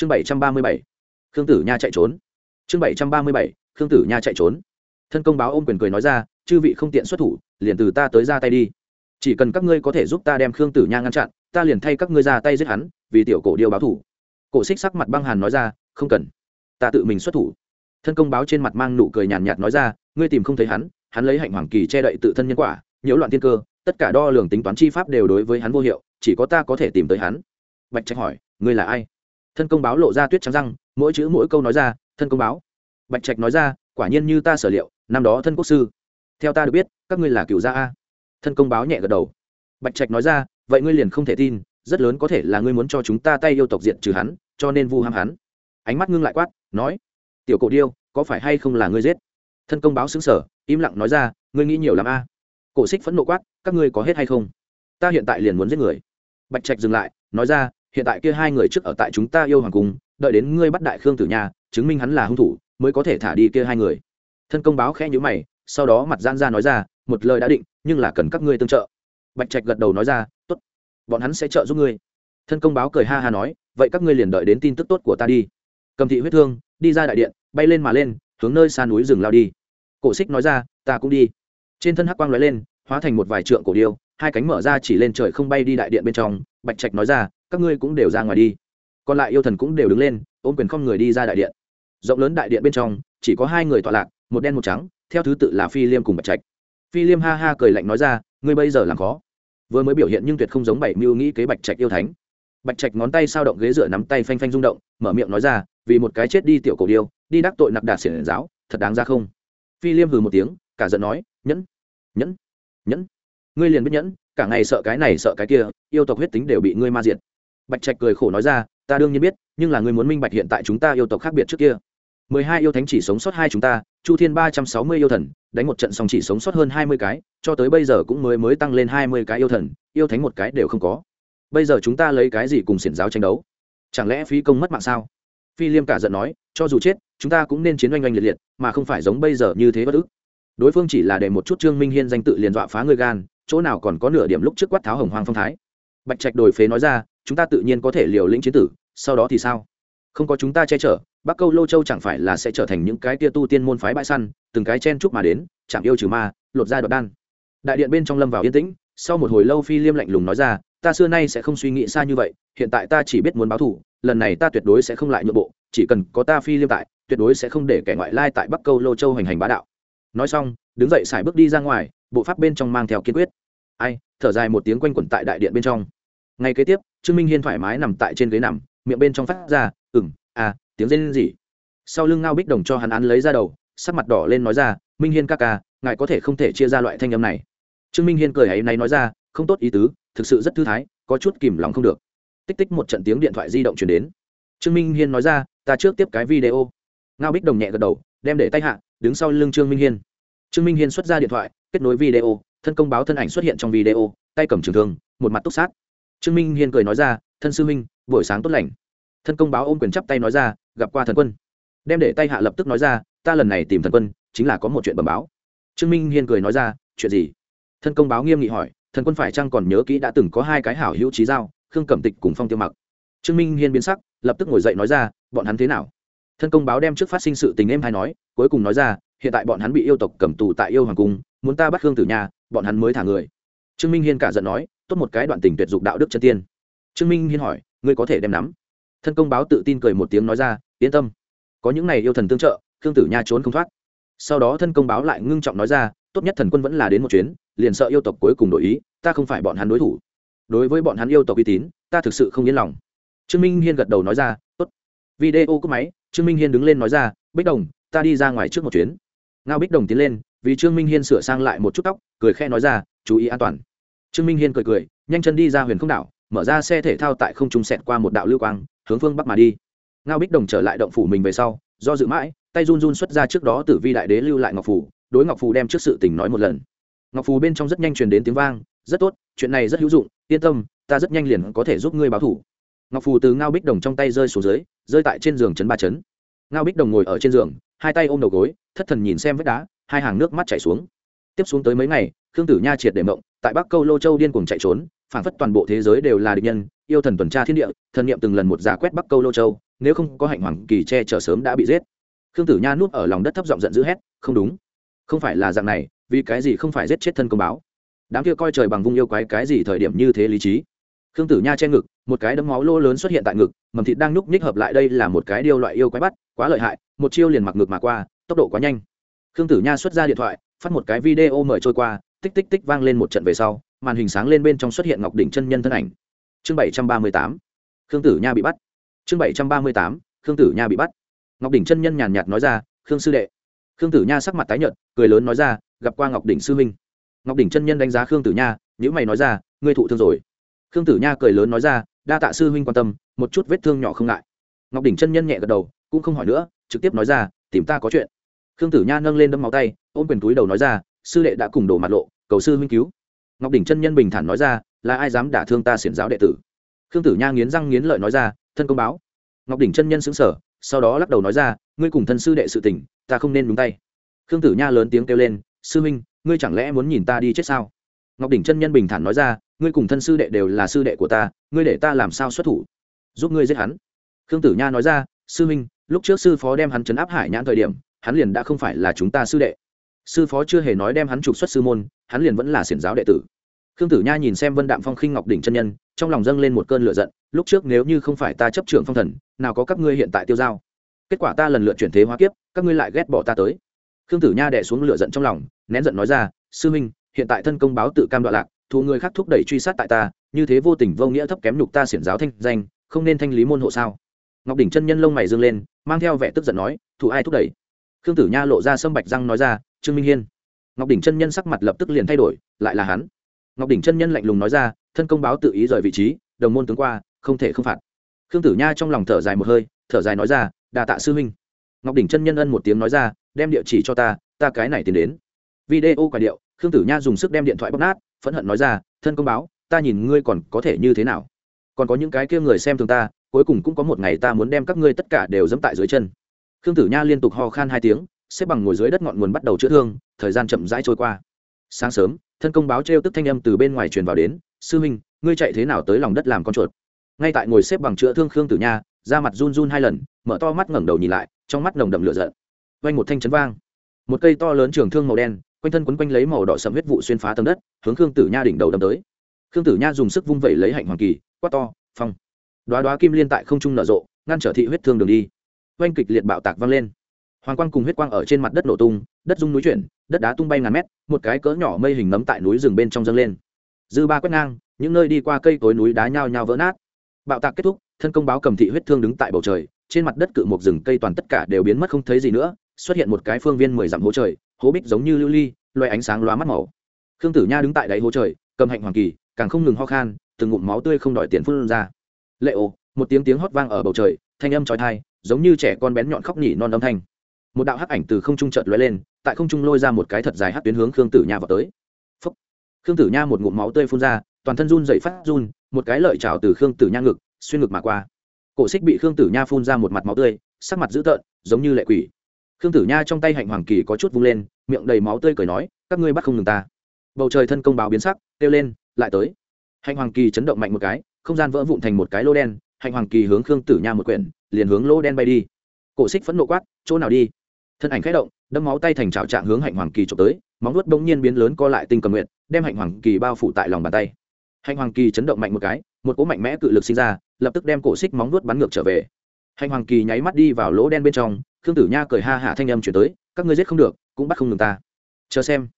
chương bảy trăm ba mươi bảy, khương tử nha chạy trốn. Chương bảy trăm ba mươi bảy, khương tử nha chạy trốn. Thân công báo ôm quyền cười nói ra, chư vị không tiện xuất thủ, liền từ ta tới ra tay đi. Chỉ cần các ngươi có thể giúp ta đem khương tử nha ngăn chặn, ta liền thay các ngươi ra tay giết hắn, vì tiểu cổ điêu báo thủ. Cổ xích sắc mặt băng hàn nói ra, không cần. Ta tự mình xuất thủ. Thân công báo trên mặt mang nụ cười nhàn nhạt nói ra, ngươi tìm không thấy hắn hắn lấy hạnh hoàng kỳ che đậy tự thân nhân quả, nhiễu loạn thiên cơ, tất cả đo lường tính toán chi pháp đều đối với hắn vô hiệu, chỉ có ta có thể tìm tới hắn. Bạch trạch hỏi, ngươi là ai? Thân công báo lộ ra tuyết trắng răng, mỗi chữ mỗi câu nói ra, thân công báo. Bạch trạch nói ra, quả nhiên như ta sở liệu, năm đó thân quốc sư. Theo ta được biết, các ngươi là cựu gia a. Thân công báo nhẹ gật đầu. Bạch trạch nói ra, vậy ngươi liền không thể tin, rất lớn có thể là ngươi muốn cho chúng ta tay yêu tộc diện trừ hắn, cho nên vu ham hắn. Ánh mắt ngưng lại quát, nói, tiểu cổ điêu, có phải hay không là ngươi giết? Thân công báo xứng sở im lặng nói ra, ngươi nghĩ nhiều l a. Cổ xích phẫn nộ quát, các ngươi có hết hay không? Ta hiện tại liền muốn giết người. Bạch trạch dừng lại, nói ra hiện tại kia hai người trước ở tại chúng ta yêu hoàng cung, đợi đến ngươi bắt đại khương tử nha, chứng minh hắn là hung thủ, mới có thể thả đi kia hai người. Thân công báo khẽ nhữ mày, sau đó mặt gian ra nói ra, một lời đã định, nhưng là cần các ngươi tương trợ. Bạch trạch gật đầu nói ra t ố t bọn hắn sẽ trợ giúp ngươi. Thân công báo cười ha ha nói, vậy các ngươi liền đợi đến tin tức tốt của ta đi. Cầm thị huyết thương, đi ra đại điện, bay lên mà lên, hướng nơi xa núi rừng lao đi. Cổ xích nói ra, ta cũng đi. Trên thân hắc quang nói lên, hóa thành một vài trượng cổ điêu, hai cánh mở ra chỉ lên trời không bay đi đại điện bên trong. Bạch trạch nói ra các ngươi cũng đều ra ngoài đi. Còn lại yêu thần cũng đều đứng lên, ôm quyền không người đi ra đại điện. Rộng lớn đại điện bên trong, chỉ có hai người tọa lạc, một đen một trắng, theo thứ tự là phi liêm cùng bạch trạch. Phi liêm ha ha cười lạnh nói ra, ngươi bây giờ làm khó. Vừa mới biểu hiện nhưng tuyệt không giống bảy mưu nghĩ kế bạch trạch yêu thánh. Bạch trạch ngón tay sao động ghế dựa nắm tay phanh phanh rung động, mở miệng nói ra, vì một cái chết đi tiểu cổ điêu, đi đắc tội nặc đạt xiển giáo, thật đáng ra không? Phi liêm hừ một tiếng, cả giận nói, nhẫn nhẫn nhẫn. Ngươi liền biết nhẫn, cả ngày sợ cái này sợ cái kia, yêu tộc huyết tính đều bị ngươi ma diệt bạch trạch cười khổ nói ra, ta đương nhiên biết, nhưng là ngươi muốn minh bạch hiện tại chúng ta yêu tộc khác biệt trước kia. Mười hai yêu thánh chỉ sống sót hai chúng ta, chu thiên ba trăm sáu mươi yêu thần, đánh một trận xong chỉ sống sót hơn hai mươi cái, cho tới bây giờ cũng mới mới tăng lên hai mươi cái yêu thần, yêu thánh một cái đều không có. Bây giờ chúng ta lấy cái gì cùng xiển giáo tranh đấu? Chẳng lẽ phí công mất mạng sao? Phi liêm cả giận nói, cho dù chết, chúng ta cũng nên chiến oanh oanh liệt liệt, mà không phải giống bây giờ như thế bất ức. Đối phương chỉ là để một chút trương minh hiên danh tự liền dọa phá người gan, chỗ nào còn có nửa điểm lúc trước quát tháo hồng hoàng phong thái. Bạch trạch đổi phế nói ra chúng ta tự nhiên có thể liều lĩnh chiến tử, sau đó thì sao? Không có chúng ta che chở, bắc câu lô châu chẳng phải là sẽ trở thành những cái tia tu tiên môn phái bãi săn, từng cái chen chúc mà đến, chạm yêu trừ ma, lột ra đoạt đan. Đại điện bên trong lâm vào yên tĩnh, sau một hồi lâu phi liêm lạnh lùng nói ra, ta xưa nay sẽ không suy nghĩ xa như vậy, hiện tại ta chỉ biết muốn báo thù, lần này ta tuyệt đối sẽ không lại nhượng bộ, chỉ cần có ta phi liêm tại, tuyệt đối sẽ không để kẻ ngoại lai tại bắc câu lô châu hành hành bá đạo. Nói xong, đứng dậy xài bước đi ra ngoài, bộ pháp bên trong mang theo kiên quyết. Ai, thở dài một tiếng quanh quẩn tại đại điện bên trong ngay kế tiếp, trương minh hiên thoải mái nằm tại trên ghế nằm, miệng bên trong phát ra ừng à tiếng rên gì? Sau lưng ngao bích đồng cho hắn án lấy ra đầu, sắc mặt đỏ lên nói ra, minh hiên ca ca, ngài có thể không thể chia ra loại thanh âm này. Trương minh hiên cười ấy này nói ra, không tốt ý tứ, thực sự rất thư thái, có chút kìm lòng không được. Tích tích một trận tiếng điện thoại di động chuyển đến. Trương minh hiên nói ra, ta trước tiếp cái video. Ngao bích đồng nhẹ gật đầu, đem để tay hạ, đứng sau lưng trương minh hiên. Trương minh hiên xuất ra điện thoại, kết nối video, thân công báo thân ảnh xuất hiện trong video, tay cầm trường thương, một mặt túc sát trương minh hiên cười nói ra, thân sư minh buổi sáng tốt lành. Thân công báo ôm quyền chắp tay nói ra, gặp qua thần quân. Đem để tay hạ lập tức nói ra, ta lần này tìm thần quân, chính là có một chuyện bẩm báo. Trương minh hiên cười nói ra, chuyện gì? Thân công báo nghiêm nghị hỏi, thần quân phải chăng còn nhớ kỹ đã từng có hai cái hảo hữu trí giao, khương cẩm tịch cùng phong tiêu mặc? Trương minh hiên biến sắc, lập tức ngồi dậy nói ra, bọn hắn thế nào? Thân công báo đem trước phát sinh sự tình em hay nói, cuối cùng nói ra, hiện tại bọn hắn bị yêu tộc cầm tù tại yêu hoàng cung, muốn ta bắt khương tử nhà bọn hắn mới thả người. Trương minh hiên cả giận nói tốt một cái đoạn tình tuyệt dục đạo đức chân tiên. Trương minh hiên hỏi, ngươi có thể đem nắm? Thân công báo tự tin cười một tiếng nói ra, yên tâm, có những này yêu thần tương trợ, khương tử nha trốn không thoát. Sau đó thân công báo lại ngưng trọng nói ra, tốt nhất thần quân vẫn là đến một chuyến, liền sợ yêu tộc cuối cùng đổi ý, ta không phải bọn hắn đối thủ. Đối với bọn hắn yêu tộc uy tín, ta thực sự không yên lòng. Trương minh hiên gật đầu nói ra, tốt. Video cúp máy, trương minh hiên đứng lên nói ra, bích đồng, ta đi ra ngoài trước một chuyến. Ngao bích đồng tiến lên, vì trương minh hiên sửa sang lại một chút tóc, cười khe nói ra, chú ý an toàn trương minh hiên cười cười, nhanh chân đi ra huyền không đảo, mở ra xe thể thao tại không trung sẹt qua một đạo lưu quang, hướng phương bắc mà đi. Ngao bích đồng trở lại động phủ mình về sau, do dự mãi, tay run run xuất ra trước đó tử vi đại đế lưu lại ngọc phủ đối ngọc phù đem trước sự tình nói một lần. Ngọc phù bên trong rất nhanh truyền đến tiếng vang, rất tốt, chuyện này rất hữu dụng, yên tâm, ta rất nhanh liền có thể giúp ngươi báo thủ. Ngọc phù từ ngao bích đồng trong tay rơi xuống dưới, rơi tại trên giường chấn ba chấn ngao bích đồng ngồi ở trên giường, hai tay ôm đầu gối, thất thần nhìn xem vết đá, hai hàng nước mắt chảy xuống tiếp xuống tới mấy ngày, khương tử nha triệt để mộng, tại bắc câu lô châu điên cuồng chạy trốn phản phất toàn bộ thế giới đều là địch nhân, yêu thần tuần tra thiên địa, thần niệm từng lần một giả quét bắc câu lô châu, nếu không có hạnh hoàng kỳ che chở sớm đã bị giết. Khương tử nha núp ở lòng đất thấp giọng giận dữ hét, không đúng. Không phải là dạng này, vì cái gì không phải giết chết thân công báo? Đám kia coi trời bằng vung yêu quái cái gì thời điểm như thế lý trí? Khương tử nha che ngực, một cái đấm máu lô lớn xuất hiện tại ngực, mầm thịt đang núp ních hợp lại đây là một cái điêu loại yêu quái bắt, quá lợi hại, một chiêu liền mặc ngực mà qua, tốc độ quá nhanh. Khương tử nha xuất ra điện thoại phát một cái video mời trôi qua, tích tích tích vang lên một trận về sau, màn hình sáng lên bên trong xuất hiện ngọc đỉnh chân nhân thân ảnh. Chương bảy trăm ba mươi tám, khương tử nha bị bắt. Chương bảy trăm ba mươi tám, khương tử nha bị bắt. Ngọc đỉnh chân nhân nhàn nhạt nói ra, khương sư đệ. Khương tử nha sắc mặt tái nhợt, cười lớn nói ra, gặp qua ngọc đỉnh sư minh ngọc đỉnh chân nhân đánh giá khương tử nha nhữ mày nói ra, ngươi thụ thương rồi. Khương tử nha cười lớn nói ra, đa tạ sư huynh quan tâm, một chút vết thương nhỏ không ngại. Ngọc đỉnh chân nhân nhẹ gật đầu, cũng không hỏi nữa, trực tiếp nói ra, tìm ta có chuyện khương tử nha nâng lên đâm máu tay, ôm quyền túi đầu nói ra, sư đệ đã cùng đổ mặt lộ, cầu sư huynh cứu. Ngọc đỉnh chân nhân bình thản nói ra, là ai dám đả thương ta xiển giáo đệ tử? Khương tử nha nghiến răng nghiến lợi nói ra, thân công báo. Ngọc đỉnh chân nhân xứng sở sau đó lắc đầu nói ra, ngươi cùng thân sư đệ sự tình, ta không nên đúng tay. Khương tử nha lớn tiếng kêu lên, sư huynh, ngươi chẳng lẽ muốn nhìn ta đi chết sao? Ngọc đỉnh chân nhân bình thản nói ra, ngươi cùng thân sư đệ đều là sư đệ của ta, ngươi để ta làm sao xuất thủ, giúp ngươi giết hắn? Khương tử nha nói ra, sư huynh, lúc trước sư phó đem hắn chấn áp hải nhãn thời điểm hắn liền đã không phải là chúng ta sư đệ. Sư phó chưa hề nói đem hắn trục xuất sư môn, hắn liền vẫn là xiển giáo đệ tử. Khương tử nha nhìn xem vân đạm phong khinh ngọc đỉnh chân nhân, trong lòng dâng lên một cơn lửa giận, lúc trước nếu như không phải ta chấp trưởng phong thần, nào có các ngươi hiện tại tiêu dao. kết quả ta lần lượt chuyển thế hóa kiếp, các ngươi lại ghét bỏ ta tới. Khương tử nha đẻ xuống lửa giận trong lòng, nén giận nói ra, sư minh hiện tại thân công báo tự cam đoạn lạc, thù người khác thúc đẩy truy sát tại ta, như thế vô tình vô nghĩa thấp kém nhục ta xiển giáo thanh danh, không nên thanh lý môn hộ sao? Ngọc đỉnh chân nhân lông mày dương lên, mang theo vẻ tức giận nói thủ ai thúc đẩy? Khương tử nha lộ ra sâm bạch răng nói ra, trương minh hiên. Ngọc đỉnh chân nhân sắc mặt lập tức liền thay đổi, lại là hắn. Ngọc đỉnh chân nhân lạnh lùng nói ra, thân công báo tự ý rời vị trí, đồng môn tướng qua, không thể không phạt. Khương tử nha trong lòng thở dài một hơi, thở dài nói ra đà tạ sư huynh. Ngọc đỉnh chân nhân ân một tiếng nói ra, đem địa chỉ cho ta ta cái này tiến đến. Video quả điệu, khương tử nha dùng sức đem điện thoại bóc nát, phẫn hận nói ra, thân công báo, ta nhìn ngươi còn có thể như thế nào? Còn có những cái kia người xem thường ta, cuối cùng cũng có một ngày ta muốn đem các ngươi tất cả đều dẫm tại dưới chân khương tử nha liên tục ho khan hai tiếng, xếp bằng ngồi dưới đất ngọn nguồn bắt đầu chữa thương, thời gian chậm rãi trôi qua. Sáng sớm, thân công báo t tức thanh âm từ bên ngoài truyền vào đến, sư huynh, ngươi chạy thế nào tới lòng đất làm con chuột? Ngay tại ngồi xếp bằng chữa thương khương tử nha ra mặt run run hai lần, mở to mắt ngẩng đầu nhìn lại, trong mắt nồng đậm lửa giận. Vang một thanh chấn vang. Một cây to lớn trường thương màu đen, quanh thân quấn quanh lấy màu đỏ sầm huyết vụ xuyên phá tầng đất, hướng khương tử nha đỉnh đầu đâm tới. Khương tử nha dùng sức vung vẩy lấy hạnh hoàng kỳ, quát to, phong! Đoá đoá kim liên tại không trung nở rộ, ngăn trở thị huyết thương đường đi oanh kịch liệt bạo tạc vang lên. Hoàng quang cùng huyết quang ở trên mặt đất nổ tung, đất rung núi chuyển, đất đá tung bay ngàn mét, một cái cỡ nhỏ mây hình nấm tại núi rừng bên trong dâng lên. Dư ba quét ngang, những nơi đi qua cây cối núi đá nhao nhao vỡ nát. Bạo tạc kết thúc, thân công báo cầm thị huyết thương đứng tại bầu trời, trên mặt đất cự một rừng cây toàn tất cả đều biến mất không thấy gì nữa, xuất hiện một cái phương viên mười dặm hố trời, hố bích giống như lưu ly loay ánh sáng lóa mắt màu. Khương tử nha đứng tại đáy hố trời, cầm hạnh hoàng kỳ, càng không ngừng ho khan, từng ngụm máu tươi không đòi tiền phun ra. Lệ ồ, một tiếng tiếng hót vang ở bầu trời, thanh âm trói thai giống như trẻ con bén nhọn khóc nhỉ non âm thanh. Một đạo hắc ảnh từ không trung chợt lóe lên, tại không trung lôi ra một cái thật dài hắc tuyến hướng khương tử nha vào tới. Phúc. khương tử nha một ngụm máu tươi phun ra, toàn thân run dậy phát run, một cái lợi trào từ khương tử nha ngực, xuyên ngực mà qua. Cổ xích bị khương tử nha phun ra một mặt máu tươi, sắc mặt dữ tợn, giống như lệ quỷ. Khương tử nha trong tay hạnh hoàng kỳ có chút vung lên, miệng đầy máu tươi cười nói, các ngươi bắt không ngừng ta. Bầu trời thân công báo biến sắc, kêu lên, lại tới. Hạnh hoàng kỳ chấn động mạnh một cái, không gian vỡ vụn thành một cái lô đen, hạnh hoàng kỳ hướng khương tử nha một quyển liền hướng lỗ đen bay đi. Cổ xích phẫn nộ quát, chỗ nào đi? Thân ảnh khẽ động, đâm máu tay thành trào trạng hướng hạnh hoàng kỳ trộm tới, móng nuốt bỗng nhiên biến lớn co lại tinh cầm nguyện đem hạnh hoàng kỳ bao phủ tại lòng bàn tay. Hạnh hoàng kỳ chấn động mạnh một cái, một cỗ mạnh mẽ cự lực sinh ra, lập tức đem cổ xích móng nuốt bắn ngược trở về. Hạnh hoàng kỳ nháy mắt đi vào lỗ đen bên trong, khương tử nha cười ha hạ thanh âm chuyển tới, các ngươi giết không được, cũng bắt không ngừng ta. Chờ xem.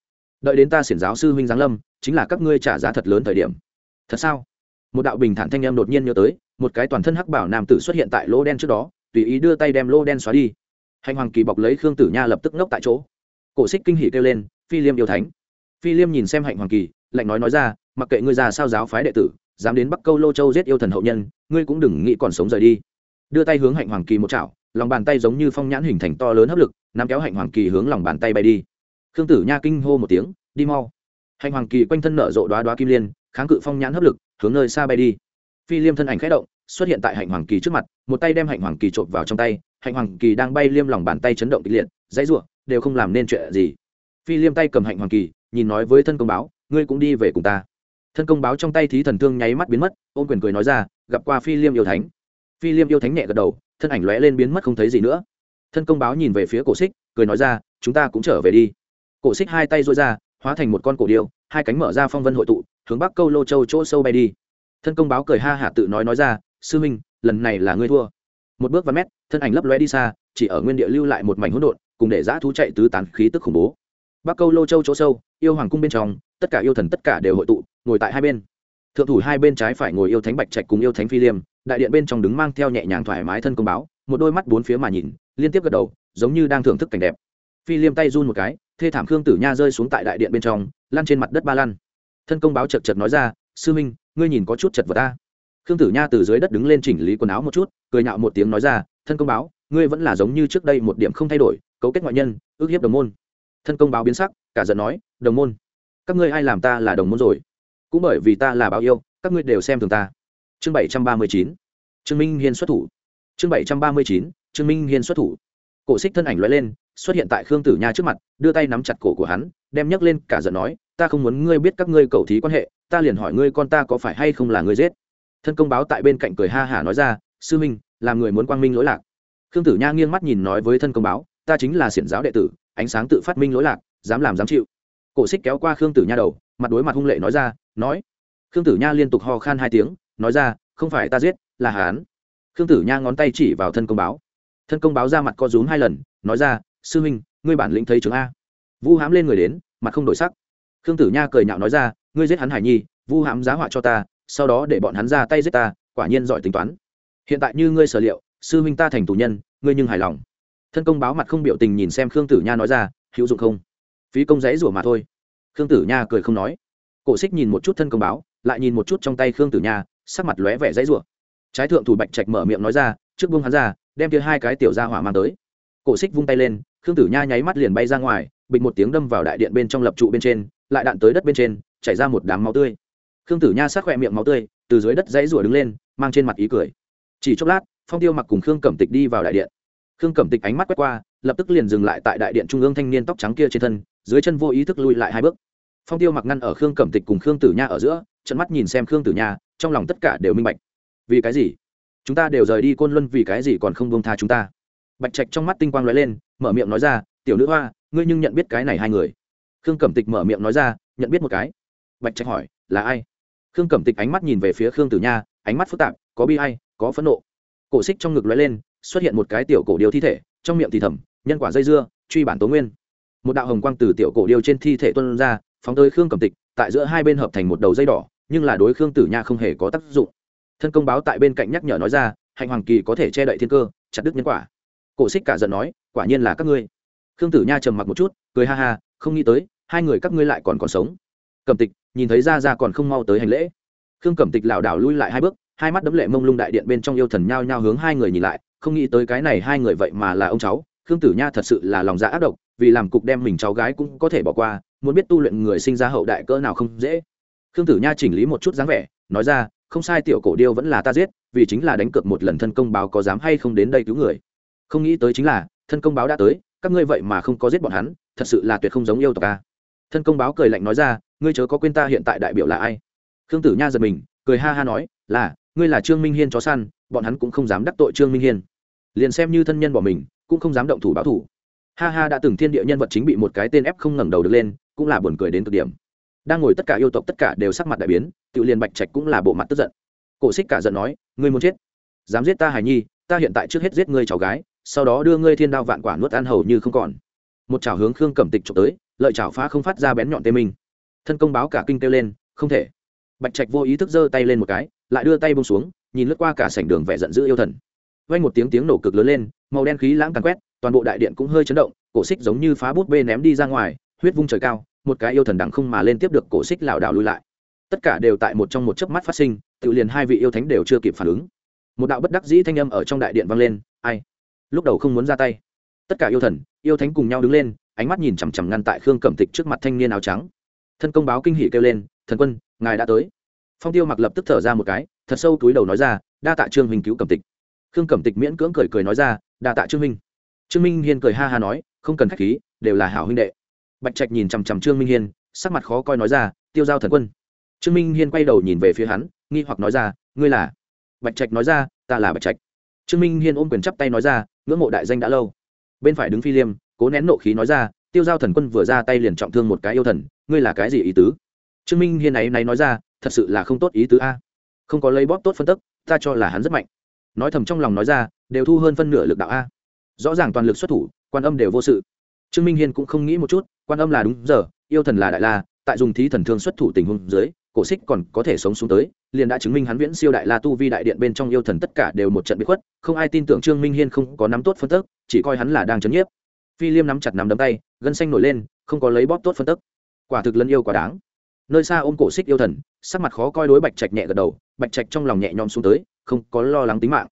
Đợi đến ta xiển giáo sư huynh giáng lâm, chính là các ngươi trả giá thật lớn thời điểm. Thật sao? Một đạo bình thản thanh âm đột nhiên nhớ tới, một cái toàn thân hắc bảo nam tử xuất hiện tại lỗ đen trước đó, tùy ý đưa tay đem lỗ đen xóa đi. Hành hoàng kỳ bọc lấy khương tử nha lập tức ngốc tại chỗ. Cổ xích kinh hỉ kêu lên, phi liêm yêu thánh. Phi liêm nhìn xem hạnh hoàng kỳ, lạnh nói nói ra, mặc kệ ngươi già sao giáo phái đệ tử, dám đến bắc câu lô châu giết yêu thần hậu nhân, ngươi cũng đừng nghĩ còn sống rời đi. Đưa tay hướng hạnh hoàng kỳ một chảo, lòng bàn tay giống như phong nhãn hình thành to lớn hấp lực, nắm kéo hạnh hoàng kỳ hướng lòng bàn tay bay đi. Khương tử nha kinh hô một tiếng, đi mau. Hạnh hoàng kỳ quanh thân nở rộ đoá đoá kim liên kháng cự phong nhãn hấp lực, hướng nơi xa bay đi. Phi liêm thân ảnh khẽ động, xuất hiện tại hạnh hoàng kỳ trước mặt, một tay đem hạnh hoàng kỳ trộm vào trong tay, hạnh hoàng kỳ đang bay liêm lòng bàn tay chấn động kịch liệt, dãy r u ộ đều không làm nên chuyện gì. Phi liêm tay cầm hạnh hoàng kỳ, nhìn nói với thân công báo, ngươi cũng đi về cùng ta. Thân công báo trong tay thí thần thương nháy mắt biến mất ôm quyền cười nói ra, gặp qua phi liêm yêu thánh. Phi liêm yêu thánh nhẹ gật đầu, thân ảnh lóe lên biến mất không thấy gì nữa. Thân công báo nhìn về phía cổ xích, cười nói ra, chúng ta cũng trở về đi. Cổ xích hai tay dội ra, hóa thành một con cổ điêu, hai cánh mở ra phong vân hội tụ hướng bắc câu lô châu chỗ sâu bay đi. Thân công báo cười ha hạ tự nói nói ra, sư minh lần này là ngươi thua. Một bước và mét, thân ảnh lấp lóe đi xa, chỉ ở nguyên địa lưu lại một mảnh hỗn độn, cùng để giã thú chạy tứ tán khí tức khủng bố. Bắc câu lô châu chỗ sâu, yêu hoàng cung bên trong, tất cả yêu thần tất cả đều hội tụ, ngồi tại hai bên. Thượng thủ hai bên trái phải ngồi yêu thánh bạch trạch cùng yêu thánh phi liêm, đại điện bên trong đứng mang theo nhẹ nhàng thoải mái thân công báo, một đôi mắt bốn phía mà nhìn, liên tiếp gật đầu, giống như đang thưởng thức cảnh đẹp. Phi liêm tay run một cái, thê thảm khương tử nha rơi xuống tại đại điện bên trong, lăn trên mặt đất ba lăn thân công báo chật chật nói ra, sư minh, ngươi nhìn có chút chật vật ta. Khương tử nha từ dưới đất đứng lên chỉnh lý quần áo một chút, cười nhạo một tiếng nói ra, thân công báo, ngươi vẫn là giống như trước đây một điểm không thay đổi, cấu kết ngoại nhân, ước hiếp đồng môn. Thân công báo biến sắc, cả giận nói, đồng môn, các ngươi ai làm ta là đồng môn rồi? Cũng bởi vì ta là báo yêu, các ngươi đều xem thường ta. Chương bảy trăm ba mươi chín, trương minh hiên xuất thủ. Chương bảy trăm ba mươi chín, trương minh hiên xuất thủ. Cổ xích thân ảnh loại lên, xuất hiện tại khương tử nha trước mặt, đưa tay nắm chặt cổ của hắn, đem nhấc lên, cả giận nói ta không muốn ngươi biết các ngươi cầu thí quan hệ, ta liền hỏi ngươi con ta có phải hay không là ngươi giết. Thân công báo tại bên cạnh cười ha hả nói ra, sư minh làm người muốn quang minh lỗi lạc. Khương tử nha nghiêng mắt nhìn nói với thân công báo, ta chính là xiển giáo đệ tử, ánh sáng tự phát minh lỗi lạc, dám làm dám chịu. Cổ xích kéo qua khương tử nha đầu, mặt đối mặt hung lệ nói ra, nói. Khương tử nha liên tục ho khan hai tiếng, nói ra, không phải ta giết, là hán khương tử nha ngón tay chỉ vào thân công báo. Thân công báo ra mặt co rúm hai lần, nói ra, sư huynh, ngươi bản lĩnh thấy chứng a. Vu hám lên người đến, mặt không đổi sắc khương tử nha cười nhạo nói ra, ngươi giết hắn hải nhi, vu hãm giá họa cho ta, sau đó để bọn hắn ra tay giết ta, quả nhiên giỏi tính toán. Hiện tại như ngươi sở liệu, sư huynh ta thành tù nhân, ngươi nhưng hài lòng. Thân công báo mặt không biểu tình nhìn xem khương tử nha nói ra, hữu dụng không? Phí công giấy rủa mà thôi. Khương tử nha cười không nói. Cổ xích nhìn một chút thân công báo, lại nhìn một chút trong tay khương tử nha, sắc mặt lóe vẻ giấy rủa. Trái thượng thủ bạch trạch mở miệng nói ra, trước buông hắn ra, đem kia hai cái tiểu ra hỏa mang tới. Cổ xích vung tay lên, khương tử nha nháy mắt liền bay ra ngoài bịch một tiếng đâm vào đại điện bên trong lập trụ bên trên lại đạn tới đất bên trên, chảy ra một đám máu tươi. Khương tử nha sát khỏe miệng máu tươi, từ dưới đất dãy rủa đứng lên, mang trên mặt ý cười. Chỉ chốc lát, phong tiêu mặc cùng khương cẩm tịch đi vào đại điện. Khương cẩm tịch ánh mắt quét qua, lập tức liền dừng lại tại đại điện trung ương thanh niên tóc trắng kia trên thân, dưới chân vô ý thức lui lại hai bước. Phong tiêu mặc ngăn ở khương cẩm tịch cùng khương tử nha ở giữa trận mắt nhìn xem khương tử nha, trong lòng tất cả đều minh bạch. Vì cái gì? Chúng ta đều rời đi côn luân vì cái gì còn không bông tha chúng ta? Bạch trạch trong mắt tinh quang l ó e lên, mở miệng nói ra, tiểu nữ hoa, ngươi nhưng nhận biết cái này hai người khương cẩm tịch mở miệng nói ra, nhận biết một cái. Bạch trạch hỏi, là ai? Khương cẩm tịch ánh mắt nhìn về phía khương tử nha, ánh mắt phức tạp, có bi hay có phẫn nộ. Cổ xích trong ngực l ó e lên, xuất hiện một cái tiểu cổ điêu thi thể, trong miệng thì thầm, nhân quả dây dưa, truy bản tố nguyên. Một đạo hồng quang từ tiểu cổ điêu trên thi thể tuân ra, phóng tới khương cẩm tịch, tại giữa hai bên hợp thành một đầu dây đỏ, nhưng là đối khương tử nha không hề có tác dụng. Thân công báo tại bên cạnh nhắc nhở nói ra, hạnh hoàng kỳ có thể che đậy thiên cơ, chặt đứt nhân quả. Cổ xích cả giận nói, quả nhiên là các ngươi. Khương tử nha trầm mặc một chút, cười ha ha, không nghĩ tới hai người các ngươi lại còn còn sống. Cẩm tịch nhìn thấy ra ra còn không mau tới hành lễ. Khương cẩm tịch lảo đảo lui lại hai bước, hai mắt đấm lệ mông lung đại điện bên trong yêu thần nhao nhao hướng hai người nhìn lại, không nghĩ tới cái này hai người vậy mà là ông cháu. Khương tử nha thật sự là lòng dạ ác độc, vì làm cục đem mình cháu gái cũng có thể bỏ qua, muốn biết tu luyện người sinh ra hậu đại cỡ nào không dễ. Khương tử nha chỉnh lý một chút dáng vẻ, nói ra, không sai tiểu cổ điêu vẫn là ta giết, vì chính là đánh cược một lần thân công báo có dám hay không đến đây cứu người. Không nghĩ tới chính là, thân công báo đã tới, các ngươi vậy mà không có giết bọn hắn, thật sự là tuyệt không giống yêu tộc ta thân công báo cười lạnh nói ra, ngươi chớ có quên ta hiện tại đại biểu là ai? Khương tử nha giật mình, cười ha ha nói, là, ngươi là trương minh hiên chó săn, bọn hắn cũng không dám đắc tội trương minh hiên. Liền xem như thân nhân bỏ mình, cũng không dám động thủ báo thủ. Ha ha, đã từng thiên địa nhân vật chính bị một cái tên ép không ngẩng đầu được lên, cũng là buồn cười đến cực điểm. Đang ngồi tất cả yêu tộc tất cả đều sắc mặt đại biến tự liền bạch trạch cũng là bộ mặt tức giận. Cổ xích cả giận nói, ngươi muốn chết? Dám giết ta hài nhi, ta hiện tại trước hết giết ngươi cháu gái, sau đó đưa ngươi thiên đao vạn quả nuốt ăn hầu như không còn. Một chảo hướng khương cẩm tịch trộm tới lợi chảo phá không phát ra bén nhọn tê minh. Thân công báo cả kinh kêu lên, không thể. Bạch trạch vô ý thức giơ tay lên một cái, lại đưa tay bông xuống, nhìn lướt qua cả sảnh đường vẻ giận dữ yêu thần. Vang một tiếng tiếng nổ cực lớn lên, màu đen khí lãng càng quét, toàn bộ đại điện cũng hơi chấn động, cổ xích giống như phá bút bê ném đi ra ngoài, huyết vung trời cao, một cái yêu thần đằng không mà lên tiếp được cổ xích lảo đảo lui lại. Tất cả đều tại một trong một chớp mắt phát sinh, tự liền hai vị yêu thánh đều chưa kịp phản ứng. Một đạo bất đắc dĩ thanh âm ở trong đại điện vang lên, ai? Lúc đầu không muốn ra tay. Tất cả yêu thần, yêu thánh cùng nhau đứng lên ánh mắt nhìn chằm chằm ngăn tại khương cẩm tịch trước mặt thanh niên áo trắng. Thân công báo kinh hỉ kêu lên, thần quân, ngài đã tới. Phong tiêu mặc lập tức thở ra một cái, thật sâu túi đầu nói ra, đa tạ trương minh cứu cẩm tịch khương cẩm tịch miễn cưỡng cười cười nói ra, đa tạ trương minh trương minh hiên cười ha ha nói, không cần khách khí, đều là hảo huynh đệ. Bạch trạch nhìn chằm chằm trương minh hiên, sắc mặt khó coi nói ra, tiêu giao thần quân. Trương minh hiên quay đầu nhìn về phía hắn, nghi hoặc nói ra, ngươi là? Bạch trạch nói ra, ta là bạch trạch. Trương minh hiên ôm quyền chắp tay nói ra, ngưỡng mộ đại danh đã lâu. Bên phải đứng phi liêm cố nén nộ khí nói ra, tiêu giao thần quân vừa ra tay liền trọng thương một cái yêu thần, ngươi là cái gì ý tứ? Trương minh hiên ấy nay nói ra, thật sự là không tốt ý tứ a. Không có lấy bóp tốt phân tức, ta cho là hắn rất mạnh. Nói thầm trong lòng nói ra, đều thu hơn phân nửa lực đạo a. Rõ ràng toàn lực xuất thủ, quan âm đều vô sự. Trương minh hiên cũng không nghĩ một chút, quan âm là đúng giờ, yêu thần là đại la, tại dùng thí thần thương xuất thủ tình huống dưới, cổ xích còn có thể sống xuống tới, liền đã chứng minh hắn viễn siêu đại la tu vi đại điện bên trong yêu thần tất cả đều một trận bị khuất, không ai tin tưởng trương minh hiên không có nắm tốt phân tức, chỉ coi hắn là đang chấn nhiếp phi liêm nắm chặt nắm đấm tay, gân xanh nổi lên, không có lấy bóp tốt phân tức. Quả thực lân yêu quá đáng. Nơi xa ôm cổ xích yêu thần, sắc mặt khó coi đối bạch trạch nhẹ gật đầu, bạch trạch trong lòng nhẹ nhõm xuống tới, không có lo lắng tính mạng.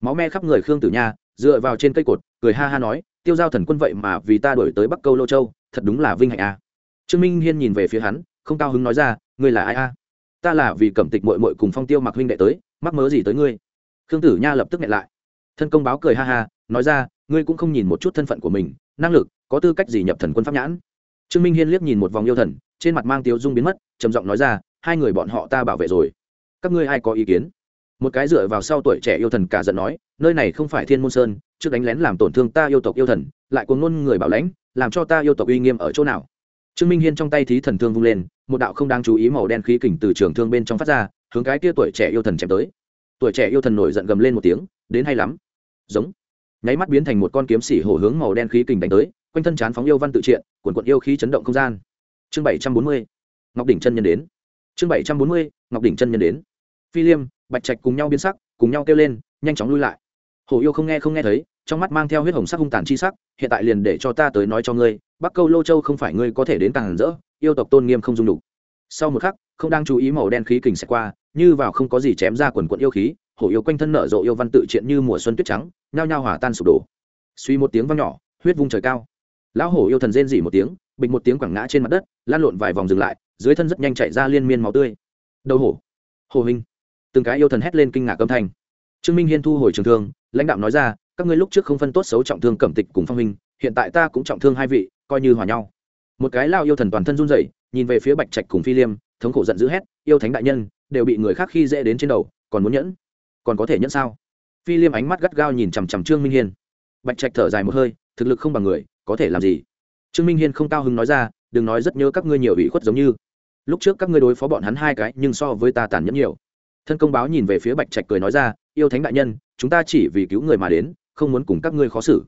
Máu me khắp người khương tử nha, dựa vào trên cây cột, cười ha ha nói, tiêu giao thần quân vậy mà vì ta đổi tới bắc câu lô châu, thật đúng là vinh hạnh a. À. trương minh hiên nhìn về phía hắn, không cao hứng nói ra, ngươi là ai a? Ta là vì cẩm tịch mội mội cùng phong tiêu mặc huynh đệ tới, mắc mớ gì tới ngươi? Khương tử nha lập tức nghẹn lại. Thân công báo cười ha ha, nói ra, ngươi cũng không nhìn một chút thân phận của mình năng lực, có tư cách gì nhập thần quân pháp nhãn? Trương minh hiên liếc nhìn một vòng yêu thần, trên mặt mang tiếu dung biến mất, trầm giọng nói ra, hai người bọn họ ta bảo vệ rồi. Các ngươi ai có ý kiến? Một cái dựa vào sau tuổi trẻ yêu thần cả giận nói, nơi này không phải thiên môn sơn, trước đánh lén làm tổn thương ta yêu tộc yêu thần, lại cuồng ngôn người bảo lãnh, làm cho ta yêu tộc uy nghiêm ở chỗ nào? Trương minh hiên trong tay thí thần thương vung lên, một đạo không đáng chú ý màu đen khí kình từ trường thương bên trong phát ra, hướng cái kia tuổi trẻ yêu thần chém tới. Tuổi trẻ yêu thần nổi giận gầm lên một tiếng, đến hay lắm. Giống nháy mắt biến thành một con kiếm xỉ hổ hướng màu đen khí kình đánh tới, quanh thân chán phóng yêu văn tự triện quần quận yêu khí chấn động không gian. Chương bảy trăm bốn mươi, ngọc đỉnh chân nhân đến. Chương bảy trăm bốn mươi, ngọc đỉnh chân nhân đến. Phi liêm, bạch trạch cùng nhau biến sắc, cùng nhau kêu lên, nhanh chóng lui lại. Hổ yêu không nghe không nghe thấy, trong mắt mang theo huyết hồng sắc hung tàn chi sắc, hiện tại liền để cho ta tới nói cho ngươi, bắc câu lô châu không phải ngươi có thể đến càng rỡ, yêu tộc tôn nghiêm không dung đủ sau một khắc, không đang chú ý màu đen khí kình sẽ qua, như vào không có gì chém ra quần quận yêu khí hổ yêu quanh thân nở rộ yêu văn tự triện như mùa xuân tuyết trắng, nhao nhao hỏa tan sụp đổ. Suy một tiếng vang nhỏ, huyết vung trời cao. Lão hổ yêu thần rên dỉ một tiếng, bịch một tiếng quẳng ngã trên mặt đất, lan lộn vài vòng dừng lại, dưới thân rất nhanh chạy ra liên miên máu tươi. Đầu hổ hồ hình. Từng cái yêu thần hét lên kinh ngạc âm thanh. Trương minh hiên thu hồi trường thương, lãnh đạo nói ra, các ngươi lúc trước không phân tốt xấu trọng thương cẩm tịch cùng phong minh, hiện tại ta cũng trọng thương hai vị, coi như hòa nhau. Một cái lao yêu thần toàn thân run rẩy, nhìn về phía bạch trạch cùng phi liêm, thống khổ giận dữ hét, yêu thánh đại nhân, đều bị người khác khi dễ đến trên đầu, còn muốn nhẫn còn có thể nhẫn sao? Phi liêm ánh mắt gắt gao nhìn chằm chằm trương minh hiên. Bạch trạch thở dài một hơi, thực lực không bằng người, có thể làm gì? Trương minh hiên không cao hứng nói ra, đừng nói rất nhớ các ngươi nhiều ủy khuất giống như. Lúc trước các ngươi đối phó bọn hắn hai cái, nhưng so với ta tàn nhẫn nhiều. Thân công báo nhìn về phía bạch trạch cười nói ra, yêu thánh đại nhân, chúng ta chỉ vì cứu người mà đến, không muốn cùng các ngươi khó xử.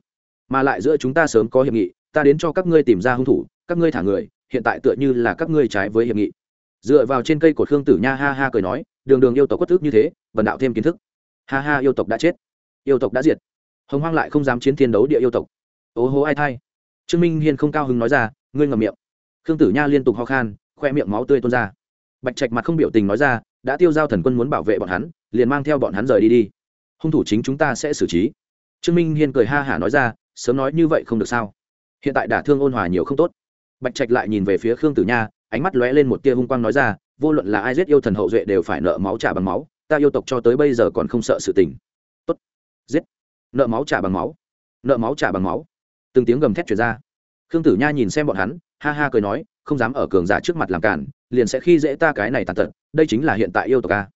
Mà lại giữa chúng ta sớm có hiệp nghị, ta đến cho các ngươi tìm ra hung thủ, các ngươi thả người, hiện tại tựa như là các ngươi trái với hiệp nghị. Dựa vào trên cây cột khương tử nha ha ha cười nói đường đường yêu tộc quất thức như thế vần đạo thêm kiến thức. Ha ha, yêu tộc đã chết. Yêu tộc đã diệt. Hồng hoang lại không dám chiến thiên đấu địa yêu tộc. Ố hố ai thay trương minh hiên không cao hứng nói ra, ngươi ngầm miệng. Khương tử nha liên tục ho khan, khoe miệng máu tươi tuôn ra. Bạch trạch mặt không biểu tình nói ra, đã tiêu giao thần quân muốn bảo vệ bọn hắn, liền mang theo bọn hắn rời đi đi. Hung thủ chính chúng ta sẽ xử trí. Trương minh hiên cười ha hả nói ra, sớm nói như vậy không được sao? Hiện tại đả thương ôn hòa nhiều không tốt. Bạch trạch lại nhìn về phía khương tử nha, ánh mắt lóe lên một tia hung quang nói ra vô luận là ai giết yêu thần hậu duệ đều phải nợ máu trả bằng máu, ta yêu tộc cho tới bây giờ còn không sợ sự tình. Tốt. Giết. Nợ máu trả bằng máu. Nợ máu trả bằng máu. Từng tiếng gầm thét chuyển ra. Khương tử nha nhìn xem bọn hắn, ha ha cười nói, không dám ở cường giả trước mặt làm cản, liền sẽ khi dễ ta cái này tàn tật, đây chính là hiện tại yêu tộc ca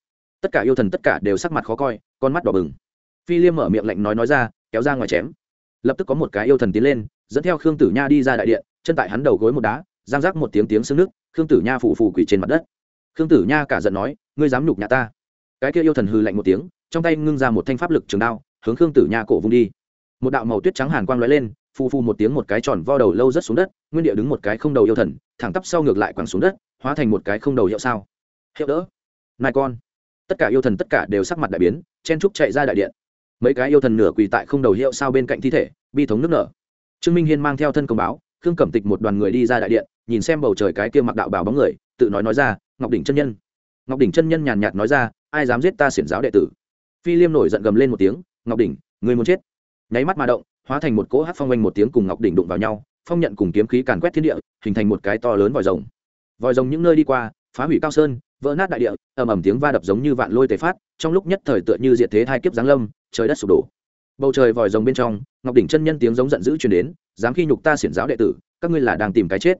tất cả yêu thần tất cả đều sắc mặt khó coi, con mắt đỏ bừng. Phi liêm mở miệng lạnh nói nói ra, kéo ra ngoài chém. Lập tức có một cái yêu thần tiến lên, dẫn theo khương tử nha đi ra đại điện, chân tại hắn đầu gối một đá, giang rác một tiếng tiếng xương nước, khương tử nha phủ phủ quỷ trên mặt đất khương tử nha cả giận nói, ngươi dám nhục nhà ta? Cái kia yêu thần hư lạnh một tiếng, trong tay ngưng ra một thanh pháp lực trường đao, hướng khương tử nha cổ vung đi. Một đạo màu tuyết trắng hàn quang lóe lên, phù phù một tiếng một cái tròn vo đầu lâu rất xuống đất, nguyên địa đứng một cái không đầu yêu thần, thẳng tắp sau ngược lại quẳng xuống đất, hóa thành một cái không đầu hiệu sao. Hiệu đỡ nai con. Tất cả yêu thần tất cả đều sắc mặt đại biến, chen trúc chạy ra đại điện. Mấy cái yêu thần nửa quỳ tại không đầu hiệu sao bên cạnh thi thể, bi thống nước nở. Trương minh hiên mang theo thân công báo, khương cẩm tịch một đoàn người đi ra đại điện, nhìn xem bầu trời cái kia mặc đạo bào bóng người, tự nói nói ra ngọc đỉnh chân nhân. Ngọc đỉnh chân nhân nhàn nhạt nói ra, ai dám giết ta xiển giáo đệ tử? Phi liêm nổi giận gầm lên một tiếng, ngọc đỉnh người muốn chết? Nháy mắt mà động, hóa thành một cỗ hát phong oanh một tiếng cùng ngọc đỉnh đụng vào nhau, phong nhận cùng kiếm khí càn quét thiên địa, hình thành một cái to lớn vòi rồng. Vòi rồng những nơi đi qua, phá hủy cao sơn, vỡ nát đại địa, ầm ầm tiếng va đập giống như vạn lôi tề phát, trong lúc nhất thời tựa như diệt thế hai kiếp giáng lâm, trời đất sụp đổ. Bầu trời vòi rồng bên trong, ngọc đỉnh chân nhân tiếng giống giận dữ truyền đến, dám khi nhục ta xiển giáo đệ tử, các ngươi là đang tìm cái chết.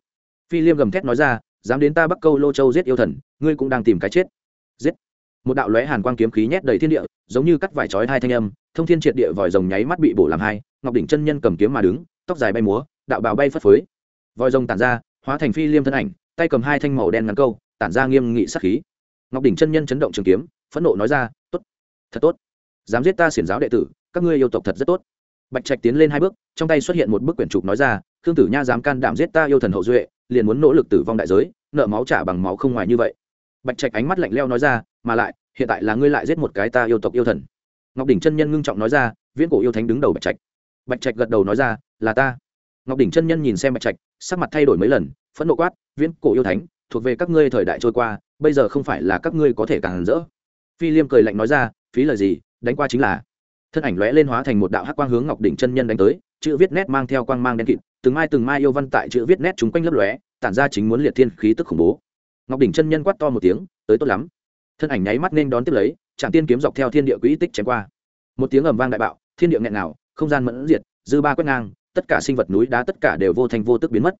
Phi liêm gầm thét nói ra dám đến ta bắc câu lô châu giết yêu thần, ngươi cũng đang tìm cái chết. Giết. Một đạo lóe hàn quang kiếm khí nhét đầy thiên địa, giống như cắt vải chói hai thanh âm, thông thiên triệt địa vòi rồng nháy mắt bị bổ làm hai, ngọc đỉnh chân nhân cầm kiếm mà đứng, tóc dài bay múa, đạo bào bay phất phới. Vòi rồng tản ra, hóa thành phi liêm thân ảnh, tay cầm hai thanh màu đen ngắn câu, tản ra nghiêm nghị sắc khí. Ngọc đỉnh chân nhân chấn động trường kiếm, phẫn nộ nói ra, tốt, thật tốt. Dám giết ta xiển giáo đệ tử, các ngươi yêu tộc thật rất tốt. Bạch trạch tiến lên hai bước, trong tay xuất hiện một bức quyển trục nói ra, khương tử nha dám can đảm giết ta yêu thần hậu duệ liền muốn nỗ lực tử vong đại giới, nợ máu trả bằng máu không ngoài như vậy. Bạch trạch ánh mắt lạnh leo nói ra, mà lại, hiện tại là ngươi lại giết một cái ta yêu tộc yêu thần. Ngọc đỉnh chân nhân ngưng trọng nói ra, viễn cổ yêu thánh đứng đầu bạch trạch. Bạch trạch gật đầu nói ra, là ta. Ngọc đỉnh chân nhân nhìn xem bạch trạch, sắc mặt thay đổi mấy lần, phẫn nộ quát, viễn cổ yêu thánh, thuộc về các ngươi thời đại trôi qua, bây giờ không phải là các ngươi có thể càng rỡ. Phi liêm cười lạnh nói ra, phí lời gì, đánh qua chính là. Thân ảnh lóe lên hóa thành một đạo hắc quang hướng ngọc đỉnh chân nhân đánh tới, chữ viết nét mang theo quang mang đen kịt từng mai từng mai yêu văn tại chữ viết nét chúng quanh lấp lóe, tản ra chính muốn liệt thiên khí tức khủng bố. Ngọc đỉnh chân nhân quát to một tiếng, tới tốt lắm. Thân ảnh nháy mắt nên đón tiếp lấy, trạm tiên kiếm dọc theo thiên địa quỹ tích chém qua. Một tiếng ầm vang đại bạo, thiên địa nghẹn nào không gian mẫn diệt, dư ba quét ngang, tất cả sinh vật núi đá tất cả đều vô thành vô tức biến mất.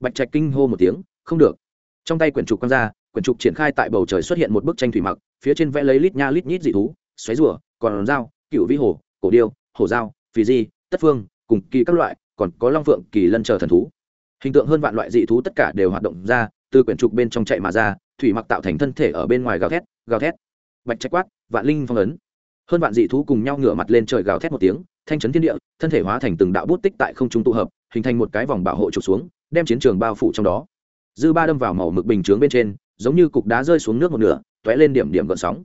Bạch trạch kinh hô một tiếng, không được. Trong tay quyển trục quăng ra, quyển trục triển khai tại bầu trời xuất hiện một bức tranh thủy mặc, phía trên vẽ lấy lít nha lít nhít dị thú, xoáy rùa, còn dao, cựu vĩ hồ, cổ điêu hổ dao, phì di, tất phương, cùng kỳ các loại còn có long phượng, kỳ lân chờ thần thú. Hình tượng hơn vạn loại dị thú tất cả đều hoạt động ra, từ quyển trục bên trong chạy mà ra, thủy mặc tạo thành thân thể ở bên ngoài gào thét gào thét. Bạch trạch quát, vạn linh phong ấn. Hơn vạn dị thú cùng nhau ngửa mặt lên trời gào thét một tiếng, thanh chấn thiên địa, thân thể hóa thành từng đạo bút tích tại không trung tụ hợp, hình thành một cái vòng bảo hộ trục xuống, đem chiến trường bao phủ trong đó. Dư ba đâm vào màu mực bình chướng bên trên, giống như cục đá rơi xuống nước một nửa t ó é lên điểm điểm gợn sóng.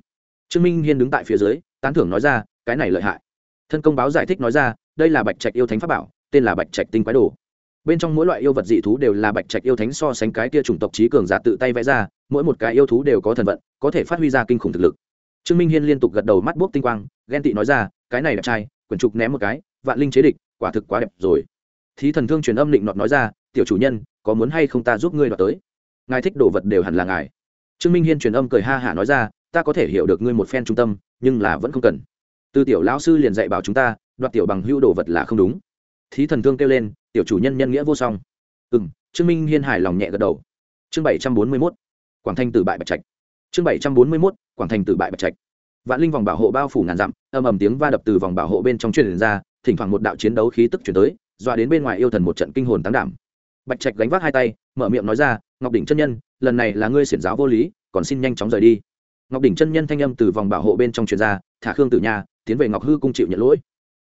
Trương minh hiên đứng tại phía dưới, tán thưởng nói ra, cái này lợi hại. Thân công báo giải thích nói ra, đây là bạch trạch yêu thánh pháp bảo tên là bạch trạch tinh quái đồ. Bên trong mỗi loại yêu vật dị thú đều là bạch trạch yêu thánh so sánh cái kia chủng tộc trí cường giả tự tay vẽ ra, mỗi một cái yêu thú đều có thần vận, có thể phát huy ra kinh khủng thực lực. Trương minh hiên liên tục gật đầu mắt bốc tinh quang, ghen tị nói ra, cái này đẹp trai, quyển trục ném một cái, vạn linh chế địch, quả thực quá đẹp rồi. Thí thần thương truyền âm định nọt nói ra, tiểu chủ nhân, có muốn hay không ta giúp ngươi đoạt tới? Ngài thích đồ vật đều hẳn là ngài. Trương minh hiên truyền âm cười ha hả nói ra, ta có thể hiểu được ngươi một phen trung tâm, nhưng là vẫn không cần. Từ tiểu lão sư liền dạy bảo chúng ta, đoạt tiểu bằng hữu đồ vật là không đúng thí thần thương kêu lên, tiểu chủ nhân nhân nghĩa vô song. Ừ m trương minh hiên hài lòng nhẹ gật đầu. Chương bảy trăm bốn mươi mốt, quảng thanh tử bại bạch trạch. Chương bảy trăm bốn mươi mốt, quảng thanh tử bại bạch trạch. Vạn linh vòng bảo hộ bao phủ ngàn dặm, âm ầm tiếng va đập từ vòng bảo hộ bên trong truyền ra, thỉnh thoảng một đạo chiến đấu khí tức chuyển tới, dọa đến bên ngoài yêu thần một trận kinh hồn tán đảm. Bạch trạch gánh vác hai tay, mở miệng nói ra, ngọc đỉnh chân nhân, lần này là ngươi xiển giáo vô lý, còn xin nhanh chóng rời đi. Ngọc đỉnh chân nhân thanh âm từ vòng bảo hộ bên trong truyền ra, thả khương tử nhà tiến về ngọc hư cung chịu nhận lỗi.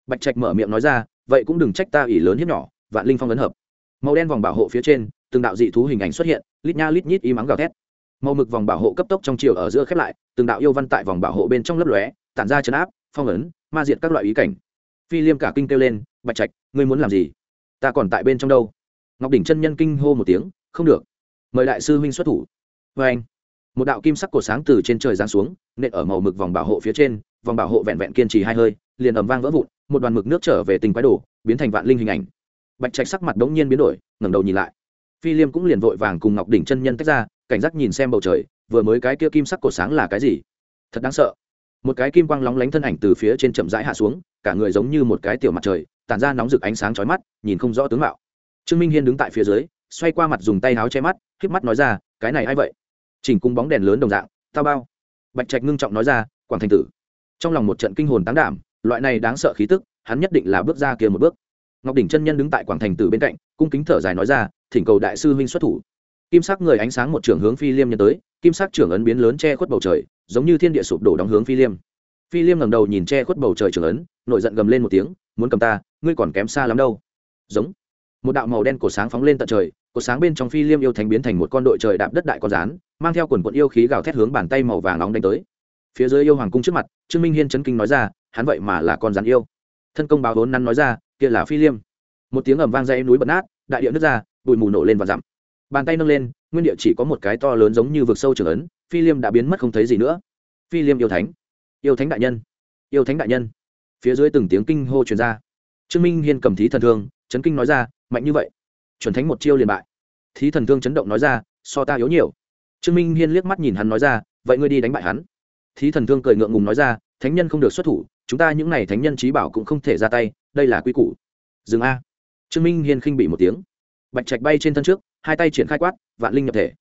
Bạch trạch mở miệng nói ra vậy cũng đừng trách ta ỷ lớn hiếp nhỏ, vạn linh phong ấn hợp. Màu đen vòng bảo hộ phía trên, từng đạo dị thú hình ảnh xuất hiện, lít nha lít nhít y mắng gào thét. Màu mực vòng bảo hộ cấp tốc trong chiều ở giữa khép lại, từng đạo yêu văn tại vòng bảo hộ bên trong lấp lóe, tản ra chấn áp, phong ấn, ma diệt các loại ý cảnh. Phi liêm cả kinh kêu lên, bạch trạch, ngươi muốn làm gì? Ta còn tại bên trong đâu? Ngọc đỉnh chân nhân kinh hô một tiếng, không được. Mời đại sư huynh xuất thủ. Vê anh, một đạo kim sắc cổ sáng từ trên trời giáng xuống, nện ở màu mực vòng bảo hộ phía trên, vòng bảo hộ vẹn vẹn kiên trì hai hơi liền ầm vang vỡ vụn, một đoàn mực nước trở về tình quái đổ biến thành vạn linh hình ảnh. Bạch trạch sắc mặt đống nhiên biến đổi, ngẩng đầu nhìn lại. Phi liêm cũng liền vội vàng cùng ngọc đỉnh chân nhân tách ra, cảnh giác nhìn xem bầu trời, vừa mới cái kia kim sắc cổ sáng là cái gì? Thật đáng sợ. Một cái kim quang lóng lánh thân ảnh từ phía trên chậm rãi hạ xuống, cả người giống như một cái tiểu mặt trời, tản ra nóng rực ánh sáng chói mắt, nhìn không rõ tướng mạo. Trương minh hiên đứng tại phía dưới, xoay qua mặt dùng tay áo che mắt híp mắt nói ra, cái này a i vậy? Chỉnh cung bóng đèn lớn đồng dạng, tao bao. Bạch trạch ngưng trọng nói ra, quảng thành tử. Trong lòng một trận kinh hồn tán đảm loại này đáng sợ khí tức, hắn nhất định là bước ra kia một bước. Ngọc đỉnh chân nhân đứng tại quảng thành tử bên cạnh, cung kính thở dài nói ra, thỉnh cầu đại sư huynh xuất thủ. Kim sắc người ánh sáng một trưởng hướng phi liêm nhân tới, kim sắc trưởng ấn biến lớn che khuất bầu trời, giống như thiên địa sụp đổ đóng hướng phi liêm. Phi liêm ngẩng đầu nhìn che khuất bầu trời trưởng ấn, nổi giận gầm lên một tiếng, muốn cầm ta, ngươi còn kém xa lắm đâu. Giống. Một đạo màu đen cổ sáng phóng lên tận trời, cổ sáng bên trong phi liêm yêu thánh biến thành một con đội trời đạp đất đại con rán mang theo quần quận yêu khí gào thét hướng bàn tay màu vàng nóng đánh tới. Phía dưới yêu hoàng cung trước mặt, trương minh hiên chấn kinh nói ra hắn vậy mà là con rắn yêu. Thân công báo vốn năn nói ra, kia là phi liêm. Một tiếng ầm vang dây núi bật nát, đại địa nước ra, bụi mù nổ lên và dặm bàn tay nâng lên, nguyên địa chỉ có một cái to lớn giống như vực sâu trường ấn, phi liêm đã biến mất không thấy gì nữa. Phi liêm yêu thánh yêu thánh đại nhân, yêu thánh đại nhân. Phía dưới từng tiếng kinh hô truyền ra. Trương minh hiên cầm thí thần thương, chấn kinh nói ra, mạnh như vậy, chuẩn thánh một chiêu liền bại. Thí thần thương chấn động nói ra, so ta yếu nhiều. Trương minh hiên liếc mắt nhìn hắn nói ra, vậy ngươi đi đánh bại hắn. Thí thần thương cười ngượng ngùng nói ra, thánh nhân không được xuất thủ chúng ta những n à y thánh nhân trí bảo cũng không thể ra tay, đây là quy củ. Dừng a. Trương minh hiên khinh bị một tiếng. Bạch trạch bay trên thân trước, hai tay triển khai quát, vạn linh nhập thể.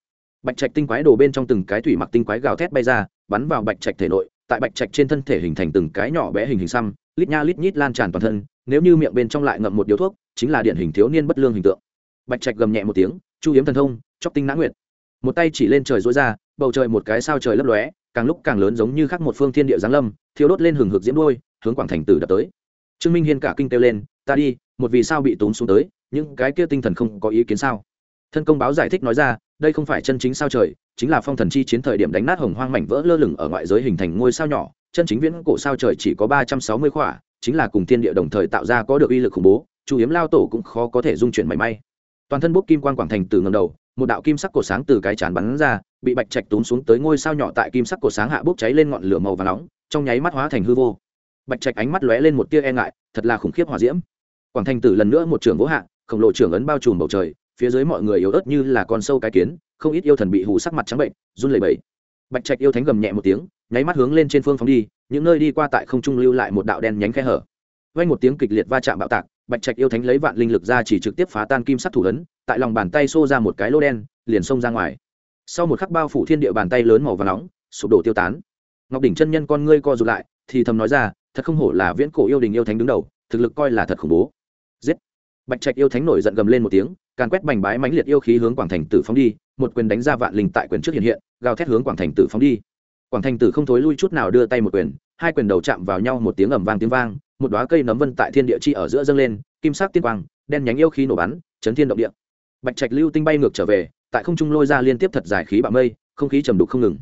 Bạch trạch tinh quái đồ bên trong từng cái thủy mặc tinh quái gào thét bay ra, bắn vào bạch trạch thể nội, tại bạch trạch trên thân thể hình thành từng cái nhỏ bé hình hình xăm, lít nha lít nhít lan tràn toàn thân, nếu như miệng bên trong lại ngậm một điếu thuốc, chính là điển hình thiếu niên bất lương hình tượng. Bạch trạch gầm nhẹ một tiếng, chu hiếm thần thông chóc tinh nã nguyệt. Một tay chỉ lên trời dối ra, bầu trời một cái sao trời lấp lóe càng lúc càng lớn giống như khắc một phương thiên địa giáng lâm thiếu đốt lên hừng hực diễm đôi hướng quảng thành tử đập tới. Trương minh hiên cả kinh kêu lên, ta đi, một vì sao bị tốn xuống tới, những cái kia tinh thần không có ý kiến sao? Thân công báo giải thích nói ra, đây không phải chân chính sao trời, chính là phong thần chi chiến thời điểm đánh nát hồng hoang mảnh vỡ lơ lửng ở ngoại giới hình thành ngôi sao nhỏ, chân chính viễn cổ sao trời chỉ có ba trăm sáu mươi khỏa, chính là cùng thiên địa đồng thời tạo ra có được uy lực khủng bố chủ yếm lao tổ cũng khó có thể dung chuyển mảy may. Toàn thân bốc kim quan quảng thành từ ngầm đầu một đạo kim sắc cổ sáng từ cái chán bắn ra, bị bạch trạch túm xuống tới ngôi sao nhỏ tại kim sắc cổ sáng hạ bốc cháy lên ngọn lửa màu và nóng, trong nháy mắt hóa thành hư vô. Bạch trạch ánh mắt lóe lên một tia e ngại, thật là khủng khiếp hòa diễm. Quảng thành tử lần nữa một trường vỗ hạ, khổng lồ trưởng ấn bao trùm bầu trời, phía dưới mọi người yếu ớt như là con sâu cái kiến, không ít yêu thần bị hù sắc mặt trắng bệnh, run lẩy bẩy. Bạch trạch yêu thánh gầm nhẹ một tiếng, nháy mắt hướng lên trên phương phóng đi, những nơi đi qua tại không trung lưu lại một đạo đen nhánh khe hở. Vang một tiếng kịch liệt va chạm bạo tạc, bạch trạch yêu thánh lấy vạn linh lực ra chỉ trực tiếp phá tan kim sắc thủ ấn tại lòng bàn tay xô ra một cái lô đen, liền xông ra ngoài. Sau một khắc bao phủ thiên địa bàn tay lớn màu và nóng, sụp đổ tiêu tán. Ngọc đỉnh chân nhân con ngươi co rụt lại, thì thầm nói ra, thật không hổ là viễn cổ yêu đình yêu thánh đứng đầu, thực lực coi là thật khủng bố. Giết! Bạch trạch yêu thánh nổi giận gầm lên một tiếng, càn quét bành bái mãnh liệt yêu khí hướng quảng thành tử phóng đi, một quyền đánh ra vạn linh tại quyền trước hiện hiện, gào thét hướng quảng thành tử phóng đi. Quảng thành tử không thối lui chút nào đưa tay một quyền, hai quyền đầu chạm vào nhau một tiếng ầm vang tiếng vang, một đoá cây nấm vân tại thiên địa chi ở giữa dâng lên, kim sắc tiên quang, đen nhánh yêu khí nổ bắn, chấn thiên động địa bạch trạch lưu tinh bay ngược trở về, tại không trung lôi ra liên tiếp thật dài khí bạo mây, không khí trầm đục không ngừng.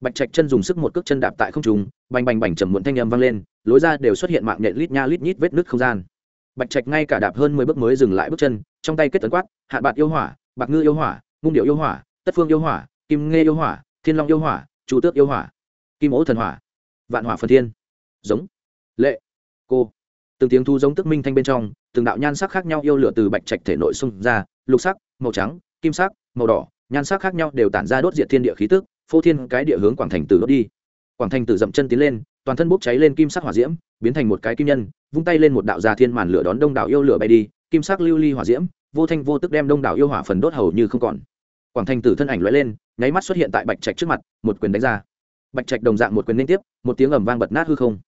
Bạch trạch chân dùng sức một cước chân đạp tại không trung, bành bành bành trầm muộn thanh âm vang lên, lối ra đều xuất hiện mạng nhện lít nha lít nhít vết nứt không gian. Bạch trạch ngay cả đạp hơn mười bước mới dừng lại bước chân, trong tay kết tấn quát, hạ bạt yêu hỏa, bạc ngư yêu hỏa, ngung điệu yêu hỏa, tất phương yêu hỏa, kim nghe yêu hỏa, thiên long yêu hỏa, chu tước yêu hỏa, kim ố thần hỏa, vạn hỏa phần thiên. Giống. Lệ. Cô. Từng tiếng thu giống tức minh thanh bên trong, từng đạo nhan sắc khác nhau yêu lửa từ bạch trạch thể nội xung ra lục sắc, màu trắng, kim sắc, màu đỏ, nhan sắc khác nhau đều tản ra đốt diệt thiên địa khí tức, phô thiên cái địa hướng quảng thành tử đốt đi. Quảng thành tử dậm chân tiến lên, toàn thân bốc cháy lên kim sắc hỏa diễm, biến thành một cái kim nhân, vung tay lên một đạo già thiên màn lửa đón đông đảo yêu lửa bay đi, kim sắc lưu ly hỏa diễm, vô thanh vô tức đem đông đảo yêu hỏa phần đốt hầu như không còn. Quảng thành tử thân ảnh lóe lên, nháy mắt xuất hiện tại bạch trạch trước mặt, một quyền đánh ra. Bạch trạch đồng dạng một quyền liên tiếp, một tiếng ầm vang bật nát hư không.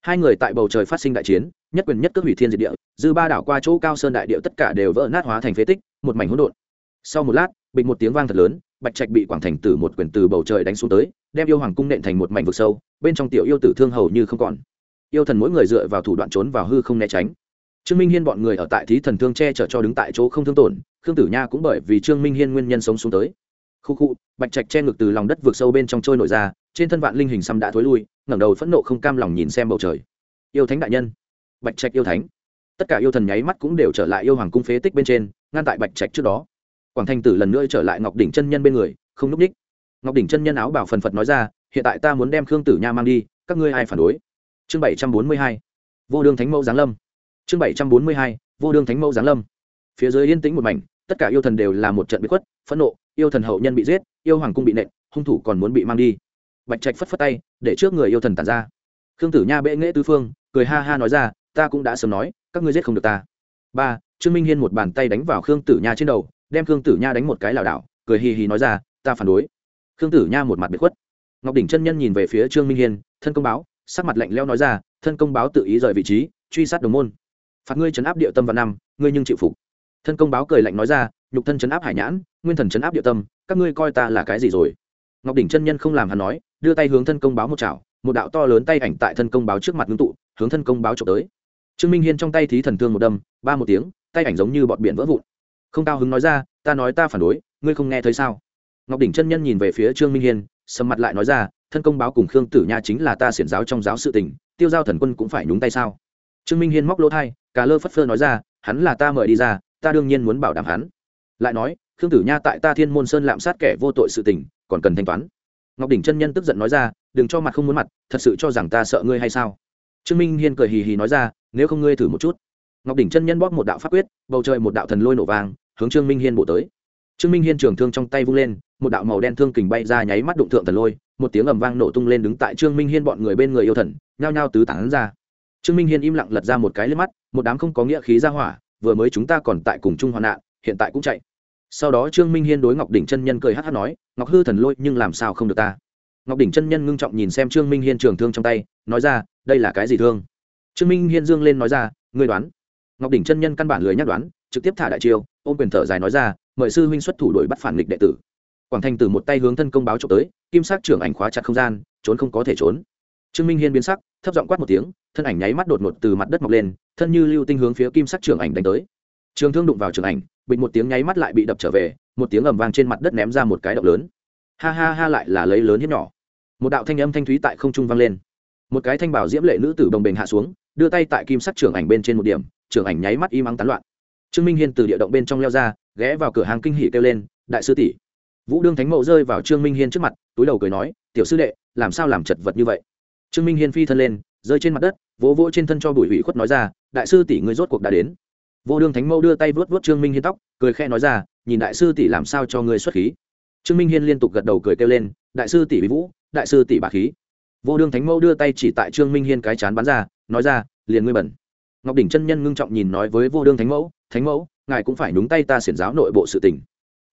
Hai người tại bầu trời phát sinh đại chiến nhất quyền nhất cước hủy thiên diệt địa, dư ba đảo qua chỗ cao sơn đại địa tất cả đều vỡ nát hóa thành phế tích, một mảnh hỗn độn. Sau một lát, bịch một tiếng vang thật lớn, bạch trạch bị quảng thành tử một quyền từ bầu trời đánh xuống tới, đem yêu hoàng cung nện thành một mảnh vực sâu, bên trong tiểu yêu tử thương hầu như không còn. Yêu thần mỗi người dựa vào thủ đoạn trốn vào hư không né tránh. Trương minh hiên bọn người ở tại thí thần thương che chở cho đứng tại chỗ không thương tổn, khương tử nha cũng bởi vì trương minh hiên nguyên nhân sống xuống tới. Khu khu, bạch trạch che ngực từ lòng đất vượt sâu bên trong trôi nổi ra, trên thân vạn linh hình xăm đã thối lui, ngẩng đầu phẫn nộ không cam lòng nhìn xem bầu trời. Yêu thánh đại nhân bạch trạch yêu thánh. Tất cả yêu thần nháy mắt cũng đều trở lại yêu hoàng cung phế tích bên trên, ngăn tại bạch trạch trước đó. Quảng thanh tử lần nữa trở lại ngọc đỉnh chân nhân bên người, không núp ních. Ngọc đỉnh chân nhân áo bảo phần phật nói ra, hiện tại ta muốn đem khương tử nha mang đi, các ngươi ai phản đối? Chương bảy trăm bốn mươi hai. Vô đương thánh mẫu giáng lâm. Chương bảy trăm bốn mươi hai. Vô đương thánh mẫu giáng lâm. Phía dưới yên tĩnh một mảnh, tất cả yêu thần đều là một trận bị khuất, phẫn nộ, yêu thần hậu nhân bị giết, yêu hoàng cung bị nện, hung thủ còn muốn bị mang đi. Bạch trạch phất phất tay, để trước người yêu thần tàn ra. Khương tử nha bệ nghễ tứ phương, cười ha ha nói ra ta cũng đã sớm nói, các ngươi giết không được ta. Ba, trương minh hiên một bàn tay đánh vào khương tử nha trên đầu, đem khương tử nha đánh một cái lảo đảo, cười hì hì nói ra, ta phản đối. Khương tử nha một mặt bị khuất. Ngọc đỉnh chân nhân nhìn về phía trương minh hiên, thân công báo, sắc mặt lạnh leo nói ra, thân công báo tự ý rời vị trí, truy sát đồng môn. Phạt ngươi chấn áp địa tâm vào năm, ngươi nhưng chịu phục. Thân công báo cười lạnh nói ra, nhục thân chấn áp hải nhãn, nguyên thần chấn áp địa tâm, các ngươi coi ta là cái gì rồi? Ngọc đỉnh chân nhân không làm hắn nói, đưa tay hướng thân công báo một chảo, một đạo to lớn tay ảnh tại thân công báo trước mặt ngưng tụ, hướng thân công báo trộm tới trương minh hiên trong tay thí thần thương một đâm, ba một tiếng, tay ảnh giống như bọn biển vỡ vụn. Không cao hứng nói ra, ta nói ta phản đối, ngươi không nghe thấy sao? Ngọc đỉnh chân nhân nhìn về phía trương minh hiên, sầm mặt lại nói ra, thân công báo cùng khương tử nha chính là ta xiển giáo trong giáo sự tình, tiêu giao thần quân cũng phải nhúng tay sao? Trương minh hiên móc lỗ thai, cà lơ phất phơ nói ra, hắn là ta mời đi ra, ta đương nhiên muốn bảo đảm hắn. Lại nói, khương tử nha tại ta thiên môn sơn lạm sát kẻ vô tội sự tình, còn cần thanh toán. Ngọc đỉnh chân nhân tức giận nói ra, đừng cho mặt không muốn mặt, thật sự cho rằng ta sợ ngươi hay sao? Trương minh hiên cười hì hì nói ra nếu không ngươi thử một chút. Ngọc đỉnh chân nhân bóp một đạo pháp quyết, bầu trời một đạo thần lôi nổ vàng hướng trương minh hiên bổ tới. Trương minh hiên trường thương trong tay vung lên, một đạo màu đen thương kình bay ra nháy mắt đụng thượng thần lôi, một tiếng ầm vang nổ tung lên đứng tại trương minh hiên bọn người bên người yêu thần, nhao nhao tứ tán ra. Trương minh hiên im lặng lật ra một cái lên mắt, một đám không có nghĩa khí ra hỏa, vừa mới chúng ta còn tại cùng chung hoạn nạn, hiện tại cũng chạy. Sau đó trương minh hiên đối ngọc đỉnh chân nhân cười hát hát nói, ngọc hư thần lôi, nhưng làm sao không được ta? Ngọc đỉnh chân nhân ngưng trọng nhìn xem trương minh hiên trường thương trong tay, nói ra, đây là cái gì thương? Trương minh hiên dương lên nói ra, ngươi đoán. Ngọc đỉnh chân nhân căn bản lười nhắc đoán, trực tiếp thả đại chiêu, ôm quyền thở dài nói ra, mời sư huynh xuất thủ đội bắt phản nghịch đệ tử. Quảng thành từ một tay hướng thân công báo trộm tới, kim sắc trưởng ảnh khóa chặt không gian, trốn không có thể trốn. Trương minh hiên biến sắc, thấp giọng quát một tiếng, thân ảnh nháy mắt đột ngột từ mặt đất mọc lên, thân như lưu tinh hướng phía kim sắc trưởng ảnh đánh tới. Trường thương đụng vào trưởng ảnh bịch một tiếng nháy mắt lại bị đập trở về, một tiếng ầm vang trên mặt đất ném ra một cái động lớn. Ha ha ha lại là lấy lớn hiếp nhỏ. Một đạo thanh âm thanh thúy tại không trung vang lên. Một cái thanh bảo diễm lệ nữ tử đồng bình hạ xuống đưa tay tại kim sắc trưởng ảnh bên trên một điểm, trưởng ảnh nháy mắt im ắng tán loạn. Trương minh hiên từ địa động bên trong leo ra, ghé vào cửa hàng kinh hỉ kêu lên, đại sư tỷ. Vũ đương thánh mậu rơi vào trương minh hiên trước mặt, túi đầu cười nói, tiểu sư đệ, làm sao làm chật vật như vậy? Trương minh hiên phi thân lên, rơi trên mặt đất, vỗ vỗ trên thân cho bùi hủy khuất nói ra, đại sư tỷ người rốt cuộc đã đến. Vô đương thánh mẫu đưa tay vuốt vuốt trương minh hiên tóc, cười khe nói ra, nhìn đại sư tỷ làm sao cho ngươi xuất khí. Trương minh hiên liên tục gật đầu cười kêu lên, đại sư tỷ vũ, đại sư tỷ bà khí. Vô đương thánh mẫu đưa tay chỉ tại trương minh hiên cái chán bắn ra nói ra, liền ngươi bẩn. Ngọc đỉnh chân nhân ngưng trọng nhìn nói với vô đương thánh mẫu thánh mẫu, ngài cũng phải nhúng tay ta xiển giáo nội bộ sự tình.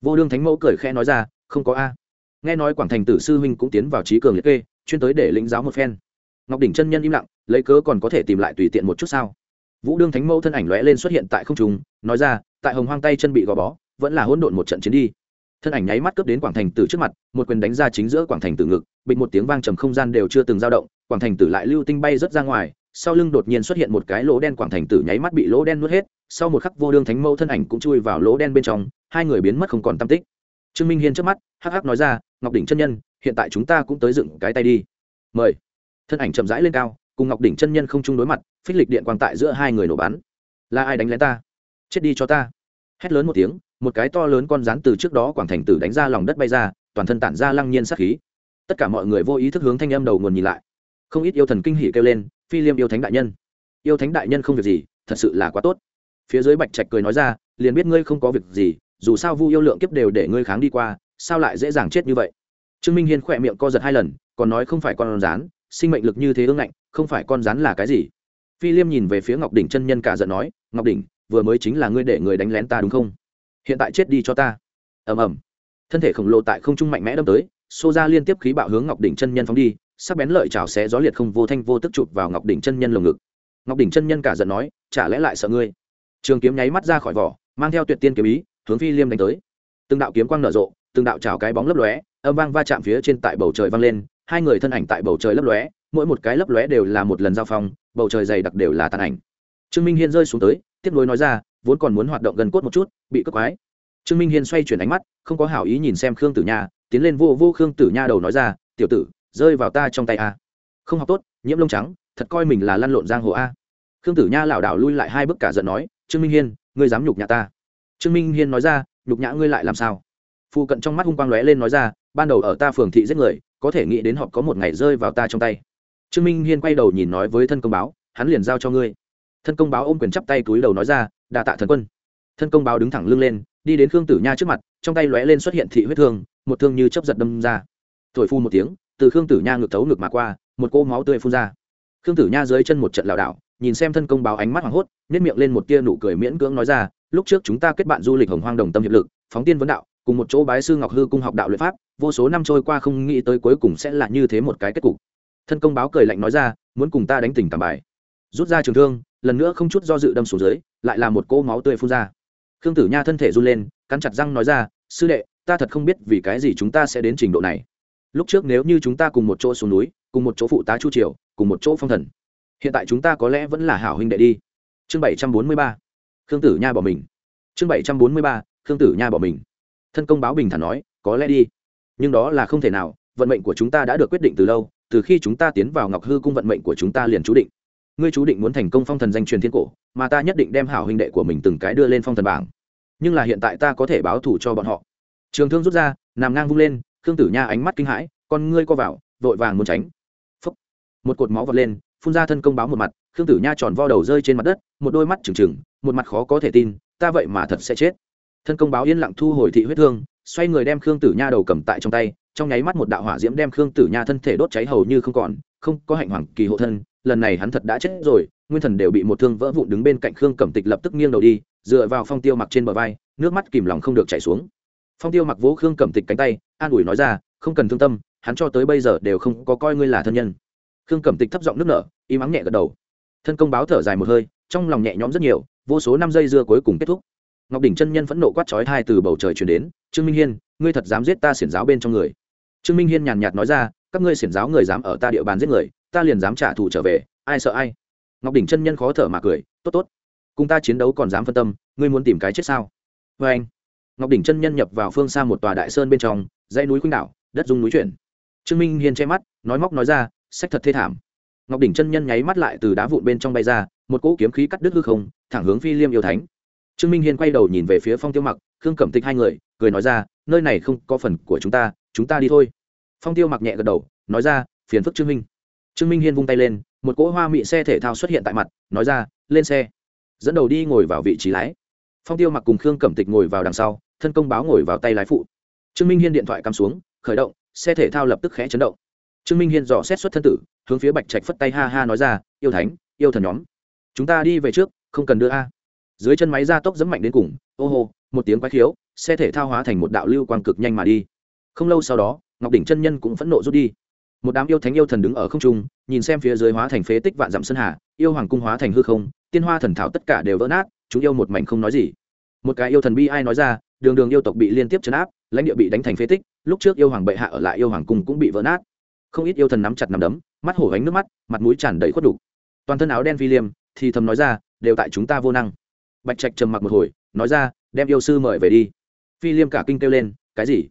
Vô đương thánh mẫu cười khẽ nói ra, không có a. Nghe nói quảng thành tử sư huynh cũng tiến vào trí cường liệt kê, chuyên tới để lĩnh giáo một phen. Ngọc đỉnh chân nhân im lặng, lấy cớ còn có thể tìm lại tùy tiện một chút sao? Vũ đương thánh mẫu thân ảnh lóe lên xuất hiện tại không trung, nói ra, tại hồng hoang tay chân bị gò bó, vẫn là hỗn độn một trận chiến đi. Thân ảnh nháy mắt cướp đến quảng thành tử trước mặt, một quyền đánh ra chính giữa quảng thành tử ngực, bịch một tiếng vang trầm không gian đều chưa từng dao động, quảng thành tử lại lưu tinh bay rất ra ngoài sau lưng đột nhiên xuất hiện một cái lỗ đen quảng thành tử nháy mắt bị lỗ đen nuốt hết, sau một khắc vô đương thánh mẫu thân ảnh cũng chui vào lỗ đen bên trong, hai người biến mất không còn tam tích. Trương minh hiên trước mắt, hắc hắc nói ra, ngọc đỉnh chân nhân, hiện tại chúng ta cũng tới dựng cái tay đi. Mời. Thân ảnh chậm rãi lên cao, cùng ngọc đỉnh chân nhân không chung đối mặt, phích lịch điện quang tại giữa hai người nổ bắn. Là ai đánh lén ta? Chết đi cho ta. Hét lớn một tiếng, một cái to lớn con rắn từ trước đó quảng thành tử đánh ra lòng đất bay ra, toàn thân tản ra lăng nhiên sát khí. Tất cả mọi người vô ý thức hướng thanh âm đầu nguồn nhìn lại. Không ít yêu thần kinh hỉ kêu lên phi liêm yêu thánh đại nhân. Yêu thánh đại nhân không việc gì, thật sự là quá tốt. Phía dưới bạch trạch cười nói ra, liền biết ngươi không có việc gì, dù sao vu yêu lượng kiếp đều để ngươi kháng đi qua, sao lại dễ dàng chết như vậy? Trương minh hiên khỏe miệng co giật hai lần, còn nói không phải con rán sinh mệnh lực như thế ương ngạnh, không phải con rán là cái gì? Phi liêm nhìn về phía ngọc đỉnh chân nhân cả giận nói, ngọc đỉnh, vừa mới chính là ngươi để người đánh lén ta đúng không? Hiện tại chết đi cho ta. Ầm ầm. Thân thể khổng lồ tại không trung mạnh mẽ đâm tới, xô ra liên tiếp khí bạo hướng ngọc đỉnh chân nhân phóng đi sắc bén lợi chảo xé gió liệt không vô thanh vô tức chụp vào ngọc đỉnh chân nhân lồng ngực. Ngọc đỉnh chân nhân cả giận nói, chả lẽ lại sợ ngươi? Trường kiếm nháy mắt ra khỏi vỏ, mang theo tuyệt tiên kiếm ý, hướng phi liêm đánh tới. Từng đạo kiếm quang nở rộ, từng đạo chảo cái bóng lấp lóe, âm vang va chạm phía trên tại bầu trời vang lên, hai người thân ảnh tại bầu trời lấp lóe, mỗi một cái lấp lóe đều là một lần giao phong, bầu trời dày đặc đều là tàn ảnh. Trương minh hiên rơi xuống tới, tiếp nối nói ra, vốn còn muốn hoạt động gần cốt một chút, bị cướp quái. Trương minh hiên xoay chuyển ánh mắt, không có hảo ý nhìn xem khương tử nha, tiến lên vô vô khương tử nha đầu nói ra, tiểu tử rơi vào ta trong tay a. Không học tốt, nhiễm lông trắng, thật coi mình là lăn lộn giang hồ a. Khương tử nha lảo đảo lui lại hai bước cả giận nói, trương minh hiên, ngươi dám nhục nhã ta? Trương minh hiên nói ra, nhục nhã ngươi lại làm sao? Phụ cận trong mắt hung quang lóe lên nói ra, ban đầu ở ta phường thị giết người, có thể nghĩ đến họ có một ngày rơi vào ta trong tay. Trương minh hiên quay đầu nhìn nói với thân công báo, hắn liền giao cho ngươi. Thân công báo ôm quyền chắp tay túi đầu nói ra đà tạ thần quân. Thân công báo đứng thẳng lưng lên, đi đến khương tử nha trước mặt, trong tay lóe lên xuất hiện thị huyết thương, một thương như chấp giật đâm ra. Thổi phu một tiếng từ khương tử nha ngược thấu ngược mà qua, một cô máu tươi phun ra. Khương tử nha dưới chân một trận lảo đảo, nhìn xem thân công báo ánh mắt hoảng hốt nếp miệng lên một tia nụ cười miễn cưỡng nói ra, lúc trước chúng ta kết bạn du lịch hồng hoang đồng tâm hiệp lực, phóng tiên vấn đạo, cùng một chỗ bái sư ngọc hư cung học đạo luyện pháp, vô số năm trôi qua không nghĩ tới cuối cùng sẽ là như thế một cái kết cục. Thân công báo cười lạnh nói ra, muốn cùng ta đánh tình cảm bài. Rút ra trường thương, lần nữa không chút do dự đâm xuống dưới, lại là một cỗ máu tươi phun ra. Khương tử nha thân thể run lên, cắn chặt răng nói ra, sư đệ, ta thật không biết vì cái gì chúng ta sẽ đến trình độ này lúc trước nếu như chúng ta cùng một chỗ xuống núi, cùng một chỗ phụ tá chu triều, cùng một chỗ phong thần, hiện tại chúng ta có lẽ vẫn là hảo huynh đệ đi. Chương bảy trăm bốn mươi ba, khương tử nha bỏ mình. Chương bảy trăm bốn mươi ba, khương tử nha bỏ mình. Thân công báo bình thản nói, có lẽ đi. Nhưng đó là không thể nào, vận mệnh của chúng ta đã được quyết định từ lâu, từ khi chúng ta tiến vào ngọc hư cung vận mệnh của chúng ta liền chú định. Ngươi chú định muốn thành công phong thần danh truyền thiên cổ, mà ta nhất định đem hảo huynh đệ của mình từng cái đưa lên phong thần bảng. Nhưng là hiện tại ta có thể báo thủ cho bọn họ. Trường thương rút ra, nằm ngang vung lên khương tử nha ánh mắt kinh hãi, con ngươi co vào, vội vàng muốn tránh. Phúc. một cột máu vọt lên, phun ra thân công báo một mặt, khương tử nha tròn vo đầu rơi trên mặt đất, một đôi mắt trừng trừng, một mặt khó có thể tin, ta vậy mà thật sẽ chết. Thân công báo yên lặng thu hồi thị huyết thương, xoay người đem khương tử nha đầu cầm tại trong tay, trong nháy mắt một đạo hỏa diễm đem khương tử nha thân thể đốt cháy hầu như không còn, không có hạnh hoàng kỳ hộ thân, lần này hắn thật đã chết rồi, nguyên thần đều bị một thương vỡ vụn đứng bên cạnh khương cẩm tịch lập tức nghiêng đầu đi, dựa vào phong tiêu mặc trên bờ vai, nước mắt kìm lòng không được chảy xuống phong tiêu mặc vỗ khương cẩm tịch cánh tay, an ủi nói ra, không cần thương tâm, hắn cho tới bây giờ đều không có coi ngươi là thân nhân. Khương cẩm tịch thấp giọng nước nở, im ắng nhẹ gật đầu. Thân công báo thở dài một hơi, trong lòng nhẹ nhõm rất nhiều, vô số năm giây dưa cuối cùng kết thúc. Ngọc đỉnh chân nhân phẫn nộ quát chói thai từ bầu trời chuyển đến, trương minh hiên, ngươi thật dám giết ta xiển giáo bên trong người? Trương minh hiên nhàn nhạt nói ra, các ngươi xiển giáo người dám ở ta địa bàn giết người, ta liền dám trả thù trở về, ai sợ ai? Ngọc đỉnh chân nhân khó thở mà cười, tốt tốt, cùng ta chiến đấu còn dám phân tâm, ngươi muốn tìm cái chết sao? Vê anh ngọc đỉnh chân nhân nhập vào phương xa một tòa đại sơn bên trong, dãy núi khuynh đảo, đất dung núi chuyển. Trương minh hiên che mắt, nói móc nói ra, sách thật thê thảm. Ngọc đỉnh chân nhân nháy mắt lại từ đá vụn bên trong bay ra, một cỗ kiếm khí cắt đứt hư không, thẳng hướng phi liêm yêu thánh. Trương minh hiên quay đầu nhìn về phía phong tiêu mặc, khương cẩm tịch hai người, cười nói ra, nơi này không có phần của chúng ta chúng ta đi thôi. Phong tiêu mặc nhẹ gật đầu, nói ra, phiền phức trương minh. Trương minh hiên vung tay lên, một cỗ hoa mị xe thể thao xuất hiện tại mặt, nói ra, lên xe. Dẫn đầu đi ngồi vào vị trí lái. Phong tiêu mặc cùng khương cẩm tịch ngồi vào đằng sau thân công báo ngồi vào tay lái phụ. Trương minh hiên điện thoại cắm xuống, khởi động, xe thể thao lập tức khẽ chấn động. Trương minh hiên dò xét xuất thân tử, hướng phía bạch trạch phất tay ha ha nói ra, yêu thánh, yêu thần nhóm, chúng ta đi về trước, không cần đưa a. Dưới chân máy ra tốc dẫm mạnh đến cùng, ô hô, một tiếng quái khiếu, xe thể thao hóa thành một đạo lưu quang cực nhanh mà đi. Không lâu sau đó, ngọc đỉnh chân nhân cũng phẫn nộ rút đi. Một đám yêu thánh yêu thần đứng ở không trung, nhìn xem phía dưới hóa thành phế tích vạn dặm sơn hà, yêu hoàng cung hóa thành hư không, tiên hoa thần thảo tất cả đều vỡ nát, chúng yêu một mảnh không nói gì. Một cái yêu thần bi ai nói ra đường đường yêu tộc bị liên tiếp chấn áp, lãnh địa bị đánh thành phế tích, lúc trước yêu hoàng bệ hạ ở lại yêu hoàng cung cũng bị vỡ nát. Không ít yêu thần nắm chặt nắm đấm, mắt hổ gánh nước mắt, mặt mũi tràn đầy khuất đục toàn thân áo đen phi liêm, thì thầm nói ra, đều tại chúng ta vô năng. Bạch trạch trầm mặc một hồi, nói ra, đem yêu sư mời về đi. Phi liêm cả kinh kêu lên, cái gì?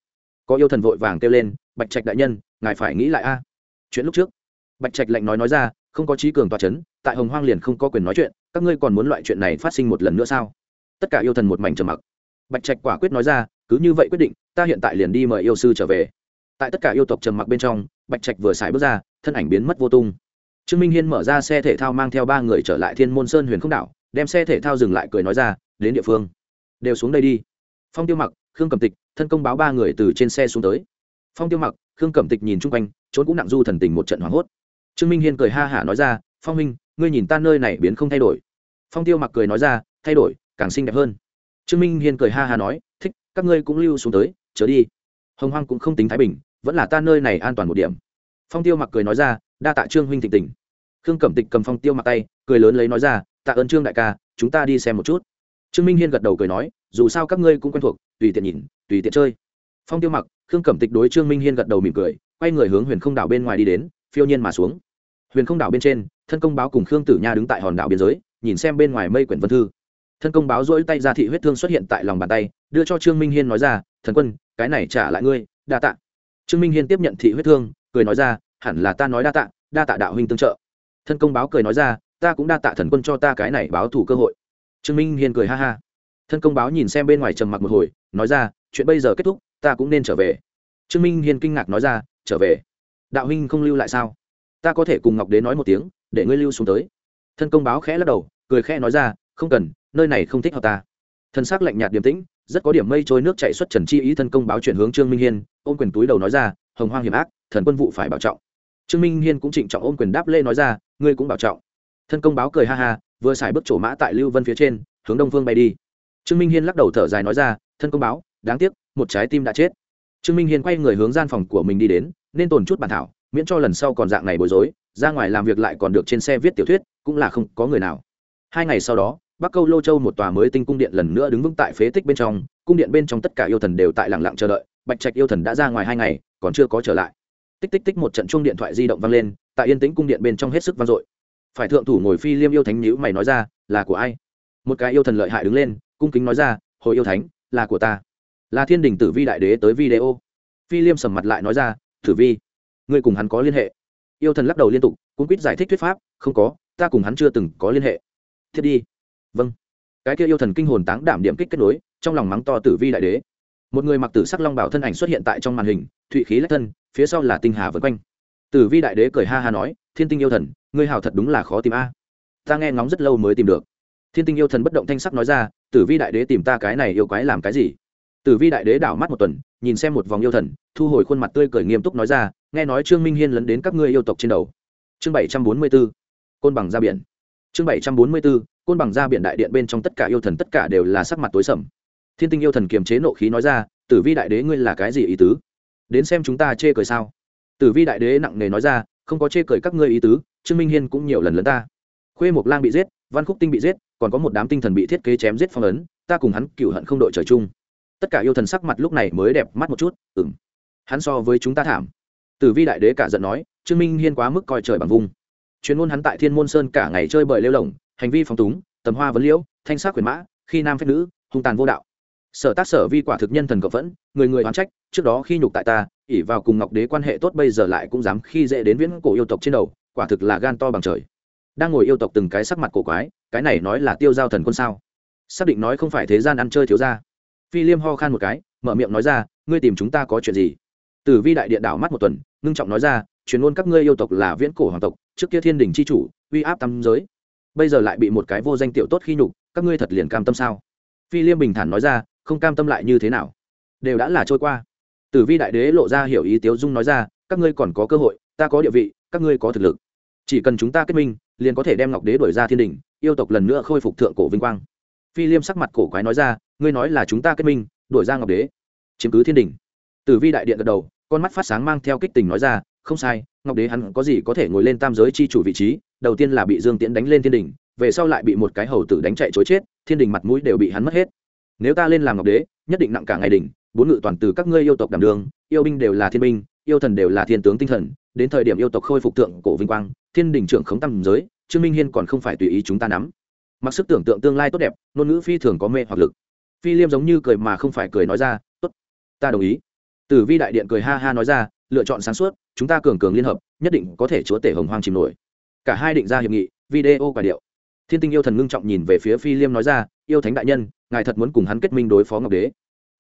Có yêu thần vội vàng kêu lên, bạch trạch đại nhân, ngài phải nghĩ lại a. Chuyện lúc trước, bạch trạch lạnh nói nói ra, không có trí cường tòa c h ấ n tại hồng hoang liền không có quyền nói chuyện, các ngươi còn muốn loại chuyện này phát sinh một lần nữa sao? Tất cả yêu thần một mảnh trầm mặc bạch trạch quả quyết nói ra, cứ như vậy quyết định, ta hiện tại liền đi mời yêu sư trở về. Tại tất cả yêu tộc trầm mặc bên trong, bạch trạch vừa xài bước ra, thân ảnh biến mất vô tung. Trương minh hiên mở ra xe thể thao mang theo ba người trở lại thiên môn sơn huyền không đảo, đem xe thể thao dừng lại cười nói ra, đến địa phương, đều xuống đây đi. Phong tiêu mặc, khương Cẩm tịch, thân công báo ba người từ trên xe xuống tới. Phong tiêu mặc, khương cẩm tịch nhìn chung quanh, trốn cũng nặng du thần tình một trận hoảng hốt. Trương minh hiên cười ha hả nói ra, phong minh ngươi nhìn ta nơi này biến không thay đổi. Phong tiêu mặc cười nói ra, thay đổi, càng xinh đẹp hơn trương minh hiên cười ha ha nói, thích, các ngươi cũng lưu xuống tới trở đi. Hồng hoang cũng không tính thái bình, vẫn là ta nơi này an toàn một điểm. Phong tiêu mặc cười nói ra, đa tạ trương huynh thịnh tình. Khương cẩm tịch cầm phong tiêu mặc tay, cười lớn lấy nói ra, tạ ơn trương đại ca, chúng ta đi xem một chút. Trương minh hiên gật đầu cười nói, dù sao các ngươi cũng quen thuộc, tùy tiện nhìn, tùy tiện chơi. Phong tiêu mặc, khương cẩm tịch đối trương minh hiên gật đầu mỉm cười, quay người hướng huyền không đảo bên ngoài đi đến, phiêu nhiên mà xuống. Huyền không đảo bên trên, thân công báo cùng khương tử nha đứng tại hòn đảo biên giới, nhìn xem bên ngoài mây quyển vân thư thân công báo rỗi tay ra thị huyết thương xuất hiện tại lòng bàn tay, đưa cho trương minh hiên nói ra, thần quân, cái này trả lại ngươi, đa tạ. Trương minh hiên tiếp nhận thị huyết thương, cười nói ra, hẳn là ta nói đa tạ đa tạ đạo huynh tương trợ. Thân công báo cười nói ra, ta cũng đa tạ thần quân cho ta cái này báo thủ cơ hội. Trương minh hiên cười ha ha. Thân công báo nhìn xem bên ngoài trầm mặc một hồi, nói ra, chuyện bây giờ kết thúc, ta cũng nên trở về. Trương minh hiên kinh ngạc nói ra, trở về? Đạo huynh không lưu lại sao? Ta có thể cùng ngọc đế nói một tiếng, để ngươi lưu xuống tới. Thân công báo khẽ lắc đầu, cười khẽ nói ra, không cần nơi này không thích hợp ta. Thân xác lạnh nhạt điềm tĩnh, rất có điểm mây trôi nước chạy xuất trần chi ý thân công báo chuyển hướng trương minh hiên, ôm quyền túi đầu nói ra, hồng hoang hiểm ác, thần quân vụ phải bảo trọng. Trương minh hiên cũng trịnh trọng ôm quyền đáp lê nói ra, ngươi cũng bảo trọng. Thân công báo cười ha ha, vừa xài bước trổ mã tại lưu vân phía trên, hướng đông phương bay đi. Trương minh hiên lắc đầu thở dài nói ra, thân công báo, đáng tiếc, một trái tim đã chết. Trương minh hiên quay người hướng gian phòng của mình đi đến, nên tồn chút bản thảo, miễn cho lần sau còn dạng này bối rối, ra ngoài làm việc lại còn được trên xe viết tiểu thuyết, cũng là không có người nào. Hai ngày sau đó bắc câu lô châu một tòa mới tinh cung điện lần nữa đứng vững tại phế tích bên trong, cung điện bên trong tất cả yêu thần đều tại lặng lặng chờ đợi, bạch trạch yêu thần đã ra ngoài hai ngày, còn chưa có trở lại. Tích tích tích một trận chuông điện thoại di động vang lên, tại yên tĩnh cung điện bên trong hết sức vang dội. Phải thượng thủ ngồi phi liêm yêu thánh nhữ mày nói ra, là của ai? Một cái yêu thần lợi hại đứng lên, cung kính nói ra, hồi yêu thánh, là của ta. Là thiên đình tử vi đại đế tới video. Phi liêm sầm mặt lại nói ra, tử vi, ngươi cùng hắn có liên hệ? Yêu thần lắc đầu liên tục cũng quýt giải thích thuyết pháp, không có, ta cùng hắn chưa từng có liên hệ. Thiết đi vâng. Cái kia yêu thần kinh hồn táng đảm điểm kích kết nối, trong lòng mắng to tử vi đại đế. Một người mặc tử sắc long bảo thân ảnh xuất hiện tại trong màn hình, thụy khí lách thân, phía sau là tinh hà vân quanh. Tử vi đại đế cười ha ha nói, thiên tinh yêu thần, ngươi hào thật đúng là khó tìm a. Ta nghe ngóng rất lâu mới tìm được. Thiên tinh yêu thần bất động thanh sắc nói ra, tử vi đại đế tìm ta cái này yêu quái làm cái gì? Tử vi đại đế đảo mắt một tuần, nhìn xem một vòng yêu thần, thu hồi khuôn mặt tươi cười nghiêm túc nói ra, nghe nói trương minh hiên lấn đến các ngươi yêu tộc trên đầu. Chương bảy trăm bốn mươi b ố côn bằng ra biển. Chương bảy trăm bốn mươi b ố côn bằng ra biển đại điện bên trong tất cả yêu thần tất cả đều là sắc mặt tối sầm. Thiên tinh yêu thần kiềm chế nộ khí nói ra, tử vi đại đế ngươi là cái gì ý tứ? Đến xem chúng ta chê cười sao. Tử vi đại đế nặng nề nói ra, không có chê cười các ngươi ý tứ, trương minh hiên cũng nhiều lần lấn ta. Khuê mộc lang bị giết, văn khúc tinh bị giết, còn có một đám tinh thần bị thiết kế chém giết phong ấn, ta cùng hắn cựu hận không đội trời chung. Tất cả yêu thần sắc mặt lúc này mới đẹp mắt một chút ừng hắn so với chúng ta thảm. Tử vi đại đế cả giận nói, trương minh hiên quá mức coi trời bằng vung. Chuyên môn hắn tại thiên môn sơn cả ngày chơi bời lêu lỏng hành vi phóng túng, tầm hoa vấn liễu, thanh sắc quyền mã, khi nam phép nữ, hung tàn vô đạo. Sở tác sở vi quả thực nhân thần cộng vẫn người người oán trách, trước đó khi nhục tại ta ỉ vào cùng ngọc đế quan hệ tốt bây giờ lại cũng dám khi dễ đến viễn cổ yêu tộc trên đầu, quả thực là gan to bằng trời. Đang ngồi yêu tộc từng cái sắc mặt cổ quái, cái này nói là tiêu giao thần quân sao? Xác định nói không phải thế gian ăn chơi thiếu ra phi liêm ho khan một cái, mở miệng nói ra, ngươi tìm chúng ta có chuyện gì? Tử vi đại điện đảo mắt một tuần, ngưng trọng nói ra, truyền ngôn các ngươi yêu tộc là viễn cổ hoàng tộc, trước kia thiên đình c h i chủ, uy áp tam giới bây giờ lại bị một cái vô danh tiểu tốt khi nhục, các ngươi thật liền cam tâm sao? Phi liêm bình thản nói ra, không cam tâm lại như thế nào? Đều đã là trôi qua. Tử vi đại đế lộ ra hiểu ý tiếu dung nói ra, các ngươi còn có cơ hội, ta có địa vị, các ngươi có thực lực. Chỉ cần chúng ta kết minh, liền có thể đem ngọc đế đổi ra thiên đình, yêu tộc lần nữa khôi phục thượng cổ vinh quang. Phi liêm sắc mặt cổ quái nói ra, ngươi nói là chúng ta kết minh đổi ra ngọc đế, chiếm cứ thiên đình. Tử vi đại điện gật đầu, con mắt phát sáng mang theo kích tình nói ra, không sai, ngọc đế hắn có gì có thể ngồi lên tam giới chi chủ vị trí đầu tiên là bị dương tiễn đánh lên thiên đình về sau lại bị một cái hầu tử đánh chạy chối chết thiên đình mặt mũi đều bị hắn mất hết. Nếu ta lên làm ngọc đế nhất định nặng cả ngày đình, bốn ngự toàn từ các ngươi yêu tộc đảm đường yêu binh đều là thiên binh yêu thần đều là thiên tướng tinh thần đến thời điểm yêu tộc khôi phục tượng cổ vinh quang thiên đình trưởng khống tam giới trương minh hiên còn không phải tùy ý chúng ta nắm. Mặc sức tưởng tượng tương lai tốt đẹp ngôn ngữ phi thường có mê hoặc lực. Phi liêm giống như cười mà không phải cười nói ra tốt ta đồng ý. Tử vi đại điện cười ha ha nói ra lựa chọn sáng suốt chúng ta cường cường liên hợp nhất định có thể chúa tể hồng hoang chìm nổi cả hai định ra hiệp nghị, video quả điệu. Thiên tinh yêu thần ngưng trọng nhìn về phía phi liêm nói ra, yêu thánh đại nhân, ngài thật muốn cùng hắn kết minh đối phó ngọc đế.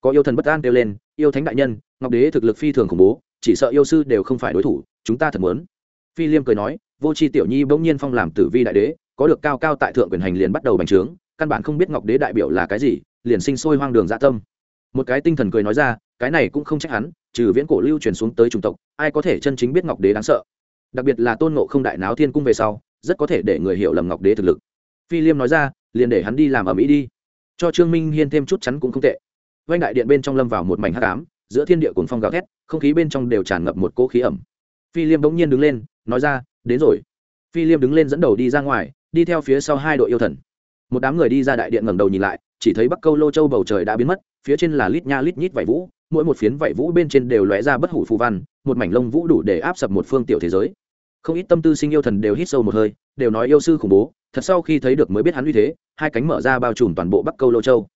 Có yêu thần bất an kêu lên, yêu thánh đại nhân, ngọc đế thực lực phi thường khủng bố, chỉ sợ yêu sư đều không phải đối thủ, chúng ta thật muốn. Phi liêm cười nói, vô c tiểu nhi bỗng nhiên phong làm tử vi đại đế, có được cao cao tại thượng quyền hành liền bắt đầu bành trướng, căn bản không biết ngọc đế đại biểu là cái gì, liền sinh sôi hoang đường dạ tâm. Một cái tinh thần cười nói ra, cái này cũng không trách hắn, trừ viễn cổ lưu truyền xuống tới chủng tộc, ai có thể chân chính biết ngọc đế đáng sợ đặc biệt là tôn ngộ không đại náo thiên cung về sau, rất có thể để người hiểu lầm ngọc đế thực lực. Phi liêm nói ra, liền để hắn đi làm ở mỹ đi. Cho trương minh hiên thêm chút chắn cũng không tệ. Vanh đại điện bên trong lâm vào một mảnh hát cám giữa thiên địa cùng phong gào thét, không khí bên trong đều tràn ngập một cỗ khí ẩm. Phi liêm bỗng nhiên đứng lên, nói ra, đến rồi. Phi liêm đứng lên dẫn đầu đi ra ngoài, đi theo phía sau hai đội yêu thần. Một đám người đi ra đại điện ngẩng đầu nhìn lại, chỉ thấy bắc câu lô châu bầu trời đã biến mất, phía trên là lít nha lít nhít vải vũ, mỗi một phiến vải vũ bên trên đều lóe ra bất hủ phù văn, một mảnh lông vũ đủ để áp sập một phương tiểu thế giới không ít tâm tư sinh yêu thần đều hít sâu một hơi, đều nói yêu sư khủng bố, thật sau khi thấy được mới biết hắn uy thế, hai cánh mở ra bao trùm toàn bộ bắc câu lô châu.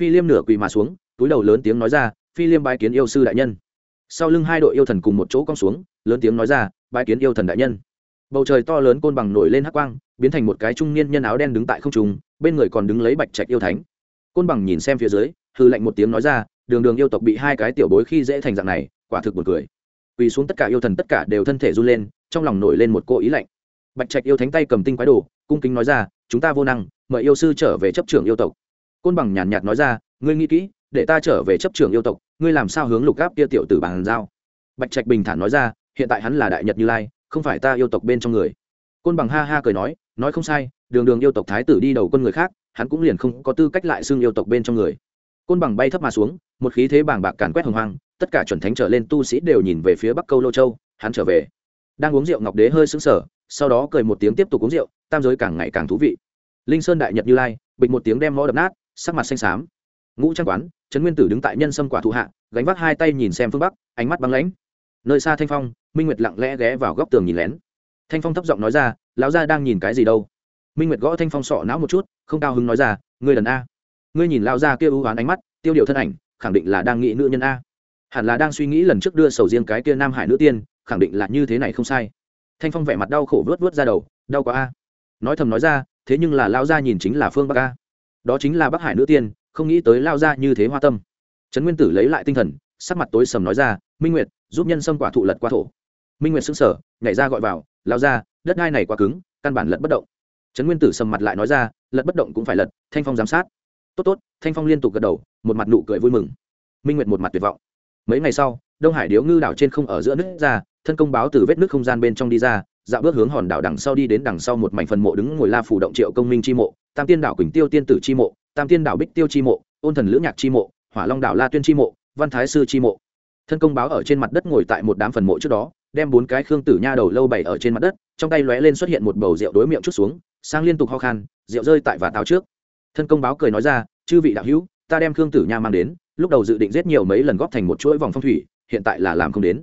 Phi liêm nửa quỳ mà xuống, túi đầu lớn tiếng nói ra, phi liêm bái kiến yêu sư đại nhân. Sau lưng hai đội yêu thần cùng một chỗ cong xuống, lớn tiếng nói ra, bái kiến yêu thần đại nhân. Bầu trời to lớn côn bằng nổi lên hắc quang, biến thành một cái trung niên nhân áo đen đứng tại không trung, bên người còn đứng lấy bạch trạch yêu thánh. Côn bằng nhìn xem phía dưới hư lạnh một tiếng nói ra, đường đường yêu tộc bị hai cái tiểu bối khi dễ thành dạng này, quả thực buồn cười quỳ xuống tất cả yêu thần tất cả đều thân thể run lên, trong lòng nổi lên một cô ý lạnh. Bạch trạch yêu thánh tay cầm tinh quái đồ, cung kính nói ra, chúng ta vô năng, mời yêu sư trở về chấp trưởng yêu tộc. Côn bằng nhàn nhạt nói ra, ngươi nghĩ kỹ, để ta trở về chấp trưởng yêu tộc, ngươi làm sao hướng lục gáp kia tiểu tử bàn giao? Bạch trạch bình thản nói ra, hiện tại hắn là đại nhật như lai, không phải ta yêu tộc bên trong người. Côn bằng ha ha cười nói nói không sai, đường đường yêu tộc thái tử đi đầu con người khác, hắn cũng liền không có tư cách lại xưng yêu tộc bên trong người. Côn bằng bay thấp mà xuống, một khí thế bàng bạc càn quét hồng hoang tất cả chuẩn thánh trở lên tu sĩ đều nhìn về phía bắc câu lô châu, hắn trở về. Đang uống rượu ngọc đế hơi sững sờ, sau đó cười một tiếng tiếp tục uống rượu, tam giới càng ngày càng thú vị. Linh sơn đại nhật như lai, bịch một tiếng đem mõ đập nát, sắc mặt xanh xám. Ngũ trang quán, trấn nguyên tử đứng tại nhân sâm quả thụ hạ, gánh vác hai tay nhìn xem phương bắc, ánh mắt băng lãnh. Nơi xa thanh phong, minh nguyệt lặng lẽ ghé vào góc tường nhìn lén. Thanh phong thấp giọng nói ra, lão gia đang nhìn cái gì đâu? Minh nguyệt gõ thanh phong sọ não một chút, không cao hứng nói ra, ngươi đần a. Ngươi nhìn lão gia kia ưu hoán ánh mắt, tiêu điều thân ảnh, khẳng định là đang nghĩ nữ nhân a hẳn là đang suy nghĩ lần trước đưa sầu riêng cái kia nam hải nữ tiên, khẳng định là như thế này không sai. Thanh phong vẻ mặt đau khổ vớt vớt ra đầu, đau quá a. Nói thầm nói ra, thế nhưng là lao ra nhìn chính là phương bắc a. Đó chính là bắc hải nữ tiên, không nghĩ tới lao ra như thế hoa tâm. Trấn nguyên tử lấy lại tinh thần, sắc mặt tối sầm nói ra, minh nguyệt, giúp nhân sâm quả thụ lật qua thổ. Minh nguyệt xứng sở nhảy ra gọi vào lao ra đất đai này quá cứng, căn bản lật bất động. Trấn nguyên tử sầm mặt lại nói ra, lật bất động cũng phải lật. Thanh phong giám sát. Tốt tốt. Thanh phong liên tục gật đầu, một mặt nụ cười vui mừng. Minh nguyệt một mặt tuyệt vọng mấy ngày sau, đông hải điếu ngư đảo trên không ở giữa nước ra, thân công báo từ vết nước không gian bên trong đi ra dạo bước hướng hòn đảo đằng sau đi đến đằng sau một mảnh phần mộ đứng ngồi la phủ động triệu công minh chi mộ, tam tiên đảo quỳnh tiêu tiên tử chi mộ, tam tiên đảo bích tiêu chi mộ, ôn thần lữ nhạc chi mộ, hỏa long đảo la tuyên chi mộ, văn thái sư chi mộ. Thân công báo ở trên mặt đất ngồi tại một đám phần mộ trước đó, đem bốn cái khương tử nha đầu lâu bày ở trên mặt đất, trong tay lóe lên xuất hiện một bầu rượu đối miệng chút xuống, sang liên tục ho khan, rượu rơi tại và táo trước. Thân công báo cười nói ra, chư vị đạo hữu, ta đem khương tử nha mang đến lúc đầu dự định giết nhiều mấy lần góp thành một chuỗi vòng phong thủy, hiện tại là làm không đến.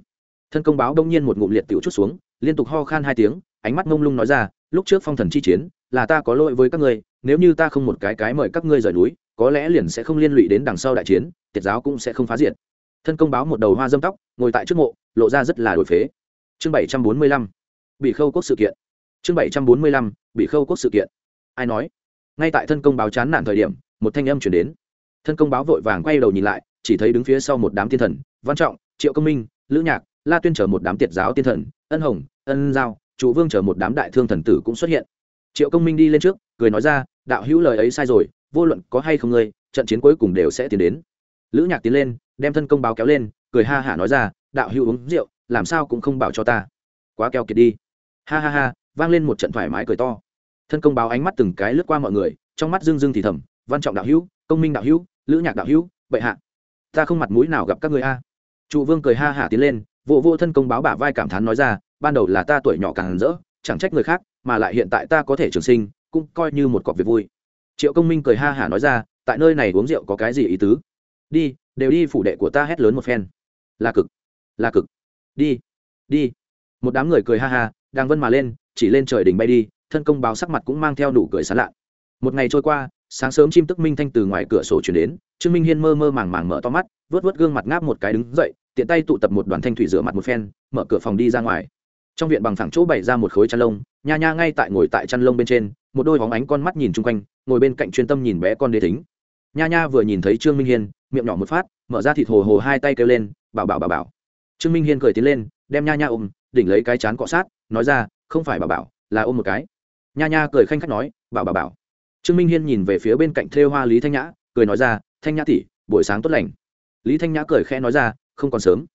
Thân công báo đông nhiên một ngụm liệt tiểu chút xuống, liên tục ho khan hai tiếng, ánh mắt mông lung nói ra, lúc trước phong thần chi chiến, là ta có lỗi với các ngươi, nếu như ta không một cái cái mời các ngươi rời núi, có lẽ liền sẽ không liên lụy đến đằng sau đại chiến, tiệt giáo cũng sẽ không phá diệt. Thân công báo một đầu hoa dâm tóc, ngồi tại trước mộ, lộ ra rất là đổi phế. Chương bảy trăm bốn mươi lăm bị khâu quốc sự kiện. Chương bảy trăm bốn mươi lăm bị khâu quốc sự kiện. Ai nói? Ngay tại thân công báo chán nản thời điểm, một thanh âm chuyển đến thân công báo vội vàng quay đầu nhìn lại, chỉ thấy đứng phía sau một đám tiên thần, văn trọng, triệu công minh, lữ nhạc, la tuyên chở một đám tiệt giáo tiên thần, ân hồng, ân giao, chủ vương chở một đám đại thương thần tử cũng xuất hiện. Triệu công minh đi lên trước, cười nói ra, đạo hữu lời ấy sai rồi, vô luận có hay không ngươi, trận chiến cuối cùng đều sẽ tiến đến. Lữ nhạc tiến lên, đem thân công báo kéo lên, cười ha hả nói ra, đạo hữu uống rượu, làm sao cũng không bảo cho ta. Quá keo kiệt đi. Ha ha ha, vang lên một trận thoải mái cười to. Thân công báo ánh mắt từng cái lướt qua mọi người, trong mắt dưng dưng thì thầm, văn trọng đạo hữu công minh đạo hữu lữ nhạc đạo hữu bệ hạ. Ta không mặt mũi nào gặp các người a. Trụ vương cười ha hả tiến lên vụ vô, vô thân công báo bả vai cảm thán nói ra ban đầu là ta tuổi nhỏ càng rỡ chẳng trách người khác mà lại hiện tại ta có thể trường sinh cũng coi như một cọc việc vui. Triệu công minh cười ha hả nói ra tại nơi này uống rượu có cái gì ý tứ? Đi đều đi phủ đệ của ta hét lớn một phen. Là cực là cực. Đi đi. Một đám người cười ha ha đang vân mà lên chỉ lên trời đỉnh bay đi thân công báo sắc mặt cũng mang theo đủ cười sán lạ. Một ngày trôi qua sáng sớm chim tức minh thanh từ ngoài cửa sổ chuyển đến, trương minh hiên mơ mơ màng màng mở to mắt, vớt vớt gương mặt ngáp một cái đứng dậy, tiện tay tụ tập một đoàn thanh thủy rửa mặt một phen, mở cửa phòng đi ra ngoài. Trong viện bằng phẳng chỗ bày ra một khối chăn lông, nha nha ngay tại ngồi tại chăn lông bên trên, một đôi hóng ánh con mắt nhìn chung quanh, ngồi bên cạnh chuyên tâm nhìn bé con đế thính. Nha nha vừa nhìn thấy trương minh hiên, miệng nhỏ một phát, mở ra thịt hồ hồ hai tay kêu lên, bảo bảo bảo bảo. Trương minh hiên cười tiến lên, đem nha nha ôm, đỉnh lấy cái chán cọ sát, nói ra, không phải bảo bảo, là ôm một cái. Nha nha cười khanh khách nói, bảo bảo bảo trương minh hiên nhìn về phía bên cạnh thêu hoa lý thanh nhã, cười nói ra, thanh nhã tỉ buổi sáng tốt lành. Lý thanh nhã cười khẽ nói ra, không còn sớm.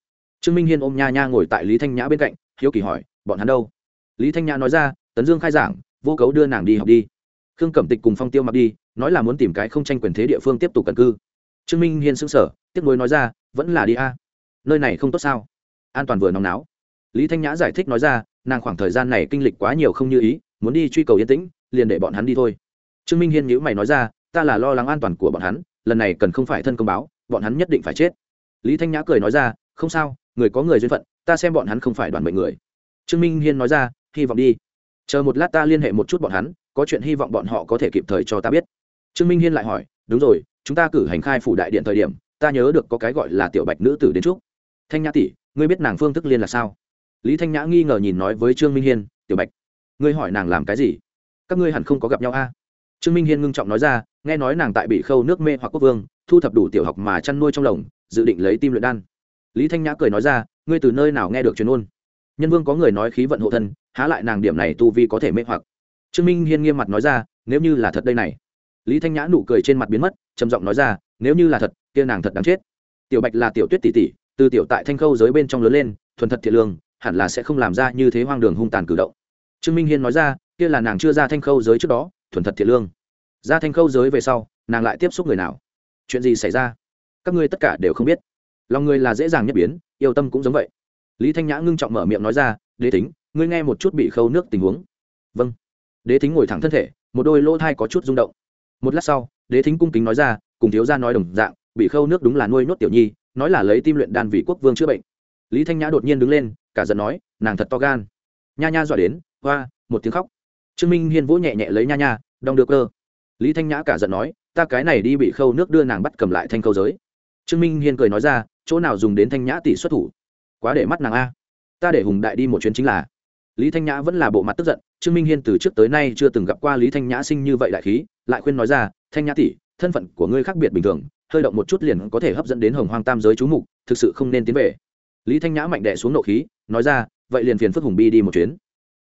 Trương minh hiên ôm nha nha ngồi tại lý thanh nhã bên cạnh, hiếu kỳ hỏi, bọn hắn đâu? Lý thanh nhã nói ra, tấn dương khai giảng, vô cấu đưa nàng đi học đi. Khương cẩm tịch cùng phong tiêu mặc đi, nói là muốn tìm cái không tranh quyền thế địa phương tiếp tục cận cư. Trương minh hiên xứng sở tiếc nuối nói ra, vẫn là đi a. Nơi này không tốt sao? An toàn vừa nóng náo. Lý thanh nhã giải thích nói ra, nàng khoảng thời gian này kinh lịch quá nhiều không như ý, muốn đi truy cầu yên tĩnh, liền để bọn hắn đi thôi trương minh hiên nhữ mày nói ra, ta là lo lắng an toàn của bọn hắn, lần này cần không phải thân công báo, bọn hắn nhất định phải chết. Lý thanh nhã cười nói ra, không sao, người có người duyên phận, ta xem bọn hắn không phải đoàn mệnh người. Trương minh hiên nói ra, hy vọng đi. Chờ một lát ta liên hệ một chút bọn hắn, có chuyện hy vọng bọn họ có thể kịp thời cho ta biết. Trương minh hiên lại hỏi, đúng rồi, chúng ta cử hành khai phủ đại điện thời điểm, ta nhớ được có cái gọi là tiểu bạch nữ tử đến trước thanh nhã tỷ, ngươi biết nàng phương thức liên là sao? Lý thanh nhã nghi ngờ nhìn nói với trương minh hiên, tiểu bạch, ngươi hỏi nàng làm cái gì? Các ngươi hẳn không có gặp nhau a trương minh hiên ngưng trọng nói ra, nghe nói nàng tại bị khâu nước mê hoặc quốc vương, thu thập đủ tiểu học mà chăn nuôi trong lồng, dự định lấy tim luyện đan. Lý thanh nhã cười nói ra, ngươi từ nơi nào nghe được truyền ôn? Nhân vương có người nói khí vận hộ thân, há lại nàng điểm này tu vi có thể mê hoặc. Trương minh hiên nghiêm mặt nói ra, nếu như là thật đây này. Lý thanh nhã nụ cười trên mặt biến mất, trầm giọng nói ra, nếu như là thật, kia nàng thật đáng chết. Tiểu bạch là tiểu tuyết tỷ tỷ, từ tiểu tại thanh khâu giới bên trong lớn lên, thuần thật thiện lương, hẳn là sẽ không làm ra như thế hoang đường hung tàn cử động. Trương minh hiên nói ra, kia là nàng chưa ra thanh khâu giới trước đó thuần thật thiện lương. Ra thanh khâu giới về sau, nàng lại tiếp xúc người nào? Chuyện gì xảy ra? Các ngươi tất cả đều không biết. Lòng người là dễ dàng nhất biến, yêu tâm cũng giống vậy. Lý thanh nhã ngưng trọng mở miệng nói ra, đế tính ngươi nghe một chút bị khâu nước tình huống. Vâng. Đế tính ngồi thẳng thân thể, một đôi lỗ thai có chút rung động. Một lát sau, đế thính cung kính nói ra, cùng thiếu gia nói đồng dạng, bị khâu nước đúng là nuôi nhốt tiểu nhi, nói là lấy tim luyện đan vị quốc vương chữa bệnh. Lý thanh nhã đột nhiên đứng lên, cả giận nói, nàng thật to gan. Nha nha dọa đến, hoa, một tiếng khóc trương minh hiên vỗ nhẹ nhẹ lấy nha nha, đong được cơ. Lý thanh nhã cả giận nói, ta cái này đi bị khâu nước đưa nàng bắt cầm lại thanh khâu giới. Trương minh hiên cười nói ra, chỗ nào dùng đến thanh nhã tỷ xuất thủ? Quá để mắt nàng a. Ta để hùng đại đi một chuyến chính là. Lý thanh nhã vẫn là bộ mặt tức giận, trương minh hiên từ trước tới nay chưa từng gặp qua lý thanh nhã sinh như vậy đại khí, lại khuyên nói ra, thanh nhã tỷ, thân phận của ngươi khác biệt bình thường, hơi động một chút liền có thể hấp dẫn đến hồng hoang tam giới chú mục, thực sự không nên tiến về. Lý thanh nhã mạnh đẻ xuống nộ khí, nói ra, vậy liền phiền phức hùng bi đi một chuyến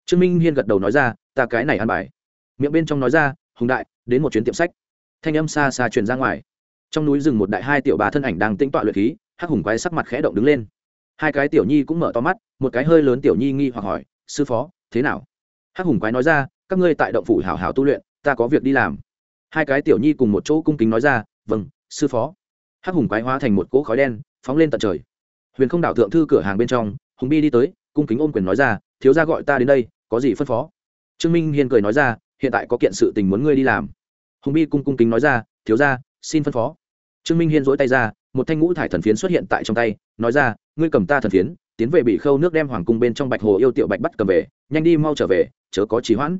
trương minh hiên gật đầu nói ra, ta cái này ăn bài. Miệng bên trong nói ra, hùng đại, đến một chuyến tiệm sách. Thanh âm xa xa truyền ra ngoài. Trong núi rừng một đại hai tiểu bà thân ảnh đang tĩnh tọa luyện khí, hắc hùng quái sắc mặt khẽ động đứng lên. Hai cái tiểu nhi cũng mở to mắt, một cái hơi lớn tiểu nhi nghi hoặc hỏi, sư phó, thế nào? Hắc hùng quái nói ra, các ngươi tại động phủ hảo hảo tu luyện, ta có việc đi làm. Hai cái tiểu nhi cùng một chỗ cung kính nói ra vâng sư phó. Hắc hùng quái hóa thành một cỗ khói đen, phóng lên tận trời. Huyền không đảo thượng thư cửa hàng bên trong, hùng bi đi tới, cung kính ôm quyền nói ra thiếu gia gọi ta đến đây, có gì phân phó? Trương minh hiên cười nói ra, hiện tại có kiện sự tình muốn ngươi đi làm. Hùng bi cung cung kính nói ra, thiếu gia, xin phân phó. Trương minh hiên dỗi tay ra, một thanh ngũ thải thần phiến xuất hiện tại trong tay, nói ra, ngươi cầm ta thần phiến, tiến về bị khâu nước đem hoàng cung bên trong bạch hồ yêu tiểu bạch bắt cầm về, nhanh đi mau trở về, chớ có trì hoãn.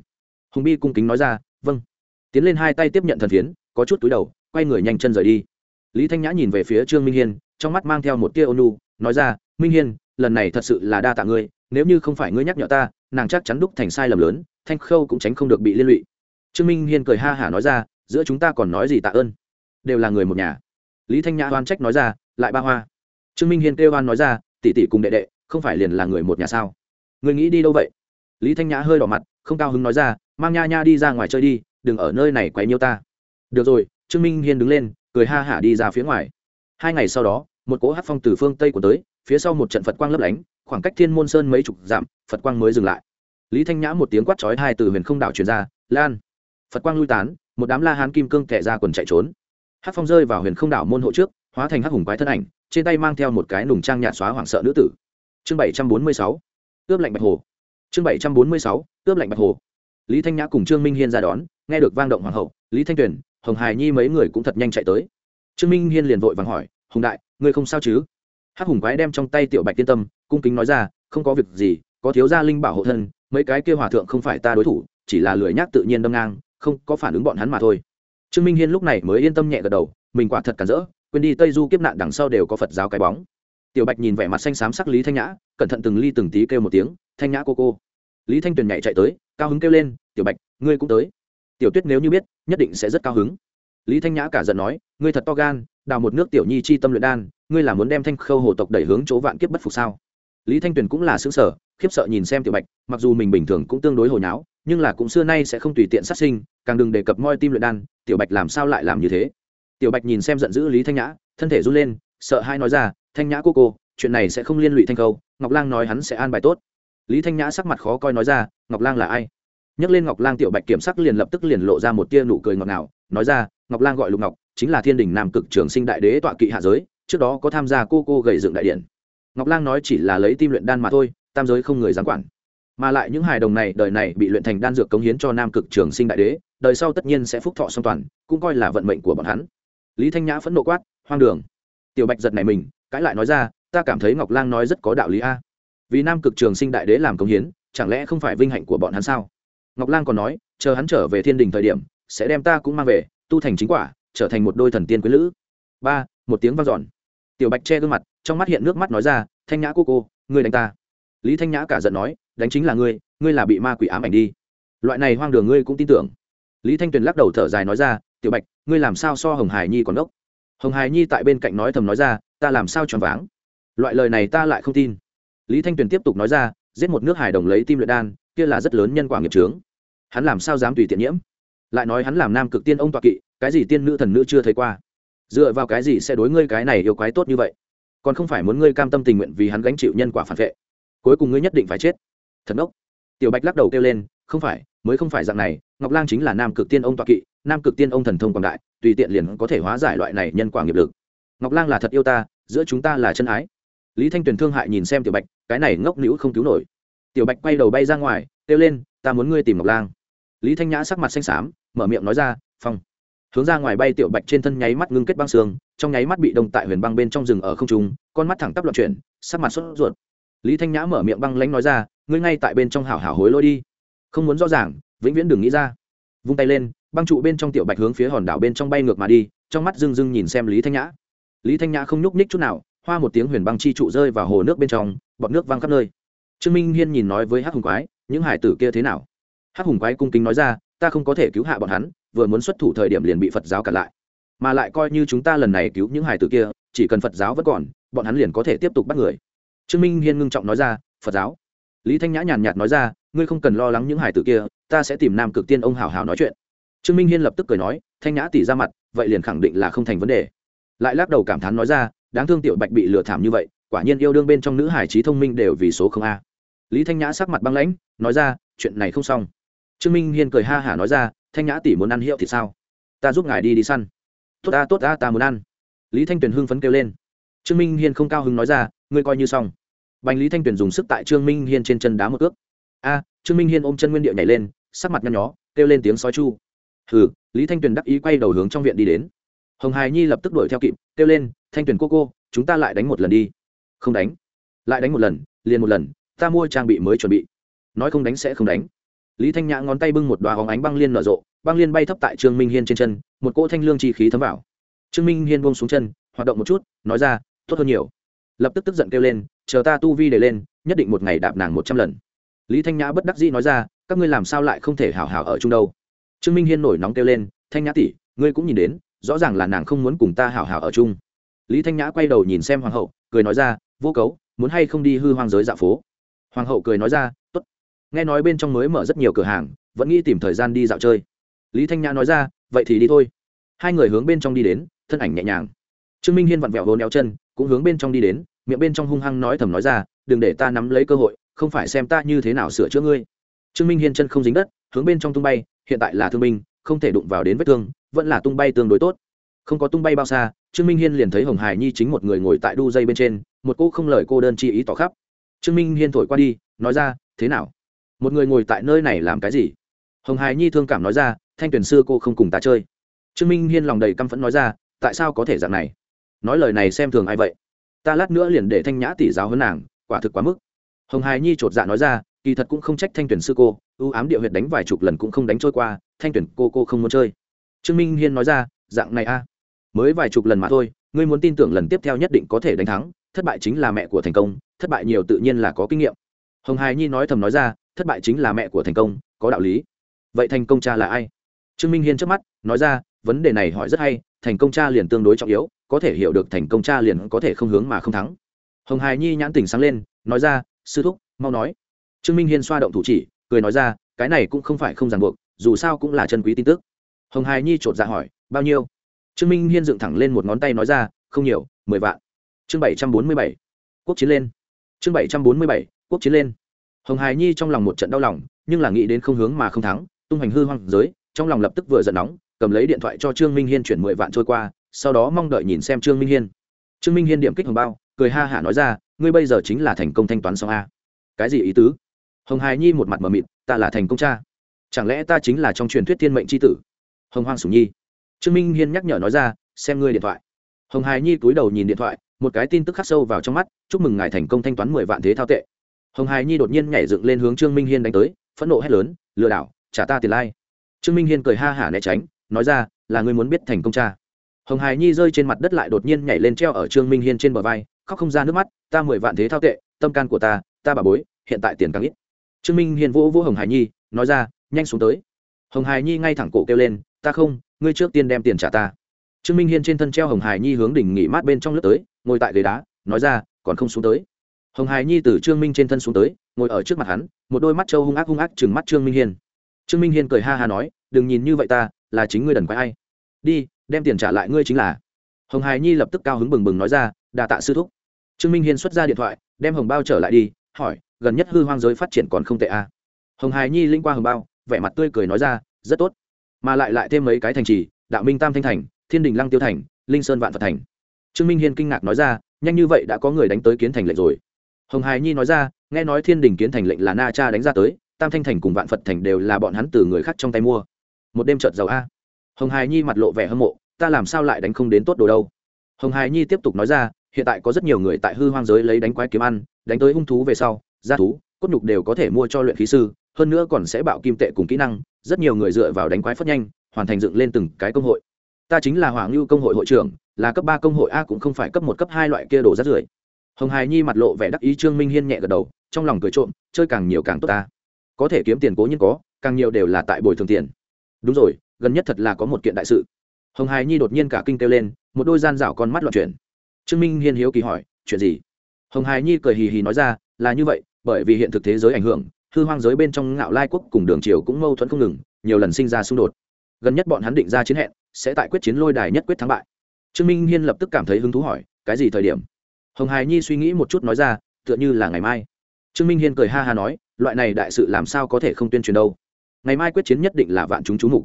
Hùng bi cung kính nói ra vâng. Tiến lên hai tay tiếp nhận thần phiến, có chút túi đầu, quay người nhanh chân rời đi. Lý thanh nhã nhìn về phía trương minh hiên, trong mắt mang theo một tia ônu nói ra, minh hiên, lần này thật sự là đa tạ ngươi nếu như không phải ngươi nhắc nhở ta, nàng chắc chắn đúc thành sai lầm lớn, thanh khâu cũng tránh không được bị liên lụy. Trương minh hiên cười ha hả nói ra, giữa chúng ta còn nói gì tạ ơn? Đều là người một nhà. Lý thanh nhã oan trách nói ra, lại ba hoa. Trương minh hiên kêu oan nói ra, tỷ tỷ cùng đệ đệ, không phải liền là người một nhà sao? Người nghĩ đi đâu vậy? Lý thanh nhã hơi đỏ mặt, không cao hứng nói ra, mang nha nha đi ra ngoài chơi đi, đừng ở nơi này quấy nhiêu ta. Được rồi, trương minh hiên đứng lên, cười ha hả đi ra phía ngoài. Hai ngày sau đó, một cỗ hát phong từ phương tây của tới phía sau một trận phật quang lấp lánh, khoảng cách thiên môn sơn mấy chục dặm, phật quang mới dừng lại. Lý thanh nhã một tiếng quát chói hai từ huyền không đảo truyền ra, lan! Phật quang lui tán, một đám la hán kim cương kẻ ra quần chạy trốn. Hát phong rơi vào huyền không đảo môn hộ trước, hóa thành hắc hùng quái thân ảnh, trên tay mang theo một cái nùng trang nhạt xóa hoảng sợ nữ tử. Chương bảy trăm bốn mươi sáu, ướp lạnh bạch hồ. Chương bảy trăm bốn mươi sáu, ướp lạnh bạch hồ. Lý thanh nhã cùng trương minh hiên ra đón, nghe được vang động hoàng hậu, lý thanh tuyền, hồng hài nhi mấy người cũng thật nhanh chạy tới. Trương minh hiên liền vội vàng hỏi, hùng đại, ngươi không sao chứ? Hắc hùng quái đem trong tay tiểu bạch tiên tâm, cung kính nói ra, không có việc gì, có thiếu gia linh bảo hộ thân, mấy cái kia hòa thượng không phải ta đối thủ, chỉ là lười nhác tự nhiên đâm ngang, không có phản ứng bọn hắn mà thôi. Trương minh hiên lúc này mới yên tâm nhẹ gật đầu, mình quả thật cản rỡ, quên đi tây du kiếp nạn đằng sau đều có phật giáo cái bóng. Tiểu bạch nhìn vẻ mặt xanh xám sắc lý thanh nhã, cẩn thận từng ly từng tí kêu một tiếng, thanh nhã cô cô. Lý thanh tuyền nhảy chạy tới, cao hứng kêu lên, tiểu bạch, ngươi cũng tới. Tiểu tuyết nếu như biết, nhất định sẽ rất cao hứng lý thanh nhã cả giận nói, ngươi thật to gan, đào một nước tiểu nhi chi tâm luyện đan, ngươi là muốn đem thanh khâu hồ tộc đẩy hướng chỗ vạn kiếp bất phục sao? Lý thanh tuyền cũng là xứng sở khiếp sợ nhìn xem tiểu bạch, mặc dù mình bình thường cũng tương đối hồi nháo, nhưng là cũng xưa nay sẽ không tùy tiện sát sinh, càng đừng đề cập moi tim luyện đan, tiểu bạch làm sao lại làm như thế? Tiểu bạch nhìn xem giận dữ lý thanh nhã, thân thể run lên, sợ hai nói ra, thanh nhã cô cô, chuyện này sẽ không liên lụy thanh khâu, ngọc lang nói hắn sẽ an bài tốt. Lý thanh nhã sắc mặt khó coi nói ra, ngọc lang là ai? Nhắc lên ngọc lang tiểu bạch kiểm sắc liền lập tức liền lộ ra một tia nụ cười ngọt ngào, nói ra ngọc lang gọi lục ngọc, chính là thiên đình nam cực trường sinh đại đế tọa kỵ hạ giới, trước đó có tham gia cô cô gầy dựng đại điện. Ngọc lang nói chỉ là lấy tim luyện đan mà thôi, tam giới không người dám quản. Mà lại những hài đồng này, đời này bị luyện thành đan dược cống hiến cho nam cực trường sinh đại đế, đời sau tất nhiên sẽ phúc thọ song toàn, cũng coi là vận mệnh của bọn hắn. Lý thanh nhã phẫn nộ quát, hoang đường. Tiểu bạch giật này mình, cãi lại nói ra, ta cảm thấy ngọc lang nói rất có đạo lý a. Vì nam cực trường sinh đại đế làm công hiến, chẳng lẽ không phải vinh hạnh của bọn hắn sao? Ngọc lang còn nói, chờ hắn trở về thiên đình thời điểm, sẽ đem ta cũng mang về tu thành chính quả, trở thành một đôi thần tiên quý lữ. Ba, một tiếng vang dọn. Tiểu bạch che gương mặt, trong mắt hiện nước mắt nói ra, thanh nhã cô cô, ngươi đánh ta. Lý thanh nhã cả giận nói, đánh chính là ngươi ngươi là bị ma quỷ ám ảnh đi. Loại này hoang đường ngươi cũng tin tưởng. Lý thanh tuyền lắc đầu thở dài nói ra, tiểu bạch, ngươi làm sao so hồng hải nhi còn ngốc hồng hải nhi tại bên cạnh nói thầm nói ra, ta làm sao choáng váng? Loại lời này ta lại không tin. Lý thanh tuyền tiếp tục nói ra, giết một nước hải đồng lấy tim luyện đan, kia là rất lớn nhân quả nghiệp trướng hắn làm sao dám tùy tiện nhiễm? Lại nói hắn làm nam cực tiên ông toạ kỵ, cái gì tiên nữ thần nữ chưa thấy qua. Dựa vào cái gì sẽ đối ngươi cái này yêu quái tốt như vậy? Còn không phải muốn ngươi cam tâm tình nguyện vì hắn gánh chịu nhân quả phản vệ. Cuối cùng ngươi nhất định phải chết. Thần ốc tiểu bạch lắc đầu kêu lên, không phải, mới không phải dạng này, ngọc lang chính là nam cực tiên ông toạ kỵ, nam cực tiên ông thần thông quảng đại, tùy tiện liền có thể hóa giải loại này nhân quả nghiệp lực. Ngọc lang là thật yêu ta, giữa chúng ta là chân ái. Lý thanh tuyền thương hại nhìn xem tiểu bạch, cái này ngốc nữ không cứu nổi. Tiểu bạch quay đầu bay ra ngoài, kêu lên, ta muốn ngươi tìm ngọc lang. Lý thanh nhã sắc mặt xanh xám mở miệng nói ra, phong. Hướng ra ngoài bay tiểu bạch trên thân nháy mắt ngưng kết băng xương, trong nháy mắt bị đông tại huyền băng bên trong rừng ở không trung, con mắt thẳng tắp loạn chuyển, sắc mặt sốt ruột. Lý thanh nhã mở miệng băng lánh nói ra, ngươi ngay tại bên trong hảo hảo hối lôi đi. Không muốn rõ ràng, vĩnh viễn đừng nghĩ ra. Vung tay lên, băng trụ bên trong tiểu bạch hướng phía hòn đảo bên trong bay ngược mà đi, trong mắt rưng rưng nhìn xem lý thanh nhã. Lý thanh nhã không nhúc ních chút nào, hoa một tiếng huyền băng chi trụ rơi vào hồ nước bên trong, bọt nước văng khắp nơi. Trương minh hiên nhìn nói với hắc hùng quái, những hải tử kia thế nào? Hắc hùng quái cung kính nói ra ta không có thể cứu hạ bọn hắn, vừa muốn xuất thủ thời điểm liền bị phật giáo cản lại. Mà lại coi như chúng ta lần này cứu những hải tử kia, chỉ cần phật giáo vẫn còn, bọn hắn liền có thể tiếp tục bắt người. Trương minh hiên ngưng trọng nói ra, phật giáo? Lý thanh nhã nhàn nhạt nói ra, ngươi không cần lo lắng những hải tử kia, ta sẽ tìm nam cực tiên ông hào hào nói chuyện. Trương minh hiên lập tức cười nói, thanh nhã tỉ ra mặt, vậy liền khẳng định là không thành vấn đề. Lại lắc đầu cảm thán nói ra, đáng thương tiểu bạch bị lừa thảm như vậy, quả nhiên yêu đương bên trong nữ hải trí thông minh đều vì số không a. Lý thanh nhã sắc mặt băng lãnh, nói ra, chuyện này không xong trương minh hiên cười ha hả nói ra, thanh nhã tỷ muốn ăn hiệu thì sao? Ta giúp ngài đi đi săn. Tốt ta tốt ta ta muốn ăn. Lý thanh tuyền hưng phấn kêu lên. Trương minh hiên không cao hứng nói ra, ngươi coi như xong. Bành lý thanh tuyền dùng sức tại trương minh hiên trên chân đá một ước a, trương minh hiên ôm chân nguyên điệu nhảy lên, sắc mặt nhăn nhó, kêu lên tiếng sói chu. Hừ, lý thanh tuyền đắc ý quay đầu hướng trong viện đi đến. Hồng hài nhi lập tức đuổi theo kịp, kêu lên, thanh tuyền cô cô, chúng ta lại đánh một lần đi. Không đánh. Lại đánh một lần, liền một lần, ta mua trang bị mới chuẩn bị. Nói không đánh sẽ không đánh lý thanh nhã ngón tay bưng một đoá hóng ánh băng liên nở rộ, băng liên bay thấp tại trương minh hiên trên chân, một cỗ thanh lương chi khí thấm vào. Trương minh hiên buông xuống chân, hoạt động một chút, nói ra, tốt hơn nhiều. Lập tức tức giận kêu lên, chờ ta tu vi để lên, nhất định một ngày đạp nàng một trăm lần. Lý thanh nhã bất đắc dĩ nói ra, các ngươi làm sao lại không thể hảo hảo ở chung đâu? Trương minh hiên nổi nóng kêu lên, thanh nhã tỷ, ngươi cũng nhìn đến, rõ ràng là nàng không muốn cùng ta hảo hảo ở chung. Lý thanh nhã quay đầu nhìn xem hoàng hậu, cười nói ra, vô cấu, muốn hay không đi hư hoang giới dạ phố? Hoàng hậu cười nói ra nghe nói bên trong mới mở rất nhiều cửa hàng, vẫn nghĩ tìm thời gian đi dạo chơi. Lý thanh nhã nói ra, vậy thì đi thôi. Hai người hướng bên trong đi đến, thân ảnh nhẹ nhàng. Trương minh hiên vặn vẹo hố éo chân, cũng hướng bên trong đi đến, miệng bên trong hung hăng nói thầm nói ra, đừng để ta nắm lấy cơ hội, không phải xem ta như thế nào sửa chữa ngươi. Trương minh hiên chân không dính đất, hướng bên trong tung bay, hiện tại là thương binh, không thể đụng vào đến vết thương, vẫn là tung bay tương đối tốt. Không có tung bay bao xa, trương minh hiên liền thấy hồng hải nhi chính một người ngồi tại đu dây bên trên, một cô không lời cô đơn chi ý tỏ khắp. Trương minh hiên thổi qua đi, nói ra, thế nào? Một người ngồi tại nơi này làm cái gì? Hồng hải nhi thương cảm nói ra, thanh tuyển xưa cô không cùng ta chơi. Trương minh hiên lòng đầy căm phẫn nói ra, tại sao có thể dạng này? Nói lời này xem thường ai vậy? Ta lát nữa liền để thanh nhã tỷ giáo hơn nàng, quả thực quá mức. Hồng hải nhi chột dạ nói ra, kỳ thật cũng không trách thanh tuyển sư cô, ưu ám địa huyệt đánh vài chục lần cũng không đánh trôi qua, thanh tuyển cô cô không muốn chơi. Trương minh hiên nói ra, dạng này a. À? Mới vài chục lần mà thôi, ngươi muốn tin tưởng lần tiếp theo nhất định có thể đánh thắng, thất bại chính là mẹ của thành công, thất bại nhiều tự nhiên là có kinh nghiệm. Hồng hài nhi nói thầm nói ra thất bại chính là mẹ của thành công, có đạo lý. Vậy thành công cha là ai? Trương minh hiên trước mắt, nói ra, vấn đề này hỏi rất hay, thành công cha liền tương đối trọng yếu, có thể hiểu được thành công cha liền có thể không hướng mà không thắng. Hồng hài nhi nhãn tỉnh sáng lên, nói ra, sư thúc, mau nói. Trương minh hiên xoa động thủ chỉ, cười nói ra, cái này cũng không phải không ràng buộc, dù sao cũng là chân quý tin tức. Hồng hài nhi chột dạ hỏi, bao nhiêu? Trương minh hiên dựng thẳng lên một ngón tay nói ra, không nhiều, mười vạn. Chương bảy trăm bốn mươi bảy, quốc chiến lên. Chương bảy trăm bốn mươi bảy, quốc chiến lên hồng hài nhi trong lòng một trận đau lòng, nhưng là nghĩ đến không hướng mà không thắng, tung hành hư hoang giới, trong lòng lập tức vừa giận nóng, cầm lấy điện thoại cho trương minh hiên chuyển mười vạn trôi qua, sau đó mong đợi nhìn xem trương minh hiên. Trương minh hiên điểm kích hồng bao, cười ha hả nói ra, ngươi bây giờ chính là thành công thanh toán xong a. Cái gì ý tứ? Hồng hài nhi một mặt mờ mịt, ta là thành công cha, chẳng lẽ ta chính là trong truyền thuyết thiên mệnh c h i tử? Hồng hoang sủng nhi, trương minh hiên nhắc nhở nói ra, xem ngươi điện thoại. Hồng hài nhi cúi đầu nhìn điện thoại, một cái tin tức khắc sâu vào trong mắt, chúc mừng ngài thành công thanh toán mười vạn thế thao tệ hồng hài nhi đột nhiên nhảy dựng lên hướng trương minh hiên đánh tới, phẫn nộ hét lớn, lừa đảo, trả ta tiền lai. Trương minh hiên cười ha hả né tránh, nói ra, là ngươi muốn biết thành công cha. Hồng hài nhi rơi trên mặt đất lại đột nhiên nhảy lên treo ở trương minh hiên trên bờ vai, khóc không ra nước mắt, ta mười vạn thế thao tệ, tâm can của ta ta bà bối, hiện tại tiền càng ít. Trương minh hiên vỗ vỗ hồng hài nhi, nói ra, nhanh xuống tới. Hồng hài nhi ngay thẳng cổ kêu lên, ta không, ngươi trước tiên đem tiền trả ta. Trương minh hiên trên thân treo hồng hài nhi hướng đỉnh nghỉ mát bên trong lướt tới, ngồi tại ghế đá, nói ra, còn không xuống tới hồng Hải nhi từ trương minh trên thân xuống tới, ngồi ở trước mặt hắn, một đôi mắt trâu hung ác hung ác chừng mắt trương minh hiên. Trương minh hiên cười ha ha nói, đừng nhìn như vậy ta, là chính ngươi đần quái ai. Đi, đem tiền trả lại ngươi chính là. Hồng Hải nhi lập tức cao hứng bừng bừng nói ra đà tạ sư thúc. Trương minh hiên xuất ra điện thoại, đem hồng bao trở lại đi, hỏi, gần nhất hư hoang giới phát triển còn không tệ à. hồng Hải nhi linh qua hồng bao, vẻ mặt tươi cười nói ra, rất tốt. Mà lại lại thêm mấy cái thành trì, đạo minh tam thanh thành, thiên đình lăng tiêu thành, linh sơn vạn phật thành. Trương minh hiên kinh ngạc nói ra, nhanh như vậy đã có người đánh tới kiến thành lệnh rồi hồng hài nhi nói ra, nghe nói thiên đình kiến thành lệnh là na cha đánh ra tới, tam thanh thành cùng vạn phật thành đều là bọn hắn từ người khác trong tay mua. Một đêm trợt giàu a. Hồng hài nhi mặt lộ vẻ hâm mộ, ta làm sao lại đánh không đến tốt đồ đâu? Hồng hài nhi tiếp tục nói ra, hiện tại có rất nhiều người tại hư hoang giới lấy đánh quái kiếm ăn, đánh tới hung thú về sau gia thú, cốt nhục đều có thể mua cho luyện khí sư, hơn nữa còn sẽ bạo kim tệ cùng kỹ năng, rất nhiều người dựa vào đánh quái phất nhanh, hoàn thành dựng lên từng cái công hội. Ta chính là hoàng lưu công hội hội trưởng, là cấp ba công hội a cũng không phải cấp một, cấp hai loại kia đồ rát rưởi hồng hài nhi mặt lộ vẻ đắc ý trương minh hiên nhẹ gật đầu, trong lòng cười trộm, chơi càng nhiều càng tốt ta. Có thể kiếm tiền cố nhiên có, càng nhiều đều là tại bồi thường tiền. Đúng rồi, gần nhất thật là có một kiện đại sự. Hồng hài nhi đột nhiên cả kinh kêu lên, một đôi gian rảo con mắt loạn chuyển. Trương minh hiên hiếu kỳ hỏi, chuyện gì? Hồng hài nhi cười hì hì nói ra, là như vậy, bởi vì hiện thực thế giới ảnh hưởng, hư hoang giới bên trong ngạo lai quốc cùng đường triều cũng mâu thuẫn không ngừng, nhiều lần sinh ra xung đột. Gần nhất bọn hắn định ra chiến hẹn, sẽ tại quyết chiến lôi đài nhất quyết thắng bại. Trương minh hiên lập tức cảm thấy hứng thú hỏi, cái gì thời điểm? Hồng hài nhi suy nghĩ một chút nói ra, tựa như là ngày mai. Trương minh hiên cười ha ha nói, loại này đại sự làm sao có thể không tuyên truyền đâu. Ngày mai quyết chiến nhất định là vạn chúng chú mục.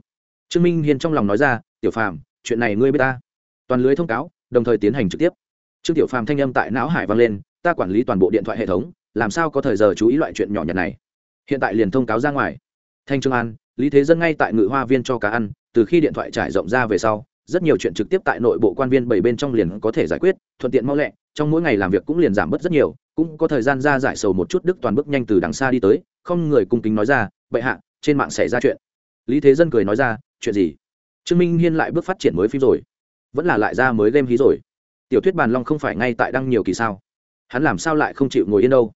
Trương minh hiên trong lòng nói ra, tiểu phàm, chuyện này ngươi biết ta. Toàn lưới thông cáo, đồng thời tiến hành trực tiếp. Trương tiểu phàm thanh âm tại não hải vang lên, ta quản lý toàn bộ điện thoại hệ thống, làm sao có thời giờ chú ý loại chuyện nhỏ nhặt này? Hiện tại liền thông cáo ra ngoài. Thanh trương an, lý thế dân ngay tại ngự hoa viên cho cá ăn, từ khi điện thoại trải rộng ra về sau rất nhiều chuyện trực tiếp tại nội bộ quan viên bảy bên trong liền có thể giải quyết, thuận tiện mau lẹ, trong mỗi ngày làm việc cũng liền giảm bớt rất nhiều, cũng có thời gian ra giải sầu một chút đức toàn bước nhanh từ đằng xa đi tới, không người cung kính nói ra, bệ hạ, trên mạng xảy ra chuyện. Lý thế dân cười nói ra, chuyện gì? Trương minh hiên lại bước phát triển mới phim rồi. Vẫn là lại ra mới game hí rồi. Tiểu thuyết bàn long không phải ngay tại đăng nhiều kỳ sao? Hắn làm sao lại không chịu ngồi yên đâu?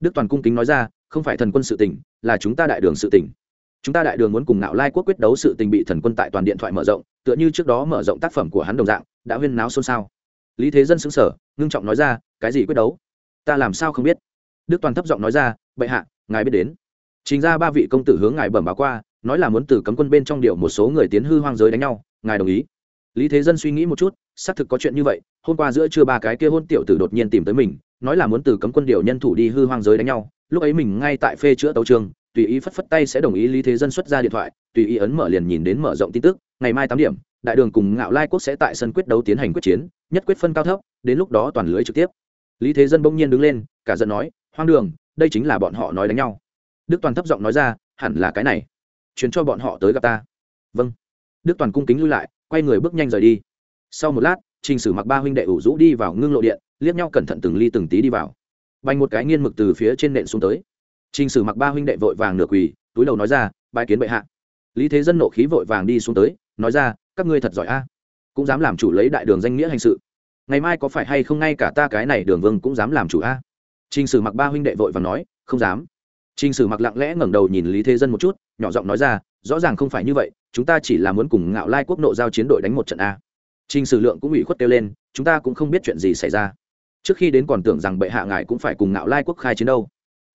Đức toàn cung kính nói ra, không phải thần quân sự tỉnh là chúng ta đại đường sự tỉnh chúng ta đại đường muốn cùng nạo lai quốc quyết đấu sự tình bị thần quân tại toàn điện thoại mở rộng, tựa như trước đó mở rộng tác phẩm của hắn đồng dạng, đã huyên náo xôn xao. Lý thế dân xứng sở ngưng trọng nói ra, cái gì quyết đấu? Ta làm sao không biết? Đức toàn thấp giọng nói ra, bệ hạ, ngài biết đến. Chính ra ba vị công tử hướng ngài bẩm báo qua, nói là muốn từ cấm quân bên trong điều một số người tiến hư hoang giới đánh nhau, ngài đồng ý. Lý thế dân suy nghĩ một chút, xác thực có chuyện như vậy, hôm qua giữa trưa ba cái kia hôn tiểu tử đột nhiên tìm tới mình, nói là muốn từ cấm quân điều nhân thủ đi hư hoang giới đánh nhau, lúc ấy mình ngay tại phê chữa tấu trường tùy ý phất phất tay sẽ đồng ý lý thế dân xuất ra điện thoại, tùy ý ấn mở liền nhìn đến mở rộng tin tức, ngày mai tám điểm, đại đường cùng ngạo lai quốc sẽ tại sân quyết đấu tiến hành quyết chiến, nhất quyết phân cao thấp, đến lúc đó toàn lưới trực tiếp. Lý thế dân bỗng nhiên đứng lên, cả giận nói, hoang đường, đây chính là bọn họ nói đánh nhau. Đức toàn thấp giọng nói ra, hẳn là cái này chuyến cho bọn họ tới gặp ta. Vâng. Đức toàn cung kính lui lại, quay người bước nhanh rời đi. Sau một lát, trình sử mặc ba huynh đệ ủ rũ đi vào ngưng lộ điện, liếc nhau cẩn thận từng ly từng tí đi vào. Bành một cái nghiên mực từ phía trên nện xuống tới trình sử mặc ba huynh đệ vội vàng nửa quỳ, túi đầu nói ra bài kiến bệ hạ. Lý thế dân nộ khí vội vàng đi xuống tới, nói ra, các ngươi thật giỏi a, cũng dám làm chủ lấy đại đường danh nghĩa hành sự. Ngày mai có phải hay không ngay cả ta cái này đường vương cũng dám làm chủ a? Trình sử mặc ba huynh đệ vội vàng nói, không dám. Trình sử mặc lặng lẽ ngẩng đầu nhìn lý thế dân một chút, nhỏ giọng nói ra, rõ ràng không phải như vậy, chúng ta chỉ là muốn cùng ngạo lai quốc nộ giao chiến đội đánh một trận a. Trình sử lượng cũng ủy khuất kêu lên, chúng ta cũng không biết chuyện gì xảy ra. Trước khi đến còn tưởng rằng bệ hạ ngài cũng phải cùng ngạo lai quốc khai chiến đâu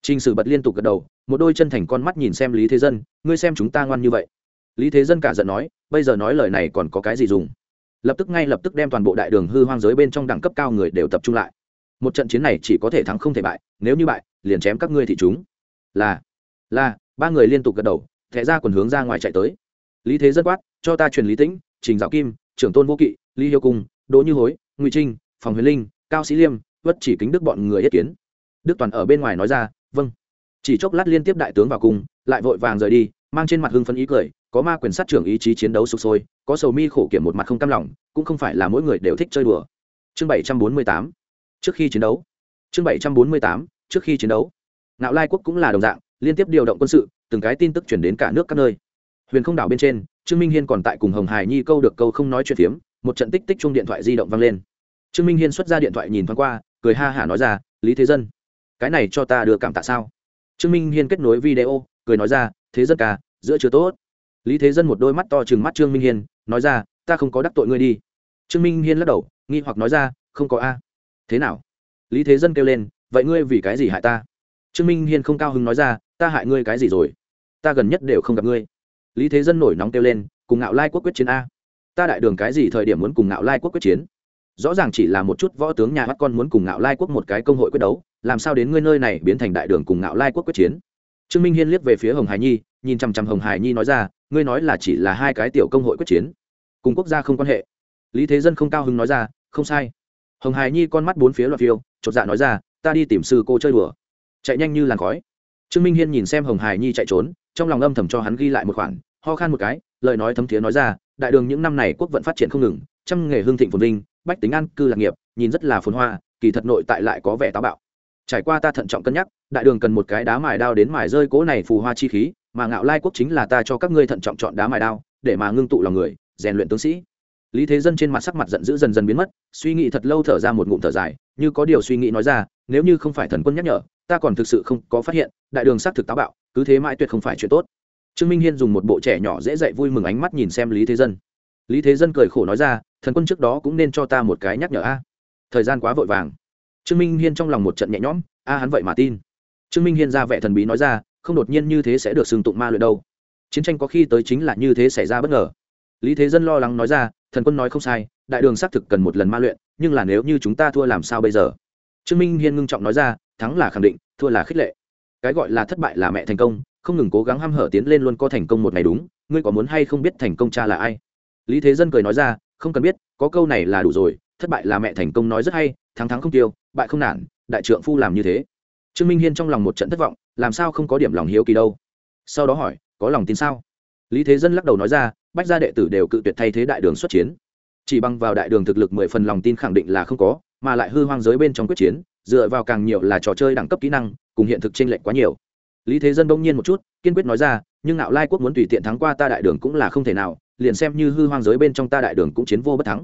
trình sử bật liên tục gật đầu, một đôi chân thành con mắt nhìn xem lý thế dân, ngươi xem chúng ta ngoan như vậy. Lý thế dân cả giận nói, bây giờ nói lời này còn có cái gì dùng? Lập tức ngay lập tức đem toàn bộ đại đường hư hoang giới bên trong đẳng cấp cao người đều tập trung lại. Một trận chiến này chỉ có thể thắng không thể bại, nếu như bại, liền chém các ngươi thị chúng. Là là, ba người liên tục gật đầu, thẻ ra quần hướng ra ngoài chạy tới. Lý thế dân quát, cho ta truyền lý tĩnh, trình dạo kim, trưởng tôn vô kỵ, lý hiếu cung, đỗ như hối, ngụy trinh, phòng huyền linh, cao sĩ liêm, vất chỉ kính đức bọn người yết kiến. Đức toàn ở bên ngoài nói ra vâng. Chỉ chốc lát liên tiếp đại tướng vào cung, lại vội vàng rời đi, mang trên mặt hưng phấn ý cười, có ma quyền sát trưởng ý chí chiến đấu sục sôi, có sầu mi khổ kiểm một mặt không cam lòng, cũng không phải là mỗi người đều thích chơi đùa. Chương bảy trăm bốn mươi tám. Trước khi chiến đấu. Chương bảy trăm bốn mươi tám. Trước khi chiến đấu. Nạo lai quốc cũng là đồng dạng, liên tiếp điều động quân sự, từng cái tin tức chuyển đến cả nước các nơi. Huyền không đảo bên trên, trương minh hiên còn tại cùng hồng hải nhi câu được câu không nói chuyện phiếm, một trận tích tích chung điện thoại di động vang lên. Trương minh hiên xuất ra điện thoại nhìn thoáng qua, cười ha hả nói ra, lý thế dân cái này cho ta đưa cảm tạ sao? Trương minh hiên kết nối video, cười nói ra, thế dân ca, giữa chưa tốt. Lý thế dân một đôi mắt to chừng mắt trương minh hiên, nói ra, ta không có đắc tội ngươi đi. Trương minh hiên lắc đầu, nghi hoặc nói ra, không có a. Thế nào? Lý thế dân kêu lên, vậy ngươi vì cái gì hại ta? Trương minh hiên không cao hứng nói ra, ta hại ngươi cái gì rồi? Ta gần nhất đều không gặp ngươi. Lý thế dân nổi nóng kêu lên, cùng ngạo lai quốc quyết chiến a. Ta đại đường cái gì thời điểm muốn cùng ngạo lai quốc quyết chiến? Rõ ràng chỉ là một chút võ tướng nhà mắt con muốn cùng ngạo lai quốc một cái công hội quyết đấu làm sao đến ngươi nơi này biến thành đại đường cùng ngạo lai quốc quyết chiến? Trương minh hiên liếc về phía hồng hải nhi, nhìn chằm chằm hồng hải nhi nói ra, ngươi nói là chỉ là hai cái tiểu công hội quyết chiến, cùng quốc gia không quan hệ. Lý thế dân không cao hứng nói ra, không sai. Hồng hải nhi con mắt bốn phía loạt phiêu, chột dạ nói ra, ta đi tìm sư cô chơi đùa. Chạy nhanh như làn khói. Trương minh hiên nhìn xem hồng hải nhi chạy trốn, trong lòng âm thầm cho hắn ghi lại một khoản, ho khan một cái, lời nói thấm thiế nói ra, đại đường những năm này quốc vận phát triển không ngừng, trăm nghề hương thịnh phồn vinh, bách tính an cư lạc nghiệp, nhìn rất là phồn hoa, kỳ thật nội tại lại có vẻ táo bạo trải qua ta thận trọng cân nhắc, đại đường cần một cái đá mài đao đến mài rơi cố này phù hoa chi khí, mà ngạo lai quốc chính là ta cho các ngươi thận trọng chọn đá mài đao, để mà ngưng tụ lòng người, rèn luyện tướng sĩ. Lý thế dân trên mặt sắc mặt giận dữ dần dần biến mất, suy nghĩ thật lâu thở ra một ngụm thở dài, như có điều suy nghĩ nói ra, nếu như không phải thần quân nhắc nhở, ta còn thực sự không có phát hiện, đại đường xác thực táo bạo, cứ thế mãi tuyệt không phải chuyện tốt. Trương minh hiên dùng một bộ trẻ nhỏ dễ dạy vui mừng ánh mắt nhìn xem lý thế dân. Lý thế dân cười khổ nói ra, thần quân trước đó cũng nên cho ta một cái nhắc nhở a. Thời gian quá vội vàng trương minh hiên trong lòng một trận nhẹ nhõm, a, hắn vậy mà tin. Trương minh hiên ra vẻ thần bí nói ra, không đột nhiên như thế sẽ được xưng tụng ma luyện đâu. Chiến tranh có khi tới chính là như thế xảy ra bất ngờ. Lý thế dân lo lắng nói ra, thần quân nói không sai, đại đường xác thực cần một lần ma luyện, nhưng là nếu như chúng ta thua làm sao bây giờ? Trương minh hiên ngưng trọng nói ra, thắng là khẳng định, thua là khích lệ. Cái gọi là thất bại là mẹ thành công, không ngừng cố gắng h a m hở tiến lên luôn có thành công một ngày đúng, ngươi có muốn hay không biết thành công cha là ai? Lý thế dân cười nói ra, không cần biết, có câu này là đủ rồi thất bại là mẹ thành công nói rất hay, thắng thắng không tiêu, bại không nản, đại trượng phu làm như thế. Trương minh hiên trong lòng một trận thất vọng, làm sao không có điểm lòng hiếu kỳ đâu? Sau đó hỏi, có lòng tin sao? Lý thế dân lắc đầu nói ra, bách gia đệ tử đều cự tuyệt thay thế đại đường xuất chiến. Chỉ bằng vào đại đường thực lực mười phần lòng tin khẳng định là không có, mà lại hư hoang giới bên trong quyết chiến, dựa vào càng nhiều là trò chơi đẳng cấp kỹ năng, cùng hiện thực t r ê n lệch quá nhiều. Lý thế dân bỗng nhiên một chút, kiên quyết nói ra, nhưng nạo lai quốc muốn tùy tiện thắng qua ta đại đường cũng là không thể nào, liền xem như hư hoang giới bên trong ta đại đường cũng chiến vô bất thắng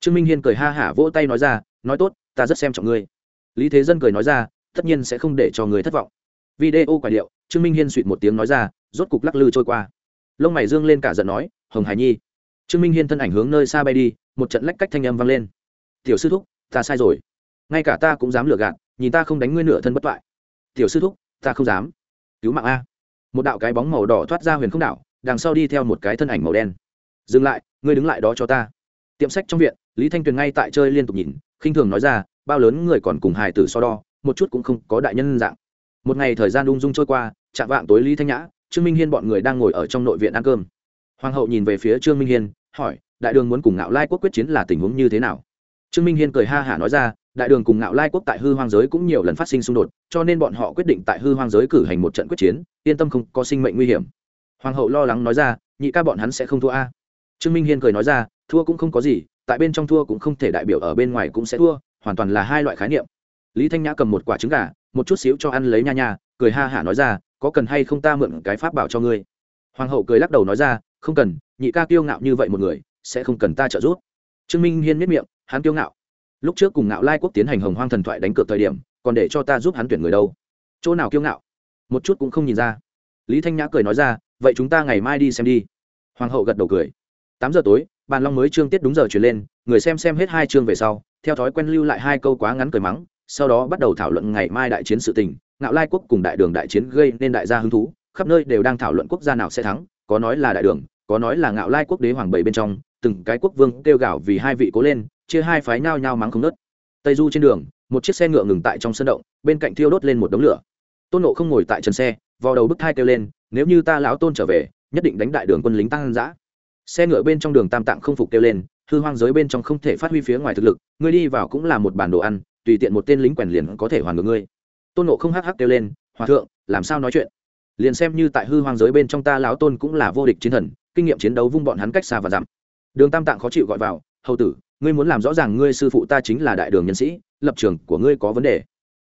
trương minh hiên cười ha hả vỗ tay nói ra, nói tốt, ta rất xem trọng ngươi. Lý thế dân cười nói ra, tất nhiên sẽ không để cho người thất vọng. Video quả điệu, trương minh hiên suỵt một tiếng nói ra, rốt cục lắc lư trôi qua. Lông mày dương lên cả giận nói, hồng hải nhi. Trương minh hiên thân ảnh hướng nơi xa bay đi, một trận lách cách thanh âm vang lên. Tiểu sư thúc, ta sai rồi. Ngay cả ta cũng dám lừa gạt, nhìn ta không đánh ngươi nửa thân bất toại. Tiểu sư thúc, ta không dám. Cứu mạng a. Một đạo cái bóng màu đỏ thoát ra huyền không đảo, đằng sau đi theo một cái thân ảnh màu đen. Dừng lại, ngươi đứng lại đó cho ta. Tiệm sách trong viện lý thanh tuyền ngay tại chơi liên tục nhìn, khinh thường nói ra, bao lớn người còn cùng hài tử so đo, một chút cũng không có đại nhân dạng. Một ngày thời gian ung dung trôi qua, chạm vạng tối lý thanh nhã, trương minh hiên bọn người đang ngồi ở trong nội viện ăn cơm. Hoàng hậu nhìn về phía trương minh hiên, hỏi, đại đường muốn cùng ngạo lai quốc quyết chiến là tình huống như thế nào? Trương minh hiên cười ha hả nói ra, đại đường cùng ngạo lai quốc tại hư hoang giới cũng nhiều lần phát sinh xung đột, cho nên bọn họ quyết định tại hư hoang giới cử hành một trận quyết chiến, yên tâm không có sinh mệnh nguy hiểm. Hoàng hậu lo lắng nói ra, nhị ca bọn hắn sẽ không thua a. Trương minh hiên cười nói ra, thua cũng không có gì tại bên trong thua cũng không thể đại biểu ở bên ngoài cũng sẽ thua, hoàn toàn là hai loại khái niệm. Lý thanh nhã cầm một quả trứng gà, một chút xíu cho ăn lấy nha nha, cười ha hả nói ra, có cần hay không ta mượn cái pháp bảo cho ngươi? Hoàng hậu cười lắc đầu nói ra, không cần, nhị ca kiêu ngạo như vậy một người, sẽ không cần ta trợ giúp. Trương minh hiên miết miệng, hắn kiêu ngạo. Lúc trước cùng ngạo lai quốc tiến hành hồng hoang thần thoại đánh cược thời điểm, còn để cho ta giúp hắn tuyển người đâu. Chỗ nào kiêu ngạo? Một chút cũng không nhìn ra. Lý thanh nhã cười nói ra, vậy chúng ta ngày mai đi xem đi. Hoàng hậu gật đầu cười. Tám giờ tối bàn long mới chương tiết đúng giờ chuyển lên, người xem xem hết hai chương về sau, theo thói quen lưu lại hai câu quá ngắn cười mắng, sau đó bắt đầu thảo luận ngày mai đại chiến sự tình, ngạo lai quốc cùng đại đường đại chiến gây nên đại gia hứng thú, khắp nơi đều đang thảo luận quốc gia nào sẽ thắng, có nói là đại đường, có nói là ngạo lai quốc đế hoàng bảy bên trong, từng cái quốc vương kêu gào vì hai vị cố lên, chia hai phái nhao nhao mắng không nớt tây du trên đường, một chiếc xe ngựa ngừng tại trong sân động, bên cạnh thiêu đốt lên một đống lửa. Tôn nộ không ngồi tại trần xe vào đầu bức thai kêu lên, nếu như ta lão tôn trở về, nhất định đánh đại đường quân lính tăng giã xe ngựa bên trong đường tam tạng không phục kêu lên, hư hoang giới bên trong không thể phát huy phía ngoài thực lực, ngươi đi vào cũng là một bản đồ ăn, tùy tiện một tên lính quèn liền có thể hoàn ngược ngươi. Tôn nộ không hắc hắc kêu lên, hòa thượng, làm sao nói chuyện? Liền xem như tại hư hoang giới bên trong ta lão tôn cũng là vô địch chiến thần, kinh nghiệm chiến đấu vung bọn hắn cách xa và giảm đường tam tạng khó chịu gọi vào, hầu tử, ngươi muốn làm rõ ràng ngươi sư phụ ta chính là đại đường nhân sĩ, lập trường của ngươi có vấn đề.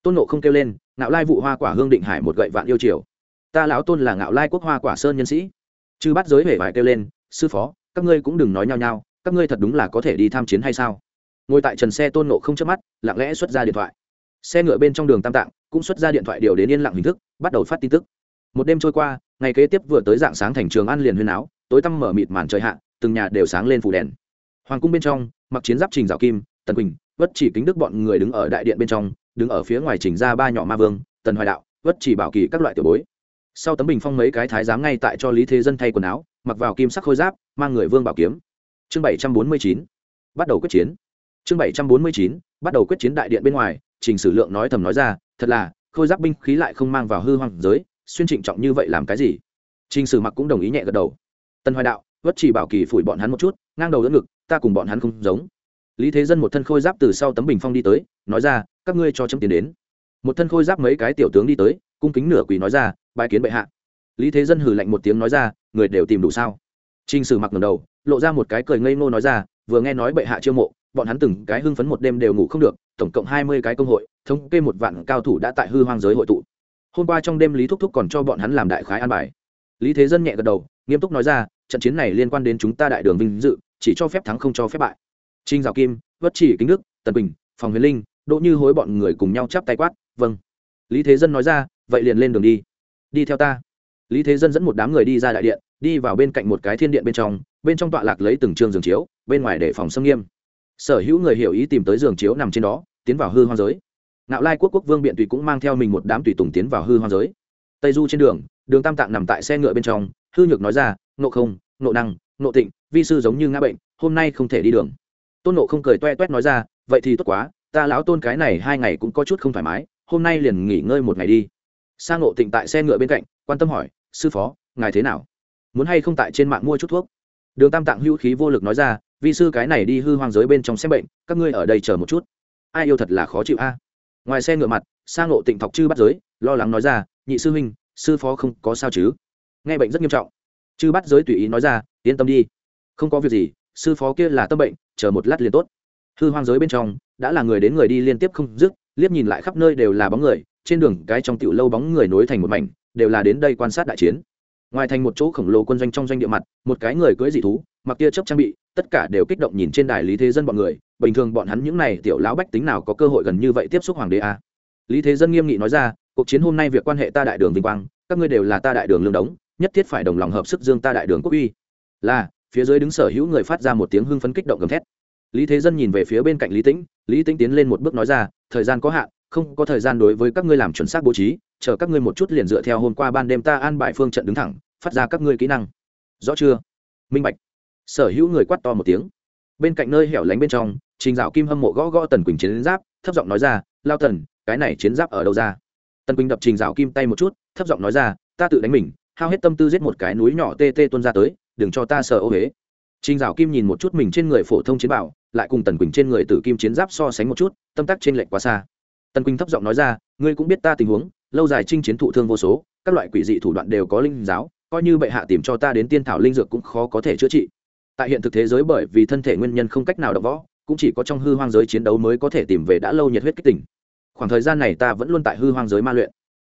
Tôn nộ không kêu lên, ngạo lai vụ hoa quả hương định hải một gậy vạn yêu triều. Ta lão tôn là ngạo lai quốc hoa quả sơn nhân sĩ. Chư bắt giới hể vải kêu lên sư phó, các ngươi cũng đừng nói nhau nhau các ngươi thật đúng là có thể đi tham chiến hay sao? Ngồi tại trần xe tôn nộ không chớp mắt, lặng lẽ xuất ra điện thoại. Xe ngựa bên trong đường tam tạng, cũng xuất ra điện thoại điều đến yên lặng hình thức, bắt đầu phát tin tức. Một đêm trôi qua, ngày kế tiếp vừa tới dạng sáng thành trường ăn liền huyên áo, tối tăm mở mịt màn trời hạ, từng nhà đều sáng lên phủ đèn. Hoàng cung bên trong, mặc chiến giáp trình dạo kim, tần quỳnh, vất chỉ kính đức bọn người đứng ở đại điện bên trong, đứng ở phía ngoài trình ra ba nhỏ ma vương, tần hoài đạo, vất chỉ bảo kỳ các loại tiểu bối. Sau tấm bình phong mấy cái thái giám ngay tại cho lý thế dân thay quần áo mặc vào kim sắc khôi giáp, mang người vương bảo kiếm. Chương bảy trăm bốn mươi chín, bắt đầu quyết chiến. Chương bảy trăm bốn mươi chín, bắt đầu quyết chiến đại điện bên ngoài, trình sử lượng nói thầm nói ra, thật là, khôi giáp binh khí lại không mang vào hư hoang giới, xuyên trịnh trọng như vậy làm cái gì? Trình sử mặc cũng đồng ý nhẹ gật đầu. Tân hoài đạo, vất chỉ bảo kỳ phủi bọn hắn một chút, ngang đầu đỡ ngực, ta cùng bọn hắn không giống. Lý thế dân một thân khôi giáp từ sau tấm bình phong đi tới, nói ra, các ngươi cho chấm tiền đến. Một thân khôi giáp mấy cái tiểu tướng đi tới, cung kính nửa quỳ nói ra bài kiến bệ hạ lý thế dân hử lạnh một tiếng nói ra, người đều tìm đủ sao? Trình sử mặc ngầm đầu, lộ ra một cái cười ngây ngô nói ra, vừa nghe nói bệ hạ chiêu mộ, bọn hắn từng cái hưng phấn một đêm đều ngủ không được, tổng cộng hai mươi cái công hội, thống kê một vạn cao thủ đã tại hư hoang giới hội tụ. Hôm qua trong đêm lý thúc thúc còn cho bọn hắn làm đại khái an bài. Lý thế dân nhẹ gật đầu, nghiêm túc nói ra, trận chiến này liên quan đến chúng ta đại đường vinh dự, chỉ cho phép thắng không cho phép bại. Trinh dạo kim, vất chỉ kính đức, tần bình phòng huyền linh, đỗ như hối bọn người cùng nhau chắp tay quát vâng. Lý thế dân nói ra, vậy liền lên đường đi. Đi theo ta lý thế dân dẫn một đám người đi ra đại điện, đi vào bên cạnh một cái thiên điện bên trong bên trong tọa lạc lấy từng trường giường chiếu, bên ngoài để phòng xâm nghiêm. Sở hữu người hiểu ý tìm tới giường chiếu nằm trên đó, tiến vào hư hoang giới. Nạo lai quốc quốc vương biện tùy cũng mang theo mình một đám tùy tùng tiến vào hư hoang giới. Tây du trên đường đường tam tạng nằm tại xe ngựa bên trong, hư nhược nói ra nộ không nộ năng nộ tịnh, vi sư giống như ngã bệnh, hôm nay không thể đi đường. Tôn nộ không cười toe toét nói ra, vậy thì tốt quá, ta lão tôn cái này hai ngày cũng có chút không thoải mái, hôm nay liền nghỉ ngơi một ngày đi. Sang nộ tịnh tại xe ngựa bên cạnh, quan tâm hỏi sư phó, ngài thế nào? Muốn hay không tại trên mạng mua chút thuốc? Đường tam tạng hữu khí vô lực nói ra, vi sư cái này đi hư hoang giới bên trong xem bệnh, các ngươi ở đây chờ một chút. Ai yêu thật là khó chịu a. Ngoài xe ngựa mặt sang ngộ tịnh thọc chư bắt giới, lo lắng nói ra, nhị sư huynh, sư phó không có sao chứ? Nghe bệnh rất nghiêm trọng. Chư bắt giới tùy ý nói ra, yên tâm đi, không có việc gì, sư phó kia là tâm bệnh, chờ một lát liền tốt. Hư hoang giới bên trong, đã là người đến người đi liên tiếp không dứt, liếc nhìn lại khắp nơi đều là bóng người, trên đường cái trong tiểu lâu bóng người nối thành một mảnh đều là đến đây quan sát đại chiến. Ngoài thành một chỗ khổng lồ quân doanh trong doanh địa mặt, một cái người cưỡi dị thú, mặc tia chấp trang bị, tất cả đều kích động nhìn trên đài lý thế dân bọn người. Bình thường bọn hắn những này tiểu lão bách tính nào có cơ hội gần như vậy tiếp xúc hoàng đế a lý thế dân nghiêm nghị nói ra, cuộc chiến hôm nay việc quan hệ ta đại đường vinh quang, các ngươi đều là ta đại đường lương đống, nhất thiết phải đồng lòng hợp sức dương ta đại đường quốc uy. Là, phía dưới đứng sở hữu người phát ra một tiếng hưng phấn kích động gầm thét. Lý thế dân nhìn về phía bên cạnh lý tĩnh lý tĩnh tiến lên một bước nói ra, thời gian có hạn không có thời gian đối với các ngươi làm chuẩn xác bố trí, chờ các ngươi một chút liền dựa theo hôm qua ban đêm ta an bài phương trận đứng thẳng, phát ra các ngươi kỹ năng. Rõ chưa? Minh bạch. Sở hữu người quát to một tiếng. Bên cạnh nơi hẻo lánh bên trong, trình dạo kim hâm mộ gõ gõ tần quỳnh chiến giáp, thấp giọng nói ra, lao tần, cái này chiến giáp ở đâu ra? Tần quỳnh đập trình dạo kim tay một chút, thấp giọng nói ra, ta tự đánh mình, hao hết tâm tư giết một cái núi nhỏ tê tê tuôn ra tới, đừng cho ta sợ ô huế trình dạo kim nhìn một chút mình trên người phổ thông chiến bảo, lại cùng tần quỳnh trên người tử kim chiến giáp so sánh một chút, tâm tắc trên lệnh quá xa tần quỳnh thấp giọng nói ra, ngươi cũng biết ta tình huống, lâu dài chinh chiến thụ thương vô số, các loại quỷ dị thủ đoạn đều có linh giáo, coi như bệ hạ tìm cho ta đến tiên thảo linh dược cũng khó có thể chữa trị. Tại hiện thực thế giới bởi vì thân thể nguyên nhân không cách nào đọc võ, cũng chỉ có trong hư hoang giới chiến đấu mới có thể tìm về đã lâu nhiệt huyết kích tỉnh khoảng thời gian này ta vẫn luôn tại hư hoang giới ma luyện.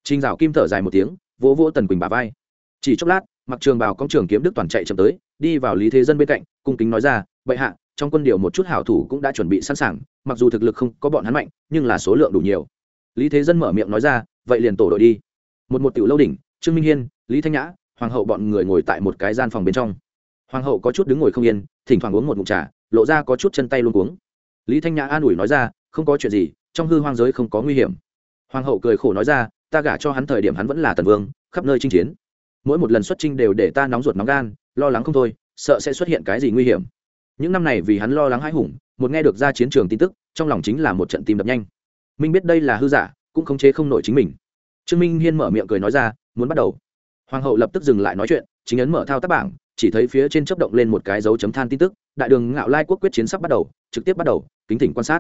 Trinh dạo kim thở dài một tiếng, vỗ vỗ tần quỳnh bà vai. Chỉ chốc lát, mặc trường bào công trường kiếm đức toàn chạy chậm tới, đi vào lý thế dân bên cạnh, cung kính nói ra, bệ hạ, trong quân điều một chút hảo thủ cũng đã chuẩn bị sẵn sàng mặc dù thực lực không có bọn hắn mạnh, nhưng là số lượng đủ nhiều. Lý thế dân mở miệng nói ra, vậy liền tổ đội đi. Một một tiểu lâu đỉnh, trương minh hiên, lý thanh nhã, hoàng hậu bọn người ngồi tại một cái gian phòng bên trong. Hoàng hậu có chút đứng ngồi không yên, thỉnh thoảng uống một mụn trà, lộ ra có chút chân tay luôn cuống. Lý thanh nhã an ủi nói ra, không có chuyện gì, trong hư hoang giới không có nguy hiểm. Hoàng hậu cười khổ nói ra, ta gả cho hắn thời điểm hắn vẫn là tần vương, khắp nơi chinh chiến. Mỗi một lần xuất chinh đều để ta nóng ruột nóng gan, lo lắng không thôi, sợ sẽ xuất hiện cái gì nguy hiểm. Những năm này vì hắn lo lắng hãi hùng một nghe được ra chiến trường tin tức, trong lòng chính là một trận tim đập nhanh. Minh biết đây là hư giả, cũng khống chế không nổi chính mình. Trương minh hiên mở miệng cười nói ra, muốn bắt đầu. Hoàng hậu lập tức dừng lại nói chuyện, chính ấn mở thao tác bảng, chỉ thấy phía trên chấp động lên một cái dấu chấm than tin tức, đại đường ngạo lai quốc quyết chiến sắp bắt đầu, trực tiếp bắt đầu, kính thỉnh quan sát.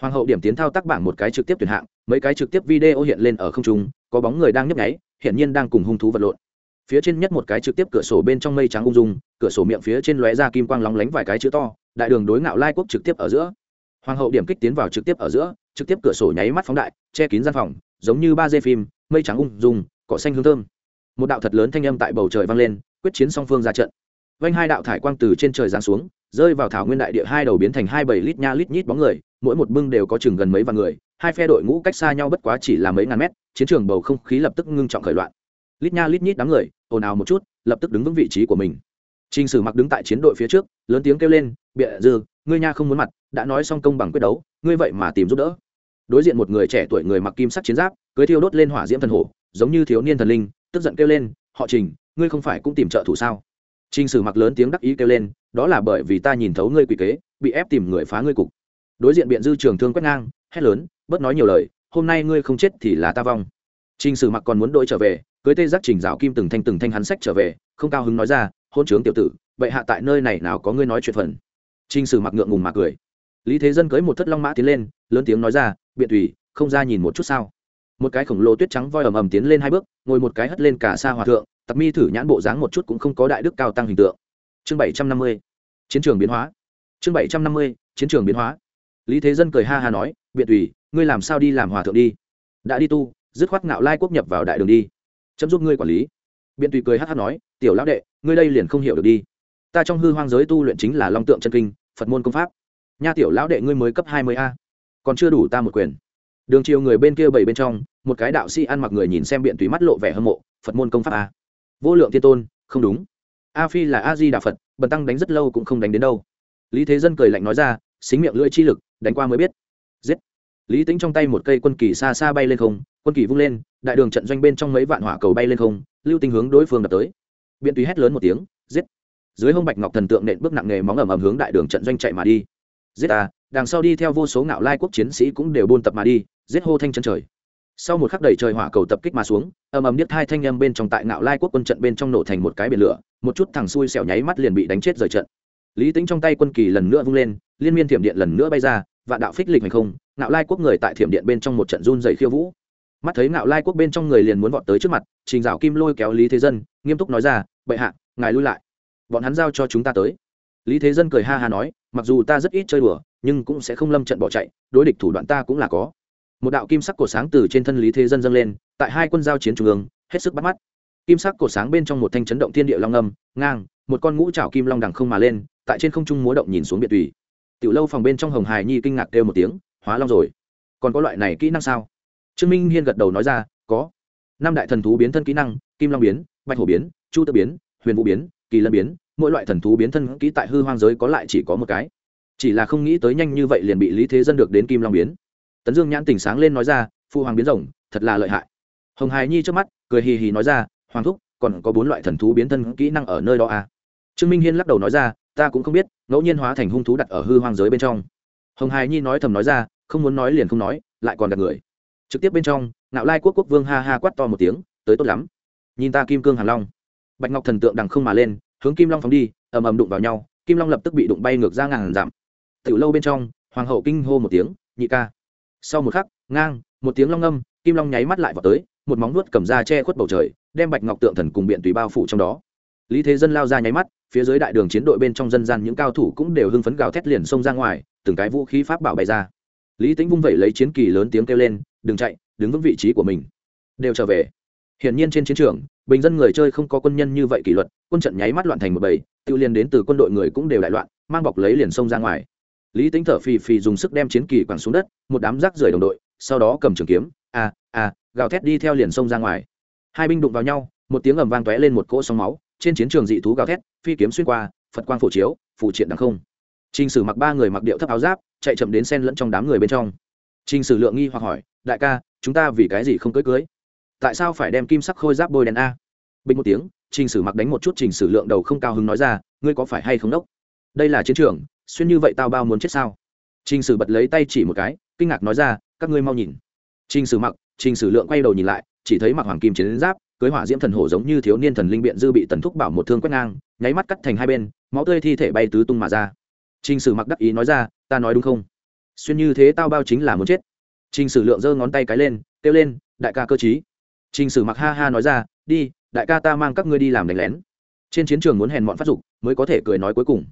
Hoàng hậu điểm tiến thao tác bảng một cái trực tiếp tuyển hạng, mấy cái trực tiếp video hiện lên ở không trung, có bóng người đang nhấp nháy hiện nhiên đang cùng hung thú vật lộn. Phía trên nhất một cái trực tiếp cửa sổ bên trong mây trắng ung dung, cửa sổ miệng phía trên lóe ra kim quang lóng lánh vài cái chữ to đại đường đối ngạo lai quốc trực tiếp ở giữa. Hoàng hậu điểm kích tiến vào trực tiếp ở giữa, trực tiếp cửa sổ nháy mắt phóng đại, che kín gian phòng, giống như ba dây phim, mây trắng ung dung, cỏ xanh hương thơm. Một đạo thật lớn thanh âm tại bầu trời vang lên, quyết chiến song phương ra trận. Vanh hai đạo thải quang từ trên trời giáng xuống, rơi vào thảo nguyên đại địa hai đầu biến thành hai bảy lít nha lít nhít bóng người, mỗi một bưng đều có chừng gần mấy vạn người, hai phe đội ngũ cách xa nhau bất quá chỉ là mấy ngàn mét, chiến trường bầu không khí lập tức ngưng trọng khởi loạn. Lít nha lít nhít đám người, ồn ào một chút, lập tức đứng vững vị trí của mình. Trình Sử Mặc đứng tại chiến đội phía trước, lớn tiếng kêu lên, "Bịa dư, ngươi nha không muốn mặt, đã nói xong công bằng quyết đấu, ngươi vậy mà tìm giúp đỡ." Đối diện một người trẻ tuổi người mặc kim sắc chiến giáp, cưỡi thiêu đốt lên hỏa diễm thần hổ, giống như thiếu niên thần linh, tức giận kêu lên, "Họ Trình, ngươi không phải cũng tìm trợ thủ sao?" Trình Sử Mặc lớn tiếng đắc ý kêu lên, "Đó là bởi vì ta nhìn thấu ngươi quỷ kế, bị ép tìm người phá ngươi cục." Đối diện biện dư trường thương quét ngang, hét lớn, "Bất nói nhiều lời, hôm nay ngươi không chết thì là ta vong." Trình Sử Mặc còn muốn đội trở về, cưới tê giác trình rào kim từng thanh từng thanh hắn sách trở về không cao hứng nói ra hôn trướng tiểu tử vậy hạ tại nơi này nào có ngươi nói chuyện phần. Trinh sử mặc ngượng ngùng mà cười. Lý thế dân cưới một thất long mã tiến lên, lớn tiếng nói ra, biện tùy, không ra nhìn một chút sao? Một cái khổng lồ tuyết trắng voi ầm ầm tiến lên hai bước, ngồi một cái hất lên cả xa hòa thượng tặc mi thử nhãn bộ dáng một chút cũng không có đại đức cao tăng hình tượng. Chương bảy trăm năm mươi, chiến trường biến hóa. Chương bảy trăm năm mươi, chiến trường biến hóa. Lý thế dân cười ha ha nói, biện tùy, ngươi làm sao đi làm hòa thượng đi? Đã đi tu, dứt khoát ngạo lai quốc nhập vào đại đường đi. Chấm giúp ngươi quản lý biện tùy cười hát hát nói, tiểu lão đệ, ngươi đây liền không hiểu được đi. Ta trong hư hoang giới tu luyện chính là long tượng chân kinh, phật môn công pháp. Nha tiểu lão đệ ngươi mới cấp hai mươi a. Còn chưa đủ ta một quyền. Đường chiều người bên kia bảy bên trong, một cái đạo sĩ ăn mặc người nhìn xem biện tùy mắt lộ vẻ hâm mộ, phật môn công pháp a? Vô lượng thiên tôn, không đúng. A phi là a di đà phật, bần tăng đánh rất lâu cũng không đánh đến đâu. Lý thế dân cười lạnh nói ra, xính miệng lưỡi chi lực, đánh qua mới biết. Giết. Lý tính trong tay một cây quân kỳ xa xa bay lên không, quân kỳ vung lên, đại đường trận doanh bên trong mấy vạn hỏa cầu bay lên không lưu tinh hướng đối phương đập tới. Biện tùy hét lớn một tiếng, giết. Dưới hông bạch ngọc thần tượng nện bước nặng nghề móng ẩm ẩm hướng đại đường trận doanh chạy mà đi. Giết ta đằng sau đi theo vô số ngạo lai quốc chiến sĩ cũng đều buôn tập mà đi, giết hô thanh chân trời. Sau một khắc đầy trời hỏa cầu tập kích mà xuống, ầm ầm điếc hai thanh âm bên trong tại ngạo lai quốc quân trận bên trong nổ thành một cái biển lửa, một chút thằng xui xẻo nháy mắt liền bị đánh chết rời trận. Lý tính trong tay quân kỳ lần nữa vung lên, liên miên thiểm điện lần nữa bay ra, vạn đạo phích lịch hành không, ngạo lai quốc người tại thiểm điện bên trong một trận run dày khiêu vũ mắt thấy ngạo lai quốc bên trong người liền muốn vọt tới trước mặt, trình dạo kim lôi kéo lý thế dân, nghiêm túc nói ra, bệ hạ, ngài lui lại. Bọn hắn giao cho chúng ta tới. Lý thế dân cười ha ha nói, mặc dù ta rất ít chơi đùa, nhưng cũng sẽ không lâm trận bỏ chạy, đối địch thủ đoạn ta cũng là có. Một đạo kim sắc cổ sáng từ trên thân lý thế dân dâng lên, tại hai quân giao chiến trung ương, hết sức bắt mắt. Kim sắc cổ sáng bên trong một thanh chấn động thiên địa long âm, ngang, một con ngũ trảo kim long đằng không mà lên, tại trên không trung múa động nhìn xuống biệt tùy. Tiểu lâu phòng bên trong hồng hài nhi kinh ngạc kêu một tiếng, hóa long rồi. Còn có loại này kỹ năng sao? Trương minh hiên gật đầu nói ra, có. Năm đại thần thú biến thân kỹ năng, kim long biến, bạch hổ biến, chu tơ biến, huyền vũ biến, kỳ lân biến, mỗi loại thần thú biến thân kỹ tại hư hoang giới có lại chỉ có một cái. Chỉ là không nghĩ tới nhanh như vậy liền bị lý thế dân được đến kim long biến. Tấn dương nhãn tỉnh sáng lên nói ra phụ hoàng biến rồng, thật là lợi hại. Hồng hài nhi trước mắt, cười hì hì nói ra, hoàng thúc, còn có bốn loại thần thú biến thân kỹ năng ở nơi đó à. trương minh hiên lắc đầu nói ra, ta cũng không biết, ngẫu nhiên hóa thành hung thú đặt ở hư hoang giới bên trong. Hồng hài nhi nói thầm nói ra, không muốn nói liền không nói, lại còn đặt người trực tiếp bên trong, ngạo lai quốc quốc vương ha ha quát to một tiếng, tới tốt lắm. Nhìn ta kim cương hàn long. Bạch ngọc thần tượng đằng không mà lên, hướng kim long phóng đi, ầm ầm đụng vào nhau, kim long lập tức bị đụng bay ngược ra ngàn dặm. Tiểu lâu bên trong, hoàng hậu kinh hô một tiếng, nhị ca. Sau một khắc, ngang, một tiếng long âm kim long nháy mắt lại vào tới, một móng nuốt cầm ra che khuất bầu trời, đem bạch ngọc tượng thần cùng biện tùy bao phủ trong đó. Lý thế dân lao ra nháy mắt, phía dưới đại đường chiến đội bên trong dân gian những cao thủ cũng đều hưng phấn gào thét liền xông ra ngoài, từng cái vũ khí pháp bảo bày ra. Lý tính vung vẩy lấy chiến kỳ lớn tiếng kêu lên đừng chạy đứng vững vị trí của mình. Đều trở về. Hiển nhiên trên chiến trường bình dân người chơi không có quân nhân như vậy kỷ luật quân trận nháy mắt loạn thành một bầy tự liền đến từ quân đội người cũng đều đại loạn mang bọc lấy liền sông ra ngoài. Lý tính thở phì phì dùng sức đem chiến kỳ quẳng xuống đất một đám rác rưởi đồng đội sau đó cầm trường kiếm a a gào thét đi theo liền sông ra ngoài. Hai binh đụng vào nhau một tiếng ầm vang tóe lên một cỗ sóng máu trên chiến trường dị thú gào thét phi kiếm xuyên qua phật quang phổ chiếu phụ triện đằng không. Trình Sử mặc ba người mặc điệu thấp áo giáp, chạy chậm đến xen lẫn trong đám người bên trong. Trình Sử lượng nghi hoặc hỏi, đại ca, chúng ta vì cái gì không cưới cưới? Tại sao phải đem kim sắc khôi giáp bôi đen a? Bình một tiếng, Trình Sử mặc đánh một chút Trình Sử lượng đầu không cao hứng nói ra, ngươi có phải hay không đốc? Đây là chiến trường, xuyên như vậy tao bao muốn chết sao? Trình Sử bật lấy tay chỉ một cái, kinh ngạc nói ra, các ngươi mau nhìn. Trình Sử mặc, Trình Sử lượng quay đầu nhìn lại, chỉ thấy mặc hoàng kim chiến giáp, cưới hỏa diễm thần hổ giống như thiếu niên thần linh biện dư bị tần thúc bảo một thương quét ngang, nháy mắt cắt thành hai bên, máu tươi thi thể bay tứ tung mà ra. Trình Sử mặc đắc ý nói ra, ta nói đúng không? Xuyên như thế tao bao chính là muốn chết. Trình Sử lượng giơ ngón tay cái lên, kêu lên, đại ca cơ trí. Trình Sử mặc ha ha nói ra, đi, đại ca ta mang các ngươi đi làm đánh lén. Trên chiến trường muốn hèn mọn phát dục, mới có thể cười nói cuối cùng.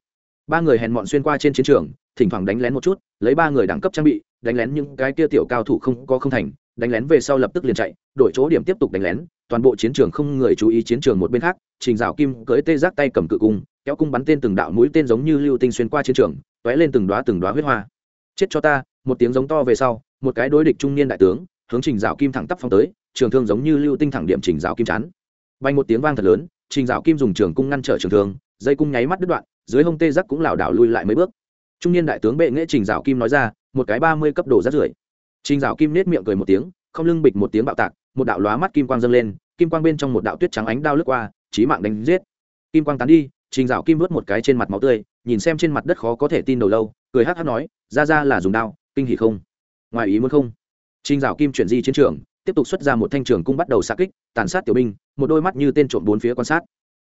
Ba người hèn mọn xuyên qua trên chiến trường, thỉnh thoảng đánh lén một chút, lấy ba người đẳng cấp trang bị, đánh lén những cái kia tiểu cao thủ không có không thành, đánh lén về sau lập tức liền chạy, đổi chỗ điểm tiếp tục đánh lén, toàn bộ chiến trường không người chú ý chiến trường một bên khác, Trình Dạo Kim cưới tê giác tay cầm cự cung, kéo cung bắn tên từng đạo mũi tên giống như lưu tinh xuyên qua chiến trường tóe lên từng đóa từng đóa huyết hoa chết cho ta, một tiếng giống to về sau, một cái đối địch trung niên đại tướng, hướng trình dạo kim thẳng tắp phong tới, trường thương giống như lưu tinh thẳng điểm trình dạo kim chắn. Bay một tiếng vang thật lớn, trình dạo kim dùng trường cung ngăn trở trường thương, dây cung nháy mắt đứt đoạn, dưới hông tê giác cũng lảo đảo lui lại mấy bước. Trung niên đại tướng bệ nghệ trình dạo kim nói ra, một cái ba mươi cấp độ rát rưởi. Trình dạo kim nết miệng cười một tiếng, không lưng bịch một tiếng bạo tạc, một đạo lóa mắt kim quang dâng lên, kim quang bên trong một đạo tuyết trắng ánh đao lướt qua trí mạng đánh giết. Kim quang tán đi, trình dạo kim vớt một cái trên mặt máu tươi, nhìn xem trên mặt đất khó có thể tin đầu lâu cười hắc hắc nói, ra ra là dùng đao, kinh hỉ không? Ngoài ý muốn không? Trình dạo kim chuyển di chiến trường, tiếp tục xuất ra một thanh trường cung bắt đầu xạ kích, tàn sát tiểu binh, một đôi mắt như tên trộm bốn phía quan sát.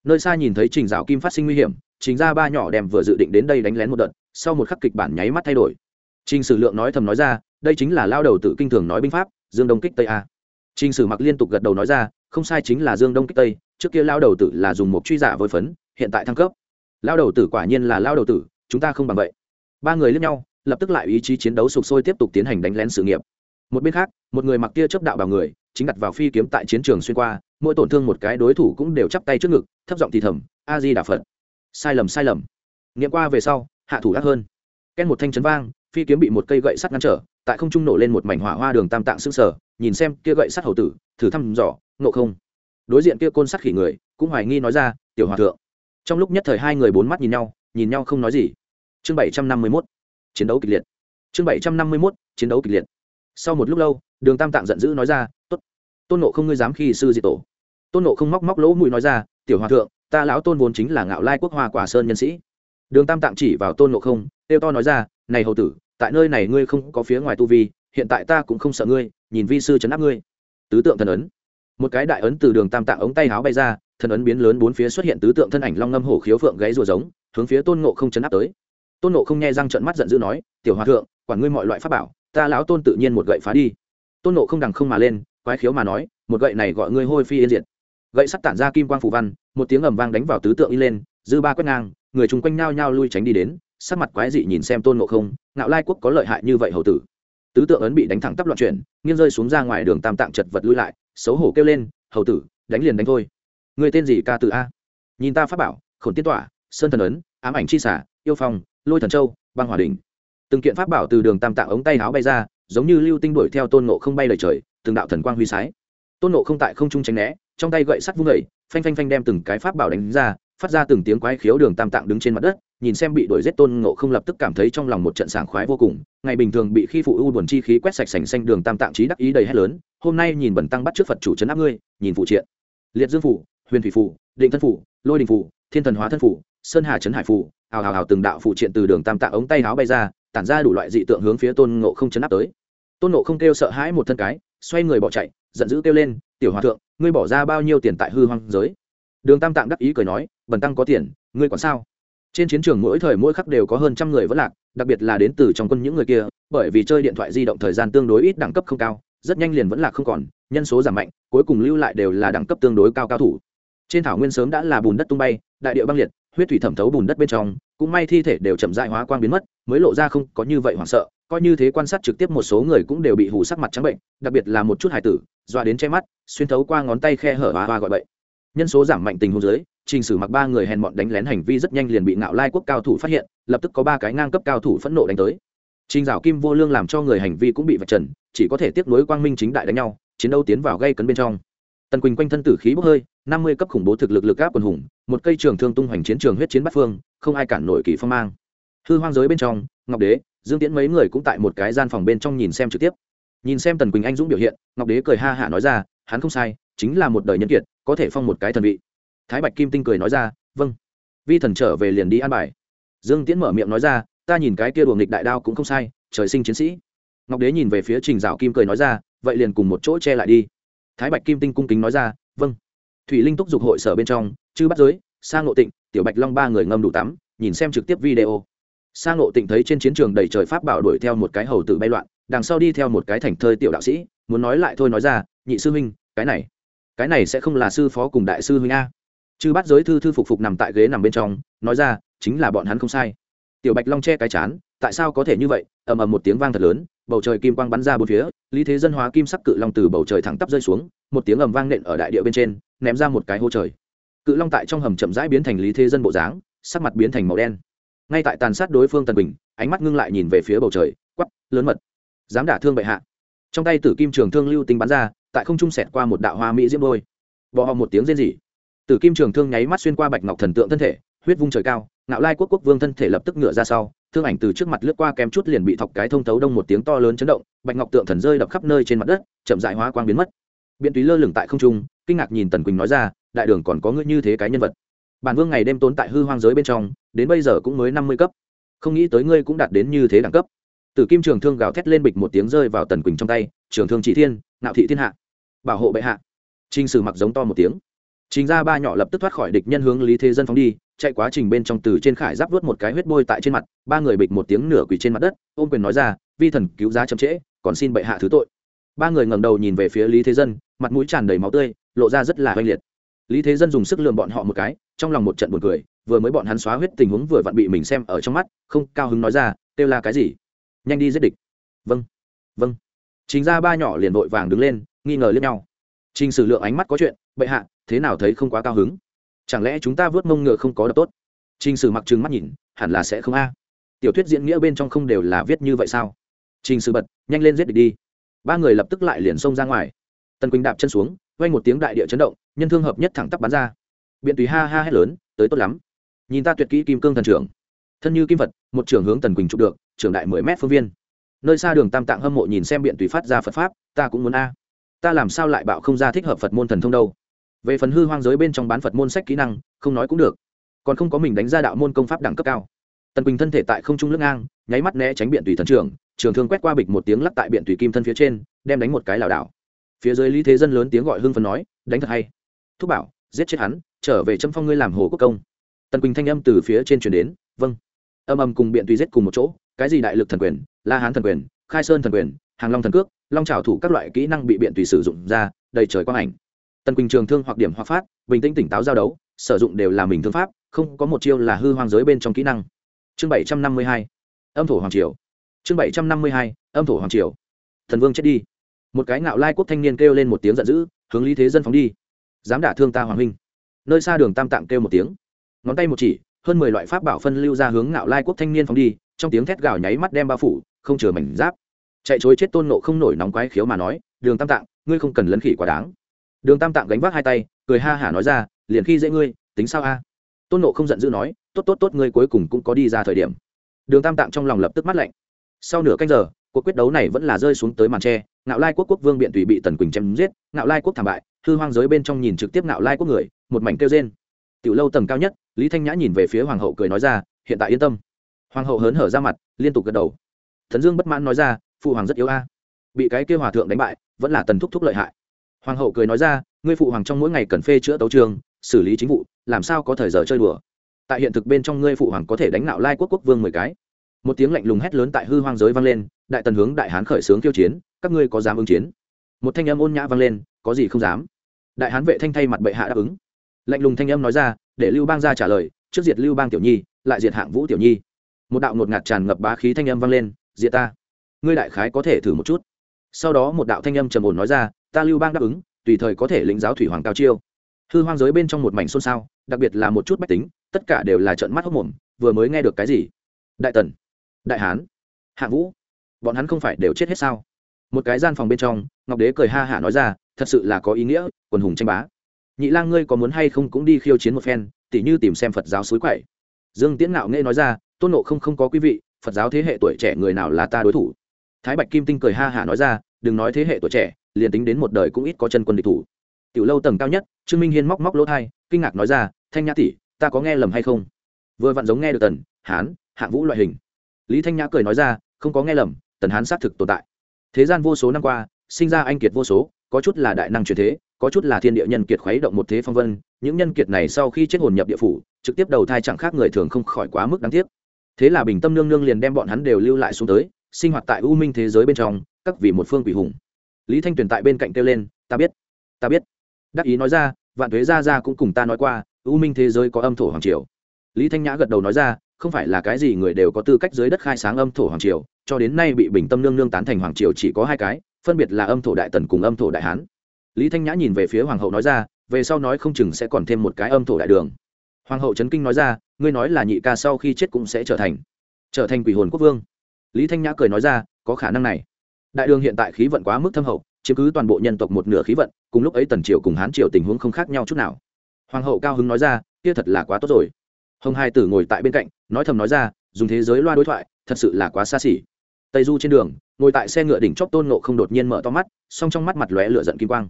Nơi xa nhìn thấy trình dạo kim phát sinh nguy hiểm, trình ra ba nhỏ đem vừa dự định đến đây đánh lén một đợt, sau một khắc kịch bản nháy mắt thay đổi. Trình sử lượng nói thầm nói ra, đây chính là lao đầu tự kinh thường nói binh pháp, dương đông kích tây a. Trình sử mặc liên tục gật đầu nói ra, không sai chính là dương đông kích tây, trước kia lao đầu tử là dùng một truy giả với phấn, hiện tại thăng cấp. Lao đầu tử quả nhiên là lao đầu tử, chúng ta không bằng vậy ba người lướt nhau, lập tức lại ý chí chiến đấu sục sôi tiếp tục tiến hành đánh lén sự nghiệp. Một bên khác, một người mặc tia chấp đạo bảo người, chính đặt vào phi kiếm tại chiến trường xuyên qua, mỗi tổn thương một cái đối thủ cũng đều chắp tay trước ngực, thấp giọng thì thầm a di đà phật. Sai lầm sai lầm. Nghiệm qua về sau, hạ thủ ác hơn. Ken một thanh chấn vang, phi kiếm bị một cây gậy sắt ngăn trở, tại không trung nổ lên một mảnh hỏa hoa đường tam tạng xương sở nhìn xem kia gậy sắt hầu tử, thử thăm dò, ngộ không. Đối diện kia côn sắt khỉ người, cũng hoài nghi nói ra, tiểu hòa thượng. Trong lúc nhất thời hai người bốn mắt nhìn nhau nhìn nhau không nói gì chương bảy trăm năm mươi mốt, chiến đấu kịch liệt. Chương bảy trăm năm mươi mốt, chiến đấu kịch liệt. Sau một lúc lâu, đường tam tạng giận dữ nói ra t ố t tôn nộ không ngươi dám khi sư diệt tổ. Tôn nộ không móc móc lỗ mũi nói ra, tiểu hòa thượng, ta lão tôn vốn chính là ngạo lai quốc hoa quả sơn nhân sĩ. Đường tam tạng chỉ vào tôn nộ không têu to nói ra, này hầu tử, tại nơi này ngươi không có phía ngoài tu vi, hiện tại ta cũng không sợ ngươi, nhìn vi sư chấn áp ngươi. Tứ tượng thần ấn. Một cái đại ấn từ đường tam tạng ống tay háo bay ra, thần ấn biến lớn bốn phía xuất hiện tứ tượng thân ảnh long ngâm hổ khiếu phượng gáy rùa giống, hướng phía tôn ngộ không chấn áp tới tôn nộ không nghe răng trận mắt giận dữ nói, tiểu hòa thượng, quản ngươi mọi loại pháp bảo, ta lão tôn tự nhiên một gậy phá đi. Tôn nộ không đằng không mà lên, quái khiếu mà nói, một gậy này gọi ngươi hôi phi yên diệt. Gậy sắt tản ra kim quang phù văn, một tiếng ầm vang đánh vào tứ tượng y lên, dư ba quét ngang, người chung quanh nhao nhao lui tránh đi đến, sắc mặt quái dị nhìn xem tôn nộ không, ngạo lai quốc có lợi hại như vậy hầu tử. Tứ tượng ấn bị đánh thẳng tắp loạn chuyển, nghiêng rơi xuống ra ngoài đường tam tạng chật vật lui lại, xấu hổ kêu lên, hầu tử, đánh liền đánh thôi. Người tên gì ca từ a? Nhìn ta phát bảo, khổn tiên tỏa, sơn thần ấn, ám ảnh chi xả, yêu phong lôi thần châu, băng hòa đình từng kiện pháp bảo từ đường tam tạng ống tay áo bay ra, giống như lưu tinh đuổi theo tôn nộ không bay lời trời, từng đạo thần quang huy sái. Tôn nộ không tại không trung tránh né, trong tay gậy sắt vung gậy phanh phanh phanh đem từng cái pháp bảo đánh ra, phát ra từng tiếng quái khiếu đường tam tạng đứng trên mặt đất, nhìn xem bị đuổi giết tôn ngộ không lập tức cảm thấy trong lòng một trận sảng khoái vô cùng. Ngày bình thường bị khi phụ u buồn chi khí quét sạch sành xanh đường tam tạng trí đắc ý đầy hét lớn, hôm nay nhìn bẩn tăng bắt trước phật chủ trấn áp ngươi, nhìn phụ triện. Liệt dương phủ, huyền thủy phủ, định thân phủ, lôi đình phủ, thiên thần hóa thân phủ sơn hà trấn hải phủ hào hào hào từng đạo phụ triện từ đường tam tạng ống tay áo bay ra, tản ra đủ loại dị tượng hướng phía tôn ngộ không chấn áp tới. Tôn ngộ không kêu sợ hãi một thân cái, xoay người bỏ chạy, giận dữ kêu lên, tiểu hòa thượng, ngươi bỏ ra bao nhiêu tiền tại hư hoang giới? Đường tam tạng đắc ý cười nói, bần tăng có tiền, ngươi còn sao? Trên chiến trường mỗi thời mỗi khắc đều có hơn trăm người vẫn lạc, đặc biệt là đến từ trong quân những người kia, bởi vì chơi điện thoại di động thời gian tương đối ít đẳng cấp không cao, rất nhanh liền vẫn lạc không còn, nhân số giảm mạnh, cuối cùng lưu lại đều là đẳng cấp tương đối cao cao thủ. Trên thảo nguyên sớm đã là bùn đất tung bay, đại địa băng liệt huyết thủy thẩm thấu bùn đất bên trong, cũng may thi thể đều chậm dại hóa quang biến mất, mới lộ ra không có như vậy hoảng sợ, coi như thế quan sát trực tiếp một số người cũng đều bị hù sắc mặt trắng bệnh, đặc biệt là một chút hải tử, dọa đến che mắt, xuyên thấu qua ngón tay khe hở và hoa gọi bậy. Nhân số giảm mạnh tình huống dưới, trình sử mặc ba người hèn mọn đánh lén hành vi rất nhanh liền bị ngạo lai quốc cao thủ phát hiện, lập tức có ba cái ngang cấp cao thủ phẫn nộ đánh tới. Trình dạo kim vô lương làm cho người hành vi cũng bị vạch trần, chỉ có thể tiếp nối quang minh chính đại đánh nhau, chiến đấu tiến vào gây cấn bên trong. Tần quỳnh quanh thân tử khí bốc hơi, năm mươi cấp khủng bố thực lực lực áp quần hùng một cây trường thương tung hoành chiến trường huyết chiến bắt phương, không ai cản nổi kỳ phong mang. Hư hoang giới bên trong, ngọc đế, dương tiễn mấy người cũng tại một cái gian phòng bên trong nhìn xem trực tiếp. Nhìn xem tần quỳnh anh dũng biểu hiện, ngọc đế cười ha hả nói ra, hắn không sai, chính là một đời nhân kiệt, có thể phong một cái thần vị. Thái bạch kim tinh cười nói ra vâng. Vi thần trở về liền đi an bài. Dương tiễn mở miệng nói ra, ta nhìn cái kia đùa nghịch đại đao cũng không sai, trời sinh chiến sĩ. Ngọc đế nhìn về phía trình dạo kim cười nói ra, vậy liền cùng một chỗ che lại đi. Thái bạch kim tinh cung kính nói ra vâng thủy linh túc dục hội sở bên trong, chư bắt giới sang ngộ tịnh, tiểu bạch long ba người ngâm đủ tắm, nhìn xem trực tiếp video. Sang ngộ tịnh thấy trên chiến trường đầy trời pháp bảo đuổi theo một cái hầu tử bay loạn, đằng sau đi theo một cái thành thơi tiểu đạo sĩ, muốn nói lại thôi nói ra, nhị sư huynh, cái này cái này sẽ không là sư phó cùng đại sư huynh a. Chư bắt giới thư thư phục phục nằm tại ghế nằm bên trong, nói ra, chính là bọn hắn không sai. Tiểu bạch long che cái chán, tại sao có thể như vậy? ầm ầm một tiếng vang thật lớn, bầu trời kim quang bắn ra bốn phía, lý thế dân hóa kim sắc cự long từ bầu trời thẳng tắp rơi xuống, một tiếng ầm vang nện ở đại địa bên trên ném ra một cái hô trời. Cự long tại trong hầm chậm rãi biến thành lý thế dân bộ dáng, sắc mặt biến thành màu đen. Ngay tại tàn sát đối phương tần bình, ánh mắt ngưng lại nhìn về phía bầu trời quắp lớn mật. Dám đả thương bệ hạ. Trong tay tử kim trường thương lưu tinh bắn ra, tại không trung sẹt qua một đạo hoa mỹ diễm đôi. Bò họ một tiếng rên rỉ. Tử kim trường thương nháy mắt xuyên qua bạch ngọc thần tượng thân thể, huyết vung trời cao, ngạo lai quốc quốc vương thân thể lập tức ngựa ra sau, thương ảnh từ trước mặt lướt qua kém chút liền bị thọc cái thông thấu đông một tiếng to lớn chấn động, bạch ngọc tượng thần rơi đập khắp nơi trên mặt đất, chậm dại hóa quang biến mất biện túy lơ lửng tại không trung, kinh ngạc nhìn tần quỳnh nói ra, đại đường còn có ngươi như thế cái nhân vật. Bản vương ngày đêm tốn tại hư hoang giới bên trong, đến bây giờ cũng mới năm mươi cấp. Không nghĩ tới ngươi cũng đạt đến như thế đẳng cấp. Tử kim trường thương gào thét lên bịch một tiếng rơi vào tần quỳnh trong tay, trường thương chỉ thiên nạo thị thiên hạ, bảo hộ bệ hạ. Trinh sử mặc giống to một tiếng. Trình ra ba nhỏ lập tức thoát khỏi địch nhân hướng lý thế dân phóng đi, chạy quá trình bên trong từ trên khải giáp vớt một cái huyết bôi tại trên mặt, ba người bịch một tiếng nửa quỳ trên mặt đất, ôm quyền nói ra, vi thần cứu giá chậm trễ, còn xin bệ hạ thứ tội. Ba người ngẩng đầu nhìn về phía lý thế dân mặt mũi tràn đầy máu tươi, lộ ra rất là oanh liệt. Lý thế dân dùng sức lườm bọn họ một cái, trong lòng một trận buồn cười, vừa mới bọn hắn xóa huyết tình huống vừa vặn bị mình xem ở trong mắt, không cao hứng nói ra, kêu là cái gì? Nhanh đi giết địch. Vâng vâng. Chính ra ba nhỏ liền vội vàng đứng lên, nghi ngờ lẫn nhau. Trình sử lượng ánh mắt có chuyện, bệ hạ, thế nào thấy không quá cao hứng? Chẳng lẽ chúng ta vớt mông ngựa không có đập tốt? Trình sử mặc trừng mắt nhìn, hẳn là sẽ không a. Tiểu thuyết diễn nghĩa bên trong không đều là viết như vậy sao? Trình sử bật, nhanh lên giết địch đi. Ba người lập tức lại liền xông ra ngoài tần quỳnh đạp chân xuống, vang một tiếng đại địa chấn động, nhân thương hợp nhất thẳng tắp bắn ra. Biện tùy ha ha hét lớn, tới tốt lắm. Nhìn ta tuyệt kỹ kim cương thần trưởng. Thân như kim vật một trưởng hướng tần quỳnh chụp được, trưởng đại mười mét phương viên. Nơi xa đường tam tạng hâm mộ nhìn xem biện tùy phát ra phật pháp, ta cũng muốn a. Ta làm sao lại bạo không ra thích hợp phật môn thần thông đâu. Về phần hư hoang giới bên trong bán phật môn sách kỹ năng, không nói cũng được. Còn không có mình đánh ra đạo môn công pháp đẳng cấp cao. Tần quỳnh thân thể tại không trung lưng ngang, nháy mắt né tránh biện tùy thần trưởng, trường thương quét qua bịch một tiếng lắc tại biện tùy kim thân phía trên, đem đánh một cái lảo đảo phía dưới lý thế dân lớn tiếng gọi hưng phần nói, đánh thật hay. Thúc bảo, giết chết hắn, trở về châm phong ngươi làm hồ quốc công. Tần quỳnh thanh âm từ phía trên chuyển đến vâng. Âm âm cùng biện tùy giết cùng một chỗ, cái gì đại lực thần quyền, la hán thần quyền, khai sơn thần quyền, hàng long thần cước, long trào thủ các loại kỹ năng bị biện tùy sử dụng ra, đầy trời quang ảnh. Tần quỳnh trường thương hoặc điểm hoặc phát, bình tĩnh tỉnh táo giao đấu, sử dụng đều là mình thương pháp, không có một chiêu là hư hoang giới bên trong kỹ năng. Chương bảy trăm năm mươi hai, âm thổ hoàng triều. Chương bảy trăm năm mươi hai, âm thổ hoàng triều. Thần vương chết đi một cái ngạo lai quốc thanh niên kêu lên một tiếng giận dữ, hướng lý thế dân phóng đi. Dám đả thương ta hoàng huynh. Nơi xa đường tam tạng kêu một tiếng. Ngón tay một chỉ, hơn mười loại pháp bảo phân lưu ra hướng ngạo lai quốc thanh niên phóng đi, trong tiếng thét gào nháy mắt đem bao phủ, không chừa mảnh giáp. Chạy chối chết tôn nộ không nổi nóng quái khiếu mà nói, đường tam tạng, ngươi không cần lấn khỉ quá đáng. Đường tam tạng gánh vác hai tay, cười ha hả nói ra, liền khi dễ ngươi, tính sao a? Tôn nộ không giận dữ nói, tốt tốt tốt, ngươi cuối cùng cũng có đi ra thời điểm. Đường tam tạng trong lòng lập tức mắt lạnh. Sau nửa canh giờ cuộc quyết đấu này vẫn là rơi xuống tới màn tre, ngạo lai quốc quốc vương biện tùy bị tần quỳnh chém giết, ngạo lai quốc thảm bại, hư hoang giới bên trong nhìn trực tiếp ngạo lai quốc người, một mảnh kêu trên tiểu lâu tầng cao nhất, lý thanh nhã nhìn về phía hoàng hậu cười nói ra, hiện tại yên tâm. Hoàng hậu hớn hở ra mặt, liên tục gật đầu. Thần dương bất mãn nói ra, phụ hoàng rất yếu a. Bị cái kêu hòa thượng đánh bại, vẫn là tần thúc thúc lợi hại. Hoàng hậu cười nói ra, ngươi phụ hoàng trong mỗi ngày cần phê chữa tấu trường, xử lý chính vụ, làm sao có thời giờ chơi đùa? Tại hiện thực bên trong ngươi phụ hoàng có thể đánh nạo lai quốc quốc vương mười cái. Một tiếng lạnh lùng hét lớn tại hư hoang giới vang lên đại tần hướng đại hán khởi xướng khiêu chiến, các ngươi có dám ứng chiến? Một thanh âm ôn nhã vang lên, có gì không dám? Đại hán vệ thanh thay mặt bệ hạ đáp ứng. Lạnh lùng thanh âm nói ra, để lưu bang ra trả lời, trước diệt lưu bang tiểu nhi, lại diệt hạng vũ tiểu nhi. Một đạo ngột ngạt tràn ngập bá khí thanh âm vang lên, diệt ta. Ngươi đại khái có thể thử một chút. Sau đó một đạo thanh âm trầm ổn nói ra, ta lưu bang đáp ứng, tùy thời có thể lĩnh giáo thủy hoàng cao chiêu. Hư hoang giới bên trong một mảnh xôn xao, đặc biệt là một chút bách tính, tất cả đều là trận mắt hốc mồm, vừa mới nghe được cái gì? Đại tần. Đại hán. Hạ vũ bọn hắn không phải đều chết hết sao? Một cái gian phòng bên trong, ngọc đế cười ha hả nói ra, thật sự là có ý nghĩa, quần hùng tranh bá. Nhị lang ngươi có muốn hay không cũng đi khiêu chiến một phen, tỉ như tìm xem phật giáo suối quậy. Dương tiễn ngạo nghe nói ra, tôn nộ không không có quý vị, phật giáo thế hệ tuổi trẻ người nào là ta đối thủ? Thái bạch kim tinh cười ha hả nói ra, đừng nói thế hệ tuổi trẻ, liền tính đến một đời cũng ít có chân quân địch thủ. Tiểu lâu tầng cao nhất, trương minh hiên móc móc lỗ thai, kinh ngạc nói ra, thanh nhã tỷ, ta có nghe lầm hay không? Vừa vặn giống nghe được tần, hán, hạng vũ loại hình. Lý thanh nhã cười nói ra, không có nghe lầm tần hán xác thực tồn tại. Thế gian vô số năm qua, sinh ra anh kiệt vô số, có chút là đại năng truyền thế, có chút là thiên địa nhân kiệt khuấy động một thế phong vân, những nhân kiệt này sau khi chết hồn nhập địa phủ, trực tiếp đầu thai chẳng khác người thường không khỏi quá mức đáng tiếc. Thế là bình tâm nương nương liền đem bọn hắn đều lưu lại xuống tới, sinh hoạt tại u minh thế giới bên trong, các vì một phương quỷ hùng. Lý thanh tuyền tại bên cạnh kêu lên, ta biết ta biết. Đắc ý nói ra, vạn thuế gia gia cũng cùng ta nói qua, u minh thế giới có âm thổ hoàng triều. Lý thanh nhã gật đầu nói ra không phải là cái gì người đều có tư cách dưới đất khai sáng âm thổ hoàng triều, cho đến nay bị bình tâm nương nương tán thành hoàng triều chỉ có hai cái, phân biệt là âm thổ đại tần cùng âm thổ đại hán. Lý thanh nhã nhìn về phía hoàng hậu nói ra, về sau nói không chừng sẽ còn thêm một cái âm thổ đại đường. Hoàng hậu trấn kinh nói ra, ngươi nói là nhị ca sau khi chết cũng sẽ trở thành trở thành quỷ hồn quốc vương. Lý thanh nhã cười nói ra, có khả năng này. Đại đường hiện tại khí vận quá mức thâm hậu, chiếm cứ toàn bộ nhân tộc một nửa khí vận, cùng lúc ấy tần triều cùng hán triều tình huống không khác nhau chút nào. Hoàng hậu cao hứng nói ra, kia thật là quá tốt rồi hồng hai tử ngồi tại bên cạnh, nói thầm nói ra, dùng thế giới loa đối thoại, thật sự là quá xa xỉ. Tây du trên đường, ngồi tại xe ngựa đỉnh chóp tôn nộ không đột nhiên mở to mắt, song trong mắt mặt lóe lửa giận kim quang.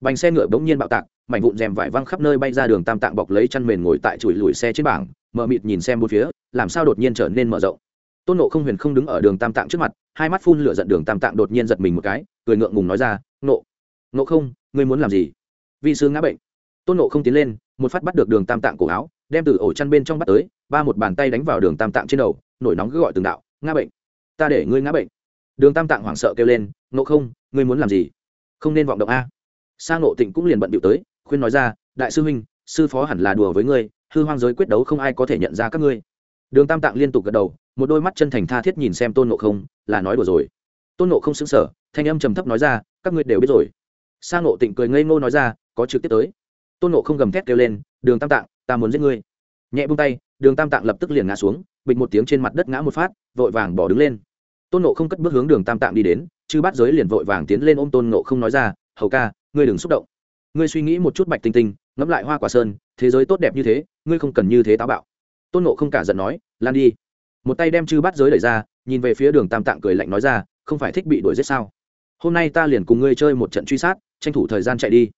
Bánh xe ngựa bỗng nhiên bạo tạc, mảnh vụn rèm vải văng khắp nơi bay ra đường tam tạng bọc lấy chăn mền ngồi tại chùi lùi xe trên bảng, mở mịt nhìn xem bốn phía, làm sao đột nhiên trở nên mở rộng. Tôn nộ không huyền không đứng ở đường tam tạng trước mặt, hai mắt phun lửa giận đường tam tạng đột nhiên giật mình một cái, cười ngượng ngùng nói ra nộ nộ không, ngươi muốn làm gì? Vì sư ngã bệnh. Tôn nộ không tiến lên, một phát bắt được đường tam tạng cổ áo đem từ ổ chăn bên trong bắt tới, ba một bàn tay đánh vào đường tam tạng trên đầu, nổi nóng cứ gọi từng đạo, ngã bệnh, ta để ngươi ngã bệnh. Đường tam tạng hoảng sợ kêu lên nộ không, ngươi muốn làm gì? Không nên vọng động a. Sa nộ tịnh cũng liền bận điệu tới, khuyên nói ra, đại sư huynh, sư phó hẳn là đùa với ngươi, hư hoang giới quyết đấu không ai có thể nhận ra các ngươi. Đường tam tạng liên tục gật đầu, một đôi mắt chân thành tha thiết nhìn xem tôn nộ không, là nói đùa rồi. Tôn nộ không xứng sở thanh âm trầm thấp nói ra, các ngươi đều biết rồi. Sa nộ tịnh cười ngây ngô nói ra, có trực tiếp tới. Tôn nộ không gầm thét kêu lên, đường tam tạng ta muốn giết ngươi. Nhẹ bung tay, đường tam tạng lập tức liền ngã xuống, bịch một tiếng trên mặt đất ngã một phát, vội vàng bỏ đứng lên. Tôn nộ không cất bước hướng đường tam tạng đi đến, chư bát giới liền vội vàng tiến lên ôm tôn nộ không nói ra, hầu ca, ngươi đừng xúc động. Ngươi suy nghĩ một chút bạch tinh tinh, ngẫm lại hoa quả sơn, thế giới tốt đẹp như thế, ngươi không cần như thế táo bạo. Tôn nộ không cả giận nói, lan đi. Một tay đem chư bát giới đẩy ra, nhìn về phía đường tam tạng cười lạnh nói ra, không phải thích bị đuổi giết sao? Hôm nay ta liền cùng ngươi chơi một trận truy sát, tranh thủ thời gian chạy đi.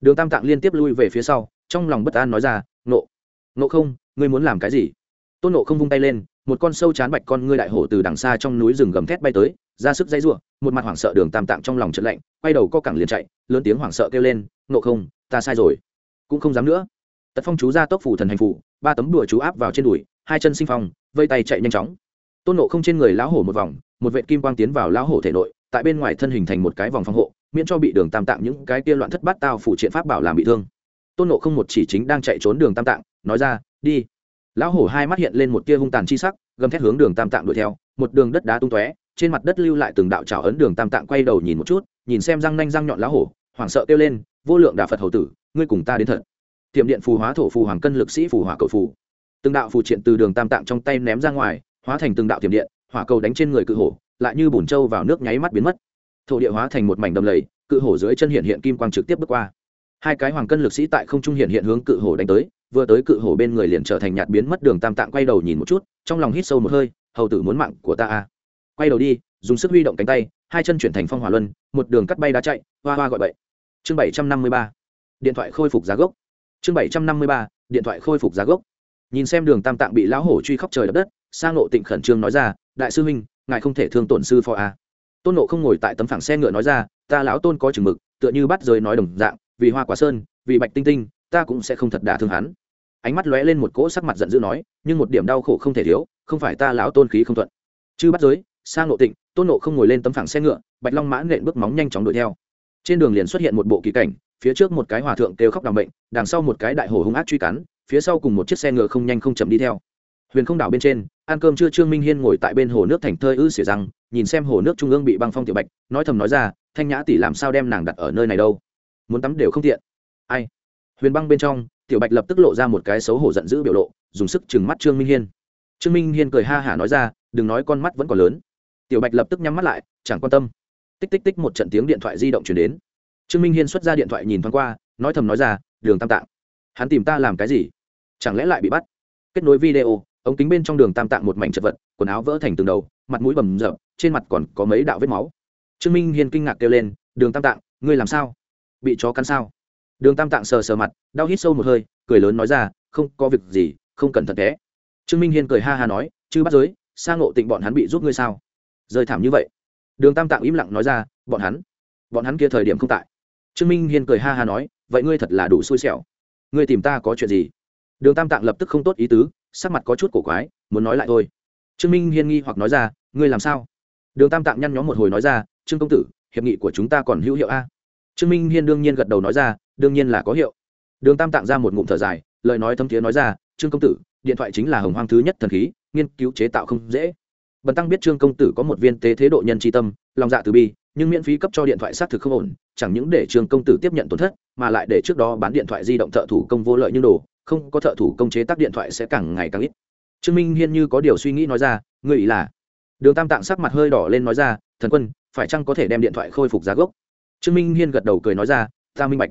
Đường tam tạng liên tiếp lui về phía sau trong lòng bất an nói ra nộ nộ không, ngươi muốn làm cái gì? Tôn nộ không vung tay lên, một con sâu chán bạch con ngươi đại hổ từ đằng xa trong núi rừng gầm thét bay tới, ra sức dây r u ộ một mặt hoảng sợ đường tam tạng trong lòng trận lạnh, quay đầu co cẳng liền chạy, lớn tiếng hoảng sợ kêu lên nộ không, ta sai rồi. Cũng không dám nữa. Tật phong chú ra tốc phủ thần hành phủ, ba tấm đùa chú áp vào trên đùi, hai chân sinh phong, vây tay chạy nhanh chóng. Tôn nộ không trên người lão hổ một vòng, một vệ kim quang tiến vào lão hổ thể nội, tại bên ngoài thân hình thành một cái vòng phòng hộ, miễn cho bị đường tam tạng những cái kia loạn thất bát tao phủ triện pháp bảo làm bị thương tôn nộ không một chỉ chính đang chạy trốn đường tam tạng, nói ra, đi. Lão hổ hai mắt hiện lên một tia hung tàn chi sắc, gầm thét hướng đường tam tạng đuổi theo, một đường đất đá tung tóe, trên mặt đất lưu lại từng đạo trào ấn đường tam tạng quay đầu nhìn một chút, nhìn xem răng nanh răng nhọn lão hổ, hoảng sợ kêu lên, vô lượng đà phật hầu tử, ngươi cùng ta đến thật. Tiệm điện phù hóa thổ phù hoàng cân lực sĩ phù hỏa cầu phù. Từng đạo phù triện từ đường tam tạng trong tay ném ra ngoài, hóa thành từng đạo tiệm điện, hỏa cầu đánh trên người cự hổ, lại như bùn trâu vào nước nháy mắt biến mất. Thổ địa hóa thành một mảnh đầm lầy, cự hổ dưới chân hiện hiện kim quang trực tiếp bước qua hai cái hoàng cân lực sĩ tại không trung hiện hiện hướng cự hổ đánh tới, vừa tới cự hổ bên người liền trở thành nhạt biến mất đường tam tạng quay đầu nhìn một chút, trong lòng hít sâu một hơi, hầu tử muốn mạng của ta a quay đầu đi, dùng sức huy động cánh tay, hai chân chuyển thành phong hỏa luân, một đường cắt bay đá chạy, hoa hoa gọi bậy. Chương bảy trăm năm mươi ba, điện thoại khôi phục giá gốc. Chương bảy trăm năm mươi ba, điện thoại khôi phục giá gốc. Nhìn xem đường tam tạng bị lão hổ truy khóc trời đất đất sang nộ tịnh khẩn trương nói ra, đại sư huynh, ngài không thể thương tổn sư phò a tôn nộ không ngồi tại tấm phẳng xe ngựa nói ra, ta lão tôn có chừng mực, tựa như bắt rời nói đồng dạng vì hoa quả sơn, vì bạch tinh tinh, ta cũng sẽ không thật đả thương hắn. Ánh mắt lóe lên một cỗ sắc mặt giận dữ nói, nhưng một điểm đau khổ không thể thiếu, không phải ta lão tôn khí không thuận. Chư bắt giới sang nộ tịnh, tôn nộ không ngồi lên tấm phẳng xe ngựa, bạch long mã nện bước móng nhanh chóng đuổi theo. Trên đường liền xuất hiện một bộ kỳ cảnh, phía trước một cái hòa thượng kêu khóc đ bệnh đằng sau một cái đại hồ hung ác truy cắn, phía sau cùng một chiếc xe ngựa không nhanh không chậm đi theo. Huyền không đảo bên trên, ăn cơm trưa trương minh hiên ngồi tại bên hồ nước thành thơi ư xỉa răng, nhìn xem hồ nước trung ương bị băng phong tiểu bạch, nói thầm nói ra, thanh nhã tỷ làm sao đem nàng đặt ở nơi này đâu? Muốn tắm đều không tiện. Ai? Huyền băng bên trong, tiểu bạch lập tức lộ ra một cái xấu hổ giận dữ biểu lộ, dùng sức chừng mắt trương minh hiên. Trương minh hiên cười ha hả nói ra, đừng nói con mắt vẫn còn lớn. Tiểu bạch lập tức nhắm mắt lại, chẳng quan tâm. Tích tích tích một trận tiếng điện thoại di động chuyển đến. Trương minh hiên xuất ra điện thoại nhìn thoáng qua, nói thầm nói ra, đường tam tạng, hắn tìm ta làm cái gì? Chẳng lẽ lại bị bắt? Kết nối video, ống kính bên trong đường tam tạng một mảnh chật vật, quần áo vỡ thành từng đầu, mặt mũi bầm rợp trên mặt còn có mấy đạo vết máu. Trương minh hiên kinh ngạc kêu lên, đường tam tạng, ngươi làm sao? Bị chó cắn sao? Đường tam tạng sờ sờ mặt, đau hít sâu một hơi, cười lớn nói ra, không, có việc gì, không cần thật té trương minh hiên cười ha ha nói chứ bắt giới sang ngộ tịnh bọn hắn bị giúp ngươi sao? Rơi thảm như vậy, đường tam tạng im lặng nói ra, bọn hắn bọn hắn kia thời điểm không tại. Trương minh hiên cười ha ha nói, vậy ngươi thật là đủ xui xẻo. Ngươi tìm ta có chuyện gì? Đường tam tạng lập tức không tốt ý tứ, sắc mặt có chút cổ quái, muốn nói lại thôi. Trương minh hiên nghi hoặc nói ra, ngươi làm sao? Đường tam tạng nhăn nhóm một hồi nói ra, trương công tử, hiệp nghị của chúng ta còn hữu hiệu a? Trương minh hiên đương nhiên gật đầu nói ra, đương nhiên là có hiệu. Đường tam tạng ra một ngụm thở dài, lời nói thấm thiế nói ra, trương công tử, điện thoại chính là hồng hoang thứ nhất thần khí, nghiên cứu chế tạo không dễ. Bần tăng biết trương công tử có một viên tế thế độ nhân tri tâm, lòng dạ từ bi, nhưng miễn phí cấp cho điện thoại xác thực không ổn, chẳng những để trương công tử tiếp nhận tổn thất, mà lại để trước đó bán điện thoại di động thợ thủ công vô lợi như đồ, không có thợ thủ công chế tác điện thoại sẽ càng ngày càng ít. Trương minh hiên như có điều suy nghĩ nói ra, ngươi ý là? Đường tam tạng sắc mặt hơi đỏ lên nói ra, thần quân, phải chăng có thể đem điện thoại khôi phục giá gốc? Trương minh hiên gật đầu cười nói ra, ta minh bạch.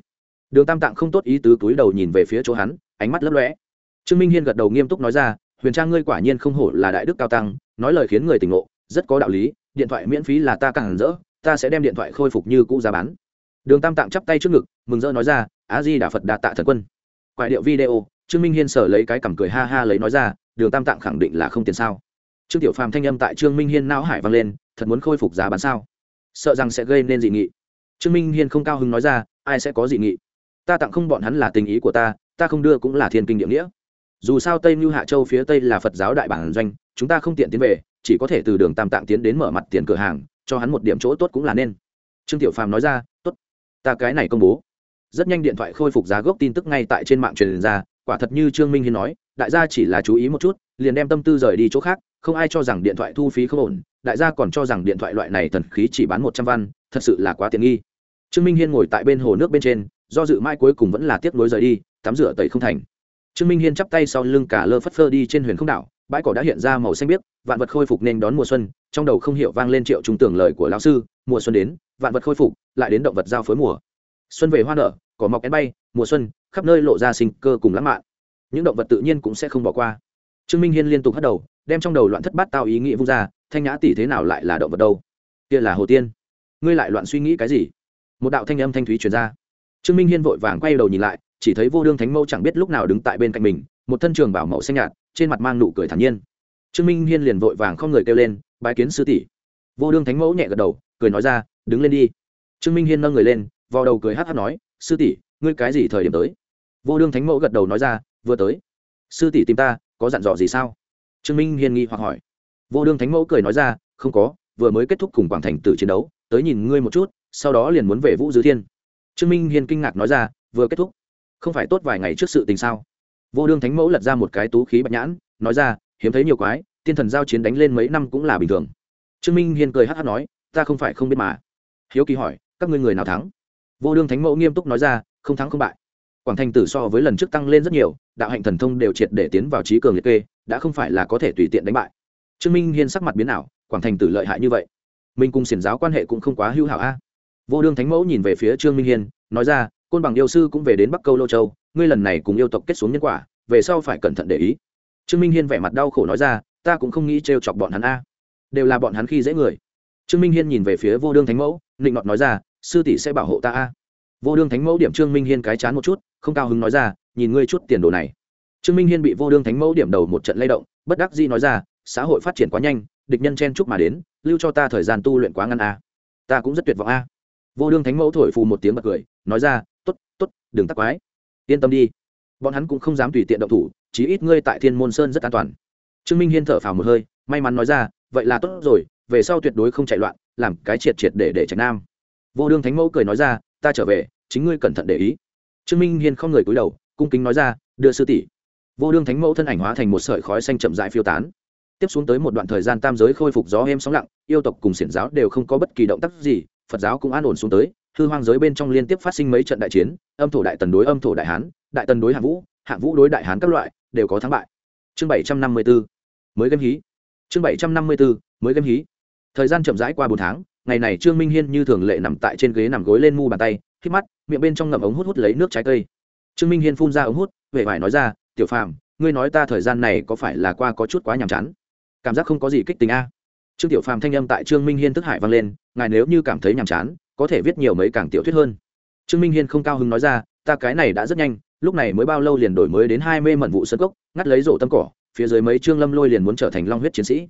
Đường tam tạng không tốt ý tứ túi đầu nhìn về phía chỗ hắn, ánh mắt lấp lóe. Trương minh hiên gật đầu nghiêm túc nói ra, huyền trang ngươi quả nhiên không hổ là đại đức cao tăng, nói lời khiến người tỉnh ngộ, rất có đạo lý, điện thoại miễn phí là ta càng rỡ, ta sẽ đem điện thoại khôi phục như cũ giá bán. Đường tam tạng chắp tay trước ngực, mừng rỡ nói ra á di đà phật đà tạ thần quân. Quại điệu video, trương minh hiên sở lấy cái cằm cười ha ha lấy nói ra, đường tam tạng khẳng định là không tiền sao. Trương tiểu phàm thanh âm tại trương minh hiên não hải vang lên, thật muốn khôi phục giá bán sao? Sợ rằng sẽ gây nên dị nghị trương minh hiên không cao hứng nói ra, ai sẽ có dị nghị? Ta tặng không bọn hắn là tình ý của ta ta không đưa cũng là thiên kinh địa nghĩa. Dù sao tây mưu hạ châu phía tây là phật giáo đại bản doanh, chúng ta không tiện tiến về, chỉ có thể từ đường tam tạng tiến đến mở mặt tiền cửa hàng, cho hắn một điểm chỗ tốt cũng là nên. Trương tiểu phàm nói ra, tốt, ta cái này công bố. Rất nhanh điện thoại khôi phục giá gốc tin tức ngay tại trên mạng truyền ra, quả thật như trương minh hiên nói, đại gia chỉ là chú ý một chút, liền đem tâm tư rời đi chỗ khác, không ai cho rằng điện thoại thu phí không ổn, đại gia còn cho rằng điện thoại loại này thần khí chỉ bán một trăm văn, thật sự là quá tiện nghi trương minh hiên ngồi tại bên hồ nước bên trên, do dự mai cuối cùng vẫn là tiếp nối rời đi, tắm rửa tẩy không thành. Trương minh hiên chắp tay sau lưng cả lơ phất phơ đi trên huyền không đảo, bãi cỏ đã hiện ra màu xanh biếc, vạn vật khôi phục nên đón mùa xuân, trong đầu không hiểu vang lên triệu trung tưởng lời của lão sư, mùa xuân đến, vạn vật khôi phục, lại đến động vật giao phối mùa. Xuân về hoa nở, cỏ mọc én bay, mùa xuân, khắp nơi lộ ra sinh cơ cùng lãng mạn. Những động vật tự nhiên cũng sẽ không bỏ qua. Trương minh hiên liên tục hất đầu, đem trong đầu loạn thất bát tao ý nghĩ vung ra, thanh nhã tỷ thế nào lại là động vật đâu? Kia là hồ tiên. Ngươi lại loạn suy nghĩ cái gì? Một đạo thanh âm thanh thúy truyền ra. Trương minh hiên vội vàng quay đầu nhìn lại, chỉ thấy vô đương thánh mẫu chẳng biết lúc nào đứng tại bên cạnh mình, một thân trường bảo mẫu xanh nhạt, trên mặt mang nụ cười thản nhiên. Trương minh hiên liền vội vàng không người kêu lên, bái kiến sư tỷ. Vô đương thánh mẫu nhẹ gật đầu, cười nói ra, đứng lên đi. Trương minh hiên nâng người lên vào đầu cười hát hát nói, sư tỷ, ngươi cái gì thời điểm tới? Vô đương thánh mẫu gật đầu nói ra, vừa tới. Sư tỷ tìm ta, có dặn dò gì sao? Trương minh hiên nghi hoặc hỏi. Vô đương thánh mẫu cười nói ra, không có, vừa mới kết thúc cùng quảng thành tử chiến đấu, tới nhìn ngươi một chút sau đó liền muốn về vũ dư thiên. Trương minh hiên kinh ngạc nói ra, vừa kết thúc, không phải tốt vài ngày trước sự tình sao? Vô đương thánh mẫu lật ra một cái tú khí bạch nhãn, nói ra, hiếm thấy nhiều quái, tiên thần giao chiến đánh lên mấy năm cũng là bình thường. Trương minh hiên cười hát hát nói, ta không phải không biết mà. Hiếu kỳ hỏi, các ngươi người nào thắng? Vô đương thánh mẫu nghiêm túc nói ra, không thắng không bại. Quảng thành tử so với lần trước tăng lên rất nhiều, đạo hạnh thần thông đều triệt để tiến vào trí cường liệt kê, đã không phải là có thể tùy tiện đánh bại. Trương minh hiên sắc mặt biến ảo, quảng thành tử lợi hại như vậy. Mình cùng xiển giáo quan hệ cũng không quá hữu hảo a vô đương thánh mẫu nhìn về phía trương minh hiên, nói ra, côn bằng yêu sư cũng về đến bắc câu lô châu, ngươi lần này cùng yêu tộc kết xuống nhân quả, về sau phải cẩn thận để ý. Trương minh hiên vẻ mặt đau khổ nói ra, ta cũng không nghĩ t chọc bọn hắn a, đều là bọn hắn khi dễ người. Trương minh hiên nhìn về phía vô đương thánh mẫu, nịnh nọt nói ra, sư tỷ sẽ bảo hộ ta a. Vô đương thánh mẫu điểm trương minh hiên cái chán một chút, không cao hứng nói ra, nhìn ngươi chút tiền đồ này. Trương minh hiên bị vô đương thánh mẫu điểm đầu một trận lay động, bất đắc dĩ nói ra, xã hội phát triển quá nhanh, địch nhân chen chúc mà đến, lưu cho ta thời gian tu luyện quá ngăn a. Ta cũng rất tuyệt vọng a vô đương thánh mẫu thổi phù một tiếng bật cười, nói ra t ố t t ố t đừng tắc quái. Yên tâm đi. Bọn hắn cũng không dám tùy tiện động thủ, chí ít ngươi tại thiên môn sơn rất an toàn. Trương minh hiên thở phào một hơi, may mắn nói ra, vậy là tốt rồi, về sau tuyệt đối không chạy loạn, làm cái triệt triệt để để trạch nam. Vô đương thánh mẫu cười nói ra, ta trở về, chính ngươi cẩn thận để ý. Trương minh hiên không người cúi đầu, cung kính nói ra, đưa sư tỷ. Vô đương thánh mẫu thân ảnh hóa thành một sợi khói xanh chậm dại phiêu tán. Tiếp xuống tới một đoạn thời gian tam giới khôi phục gió êm sóng lặng, yêu tộc cùng xiển giáo đều không có bất kỳ động tác gì phật giáo cũng an ổn xuống tới, hư hoang giới bên trong liên tiếp phát sinh mấy trận đại chiến, âm thổ đại tần đối âm thổ đại hán, đại tần đối hạng vũ hạng vũ đối đại hán các loại, đều có thắng bại. Chương bảy trăm năm mươi bốn mới game hí. Chương bảy trăm năm mươi bốn mới game hí. Thời gian chậm rãi qua bốn tháng, ngày này trương minh hiên như thường lệ nằm tại trên ghế nằm gối lên mu bàn tay khi mắt, miệng bên trong ngậm ống hút hút lấy nước trái cây. Trương minh hiên phun ra ống hút huệ vải nói ra, tiểu phàm, ngươi nói ta thời gian này có phải là qua có chút quá nhàm chán? Cảm giác không có gì kích tình a trương tiểu phàm thanh âm tại trương minh hiên thức hải vang lên, ngài nếu như cảm thấy nhàm chán, có thể viết nhiều mấy càng tiểu thuyết hơn. Trương minh hiên không cao hứng nói ra, ta cái này đã rất nhanh, lúc này mới bao lâu liền đổi mới đến hai mê mẩn vụ sân cốc, ngắt lấy rổ tâm cỏ, phía dưới mấy trương lâm lôi liền muốn trở thành long huyết chiến sĩ.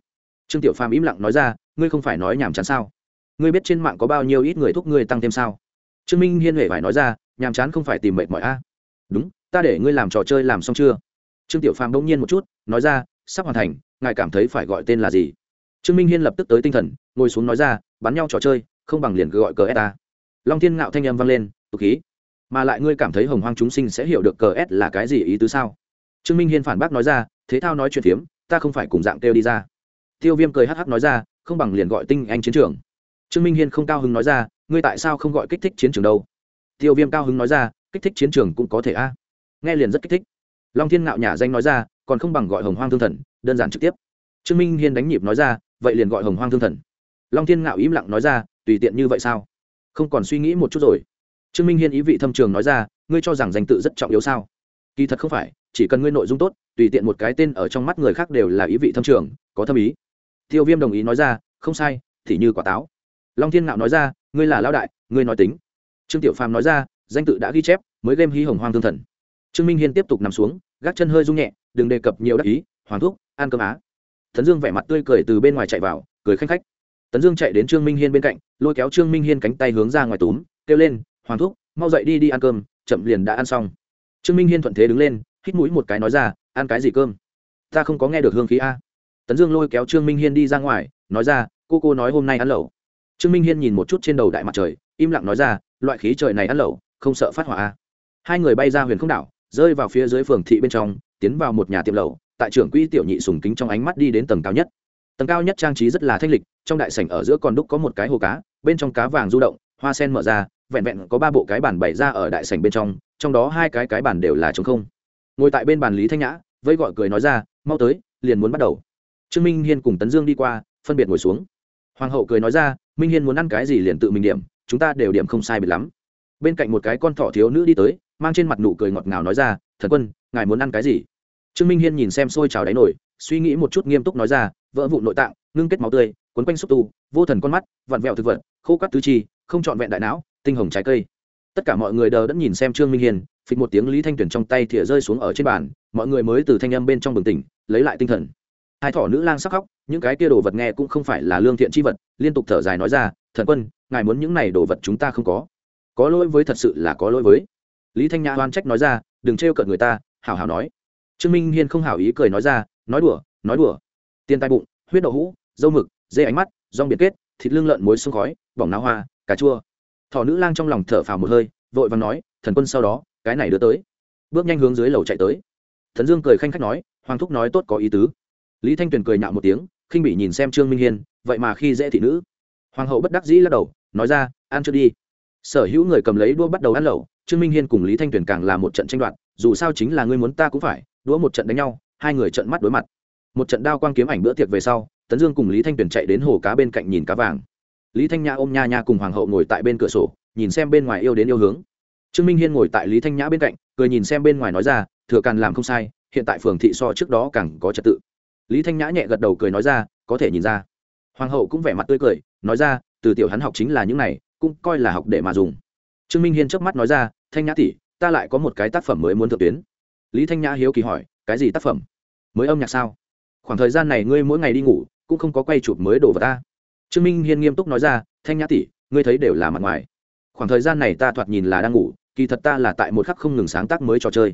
Trương tiểu phàm im lặng nói ra, ngươi không phải nói nhàm chán sao? Ngươi biết trên mạng có bao nhiêu ít người thúc ngươi tăng thêm sao? Trương minh hiên huệ phải nói ra, nhàm chán không phải tìm mệt mỏi a. Đúng, ta để ngươi làm trò chơi làm xong chưa? Trương tiểu phàm đông nhiên một chút, nói ra, sắp hoàn thành, ngài cảm thấy phải gọi tên là gì? Trương minh hiên lập tức tới tinh thần, ngồi xuống nói ra, bắn nhau trò chơi, không bằng liền cứ gọi cờ s ta long thiên ngạo thanh âm vang lên, tục khí, mà lại ngươi cảm thấy hồng hoang chúng sinh sẽ hiểu được cờ s là cái gì ý tứ sao? Trương minh hiên phản bác nói ra, thế thao nói chuyện phiếm, ta không phải cùng dạng kêu đi ra. Tiêu viêm cười hh nói ra, không bằng liền gọi tinh anh chiến trường. Trương minh hiên không cao hứng nói ra, ngươi tại sao không gọi kích thích chiến trường đâu? Tiêu viêm cao hứng nói ra, kích thích chiến trường cũng có thể a. Nghe liền rất kích thích. Long thiên ngạo nhà danh nói ra, còn không bằng gọi hồng hoang thương thần, đơn giản trực tiếp. Trương minh hiên đánh nhịp nói ra vậy liền gọi hồng hoang thương thần. Long thiên ngạo im lặng nói ra, tùy tiện như vậy sao? Không còn suy nghĩ một chút rồi. Trương minh hiên ý vị thâm trường nói ra, ngươi cho rằng danh tự rất trọng yếu sao? Kỳ thật không phải, chỉ cần ngươi nội dung tốt, tùy tiện một cái tên ở trong mắt người khác đều là ý vị thâm trường, có thâm ý. Tiêu viêm đồng ý nói ra, không sai, thì như quả táo. Long thiên ngạo nói ra, ngươi là lao đại, ngươi nói tính. Trương tiểu phàm nói ra, danh tự đã ghi chép, mới game hí hồng hoang thương thần. Trương minh hiên tiếp tục nằm xuống, gác chân hơi rung nhẹ, đừng đề cập nhiều đắc ý, hoàng thuốc ăn cơm á tấn dương vẻ mặt tươi cười từ bên ngoài chạy vào, cười khanh khách. Tấn dương chạy đến trương minh hiên bên cạnh, lôi kéo trương minh hiên cánh tay hướng ra ngoài túm, kêu lên, hoàng thúc, mau dậy đi đi ăn cơm, chậm liền đã ăn xong. Trương minh hiên thuận thế đứng lên, hít mũi một cái nói ra, ăn cái gì cơm? Ta không có nghe được hương khí a. Tấn dương lôi kéo trương minh hiên đi ra ngoài, nói ra, cô cô nói hôm nay ăn lẩu. Trương minh hiên nhìn một chút trên đầu đại mặt trời, im lặng nói ra, loại khí trời này ăn lẩu, không sợ phát hỏa a. Hai người bay ra huyền không đảo, rơi vào phía dưới phường thị bên trong, tiến vào một nhà tiệm lẩu tại trưởng quỹ tiểu nhị sùng kính trong ánh mắt đi đến tầng cao nhất. Tầng cao nhất trang trí rất là thanh lịch, trong đại sảnh ở giữa con đúc có một cái hồ cá, bên trong cá vàng du động, hoa sen mở ra, vẹn vẹn có ba bộ cái bàn bày ra ở đại sảnh bên trong trong đó hai cái cái bàn đều là trống không. Ngồi tại bên bàn lý thanh nhã vây gọi cười nói ra, mau tới, liền muốn bắt đầu. Trương minh hiên cùng tấn dương đi qua, phân biệt ngồi xuống. Hoàng hậu cười nói ra, minh hiên muốn ăn cái gì liền tự mình điểm, chúng ta đều điểm không sai biệt lắm. Bên cạnh một cái con thỏ thiếu nữ đi tới, mang trên mặt nụ cười ngọt ngào nói ra, thần quân, ngài muốn ăn cái gì? Trương minh hiên nhìn xem xôi trào đáy nổi, suy nghĩ một chút nghiêm túc nói ra, vỡ vụ nội tạng, ngưng kết máu tươi, quấn quanh xúc tu, vô thần con mắt, vặn vẹo thực vật, khô cắt tứ chi, không trọn vẹn đại não, tinh hồng trái cây. Tất cả mọi người đờ đẫn nhìn xem trương minh hiền phịch một tiếng lý thanh tuyển trong tay thìa rơi xuống ở trên bàn, mọi người mới từ thanh âm bên trong bừng tỉnh, lấy lại tinh thần. Hai thỏ nữ lang sắc khóc, những cái kia đồ vật nghe cũng không phải là lương thiện chi vật, liên tục thở dài nói ra, thần quân, ngài muốn những này đồ vật chúng ta không có. Có lỗi với thật sự là có lỗi với. Lý thanh nhã oan trách nói ra, đừng trêu cợt người ta hào hào nói trương minh hiên không hảo ý cười nói ra, nói đùa nói đùa. Tiền tai bụng, huyết đậu hũ, dâu mực, dê ánh mắt, rong biệt kết, thịt lương lợn muối sông khói, bỏng náo hoa, cà chua. Thỏ nữ lang trong lòng thở phào một hơi, vội và nói, thần quân sau đó, cái này đưa tới. Bước nhanh hướng dưới lầu chạy tới. Thần dương cười khanh khách nói, hoàng thúc nói tốt có ý tứ. Lý thanh tuyền cười nhạo một tiếng, khinh bị nhìn xem trương minh hiên, vậy mà khi dễ thị nữ. Hoàng hậu bất đắc dĩ lắc đầu, nói ra, ăn chưa đi. Sở hữu người cầm lấy đũa bắt đầu ăn lẩu, trương minh hiên cùng lý thanh tuyền càng là một trận tranh đoạt, dù sao chính là ngươi muốn ta cũng phải đũa một trận đánh nhau, hai người trận mắt đối mặt. Một trận đao quang kiếm ảnh bữa tiệc về sau, tấn dương cùng lý thanh tuyền chạy đến hồ cá bên cạnh nhìn cá vàng. Lý thanh nhã ôm nha nha cùng hoàng hậu ngồi tại bên cửa sổ, nhìn xem bên ngoài yêu đến yêu hướng. Trương minh hiên ngồi tại lý thanh nhã bên cạnh, cười nhìn xem bên ngoài nói ra, thừa càn làm không sai, hiện tại phường thị so trước đó càng có trật tự. Lý thanh nhã nhẹ gật đầu cười nói ra, có thể nhìn ra. Hoàng hậu cũng vẻ mặt tươi cười, nói ra, từ tiểu hắn học chính là những này, cũng coi là học để mà dùng. Trương minh hiên trước mắt nói ra, thanh nhã tỷ, ta lại có một cái tác phẩm mới muốn thượng tuyến lý thanh nhã hiếu kỳ hỏi, cái gì tác phẩm? Mới âm nhạc sao? Khoảng thời gian này ngươi mỗi ngày đi ngủ, cũng không có quay chụp mới đổ vào ta. Trương minh hiên nghiêm túc nói ra, thanh nhã tỷ, ngươi thấy đều là mặt ngoài. Khoảng thời gian này ta thoạt nhìn là đang ngủ, kỳ thật ta là tại một khắc không ngừng sáng tác mới trò chơi.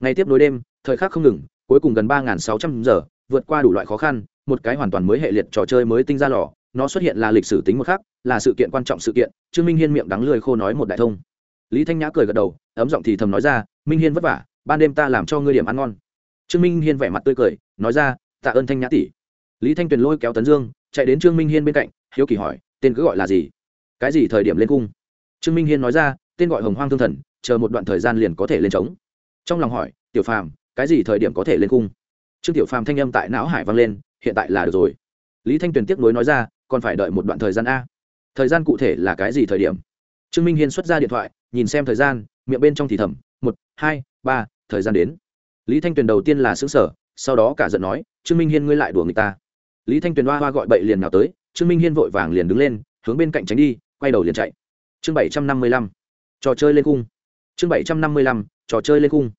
Ngày tiếp nối đêm, thời khắc không ngừng, cuối cùng gần ba sáu trăm giờ, vượt qua đủ loại khó khăn, một cái hoàn toàn mới hệ liệt trò chơi mới tinh ra lò, nó xuất hiện là lịch sử tính một khắc, là sự kiện quan trọng sự kiện. Trương minh hiên miệng đắng lười khô nói một đại thông. Lý thanh nhã cười gật đầu, ấm giọng thì thầm nói ra, minh hiên vất vả ban đêm ta làm cho ngươi điểm ăn ngon. Trương minh hiên vẻ mặt tươi cười, nói ra, tạ ơn thanh nhã tỷ. Lý thanh tuyền lôi kéo tấn dương, chạy đến trương minh hiên bên cạnh, hiếu kỳ hỏi, tên cứ gọi là gì? Cái gì thời điểm lên cung? Trương minh hiên nói ra, tên gọi hồng hoang thương thần, chờ một đoạn thời gian liền có thể lên trống. Trong lòng hỏi, tiểu phàm, cái gì thời điểm có thể lên cung? Trương tiểu phàm thanh âm tại não hải vang lên, hiện tại là được rồi. Lý thanh tuyền tiếp nối nói ra, còn phải đợi một đoạn thời gian a. Thời gian cụ thể là cái gì thời điểm? Trương minh hiên xuất ra điện thoại, nhìn xem thời gian, miệng bên trong thì thầm, một, hai, ba thời gian đến. Lý thanh tuyền đầu tiên là xứng sở sau đó cả giận nói, trương minh hiên ngươi lại đùa người ta. Lý thanh tuyền hoa hoa gọi bậy liền nào tới, trương minh hiên vội vàng liền đứng lên, hướng bên cạnh tránh đi, quay đầu liền chạy. Chương bảy trăm năm mươi lăm, trò chơi lên cung chương bảy trăm năm mươi lăm, trò chơi lên cung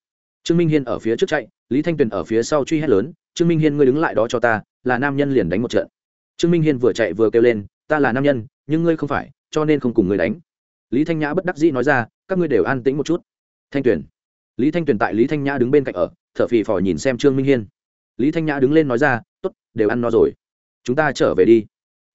trương minh hiên ở phía trước chạy, lý thanh tuyền ở phía sau truy hét lớn, trương minh hiên ngươi đứng lại đó cho ta, là nam nhân liền đánh một trận. Trương minh hiên vừa chạy vừa kêu lên, ta là nam nhân, nhưng ngươi không phải, cho nên không cùng ngươi đánh. Lý thanh nhã bất đắc dĩ nói ra, các ngươi đều an tĩnh một chút. Thanh tuyền lý thanh tuyền tại lý thanh nhã đứng bên cạnh ở, thở phì phò nhìn xem trương minh hiên. Lý thanh nhã đứng lên nói ra t ố t đều ăn no rồi. Chúng ta trở về đi.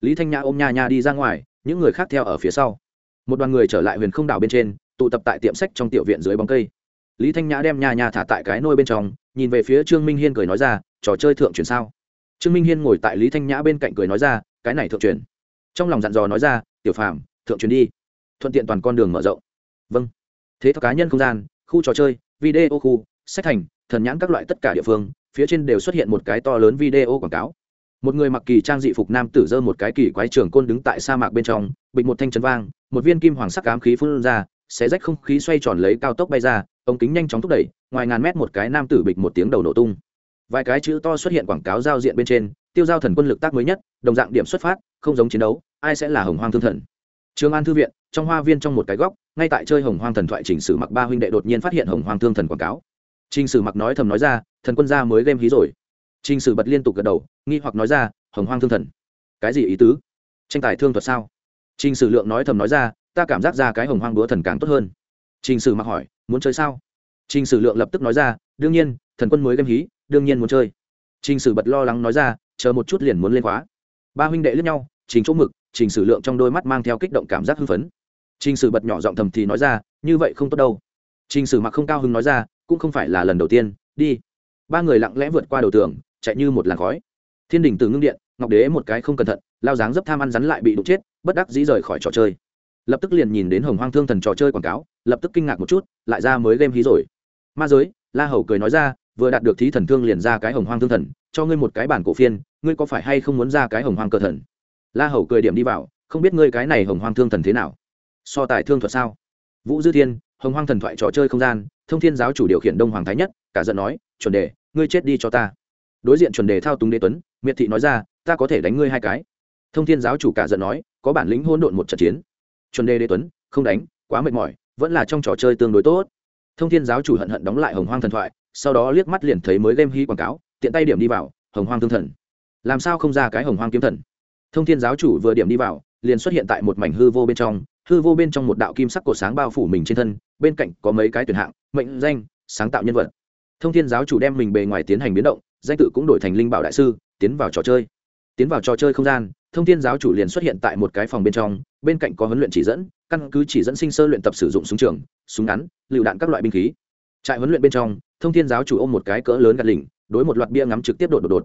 Lý thanh nhã ôm nha nha đi ra ngoài, những người khác theo ở phía sau. Một đoàn người trở lại huyền không đảo bên trên, tụ tập tại tiệm sách trong tiểu viện dưới bóng cây. Lý thanh nhã đem nha nha thả tại cái nôi bên trong, nhìn về phía trương minh hiên cười nói ra, trò chơi thượng truyền sao? Trương minh hiên ngồi tại lý thanh nhã bên cạnh cười nói ra, cái này thượng truyền. Trong lòng dặn dò nói ra, tiểu phàm, thượng truyền đi. Thuận tiện toàn con đường mở rộng. Vâng. Thế theo cá nhân không gian, khu trò chơi video khu, sách thành, thần nhãn các loại tất cả địa phương, phía trên đều xuất hiện một cái to lớn video quảng cáo. Một người mặc kỳ trang dị phục nam tử dơ một cái kỳ quái trường côn đứng tại sa mạc bên trong, bịch một thanh chấn vang, một viên kim hoàng sắc cám khí phun ra, xé rách không khí xoay tròn lấy cao tốc bay ra, ống kính nhanh chóng thúc đẩy, ngoài ngàn mét một cái nam tử bịch một tiếng đầu nổ tung. Vài cái chữ to xuất hiện quảng cáo giao diện bên trên, tiêu giao thần quân lực tác mới nhất, đồng dạng điểm xuất phát, không giống chiến đấu, ai sẽ là hồng hoang thương thần trường an thư viện, trong hoa viên trong một cái góc, ngay tại chơi hồng hoang thần thoại chỉnh sử mặc ba huynh đệ đột nhiên phát hiện hồng hoang thương thần quảng cáo. Trình sử mặc nói thầm nói ra, thần quân gia mới game hí rồi. Trình sử bật liên tục gật đầu, nghi hoặc nói ra, hồng hoang thương thần? Cái gì ý tứ? Tranh tài thương thuật sao? Trình sử lượng nói thầm nói ra, ta cảm giác ra cái hồng hoang đúa thần càng tốt hơn. Trình sử mặc hỏi, muốn chơi sao? Trình sử lượng lập tức nói ra, đương nhiên, thần quân mới game hí, đương nhiên muốn chơi. Trình sử bật lo lắng nói ra, chờ một chút liền muốn lên khóa. Ba huynh đệ lướt nhau, trình chỗ mực trình sử lượng trong đôi mắt mang theo kích động cảm giác hưng phấn. Trình sử bật nhỏ giọng thầm thì nói ra, như vậy không tốt đâu. Trình sử mặc không cao hứng nói ra, cũng không phải là lần đầu tiên, đi. Ba người lặng lẽ vượt qua đầu tường, chạy như một làn khói. Thiên đình từ ngưng điện, ngọc đế một cái không cẩn thận, lao dáng dấp tham ăn rắn lại bị đụng chết, bất đắc dĩ rời khỏi trò chơi. Lập tức liền nhìn đến hồng hoang thương thần trò chơi quảng cáo, lập tức kinh ngạc một chút, lại ra mới game hí rồi. Ma giới, la hầu cười nói ra, vừa đạt được thí thần thương liền ra cái hồng hoang thương thần, cho ngươi một cái bản cổ phiên, ngươi có phải hay không muốn ra cái hồng hoang cơ thần? La hầu cười điểm đi vào, không biết ngươi cái này hồng hoang thương thần thế nào? So tài thương thuật sao? Vũ dư thiên, hồng hoang thần thoại trò chơi không gian, thông thiên giáo chủ điều khiển đông hoàng thái nhất, cả giận nói, chuẩn đề, ngươi chết đi cho ta. Đối diện chuẩn đề thao túng đế tuấn, miệt thị nói ra, ta có thể đánh ngươi hai cái. Thông thiên giáo chủ cả giận nói, có bản lĩnh hôn độn một trận chiến. Chuẩn đề đế tuấn, không đánh, quá mệt mỏi, vẫn là trong trò chơi tương đối tốt. Thông thiên giáo chủ hận hận đóng lại hồng hoang thần thoại, sau đó liếc mắt liền thấy mới game hy quảng cáo, tiện tay điểm đi vào, hồng hoang thương thần. Làm sao không ra cái hồng hoang kiếm thần? Thông thiên giáo chủ vừa điểm đi vào, liền xuất hiện tại một mảnh hư vô bên trong. Hư vô bên trong một đạo kim sắc cột sáng bao phủ mình trên thân, bên cạnh có mấy cái tuyển hạng, mệnh, danh, sáng tạo nhân vật. Thông thiên giáo chủ đem mình bề ngoài tiến hành biến động, danh tự cũng đổi thành linh bảo đại sư, tiến vào trò chơi. Tiến vào trò chơi không gian, thông thiên giáo chủ liền xuất hiện tại một cái phòng bên trong, bên cạnh có huấn luyện chỉ dẫn, căn cứ chỉ dẫn sinh sơ luyện tập sử dụng súng trường, súng ngắn, lựu đạn các loại binh khí. Trại huấn luyện bên trong, thông thiên giáo chủ ôm một cái cỡ lớn gạt lỉnh, đối một loạt bia ngắm trực tiếp đột đột đột.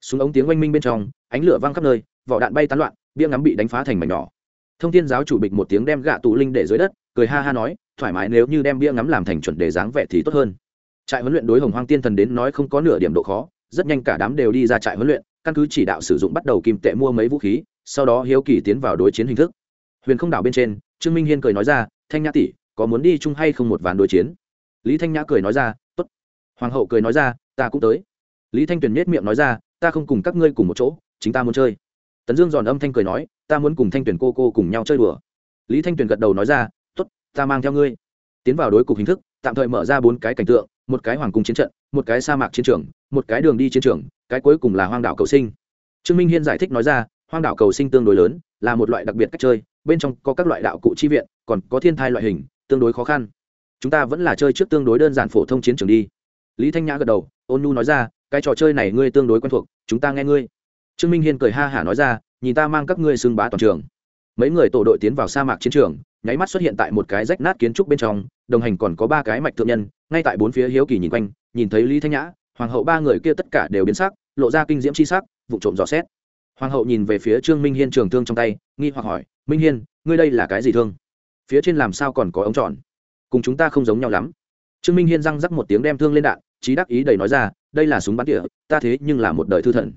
Súng ống tiếng oanh minh bên trong, ánh lửa văng khắp nơi vỏ đạn bay tán loạn, bia ngắm bị đánh phá thành mảnh nhỏ. Thông thiên giáo chủ bịch một tiếng đem gạ tù linh để dưới đất, cười ha ha nói, thoải mái nếu như đem bia ngắm làm thành chuẩn đề dáng vẻ thì tốt hơn. Trại huấn luyện đối hồng hoang tiên thần đến nói không có nửa điểm độ khó, rất nhanh cả đám đều đi ra trại huấn luyện, căn cứ chỉ đạo sử dụng bắt đầu kim tệ mua mấy vũ khí, sau đó hiếu kỳ tiến vào đối chiến hình thức. Huyền không đảo bên trên, trương minh hiên cười nói ra, thanh nhã tỷ, có muốn đi chung hay không một ván đối chiến? Lý thanh nhã cười nói ra, tốt. Hoàng hậu cười nói ra, ta cũng tới. Lý thanh tuyền nhét miệng nói ra, ta không cùng các ngươi cùng một chỗ, chính ta muốn chơi tấn dương giòn âm thanh cười nói, ta muốn cùng thanh Tuyển cô cô cùng nhau chơi đùa. Lý thanh Tuyển gật đầu nói ra, tốt, ta mang theo ngươi. Tiến vào đối cục hình thức, tạm thời mở ra bốn cái cảnh tượng, một cái hoàng cung chiến trận, một cái sa mạc chiến trường, một cái đường đi chiến trường, cái cuối cùng là hoang đảo cầu sinh. Trương minh hiên giải thích nói ra, hoang đảo cầu sinh tương đối lớn, là một loại đặc biệt cách chơi, bên trong có các loại đạo cụ chi viện, còn có thiên thai loại hình, tương đối khó khăn. Chúng ta vẫn là chơi trước tương đối đơn giản phổ thông chiến trường đi. Lý thanh nhã gật đầu, ôn nu nói ra, cái trò chơi này ngươi tương đối quen thuộc, chúng ta nghe ngươi trương minh hiên cười ha hả nói ra, nhìn ta mang các ngươi xưng bá toàn trường. Mấy người tổ đội tiến vào sa mạc chiến trường, nháy mắt xuất hiện tại một cái rách nát kiến trúc bên trong, đồng hành còn có ba cái mạch thượng nhân, ngay tại bốn phía hiếu kỳ nhìn quanh, nhìn thấy lý thanh nhã, hoàng hậu ba người kia tất cả đều biến sắc, lộ ra kinh diễm c h i sắc, vụ trộm dò xét. Hoàng hậu nhìn về phía trương minh hiên trường thương trong tay, nghi hoặc hỏi, minh hiên, ngươi đây là cái gì thương? Phía trên làm sao còn có ống tròn? Cùng chúng ta không giống nhau lắm. Trương minh hiên răng rắc một tiếng đem thương lên đạn trí đắc ý đầy nói ra, đây là súng bắn tỉa, ta thế nhưng là một đời thư thần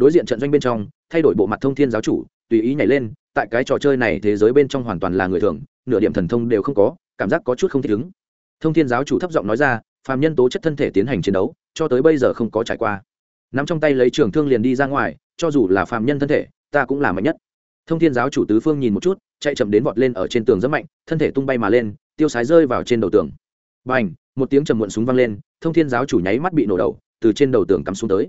đối diện trận doanh bên trong, thay đổi bộ mặt thông thiên giáo chủ, tùy ý nhảy lên, tại cái trò chơi này thế giới bên trong hoàn toàn là người thường, nửa điểm thần thông đều không có, cảm giác có chút không thích ứng. Thông thiên giáo chủ thấp giọng nói ra, phàm nhân tố chất thân thể tiến hành chiến đấu, cho tới bây giờ không có trải qua. Nắm trong tay lấy trường thương liền đi ra ngoài, cho dù là phàm nhân thân thể, ta cũng là mạnh nhất. Thông thiên giáo chủ tứ phương nhìn một chút, chạy chậm đến vọt lên ở trên tường rất mạnh, thân thể tung bay mà lên, tiêu sái rơi vào trên đầu tường. B à n h một tiếng trầm muộn súng vang lên, thông thiên giáo chủ nháy mắt bị nổ đầu, từ trên đầu tường cắm xuống tới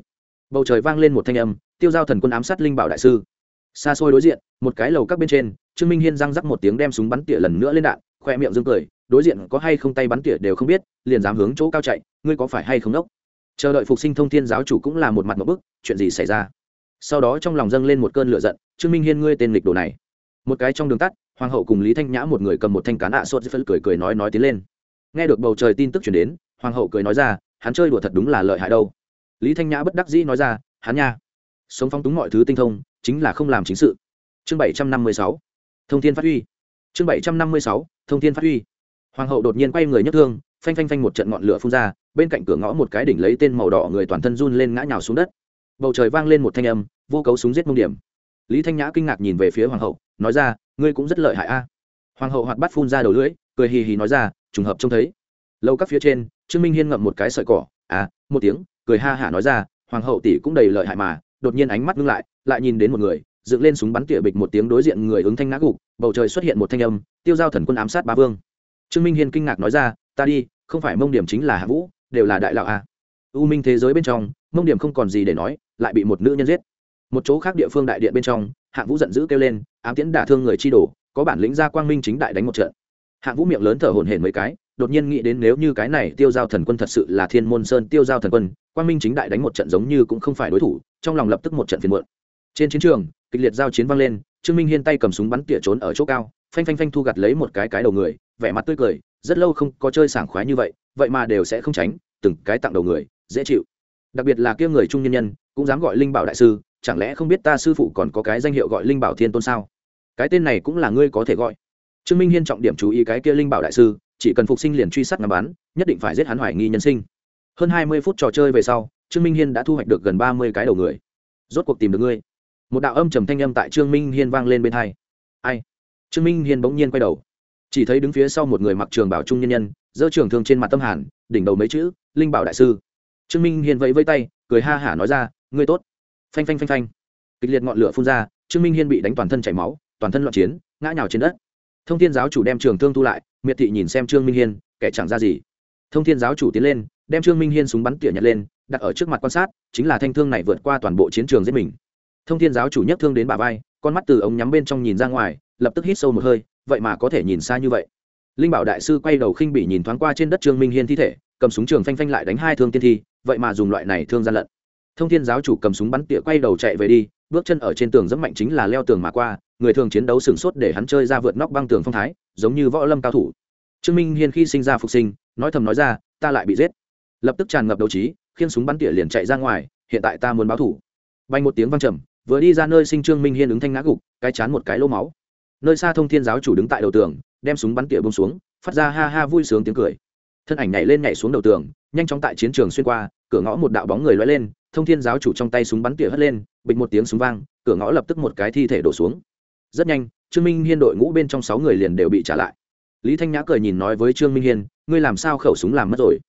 bầu trời vang lên một thanh âm, tiêu giao thần quân ám sát linh bảo đại sư. Xa xôi đối diện, một cái lầu các bên trên, trương minh hiên răng rắc một tiếng đem súng bắn tỉa lần nữa lên đạn, khoe miệng dương cười, đối diện có hay không tay bắn tỉa đều không biết, liền dám hướng chỗ cao chạy, ngươi có phải hay không đốc? Chờ đợi phục sinh thông thiên giáo chủ cũng là một mặt một bức, chuyện gì xảy ra? Sau đó trong lòng dâng lên một cơn lửa giận, trương minh hiên ngươi tên lịch đồ này. Một cái trong đường tắt, hoàng hậu cùng lý thanh nhã một người cầm một thanh cán ạ à sốt phân cười cười nói nói tiến lên. Nghe được bầu trời tin tức chuyển đến, hoàng hậu cười nói ra, hắn chơi đùa thật đúng là lợi hại đâu lý thanh nhã bất đắc dĩ nói ra, hắn nha, sống phong túng mọi thứ tinh thông, chính là không làm chính sự. Chương bảy trăm năm mươi sáu, thông thiên phát huy. Chương bảy trăm năm mươi sáu, thông thiên phát huy. Hoàng hậu đột nhiên quay người nhất thương, phanh phanh phanh một trận ngọn lửa phun ra, bên cạnh cửa ngõ một cái đỉnh lấy tên màu đỏ người toàn thân run lên ngã nhào xuống đất. Bầu trời vang lên một thanh âm, vô cấu súng giết mông điểm. Lý thanh nhã kinh ngạc nhìn về phía hoàng hậu, nói ra, ngươi cũng rất lợi hại a. Hoàng hậu hoạt bắt phun ra đầu lưỡi, cười hì hì nói ra, trùng hợp trông thấy. Lâu các phía trên, trương minh hiên ngậm một cái sợi cỏ à một tiếng cười ha hả nói ra, hoàng hậu tỷ cũng đầy lợi hại mà. Đột nhiên ánh mắt ngưng lại lại nhìn đến một người, dựng lên súng bắn tỉa bịch một tiếng đối diện người ứng thanh ngã gục, bầu trời xuất hiện một thanh âm, tiêu giao thần quân ám sát ba vương. Trương minh hiên kinh ngạc nói ra, ta đi, không phải mông điểm chính là hạ vũ, đều là đại lão a u minh thế giới bên trong, mông điểm không còn gì để nói, lại bị một nữ nhân giết. Một chỗ khác địa phương đại điện bên trong, hạ vũ giận dữ kêu lên, ám tiễn đả thương người chi đổ có bản lĩnh ra quang minh chính đại đánh một trận. Hạ vũ miệng lớn thở hổn hển mấy cái đột nhiên nghĩ đến nếu như cái này tiêu giao thần quân thật sự là thiên môn sơn tiêu giao thần quân, quang minh chính đại đánh một trận giống như cũng không phải đối thủ, trong lòng lập tức một trận phiền muộn. Trên chiến trường, kịch liệt giao chiến vang lên, trương minh hiên tay cầm súng bắn tỉa trốn ở chỗ cao, phanh phanh phanh thu gặt lấy một cái cái đầu người, vẻ mặt tươi cười, rất lâu không có chơi sảng khoái như vậy vậy mà đều sẽ không tránh, từng cái tặng đầu người, dễ chịu. Đặc biệt là kia người trung nhân nhân, cũng dám gọi linh bảo đại sư, chẳng lẽ không biết ta sư phụ còn có cái danh hiệu gọi linh bảo thiên tôn sao? Cái tên này cũng là ngươi có thể gọi. Trương minh hiên trọng điểm chú ý cái kia linh bảo đại sư chỉ cần phục sinh liền truy sát ngắm bắn, nhất định phải giết hắn hoài nghi nhân sinh. Hơn hai mươi phút trò chơi về sau, trương minh hiên đã thu hoạch được gần ba mươi cái đầu người. Rốt cuộc tìm được ngươi. Một đạo âm trầm thanh âm tại trương minh hiên vang lên bên hai. Ai? Trương minh hiên bỗng nhiên quay đầu. Chỉ thấy đứng phía sau một người mặc trường bảo trung nhân nhân, giơ trường thương trên mặt tâm hàn, đỉnh đầu mấy chữ, linh bảo đại sư. Trương minh hiên vẫy vẫy tay, cười ha hả nói ra, ngươi tốt. Phanh phanh phanh phanh. Kịch liệt ngọn lửa phun ra, trương minh hiên bị đánh toàn thân chảy máu, toàn thân loạn chiến, ngã nhào trên đất. Thông thiên giáo chủ đem trường thương thu lại miệt thị nhìn xem trương minh hiên, kẻ chẳng ra gì. Thông thiên giáo chủ tiến lên, đem trương minh hiên súng bắn tỉa nhặt lên, đặt ở trước mặt quan sát, chính là thanh thương này vượt qua toàn bộ chiến trường giết mình. Thông thiên giáo chủ nhất thương đến bà vai, con mắt từ ống nhắm bên trong nhìn ra ngoài, lập tức hít sâu một hơi, vậy mà có thể nhìn xa như vậy. Linh bảo đại sư quay đầu khinh bỉ nhìn thoáng qua trên đất trương minh hiên thi thể, cầm súng trường phanh phanh lại đánh hai thương tiên thi, vậy mà dùng loại này thương gian lận. Thông thiên giáo chủ cầm súng bắn tỉa quay đầu chạy về đi bước chân ở trên tường rất mạnh chính là leo tường mà qua, người thường chiến đấu sửng sốt để hắn chơi ra vượt nóc băng tường phong thái, giống như võ lâm cao thủ. Trương minh hiên khi sinh ra phục sinh, nói thầm nói ra, ta lại bị giết. Lập tức tràn ngập đấu trí, khiên súng bắn tỉa liền chạy ra ngoài, hiện tại ta muốn báo thủ. Bay một tiếng văng trầm, vừa đi ra nơi sinh trương minh hiên ứng thanh ngã gục, cái chán một cái lỗ máu. Nơi xa thông thiên giáo chủ đứng tại đầu tường, đem súng bắn tỉa bông xuống, phát ra ha ha vui sướng tiếng cười. Thân ảnh nhảy lên nhảy xuống đầu tường, nhanh chóng tại chiến trường xuyên qua, cửa ngõ một đạo bóng người loay lên thông thiên giáo chủ trong tay súng bắn tỉa hất lên, bịch một tiếng súng vang, cửa ngõ lập tức một cái thi thể đổ xuống. Rất nhanh, trương minh hiên đội ngũ bên trong sáu người liền đều bị trả lại. Lý thanh nhã cười nhìn nói với trương minh hiên, ngươi làm sao khẩu súng làm mất rồi?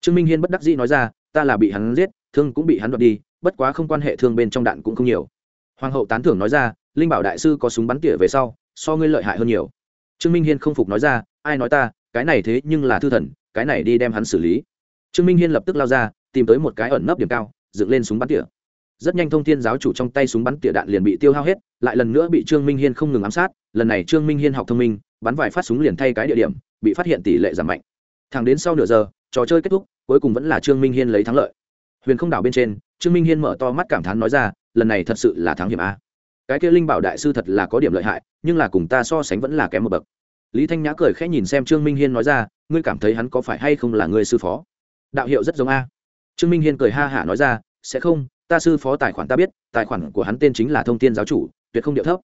Trương minh hiên bất đắc dĩ nói ra, ta là bị hắn giết, thương cũng bị hắn đoạt đi, bất quá không quan hệ thương bên trong đạn cũng không nhiều. Hoàng hậu tán thưởng nói ra, linh bảo đại sư có súng bắn tỉa về sau, so ngươi lợi hại hơn nhiều. Trương minh hiên không phục nói ra, ai nói ta, cái này thế nhưng là thư thần, cái này đi đem hắn xử lý. Trương minh hiên lập tức lao ra, tìm tới một cái ẩn nấp điểm cao dựng lên súng bắn tỉa. Rất nhanh thông thiên giáo chủ trong tay súng bắn tỉa đạn liền bị tiêu hao hết, lại lần nữa bị trương minh hiên không ngừng ám sát, lần này trương minh hiên học thông minh, bắn vài phát súng liền thay cái địa điểm, bị phát hiện tỷ lệ giảm mạnh. Thẳng đến sau nửa giờ, trò chơi kết thúc, cuối cùng vẫn là trương minh hiên lấy thắng lợi. Huyền không đảo bên trên, trương minh hiên mở to mắt cảm thán nói ra, lần này thật sự là thắng hiểm a. Cái kia linh bảo đại sư thật là có điểm lợi hại, nhưng là cùng ta so sánh vẫn là kém một bậc. Lý thanh nhã cười khẽ nhìn xem trương minh hiên nói ra, ngươi cảm thấy hắn có phải hay không là người sư phó? Đạo hiệu rất giống a trương minh hiên cười ha hả nói ra, sẽ không, ta sư phó tài khoản ta biết, tài khoản của hắn tên chính là thông tin giáo chủ, tuyệt không điệu thấp.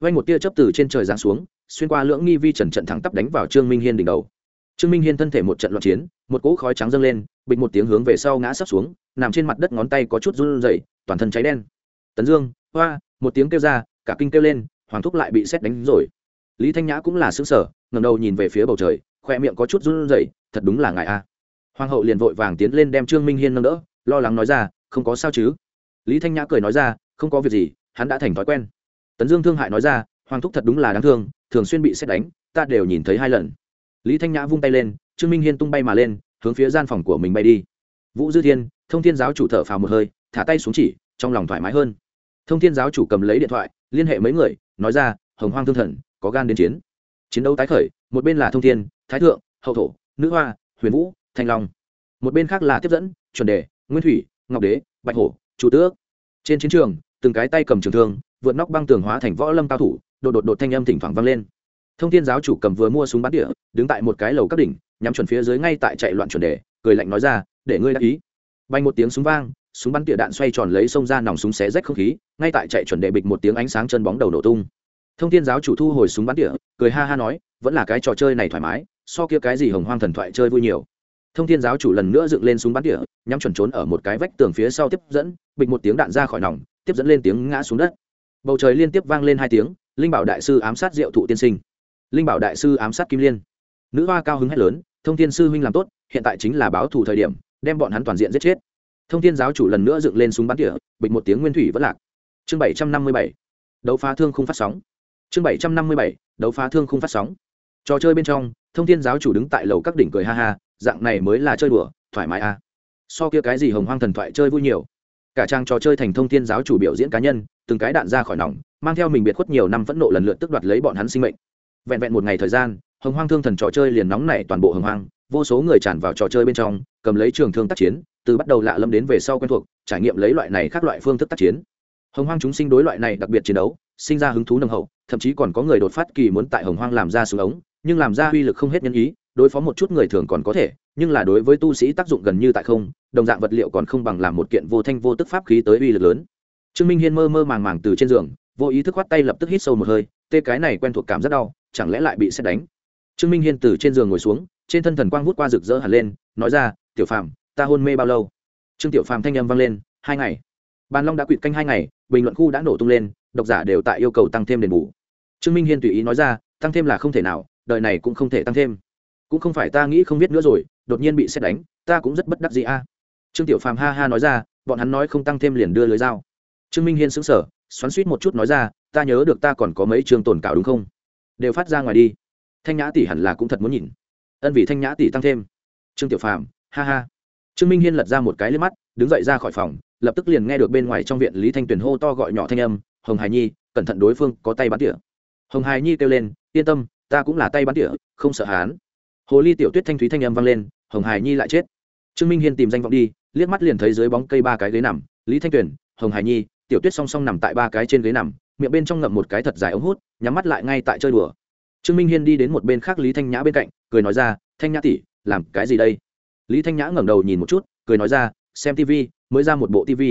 Vay một tia chấp từ trên trời giáng xuống, xuyên qua lưỡng nghi vi trần trận thắng tắp đánh vào trương minh hiên đỉnh đầu. Trương minh hiên thân thể một trận loạn chiến, một cỗ khói trắng dâng lên, bịch một tiếng hướng về sau ngã sắp xuống, nằm trên mặt đất ngón tay có chút run rẩy, toàn thân cháy đen. Tấn dương hoa một tiếng kêu ra, cả kinh kêu lên, hoàng thúc lại bị xét đánh rồi. Lý thanh nhã cũng là xứng sở ngầm đầu nhìn về phía bầu trời, khoe miệng có chút run rẩy, thật đúng là ngài a hoàng hậu liền vội vàng tiến lên đem trương minh hiên nâng đỡ, lo lắng nói ra, không có sao chứ? Lý thanh nhã cười nói ra, không có việc gì, hắn đã thành thói quen. Tấn dương thương hại nói ra, hoàng thúc thật đúng là đáng thương, thường xuyên bị xét đánh, ta đều nhìn thấy hai lần. Lý thanh nhã vung tay lên, trương minh hiên tung bay mà lên, hướng phía gian phòng của mình bay đi. Vũ dư thiên, thông thiên giáo chủ thở phào một hơi, thả tay xuống chỉ, trong lòng thoải mái hơn. Thông thiên giáo chủ cầm lấy điện thoại, liên hệ mấy người, nói ra, hồng hoang thương thần, có gan đến chiến. Chiến đấu tái khởi, một bên là thông thiên, thái thượng, hậu thổ, nữ hoa, huyền vũ thanh long. Một bên khác là tiếp dẫn, chuẩn đề, nguyên thủy, ngọc đế, bạch hổ chủ tước. Trên chiến trường, từng cái tay cầm trường thương, vượt nóc băng tường hóa thành võ lâm cao thủ, đột đột đột thanh âm thỉnh thoảng vang lên. Thông thiên giáo chủ cầm vừa mua súng bắn địa, đứng tại một cái lầu các đỉnh, nhắm chuẩn phía dưới ngay tại chạy loạn chuẩn đề, cười lạnh nói ra, để ngươi đáp ý. Bay một tiếng súng vang, súng bắn tỉa đạn xoay tròn lấy sông ra nòng súng xé rách không khí, ngay tại chạy chuẩn đề bịch một tiếng ánh sáng chân bóng đầu nổ tung. Thông thiên giáo chủ thu hồi súng bắn tỉa cười ha ha nói, vẫn là cái trò chơi này thoải mái, so kia cái gì hồng hoang thần thoại chơi vui nhiều thông thiên giáo chủ lần nữa dựng lên súng bắn tỉa, nhắm chuẩn trốn ở một cái vách tường phía sau tiếp dẫn, bịch một tiếng đạn ra khỏi nòng, tiếp dẫn lên tiếng ngã xuống đất. Bầu trời liên tiếp vang lên hai tiếng, linh bảo đại sư ám sát diệu thụ tiên sinh. Linh bảo đại sư ám sát kim liên. Nữ hoa cao hứng hét lớn, thông thiên sư huynh làm tốt, hiện tại chính là báo thù thời điểm, đem bọn hắn toàn diện giết chết. Thông thiên giáo chủ lần nữa dựng lên súng bắn tỉa, bịch một tiếng nguyên thủy vẫn lạc. Chương bảy trăm năm mươi bảy, đấu phá thương không phát sóng. Chương bảy trăm năm mươi bảy, đấu phá thương không phát sóng. Trò chơi bên trong, thông thiên giáo chủ đứng tại lầu các đỉnh cười ha ha dạng này mới là chơi đùa, thoải mái à. so kia cái gì hồng hoang thần thoại chơi vui nhiều. Cả trang trò chơi thành thông thiên giáo chủ biểu diễn cá nhân, từng cái đạn ra khỏi nòng, mang theo mình biệt khuất nhiều năm phẫn nộ lần lượt tức đoạt lấy bọn hắn sinh mệnh. Vẹn vẹn một ngày thời gian, hồng hoang thương thần trò chơi liền nóng nảy toàn bộ hồng hoang, vô số người tràn vào trò chơi bên trong, cầm lấy trường thương tác chiến, từ bắt đầu lạ lâm đến về sau quen thuộc, trải nghiệm lấy loại này khác loại phương thức tác chiến. Hồng hoang chúng sinh đối loại này đặc biệt chiến đấu, sinh ra hứng thú nồng hậu, thậm chí còn có người đột phát kỳ muốn tại hồng hoang làm ra súng ống, nhưng làm ra uy lực không hết nhân ý đối phó một chút người thường còn có thể, nhưng là đối với tu sĩ tác dụng gần như tại không, đồng dạng vật liệu còn không bằng làm một kiện vô thanh vô tức pháp khí tới uy lực lớn. Trương minh hiên mơ mơ màng màng từ trên giường, vô ý thức khoát tay lập tức hít sâu một hơi, tê cái này quen thuộc cảm rất đau, chẳng lẽ lại bị xét đánh? Trương minh hiên từ trên giường ngồi xuống, trên thân thần quang vút qua rực rỡ hẳn lên, nói ra, tiểu phàm, ta hôn mê bao lâu? Trương tiểu phàm thanh âm vang lên, hai ngày. Bàn long đã quỵt canh hai ngày, bình luận khu đã nổ tung lên, độc giả đều tại yêu cầu tăng thêm đền bù. Trương minh hiên tùy ý nói ra, tăng thêm là không thể nào, đời này cũng không thể tăng thêm cũng không phải ta nghĩ không biết nữa rồi, đột nhiên bị xét đánh, ta cũng rất bất đắc gì a. Trương tiểu phàm ha ha nói ra, bọn hắn nói không tăng thêm liền đưa lưới dao. Trương minh hiên xứng sở xoắn suýt một chút nói ra, ta nhớ được ta còn có mấy trường tồn cảo đúng không? Đều phát ra ngoài đi. Thanh nhã tỷ hẳn là cũng thật muốn nhìn. Ân vì thanh nhã tỷ tăng thêm. Trương tiểu phàm, ha ha. Trương minh hiên lật ra một cái lên mắt, đứng dậy ra khỏi phòng, lập tức liền nghe được bên ngoài trong viện lý thanh tuyền hô to gọi nhỏ thanh âm, hồng hải nhi, cẩn thận đối phương có tay bắn tỉa. Hồng hải nhi kêu lên, yên tâm, ta cũng là tay bắn tỉa, không sợ hán hồ ly tiểu tuyết thanh thúy thanh âm vang lên, hồng hải nhi lại chết. Trương minh hiên tìm danh vọng đi, liếc mắt liền thấy dưới bóng cây ba cái ghế nằm, lý thanh tuyền, hồng hải nhi, tiểu tuyết song song nằm tại ba cái trên ghế nằm, miệng bên trong ngậm một cái thật dài ống hút, nhắm mắt lại ngay tại chơi đùa. Trương minh hiên đi đến một bên khác lý thanh nhã bên cạnh, cười nói ra, thanh nhã tỷ, làm cái gì đây? Lý thanh nhã ngẩng đầu nhìn một chút, cười nói ra, xem tv mới ra một bộ tv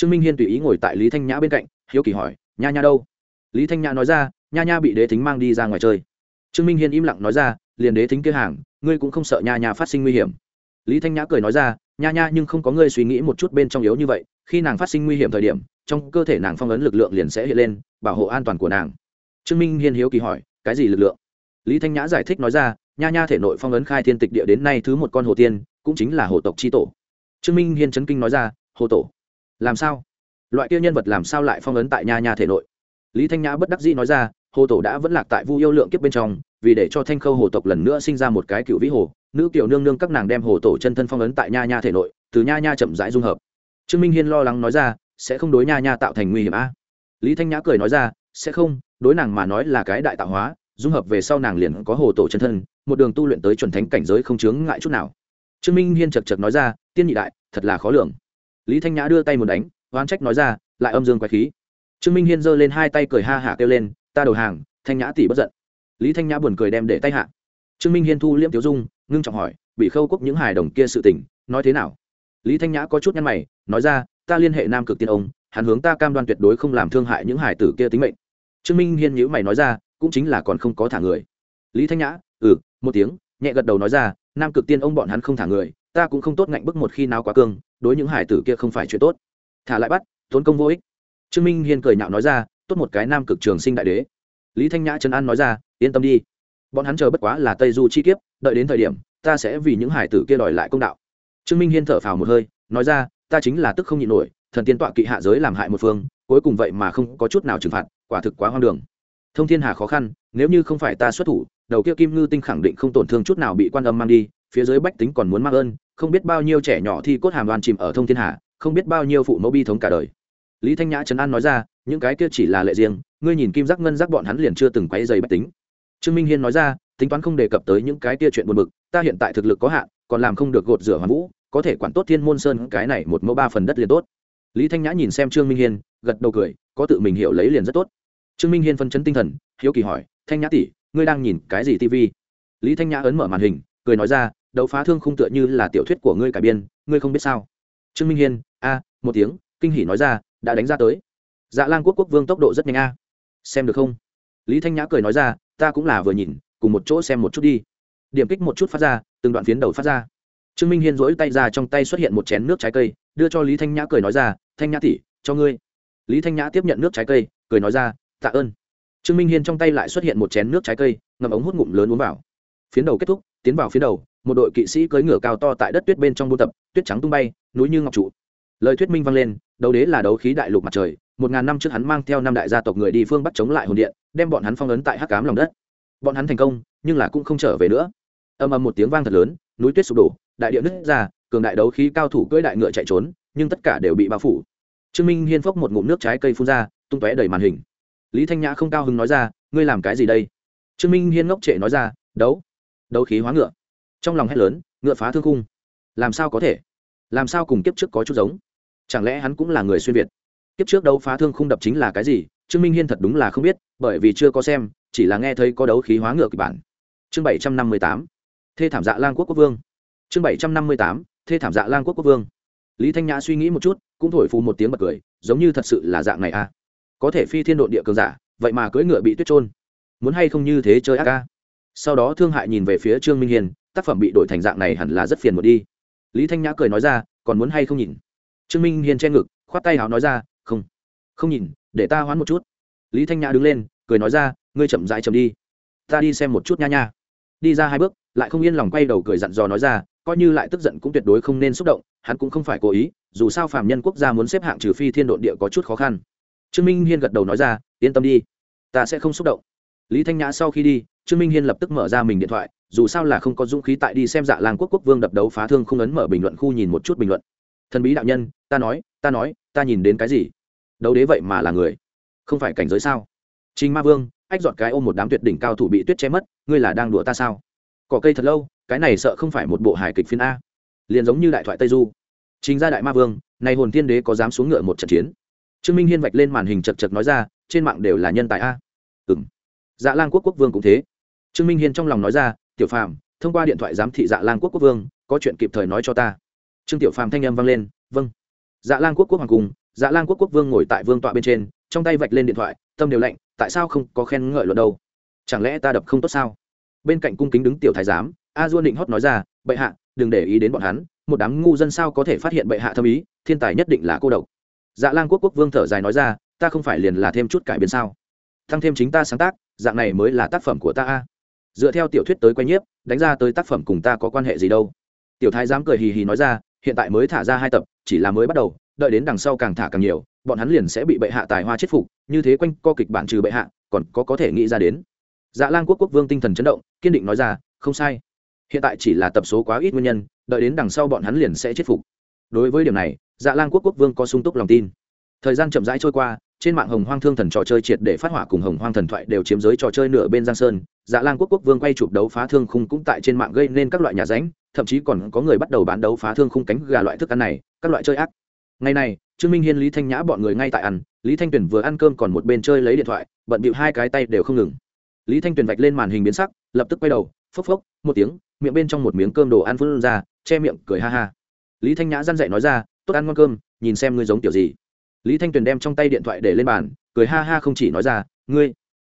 trương minh hiên tùy ý ngồi tại lý thanh nhã bên cạnh, hiếu kỳ hỏi, nha nha đâu? Lý thanh nhã nói ra, nha nha bị đế thính mang đi ra ngoài chơi. Trương minh hiên im lặng nói ra liền đế thính kia hàng, ngươi cũng không sợ nha nha phát sinh nguy hiểm. Lý thanh nhã cười nói ra, nha nha nhưng không có ngươi suy nghĩ một chút bên trong yếu như vậy, khi nàng phát sinh nguy hiểm thời điểm, trong cơ thể nàng phong ấn lực lượng liền sẽ hiện lên, bảo hộ an toàn của nàng. Trương minh hiên hiếu kỳ hỏi, cái gì lực lượng? Lý thanh nhã giải thích nói ra, nha nha thể nội phong ấn khai thiên tịch địa đến nay thứ một con hồ tiên, cũng chính là hồ tộc c h i tổ. Trương minh hiên chấn kinh nói ra, hồ tổ? Làm sao? Loại kia nhân vật làm sao lại phong ấn tại nha nha thể nội? Lý thanh nhã bất đắc dĩ nói ra hồ tổ đã vẫn lạc tại vu yêu lượng kiếp bên trong, vì để cho thanh khâu hồ tộc lần nữa sinh ra một cái cựu vĩ hồ, nữ kiểu nương nương các nàng đem hồ tổ chân thân phong ấn tại nha nha thể nội, từ nha nha chậm rãi dung hợp. Trương minh hiên lo lắng nói ra, sẽ không đối nha nha tạo thành nguy hiểm a? Lý thanh nhã cười nói ra, sẽ không, đối nàng mà nói là cái đại tạo hóa, dung hợp về sau nàng liền có hồ tổ chân thân, một đường tu luyện tới chuẩn thánh cảnh giới không chướng ngại chút nào. Trương minh hiên chật chật nói ra, tiên nhị đại, thật là khó lường. Lý thanh nhã đưa tay một đánh, oán trách nói ra, lại âm dương quái khí. Trương minh hiên giơ lên hai tay cười ha hả kêu lên ta đầu hàng, thanh nhã tỷ bất giận. Lý thanh nhã buồn cười đem để tay hạ. Trương minh hiên thu liễm tiểu dung, ngưng trọng hỏi, bị khâu quốc những hài đồng kia sự tình, nói thế nào? Lý thanh nhã có chút nhăn mày, nói ra, ta liên hệ nam cực tiên ông, hắn hướng ta cam đoan tuyệt đối không làm thương hại những hải tử kia tính mệnh. Trương minh hiên nhữ mày nói ra, cũng chính là còn không có thả người. Lý thanh nhã ừ một tiếng, nhẹ gật đầu nói ra, nam cực tiên ông bọn hắn không thả người, ta cũng không tốt ngạnh bức một khi nào quá cương, đối những hải tử kia không phải chuyện tốt. Thả lại bắt, tốn công vô ích. Trương minh hiên cười nhạo nói ra tốt một cái nam cực trường sinh đại đế. Lý thanh nhã trấn an nói ra, yên tâm đi. Bọn hắn chờ bất quá là tây du chi kiếp, đợi đến thời điểm, ta sẽ vì những hải tử kia đòi lại công đạo. Trương minh hiên thở phào một hơi, nói ra, ta chính là tức không nhịn nổi, thần tiên tọa kỵ hạ giới làm hại một phương, cuối cùng vậy mà không có chút nào trừng phạt, quả thực quá hoang đường. Thông thiên hà khó khăn, nếu như không phải ta xuất thủ, đầu kia kim ngư tinh khẳng định không tổn thương chút nào bị quan âm mang đi, phía dưới bách tính còn muốn mang ơn, không biết bao nhiêu trẻ nhỏ thi cốt hàm đoan chìm ở thông thiên hà, không biết bao nhiêu phụ mẫu bi thống cả đời. Lý thanh nhã trấn an nói ra những cái kia chỉ là lệ riêng, ngươi nhìn kim giác ngân giác bọn hắn liền chưa từng quấy dày bách tính. Trương minh hiên nói ra, tính toán không đề cập tới những cái kia chuyện buồn bực, ta hiện tại thực lực có hạn, còn làm không được gột rửa hoàn vũ, có thể quản tốt thiên môn sơn, cái này một mẫu ba phần đất liền tốt. Lý thanh nhã nhìn xem trương minh hiên, gật đầu cười, có tự mình hiểu lấy liền rất tốt. Trương minh hiên phân chấn tinh thần, hiếu kỳ hỏi, thanh nhã tỷ, ngươi đang nhìn cái gì tv lý thanh nhã ấn mở màn hình, cười nói ra, đấu phá thương không tựa như là tiểu thuyết của ngươi cải biên, ngươi không biết sao? Trương minh hiên, a, một tiếng, kinh hỉ nói ra, đã đánh ra tới dạ lan quốc quốc vương tốc độ rất nhanh a. Xem được không? Lý thanh nhã cười nói ra, ta cũng là vừa nhìn, cùng một chỗ xem một chút đi. Điểm kích một chút phát ra, từng đoạn phiến đầu phát ra. Trương minh hiên rỗi tay ra trong tay xuất hiện một chén nước trái cây, đưa cho lý thanh nhã cười nói ra, thanh nhã tỉ cho ngươi. Lý thanh nhã tiếp nhận nước trái cây, cười nói ra, tạ ơn. Trương minh hiên trong tay lại xuất hiện một chén nước trái cây ngầm ống hút ngụm lớn uống vào. Phiến đầu kết thúc, tiến vào phiến đầu, một đội kỵ sĩ cưỡi ngựa cao to tại đất tuyết bên trong buôn tập, tuyết trắng tung bay, núi như ngọc trụ. Lời thuyết minh vang lên, đấu đế là đấu khí đại lục mặt trời một ngàn năm trước hắn mang theo năm đại gia tộc người đi phương bắt chống lại hồn điện, đem bọn hắn phong ấn tại hắc cám lòng đất. Bọn hắn thành công, nhưng là cũng không trở về nữa. Âm âm một tiếng vang thật lớn, núi tuyết sụp đổ, đại địa nứt ra, cường đại đấu khí cao thủ cưỡi đại ngựa chạy trốn, nhưng tất cả đều bị bao phủ. Trương minh hiên phốc một ngụm nước trái cây phun ra, tung tóe đầy màn hình. Lý thanh nhã không cao hứng nói ra, ngươi làm cái gì đây? Trương minh hiên ngốc trệ nói ra, đấu đấu khí hóa ngựa. Trong lòng hét lớn, ngựa phá thương cung làm sao có thể? Làm sao cùng kiếp trước có chút giống? Chẳng lẽ hắn cũng là người xuyên việt? Kiếp trước đấu phá thương khung đập chính là cái gì, trương minh hiên thật đúng là không biết, bởi vì chưa có xem, chỉ là nghe thấy có đấu khí hóa ngựa kịch bản. Chương bảy trăm năm mươi tám, thê thảm dạ lang quốc quốc vương. Chương bảy trăm năm mươi tám, thê thảm dạ lang quốc quốc vương. Lý thanh nhã suy nghĩ một chút, cũng thổi phù một tiếng bật cười, giống như thật sự là dạng này a à. có thể phi thiên đội địa cường giả, vậy mà cưỡi ngựa bị tuyết trôn muốn hay không như thế chơi ác ca. Sau đó thương hại nhìn về phía trương minh hiền tác phẩm bị đổi thành dạng này hẳn là rất phiền một đi. Lý thanh nhã cười nói ra, còn muốn hay không nhìn. Trương minh hiền che ngực, khoát tay hào nói ra không nhìn, để ta hoán một chút. Lý thanh nhã đứng lên, cười nói ra, ngươi chậm dãi chậm đi. Ta đi xem một chút nha nha. Đi ra hai bước, lại không yên lòng quay đầu cười dặn dò nói ra, coi như lại tức giận cũng tuyệt đối không nên xúc động, hắn cũng không phải cố ý, dù sao phạm nhân quốc gia muốn xếp hạng trừ phi thiên đ ộ địa có chút khó khăn. Trương minh hiên gật đầu nói ra, yên tâm đi, ta sẽ không xúc động. Lý thanh nhã sau khi đi, trương minh hiên lập tức mở ra mình điện thoại, dù sao là không có dũng khí tại đi xem dạ làng quốc quốc vương đập đấu phá thương không ấn mở bình luận khu nhìn một chút bình luận. Thần bí đạo nhân, ta nói ta nói, ta nhìn đến cái gì? Đấu đế vậy mà là người. Không phải cảnh giới sao? Trình ma vương, ách dọn cái ôm một đám tuyệt đỉnh cao thủ bị tuyết che mất, ngươi là đang đùa ta sao? Cỏ cây thật lâu, cái này sợ không phải một bộ hài kịch phiên a. Liền giống như đại thoại tây du. Chính ra đại ma vương, này hồn tiên đế có dám xuống ngựa một trận chiến? Trương minh hiên vạch lên màn hình chật chật nói ra, trên mạng đều là nhân tài a. Ừng dạ lan quốc quốc vương cũng thế. Trương minh hiên trong lòng nói ra, tiểu phàm, thông qua điện thoại giám thị dạ lan quốc quốc vương, có chuyện kịp thời nói cho ta. Trương tiểu phàm thanh âm vang lên vâng dạ lan quốc quốc hoàng cung dạ lan quốc quốc vương ngồi tại vương tọa bên trên, trong tay vạch lên điện thoại, tâm đều lạnh, tại sao không có khen ngợi luật đâu? Chẳng lẽ ta đập không tốt sao? Bên cạnh cung kính đứng tiểu thái giám, a duôn định hót nói ra, bệ hạ, đừng để ý đến bọn hắn, một đám ngu dân sao có thể phát hiện bệ hạ thâm ý, thiên tài nhất định là cô độc. Dạ lan quốc quốc vương thở dài nói ra, ta không phải liền là thêm chút cải biến sao? Thăng thêm chính ta sáng tác, dạng này mới là tác phẩm của ta a. Dựa theo tiểu thuyết tới quay nhiếp, đánh ra tới tác phẩm cùng ta có quan hệ gì đâu? Tiểu thái giám cười hì hì nói ra, hiện tại mới thả ra hai tập chỉ là mới bắt đầu, đợi đến đằng sau càng thả càng nhiều, bọn hắn liền sẽ bị bệ hạ tài hoa chết phục, như thế quanh co kịch bản trừ bệ hạ, còn có có thể nghĩ ra đến. Dạ lan quốc quốc vương tinh thần chấn động, kiên định nói ra, không sai. Hiện tại chỉ là tập số quá ít nguyên nhân, đợi đến đằng sau bọn hắn liền sẽ chết phục. Đối với điểm này dạ lan quốc quốc vương có sung túc lòng tin. Thời gian chậm rãi trôi qua, trên mạng hồng hoang thương thần trò chơi triệt để phát hỏa cùng hồng hoang thần thoại đều chiếm giới trò chơi nửa bên giang sơn. Dạ lan quốc quốc vương quay chụp đấu phá thương khung cũng tại trên mạng gây nên các loại nhà ránh, thậm chí còn có người bắt đầu bán đấu phá thương khung cánh gà loại thức ăn này các loại chơi ác. Ngày này, trương minh hiên, lý thanh nhã bọn người ngay tại ăn, lý thanh tuyền vừa ăn cơm còn một bên chơi lấy điện thoại, bận bịu hai cái tay đều không ngừng. Lý thanh tuyền vạch lên màn hình biến sắc, lập tức quay đầu, phốc phốc, một tiếng, miệng bên trong một miếng cơm đồ ăn phun ra, che miệng, cười ha ha. Lý thanh nhã răn dậy nói ra, tốt ăn ngon cơm, nhìn xem ngươi giống kiểu gì. Lý thanh tuyền đem trong tay điện thoại để lên bàn, cười ha ha không chỉ nói ra, ngươi,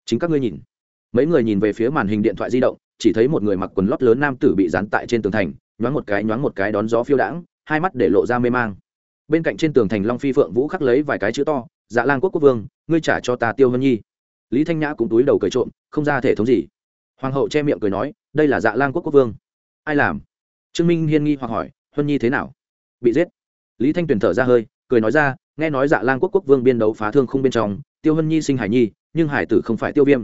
chính các ngươi nhìn. Mấy người nhìn về phía màn hình điện thoại di động, chỉ thấy một người mặc quần lót lớn nam tử bị dán tại trên tường thành, nhoáng một cái, nhoáng một cái đón gió phiêu đãng hai mắt để lộ ra mê mang. Bên cạnh trên tường thành long phi phượng vũ khắc lấy vài cái chữ to dạ lan quốc quốc vương, ngươi trả cho ta tiêu hân nhi. Lý thanh nhã cũng túi đầu cười trộm, không ra thể thống gì. Hoàng hậu che miệng cười nói, đây là dạ lan quốc quốc vương. Ai làm? Trương minh hiên nghi hoặc hỏi, huân nhi thế nào? Bị giết. Lý thanh tuyền thở ra hơi, cười nói ra, nghe nói dạ lan quốc quốc vương biên đấu phá thương không bên trong, tiêu Hân nhi sinh hải nhi, nhưng hải tử không phải tiêu viêm.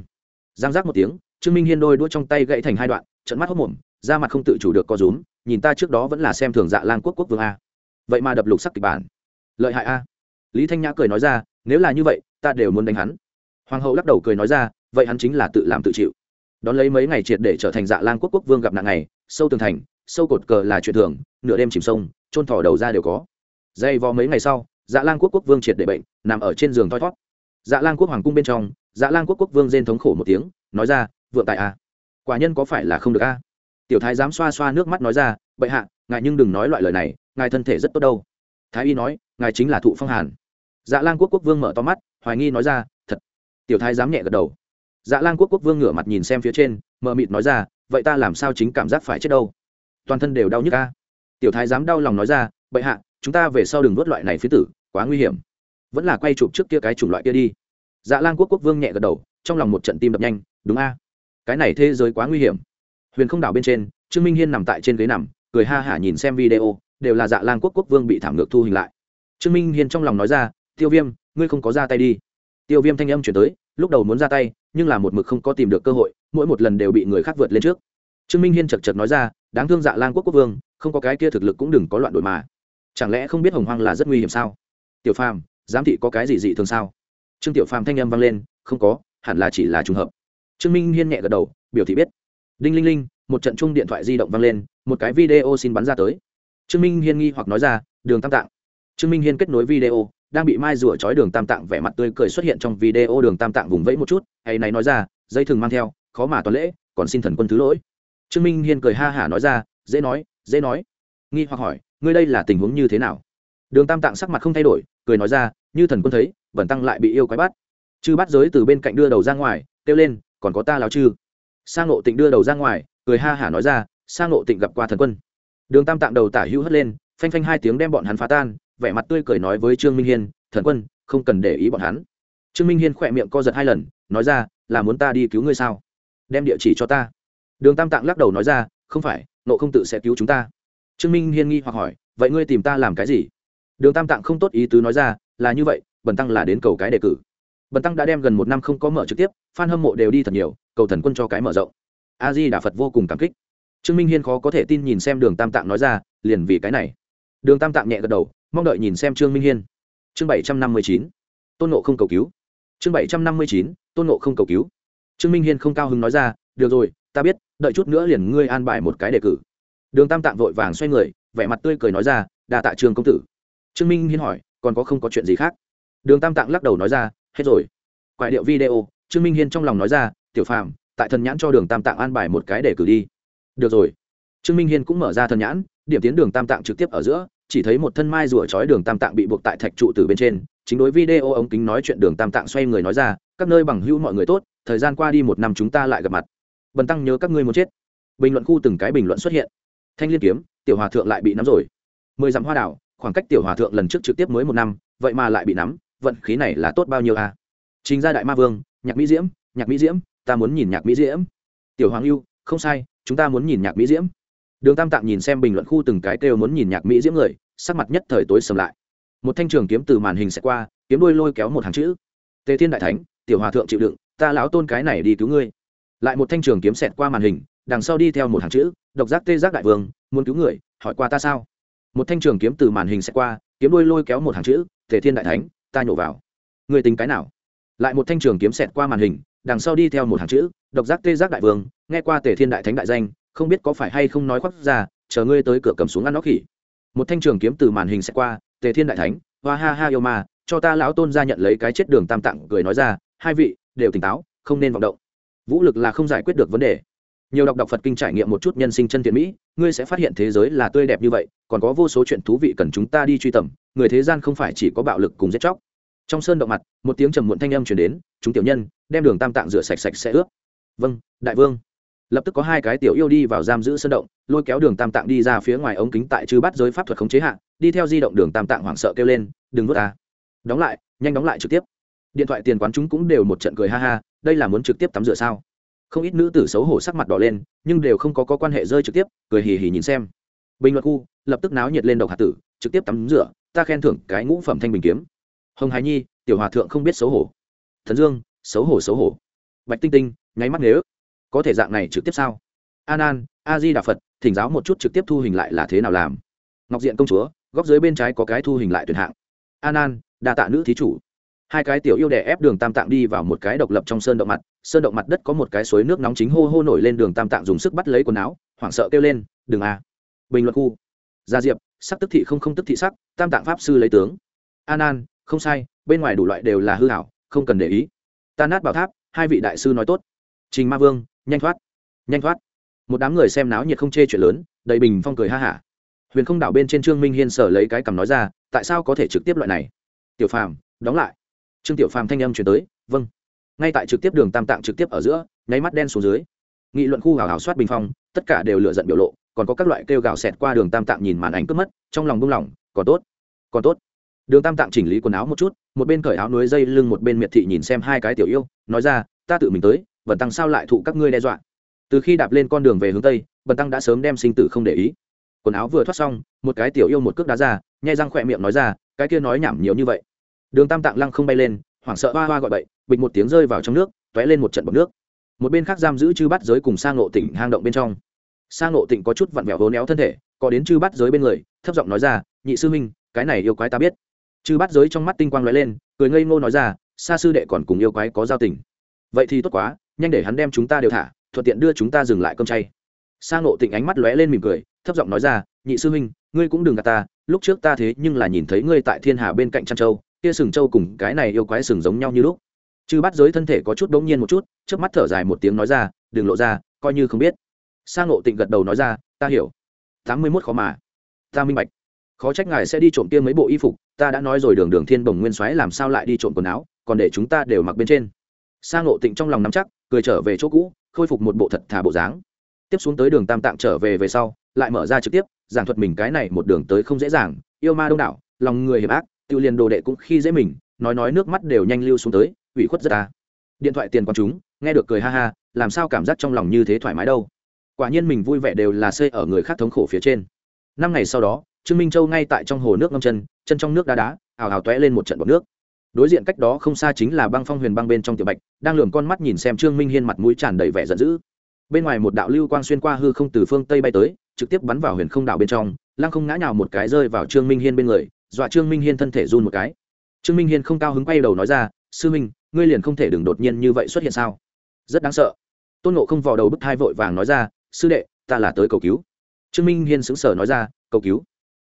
Giang giác một tiếng, trương minh hiên đôi đũa trong tay gãy thành hai đoạn trận mắt hốc mồm, da mặt không tự chủ được co rúm nhìn ta trước đó vẫn là xem thường dạ lan quốc quốc vương a. Vậy mà đập lục sắc kịch bản. Lợi hại a. Lý thanh nhã cười nói ra, nếu là như vậy, ta đều muốn đánh hắn. Hoàng hậu lắc đầu cười nói ra, vậy hắn chính là tự làm tự chịu. Đón lấy mấy ngày triệt để trở thành dạ lan quốc quốc vương gặp nạn ngày, sâu tường thành, sâu cột cờ là chuyện thường, nửa đêm chìm sông trôn thỏ đầu ra đều có. Dây vò mấy ngày sau dạ lan quốc quốc vương triệt để bệnh, nằm ở trên giường thoi thót. Dạ lan quốc hoàng cung bên trong dạ lan quốc quốc vương rên thống khổ một tiếng, nói ra, vượng tại a. Quả nhân có phải là không được a? Tiểu thái dám xoa xoa nước mắt nói ra, bệ hạ, ngài nhưng đừng nói loại lời này, ngài thân thể rất tốt đâu. Thái y nói, ngài chính là thụ phong hàn. Dạ lan quốc quốc vương mở to mắt, hoài nghi nói ra, thật. Tiểu thái dám nhẹ gật đầu. Dạ lan quốc quốc vương ngửa mặt nhìn xem phía trên, mờ mịt nói ra, vậy ta làm sao chính cảm giác phải chết đâu? Toàn thân đều đau nhức ca tiểu thái dám đau lòng nói ra, bệ hạ, chúng ta về sau đừng vớt loại này phía tử, quá nguy hiểm. Vẫn là quay chụp trước kia cái chủng loại kia đi. Dạ lan quốc quốc vương nhẹ gật đầu, trong lòng một trận tim đập nhanh, đúng a. Cái này thế giới quá nguy hiểm huyền không đảo bên trên, trương minh hiên nằm tại trên ghế nằm, cười ha hả nhìn xem video, đều là dạ lan quốc quốc vương bị thảm ngược thu hình lại. Trương minh hiên trong lòng nói ra, tiêu viêm, ngươi không có ra tay đi. Tiêu viêm thanh âm chuyển tới, lúc đầu muốn ra tay, nhưng là một mực không có tìm được cơ hội, mỗi một lần đều bị người khác vượt lên trước. Trương minh hiên chật chật nói ra, đáng thương dạ lan quốc quốc vương, không có cái kia thực lực cũng đừng có loạn đổi mà. Chẳng lẽ không biết hồng hoang là rất nguy hiểm sao? Tiểu phàm, giám thị có cái gì dị thường sao? Trương tiểu phàm thanh âm vang lên, không có, hẳn là chỉ là trùng hợp. Trương minh hiên nhẹ gật đầu, biểu thị biết đinh linh linh, một trận chung điện thoại di động vang lên, một cái video xin bắn ra tới. Trương minh hiên nghi hoặc nói ra, đường tam tạng. Trương minh hiên kết nối video, đang bị mai rủa chói đường tam tạng vẻ mặt tươi cười xuất hiện trong video, đường tam tạng vùng vẫy một chút hay này nói ra, dây thừng mang theo, khó mà toàn lễ, còn xin thần quân thứ lỗi. Trương minh hiên cười ha hả nói ra, dễ nói dễ nói. Nghi hoặc hỏi, ngươi đây là tình huống như thế nào? Đường tam tạng sắc mặt không thay đổi, cười nói ra, như thần quân thấy vẩn tăng lại bị yêu quái bắt. Chư bắt giới từ bên cạnh đưa đầu ra ngoài, kêu lên, còn có ta láo chư sang ngộ tịnh đưa đầu ra ngoài, cười ha hả nói ra sang ngộ tịnh gặp qua thần quân. Đường tam tạng đầu tả hữu hất lên, phanh phanh hai tiếng đem bọn hắn phá tan, vẻ mặt tươi cười nói với trương minh hiên, thần quân, không cần để ý bọn hắn. Trương minh hiên khỏe miệng co giật hai lần, nói ra, là muốn ta đi cứu ngươi sao? Đem địa chỉ cho ta. Đường tam tạng lắc đầu nói ra, không phải nộ không tự sẽ cứu chúng ta. Trương minh hiên nghi hoặc hỏi, vậy ngươi tìm ta làm cái gì? Đường tam tạng không tốt ý tứ nói ra, là như vậy, bần tăng là đến cầu cái đề cử bần tăng đã đem gần một năm không có mở trực tiếp f a n hâm mộ đều đi thật nhiều, cầu thần quân cho cái mở rộng. A di đà phật vô cùng cảm kích. Trương minh hiên khó có thể tin nhìn xem đường tam tạng nói ra, liền vì cái này. Đường tam tạng nhẹ gật đầu, mong đợi nhìn xem trương minh hiên. Chương bảy trăm năm mươi chín, tôn nộ không cầu cứu. Chương bảy trăm năm mươi chín, tôn nộ không cầu cứu. Trương minh hiên không cao hứng nói ra, được rồi, ta biết, đợi chút nữa liền ngươi an bài một cái đề cử. Đường tam tạng vội vàng xoay người, vẻ mặt tươi cười nói ra, đa tạ trường công tử. Trương minh hiên hỏi, còn có không có chuyện gì khác? Đường tam tạng lắc đầu nói ra hết rồi. Quại điệu video, trương minh hiên trong lòng nói ra, tiểu phàm, tại thần nhãn cho đường tam tạng an bài một cái để cử đi. Được rồi. Trương minh hiên cũng mở ra thần nhãn, điểm tiến đường tam tạng trực tiếp ở giữa, chỉ thấy một thân mai rùa trói đường tam tạng bị buộc tại thạch trụ từ bên trên. Chính đối video ống kính nói chuyện đường tam tạng xoay người nói ra, các nơi bằng hữu mọi người tốt, thời gian qua đi một năm chúng ta lại gặp mặt. Bần tăng nhớ các ngươi muốn chết. Bình luận khu từng cái bình luận xuất hiện. Thanh liên kiếm, tiểu hòa thượng lại bị nắm rồi. Mười dặm hoa đảo, khoảng cách tiểu hòa thượng lần trước trực tiếp mới một năm, vậy mà lại bị nắm vận khí này là tốt bao nhiêu à? Trình gia đại ma vương, nhạc mỹ diễm, nhạc mỹ diễm, ta muốn nhìn nhạc mỹ diễm. Tiểu hoàng lưu không sai, chúng ta muốn nhìn nhạc mỹ diễm. Đường tam tạng nhìn xem bình luận khu từng cái kêu muốn nhìn nhạc mỹ diễm người, sắc mặt nhất thời tối sầm lại. Một thanh trường kiếm từ màn hình sẽ qua, kiếm đôi lôi kéo một hàng chữ. Tề thiên đại thánh, tiểu hòa thượng chịu đựng, ta lão tôn cái này đi cứu ngươi. Lại một thanh trường kiếm xẹt qua màn hình, đằng sau đi theo một hàng chữ, độc giác tê giác đại vương, muốn cứu người, hỏi qua ta sao? Một thanh trường kiếm từ màn hình xẹt qua, kiếm đôi lôi kéo một hàng chữ, tề thiên đại thánh ta nhổ vào. Người tính cái nào? Lại một thanh trường kiếm xẹt qua màn hình, đằng sau đi theo một hàng chữ, độc giác tê giác đại vương, nghe qua tề thiên đại thánh đại danh, không biết có phải hay không nói khoác ra, chờ ngươi tới cửa cầm xuống ăn nó khỉ. Một thanh trường kiếm từ màn hình xẹt qua, tề thiên đại thánh, hoa ha ha yêu ma, cho ta lão tôn ra nhận lấy cái chết đường tam tạng, cười nói ra, hai vị, đều tỉnh táo, không nên vọng động. Vũ lực là không giải quyết được vấn đề. Nhiều đọc đọc phật kinh trải nghiệm một chút nhân sinh chân thiện mỹ, ngươi sẽ phát hiện thế giới là tươi đẹp như vậy, còn có vô số chuyện thú vị cần chúng ta đi truy tầm người thế gian không phải chỉ có bạo lực cùng giết chóc. Trong sơn động mặt một tiếng trầm muộn thanh âm chuyển đến chúng tiểu nhân đem đường tam tạng rửa sạch sạch sẽ ướp. Vâng đại vương. Lập tức có hai cái tiểu yêu đi vào giam giữ sơn động lôi kéo đường tam tạng đi ra phía ngoài ống kính tại chư bắt giới pháp thuật khống chế hạn đi theo di động đường tam tạng hoảng sợ kêu lên đừng vớt ta. Đóng lại nhanh đóng lại trực tiếp. Điện thoại tiền quán chúng cũng đều một trận cười ha ha đây là muốn trực tiếp tắm rửa sao? Không ít nữ tử xấu hổ sắc mặt đỏ lên nhưng đều không có, có quan hệ rơi trực tiếp cười hì hì nhìn xem. Bình luận khu lập tức náo nhiệt lên độc hạt tử trực tiếp tắm rửa ta khen thưởng cái ngũ phẩm thanh bình kiếm. Hồng hải nhi, tiểu hòa thượng không biết xấu hổ. Thần dương, xấu hổ xấu hổ. Bạch tinh tinh, nháy mắt nếu. Có thể dạng này trực tiếp sao? An an a di đà phật, thỉnh giáo một chút trực tiếp thu hình lại là thế nào làm? Ngọc diện công chúa, góc dưới bên trái có cái thu hình lại tuyển hạng. An an đa tạ nữ thí chủ. Hai cái tiểu yêu đẻ ép đường tam tạng đi vào một cái độc lập trong sơn động mặt. Sơn động mặt đất có một cái suối nước nóng chính hô hô nổi lên đường tam tạng dùng sức bắt lấy quần áo, hoảng sợ kêu lên, đừng à bình luận khu. Gia diệp sắc tức thị không không tức thị sắc, tam tạng pháp sư lấy tướng. An an không sai, bên ngoài đủ loại đều là hư hảo không cần để ý. Ta nát bảo tháp, hai vị đại sư nói tốt. Trình ma vương, nhanh thoát nhanh thoát. Một đám người xem náo nhiệt không chê chuyện lớn, đầy bình phong cười ha hả. Huyền không đảo bên trên trương minh hiên sở lấy cái cằm nói ra, tại sao có thể trực tiếp loại này? Tiểu phàm, đóng lại. Trương tiểu phàm thanh âm chuyển tới vâng. Ngay tại trực tiếp đường tam tạng trực tiếp ở giữa, nháy mắt đen xuống dưới. Nghị luận khu hào hào soát bình phong, tất cả đều lựa giận biểu lộ còn có các loại kêu gào xẹt qua đường tam tạng nhìn màn ảnh cướp mất, trong lòng buông lỏng còn tốt còn tốt. Đường tam tạng chỉnh lý quần áo một chút, một bên cởi áo núi dây lưng một bên miệt thị nhìn xem hai cái tiểu yêu, nói ra, ta tự mình tới, bần tăng sao lại thụ các ngươi đe dọa? Từ khi đạp lên con đường về hướng tây, bần tăng đã sớm đem sinh tử không để ý. Quần áo vừa thoát xong, một cái tiểu yêu một cước đá ra, nhai răng khỏe miệng nói ra, cái kia nói nhảm nhiều như vậy. Đường tam tạng lăng không bay lên, hoảng sợ hoa hoa gọi bậy, bịch một tiếng rơi vào trong nước t ó é lên một trận bọc nước. Một bên khác giam giữ chư bắt giới cùng sang ngộ tỉnh hang động bên trong sang ngộ Tịnh có chút vặn vẹo hố néo thân thể, có đến chư bắt giới bên người, thấp giọng nói ra, nhị sư huynh, cái này yêu quái ta biết. Chư bắt giới trong mắt tinh quang lóe lên, cười ngây ngô nói ra xa sư đệ còn cùng yêu quái có giao tình. Vậy thì tốt quá, nhanh để hắn đem chúng ta đều thả, thuận tiện đưa chúng ta dừng lại cơm chay. Sang ngộ Tịnh ánh mắt lóe lên mỉm cười, thấp giọng nói ra, nhị sư huynh, ngươi cũng đừng gạt ta, lúc trước ta thế nhưng là nhìn thấy ngươi tại thiên hà bên cạnh trăn châu, kia sừng châu cùng cái này yêu quái sừng giống nhau như lúc. Chư bắt giới thân thể có chút đ ố n g nhiên một chút trước mắt thở dài một tiếng nói ra, đừng lộ ra, coi như không biết sang ngộ tịnh gật đầu nói ra, ta hiểu. Tám mươi mốt khó mà. Ta minh bạch. Khó trách ngài sẽ đi trộm kia mấy bộ y phục, ta đã nói rồi đường đường thiên bồng nguyên soái làm sao lại đi trộm quần áo, còn để chúng ta đều mặc bên trên. Sang ngộ tịnh trong lòng nắm chắc, cười trở về chỗ cũ, khôi phục một bộ thật thà bộ dáng. Tiếp xuống tới đường tam tạng trở về về sau, lại mở ra trực tiếp, giảng thuật mình cái này một đường tới không dễ dàng, yêu ma đông đảo, lòng người hiểm ác tự liền đồ đệ cũng khi dễ mình, nói nói nước mắt đều nhanh lưu xuống tới, ủy khuất rất ta. Điện thoại tiền con chúng, nghe được cười ha ha, làm sao cảm giác trong lòng như thế thoải mái đâu? Quả nhiên mình vui vẻ đều là xây ở người khác thống khổ phía trên. Năm ngày sau đó, trương minh châu ngay tại trong hồ nước ngâm chân chân trong nước đá đá, ào ào t lên một trận bọc nước. Đối diện cách đó không xa chính là băng phong huyền băng bên trong tiểu bạch, đang lường con mắt nhìn xem trương minh hiên mặt mũi tràn đầy vẻ giận dữ. Bên ngoài một đạo lưu quang xuyên qua hư không từ phương tây bay tới, trực tiếp bắn vào huyền không đảo bên trong, lăng không ngã nhào một cái rơi vào trương minh hiên bên người, dọa trương minh hiên thân thể run một cái. Trương minh hiên không cao hứng quay đầu nói ra, sư minh, ngươi liền không thể đừng đột nhiên như vậy xuất hiện sao? Rất đáng sợ. Tôn nộ không vò đầu bức thai vội vàng nói ra sư đệ, ta là tới cầu cứu. Trương minh hiên sững sờ nói ra, cầu cứu.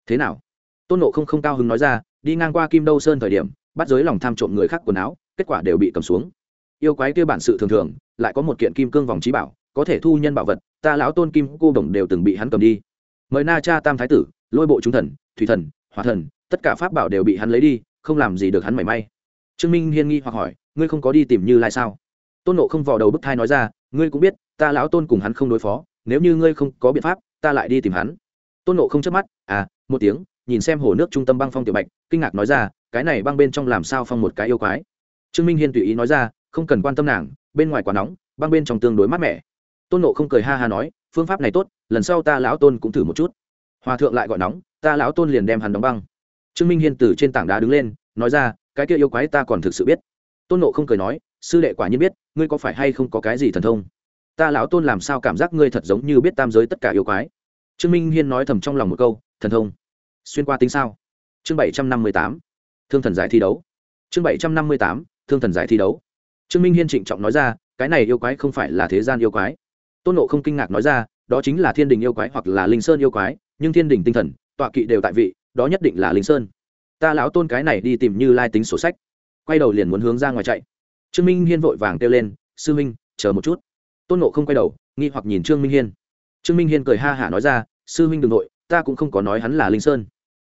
Thế nào? Tôn nộ không không cao hứng nói ra, đi ngang qua kim đâu sơn thời điểm, bắt giới lòng tham trộm người khác quần áo, kết quả đều bị cầm xuống. Yêu quái kia bản sự thường thường, lại có một kiện kim cương vòng trí bảo, có thể thu nhân bảo vật, ta lão tôn kim cô đồng đều từng bị hắn cầm đi. Mời na cha tam thái tử, lôi bộ trung thần, thủy thần hòa thần, tất cả pháp bảo đều bị hắn lấy đi, không làm gì được hắn mảy may. Trương minh hiên nghi hoặc hỏi, ngươi không có đi tìm như lai sao? Tôn nộ không vò đầu bức thai nói ra, ngươi cũng biết, ta lão tôn cùng hắn không đối phó nếu như ngươi không có biện pháp, ta lại đi tìm hắn. Tôn nộ không chớp mắt à một tiếng, nhìn xem hồ nước trung tâm băng phong tiểu bạch, kinh ngạc nói ra, cái này băng bên trong làm sao phong một cái yêu quái? Trương minh hiên tùy ý nói ra, không cần quan tâm nàng, bên ngoài quá nóng, băng bên trong tương đối mát mẻ. Tôn nộ không cười ha ha nói, phương pháp này tốt, lần sau ta lão tôn cũng thử một chút. Hòa thượng lại gọi nóng, ta lão tôn liền đem hắn đóng băng. Trương minh hiên từ trên tảng đá đứng lên, nói ra, cái kia yêu quái ta còn thực sự biết. Tôn nộ không cười nói, sư đệ quả nhiên biết, ngươi có phải hay không có cái gì thần thông? Ta lão tôn làm sao cảm giác ngươi thật giống như biết tam giới tất cả yêu quái? Trương minh hiên nói thầm trong lòng một câu, thần thông, xuyên qua tính sao? Chương bảy trăm năm mươi tám, thương thần giải thi đấu. Chương bảy trăm năm mươi tám, thương thần giải thi đấu. Trương minh hiên trịnh trọng nói ra, cái này yêu quái không phải là thế gian yêu quái. Tôn nộ không kinh ngạc nói ra, đó chính là thiên đình yêu quái hoặc là linh sơn yêu quái, nhưng thiên đình tinh thần, tọa kỵ đều tại vị, đó nhất định là linh sơn. Ta lão tôn cái này đi tìm như lai tính sổ sách. Quay đầu liền muốn hướng ra ngoài chạy. Trương minh hiên vội vàng kêu lên, sư minh, chờ một chút tôn nộ không quay đầu nghi hoặc nhìn trương minh hiên. Trương minh hiên cười ha hả nói ra sư minh đ ừ n g nội ta cũng không có nói hắn là linh sơn.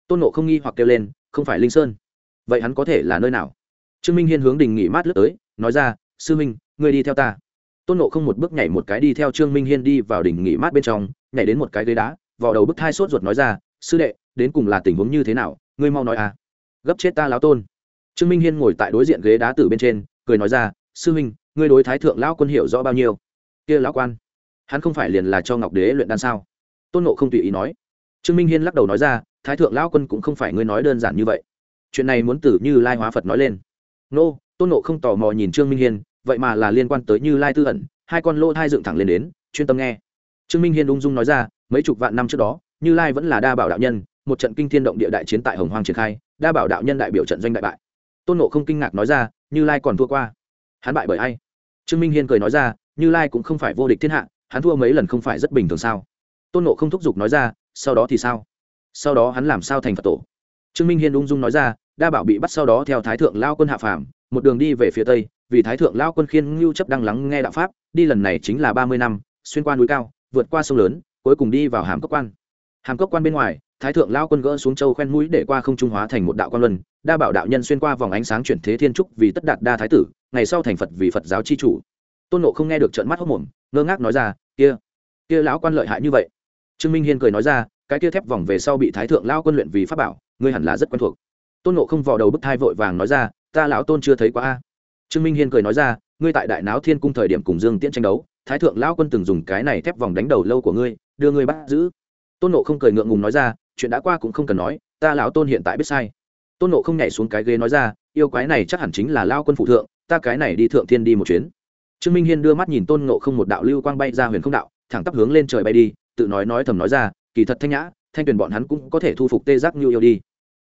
Tôn nộ không nghi hoặc kêu lên không phải linh sơn. Vậy hắn có thể là nơi nào? Trương minh hiên hướng đình nghỉ mát lướt tới nói ra sư minh ngươi đi theo ta. Tôn nộ không một bước nhảy một cái đi theo trương minh hiên đi vào đỉnh nghỉ mát bên trong nhảy đến một cái ghế đá vào đầu bức thai sốt ruột nói ra sư đệ đến cùng là tình huống như thế nào? Ngươi mau nói à. Gấp chết ta lão tôn. Trương minh hiên ngồi tại đối diện ghế đá tử bên trên cười nói ra sư huynh, ngươi đối thái thượng lão quân hiểu rõ bao nhiêu? Kia lão quan, hắn không phải liền là cho ngọc đế luyện đan sao? Tôn nộ không tùy ý nói. Trương minh hiên lắc đầu nói ra, thái thượng lão quân cũng không phải ngươi nói đơn giản như vậy. Chuyện này muốn tử như lai hóa phật nói lên. Nô, tôn nộ không tò mò nhìn trương minh hiên, vậy mà là liên quan tới như lai tư ẩn, hai con lô thai dựng thẳng lên đến, chuyên tâm nghe. Trương minh hiên ung dung nói ra, mấy chục vạn năm trước đó, như lai vẫn là đa bảo đạo nhân, một trận kinh thiên động địa đại chiến tại hồng hoàng triển khai, đa bảo đạo nhân đại biểu trận doanh đại bại. Tôn nộ không kinh ngạc nói ra, như lai còn thua qua. Hắn bại bởi ai? Trương minh hiên cười nói ra như lai cũng không phải vô địch thiên hạ, hắn thua mấy lần không phải rất bình thường sao? Tôn nộ không thúc giục nói ra, sau đó thì sao? Sau đó hắn làm sao thành phật tổ? Trương minh hiên ung dung nói ra, đa bảo bị bắt sau đó theo thái thượng lao quân hạ phàm, một đường đi về phía tây, vì thái thượng lao quân khiên ngưu chấp đang lắng nghe đạo pháp, đi lần này chính là ba mươi năm, xuyên qua núi cao, vượt qua sông lớn, cuối cùng đi vào hàm cốc quan. Hàm cốc quan bên ngoài, thái thượng lao quân gỡ xuống châu khoen mũi để qua không trung hóa thành một đạo quan luân, đa bảo đạo nhân xuyên qua vòng ánh sáng chuyển thế thiên trúc vì tất đạt đa thái tử, ngày sau thành phật vì phật giáo chi chủ tôn nộ không nghe được trợn mắt hốc mồm, ngơ ngác nói ra, kia kia lão quan lợi hại như vậy. Trương minh hiên cười nói ra, cái kia thép vòng về sau bị thái thượng lao quân luyện vì pháp bảo, ngươi hẳn là rất quen thuộc. Tôn nộ không vò đầu bức thai vội vàng nói ra, ta lão tôn chưa thấy quá a. Trương minh hiên cười nói ra, ngươi tại đại náo thiên cung thời điểm cùng dương tiễn tranh đấu, thái thượng lão quân từng dùng cái này thép vòng đánh đầu lâu của ngươi, đưa ngươi bắt giữ. Tôn nộ không cười ngượng ngùng nói ra, chuyện đã qua cũng không cần nói, ta lão tôn hiện tại biết sai. Tôn nộ không nhảy xuống cái ghế nói ra, yêu quái này chắc hẳn chính là lao quân phụ thượng, ta cái này đi thượng thiên đi một chuyến trương minh hiên đưa mắt nhìn tôn ngộ không một đạo lưu quang bay ra huyền không đạo, thẳng tắp hướng lên trời bay đi, tự nói nói thầm nói ra, kỳ thật thanh nhã, thanh tuyển bọn hắn cũng có thể thu phục tê giác như yêu đi.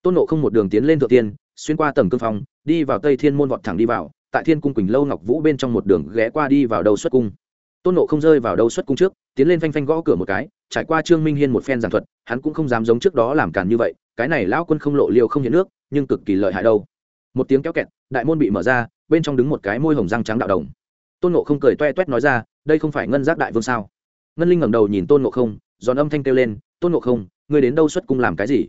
Tôn ngộ không một đường tiến lên thượng tiên, xuyên qua tầng cương phong, đi vào tây thiên môn vọt thẳng đi vào, tại thiên cung quỳnh lâu ngọc vũ bên trong một đường ghé qua đi vào đầu xuất cung. Tôn nộ không rơi vào đầu xuất cung trước, tiến lên phanh phanh gõ cửa một cái, trải qua trương minh hiên một phen giảng thuật, hắn cũng không dám giống trước đó làm càn như vậy, cái này lão quân không lộ liều không hiện nước, nhưng cực kỳ lợi hại đâu. Một tiếng kéo kẹt, đại môn bị mở ra, bên trong đứng một cái môi hồng răng trắng đạo đồng tôn nộ không cười toe toét nói ra, đây không phải ngân giác đại vương sao? Ngân linh ngẩng đầu nhìn tôn nộ không, giòn âm thanh kêu lên, tôn nộ không, ngươi đến đâu xuất cung làm cái gì?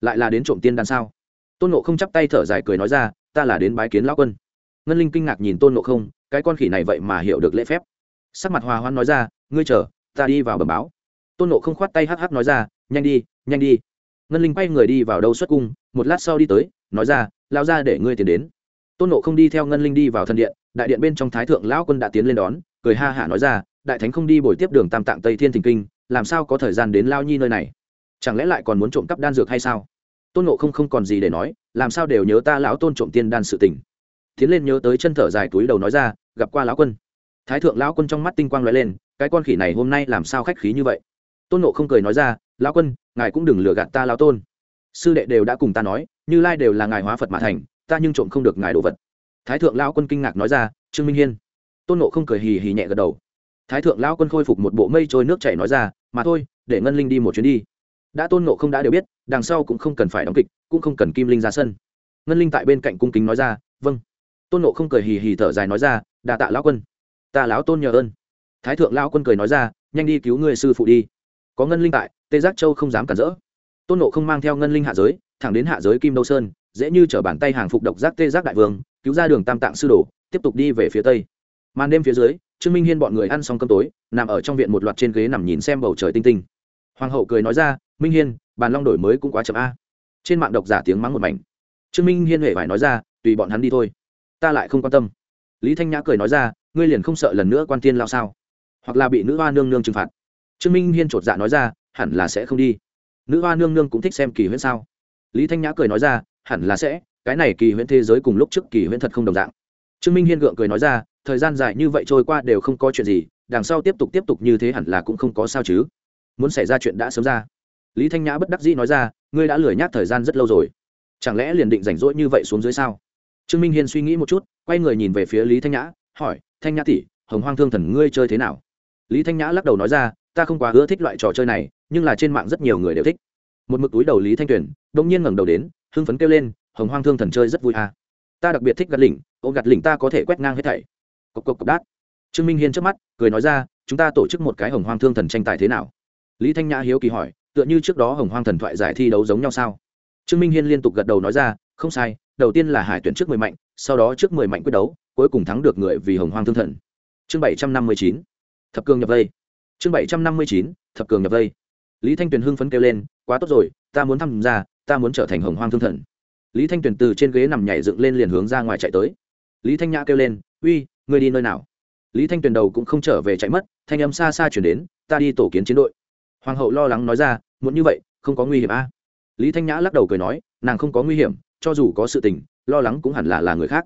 Lại là đến trộm tiên đan sao? Tôn nộ không chắp tay thở dài cười nói ra, ta là đến bái kiến lão quân. Ngân linh kinh ngạc nhìn tôn nộ không, cái con khỉ này vậy mà hiểu được lễ phép. Sắc mặt hòa hoan nói ra, ngươi chờ, ta đi vào bẩm báo. Tôn nộ không khoát tay hắc hắc nói ra, nhanh đi nhanh đi. Ngân linh quay người đi vào đâu xuất cung, một lát sau đi tới, nói ra lao ra để ngươi tiến đến tôn nộ không đi theo ngân linh đi vào thần điện, đại điện bên trong thái thượng lão quân đã tiến lên đón, cười ha hả nói ra, đại thánh không đi bồi tiếp đường tam tạng tây thiên thình kinh, làm sao có thời gian đến lao nhi nơi này? Chẳng lẽ lại còn muốn trộm cắp đan dược hay sao? Tôn nộ không không còn gì để nói, làm sao đều nhớ ta lão tôn trộm tiên đan sự tình. Tiến lên nhớ tới chân thở dài túi đầu nói ra, gặp qua lão quân. Thái thượng lão quân trong mắt tinh quang lóe lên, cái con khỉ này hôm nay làm sao khách khí như vậy? Tôn nộ không cười nói ra, lão quân, ngài cũng đừng lừa gạt ta lão tôn. Sư đệ đều đã cùng ta nói, như lai đều là ngài hóa phật mà thành ta nhưng trộm không được ngài đồ vật. Thái thượng lão quân kinh ngạc nói ra, trương minh hiên. Tôn nộ không cười hì hì nhẹ gật đầu. Thái thượng lão quân khôi phục một bộ mây trôi nước chảy nói ra, mà thôi, để ngân linh đi một chuyến đi. Đã tôn nộ không đã đều biết, đằng sau cũng không cần phải đóng kịch, cũng không cần kim linh ra sân. Ngân linh tại bên cạnh cung kính nói ra vâng. Tôn nộ không cười hì hì thở dài nói ra đà tạ lão quân. Ta lão tôn nhờ ơn. Thái thượng lão quân cười nói ra, nhanh đi cứu người sư phụ đi. Có ngân linh tại, tê giác châu không dám cản rỡ. Tôn nộ không mang theo ngân linh hạ giới, thẳng đến hạ giới kim đâu sơn dễ như t bàn tay hàng phục độc giác tê giác đại vương, cứu ra đường tam tạng sư đồ, tiếp tục đi về phía tây. Màn đêm phía dưới, trương minh hiên bọn người ăn xong cơm tối, nằm ở trong viện một loạt trên ghế nằm nhìn xem bầu trời tinh tinh. Hoàng hậu cười nói ra, minh hiên, bàn long đổi mới cũng quá chậm a. Trên mạng độc giả tiếng mắng một mảnh. Trương minh hiên huệ phải nói ra, tùy bọn hắn đi thôi. Ta lại không quan tâm. Lý thanh nhã cười nói ra, ngươi liền không sợ lần nữa quan tiên lao sao? Hoặc là bị nữ hoa nương nương trừng phạt? Trương minh hiên chột dạ nói ra, hẳn là sẽ không đi. Nữ hoa nương nương cũng thích xem kỳ huyễn sao? Lý thanh nhã cười nói ra hẳn là sẽ, cái này kỳ huyễn thế giới cùng lúc trước kỳ huyễn thật không đồng dạng. Trương minh hiên gượng cười nói ra, thời gian dài như vậy trôi qua đều không có chuyện gì, đằng sau tiếp tục tiếp tục như thế hẳn là cũng không có sao chứ. Muốn xảy ra chuyện đã sớm ra. Lý thanh nhã bất đắc dĩ nói ra, ngươi đã lười nhác thời gian rất lâu rồi. Chẳng lẽ liền định rảnh rỗi như vậy xuống dưới sao? Trương minh hiên suy nghĩ một chút, quay người nhìn về phía lý thanh nhã, hỏi, thanh nhã tỷ, hồng hoang thương thần ngươi chơi thế nào? Lý thanh nhã lắc đầu nói ra, ta không quá ưa thích loại trò chơi này, nhưng là trên mạng rất nhiều người đều thích. Một mực túi đầu lý thanh tuyền đông nhiên ngẩng đầu đến hưng phấn kêu lên, hồng hoang thương thần chơi rất vui à. ta đặc biệt thích gạt lỉnh ô gạt lỉnh ta có thể quét ngang hết thảy. Cộc cộc cộc đát. Trương minh hiên trước mắt, cười nói ra, chúng ta tổ chức một cái hồng hoang thương thần tranh tài thế nào? Lý thanh nhã hiếu kỳ hỏi, tựa như trước đó hồng hoang thần thoại giải thi đấu giống nhau sao? Trương minh hiên liên tục gật đầu nói ra, không sai, đầu tiên là hải tuyển trước mười mạnh, sau đó trước mười mạnh quyết đấu, cuối cùng thắng được người vì hồng hoang thương thần. Chương bảy trăm năm mươi chín, thập cường nhập vây. Chương bảy trăm năm mươi chín, thập cường nhập vây. Lý thanh tuyền hưng phấn kêu lên, quá tốt rồi, ta muốn tham gia ta muốn trở thành hồng hoang thương thần. Lý thanh tuyền từ trên ghế nằm nhảy dựng lên liền hướng ra ngoài chạy tới. Lý thanh nhã kêu lên, uy, ngươi đi nơi nào? Lý thanh tuyền đầu cũng không trở về chạy mất, thanh âm xa xa chuyển đến, ta đi tổ kiến chiến đội. Hoàng hậu lo lắng nói ra, muốn như vậy, không có nguy hiểm a à? lý thanh nhã lắc đầu cười nói, nàng không có nguy hiểm, cho dù có sự tình, lo lắng cũng hẳn là là người khác.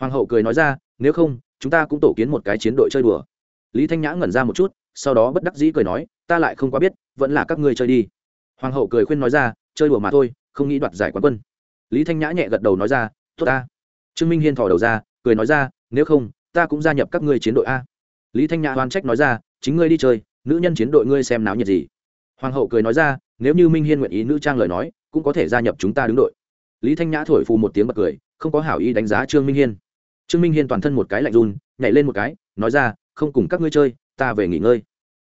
Hoàng hậu cười nói ra, nếu không, chúng ta cũng tổ kiến một cái chiến đội chơi đùa. Lý thanh nhã ngẩn ra một chút, sau đó bất đắc dĩ cười nói, ta lại không quá biết, vẫn là các ngươi chơi đi. Hoàng hậu cười khuyên nói ra, chơi đùa mà thôi không nghĩ đoạt giải quán quân. Lý thanh nhã nhẹ gật đầu nói ra, tốt ta. Trương minh hiên thò đầu ra, cười nói ra, nếu không, ta cũng gia nhập các ngươi chiến đội a. Lý thanh nhã oan trách nói ra, chính ngươi đi chơi, nữ nhân chiến đội ngươi xem náo nhiệt gì. Hoàng hậu cười nói ra, nếu như minh hiên nguyện ý nữ trang lời nói, cũng có thể gia nhập chúng ta đứng đội. Lý thanh nhã thổi phù một tiếng bật cười, không có hảo ý đánh giá trương minh hiên. Trương minh hiên toàn thân một cái lạnh run, nhảy lên một cái, nói ra, không cùng các ngươi chơi, ta về nghỉ ngơi.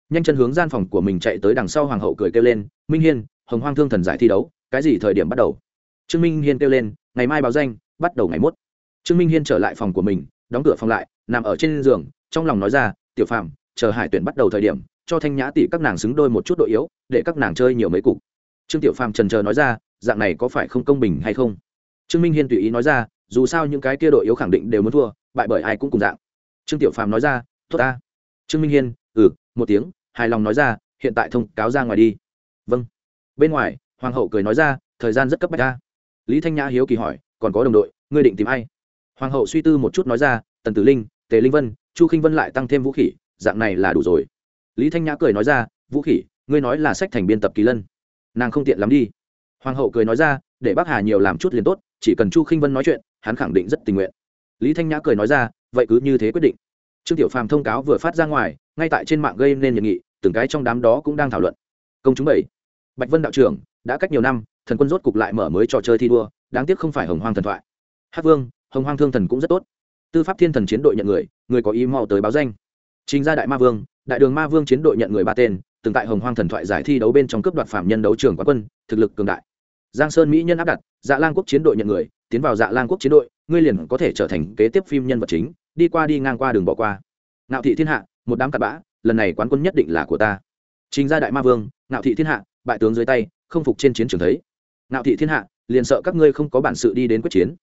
Nhanh chân hướng gian phòng của mình chạy tới đằng sau hoàng hậu cười kêu lên, minh hiên, hồng hoang thương thần giải thi đấu cái gì thời điểm bắt đầu? Trương minh hiên kêu lên, ngày mai báo danh, bắt đầu ngày mốt. Trương minh hiên trở lại phòng của mình, đóng cửa phòng lại, nằm ở trên giường, trong lòng nói ra, tiểu phạm, chờ hải tuyển bắt đầu thời điểm, cho thanh nhã tỷ các nàng xứng đôi một chút độ yếu, để các nàng chơi nhiều mấy cục. Trương tiểu phàm trần chờ nói ra, dạng này có phải không công bình hay không? Trương minh hiên tùy ý nói ra, dù sao những cái kia đội yếu khẳng định đều muốn thua, bại bởi ai cũng cùng dạng. Trương tiểu phàm nói ra, tốt ta. Trương minh hiên ừ một tiếng, hài lòng nói ra, hiện tại thông cáo ra ngoài đi. Vâng. Bên ngoài hoàng hậu cười nói ra, thời gian rất cấp bách ta. Lý thanh nhã hiếu kỳ hỏi, còn có đồng đội, ngươi định tìm ai? Hoàng hậu suy tư một chút nói ra, tần tử linh, tề linh vân, chu khinh vân lại tăng thêm vũ khí dạng này là đủ rồi. Lý thanh nhã cười nói ra, vũ khỉ, ngươi nói là sách thành biên tập kỳ lân. Nàng không tiện lắm đi. Hoàng hậu cười nói ra, để bác hà nhiều làm chút liền tốt, chỉ cần chu khinh vân nói chuyện, hắn khẳng định rất tình nguyện. Lý thanh nhã cười nói ra, vậy cứ như thế quyết định. Trương tiểu phàm thông cáo vừa phát ra ngoài, ngay tại trên mạng gây nên nhiệt nghị, từng cái trong đám đó cũng đang thảo luận. Công chúng bảy. Bạch vân đạo trưởng đã cách nhiều năm, thần quân rốt cục lại mở mới trò chơi thi đua, đáng tiếc không phải hồng hoang thần thoại. Hát vương, hồng hoang thương thần cũng rất tốt. Tư pháp thiên thần chiến đội nhận người người có ý mau tới báo danh. Chính gia đại ma vương, đại đường ma vương chiến đội nhận người ba tên, từng tại hồng hoang thần thoại giải thi đấu bên trong cướp đoạt phạm nhân đấu trường quán quân, thực lực cường đại. Giang sơn mỹ nhân áp đặt dạ lang quốc chiến đội nhận người, tiến vào dạ lang quốc chiến đội, ngươi liền có thể trở thành kế tiếp phim nhân vật chính, đi qua đi ngang qua đường bỏ qua. Ngạo thị thiên hạ, một đám cặp bã, lần này quán quân nhất định là của ta. Trình gia đại ma vương, ngạo thị thiên hạ, bại tướng dưới tay không phục trên chiến trường thấy. Ngạo thị thiên hạ, liền sợ các ngươi không có bản sự đi đến quyết chiến.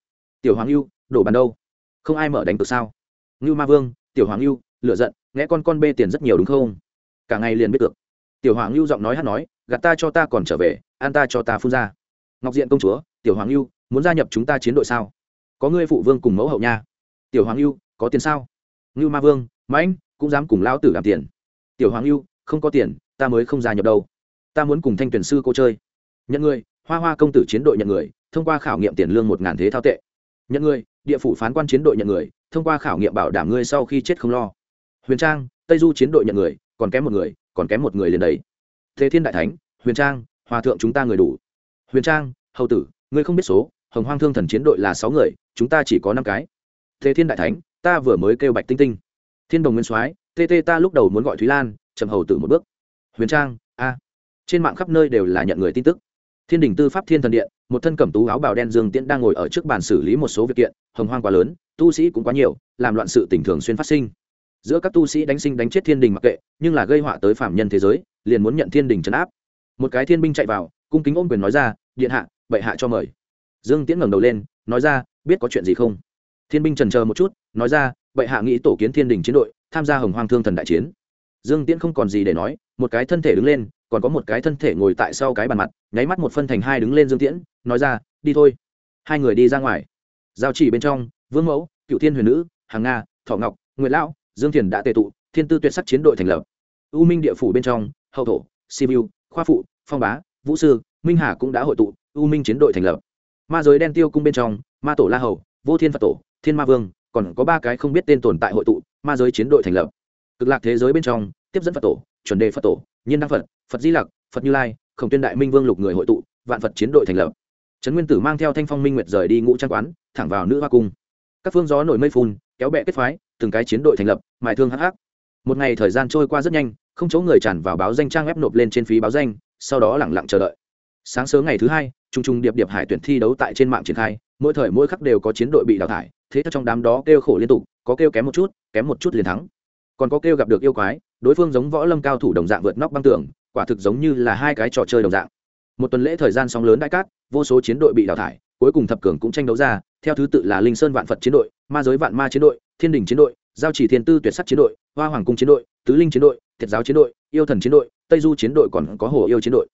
Tiểu hoàng lưu đổ bàn đâu? Không ai mở đánh cược sao? Ngưu ma vương, tiểu hoàng lưu lựa giận, nghe con con bê tiền rất nhiều đúng không? Cả ngày liền biết được. Tiểu hoàng lưu giọng nói hát nói, gạt ta cho ta còn trở về, an ta cho ta phun ra. Ngọc diện công chúa, tiểu hoàng lưu muốn gia nhập chúng ta chiến đội sao? Có ngươi phụ vương cùng mẫu hậu nha. Tiểu hoàng lưu có tiền sao? Ngưu ma vương, mãnh, cũng dám cùng lão tử làm tiền. Tiểu hoàng lưu không có tiền, ta mới không gia nhập đâu ta muốn cùng thanh tuyển sư cô chơi. Nhận người, hoa hoa công tử chiến đội nhận người, thông qua khảo nghiệm tiền lương một ngàn thế thao tệ. Nhận người, địa phủ phán quan chiến đội nhận người, thông qua khảo nghiệm bảo đảm ngươi sau khi chết không lo. Huyền trang, tây du chiến đội nhận người, còn kém một người, còn kém một người liền đấy thế thiên đại thánh, huyền trang, hòa thượng chúng ta người đủ. Huyền trang, hầu tử, ngươi không biết số, hồng hoang thương thần chiến đội là sáu người, chúng ta chỉ có năm cái. Thế thiên đại thánh, ta vừa mới kêu bạch tinh tinh. Thiên đồng nguyên soái tt ta lúc đầu muốn gọi thúy lan, chậm hầu tử một bước. Huyền trang trên mạng khắp nơi đều là nhận người tin tức. Thiên đình tư pháp thiên thần điện, một thân cẩm tú áo bào đen dương tiễn đang ngồi ở trước bàn xử lý một số việc kiện, hồng hoang quá lớn, tu sĩ cũng quá nhiều, làm loạn sự tình thường xuyên phát sinh. Giữa các tu sĩ đánh sinh đánh chết thiên đình mặc kệ, nhưng là gây họa tới phạm nhân thế giới, liền muốn nhận thiên đình trấn áp. Một cái thiên binh chạy vào, cung kính ôm quyền nói ra, điện hạ, bệ hạ cho mời. Dương tiễn ngẩng đầu lên, nói ra, biết có chuyện gì không? Thiên binh trần chờ một chút, nói ra, bệ hạ nghĩ tổ kiến thiên đình chiến đội, tham gia hồng hoang thương thần đại chiến. Dương tiễn không còn gì để nói, một cái thân thể đứng lên còn có một cái thân thể ngồi tại sau cái bàn mặt, nháy mắt một phân thành hai đứng lên dương tiễn, nói ra, đi thôi. Hai người đi ra ngoài. Giao chỉ bên trong, vương mẫu cựu thiên huyền nữ, hàng nga, thọ ngọc nguyễn lão, dương thiền đã tề tụ, thiên tư tuyệt sắc chiến đội thành lập. U minh địa phủ bên trong, hậu thổ sibiu khoa phụ, phong bá, vũ sư, minh hà cũng đã hội tụ, u minh chiến đội thành lập. Ma giới đen tiêu cung bên trong, ma tổ la hầu, vô thiên phật tổ, thiên ma vương, còn có ba cái không biết tên tồn tại hội tụ, ma giới chiến đội thành lập. Cực lạc thế giới bên trong, tiếp dẫn phật tổ, chuẩn đề phật tổ, nhiên đăng phật phật di lặc, phật như lai, khổng tuyên đại minh vương lục người hội tụ, vạn phật chiến đội thành lập. Trấn nguyên tử mang theo thanh phong minh nguyệt rời đi ngũ trang quán, thẳng vào nữ hoa cung. Các phương gió nổi mây phun, kéo bẹ kết phái, từng cái chiến đội thành lập, mài thương hắc hắc. Một ngày thời gian trôi qua rất nhanh, không chỗ người tràn vào báo danh trang ép nộp lên trên phí báo danh, sau đó lẳng lặng chờ đợi. Sáng sớm ngày thứ hai trung trung điệp điệp hải tuyển thi đấu tại trên mạng triển khai, mỗi thời mỗi khắc đều có chiến đội bị đào thải, thế trong đám đó kêu khổ liên tục, có kêu kém một chút, kém một chút liền thắng. Còn có kêu gặp được yêu quái, đối phương giống võ lâm cao thủ đồng dạng vượt nóc băng tường quả thực giống như là hai cái trò chơi đồng dạng. Một tuần lễ thời gian sóng lớn đại cát, vô số chiến đội bị đào thải, cuối cùng thập cường cũng tranh đấu ra, theo thứ tự là linh sơn vạn phật chiến đội, ma giới vạn ma chiến đội, thiên đình chiến đội, giao chỉ thiên tư tuyệt sắc chiến đội, hoa hoàng cung chiến đội, tứ linh chiến đội, thiệt giáo chiến đội, yêu thần chiến đội, tây du chiến đội còn có hồ yêu chiến đội.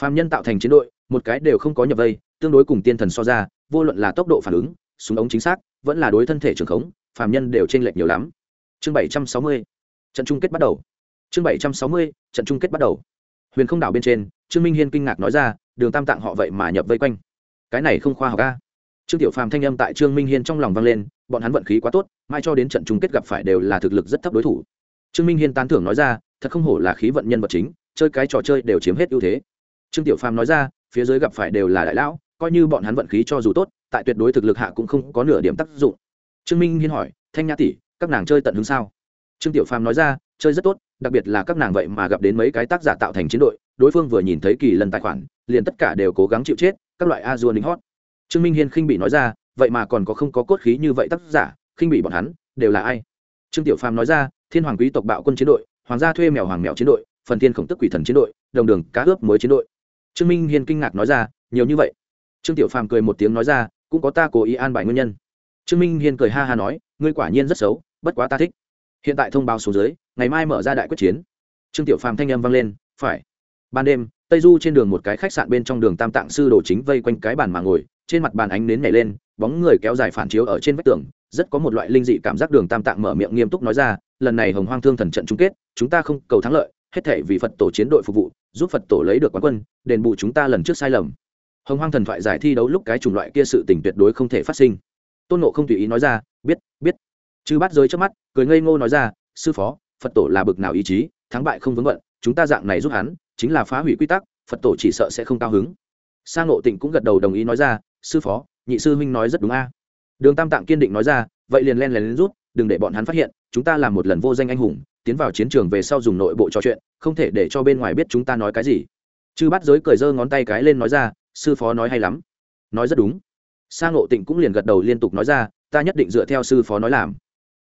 Phạm nhân tạo thành chiến đội, một cái đều không có nhập vây, tương đối cùng tiên thần so ra, vô luận là tốc độ phản ứng, súng ống chính xác, vẫn là đối thân thể trường khống phạm nhân đều chênh lệch nhiều lắm. Chương bảy trăm sáu mươi, trận chung kết bắt đầu. Chương bảy trăm sáu mươi, trận chung kết bắt đầu huyền không đảo bên trên, trương minh hiên kinh ngạc nói ra, đường tam tạng họ vậy mà nhập vây quanh. Cái này không khoa học ca trương tiểu phàm thanh âm tại trương minh hiên trong lòng vang lên, bọn hắn vận khí quá tốt, mai cho đến trận chung kết gặp phải đều là thực lực rất thấp đối thủ. Trương minh hiên tán thưởng nói ra, thật không hổ là khí vận nhân vật chính, chơi cái trò chơi đều chiếm hết ưu thế. Trương tiểu phàm nói ra, phía dưới gặp phải đều là đại lão, coi như bọn hắn vận khí cho dù tốt, tại tuyệt đối thực lực hạ cũng không có nửa điểm tác dụng. Trương minh hiên hỏi, thanh nhã tỷ, các nàng chơi tận hứng sao? Trương tiểu phàm nói ra, chơi rất tốt đặc biệt là các nàng vậy mà gặp đến mấy cái tác giả tạo thành chiến đội, đối phương vừa nhìn thấy kỳ lần tài khoản, liền tất cả đều cố gắng chịu chết, các loại a dua đính hót. Trương minh hiên khinh bị nói ra, vậy mà còn có không có cốt khí như vậy tác giả, khinh bị bọn hắn, đều là ai? Trương tiểu phàm nói ra, thiên hoàng quý tộc bạo quân chiến đội, hoàng gia thuê mèo hoàng mèo chiến đội, phần thiên khổng tức quỷ thần chiến đội, đồng đường cá ướp mới chiến đội. Trương minh hiên kinh ngạc nói ra, nhiều như vậy. Trương tiểu phàm cười một tiếng nói ra, cũng có ta cố ý an bài nguyên nhân. Trương minh hiên cười ha ha nói, ngươi quả nhiên rất xấu, bất quá ta thích. Hiện tại thông báo số dưới ngày mai mở ra đại quyết chiến. Trương tiểu phàm thanh âm vang lên, phải. Ban đêm, tây du trên đường một cái khách sạn bên trong đường tam tạng sư đồ chính vây quanh cái bàn mà ngồi, trên mặt bàn ánh nến nhảy lên, bóng người kéo dài phản chiếu ở trên vách tường, rất có một loại linh dị cảm giác đường tam tạng mở miệng nghiêm túc nói ra, lần này hồng hoang thương thần trận chung kết, chúng ta không cầu thắng lợi, hết thể vì phật tổ chiến đội phục vụ, giúp phật tổ lấy được quán quân, đền bù chúng ta lần trước sai lầm. Hồng hoang thần thoại giải thi đấu lúc cái chủng loại kia sự tình tuyệt đối không thể phát sinh. Tôn nộ không tùy ý nói ra, biết biết. Chư bắt giới trước mắt, cười ngây ngô nói ra, sư phó phật tổ là bực nào ý chí, thắng bại không vướng bận, chúng ta dạng này giúp hắn, chính là phá hủy quy tắc, phật tổ chỉ sợ sẽ không cao hứng. Sang ngộ tịnh cũng gật đầu đồng ý nói ra, sư phó, nhị sư huynh nói rất đúng a. Đường tam tạng kiên định nói ra, vậy liền len lén rút, đừng để bọn hắn phát hiện, chúng ta làm một lần vô danh anh hùng, tiến vào chiến trường về sau dùng nội bộ trò chuyện, không thể để cho bên ngoài biết chúng ta nói cái gì. Chư bắt giới cười giơ ngón tay cái lên nói ra, sư phó nói hay lắm. Nói rất đúng. Sang ngộ tịnh cũng liền gật đầu liên tục nói ra, ta nhất định dựa theo sư phó nói làm.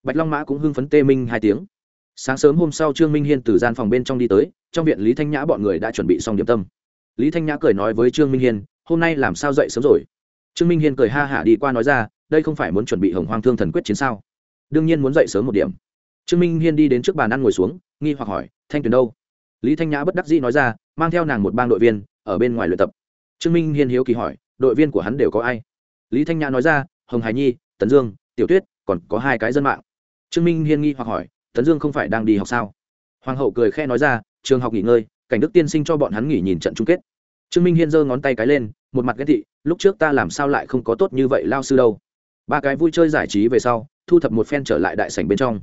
Bạch long mã cũng hưng phấn tê minh hai tiếng sáng sớm hôm sau trương minh hiên từ gian phòng bên trong đi tới, trong viện lý thanh nhã bọn người đã chuẩn bị xong điểm tâm. Lý thanh nhã cười nói với trương minh hiên, hôm nay làm sao dậy sớm rồi? Trương minh hiên cười ha hả đi qua nói ra, đây không phải muốn chuẩn bị hồng hoang thương thần quyết chiến sao? Đương nhiên muốn dậy sớm một điểm. Trương minh hiên đi đến trước bàn ăn ngồi xuống, nghi hoặc hỏi, thanh tuyền đâu? Lý thanh nhã bất đắc dĩ nói ra, mang theo nàng một bang đội viên, ở bên ngoài luyện tập. Trương minh hiên hiếu kỳ hỏi, đội viên của hắn đều có ai? Lý thanh nhã nói ra, hồng hải nhi, tấn dương, tiểu tuyết, còn có hai cái dân mạng. Trương minh hiên nghi hoặc hỏi tấn dương không phải đang đi học sao? Hoàng hậu cười khe nói ra, trường học nghỉ ngơi, cảnh đức tiên sinh cho bọn hắn nghỉ nhìn trận chung kết. Trương minh hiên giơ ngón tay cái lên, một mặt ghét thị lúc trước ta làm sao lại không có tốt như vậy lao sư đâu. Ba cái vui chơi giải trí về sau, thu thập một phen trở lại đại sảnh bên trong.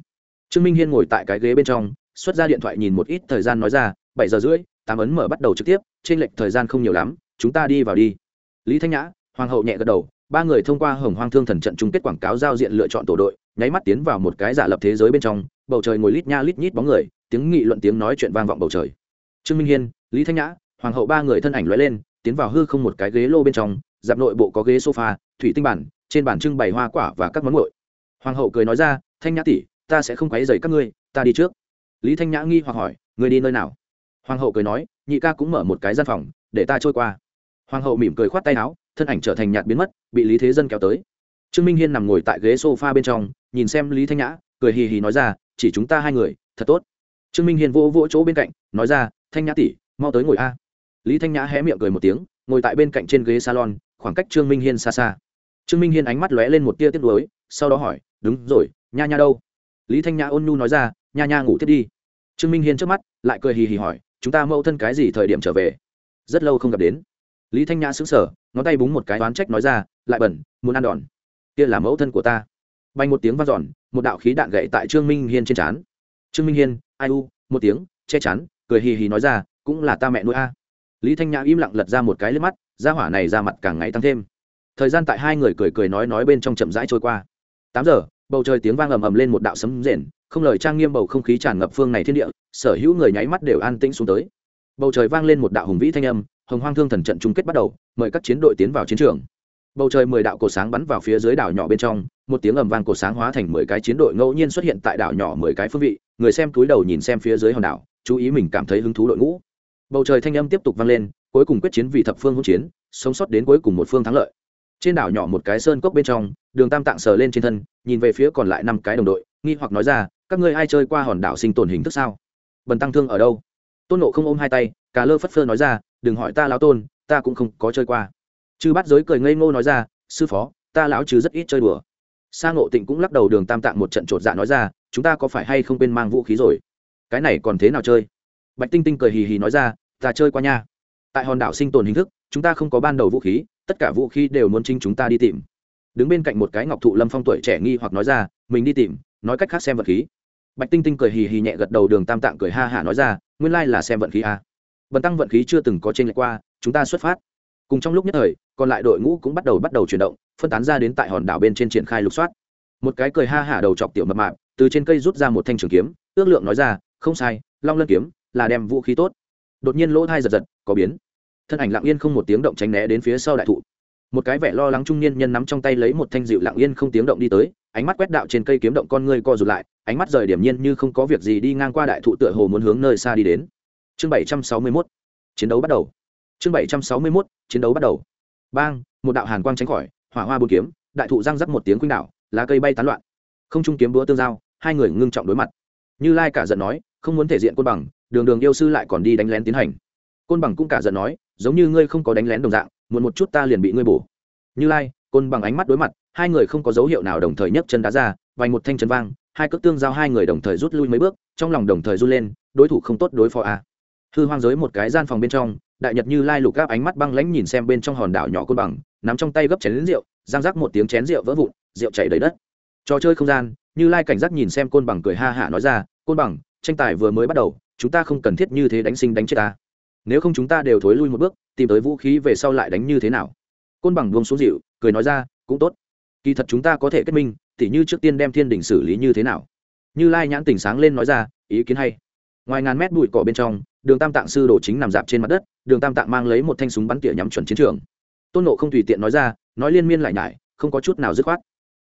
Trương minh hiên ngồi tại cái ghế bên trong, xuất ra điện thoại nhìn một ít thời gian nói ra, bảy giờ rưỡi, tám ấn mở bắt đầu trực tiếp, trên lệch thời gian không nhiều lắm, chúng ta đi vào đi. Lý thanh nhã, hoàng hậu nhẹ gật đầu, ba người thông qua hồng hoang thương thần trận chung kết quảng cáo giao diện lựa chọn tổ đội, nháy mắt tiến vào một cái giả lập thế giới bên trong bầu trời ngồi lít nha lít nhít bóng người, tiếng nghị luận tiếng nói chuyện vang vọng bầu trời. Trương minh hiên, lý thanh nhã, hoàng hậu ba người thân ảnh lóe lên, tiến vào hư không một cái ghế lô bên trong dạp nội bộ có ghế sofa, thủy tinh bản, trên bản trưng bày hoa quả và các món nguội. Hoàng hậu cười nói ra, thanh nhã tỷ, ta sẽ không quấy dày các ngươi, ta đi trước. Lý thanh nhã nghi hoặc hỏi người đi nơi nào? Hoàng hậu cười nói, nhị ca cũng mở một cái gian phòng, để ta trôi qua. Hoàng hậu mỉm cười khoát tay áo, thân ảnh trở thành nhạt biến mất, bị lý thế dân kéo tới. Trương minh hiên nằm ngồi tại ghế s o f a bên trong, nhìn xem lý thanh nhã, cười hì hì nói ra chỉ chúng ta hai người, thật tốt. Trương minh Hiền vỗ vỗ chỗ bên cạnh, nói ra, thanh nhã tỷ, mau tới ngồi a. Lý thanh nhã hé miệng cười một tiếng, ngồi tại bên cạnh trên ghế salon, khoảng cách trương minh hiên xa xa. Trương minh hiên ánh mắt lóe lên một tia tiếc nuối, sau đó hỏi, đúng rồi, nha nha đâu? Lý thanh nhã ôn nhu nói ra, nha nha ngủ thiết đi. Trương minh hiên trước mắt, lại cười hì hì hỏi, chúng ta mẫu thân cái gì thời điểm trở về? Rất lâu không gặp đến. Lý thanh nhã xứng sở ngón tay búng một cái oán trách nói ra, lại bẩn, muốn ăn đòn. Kia là mẫu thân của ta bay một tiếng vang dọn, một đạo khí đạn gậy tại trương minh hiên trên trán. Trương minh hiên, ai u, một tiếng, che chắn, cười hì hì nói ra, cũng là ta mẹ nuôi a. Lý thanh nhã im lặng lật ra một cái lên mắt ra hỏa này ra mặt càng ngày tăng thêm. Thời gian tại hai người cười cười nói nói bên trong chậm rãi trôi qua. Tám giờ, bầu trời tiếng vang ầm ầm lên một đạo sấm rền, không lời trang nghiêm bầu không khí tràn ngập phương này thiên địa, sở hữu người nháy mắt đều an tĩnh xuống tới. Bầu trời vang lên một đạo hùng vĩ thanh âm, hồng hoang thương thần trận chung kết bắt đầu, mời các chiến đội tiến vào chiến trường bầu trời mười đạo cổ sáng bắn vào phía dưới đảo nhỏ bên trong, một tiếng ầm vang cổ sáng hóa thành mười cái chiến đội ngẫu nhiên xuất hiện tại đảo nhỏ mười cái phương vị, người xem túi đầu nhìn xem phía dưới hòn đảo, chú ý mình cảm thấy hứng thú đội ngũ. Bầu trời thanh âm tiếp tục vang lên, cuối cùng quyết chiến vì thập phương hỗn chiến, sống sót đến cuối cùng một phương thắng lợi. Trên đảo nhỏ một cái sơn cốc bên trong, đường tam tạng sờ lên trên thân, nhìn về phía còn lại năm cái đồng đội, nghi hoặc nói ra, các ngươi ai chơi qua hòn đảo sinh tồn hình thức sao? Bần tăng thương ở đâu? Tôn nộ không ôm hai tay cả lơ phất phơ nói ra, đừng hỏi ta lao tôn, ta cũng không có chơi qua chư bắt giới cười ngây ngô nói ra, sư phó, ta lão chứ rất ít chơi đùa. Sa ngộ tịnh cũng lắc đầu đường tam tạng một trận chột dạ nói ra, chúng ta có phải hay không quên mang vũ khí rồi? Cái này còn thế nào chơi? Bạch tinh tinh cười hì hì nói ra, ta chơi qua nha. Tại hòn đảo sinh tồn hình thức, chúng ta không có ban đầu vũ khí, tất cả vũ khí đều muốn chính chúng ta đi tìm. Đứng bên cạnh một cái ngọc thụ lâm phong tuổi trẻ nghi hoặc nói ra, mình đi tìm, nói cách khác xem vật khí. Bạch tinh tinh cười hì hì nhẹ gật đầu đường tam tạng cười ha hả nói ra, nguyên lai là xem vận khí a bần tăng vận khí chưa từng có trên lệch qua, chúng ta xuất phát cùng trong lúc nhất thời, còn lại đội ngũ cũng bắt đầu bắt đầu chuyển động, phân tán ra đến tại hòn đảo bên trên triển khai lục soát. Một cái cười ha hả đầu chọc tiểu mập mạp, từ trên cây rút ra một thanh trường kiếm, ước lượng nói ra, không sai, long lân kiếm là đem vũ khí tốt. Đột nhiên lỗ thai giật giật, có biến. Thân ảnh lặng yên không một tiếng động tránh né đến phía sau đại thụ. Một cái vẻ lo lắng trung niên nhân nắm trong tay lấy một thanh dịu lặng yên không tiếng động đi tới, ánh mắt quét đạo trên cây kiếm động con ngươi co rụt lại, ánh mắt rời điểm nhiên như không có việc gì đi ngang qua đại thụ tựa hồ muốn hướng nơi xa đi đến. Chương bảy trăm sáu mươi mốt, chiến đấu bắt đầu. Chương bảy trăm sáu mươi mốt chiến đấu bắt đầu. Bang, một đạo hàn quang tránh khỏi, hỏa hoa bốn kiếm, đại thụ răng rắc một tiếng khuynh đảo, lá cây bay tán loạn. Không trung kiếm búa tương giao, hai người ngưng trọng đối mặt. Như lai cả giận nói, không muốn thể diện côn bằng, đường đường yêu sư lại còn đi đánh lén tiến hành. Côn bằng cũng cả giận nói, giống như ngươi không có đánh lén đồng dạng, muốn một chút ta liền bị ngươi bổ. Như lai, côn bằng ánh mắt đối mặt, hai người không có dấu hiệu nào đồng thời nhấc chân đá ra vành một thanh chân vang, hai cước tương giao hai người đồng thời rút lui mấy bước, trong lòng đồng thời run lên, đối thủ không tốt đối phó a à. hư hoang giới một cái gian phòng bên trong đại nhật như lai lục gáp ánh mắt băng lãnh nhìn xem bên trong hòn đảo nhỏ côn bằng, nắm trong tay gấp chén lính rượu giang rác một tiếng chén rượu vỡ vụn, rượu chảy đầy đất. Trò chơi không gian, như lai cảnh giác nhìn xem côn bằng cười ha hả nói ra, côn bằng, tranh tài vừa mới bắt đầu, chúng ta không cần thiết như thế đánh sinh đánh chết ta. Nếu không chúng ta đều thối lui một bước, tìm tới vũ khí về sau lại đánh như thế nào? Côn bằng buông xuống dịu cười nói ra, cũng tốt. Kỳ thật chúng ta có thể kết minh, tỉ như trước tiên đem thiên đình xử lý như thế nào. Như lai nhãn tỉnh sáng lên nói ra, ý kiến hay. Ngoài ngàn mét bụi cỏ bên trong đường tam tạng sư đồ chính nằm dạp trên mặt đất, đường tam tạng mang lấy một thanh súng bắn tỉa nhắm chuẩn chiến trường. Tôn nộ không tùy tiện nói ra, nói liên miên lại nhải, không có chút nào dứt khoát.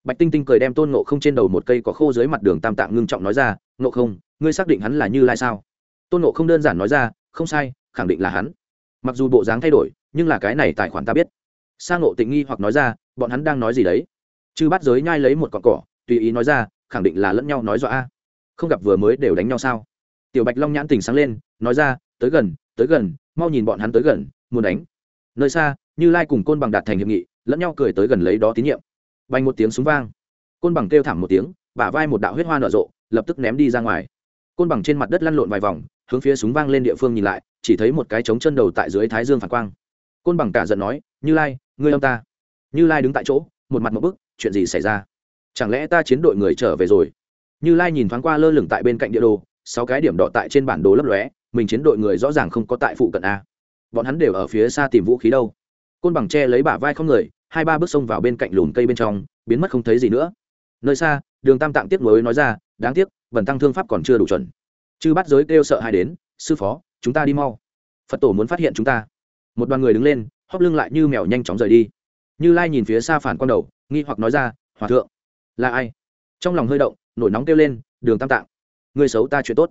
Bạch tinh tinh cười đem tôn nộ không trên đầu một cây có khô dưới mặt đường tam tạng ngưng trọng nói ra nộ không, ngươi xác định hắn là như lai sao? Tôn nộ không đơn giản nói ra, không sai, khẳng định là hắn. Mặc dù bộ dáng thay đổi, nhưng là cái này tài khoản ta biết. Sang Nộ tịnh nghi hoặc nói ra, bọn hắn đang nói gì đấy? Chứ bắt giới nhai lấy một cọn cỏ, tùy ý nói ra, khẳng định là lẫn nhau nói dọa a. Không gặp vừa mới đều đánh nhau sao? Tiểu bạch long nhãn tình sáng lên, nói ra, tới gần tới gần, mau nhìn bọn hắn tới gần, muốn đánh. Nơi xa, như lai cùng côn bằng đạt thành hiệp nghị, lẫn nhau cười tới gần lấy đó tín nhiệm. Bay một tiếng súng vang. Côn bằng kêu thảm một tiếng, bả vai một đạo huyết hoa nở rộ, lập tức ném đi ra ngoài. Côn bằng trên mặt đất lăn lộn vài vòng, hướng phía súng vang lên địa phương nhìn lại, chỉ thấy một cái trống chân đầu tại dưới thái dương phản quang. Côn bằng cả giận nói, như lai, ngươi ông ta. Như lai đứng tại chỗ, một mặt một bức, chuyện gì xảy ra? Chẳng lẽ ta chiến đội người trở về rồi? Như lai nhìn thoáng qua lơ lửng tại bên cạnh địa đồ sáu cái điểm đỏ tại trên bản đồ lấp lóe, mình chiến đội người rõ ràng không có tại phụ cận a. Bọn hắn đều ở phía xa tìm vũ khí đâu. Côn bằng tre lấy bả vai không người, hai ba bước xông vào bên cạnh lùm cây bên trong, biến mất không thấy gì nữa. Nơi xa, đường tam tạng tiếp nối nói ra, đáng tiếc vần tăng thương pháp còn chưa đủ chuẩn. Chư bắt giới kêu sợ hai đến, sư phó, chúng ta đi mau. Phật tổ muốn phát hiện chúng ta. Một đoàn người đứng lên hóc lưng lại như mèo nhanh chóng rời đi. Như lai nhìn phía xa phản quan đầu, nghi hoặc nói ra, hòa thượng, là ai? Trong lòng hơi động, nổi nóng kêu lên, đường tam tạng. Ngươi xấu ta chuyện tốt.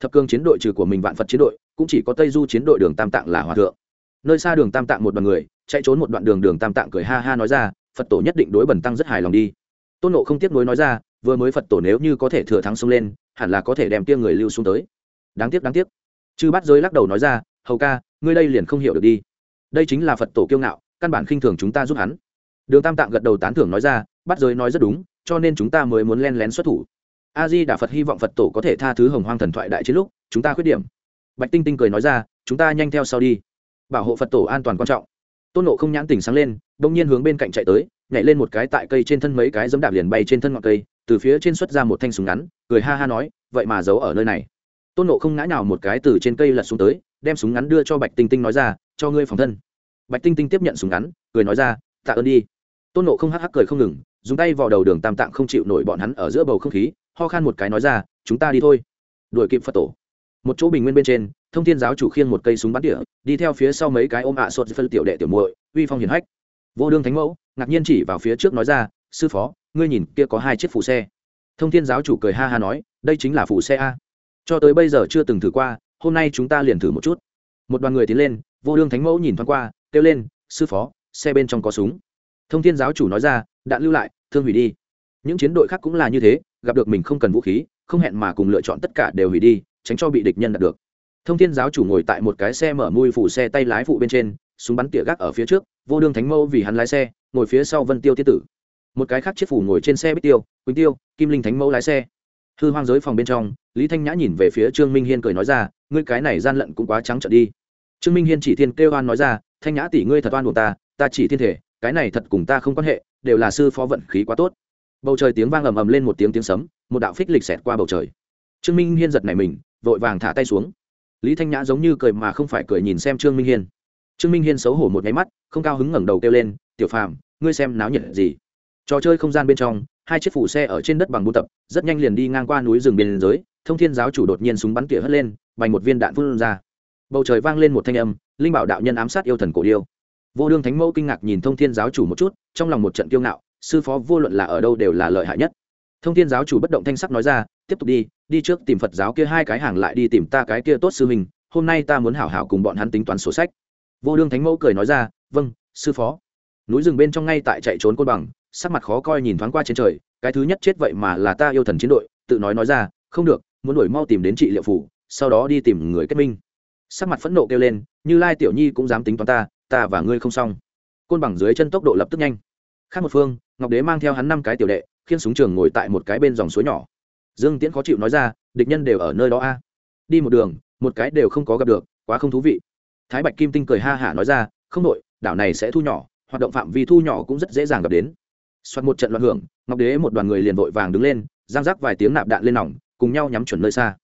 Thập cương chiến đội trừ của mình vạn phật chiến đội, cũng chỉ có tây du chiến đội đường tam tạng là hòa thượng. Nơi xa đường tam tạng một đoàn người, chạy trốn một đoạn đường đường tam tạng cười ha ha nói ra, phật tổ nhất định đối bẩn tăng rất hài lòng đi. Tôn nộ không tiếc nuối nói ra, vừa mới phật tổ nếu như có thể thừa thắng xông lên, hẳn là có thể đem tia người lưu xuống tới. Đáng tiếc đáng tiếc. Chư bắt giới lắc đầu nói ra, hầu ca, ngươi đây liền không hiểu được đi. Đây chính là phật tổ kiêu ngạo, căn bản khinh thường chúng ta giúp hắn. Đường tam tạng gật đầu tán thưởng nói ra bắt giới nói rất đúng, cho nên chúng ta mới muốn len lén xuất thủ a di đà phật hy vọng phật tổ có thể tha thứ hồng hoang thần thoại đại chiến lúc, chúng ta khuyết điểm. Bạch tinh tinh cười nói ra, chúng ta nhanh theo sau đi. Bảo hộ phật tổ an toàn quan trọng. Tôn nộ không nhãn tỉnh sáng lên, đông nhiên hướng bên cạnh chạy tới, nhảy lên một cái tại cây trên thân mấy cái dẫm đạp liền bay trên thân ngọn cây, từ phía trên xuất ra một thanh súng ngắn, cười ha ha nói, vậy mà giấu ở nơi này. Tôn nộ không ngã nào một cái từ trên cây lật xuống tới, đem súng ngắn đưa cho bạch tinh tinh nói ra, cho ngươi phòng thân. Bạch tinh tinh tiếp nhận súng ngắn, cười nói ra, tạ ơn đi. Tôn nộ không hắc hắc cười không ngừng, dùng tay vào đầu đường tam tạng không chịu nổi bọn hắn ở giữa bầu không khí ho khan một cái nói ra, chúng ta đi thôi. Đuổi kịp phật tổ. Một chỗ bình nguyên bên trên, thông thiên giáo chủ khiêng một cây súng bắn tỉa, đi theo phía sau mấy cái ôm ạ à phân tiểu đệ tiểu muội, uy phong hiển hách. Vô đương thánh mẫu, ngạc nhiên chỉ vào phía trước nói ra, sư phó, ngươi nhìn, kia có hai chiếc phủ xe. Thông thiên giáo chủ cười ha ha nói, đây chính là phủ xe a. Cho tới bây giờ chưa từng thử qua, hôm nay chúng ta liền thử một chút. Một đoàn người tiến lên, vô đương thánh mẫu nhìn thoáng qua, kêu lên, sư phó, xe bên trong có súng. Thông thiên giáo chủ nói ra, đạn lưu lại, thương hủy đi. Những chiến đội khác cũng là như thế gặp được mình không cần vũ khí, không hẹn mà cùng lựa chọn tất cả đều hủy đi, tránh cho bị địch nhân đạt được. Thông thiên giáo chủ ngồi tại một cái xe mở mui phủ xe tay lái phụ bên trên, súng bắn tỉa gác ở phía trước, vô đương thánh mẫu vì hắn lái xe, ngồi phía sau vân tiêu tiết tử. Một cái khác chiếc phủ ngồi trên xe bích tiêu, quỳnh tiêu, kim linh thánh mẫu lái xe. Hư hoang giới phòng bên trong, lý thanh nhã nhìn về phía trương minh hiên cười nói ra, ngươi cái này gian lận cũng quá trắng trợn đi. Trương minh hiên chỉ thiên kêu oan nói ra, thanh nhã tỷ ngươi thật oan buộc ta ta chỉ thiên thể, cái này thật cùng ta không quan hệ, đều là sư phó vận khí quá tốt bầu trời tiếng vang ầm ầm lên một tiếng tiếng sấm, một đạo phích lịch xẹt qua bầu trời. Trương minh hiên giật này mình, vội vàng thả tay xuống. Lý thanh nhã giống như cười mà không phải cười nhìn xem trương minh hiên. Trương minh hiên xấu hổ một nháy mắt, không cao hứng ngẩng đầu kêu lên, tiểu phàm, ngươi xem náo nhiệt gì? Trò chơi không gian bên trong, hai chiếc phủ xe ở trên đất bằng buôn tập, rất nhanh liền đi ngang qua núi rừng biên giới, thông thiên giáo chủ đột nhiên súng bắn tỉa hất lên, bành một viên đạn phun ra. Bầu trời vang lên một thanh âm, linh bảo đạo nhân ám sát yêu thần cổ điêu. Vô đương thánh mẫu kinh ngạc nhìn thông thiên giáo chủ một chút, trong lòng một trận kiêu ngạo sư phó vô luận là ở đâu đều là lợi hại nhất. Thông thiên giáo chủ bất động thanh sắc nói ra, tiếp tục đi đi trước tìm phật giáo kia hai cái hàng lại đi tìm ta cái kia tốt sư mình hôm nay ta muốn hảo hảo cùng bọn hắn tính toán sổ sách. Vô đương thánh mẫu cười nói ra vâng sư phó. Núi rừng bên trong ngay tại chạy trốn côn bằng, sắc mặt khó coi nhìn thoáng qua trên trời, cái thứ nhất chết vậy mà là ta yêu thần chiến đội, tự nói nói ra, không được, muốn đuổi mau tìm đến trị liệu phủ, sau đó đi tìm người kết minh. Sắc mặt phẫn nộ kêu lên, như lai tiểu nhi cũng dám tính toán ta ta và ngươi không xong. Côn bằng dưới chân tốc độ lập tức nhanh khác một phương, ngọc đế mang theo hắn năm cái tiểu đệ, khiên súng trường ngồi tại một cái bên dòng suối nhỏ. Dương tiễn khó chịu nói ra, địch nhân đều ở nơi đó a. Đi một đường, một cái đều không có gặp được, quá không thú vị. Thái bạch kim tinh cười ha hả nói ra, không đội đảo này sẽ thu nhỏ, hoạt động phạm vi thu nhỏ cũng rất dễ dàng gặp đến. Soạt một trận loạn hưởng, ngọc đế một đoàn người liền vội vàng đứng lên, giang rác vài tiếng nạp đạn lên nòng, cùng nhau nhắm chuẩn nơi xa.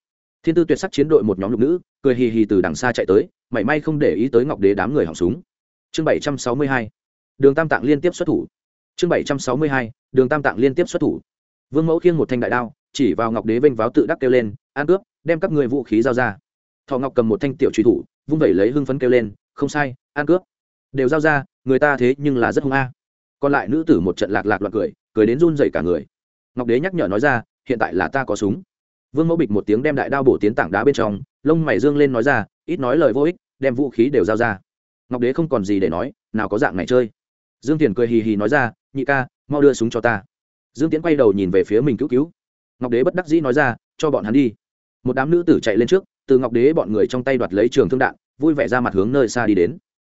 Thiên tư tuyệt sắc chiến đội một nhóm lục nữ, cười hì hì từ đằng xa chạy tới, mảy may không để ý tới ngọc đế đám người hỏng súng. Chương bảy trăm sáu mươi hai, đường tam tạng liên tiếp xuất thủ chương bảy trăm sáu mươi hai, đường tam tạng liên tiếp xuất thủ. Vương mẫu khiêng một thanh đại đao, chỉ vào ngọc đế vênh váo tự đắc kêu lên, an cướp, đem các người vũ khí giao ra. Thọ ngọc cầm một thanh tiểu truy thủ, vung vẩy lấy hưng phấn kêu lên, không sai, an cướp. Đều giao ra, người ta thế nhưng là rất hung a. Còn lại nữ tử một trận lạc lạc loạt cười cười đến run dậy cả người. Ngọc đế nhắc nhở nói ra, hiện tại là ta có súng. Vương mẫu bịch một tiếng đem đại đao bổ tiến tảng đá bên trong, lông mày dương lên nói ra, ít nói lời vô ích, đem vũ khí đều giao ra. Ngọc đế không còn gì để nói, nào có dạng này chơi. Dương tiền cười hì hì nói ra nhị ca, mau đưa súng cho ta. Dương tiến quay đầu nhìn về phía mình cứu cứu. Ngọc đế bất đắc dĩ nói ra, cho bọn hắn đi. Một đám nữ tử chạy lên trước, từ ngọc đế bọn người trong tay đoạt lấy trường thương đạn, vui vẻ ra mặt hướng nơi xa đi đến.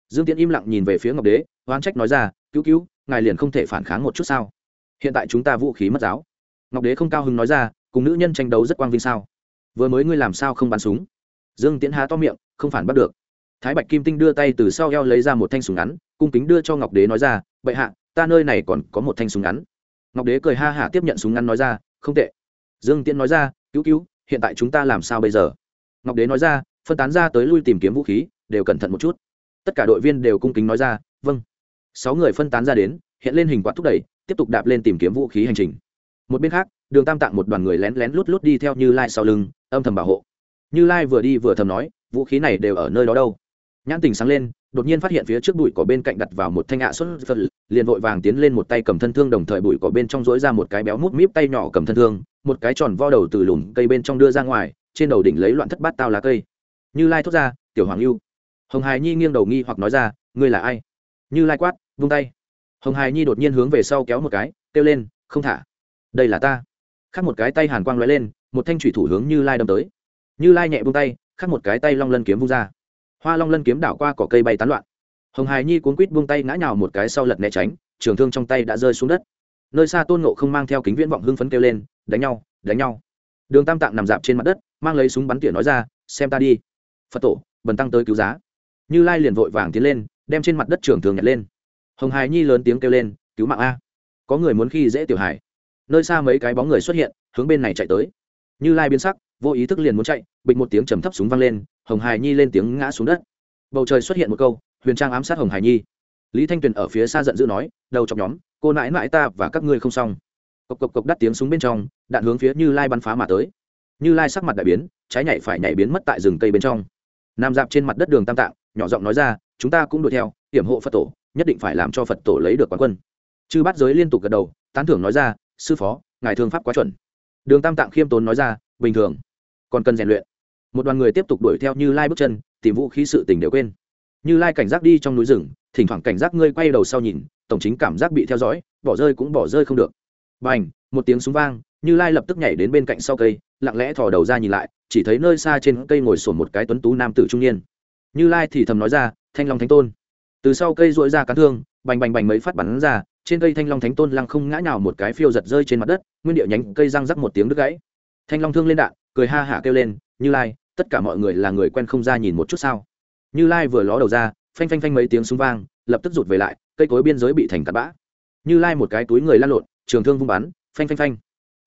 Dương tiến im lặng nhìn về phía ngọc đế oan trách nói ra, cứu cứu, ngài liền không thể phản kháng một chút sao? Hiện tại chúng ta vũ khí mất giáo. Ngọc đế không cao hứng nói ra, cùng nữ nhân tranh đấu rất quang vinh sao? Vừa mới ngươi làm sao không bắn súng? Dương tiến há to miệng, không phản bắt được. Thái bạch kim tinh đưa tay từ sau eo lấy ra một thanh súng ngắn, cung kính đưa cho ngọc đế nói ra, bệ hạ ta nơi này còn có một thanh súng ngắn. Ngọc đế cười ha hả tiếp nhận súng ngắn nói ra, không tệ. Dương tiễn nói ra, cứu cứu, hiện tại chúng ta làm sao bây giờ? Ngọc đế nói ra, phân tán ra tới lui tìm kiếm vũ khí, đều cẩn thận một chút. Tất cả đội viên đều cung kính nói ra vâng. Sáu người phân tán ra đến, hiện lên hình quạt thúc đẩy, tiếp tục đạp lên tìm kiếm vũ khí hành trình. Một bên khác, đường tam tạng một đoàn người lén lén lút lút đi theo như lai sau lưng, âm thầm bảo hộ. Như lai vừa đi vừa thầm nói, vũ khí này đều ở nơi đó đâu? Nhãn tình sáng lên đột nhiên phát hiện phía trước bụi cỏ bên cạnh đặt vào một thanh ạ xuất phật, liền vội vàng tiến lên một tay cầm thân thương đồng thời bụi cỏ bên trong dối ra một cái béo mút míp tay nhỏ cầm thân thương, một cái tròn vo đầu từ lùm cây bên trong đưa ra ngoài, trên đầu đỉnh lấy loạn thất bát tao lá cây. Như lai thốt ra, tiểu hoàng lưu hồng hài nhi nghiêng đầu nghi hoặc nói ra, ngươi là ai? Như lai quát, vung tay. Hồng hài nhi đột nhiên hướng về sau kéo một cái, kêu lên, không thả. Đây là ta. Khắc một cái tay hàn quang lóe lên, một thanh thủy thủ hướng như lai đâm tới. Như lai nhẹ vung tay, khắc một cái tay long lân kiếm vung ra hoa long lân kiếm đảo qua cỏ cây bay tán loạn. Hồng hài nhi cuốn quýt buông tay ngã nhào một cái sau lật né tránh, trường thương trong tay đã rơi xuống đất. Nơi xa tôn nộ không mang theo kính viễn vọng hưng phấn kêu lên, đánh nhau đánh nhau. Đường tam tạng nằm dạp trên mặt đất, mang lấy súng bắn tỉa nói ra, xem ta đi. Phật tổ, bần tăng tới cứu giá. Như lai liền vội vàng tiến lên, đem trên mặt đất trường thường nhặt lên. Hồng hài nhi lớn tiếng kêu lên, cứu mạng a. Có người muốn khi dễ tiểu hải nơi xa mấy cái bóng người xuất hiện, hướng bên này chạy tới. Như lai biến sắc, vô ý thức liền muốn chạy, bịch một tiếng trầm thấp súng vang lên hồng Hải nhi lên tiếng ngã xuống đất. Bầu trời xuất hiện một câu, huyền trang ám sát hồng Hải nhi. Lý thanh tuyền ở phía xa giận dữ nói, đầu chọc nhóm, cô nãi mãi ta và các ngươi không xong. Cộc cộc cộc đắt tiếng súng bên trong, đạn hướng phía như lai bắn phá mà tới. Như lai sắc mặt đại biến, trái nhảy phải nhảy biến mất tại rừng cây bên trong. Nam dạp trên mặt đất đường tam tạng, nhỏ giọng nói ra, chúng ta cũng đuổi theo, hiểm hộ phật tổ, nhất định phải làm cho phật tổ lấy được quán quân. Chư bát giới liên tục gật đầu, tán thưởng nói ra, sư phó, ngài thương pháp quá chuẩn. Đường tam tạng khiêm tốn nói ra, bình thường, còn cần rèn luyện một đoàn người tiếp tục đuổi theo như lai bước chân, tìm vũ khí sự tình đều quên. Như lai cảnh giác đi trong núi rừng, thỉnh thoảng cảnh giác ngươi quay đầu sau nhìn, tổng chính cảm giác bị theo dõi, bỏ rơi cũng bỏ rơi không được. B à n h một tiếng súng vang, như lai lập tức nhảy đến bên cạnh sau cây, lặng lẽ thò đầu ra nhìn lại, chỉ thấy nơi xa trên cây ngồi sổn một cái tuấn tú nam tử trung niên. Như lai thì thầm nói ra, thanh long thánh tôn. Từ sau cây dội ra cán thương, bành bành bành mấy phát bắn ra, trên cây thanh long thánh tôn lăng không ngã nào một cái phiêu giật rơi trên mặt đất, nguyên điệu nhánh cây răng rắc một tiếng đứt gãy. Thanh long thương lên đạn, cười ha hả kêu lên, như lai tất cả mọi người là người quen không ra nhìn một chút sao? Như lai vừa ló đầu ra, phanh phanh phanh mấy tiếng súng vang, lập tức rụt về lại, cây cối biên giới bị thành tạt bã. Như lai một cái túi người lăn lộn, trường thương vung bắn, phanh phanh phanh.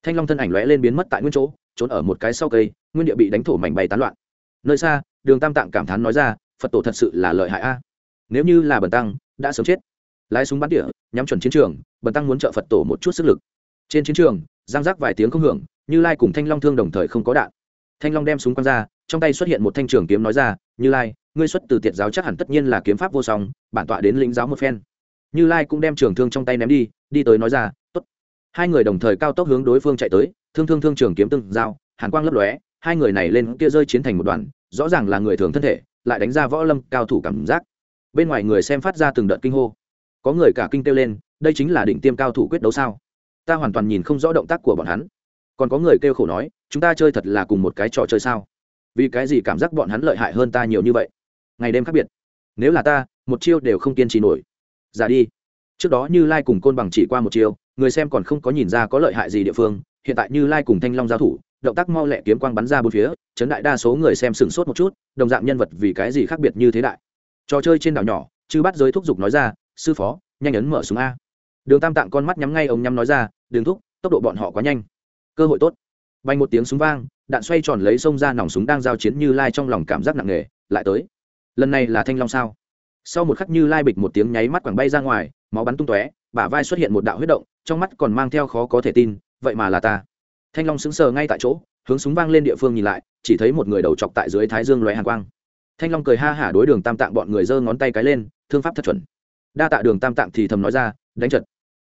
Thanh long thân ảnh lóe lên biến mất tại nguyên chỗ, trốn ở một cái sau cây, nguyên địa bị đánh thổ mảnh bay tán loạn. Nơi xa, đường tam tạng cảm thán nói ra, phật tổ thật sự là lợi hại a. Nếu như là bần tăng, đã sớm chết. Lái súng bắn tỉa nhắm chuẩn chiến trường, bần tăng muốn trợ phật tổ một chút sức lực. Trên chiến trường giang giác vài tiếng không hưởng, như lai cùng thanh long thương đồng thời không có đạn. Thanh long đem súng quăng ra trong tay xuất hiện một thanh trường kiếm nói ra, như lai, ngươi xuất từ tiệt giáo chắc hẳn tất nhiên là kiếm pháp vô song, bản tọa đến lĩnh giáo một phen. Như lai cũng đem trường thương trong tay ném đi đi tới nói ra, tốt. Hai người đồng thời cao tốc hướng đối phương chạy tới, thương thương thương trường kiếm từng dao hàn quang lấp lóe, hai người này lên kia rơi chiến thành một đoàn, rõ ràng là người thường thân thể, lại đánh ra võ lâm cao thủ cảm giác. Bên ngoài người xem phát ra từng đợt kinh hô. Có người cả kinh kêu lên, đây chính là đỉnh tiêm cao thủ quyết đấu sao? Ta hoàn toàn nhìn không rõ động tác của bọn hắn. Còn có người kêu khổ nói, chúng ta chơi thật là cùng một cái trò chơi sao? Vì cái gì cảm giác bọn hắn lợi hại hơn ta nhiều như vậy? Ngày đêm khác biệt. Nếu là ta, một chiêu đều không kiên trì nổi. Giả đi. Trước đó như lai cùng côn bằng chỉ qua một chiêu, người xem còn không có nhìn ra có lợi hại gì địa phương, hiện tại như lai cùng thanh long giao thủ, động tác mau lẹ kiếm quang bắn ra bốn phía, chấn đại đa số người xem sửng sốt một chút, đồng dạng nhân vật vì cái gì khác biệt như thế đại. Trò chơi trên đảo nhỏ, chư bắt giới thúc giục nói ra, sư phó, nhanh ấn mở súng a. Đường tam tạng con mắt nhắm ngay ông nhắm nói ra, đường thúc, tốc độ bọn họ quá nhanh. Cơ hội tốt bay một tiếng súng vang, đạn xoay tròn lấy sông ra nòng súng đang giao chiến như lai trong lòng cảm giác nặng nề, lại tới. Lần này là thanh long sao? Sau một khắc như lai bịch một tiếng nháy mắt quẳng bay ra ngoài, máu bắn tung tóe, bả vai xuất hiện một đạo huyết động, trong mắt còn mang theo khó có thể tin, vậy mà là ta. Thanh long sững sờ ngay tại chỗ, hướng súng vang lên địa phương nhìn lại, chỉ thấy một người đầu chọc tại dưới thái dương loé hàn quang. Thanh long cười ha hả đối đường tam tạng bọn người giơ ngón tay cái lên, thương pháp thật chuẩn. Đa tạ đường tam tạng thì thầm nói ra, đánh trận.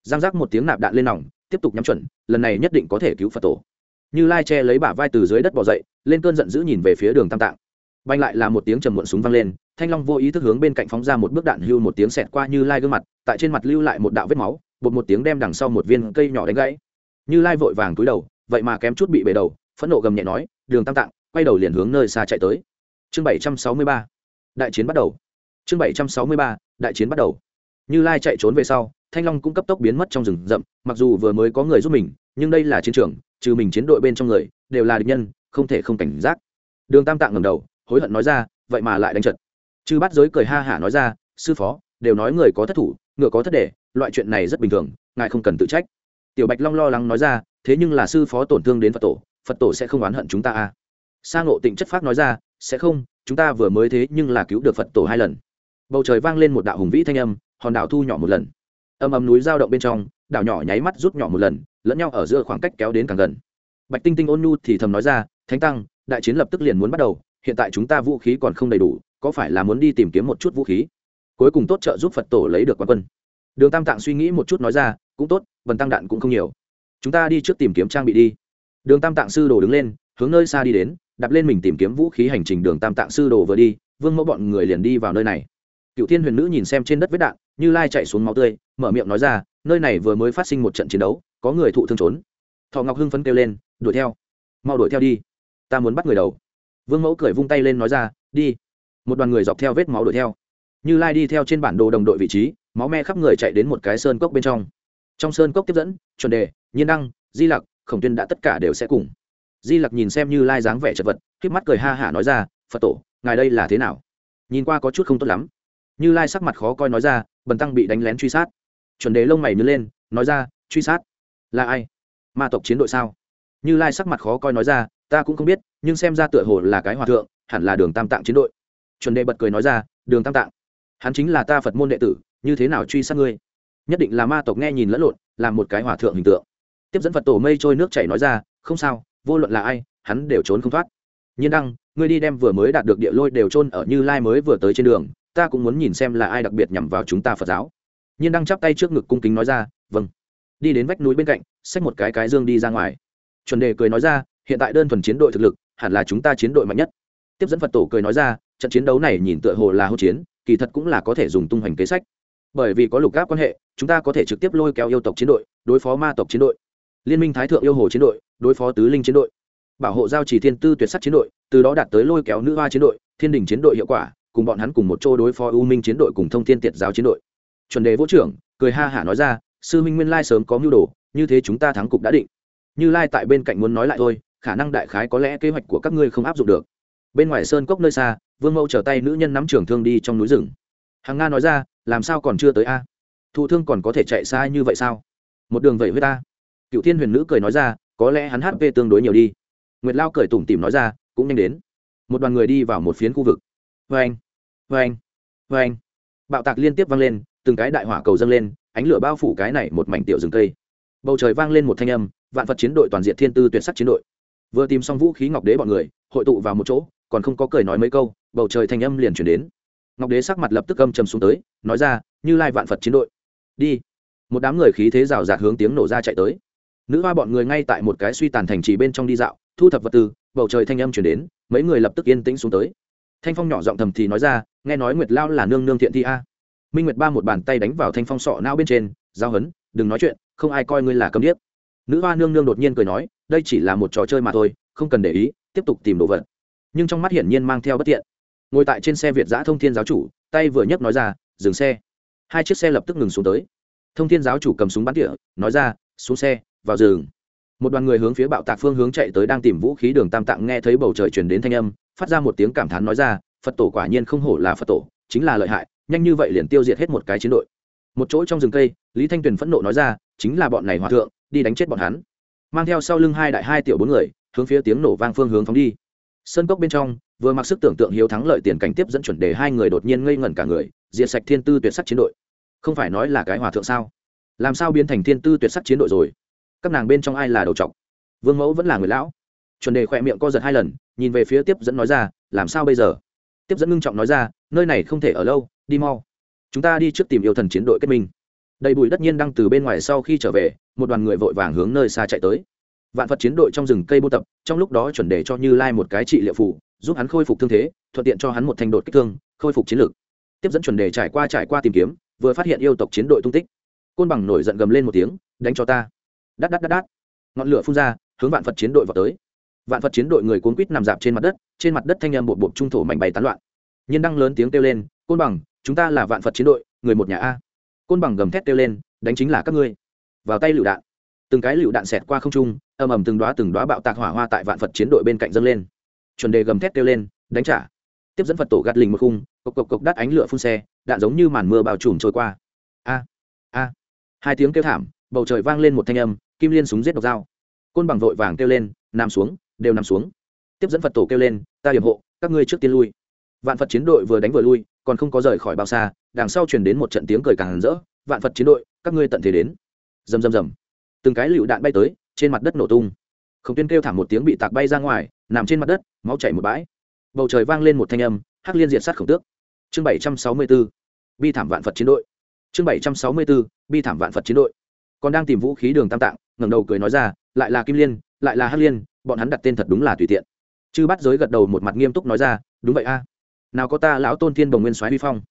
Giang giác một tiếng nạp đạn lên nòng, tiếp tục nhắm chuẩn, lần này nhất định có thể cứu phật tổ như lai che lấy bả vai từ dưới đất bỏ dậy, lên cơn giận dữ nhìn về phía đường tam tạng. Banh lại là một tiếng trầm muộn súng vang lên, thanh long vô ý thức hướng bên cạnh phóng ra một bước đạn hưu một tiếng xẹt qua như lai gương mặt, tại trên mặt lưu lại một đạo vết máu, bột một tiếng đem đằng sau một viên cây nhỏ đánh gãy. Như lai vội vàng túi đầu, vậy mà kém chút bị bể đầu, phẫn nộ gầm nhẹ nói, đường tam tạng, quay đầu liền hướng nơi xa chạy tới. Chương bảy trăm sáu mươi ba, đại chiến bắt đầu. Chương bảy trăm sáu mươi ba, đại chiến bắt đầu. Như lai chạy trốn về sau, thanh long cũng cấp tốc biến mất trong rừng rậm, mặc dù vừa mới có người giúp mình, nhưng đây là chiến trường trừ mình chiến đội bên trong người, đều là địch nhân, không thể không cảnh giác. Đường tam tạng ngầm đầu, hối hận nói ra, vậy mà lại đánh trận. Chư bắt giới cười ha hả nói ra, sư phó, đều nói người có thất thủ, ngựa có thất để, loại chuyện này rất bình thường, ngài không cần tự trách. Tiểu bạch long lo lắng nói ra, thế nhưng là sư phó tổn thương đến phật tổ phật tổ sẽ không oán hận chúng ta à? Sa ngộ tịnh chất phác nói ra, sẽ không, chúng ta vừa mới thế nhưng là cứu được phật tổ hai lần. Bầu trời vang lên một đạo hùng vĩ thanh âm, hòn đảo thu nhỏ một lần. Âm âm núi giao động bên trong, đảo nhỏ nháy mắt rút nhỏ một lần lẫn nhau ở giữa khoảng cách kéo đến càng gần. Bạch tinh tinh ôn nhu thì thầm nói ra, thánh tăng, đại chiến lập tức liền muốn bắt đầu, hiện tại chúng ta vũ khí còn không đầy đủ, có phải là muốn đi tìm kiếm một chút vũ khí? Cuối cùng tốt trợ giúp phật tổ lấy được quan quân. Đường tam tạng suy nghĩ một chút nói ra, cũng tốt vần tăng đạn cũng không nhiều. Chúng ta đi trước tìm kiếm trang bị đi. Đường tam tạng sư đồ đứng lên, hướng nơi xa đi đến, đạp lên mình tìm kiếm vũ khí hành trình đường tam tạng sư đồ vừa đi, vương mẫu bọn người liền đi vào nơi này. Cựu thiên huyền nữ nhìn xem trên đất vết đạn, như lai chạy xuống máu tươi, mở miệng nói ra, nơi này vừa mới phát sinh một trận chiến đấu có người thụ thương trốn. Thọ ngọc hưng phấn kêu lên, đuổi theo, mau đuổi theo đi, ta muốn bắt người đầu. Vương mẫu cười vung tay lên nói ra, đi. Một đoàn người dọc theo vết máu đuổi theo. Như lai đi theo trên bản đồ đồng đội vị trí, máu me khắp người chạy đến một cái sơn cốc bên trong. Trong sơn cốc tiếp dẫn, chuẩn đề, nhiên đăng, di lặc, khổng tuyên đã tất cả đều sẽ cùng. Di lặc nhìn xem như lai dáng vẻ chật vật k mắt cười ha hả nói ra, phật tổ, ngài đây là thế nào? Nhìn qua có chút không tốt lắm. Như lai sắc mặt khó coi nói ra, bần tăng bị đánh lén truy sát. Chuẩn đề lông mày nhớ lên, nói ra, truy sát là ai? Ma tộc chiến đội sao? Như lai sắc mặt khó coi nói ra, ta cũng không biết, nhưng xem ra tựa hồ là cái hòa thượng, hẳn là đường tam tạng chiến đội. Chuẩn đệ bật cười nói ra, đường tam tạng, hắn chính là ta phật môn đệ tử, như thế nào truy sát ngươi? Nhất định là ma tộc nghe nhìn lẫn lộn, làm một cái hòa thượng hình tượng. Tiếp dẫn phật tổ mây trôi nước chảy nói ra, không sao, vô luận là ai, hắn đều trốn không thoát. Nhiên đăng, ngươi đi đem vừa mới đạt được địa lôi đều trôn ở như lai mới vừa tới trên đường, ta cũng muốn nhìn xem là ai đặc biệt nhằm vào chúng ta phật giáo. Nhiên đăng chắp tay trước ngực cung kính nói ra vâng đi đến vách núi bên cạnh, xách một cái cái dương đi ra ngoài. Chuẩn đề cười nói ra, hiện tại đơn thuần chiến đội thực lực, hẳn là chúng ta chiến đội mạnh nhất. Tiếp dẫn phật tổ cười nói ra, trận chiến đấu này nhìn tựa hồ là hậu chiến, kỳ thật cũng là có thể dùng tung hoành kế sách. Bởi vì có lục gáp quan hệ, chúng ta có thể trực tiếp lôi kéo yêu tộc chiến đội, đối phó ma tộc chiến đội. Liên minh thái thượng yêu hồ chiến đội, đối phó tứ linh chiến đội. Bảo hộ giao trì thiên tư tuyệt sắc chiến đội, từ đó đạt tới lôi kéo nữ hoa chiến đội, thiên đình chiến đội hiệu quả, cùng bọn hắn cùng một chỗ đối phó u minh chiến đội cùng thông thiên tiệt giáo chiến đội. Chuẩn đề vũ trưởng, cười ha hả nói ra sư minh nguyên lai sớm có mưu đồ, như thế chúng ta thắng cục đã định. Như lai tại bên cạnh muốn nói lại thôi, khả năng đại khái có lẽ kế hoạch của các ngươi không áp dụng được. Bên ngoài sơn cốc nơi xa, vương mẫu trở tay nữ nhân nắm trường thương đi trong núi rừng. Hàng nga nói ra, làm sao còn chưa tới a? Thụ thương còn có thể chạy xa như vậy sao? Một đường vậy với ta. Cựu thiên huyền nữ cười nói ra, có lẽ hắn hp tương đối nhiều đi. Nguyệt lao cười tủm tỉm nói ra, cũng nhanh đến. Một đoàn người đi vào một phiến khu vực. Vê anh vê anh vê anh bạo tạc liên tiếp vang lên, từng cái đại hỏa cầu dâng lên ánh lửa bao phủ cái này một mảnh tiểu rừng cây. Bầu trời vang lên một thanh âm, vạn vật chiến đội toàn diện thiên tư tuyệt sắc chiến đội. Vừa tìm xong vũ khí ngọc đế bọn người, hội tụ vào một chỗ, còn không có cười nói mấy câu, bầu trời thanh âm liền chuyển đến. Ngọc đế sắc mặt lập tức âm trầm xuống tới, nói ra, như lai vạn phật chiến đội, đi. Một đám người khí thế rào rạt hướng tiếng nổ ra chạy tới. Nữ hoa bọn người ngay tại một cái suy tàn thành trì bên trong đi dạo, thu thập vật tư, bầu trời thanh âm chuyển đến, mấy người lập tức yên tĩnh xuống tới. Thanh phong nhỏ giọng thầm thì nói ra, nghe nói nguyệt lao là nương nương thiện thi a minh nguyệt ba một bàn tay đánh vào thanh phong sọ não bên trên, giao hấn, đừng nói chuyện, không ai coi ngươi là câm điếc. Nữ hoa nương nương đột nhiên cười nói, đây chỉ là một trò chơi mà thôi, không cần để ý, tiếp tục tìm đồ vật. Nhưng trong mắt hiển nhiên mang theo bất tiện ngồi tại trên xe việt giã thông thiên giáo chủ, tay vừa nhấc nói ra, dừng xe. Hai chiếc xe lập tức ngừng xuống tới. Thông thiên giáo chủ cầm súng bắn tỉa, nói ra, xuống xe, vào rừng một đoàn người hướng phía bạo tạc phương hướng chạy tới đang tìm vũ khí đường tam tạng nghe thấy bầu trời chuyển đến thanh âm, phát ra một tiếng cảm thán nói ra, phật tổ quả nhiên không hổ là phật tổ, chính là lợi hại nhanh như vậy liền tiêu diệt hết một cái chiến đội. Một chỗ trong rừng cây, lý thanh tuyền phẫn nộ nói ra, chính là bọn này hòa thượng, đi đánh chết bọn hắn. Mang theo sau lưng hai đại hai tiểu bốn người, hướng phía tiếng nổ vang phương hướng phóng đi. Sân cốc bên trong, vừa mặc sức tưởng tượng hiếu thắng lợi tiền cảnh tiếp dẫn chuẩn đề hai người đột nhiên ngây ngẩn cả người, diệt sạch thiên tư tuyệt sắc chiến đội. Không phải nói là cái hòa thượng sao? Làm sao biến thành thiên tư tuyệt sắc chiến đội rồi? Các nàng bên trong ai là đầu trọc? Vương mẫu vẫn là người lão. Chuẩn đề khỏe miệng co giật hai lần, nhìn về phía tiếp dẫn nói ra, làm sao bây giờ? Tiếp dẫn ngưng trọng nói ra, nơi này không thể ở lâu, đi mau. Chúng ta đi trước tìm yêu thần chiến đội kết minh. Đầy bụi đất nhiên đang từ bên ngoài sau khi trở về, một đoàn người vội vàng hướng nơi xa chạy tới. Vạn phật chiến đội trong rừng cây buôn tập, trong lúc đó chuẩn đề cho như lai một cái trị liệu phủ giúp hắn khôi phục thương thế, thuận tiện cho hắn một thành đột kích thương, khôi phục chiến lược tiếp dẫn chuẩn đề trải qua trải qua tìm kiếm, vừa phát hiện yêu tộc chiến đội tung tích. Côn bằng nổi giận gầm lên một tiếng, đánh cho ta. Đắt đắt đắt đắt ngọn lửa phun ra, hướng vạn phật chiến đội vào tới vạn phật chiến đội người cuốn quýt nằm dạp trên mặt đất, trên mặt đất thanh âm bột bột trung thổ mạnh bày tán loạn. Nhân đăng lớn tiếng kêu lên, côn bằng, chúng ta là vạn phật chiến đội, người một nhà a. Côn bằng gầm thét kêu lên, đánh chính là các ngươi. Vào tay lựu đạn. Từng cái lựu đạn xẹt qua không trung, ầm ầm từng đoá từng đoá bạo tạc hỏa hoa tại vạn phật chiến đội bên cạnh dâng lên. Chuẩn đề gầm thét kêu lên, đánh trả. Tiếp dẫn phật tổ gạt lình một khung, cộc cộc cộc đắt ánh lửa phun xe, đạn giống như màn mưa bao trùm trôi qua. A a. Hai tiếng kêu thảm, bầu trời vang lên một thanh âm, kim liên súng giết độc dao. Côn bằng vội vàng kêu lên nằm xuống đều nằm xuống. Tiếp dẫn phật tổ kêu lên, ta điểm hộ, các ngươi trước tiên lui. Vạn phật chiến đội vừa đánh vừa lui, còn không có rời khỏi bao xa, đằng sau truyền đến một trận tiếng cười càng rỡ, vạn phật chiến đội, các ngươi tận thế đến. Rầm rầm rầm. Từng cái lựu đạn bay tới, trên mặt đất nổ tung. Khổng tuyên kêu thảm một tiếng bị tạc bay ra ngoài, nằm trên mặt đất, máu chảy một bãi. Bầu trời vang lên một thanh âm, hắc liên diệt sát khổng tước. Chương bảy trăm sáu mươi b ố bi thảm vạn phật chiến đội. Chương bảy trăm sáu mươi b ố bi thảm vạn phật chiến đội. Còn đang tìm vũ khí đường tam tạng, ngẩng đầu cười nói ra, lại là kim liên, lại là hắc liên bọn hắn đặt tên thật đúng là tùy tiện. Chư bắt giới gật đầu một mặt nghiêm túc nói ra, đúng vậy a. Nào có ta lão tôn thiên bồng nguyên soái vi phong.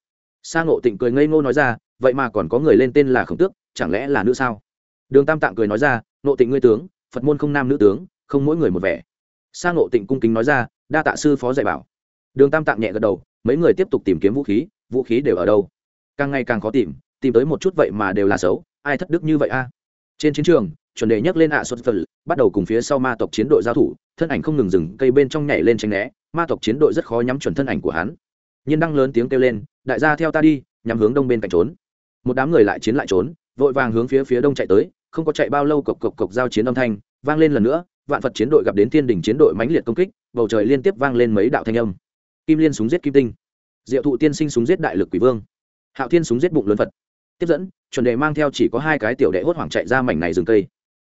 Sa ngộ tịnh cười ngây ngô nói ra, vậy mà còn có người lên tên là khổng tước, chẳng lẽ là nữ sao? Đường tam tạng cười nói ra, ngộ tịnh ngươi tướng, phật môn không nam nữ tướng, không mỗi người một vẻ. Sa ngộ tịnh cung kính nói ra, đa tạ sư phó dạy bảo. Đường tam tạng nhẹ gật đầu, mấy người tiếp tục tìm kiếm vũ khí vũ khí đều ở đâu? Càng ngày càng khó tìm tìm tới một chút vậy mà đều là xấu, ai thất đức như vậy a? Trên chiến trường chuẩn đề nhấc lên ạ xuất phật bắt đầu cùng phía sau ma tộc chiến đội giao thủ, thân ảnh không ngừng dừng cây bên trong nhảy lên tranh né, ma tộc chiến đội rất khó nhắm chuẩn thân ảnh của hắn. Nhiên đăng lớn tiếng kêu lên, đại gia theo ta đi, nhắm hướng đông bên cạnh trốn. Một đám người lại chiến lại trốn, vội vàng hướng phía phía đông chạy tới, không có chạy bao lâu cộc cộc cộc giao chiến âm thanh vang lên lần nữa, vạn phật chiến đội gặp đến thiên đình chiến đội mãnh liệt công kích, bầu trời liên tiếp vang lên mấy đạo thanh âm. Kim liên súng giết kim tinh. Diệu thụ tiên sinh súng giết đại lực quỷ vương. Hạo thiên súng giết bụng lớn phật. Tiếp dẫn, chuẩn đề mang theo chỉ có hai cái tiểu đệ hốt hoảng chạy ra mảnh này rừng cây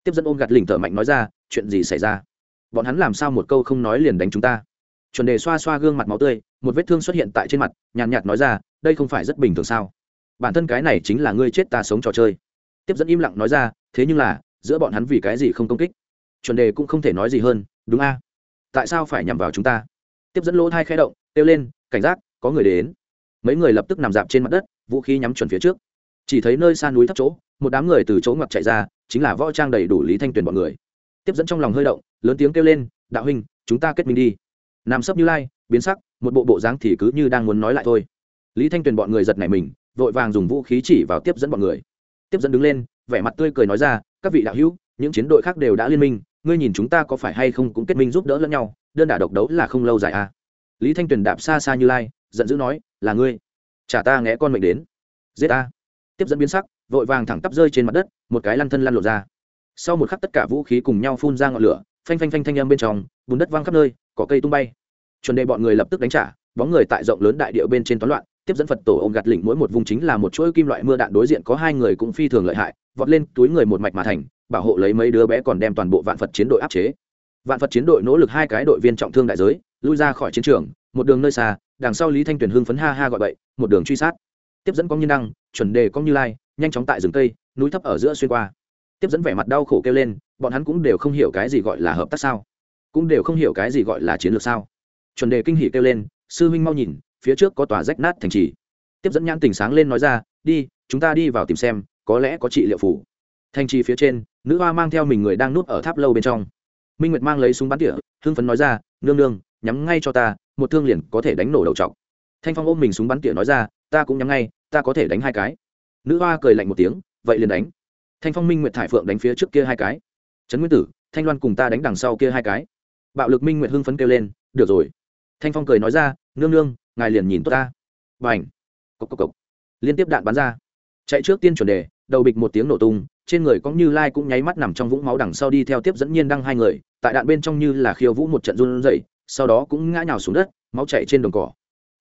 tiếp dẫn ôm gạt lỉnh thở mạnh nói ra chuyện gì xảy ra? Bọn hắn làm sao một câu không nói liền đánh chúng ta? Chuẩn đề xoa xoa gương mặt máu tươi một vết thương xuất hiện tại trên mặt nhàn nhạt, nói ra đây không phải rất bình thường sao? Bản thân cái này chính là ngươi chết ta sống trò chơi. Tiếp dẫn im lặng nói ra thế nhưng là giữa bọn hắn vì cái gì không công kích? Chuẩn đề cũng không thể nói gì hơn đúng a tại sao phải nhằm vào chúng ta? Tiếp dẫn lỗ thai khai động kêu lên cảnh giác có người đến. Mấy người lập tức nằm dạp trên mặt đất vũ khí nhắm chuẩn phía trước chỉ thấy nơi xa núi thấp chỗ, một đám người từ chỗ ngoặt chạy ra, chính là võ trang đầy đủ lý thanh tuyền bọn người. Tiếp dẫn trong lòng hơi động, lớn tiếng kêu lên, đạo huynh, chúng ta kết minh đi. Nằm sấp như lai, biến sắc, một bộ bộ dáng thì cứ như đang muốn nói lại thôi. Lý thanh tuyền bọn người giật nảy mình, vội vàng dùng vũ khí chỉ vào tiếp dẫn bọn người. Tiếp dẫn đứng lên, vẻ mặt tươi cười nói ra, các vị đạo hữu, những chiến đội khác đều đã liên minh, ngươi nhìn chúng ta có phải hay không cũng kết minh giúp đỡ lẫn nhau, đơn đả độc đấu là không lâu dài à? Lý thanh tuyền đạp xa xa như lai, giận dữ nói, là ngươi, chả ta nghe con mệnh đến. Giết ta tiếp dẫn biến sắc, vội vàng thẳng tắp rơi trên mặt đất, một cái lăn thân lăn lộ ra. Sau một khắc tất cả vũ khí cùng nhau phun ra ngọn lửa, phanh phanh phanh thanh âm bên trong, bùn đất văng khắp nơi, cỏ cây tung bay. Chuẩn đề bọn người lập tức đánh trả, bóng người tại rộng lớn đại địa bên trên toán loạn, tiếp dẫn phật tổ ông gạt lỉnh mỗi một vùng chính là một chuỗi kim loại mưa đạn đối diện có hai người cũng phi thường lợi hại, vọt lên túi người một mạch mà thành, bảo hộ lấy mấy đứa bé còn đem toàn bộ vạn phật chiến đội áp chế. Vạn phật chiến đội nỗ lực hai cái đội viên trọng thương đại giới, lui ra khỏi chiến trường, một đường nơi xa, đằng sau lý thanh tuyền hưng phấn ha ha gọi bậy, một đường truy sát. Tiếp dẫn có nhân năng chuẩn đề có như lai, nhanh chóng tại rừng cây, núi thấp ở giữa xuyên qua. Tiếp dẫn vẻ mặt đau khổ kêu lên, bọn hắn cũng đều không hiểu cái gì gọi là hợp tác sao. Cũng đều không hiểu cái gì gọi là chiến lược sao. Chuẩn đề kinh hỉ kêu lên, sư huynh mau nhìn, phía trước có tòa rách nát thành trì. Tiếp dẫn nhãn tình sáng lên nói ra, đi, chúng ta đi vào tìm xem, có lẽ có trị liệu phủ. Thành trì phía trên, nữ hoa mang theo mình người đang núp ở tháp lâu bên trong. Minh nguyệt mang lấy súng bắn tỉa, hưng phấn nói ra, nương nương, nhắm ngay cho ta, một thương liền có thể đánh nổ đầu t thanh phong ôm mình súng bắn tỉa nói ra, ta cũng nhắm ngay ta có thể đánh hai cái. Nữ hoa cười lạnh một tiếng, vậy liền đánh. Thanh phong minh nguyệt thải phượng đánh phía trước kia hai cái. Trấn nguyên tử, thanh loan cùng ta đánh đằng sau kia hai cái. Bạo lực minh nguyệt hưng phấn kêu lên, được rồi. Thanh phong cười nói ra, nương nương, ngài liền nhìn tốt ta. Và ảnh cốc cốc cốc. liên tiếp đạn bắn ra. Chạy trước tiên chuẩn đề, đầu bịch một tiếng nổ tung, trên người có như lai cũng nháy mắt nằm trong vũng máu đằng sau đi theo tiếp dẫn nhiên đăng hai người, tại đạn bên trong như là khiêu vũ một trận run rẩy, sau đó cũng ngã nhào xuống đất, máu chảy trên đồng cỏ.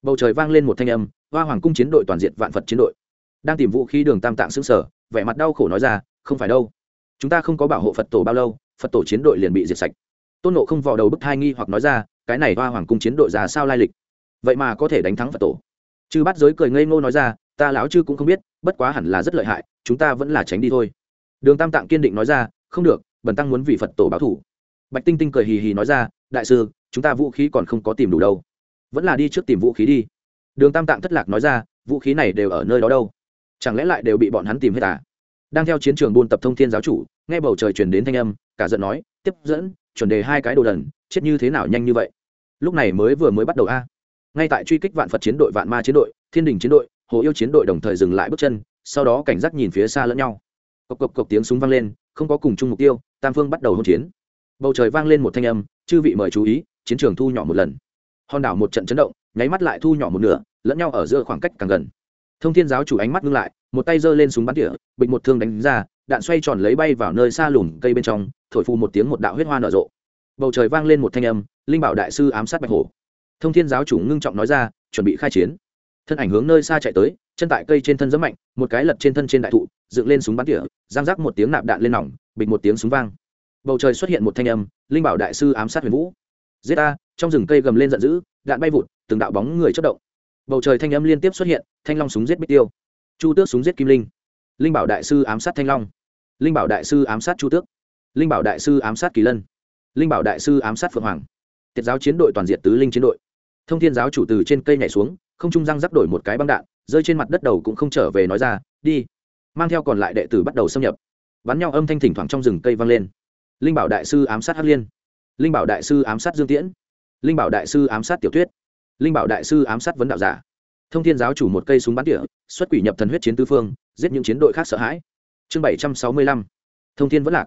Bầu trời vang lên một thanh âm hoa hoàng cung chiến đội toàn diện vạn phật chiến đội. Đang tìm vũ khí đường tam tạng xứng sở, vẻ mặt đau khổ nói ra, không phải đâu. Chúng ta không có bảo hộ phật tổ bao lâu, phật tổ chiến đội liền bị diệt sạch. Tôn nộ không vào đầu bức thai nghi hoặc nói ra, cái này hoa hoàng cung chiến đội già sao lai lịch? Vậy mà có thể đánh thắng phật tổ. Chư bắt giới cười ngây ngô nói ra, ta lão chư cũng không biết, bất quá hẳn là rất lợi hại, chúng ta vẫn là tránh đi thôi. Đường tam tạng kiên định nói ra, không được, bần tăng muốn vì phật tổ báo thủ bạch tinh tinh cười hì hì nói ra, đại sư, chúng ta vũ khí còn không có tìm đủ đâu. Vẫn là đi trước tìm vũ khí đi đường tam tạng thất lạc nói ra, vũ khí này đều ở nơi đó đâu? Chẳng lẽ lại đều bị bọn hắn tìm hết à? Đang theo chiến trường buôn tập thông thiên giáo chủ, nghe bầu trời truyền đến thanh âm, cả giận nói, tiếp dẫn, chuẩn đề hai cái đồ đần, chết như thế nào nhanh như vậy? Lúc này mới vừa mới bắt đầu a. Ngay tại truy kích vạn phật chiến đội, vạn ma chiến đội, thiên đình chiến đội, hồ yêu chiến đội đồng thời dừng lại bước chân, sau đó cảnh giác nhìn phía xa lẫn nhau. Cộc cộc cộc tiếng súng vang lên, không có cùng chung mục tiêu, tam phương bắt đầu hỗn chiến. Bầu trời vang lên một thanh âm, chư vị mời chú ý, chiến trường thu nhỏ một lần. Hòn đảo một trận chấn động nháy mắt lại thu nhỏ một nửa, lẫn nhau ở giữa khoảng cách càng gần. Thông thiên giáo chủ ánh mắt ngưng lại, một tay giơ lên súng bắn tỉa bịch một thương đánh ra, đạn xoay tròn lấy bay vào nơi xa lùm cây bên trong, thổi phù một tiếng một đạo huyết hoa nở rộ. Bầu trời vang lên một thanh âm, linh bảo đại sư ám sát bạch hổ. Thông thiên giáo chủ ngưng trọng nói ra, chuẩn bị khai chiến. Thân ảnh hướng nơi xa chạy tới, chân tại cây trên thân rất mạnh, một cái lật trên thân trên đại thụ, dựng lên súng bắn tỉa, giang rác một tiếng nạp đạn lên nòng bịch một tiếng súng vang. Bầu trời xuất hiện một thanh âm, linh bảo đại sư ám sát huyền vũ. Giết ta trong rừng cây gầm lên giận dữ, đạn bay vụt, từng đạo bóng người chất động. Bầu trời thanh âm liên tiếp xuất hiện, thanh long súng giết bích tiêu. Chu tước súng giết kim linh. Linh bảo đại sư ám sát thanh long. Linh bảo đại sư ám sát chu tước. Linh bảo đại sư ám sát kỳ lân. Linh bảo đại sư ám sát phượng hoàng. Tiết giáo chiến đội toàn diện tứ linh chiến đội. Thông thiên giáo chủ từ trên cây nhảy xuống, không trung răng rắc đổi một cái băng đạn, rơi trên mặt đất đầu cũng không trở về nói ra, đi. Mang theo còn lại đệ tử bắt đầu xâm nhập. Bắn nhau âm thanh thỉnh thoảng trong rừng cây vang lên. Linh bảo đại sư ám sát hắc liên. Linh bảo đại sư ám sát dương tiễn linh bảo đại sư ám sát tiểu thuyết. Linh bảo đại sư ám sát vấn đạo giả. Thông thiên giáo chủ một cây súng bắn tỉa, xuất quỷ nhập thần huyết chiến tư phương, giết những chiến đội khác sợ hãi. Chương bảy trăm sáu mươi lăm. Thông thiên vẫn lạc.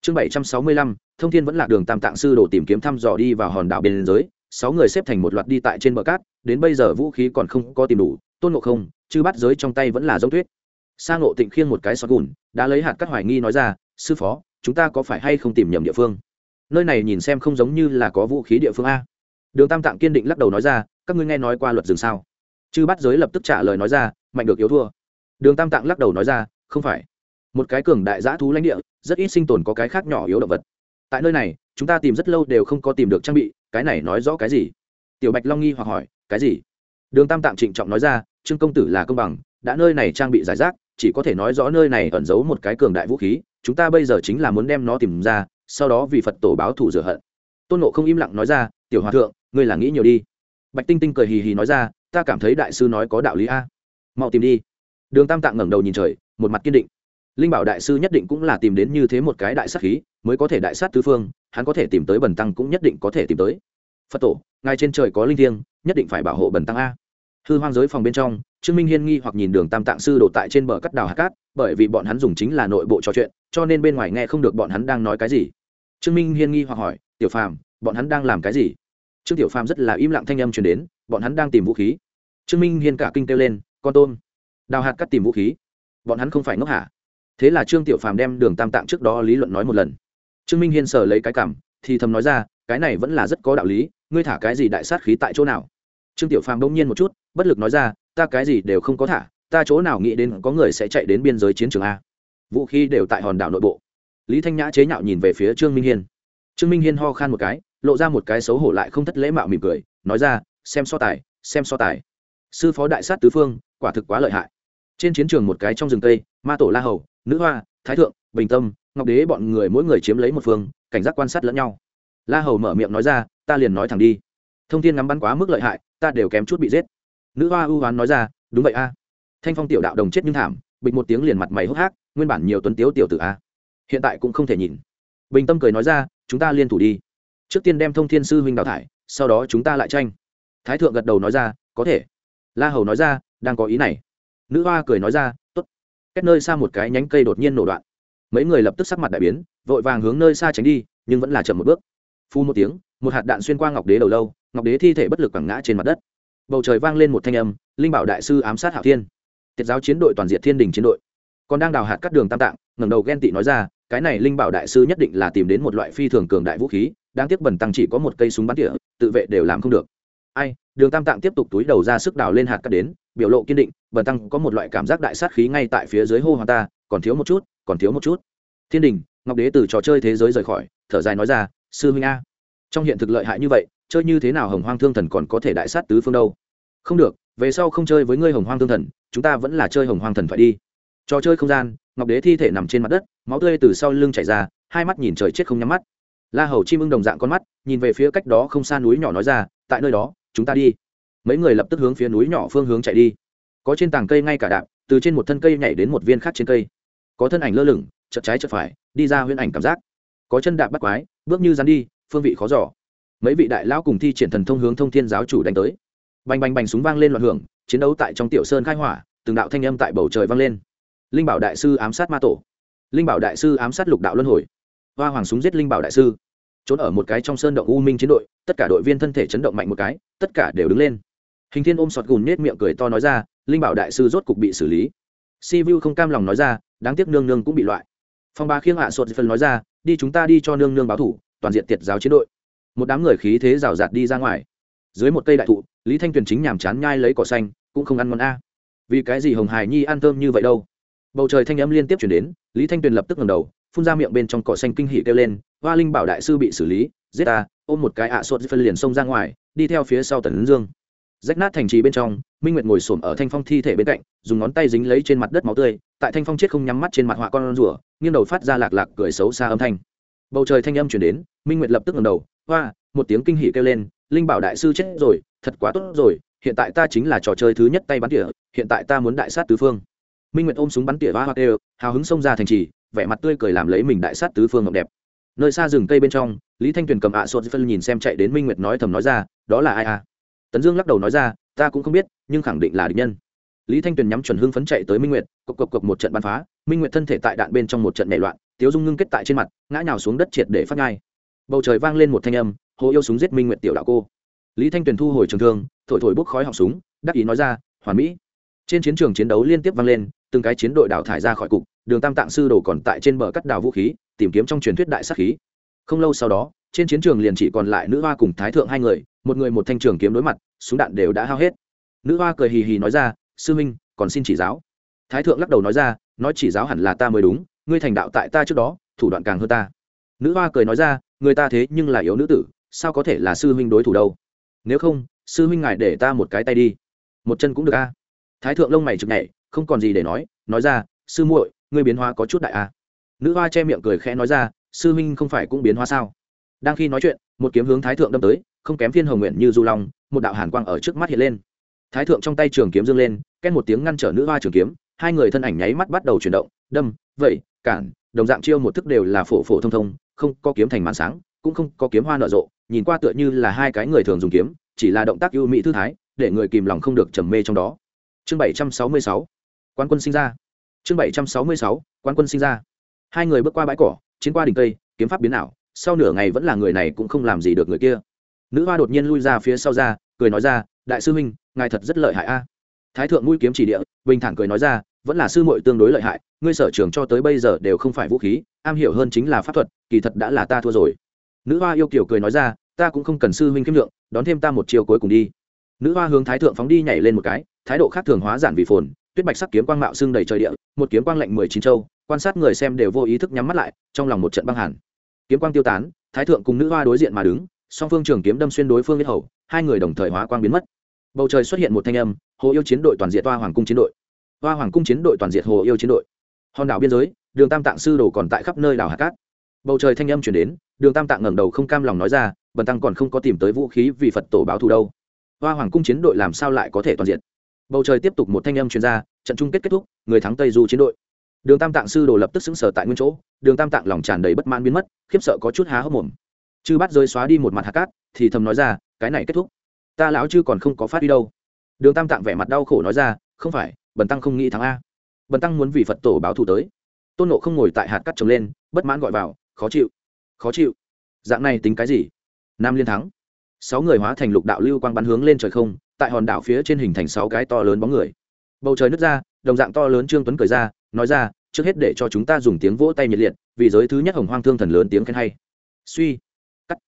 Chương bảy trăm sáu mươi lăm. Thông thiên vẫn lạc đường tam tạng sư đổ tìm kiếm thăm dò đi vào hòn đảo biên giới, sáu người xếp thành một loạt đi tại trên bờ cát, đến bây giờ vũ khí còn không có tìm đủ, tôn ngộ không chứ bắt giới trong tay vẫn là giống tuyết. Sa ngộ tịnh khiêng một cái xót gùn, đã lấy hạt các hoài nghi nói ra, sư phó, chúng ta có phải hay không tìm nhầm địa phương? Nơi này nhìn xem không giống như là có vũ khí địa phương a đường tam tạng kiên định lắc đầu nói ra, các ngươi nghe nói qua luật rừng sao? Chư bắt giới lập tức trả lời nói ra, mạnh được yếu thua. Đường tam tạng lắc đầu nói ra, không phải. Một cái cường đại giã thú lãnh địa, rất ít sinh tồn có cái khác nhỏ yếu động vật. Tại nơi này, chúng ta tìm rất lâu đều không có tìm được trang bị, cái này nói rõ cái gì? Tiểu bạch long nghi hoặc hỏi, cái gì? Đường tam tạng trịnh trọng nói ra, trương công tử là công bằng, đã nơi này trang bị giải rác, chỉ có thể nói rõ nơi này ẩn giấu một cái cường đại vũ khí, chúng ta bây giờ chính là muốn đem nó tìm ra, sau đó vì phật tổ báo thù rửa hận. Tôn nộ không im lặng nói ra, tiểu hòa thượng ngươi là nghĩ nhiều đi. Bạch tinh tinh cười hì hì nói ra, ta cảm thấy đại sư nói có đạo lý a. Mau tìm đi. Đường tam tạng ngẩng đầu nhìn trời, một mặt kiên định. Linh bảo đại sư nhất định cũng là tìm đến như thế một cái đại sát khí, mới có thể đại sát tứ phương, hắn có thể tìm tới bần tăng cũng nhất định có thể tìm tới. Phật tổ, ngài trên trời có linh thiêng, nhất định phải bảo hộ bần tăng a. Hư hoang giới phòng bên trong, trương minh hiên nghi hoặc nhìn đường tam tạng sư đổ tại trên bờ cắt đào hạt cát, bởi vì bọn hắn dùng chính là nội bộ trò chuyện, cho nên bên ngoài nghe không được bọn hắn đang nói cái gì. Trương minh hiên nghi hoặc hỏi, tiểu phàm, bọn hắn đang làm cái gì? Trương tiểu phàm rất là im lặng thanh âm truyền đến, bọn hắn đang tìm vũ khí. Trương minh hiên cả kinh kêu lên, con tôm, đào hạt cắt tìm vũ khí. Bọn hắn không phải ngốc hả? Thế là trương tiểu phàm đem đường tam tạng trước đó lý luận nói một lần. Trương minh hiên sờ lấy cái cảm, thì thầm nói ra, cái này vẫn là rất có đạo lý, ngươi thả cái gì đại sát khí tại chỗ nào? Trương tiểu phàm đông nhiên một chút, bất lực nói ra, ta cái gì đều không có thả, ta chỗ nào nghĩ đến có người sẽ chạy đến biên giới chiến trường a. Vũ khí đều tại hòn đảo nội bộ. Lý thanh nhã chế nhạo nhìn về phía trương minh hiên. Trương minh hiên ho khan một cái lộ ra một cái xấu hổ lại không thất lễ mạo mỉm cười, nói ra, xem so tài, xem so tài. Sư phó đại sát tứ phương, quả thực quá lợi hại. Trên chiến trường một cái trong rừng tây ma tổ la hầu, nữ hoa, thái thượng, bình tâm, ngọc đế bọn người mỗi người chiếm lấy một phương, cảnh giác quan sát lẫn nhau. La hầu mở miệng nói ra, ta liền nói thẳng đi. Thông tin ngắm bắn quá mức lợi hại, ta đều kém chút bị giết. Nữ hoa ưu hoán nói ra, đúng vậy a. Thanh phong tiểu đạo đồng chết nhưng thảm, bịch một tiếng liền mặt mày hốc hác, nguyên bản nhiều tuấn tiếu tiểu tử a. Hiện tại cũng không thể nhìn. Bình tâm cười nói ra, chúng ta liên thủ đi trước tiên đem thông thiên sư huynh đào thải, sau đó chúng ta lại tranh. Thái thượng gật đầu nói ra, có thể. La hầu nói ra, đang có ý này. Nữ hoa cười nói ra t ố t cách nơi xa một cái nhánh cây đột nhiên nổ đoạn. Mấy người lập tức sắc mặt đại biến, vội vàng hướng nơi xa tránh đi, nhưng vẫn là chậm một bước. Phu một tiếng, một hạt đạn xuyên qua ngọc đế đầu lâu, ngọc đế thi thể bất lực quẳng ngã trên mặt đất. Bầu trời vang lên một thanh âm, linh bảo đại sư ám sát hạo thiên. Tiết giáo chiến đội toàn diện thiên đình chiến đội. Còn đang đào hạt cắt đường tam tạng, ngẩng đầu ghen tị nói ra, cái này linh bảo đại sư nhất định là tìm đến một loại phi thường cường đại vũ khí đáng tiếc bẩn tăng chỉ có một cây súng bắn tỉa, tự vệ đều làm không được. Ai, đường tam tạng tiếp tục túi đầu ra sức đào lên hạt cắt đến, biểu lộ kiên định bẩn tăng có một loại cảm giác đại sát khí ngay tại phía dưới hô hoàng ta, còn thiếu một chút, còn thiếu một chút. Thiên đình, ngọc đế từ trò chơi thế giới rời khỏi, thở dài nói ra, sư huynh a, trong hiện thực lợi hại như vậy, chơi như thế nào hồng hoang thương thần còn có thể đại sát tứ phương đâu? Không được, về sau không chơi với ngươi hồng hoang thương thần, chúng ta vẫn là chơi hồng hoang thần phải đi. Trò chơi không gian, ngọc đế thi thể nằm trên mặt đất, máu tươi từ sau lưng chảy ra, hai mắt nhìn trời chết không nhắm mắt la hầu chim ưng đồng dạng con mắt, nhìn về phía cách đó không xa núi nhỏ nói ra, tại nơi đó, chúng ta đi. Mấy người lập tức hướng phía núi nhỏ phương hướng chạy đi. Có trên tảng cây ngay cả đạp, từ trên một thân cây nhảy đến một viên khác trên cây. Có thân ảnh lơ lửng, chợt trái chợt phải, đi ra huyễn ảnh cảm giác. Có chân đạp bắt quái, bước như rắn đi, phương vị khó giỏ mấy vị đại lão cùng thi triển thần thông hướng thông thiên giáo chủ đánh tới. Bành bành bành súng vang lên loạn hưởng, chiến đấu tại trong tiểu sơn khai hỏa, từng đạo thanh âm tại bầu trời vang lên. Linh bảo đại sư ám sát ma tổ. Linh bảo đại sư ám sát lục đạo luân hồi hoa hoàng súng giết linh bảo đại sư. Trốn ở một cái trong sơn động u minh chiến đội, tất cả đội viên thân thể chấn động mạnh một cái, tất cả đều đứng lên. Hình thiên ôm sọt gùn nết miệng cười to nói ra, linh bảo đại sư rốt cục bị xử lý. Si vu không cam lòng nói ra, đáng tiếc nương nương cũng bị loại. Phong ba khiêng hạ à sột phân nói ra, đi chúng ta đi cho nương nương báo thủ, toàn diện tiệt giáo chiến đội. Một đám người khí thế rào rạt đi ra ngoài. Dưới một cây đại thụ, lý thanh tuyền chính nhàm chán nhai lấy cỏ xanh, cũng không ăn món a. Vì cái gì hồng hải nhi ăn thơm như vậy đâu? Bầu trời thanh âm liên tiếp chuyển đến, lý thanh tuyền lập tức ngầm đầu phun ra miệng bên trong cỏ xanh kinh hỉ kêu lên, hoa linh bảo đại sư bị xử lý, giết ta, ôm một cái ạ à sốt phân liền xông ra ngoài, đi theo phía sau tần dương. Rách nát thành trì bên trong, minh nguyệt ngồi s ổ m ở thanh phong thi thể bên cạnh, dùng ngón tay dính lấy trên mặt đất máu tươi, tại thanh phong chết không nhắm mắt trên mặt họa con rùa, nghiêng đầu phát ra lạc lạc cười xấu xa âm thanh. Bầu trời thanh âm chuyển đến, minh nguyệt lập tức ngầm đầu, hoa! một tiếng kinh hỉ kêu lên, linh bảo đại sư chết rồi, thật quá tốt rồi, hiện tại ta chính là trò chơi thứ nhất tay bắn tỉa, hiện tại ta muốn đại sát tứ phương. Minh nguyệt ôm súng bắn tỉa va hoa kêu, hào hứng xông ra thành trì vẻ mặt tươi cười làm lấy mình đại sát tứ phương ngọc đẹp. Nơi xa rừng cây bên trong, lý thanh tuyền cầm ạ à sốt phân nhìn xem chạy đến minh nguyệt nói thầm nói ra, đó là ai à? Tấn dương lắc đầu nói ra, ta cũng không biết, nhưng khẳng định là địch nhân. Lý thanh tuyền nhắm chuẩn hưng phấn chạy tới minh nguyệt, cộc cộc cộc một trận bắn phá, minh nguyệt thân thể tại đạn bên trong một trận nảy loạn, tiếu dung ngưng kết tại trên mặt, ngã nhào xuống đất triệt để phát ngai bầu trời vang lên một thanh âm, hồ yêu súng giết minh nguyệt tiểu đạo cô. Lý thanh tuyền thu hồi trường thương, thổi thổi bốc khói họng súng, đắc ý nói ra, hoàn mỹ. Trên chiến trường chiến đấu liên tiếp vang lên từng cái chiến đội đào thải ra khỏi cục, đường tam tạng sư đồ còn tại trên bờ cắt đào vũ khí, tìm kiếm trong truyền thuyết đại sắc khí. Không lâu sau đó, trên chiến trường liền chỉ còn lại nữ hoa cùng thái thượng hai người, một người một thanh trường kiếm đối mặt, súng đạn đều đã hao hết. Nữ hoa cười hì hì nói ra, sư minh, còn xin chỉ giáo. Thái thượng lắc đầu nói ra, nói chỉ giáo hẳn là ta mới đúng, ngươi thành đạo tại ta trước đó, thủ đoạn càng hơn ta. Nữ hoa cười nói ra, người ta thế nhưng là yếu nữ tử, sao có thể là sư huynh đối thủ đâu? Nếu không, sư huynh ngài để ta một cái tay đi. Một chân cũng được a. Thái thượng lông mày chực nhảy không còn gì để nói nói ra, sư muội, ngươi biến hóa có chút đại a nữ hoa che miệng cười khẽ nói ra, sư huynh không phải cũng biến hóa sao? Đang khi nói chuyện, một kiếm hướng thái thượng đâm tới, không kém phiên hồng nguyện như du long, một đạo hàn quang ở trước mắt hiện lên. Thái thượng trong tay trường kiếm dâng lên ken một tiếng ngăn trở nữ hoa trường kiếm, hai người thân ảnh nháy mắt bắt đầu chuyển động, đâm vậy cản, đồng dạng chiêu một thức đều là phổ phổ thông thông, không có kiếm thành màn sáng, cũng không có kiếm hoa nở rộ, nhìn qua tựa như là hai cái người thường dùng kiếm, chỉ là động tác ưu mỹ thư thái, để người kìm lòng không được trầm mê trong đó. Chương bảy trăm sáu mươi sáu quan quân sinh ra. Chương bảy trăm sáu mươi sáu quan quân sinh ra. Hai người bước qua bãi cỏ, chiến qua đỉnh cây, kiếm pháp biến ảo, sau nửa ngày vẫn là người này cũng không làm gì được người kia. Nữ hoa đột nhiên lui ra phía sau ra, cười nói ra, đại sư huynh, ngài thật rất lợi hại a. Thái thượng mũi kiếm chỉ địa, bình thản cười nói ra, vẫn là sư muội tương đối lợi hại, ngươi sở trường cho tới bây giờ đều không phải vũ khí, am hiểu hơn chính là pháp thuật, kỳ thật đã là ta thua rồi. Nữ hoa yêu kiểu cười nói ra, ta cũng không cần sư huynh kiếm lượng, đón thêm ta một chiều cuối cùng đi. Nữ hoa hướng thái thượng phóng đi nhảy lên một cái, thái độ khác thường hóa giản vì phồn tuyết bạch sắc kiếm quang mạo xương đầy trời địa, một kiếm quang lạnh mười chín châu, quan sát người xem đều vô ý thức nhắm mắt lại, trong lòng một trận băng hàn. Kiếm quang tiêu tán, thái thượng cùng nữ hoa đối diện mà đứng, song phương trường kiếm đâm xuyên đối phương biết hầu, hai người đồng thời hóa quang biến mất. Bầu trời xuất hiện một thanh âm, hồ yêu chiến đội toàn diện hoa hoàng cung chiến đội. Hoa hoàng cung chiến đội toàn diện hồ yêu chiến đội. Hòn đảo biên giới, đường tam tạng sư đồ còn tại khắp nơi đảo hạt cát. Bầu trời thanh âm chuyển đến, đường tam tạng ngẩng đầu không cam lòng nói ra, bần tăng còn không có tìm tới vũ khí vì phật tổ báo thù đâu. Hoa hoàng cung chiến đội làm sao lại có thể toàn diện bầu trời tiếp tục một thanh âm chuyên gia trận chung kết kết thúc, người thắng tây du chiến đội. Đường tam tạng sư đồ lập tức xứng sở tại nguyên chỗ, đường tam tạng lòng tràn đầy bất mãn biến mất, khiếp sợ có chút há hốc mồm. Chư bắt rơi xóa đi một mặt hạt cát, thì thầm nói ra, cái này kết thúc. Ta lão chư còn không có phát đi đâu. Đường tam tạng vẻ mặt đau khổ nói ra, không phải, bần tăng không nghĩ thắng a. Bần tăng muốn vì phật tổ báo thù tới. Tôn nộ không ngồi tại hạt cát trồng lên, bất mãn gọi vào, khó chịu khó chịu. Dạng này tính cái gì? Nam liên thắng. Sáu người hóa thành lục đạo lưu quang bắn hướng lên trời không tại hòn đảo phía trên hình thành sáu cái to lớn bóng người. Bầu trời nứt ra, đồng dạng to lớn trương tuấn cười ra, nói ra, trước hết để cho chúng ta dùng tiếng vỗ tay nhiệt liệt, vì giới thứ nhất hồng hoang thương thần lớn tiếng khen hay. Suy, cắt.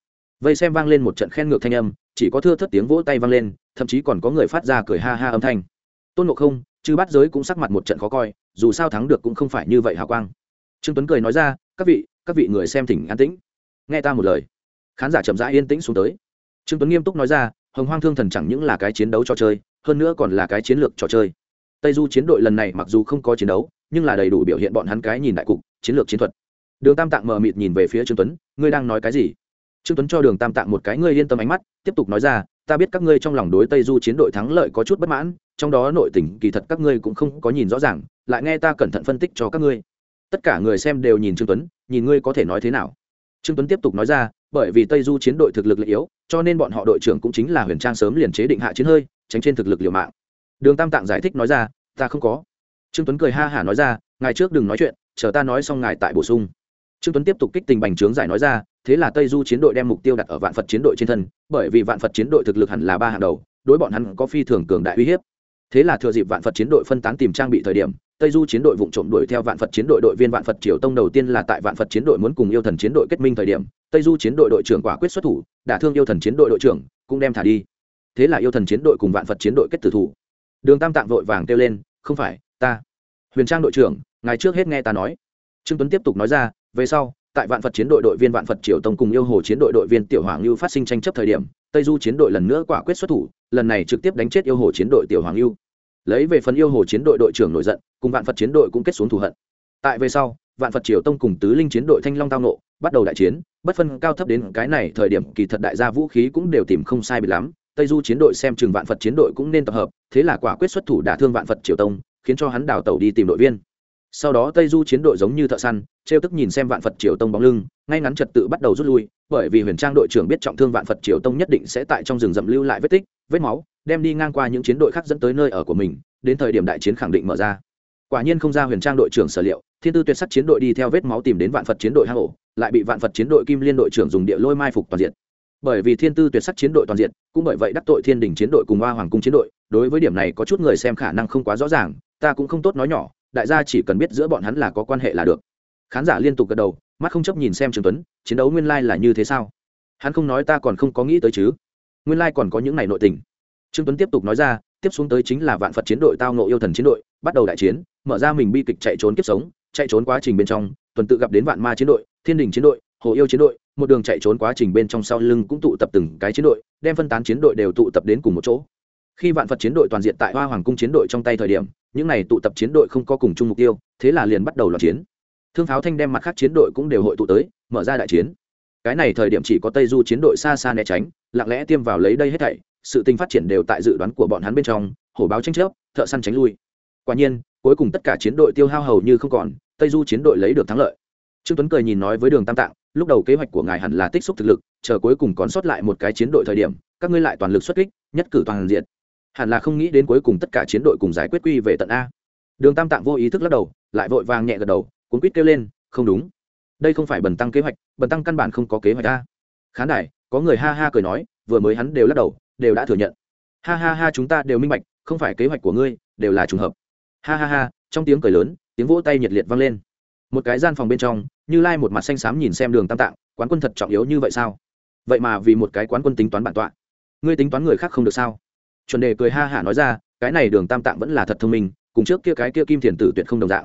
Vây xem vang lên một trận khen ngược thanh âm, chỉ có thưa thất tiếng vỗ tay vang lên, thậm chí còn có người phát ra cười ha ha âm thanh. Tôn ngộ không chứ bắt giới cũng sắc mặt một trận khó coi, dù sao thắng được cũng không phải như vậy hào quang. Trương tuấn cười nói ra, các vị các vị người xem thỉnh an tĩnh. Nghe ta một lời. Khán giả chậm rãi yên tĩnh xuống tới. Trương tuấn nghiêm túc nói ra hồng hoang thương thần chẳng những là cái chiến đấu trò chơi, hơn nữa còn là cái chiến lược trò chơi. Tây du chiến đội lần này mặc dù không có chiến đấu, nhưng là đầy đủ biểu hiện bọn hắn cái nhìn đại cục, chiến lược chiến thuật. Đường tam tạng mờ mịt nhìn về phía trương tuấn, ngươi đang nói cái gì? Trương tuấn cho đường tam tạng một cái ngươi yên tâm ánh mắt, tiếp tục nói ra, ta biết các ngươi trong lòng đối tây du chiến đội thắng lợi có chút bất mãn, trong đó nội tình kỳ thật các ngươi cũng không có nhìn rõ ràng, lại nghe ta cẩn thận phân tích cho các ngươi. Tất cả người xem đều nhìn trương tuấn, nhìn ngươi có thể nói thế nào? Trương tuấn tiếp tục nói ra, bởi vì tây du chiến đội thực lực lợi yếu, cho nên bọn họ đội trưởng cũng chính là huyền trang sớm liền chế định hạ chiến hơi, tránh trên thực lực liều mạng. Đường tam tạng giải thích nói ra, ta không có. Trương tuấn cười ha hả nói ra, ngài trước đừng nói chuyện, chờ ta nói xong ngài tại bổ sung. Trương tuấn tiếp tục kích tình bành trướng giải nói ra, thế là tây du chiến đội đem mục tiêu đặt ở vạn phật chiến đội trên thân, bởi vì vạn phật chiến đội thực lực hẳn là ba hàng đầu, đối bọn hắn có phi thường cường đại uy hiếp thế là thừa dịp vạn phật chiến đội phân tán tìm trang bị thời điểm tây du chiến đội vụ trộm đuổi theo vạn phật chiến đội đội viên vạn phật triều tông đầu tiên là tại vạn phật chiến đội muốn cùng yêu thần chiến đội kết minh thời điểm tây du chiến đội đội trưởng quả quyết xuất thủ đả thương yêu thần chiến đội đội trưởng cũng đem thả đi thế là yêu thần chiến đội cùng vạn phật chiến đội kết tử thủ đường tam tạng vội vàng kêu lên không phải ta huyền trang đội trưởng ngài trước hết nghe ta nói trương tuấn tiếp tục nói ra về sau tại vạn phật chiến đội đội viên vạn phật triều tông cùng yêu hồ chiến đội đội viên tiểu hoàng lưu phát sinh tranh chấp thời điểm tây du chiến đội lần nữa quả quyết xuất thủ lần này trực tiếp đánh chết yêu hồ chiến đội tiểu hoàng lưu lấy về phần yêu hồ chiến đội đội trưởng nổi giận, cùng vạn phật chiến đội cũng kết xuống thù hận. Tại về sau, vạn phật triều tông cùng tứ linh chiến đội thanh long tao nộ bắt đầu đại chiến, bất phân cao thấp đến cái này thời điểm kỳ thật đại gia vũ khí cũng đều tìm không sai bị lắm, tây du chiến đội xem chừng vạn phật chiến đội cũng nên tập hợp, thế là quả quyết xuất thủ đả thương vạn phật triều tông, khiến cho hắn đào tẩu đi tìm đội viên. Sau đó tây du chiến đội giống như thợ săn, trêu tức nhìn xem vạn phật triều tông bóng lưng, ngay ngắn trật tự bắt đầu rút lui, bởi vì huyền trang đội trưởng biết trọng thương vạn phật triều tông nhất định sẽ tại trong rừng rậm lưu lại vết tích, vết máu đem đi ngang qua những chiến đội khác dẫn tới nơi ở của mình, đến thời điểm đại chiến khẳng định mở ra. Quả nhiên không ra huyền trang đội trưởng sở liệu, thiên tư tuyệt sắc chiến đội đi theo vết máu tìm đến vạn phật chiến đội hang ổ, lại bị vạn phật chiến đội kim liên đội trưởng dùng địa lôi mai phục toàn diện. Bởi vì thiên tư tuyệt sắc chiến đội toàn diện, cũng bởi vậy đắc tội thiên đình chiến đội cùng hoa hoàng cung chiến đội, đối với điểm này có chút người xem khả năng không quá rõ ràng, ta cũng không tốt nói nhỏ, đại gia chỉ cần biết giữa bọn hắn là có quan hệ là được. Khán giả liên tục gật đầu, mắt không chấp nhìn xem trường tuấn, chiến đấu nguyên lai là như thế sao? Hắn không nói ta còn không có nghĩ tới chứ. Nguyên lai còn có những này nội tình trương tuấn tiếp tục nói ra, tiếp xuống tới chính là vạn phật chiến đội tao nộ yêu thần chiến đội, bắt đầu đại chiến, mở ra mình bi kịch chạy trốn kiếp sống, chạy trốn quá trình bên trong, tuần tự gặp đến vạn ma chiến đội, thiên đình chiến đội, hồ yêu chiến đội, một đường chạy trốn quá trình bên trong sau lưng cũng tụ tập từng cái chiến đội, đem phân tán chiến đội đều tụ tập đến cùng một chỗ. Khi vạn phật chiến đội toàn diện tại hoa hoàng cung chiến đội trong tay thời điểm, những này tụ tập chiến đội không có cùng chung mục tiêu, thế là liền bắt đầu loạt chiến. Thương pháo thanh đem mặt khác chiến đội cũng đều hội tụ tới, mở ra đại chiến. Cái này thời điểm chỉ có tây du chiến đội xa xa né tránh, lặng lẽ tiêm vào lấy đây hết thảy sự tình phát triển đều tại dự đoán của bọn hắn bên trong, hổ báo tranh chấp, thợ săn tránh lui. Quả nhiên, cuối cùng tất cả chiến đội tiêu hao hầu như không còn, tây du chiến đội lấy được thắng lợi. Trương tuấn cười nhìn nói với đường tam tạng, lúc đầu kế hoạch của ngài hẳn là tích xúc thực lực, chờ cuối cùng còn sót lại một cái chiến đội thời điểm, các ngươi lại toàn lực xuất kích, nhất cử toàn diện. Hẳn là không nghĩ đến cuối cùng tất cả chiến đội cùng giải quyết quy về tận a. Đường tam tạng vô ý thức lắc đầu, lại vội vàng nhẹ gật đầu, cuốn quýt kêu lên, không đúng. Đây không phải bần tăng kế hoạch, bần tăng căn bản không có kế hoạch a. Khán đài, có người ha ha cười nói, vừa mới hắn đều lắc đầu đều đã thừa nhận. Ha ha ha, chúng ta đều minh bạch, không phải kế hoạch của ngươi, đều là trùng hợp. Ha ha ha, trong tiếng cười lớn, tiếng vỗ tay nhiệt liệt vang lên. Một cái gian phòng bên trong, như lai một mặt xanh xám nhìn xem đường tam tạng, quán quân thật trọng yếu như vậy sao? Vậy mà vì một cái quán quân tính toán bản tọa, ngươi tính toán người khác không được sao? Chuẩn đề cười ha hả nói ra, cái này đường tam tạng vẫn là thật thông minh, cùng trước kia cái kia kim thiền tử tuyệt không đồng dạng.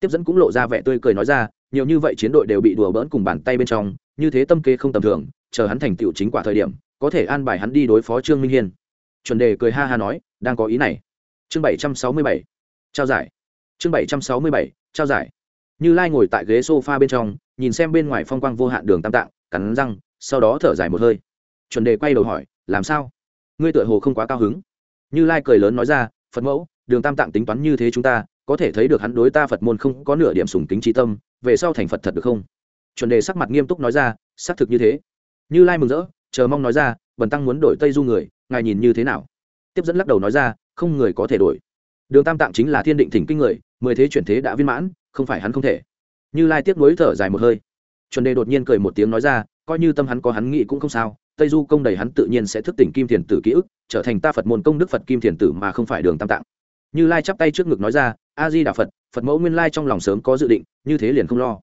Tiếp dẫn cũng lộ ra vẻ tươi cười nói ra, nhiều như vậy chiến đội đều bị đùa bỡn cùng bàn tay bên trong, như thế tâm kê không tầm thường, chờ hắn thành tựu chính quả thời điểm có thể an bài hắn đi đối phó trương minh hiên. Chuẩn đề cười ha ha nói, đang có ý này. Chương bảy trăm sáu mươi bảy, trao giải. Chương bảy trăm sáu mươi bảy, trao giải. Như lai ngồi tại ghế s o f a bên trong, nhìn xem bên ngoài phong quang vô hạn đường tam tạng, cắn răng, sau đó thở dài một hơi. Chuẩn đề quay đầu hỏi, làm sao? Ngươi tựa hồ không quá cao hứng. Như lai cười lớn nói ra, phật mẫu, đường tam tạng tính toán như thế chúng ta, có thể thấy được hắn đối ta phật môn không có nửa điểm sùng kính trí tâm, về sau thành phật thật được không? Chuẩn đề sắc mặt nghiêm túc nói ra, xác thực như thế. Như lai mừng rỡ chờ mong nói ra, bần tăng muốn đổi tây du người, ngài nhìn như thế nào? Tiếp dẫn lắc đầu nói ra, không người có thể đổi. Đường tam tạng chính là thiên định thỉnh kinh người, mười thế chuyển thế đã viên mãn, không phải hắn không thể. Như lai tiếc nuối thở dài một hơi. Chuẩn đề đột nhiên cười một tiếng nói ra, coi như tâm hắn có hắn nghĩ cũng không sao, tây du công đầy hắn tự nhiên sẽ thức tỉnh kim thiền tử ký ức, trở thành ta phật môn công đức phật kim thiền tử mà không phải đường tam tạng. Như lai chắp tay trước ngực nói ra, a di đà phật phật mẫu nguyên lai trong lòng sớm có dự định, như thế liền không lo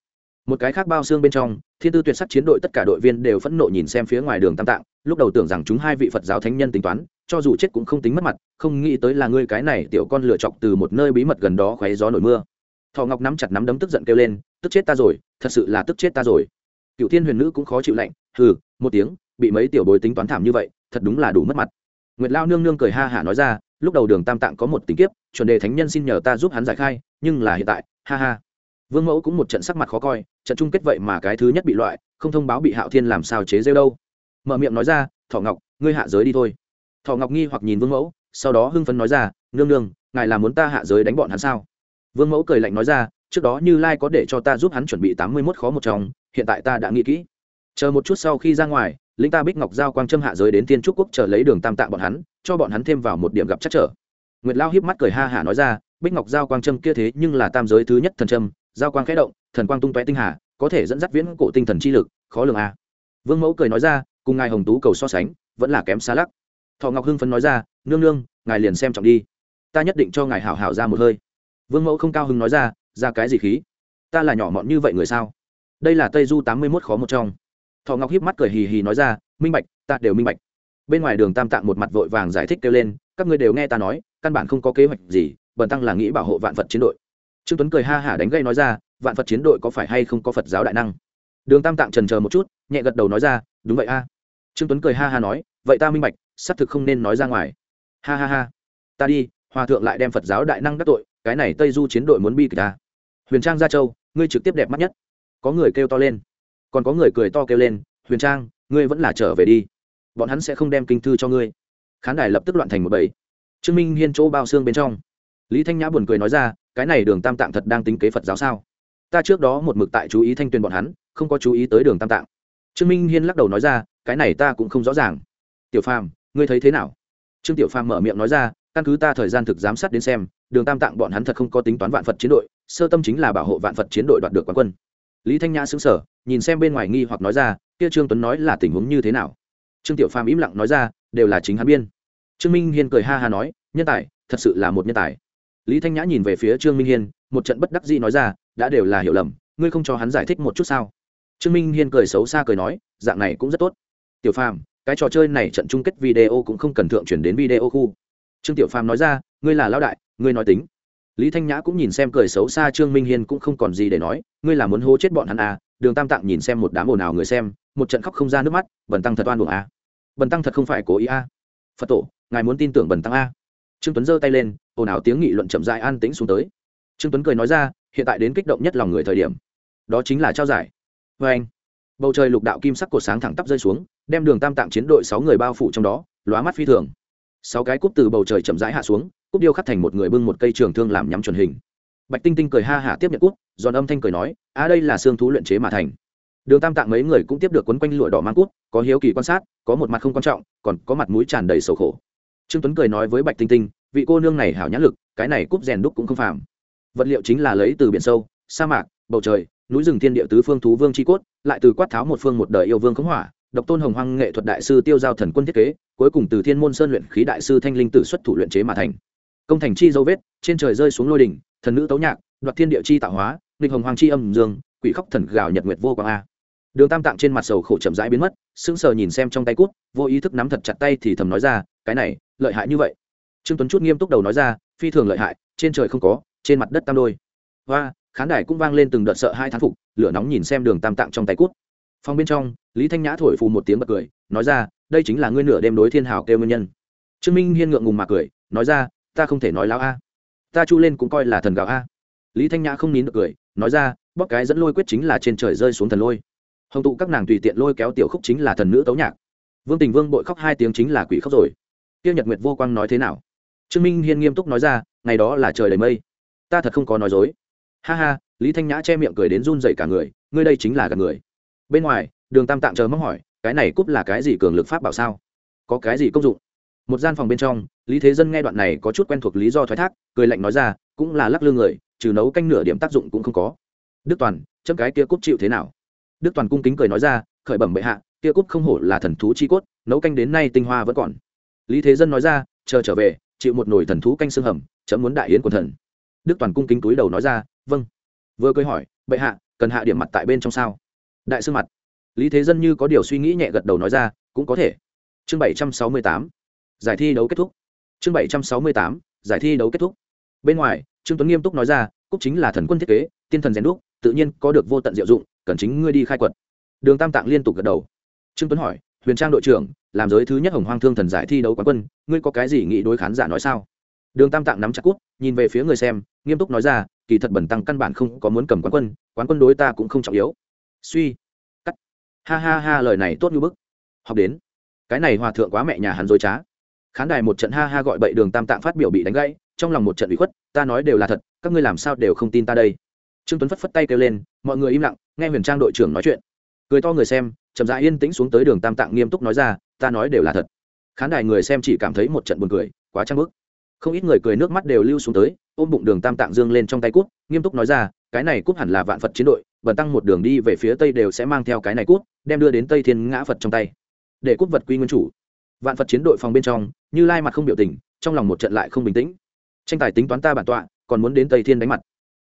một cái khác bao xương bên trong, thiên tư tuyệt sắc chiến đội tất cả đội viên đều phẫn nộ nhìn xem phía ngoài đường tam tạng, lúc đầu tưởng rằng chúng hai vị phật giáo thánh nhân tính toán, cho dù chết cũng không tính mất mặt, không nghĩ tới là ngươi cái này tiểu con lựa chọc từ một nơi bí mật gần đó khoé gió nổi mưa. Thọ ngọc nắm chặt nắm đấm tức giận kêu lên, tức chết ta rồi, thật sự là tức chết ta rồi. Cựu thiên huyền nữ cũng khó chịu lạnh, hừ, một tiếng, bị mấy tiểu bối tính toán thảm như vậy, thật đúng là đủ mất mặt. Nguyệt lao nương nương cười ha hả nói ra, lúc đầu đường tam tạng có một tình kiếp, chuẩn đề thánh nhân xin nhờ ta giúp hắn giải khai, nhưng là hiện tại, ha ha. Vương mẫu cũng một trận sắc mặt khó coi trận chung kết vậy mà cái thứ nhất bị loại, không thông báo bị hạo thiên làm sao chế rêu đâu. Mở miệng nói ra, thọ ngọc, ngươi hạ giới đi thôi. Thọ ngọc nghi hoặc nhìn vương mẫu, sau đó hưng phấn nói ra, nương nương, ngài là muốn ta hạ giới đánh bọn hắn sao? Vương mẫu cười lạnh nói ra, trước đó như lai có để cho ta giúp hắn chuẩn bị tám mươi mốt khó một chồng hiện tại ta đã nghĩ kỹ. Chờ một chút sau khi ra ngoài, linh ta bích ngọc giao quang trâm hạ giới đến tiên trúc quốc chờ lấy đường tam tạng bọn hắn, cho bọn hắn thêm vào một điểm gặp chắc trở. Nguyệt lao hiếp mắt cười ha hả nói ra, bích ngọc giao quang trâm kia thế nhưng là tam giới thứ nhất thần trâm giao quang khẽ động, thần quang tung tóe tinh hà, có thể dẫn dắt viễn cổ tinh thần chi lực, khó lường a. À. vương mẫu cười nói ra, cùng ngài hồng tú cầu so sánh, vẫn là kém xa lắc. Thọ ngọc hưng phấn nói ra, nương nương, ngài liền xem trọng đi. Ta nhất định cho ngài hảo hảo ra một hơi. Vương mẫu không cao hứng nói ra ra cái gì khí? Ta là nhỏ mọn như vậy người sao? Đây là tây du tám mươi mốt khó một trong. Thọ ngọc hiếp mắt cười hì hì nói ra, minh bạch, ta đều minh bạch. Bên ngoài đường tam tạng một mặt vội vàng giải thích kêu lên, các ngươi đều nghe ta nói, căn bản không có kế hoạch gì, bần tăng là nghĩ bảo hộ vạn vật chiến đội trương tuấn cười ha hả đánh gây nói ra, vạn phật chiến đội có phải hay không có phật giáo đại năng? Đường tam tạng trần chờ một chút, nhẹ gật đầu nói ra, đúng vậy a. Trương tuấn cười ha ha nói, vậy ta minh bạch, xác thực không nên nói ra ngoài. Ha ha ha, ta đi, hòa thượng lại đem phật giáo đại năng đắc tội, cái này tây du chiến đội muốn bi kịch ta. Huyền trang gia châu, ngươi trực tiếp đẹp mắt nhất. Có người kêu to lên. Còn có người cười to kêu lên, huyền trang, ngươi vẫn là trở về đi. Bọn hắn sẽ không đem kinh thư cho ngươi. Khán đài lập tức loạn thành một bầy. Trương minh hiên chỗ bao xương bên trong. Lý thanh nhã buồn cười nói ra cái này đường tam tạng thật đang tính kế phật giáo sao? Ta trước đó một mực tại chú ý thanh tuyền bọn hắn, không có chú ý tới đường tam tạng. Trương minh hiên lắc đầu nói ra, cái này ta cũng không rõ ràng. Tiểu phàm, ngươi thấy thế nào? Trương tiểu phàm mở miệng nói ra, căn cứ ta thời gian thực giám sát đến xem, đường tam tạng bọn hắn thật không có tính toán vạn phật chiến đội, sơ tâm chính là bảo hộ vạn phật chiến đội đoạt được quán quân. Lý thanh nhã xứng sở nhìn xem bên ngoài nghi hoặc nói ra, kia trương tuấn nói là tình huống như thế nào? Trương tiểu phàm im lặng nói ra, đều là chính hắn biên. Trương minh hiên cười ha ha nói, nhân tài, thật sự là một nhân tài lý thanh nhã nhìn về phía trương minh hiên, một trận bất đắc dĩ nói ra, đã đều là hiểu lầm, ngươi không cho hắn giải thích một chút sao trương minh hiên cười xấu xa cười nói, dạng này cũng rất tốt tiểu phàm, cái trò chơi này trận chung kết video cũng không cần thượng chuyển đến video khu trương tiểu phàm nói ra, ngươi là lão đại, ngươi nói tính lý thanh nhã cũng nhìn xem cười xấu xa trương minh hiên cũng không còn gì để nói, ngươi là muốn hô chết bọn hắn à đường tam tạng nhìn xem một đám ồn ào người xem, một trận khóc không ra nước mắt, bần tăng thật oan buồng à. bần tăng thật không phải cố ý à. phật tổ, ngài muốn tin tưởng bần tăng à trương tuấn giơ tay lên, ồn ào tiếng nghị luận chậm dại an tĩnh xuống tới. Trương tuấn cười nói ra, hiện tại đến kích động nhất lòng người thời điểm. Đó chính là trao giải. Vê anh, bầu trời lục đạo kim sắc cột sáng thẳng tắp rơi xuống, đem đường tam tạng chiến đội sáu người bao phủ trong đó, lóa mắt phi thường. Sáu cái cúp từ bầu trời chậm rãi hạ xuống, cúp điêu khắc thành một người bưng một cây trường thương làm nhắm chuẩn hình. Bạch tinh tinh cười ha hả tiếp nhận cúp, giòn âm thanh cười nói, a, đây là xương thú luyện chế mà thành. Đường tam tạng mấy người cũng tiếp được quấn quanh lụa đỏ mang cúp, có hiếu kỳ quan sát, có một mặt không quan trọng, còn có mặt mũi tràn đầy sầu khổ trương tuấn cười nói với bạch tinh tinh, vị cô nương này hảo nhãn lực, cái này cúp rèn đúc cũng không phàm. Vật liệu chính là lấy từ biển sâu, sa mạc, bầu trời, núi rừng thiên địa tứ phương thú vương chi cốt, lại từ quát tháo một phương một đời yêu vương khống hỏa, độc tôn hồng hoang nghệ thuật đại sư tiêu giao thần quân thiết kế, cuối cùng từ thiên môn sơn luyện khí đại sư thanh linh tử xuất thủ luyện chế mà thành. Công thành chi dấu vết, trên trời rơi xuống lôi đỉnh, thần nữ tấu nhạc, đoạt thiên địa chi tạo hóa, nghịch hồng hoàng chi âm dương, quỷ khóc thần gào nhật nguyệt vô quang a. Đường tam tạng trên mặt sầu khổ chậm rãi biến mất, sững sờ nhìn xem trong tay cút, vô ý thức nắm thật chặt tay thì thầm nói ra cái này, lợi hại như vậy. Trương tuấn chút nghiêm túc đầu nói ra, phi thường lợi hại, trên trời không có, trên mặt đất tam đôi. Và khán đài cũng vang lên từng đợt sợ hai thán phục, lửa nóng nhìn xem đường tam tạng trong tay cút. Phòng bên trong, lý thanh nhã thổi phù một tiếng bật cười, nói ra, đây chính là ngươi nửa đêm đối thiên hào kêu nguyên nhân. Trương minh hiên ngượng ngùng mà cười, nói ra, ta không thể nói láo a. Ta chu lên cũng coi là thần gạo a. Lý thanh nhã không nín được cười, nói ra bóc cái dẫn lôi quyết chính là trên trời rơi xuống thần lôi. Hồng tụ các nàng tùy tiện lôi kéo tiểu khúc chính là thần nữ tấu nhạc. Vương tình vương bội khóc hai tiếng chính là quỷ khóc rồi tiêu nhật nguyệt vô quang nói thế nào? Trương minh hiên nghiêm túc nói ra, ngày đó là trời đầy mây. Ta thật không có nói dối. Ha ha, lý thanh nhã che miệng cười đến run dậy cả người, ngươi đây chính là cả người. Bên ngoài, đường tam tạng chờ mong hỏi, cái này cúp là cái gì cường lực pháp bảo sao? Có cái gì công dụng? Một gian phòng bên trong, lý thế dân nghe đoạn này có chút quen thuộc lý do thoái thác, cười lạnh nói ra, cũng là lắc lư người, trừ nấu canh nửa điểm tác dụng cũng không có. Đức toàn, chấm cái kia cúp chịu thế nào? Đức toàn cung kính cười nói ra, khởi bẩm bệ hạ, kia cúp không hổ là thần thú chi cốt, nấu canh đến nay tinh hoa vẫn còn lý thế dân nói ra, chờ trở về, chịu một nồi thần thú canh xương hầm, chấm muốn đại yến quần thần. Đức toàn cung kính túi đầu nói ra vâng. Vừa cười hỏi, bệ hạ, cần hạ điểm mặt tại bên trong sao? Đại sư mặt. Lý thế dân như có điều suy nghĩ nhẹ gật đầu nói ra, cũng có thể. Chương bảy trăm sáu mươi tám, giải thi đấu kết thúc. Chương bảy trăm sáu mươi tám, giải thi đấu kết thúc. Bên ngoài, trương tuấn nghiêm túc nói ra, cúc chính là thần quân thiết kế, tiên thần rèn đúc, tự nhiên có được vô tận diệu dụng, cần chính ngươi đi khai quật. Đường tam tạng liên tục gật đầu. Trương tuấn hỏi huyền trang đội trưởng, làm giới thứ nhất hồng hoang thương thần giải thi đấu quán quân, ngươi có cái gì nghĩ đối khán giả nói sao? Đường tam tạng nắm chặt cút, nhìn về phía người xem, nghiêm túc nói ra, kỳ thật bẩn tăng căn bản không có muốn cầm quán quân quán quân đối ta cũng không trọng yếu. Suy. Cắt. Ha ha ha, lời này tốt như bức. Học đến. Cái này hòa thượng quá mẹ nhà hắn dối trá. Khán đài một trận ha ha gọi bậy đường tam tạng phát biểu bị đánh gãy, trong lòng một trận bị khuất, ta nói đều là thật, các ngươi làm sao đều không tin ta đây. Trương tuấn phất phất tay kêu lên, mọi người im lặng, nghe huyền trang đội trưởng nói chuyện. Cười to người xem chậm rãi yên tĩnh xuống tới đường tam tạng nghiêm túc nói ra, ta nói đều là thật. Khán đài người xem chỉ cảm thấy một trận buồn cười, quá trang bức. Không ít người cười nước mắt đều lưu xuống tới, ôm bụng đường tam tạng dương lên trong tay cút nghiêm túc nói ra, cái này cút hẳn là vạn phật chiến đội, bần tăng một đường đi về phía tây đều sẽ mang theo cái này cút đem đưa đến tây thiên ngã phật trong tay. Để cút vật quy nguyên chủ. Vạn phật chiến đội phòng bên trong, như lai mặt không biểu tình, trong lòng một trận lại không bình tĩnh. Tranh tài tính toán ta bản tọa, còn muốn đến tây thiên đánh mặt.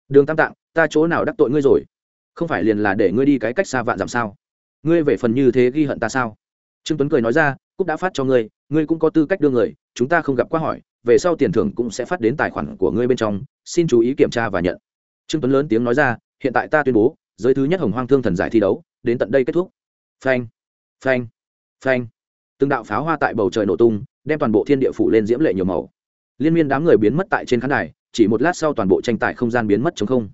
Đường tam tạng, ta chỗ nào đắc tội ngươi rồi? Không phải liền là để ngươi đi cái cách xa vạn dặm sao? Ngươi về phần như thế ghi hận ta sao? Trương tuấn cười nói ra, cúc đã phát cho ngươi ngươi cũng có tư cách đưa người, chúng ta không gặp qua hỏi, về sau tiền thưởng cũng sẽ phát đến tài khoản của ngươi bên trong, xin chú ý kiểm tra và nhận. Trương tuấn lớn tiếng nói ra, hiện tại ta tuyên bố, giới thứ nhất hồng hoang thương thần giải thi đấu, đến tận đây kết thúc. Phanh phanh phanh. Từng đạo pháo hoa tại bầu trời nổ tung, đem toàn bộ thiên địa phủ lên diễm lệ nhiều màu. Liên miên đám người biến mất tại trên khán đài, chỉ một lát sau toàn bộ tranh tài không gian biến mất chống không.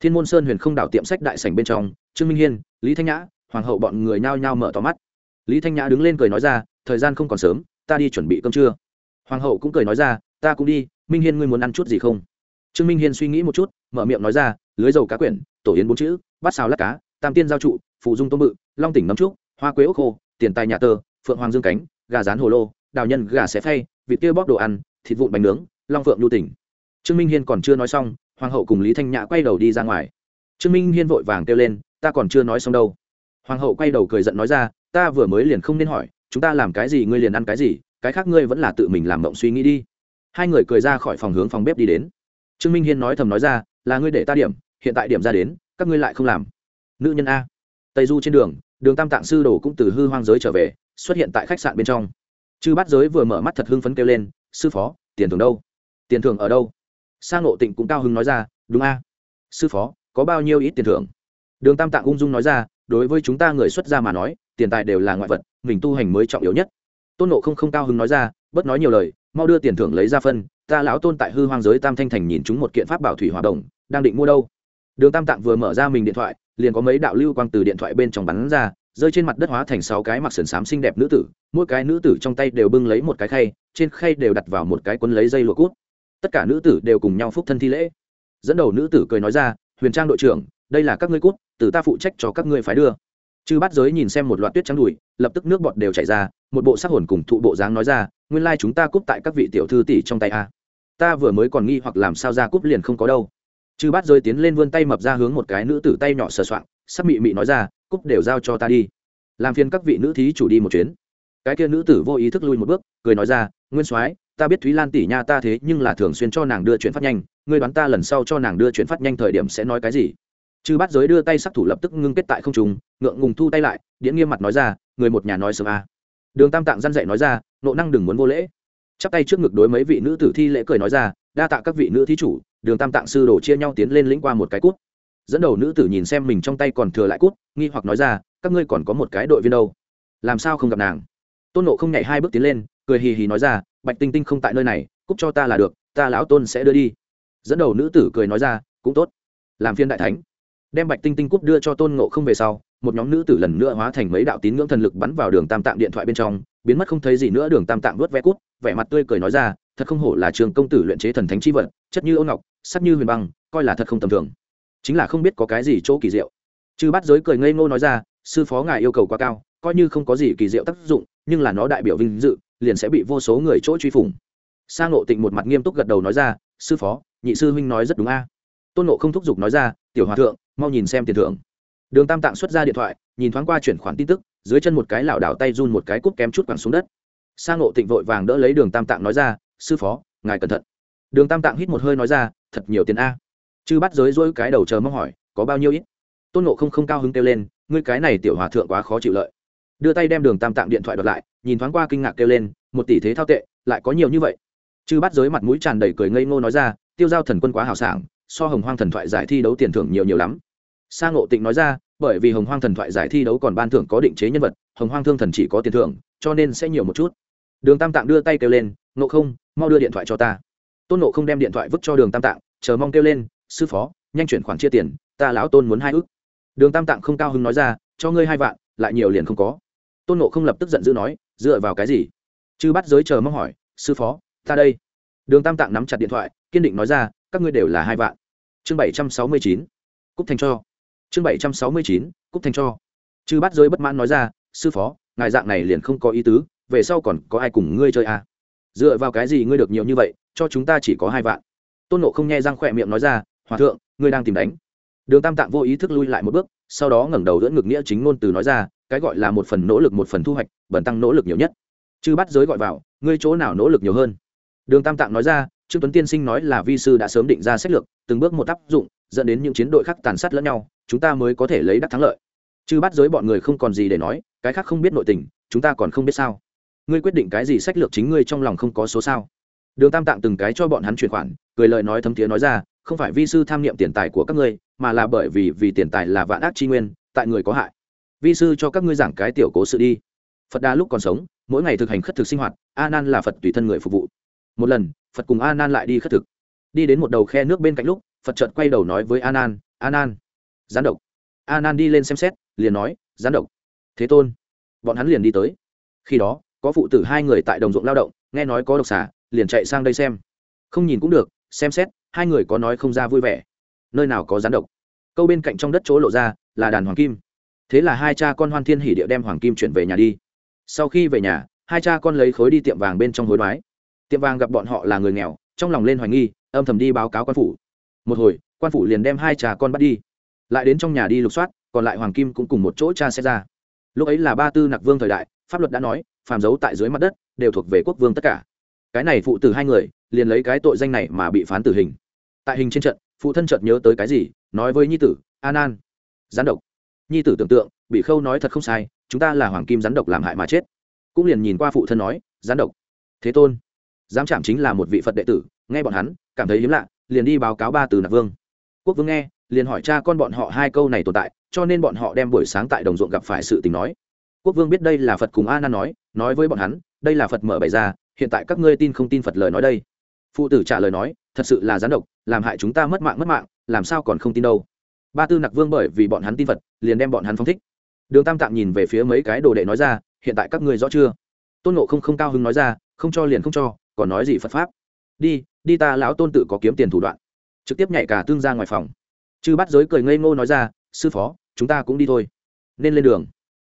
Thiên môn sơn huyền không đảo tiệm sách đại sảnh bên trong, trương minh hiên, lý thanh nhã hoàng hậu bọn người nhao nhao mở tỏ mắt. Lý thanh nhã đứng lên cười nói ra, thời gian không còn sớm, ta đi chuẩn bị cơm trưa. Hoàng hậu cũng cười nói ra, ta cũng đi, minh hiên ngươi muốn ăn chút gì không? Trương minh hiên suy nghĩ một chút, mở miệng nói ra, lưới dầu cá quyển, tổ yến bốn chữ, bát xào lát cá, tam tiên giao trụ phụ dung tôm bự, long tỉnh nấm trúc, hoa quế ốc khô, tiền tài nhà tơ, phượng hoàng dương cánh, gà rán hồ lô, đào nhân gà xé phay, vịt kia bóc đồ ăn, thịt vụn bánh nướng, long phượng nhu tỉnh. Trương minh hiên còn chưa nói xong, hoàng hậu cùng lý thanh nhã quay đầu đi ra ngoài. Trương minh hiên vội vàng kêu lên, ta còn chưa nói xong đâu hoàng hậu quay đầu cười giận nói ra, ta vừa mới liền không nên hỏi, chúng ta làm cái gì, ngươi liền ăn cái gì, cái khác ngươi vẫn là tự mình làm mộng suy nghĩ đi. Hai người cười ra khỏi phòng hướng phòng bếp đi đến. Trương minh hiên nói thầm nói ra, là ngươi để ta điểm, hiện tại điểm ra đến, các ngươi lại không làm. Nữ nhân a. Tây du trên đường đường tam tạng sư đồ cũng từ hư hoang giới trở về, xuất hiện tại khách sạn bên trong. Chư bát giới vừa mở mắt thật hưng phấn kêu lên, sư phó, tiền thưởng đâu? Tiền thưởng ở đâu? Sang ngộ tịnh cũng cao hưng nói ra, đúng a. Sư phó, có bao nhiêu ít tiền thưởng? Đường tam tạng ung dung nói ra đối với chúng ta người xuất gia mà nói, tiền tài đều là ngoại vật, mình tu hành mới trọng yếu nhất. Tôn nộ không không cao hứng nói ra, bớt nói nhiều lời, mau đưa tiền thưởng lấy ra phân, ta lão tôn tại hư hoang giới tam thanh thành nhìn chúng một kiện pháp bảo thủy hòa đồng, đang định mua đâu. Đường tam tạng vừa mở ra mình điện thoại, liền có mấy đạo lưu quang từ điện thoại bên trong bắn ra, rơi trên mặt đất hóa thành sáu cái mặc sườn xám xinh đẹp nữ tử, mỗi cái nữ tử trong tay đều bưng lấy một cái khay, trên khay đều đặt vào một cái quấn lấy dây lụa cút. Tất cả nữ tử đều cùng nhau phúc thân thi lễ. Dẫn đầu nữ tử cười nói ra, huyền trang đội trưởng, đây là các ngươi cút từ ta phụ trách cho các ngươi phải đưa. Chư bát giới nhìn xem một loạt tuyết trắng đùi, lập tức nước bọt đều chảy ra, một bộ sắc hồn cùng thụ bộ dáng nói ra, nguyên lai chúng ta cúp tại các vị tiểu thư tỷ trong tay a. Ta vừa mới còn nghi hoặc làm sao ra cúp liền không có đâu. Chư bát giới tiến lên vươn tay mập ra hướng một cái nữ tử tay nhỏ sờ soạng, sắc mị mị nói ra, cúp đều giao cho ta đi. Làm phiền các vị nữ thí chủ đi một chuyến. Cái kia nữ tử vô ý thức lui một bước, cười nói ra, nguyên soái, ta biết thúy lan tỷ nha ta thế nhưng là thường xuyên cho nàng đưa chuyện phát nhanh, ngươi đoán ta lần sau cho nàng đưa chuyện phát nhanh thời điểm sẽ nói cái gì? Chư bát giới đưa tay sắc thủ lập tức ngưng kết tại không trùng ngượng ngùng thu tay lại, điễn nghiêm mặt nói ra, người một nhà nói sớm a à. đường tam tạng răn dậy nói ra, nộ năng đừng muốn vô lễ. Chắp tay trước ngực đối mấy vị nữ tử thi lễ cười nói ra, đa tạ các vị nữ thí chủ. Đường tam tạng sư đổ chia nhau tiến lên lĩnh qua một cái cút. Dẫn đầu nữ tử nhìn xem mình trong tay còn thừa lại cút, nghi hoặc nói ra, các ngươi còn có một cái đội viên đâu? Làm sao không gặp nàng? Tôn nộ không nhảy hai bước tiến lên, cười hì hì nói ra, bạch tinh tinh không tại nơi này cúc cho ta là được, ta lão tôn sẽ đưa đi. Dẫn đầu nữ tử cười nói ra, cũng tốt. Làm phiên đại thánh đem bạch tinh tinh cúp đưa cho tôn ngộ không về sau, một nhóm nữ tử lần nữa hóa thành mấy đạo tín ngưỡng thần lực bắn vào đường tam tạng điện thoại bên trong, biến mất không thấy gì nữa, đường tam tạng vớt vé cút, vẻ mặt tươi cười nói ra, thật không hổ là trường công tử luyện chế thần thánh chi vật, chất như ôn ngọc, sắc như huyền băng, coi là thật không tầm thường. Chính là không biết có cái gì chỗ kỳ diệu. Chư bắt giới cười ngây ngô nói ra, sư phó ngài yêu cầu quá cao, coi như không có gì kỳ diệu tác dụng, nhưng là nó đại biểu vinh dự, liền sẽ bị vô số người chỗ truy phủng. Sa ngộ tịnh một mặt nghiêm túc gật đầu nói ra, sư phó, nhị sư huynh nói rất đúng a. Tôn nộ không thúc giục nói ra, tiểu hòa thượng mau nhìn xem tiền thưởng. Đường tam tạng xuất ra điện thoại, nhìn thoáng qua chuyển khoản tin tức, dưới chân một cái lảo đảo tay run một cái cúp kém chút quẳng xuống đất. Sang ngộ tịnh vội vàng đỡ lấy đường tam tạng nói ra, sư phó, ngài cẩn thận. Đường tam tạng hít một hơi nói ra, thật nhiều tiền a. Chư bắt giới dỗi cái đầu chờ mong hỏi, có bao nhiêu ít? Tôn nộ không không cao hứng kêu lên, ngươi cái này tiểu hòa thượng quá khó chịu lợi. Đưa tay đem đường tam tạng điện thoại đợt lại, nhìn thoáng qua kinh ngạc kêu lên, một tỷ thế thao tệ, lại có nhiều như vậy. Chư bắt giới mặt mũi tràn đầy cười ngây ngô nói ra, tiêu giao thần quân quá hào sảng so hồng hoang thần thoại giải thi đấu tiền thưởng nhiều nhiều lắm. Sa ngộ tịnh nói ra, bởi vì hồng hoang thần thoại giải thi đấu còn ban thưởng có định chế nhân vật, hồng hoang thương thần chỉ có tiền thưởng, cho nên sẽ nhiều một chút. Đường tam tạng đưa tay kêu lên nộ không, mau đưa điện thoại cho ta. Tôn nộ không đem điện thoại vứt cho đường tam tạng, chờ mong kêu lên, sư phó, nhanh chuyển khoản chia tiền, ta lão tôn muốn hai ước đường tam tạng không cao hứng nói ra, cho ngươi hai vạn, lại nhiều liền không có. Tôn nộ không lập tức giận dữ nói, dựa vào cái gì? Chư bắt giới chờ mong hỏi, sư phó, ta đây? Đường tam tạng nắm chặt điện thoại, kiên định nói ra, các ngươi đều là hai vạn chương bảy trăm sáu mươi chín, cúc thành cho chương bảy trăm sáu mươi chín, cúc thành cho chư bắt giới bất mãn nói ra, sư phó, ngài dạng này liền không có ý tứ, về sau còn có ai cùng ngươi chơi à? dựa vào cái gì ngươi được nhiều như vậy, cho chúng ta chỉ có hai vạn? Tôn nộ không nghe răng khỏe miệng nói ra, hòa thượng, ngươi đang tìm đánh. Đường tam tạng vô ý thức lui lại một bước, sau đó ngẩng đầu dẫn ngực nghĩa chính ngôn từ nói ra, cái gọi là một phần nỗ lực một phần thu hoạch bẩn tăng nỗ lực nhiều nhất. Chư bắt giới gọi vào, ngươi chỗ nào nỗ lực nhiều hơn? Đường tam tạng nói ra trương tuấn tiên sinh nói là vi sư đã sớm định ra sách lược, từng bước một áp dụng, dẫn đến những chiến đội khác tàn sát lẫn nhau, chúng ta mới có thể lấy đắc thắng lợi. Chứ bắt giới bọn người không còn gì để nói, cái khác không biết nội tình, chúng ta còn không biết sao. Ngươi quyết định cái gì sách lược chính ngươi trong lòng không có số sao? Đường tam tạng từng cái cho bọn hắn chuyển khoản, cười lời nói thấm thiế nói ra, không phải vi sư tham niệm tiền tài của các ngươi, mà là bởi vì vì tiền tài là vạn ác chi nguyên, tại người có hại. Vi sư cho các ngươi giảng cái tiểu cố sự đi. Phật đa lúc còn sống, mỗi ngày thực hành khất thực sinh hoạt, a nan là phật tùy thân người phục vụ. Một lần phật cùng a nan lại đi khất thực. Đi đến một đầu khe nước bên cạnh lúc, phật chợt quay đầu nói với a nan a nan gián độc. A nan đi lên xem xét, liền nói, gián độc. Thế tôn. Bọn hắn liền đi tới. Khi đó, có phụ tử hai người tại đồng ruộng lao động, nghe nói có độc xả liền chạy sang đây xem. Không nhìn cũng được, xem xét, hai người có nói không ra vui vẻ. Nơi nào có gián độc? Câu bên cạnh trong đất chỗ lộ ra là đàn hoàng kim. Thế là hai cha con hoan thiên hỉ địa đem hoàng kim chuyển về nhà đi. Sau khi về nhà, hai cha con lấy khối đi tiệm vàng bên trong hối đoái tiệm vàng gặp bọn họ là người nghèo, trong lòng lên hoài nghi, âm thầm đi báo cáo quan phủ. Một hồi, quan phủ liền đem hai cha con bắt đi. Lại đến trong nhà đi lục soát, còn lại hoàng kim cũng cùng một chỗ cha xét ra. Lúc ấy là ba tư nặc vương thời đại, pháp luật đã nói, phàm giấu tại dưới mặt đất, đều thuộc về quốc vương tất cả. Cái này phụ tử hai người, liền lấy cái tội danh này mà bị phán tử hình. Tại hình trên trận, phụ thân chợt nhớ tới cái gì, nói với nhi tử, an an, gián độc. Nhi tử tưởng tượng, bị khâu nói thật không sai, chúng ta là hoàng kim gián độc làm hại mà chết. Cũng liền nhìn qua phụ thân nói, gián độc. Thế tôn giám trạm chính là một vị phật đệ tử, nghe bọn hắn, cảm thấy hiếm lạ, liền đi báo cáo ba từ nạp vương. Quốc vương nghe, liền hỏi cha con bọn họ hai câu này tồn tại, cho nên bọn họ đem buổi sáng tại đồng ruộng gặp phải sự tình nói. Quốc vương biết đây là phật cùng a nan nói nói với bọn hắn, đây là phật mở bày ra, hiện tại các ngươi tin không tin phật lời nói đây? Phụ tử trả lời nói, thật sự là gián độc, làm hại chúng ta mất mạng mất mạng, làm sao còn không tin đâu? Ba tư nặc vương bởi vì bọn hắn tin phật, liền đem bọn hắn phong thích. Đường tam tạng nhìn về phía mấy cái đồ đệ nói ra, hiện tại các ngươi rõ chưa? Tôn nộ không không cao hứng nói ra, không cho liền không cho còn nói gì phật pháp? Đi đi ta lão tôn tự có kiếm tiền thủ đoạn. Trực tiếp nhảy cả tương ra ngoài phòng. Chư bắt giới cười ngây ngô nói ra, sư phó, chúng ta cũng đi thôi. Nên lên đường.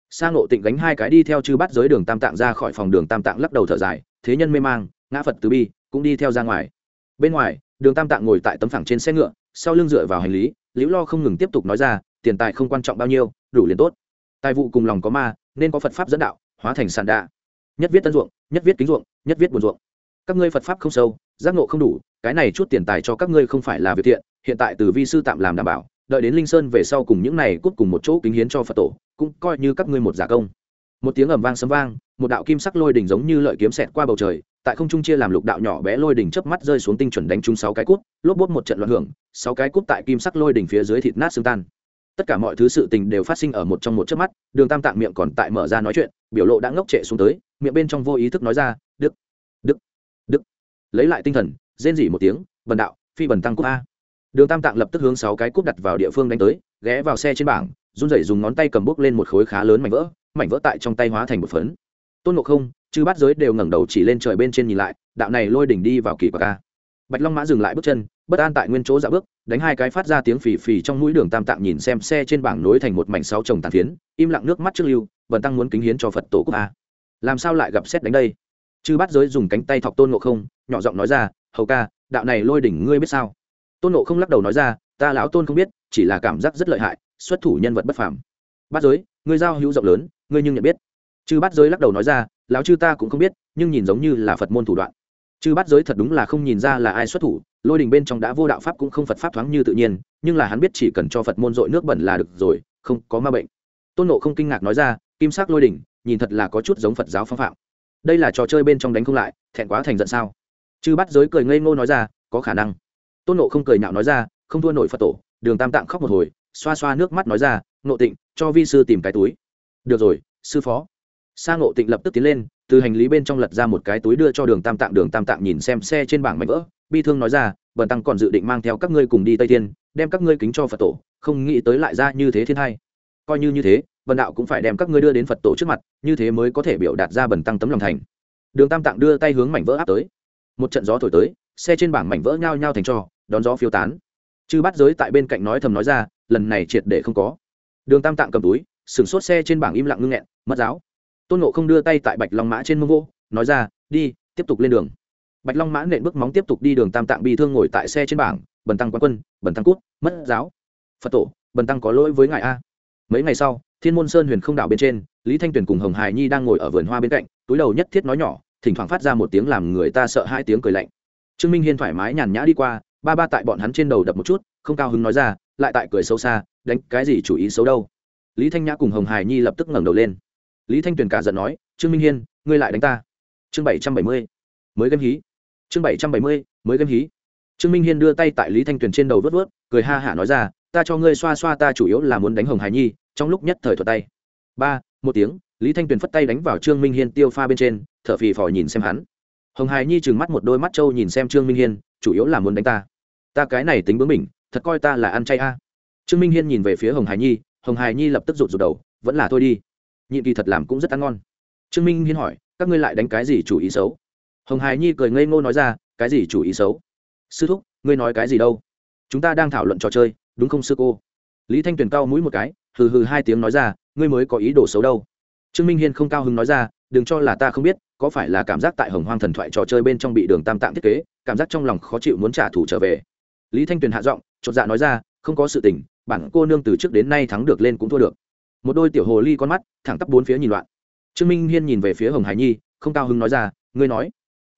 Sang ngộ tịnh gánh hai cái đi theo chư bắt giới đường tam tạng ra khỏi phòng đường tam tạng lắc đầu thở dài, thế nhân mê mang, ngã phật từ bi, cũng đi theo ra ngoài. Bên ngoài, đường tam tạng ngồi tại tấm phẳng trên xe ngựa, sau lưng dựa vào hành lý, liễu lo không ngừng tiếp tục nói ra, tiền tài không quan trọng bao nhiêu, đủ liền tốt. Tài vụ cùng lòng có ma, nên có phật pháp dẫn đạo, hóa thành sàn đạ. Nhất viết tân ruộng, nhất viết kính ruộng, nhất viết buồn ruộng các ngươi phật pháp không sâu, giác ngộ không đủ, cái này chút tiền tài cho các ngươi không phải là việc thiện, hiện tại từ vi sư tạm làm đảm bảo, đợi đến linh sơn về sau cùng những này cút cùng một chỗ kính hiến cho phật tổ, cũng coi như các ngươi một giả công. Một tiếng ầm vang sấm vang, một đạo kim sắc lôi đỉnh giống như lợi kiếm xẹt qua bầu trời, tại không trung chia làm lục đạo nhỏ bé lôi đỉnh chớp mắt rơi xuống tinh chuẩn đánh trúng sáu cái cút, lốp bốt một trận loạn hưởng, sáu cái cút tại kim sắc lôi đỉnh phía dưới thịt nát xương tan. Tất cả mọi thứ sự tình đều phát sinh ở một trong một chớp mắt, đường tam tạng miệng còn tại mở ra nói chuyện, biểu lộ đã ngốc trệ xuống tới, miệng bên trong vô ý thức nói ra lấy lại tinh thần, rên rỉ một tiếng, bần đạo, phi bần tăng cúp a. Đường tam tạng lập tức hướng sáu cái cúp đặt vào địa phương đánh tới, ghé vào xe trên bảng, run rẩy dùng ngón tay cầm bốc lên một khối khá lớn mảnh vỡ mảnh vỡ tại trong tay hóa thành một phấn. Tôn ngộ không, chư bát giới đều ngẩng đầu chỉ lên trời bên trên nhìn lại, đạo này lôi đỉnh đi vào kỳ quả ca bạch long mã dừng lại bước chân, bất an tại nguyên chỗ dạ bước, đánh hai cái phát ra tiếng phì phì trong mũi đường tam tạng nhìn xem xe trên bảng nối thành một mảnh sáu chồng tàn phiến, im lặng nước mắt trước lưu vần tăng muốn kính hiến cho phật tổ quốc a. Làm sao lại gặp xét đánh đây? Chư bát giới dùng cánh tay thọc tôn ngộ không, nhỏ giọng nói ra, hầu ca, đạo này lôi đỉnh ngươi biết sao? Tôn ngộ không lắc đầu nói ra, ta lão tôn không biết, chỉ là cảm giác rất lợi hại, xuất thủ nhân vật bất phàm. Bát giới, ngươi giao hữu rộng lớn, ngươi nhưng nhận biết. Chư bát giới lắc đầu nói ra, lão chư ta cũng không biết, nhưng nhìn giống như là phật môn thủ đoạn. Chư bát giới thật đúng là không nhìn ra là ai xuất thủ, lôi đình bên trong đã vô đạo pháp cũng không phật pháp thoáng như tự nhiên, nhưng là hắn biết chỉ cần cho phật môn dội nước bẩn là được rồi, không có ma bệnh. Tôn nộ không kinh ngạc nói ra, kim sắc lôi đình nhìn thật là có chút giống phật giáo phong phạm đây là trò chơi bên trong đánh không lại, thẹn quá thành giận sao? Chư bắt giới cười ngây ngô nói ra, có khả năng. Tôn nộ không cười nhạo nói ra, không thua nổi phật tổ, đường tam tạng khóc một hồi, xoa xoa nước mắt nói ra nộ tịnh, cho vi sư tìm cái túi. Được rồi, sư phó. Sa ngộ tịnh lập tức tiến lên, từ hành lý bên trong lật ra một cái túi đưa cho đường tam tạng, đường tam tạng nhìn xem xe trên bảng mảnh vỡ, bi thương nói ra, bần tăng còn dự định mang theo các ngươi cùng đi tây thiên, đem các ngươi kính cho phật tổ, không nghĩ tới lại ra như thế thiên hai coi như như thế bần đạo cũng phải đem các ngươi đưa đến phật tổ trước mặt, như thế mới có thể biểu đạt ra bần tăng tấm lòng thành. Đường tam tạng đưa tay hướng mảnh vỡ áp tới. Một trận gió thổi tới, xe trên bảng mảnh vỡ nhao nhao thành cho đón gió phiêu tán. Chư bắt giới tại bên cạnh nói thầm nói ra, lần này triệt để không có. Đường tam tạng cầm túi, sửng sốt xe trên bảng im lặng ngưng nghẹn, mất giáo. Tôn nộ không đưa tay tại bạch long mã trên mông vô nói ra, đi, tiếp tục lên đường. Bạch long mã nện bước móng tiếp tục đi đường tam tạng bị thương ngồi tại xe trên bảng, bần tăng quán quân, bần tăng cút, mất giáo. Phật tổ, bần tăng có lỗi với ngài a? Mấy ngày sau, thiên môn sơn huyền không đảo bên trên, lý thanh tuyền cùng hồng hải nhi đang ngồi ở vườn hoa bên cạnh, túi đầu nhất thiết nói nhỏ, thỉnh thoảng phát ra một tiếng làm người ta sợ hai tiếng cười lạnh. Trương minh hiên thoải mái nhàn nhã đi qua, ba ba tại bọn hắn trên đầu đập một chút, không cao hứng nói ra, lại tại cười sâu xa, đánh cái gì chủ ý xấu đâu. Lý thanh nhã cùng hồng hải nhi lập tức ngẩng đầu lên. Lý thanh tuyền cả giận nói, trương minh hiên, ngươi lại đánh ta. Chương bảy trăm bảy mươi, mới game hí. Chương bảy trăm bảy mươi, mới game hí. Trương minh hiên đưa tay tại lý thanh tuyền trên đầu vớt vớt, cười ha hả nói ra ta cho ngươi xoa xoa ta chủ yếu là muốn đánh hồng hải nhi, trong lúc nhất thời thuật tay. Ba, một tiếng, lý thanh tuyền phất tay đánh vào trương minh hiên tiêu pha bên trên t h ở phì phò nhìn xem hắn. Hồng hải nhi trừng mắt một đôi mắt trâu nhìn xem trương minh hiên, chủ yếu là muốn đánh ta. Ta cái này tính bướng mình thật coi ta là ăn chay a. Trương minh hiên nhìn về phía hồng hải nhi, hồng hải nhi lập tức rụt rụt đầu, vẫn là thôi đi. Nhịn kỳ thật làm cũng rất ăn ngon. Trương minh hiên hỏi, các ngươi lại đánh cái gì chủ ý xấu? Hồng hải nhi cười ngây ngô nói ra, cái gì chủ ý xấu? Sư thúc, ngươi nói cái gì đâu? Chúng ta đang thảo luận trò chơi đúng không sư cô? Lý thanh tuyền cao mũi một cái, hừ hừ hai tiếng nói ra, ngươi mới có ý đồ xấu đâu. Trương minh hiên không cao hứng nói ra, đừng cho là ta không biết, có phải là cảm giác tại hồng hoang thần thoại trò chơi bên trong bị đường tam tạng thiết kế, cảm giác trong lòng khó chịu muốn trả thù trở về. Lý thanh tuyền hạ giọng, chột dạ nói ra, không có sự tình, bản cô nương từ trước đến nay thắng được lên cũng thua được. Một đôi tiểu hồ ly con mắt, thẳng tắp bốn phía nhìn loạn. Trương minh hiên nhìn về phía hồng hải nhi, không cao hứng nói ra, ngươi nói.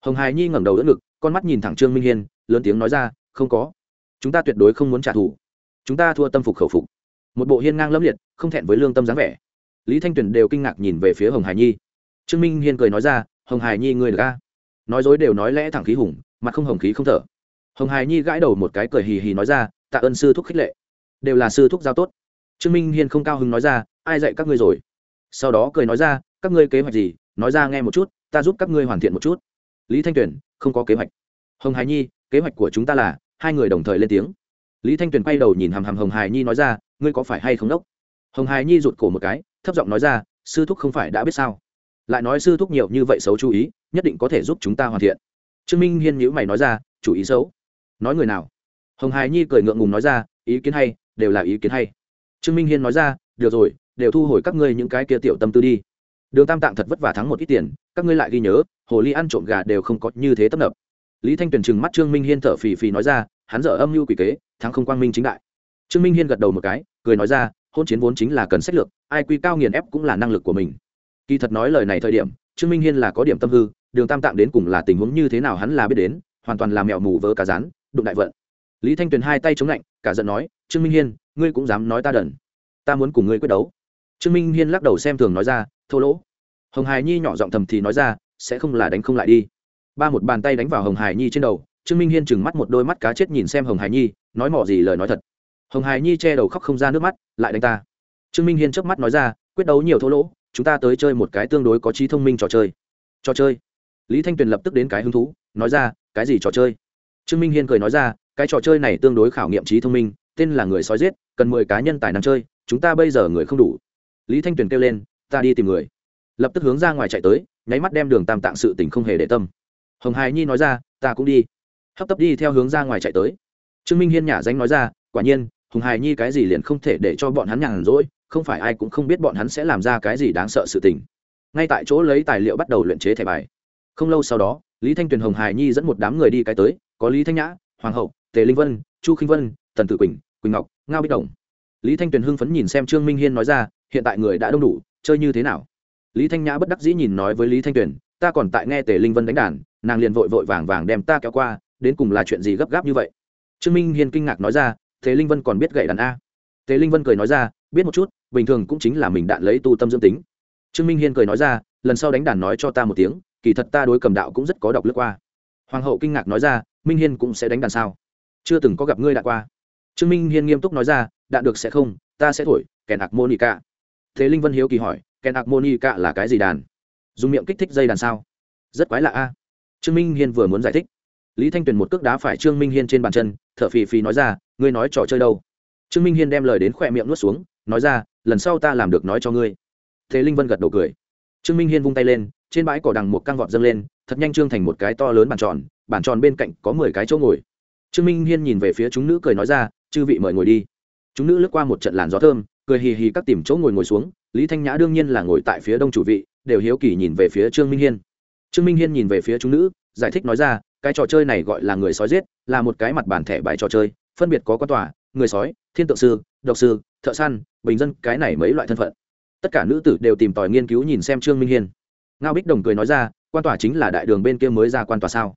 Hồng hải nhi ngẩng đầu đỡ ngực, con mắt nhìn thẳng trương minh hiên, lớn tiếng nói ra, không có. Chúng ta tuyệt đối không muốn trả thù chúng ta thua tâm phục khẩu phục. Một bộ hiên ngang lâm liệt, không thẹn với lương tâm dáng vẻ. Lý thanh tuyền đều kinh ngạc nhìn về phía hồng hải nhi. Trương minh hiên cười nói ra, hồng hải nhi người được ca nói dối đều nói lẽ thẳng khí hùng, mặt không hồng khí không thở. Hồng hải nhi gãi đầu một cái cười hì hì nói ra, tạ ơn sư thúc khích lệ. Đều là sư thúc giao tốt. Trương minh hiên không cao hứng nói ra, ai dạy các ngươi rồi? Sau đó cười nói ra, các ngươi kế hoạch gì? Nói ra nghe một chút, ta giúp các ngươi hoàn thiện một chút. Lý thanh tuyền, không có kế hoạch. Hồng hải nhi, kế hoạch của chúng ta là, hai người đồng thời lên tiếng lý thanh tuyền quay đầu nhìn hàm hàm hồng hải nhi nói ra, ngươi có phải hay không đốc? Hồng hải nhi rụt cổ một cái, thấp giọng nói ra, sư thúc không phải đã biết sao? Lại nói sư thúc nhiều như vậy xấu chú ý, nhất định có thể giúp chúng ta hoàn thiện. Trương minh hiên nhữ mày nói ra, chủ ý xấu. Nói người nào? Hồng hải nhi cười ngượng ngùng nói ra, ý kiến hay, đều là ý kiến hay. Trương minh hiên nói ra, được rồi, đều thu hồi các ngươi những cái kia tiểu tâm tư đi. Đường tam tạng thật vất vả thắng một ít tiền, các ngươi lại ghi nhớ, hồ ly ăn trộm gà đều không có như thế tấp nập. Lý thanh tuyền trừng mắt trương minh hiên thở phì phì nói ra, hắn dở âm mưu quỷ kế thắng không quang minh chính đại. Trương minh hiên gật đầu một cái, cười nói ra, hôn chiến vốn chính là cần sách lược, ai quy cao nghiền ép cũng là năng lực của mình. Kỳ thật nói lời này thời điểm, trương minh hiên là có điểm tâm hư, đường tam tạng đến cùng là tình huống như thế nào hắn là biết đến, hoàn toàn là mẹo mù vỡ cả rán, đụng đại vận. Lý thanh tuyền hai tay chống lạnh, cả giận nói, trương minh hiên, ngươi cũng dám nói ta đần. Ta muốn cùng ngươi quyết đấu. Trương minh hiên lắc đầu xem thường nói ra, thô lỗ. Hồng hải nhi nhỏ giọng thầm thì nói ra, sẽ không là đánh không lại đi. Ba một bàn tay đánh vào hồng hải nhi trên đầu trương minh hiên chừng mắt một đôi mắt cá chết nhìn xem hồng hải nhi, nói mỏ gì lời nói thật. Hồng hải nhi che đầu khóc không ra nước mắt, lại đánh ta. Trương minh hiên chớp mắt nói ra, quyết đấu nhiều thô lỗ, chúng ta tới chơi một cái tương đối có trí thông minh trò chơi. Trò chơi? Lý thanh tuyền lập tức đến cái hứng thú, nói ra, cái gì trò chơi? Trương minh hiên cười nói ra, cái trò chơi này tương đối khảo nghiệm trí thông minh, tên là người sói giết, cần mười cá nhân tài năng chơi, chúng ta bây giờ người không đủ. Lý thanh tuyền kêu lên, ta đi tìm người. Lập tức hướng ra ngoài chạy tới, nháy mắt đem đường tam tạng sự tình không hề để tâm. Hồng hải nhi nói ra, ta cũng đi hấp tấp đi theo hướng ra ngoài chạy tới. Trương minh hiên nhả danh nói ra, quả nhiên, hùng hải nhi cái gì liền không thể để cho bọn hắn nhàn rỗi, không phải ai cũng không biết bọn hắn sẽ làm ra cái gì đáng sợ sự tình. Ngay tại chỗ lấy tài liệu bắt đầu luyện chế thẻ bài. Không lâu sau đó, lý thanh tuyền hồng hải nhi dẫn một đám người đi cái tới, có lý thanh nhã, hoàng hậu, tề linh vân, chu khinh vân, tần tử quỳnh quỳnh ngọc, ngao bích đồng. Lý thanh tuyền hưng phấn nhìn xem trương minh hiên nói ra, hiện tại người đã đông đủ, chơi như thế nào? Lý thanh nhã bất đắc dĩ nhìn nói với lý thanh tuyền, ta còn tại nghe tề linh vân đánh đàn, nàng liền vội vội vàng vàng đem ta kéo qua đến cùng là chuyện gì gấp gáp như vậy? Trương minh hiên kinh ngạc nói ra, thế linh vân còn biết gậy đàn a? Thế linh vân cười nói ra, biết một chút, bình thường cũng chính là mình đạn lấy tu tâm dưỡng tính. Trương minh hiên cười nói ra, lần sau đánh đàn nói cho ta một tiếng, kỳ thật ta đối cầm đạo cũng rất có độc lướt qua. Hoàng hậu kinh ngạc nói ra, minh hiên cũng sẽ đánh đàn sao? Chưa từng có gặp ngươi đạn qua. Trương minh hiên nghiêm túc nói ra, đạn được sẽ không, ta sẽ thổi, kèn ạc monica thế linh vân hiếu kỳ hỏi, kèn ạc monica là cái gì đàn? Dùng miệng kích thích dây đàn sao? Rất quái lạ a. Trương minh hiên vừa muốn giải thích lý thanh tuyền một cước đá phải trương minh hiên trên bàn chân, thở phì phì nói ra, ngươi nói trò chơi đâu? Trương minh hiên đem lời đến khỏe miệng nuốt xuống, nói ra, lần sau ta làm được nói cho ngươi. Thế linh vân gật đầu cười. Trương minh hiên vung tay lên, trên bãi cỏ đằng một căng vọt dâng lên, thật nhanh trương thành một cái to lớn bàn tròn bàn tròn bên cạnh có mười cái chỗ ngồi. Trương minh hiên nhìn về phía chúng nữ cười nói ra, chư vị mời ngồi đi. Chúng nữ lướt qua một trận làn gió thơm, cười hì hì các tìm chỗ ngồi ngồi xuống, lý thanh nhã đương nhiên là ngồi tại phía đông chủ vị, đều hiếu kỳ nhìn về phía trương minh hiên. Trương minh hiên nhìn về phía chúng nữ, giải thích nói ra cái trò chơi này gọi là người sói giết, là một cái mặt bản thẻ bài trò chơi, phân biệt có quan tòa, người sói, thiên tượng sư, độc sư, thợ săn, bình dân, cái này mấy loại thân phận. Tất cả nữ tử đều tìm tòi nghiên cứu nhìn xem trương minh hiên. Ngao bích đồng cười nói ra, quan tòa chính là đại đường bên kia mới ra quan tòa sao?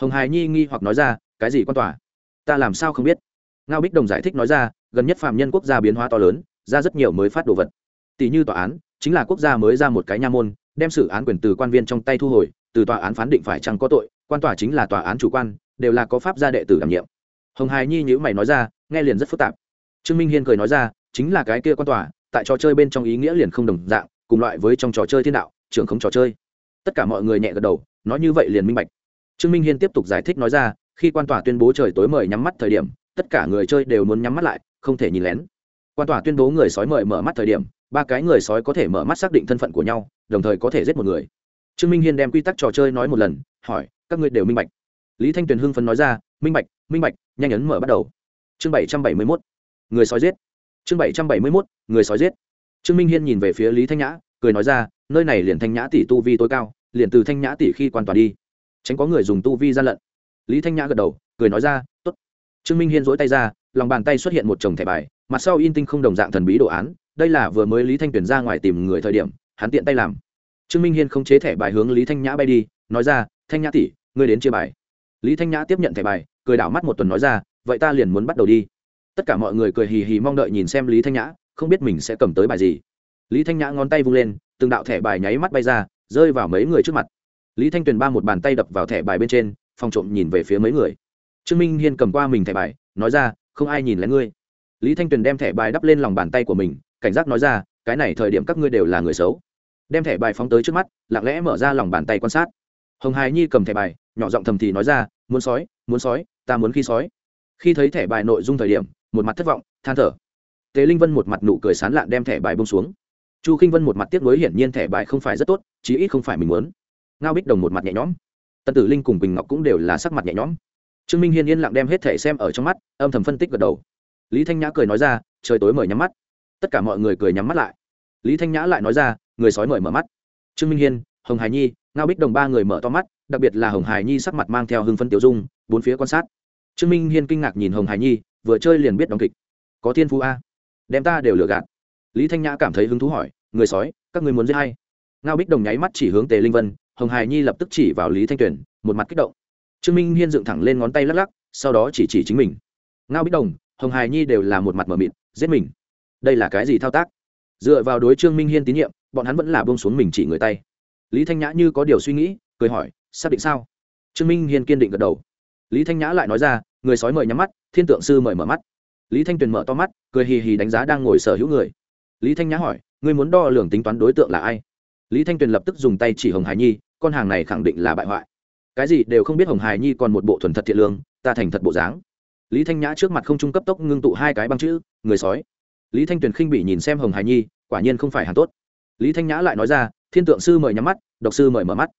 Hồng hài nhi nghi hoặc nói ra, cái gì quan tòa? Ta làm sao không biết? Ngao bích đồng giải thích nói ra, gần nhất phạm nhân quốc gia biến hóa to lớn, ra rất nhiều mới phát đồ vật. Tỷ như tòa án, chính là quốc gia mới ra một cái nha môn, đem xử án quyền từ quan viên trong tay thu hồi từ tòa án phán định phải chăng có tội, quan tòa chính là tòa án chủ quan, đều là có pháp gia đệ tử đảm nhiệm. Hồng hài nhi nhữ mày nói ra, nghe liền rất phức tạp. Trương minh hiên cười nói ra, chính là cái kia quan tòa, tại trò chơi bên trong ý nghĩa liền không đồng dạng, cùng loại với trong trò chơi thiên đạo, trưởng không trò chơi. Tất cả mọi người nhẹ gật đầu, nói như vậy liền minh bạch. Trương minh hiên tiếp tục giải thích nói ra, khi quan tòa tuyên bố trời tối mời nhắm mắt thời điểm, tất cả người chơi đều muốn nhắm mắt lại, không thể nhìn lén. Quan tòa tuyên bố người sói mời mở mắt thời điểm, ba cái người sói có thể mở mắt xác định thân phận của nhau, đồng thời có thể giết một người trương minh hiên đem quy tắc trò chơi nói một lần, hỏi, các ngươi đều minh bạch? Lý thanh tuyền hưng phấn nói ra, minh bạch minh bạch, nhanh ấn mở bắt đầu. Chương bảy trăm bảy mươi mốt, người sói giết. Chương bảy trăm bảy mươi mốt, người sói giết. Trương minh hiên nhìn về phía lý thanh nhã, cười nói ra, nơi này liền thanh nhã tỷ tu vi tối cao, liền từ thanh nhã tỷ khi quan tòa đi, tránh có người dùng tu vi gian lận. Lý thanh nhã gật đầu, cười nói ra t ố t trương minh hiên dỗi tay ra, lòng bàn tay xuất hiện một chồng thẻ bài, mặt sau in tinh không đồng dạng thần bí đồ án, đây là vừa mới lý thanh tuyển ra ngoài tìm người thời điểm, hắn tiện tay làm trương minh hiên không chế thẻ bài hướng lý thanh nhã bay đi, nói ra, thanh nhã tỷ, ngươi đến chia bài. Lý thanh nhã tiếp nhận thẻ bài, cười đảo mắt một tuần nói ra, vậy ta liền muốn bắt đầu đi. Tất cả mọi người cười hì hì mong đợi nhìn xem lý thanh nhã, không biết mình sẽ cầm tới bài gì. Lý thanh nhã ngón tay vung lên, từng đạo thẻ bài nháy mắt bay ra, rơi vào mấy người trước mặt. Lý thanh tuyền ba một bàn tay đập vào thẻ bài bên trên, phòng trộm nhìn về phía mấy người. Trương minh hiên cầm qua mình thẻ bài, nói ra, không ai nhìn lén ngươi. Lý thanh tuyền đem thẻ bài đắp lên lòng bàn tay của mình, cảnh giác nói ra, cái này thời điểm các ngươi đều là người xấu đem thẻ bài phóng tới trước mắt, lặng lẽ mở ra lòng bàn tay quan sát. Hồng hài nhi cầm thẻ bài, nhỏ giọng thầm thì nói ra, muốn sói muốn sói, ta muốn khi sói. Khi thấy thẻ bài nội dung thời điểm, một mặt thất vọng, than thở. Tế linh vân một mặt nụ cười sán lạn đem thẻ bài bông xuống. Chu k i n h vân một mặt tiếc nuối hiển nhiên thẻ bài không phải rất tốt, chí ít không phải mình muốn. Ngao bích đồng một mặt nhẹ nhõm. Tân tử linh cùng Bình ngọc cũng đều là sắc mặt nhẹ nhõm. Trương minh hiên yên lặng đem hết thẻ xem ở trong mắt, âm thầm phân tích gật đầu. Lý thanh nhã cười nói ra, trời tối mời nhắm mắt. Tất cả mọi người cười nhắm mắt lại. Lý thanh nhã lại nói ra người sói mời mở mắt. Trương minh hiên, hồng hải nhi, ngao bích đồng ba người mở to mắt, đặc biệt là hồng hải nhi sắc mặt mang theo hưng phân tiểu dung, bốn phía quan sát. Trương minh hiên kinh ngạc nhìn hồng hải nhi, vừa chơi liền biết đóng kịch. Có thiên phú a. Đem ta đều lừa gạt. Lý thanh nhã cảm thấy hứng thú hỏi, người sói, các người muốn giết hay ngao bích đồng nháy mắt chỉ hướng tề linh vân, hồng hải nhi lập tức chỉ vào lý thanh tuyển, một mặt kích động. Trương minh hiên dựng thẳng lên ngón tay lắc lắc, sau đó chỉ chỉ chính mình. Ngao bích đồng, hồng hải nhi đều là một mặt mờ mịt, giết mình. Đây là cái gì thao tác? Dựa vào đối trương minh hiên tín nhiệm bọn hắn vẫn là buông xuống mình chỉ người tay. Lý thanh nhã như có điều suy nghĩ, cười hỏi, xác định sao? Trương minh hiên kiên định gật đầu. Lý thanh nhã lại nói ra, người sói mời nhắm mắt, thiên tượng sư mời mở mắt. Lý thanh tuyền mở to mắt, cười hì hì đánh giá đang ngồi sở hữu người. Lý thanh nhã hỏi người muốn đo lường tính toán đối tượng là ai? Lý thanh tuyền lập tức dùng tay chỉ hồng hải nhi, con hàng này khẳng định là bại hoại. Cái gì đều không biết hồng hải nhi còn một bộ thuần thật thiện lương, ta thành thật bộ dáng. Lý thanh nhã trước mặt không trung cấp tốc ngưng tụ hai cái băng chữ, người sói. Lý thanh tuyền khinh bị nhìn xem hồng hải nhi, quả nhiên không phải hàng tốt lý thanh nhã lại nói ra, thiên tượng sư mời nhắm mắt, độc sư mời mở mắt.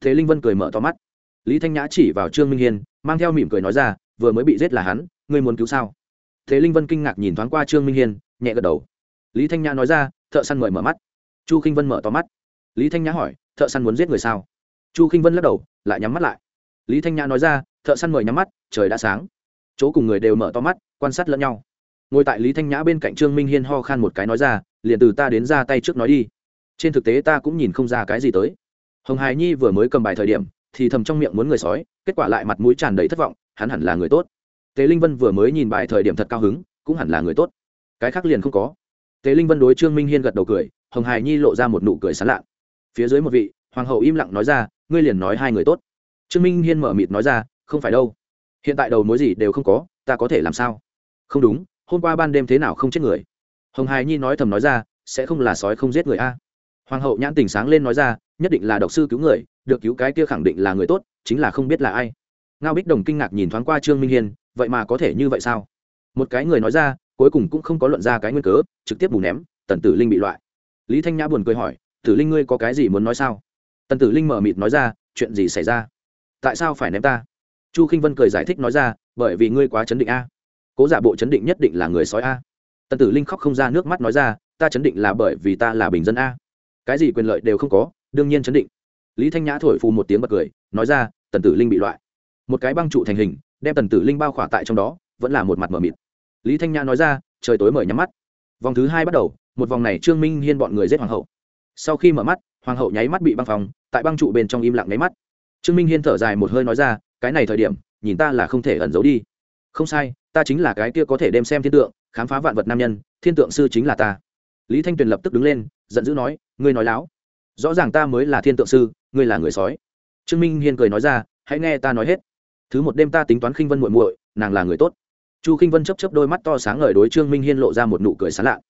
Thế linh vân cười mở to mắt. Lý thanh nhã chỉ vào trương minh hiên, mang theo mỉm cười nói ra, vừa mới bị giết là hắn, ngươi muốn cứu sao? Thế linh vân kinh ngạc nhìn thoáng qua trương minh hiên, nhẹ gật đầu. Lý thanh nhã nói ra, thợ săn mời mở mắt. Chu k i n h vân mở to mắt. Lý thanh nhã hỏi, thợ săn muốn giết người sao? Chu k i n h vân lắc đầu, lại nhắm mắt lại. Lý thanh nhã nói ra, thợ săn mời nhắm mắt, trời đã sáng. Chỗ cùng người đều mở to mắt, quan sát lẫn nhau. Ngồi tại lý thanh nhã bên cạnh trương minh hiên ho khan một cái nói ra, liền từ ta đến ra tay trước nói đi trên thực tế ta cũng nhìn không ra cái gì tới. Hồng hài nhi vừa mới cầm bài thời điểm, thì thầm trong miệng muốn người sói, kết quả lại mặt mũi tràn đầy thất vọng, hắn hẳn là người tốt. Tề linh vân vừa mới nhìn bài thời điểm thật cao hứng, cũng hẳn là người tốt. Cái khác liền không có. Tề linh vân đối trương minh hiên gật đầu cười, hồng hài nhi lộ ra một nụ cười sán lạ. Phía dưới một vị, hoàng hậu im lặng nói ra, ngươi liền nói hai người tốt. Trương minh hiên mở mịt nói ra, không phải đâu. Hiện tại đầu mối gì đều không có, ta có thể làm sao? Không đúng, hôm qua ban đêm thế nào không chết người? Hồng hài nhi nói thầm nói ra, sẽ không là sói không giết người a hoàng hậu nhãn tình sáng lên nói ra, nhất định là độc sư cứu người, được cứu cái kia khẳng định là người tốt, chính là không biết là ai. Ngao bích đồng kinh ngạc nhìn thoáng qua trương minh hiên, vậy mà có thể như vậy sao? Một cái người nói ra, cuối cùng cũng không có luận ra cái nguyên cớ, trực tiếp bù ném, tần tử linh bị loại. Lý thanh nhã buồn cười hỏi, tử linh ngươi có cái gì muốn nói sao? Tần tử linh mở mịt nói ra, chuyện gì xảy ra? Tại sao phải ném ta? Chu k i n h vân cười giải thích nói ra, bởi vì ngươi quá chấn định a. Cố giả bộ chấn định nhất định là người sói a. Tần tử linh khóc không ra nước mắt nói ra, ta chấn định là bởi vì ta là bình dân a cái gì quyền lợi đều không có, đương nhiên chấn định. Lý thanh nhã thổi phù một tiếng bật cười, nói ra, tần tử linh bị loại. Một cái băng trụ thành hình, đem tần tử linh bao khỏa tại trong đó, vẫn là một mặt mờ mịt. Lý thanh nhã nói ra, trời tối mở nhắm mắt. Vòng thứ hai bắt đầu, một vòng này trương minh hiên bọn người giết hoàng hậu. Sau khi mở mắt, hoàng hậu nháy mắt bị băng phòng tại băng trụ bên trong im lặng nháy mắt. Trương minh hiên thở dài một hơi nói ra, cái này thời điểm, nhìn ta là không thể ẩn giấu đi. Không sai, ta chính là cái kia có thể đem xem thiên tượng, khám phá vạn vật nam nhân, thiên tượng sư chính là ta lý thanh tuyền lập tức đứng lên, giận dữ nói, ngươi nói láo. Rõ ràng ta mới là thiên tượng sư, ngươi là người sói. Trương minh hiên cười nói ra, hãy nghe ta nói hết. Thứ một đêm ta tính toán khinh vân muội muội, nàng là người tốt. Chu khinh vân chấp chấp đôi mắt to sáng ngời đối trương minh hiên lộ ra một nụ cười sán lạ.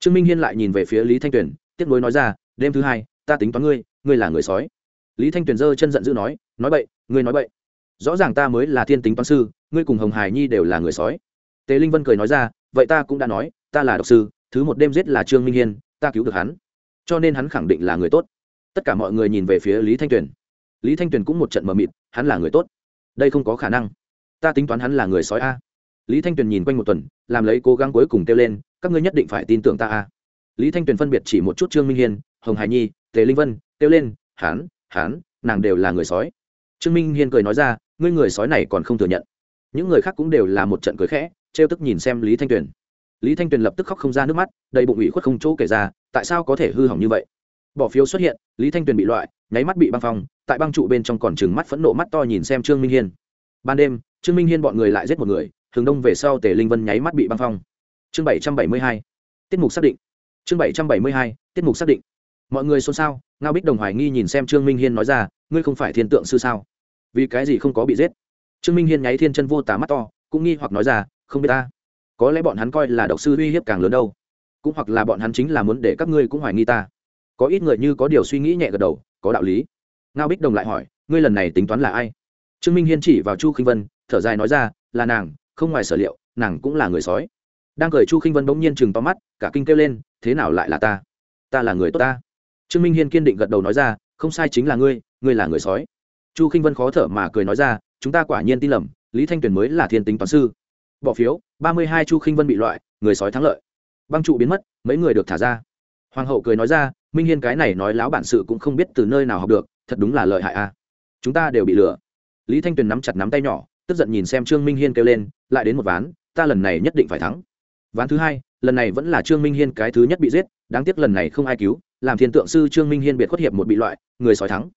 Trương minh hiên lại nhìn về phía lý thanh tuyền tiếp nối nói ra, đêm thứ hai, ta tính toán ngươi ngươi là người sói. Lý thanh tuyền giơ chân giận dữ nói nói bậy, ngươi nói bậy. Rõ ràng ta mới là thiên tính toán sư, ngươi cùng hồng hải nhi đều là người sói. Tề linh vân cười nói ra, vậy ta cũng đã nói, ta là độc sư thứ một đêm giết là trương minh hiên, ta cứu được hắn. Cho nên hắn khẳng định là người tốt. Tất cả mọi người nhìn về phía lý thanh tuyền. Lý thanh tuyền cũng một trận mờ mịt, hắn là người tốt. Đây không có khả năng. Ta tính toán hắn là người sói a. Lý thanh tuyền nhìn quanh một tuần, làm lấy cố gắng cuối cùng kêu lên, các ngươi nhất định phải tin tưởng ta a. Lý thanh tuyền phân biệt chỉ một chút trương minh hiên, hồng hải nhi, tề linh vân, kêu lên hán hán nàng đều là người sói. Trương minh hiên cười nói ra, ngươi người sói này còn không thừa nhận. Những người khác cũng đều là một trận cười khẽ, trêu tức nhìn xem lý thanh tuyền lý thanh tuyền lập tức khóc không ra nước mắt, đầy bụng ủy khuất không chỗ kể ra, tại sao có thể hư hỏng như vậy? Bỏ phiếu xuất hiện, lý thanh tuyền bị loại, nháy mắt bị băng phong, tại băng trụ bên trong còn chừng mắt phẫn nộ mắt to nhìn xem trương minh hiên. Ban đêm, trương minh hiên bọn người lại giết một người hướng đông về sau tề linh vân nháy mắt bị băng phong. Chương bảy trăm bảy mươi hai, tiết mục xác định. Chương bảy trăm bảy mươi hai, tiết mục xác định. Mọi người xôn xao, ngao bích đồng hoài nghi nhìn xem trương minh hiên nói ra, ngươi không phải thiên tượng sư sao? Vì cái gì không có bị giết? Trương minh hiên nháy thiên chân vô tả mắt to, cũng nghi hoặc nói ra, không biết ta có lẽ bọn hắn coi là độc sư uy hiếp càng lớn đâu. Cũng hoặc là bọn hắn chính là muốn để các ngươi cũng hoài nghi ta. Có ít người như có điều suy nghĩ nhẹ gật đầu, có đạo lý. Ngao bích đồng lại hỏi, ngươi lần này tính toán là ai? Trương minh hiên chỉ vào chu khinh vân, thở dài nói ra, là nàng, không ngoài sở liệu, nàng cũng là người sói. Đang cười chu khinh vân bỗng nhiên chừng to mắt, cả kinh kêu lên, thế nào lại là ta? Ta là người tốt ta. Trương minh hiên kiên định gật đầu nói ra, không sai chính là ngươi ngươi là người sói. Chu khinh vân khó thở mà cười nói ra, chúng ta quả nhiên tin lầm, lý thanh tuyền mới là thiên tính toán sư bỏ phiếu, ba mươi hai chu khinh vân bị loại, người sói thắng lợi. Băng trụ biến mất, mấy người được thả ra. Hoàng hậu cười nói ra, minh hiên cái này nói láo bản sự cũng không biết từ nơi nào học được, thật đúng là lợi hại a. À. Chúng ta đều bị lừa. Lý thanh tuyền nắm chặt nắm tay nhỏ, tức giận nhìn xem trương minh hiên kêu lên, lại đến một ván, ta lần này nhất định phải thắng. Ván thứ hai, lần này vẫn là trương minh hiên cái thứ nhất bị giết, đáng tiếc lần này không ai cứu, làm thiên tượng sư trương minh hiên biệt khuất hiệp một bị loại, người sói thắng.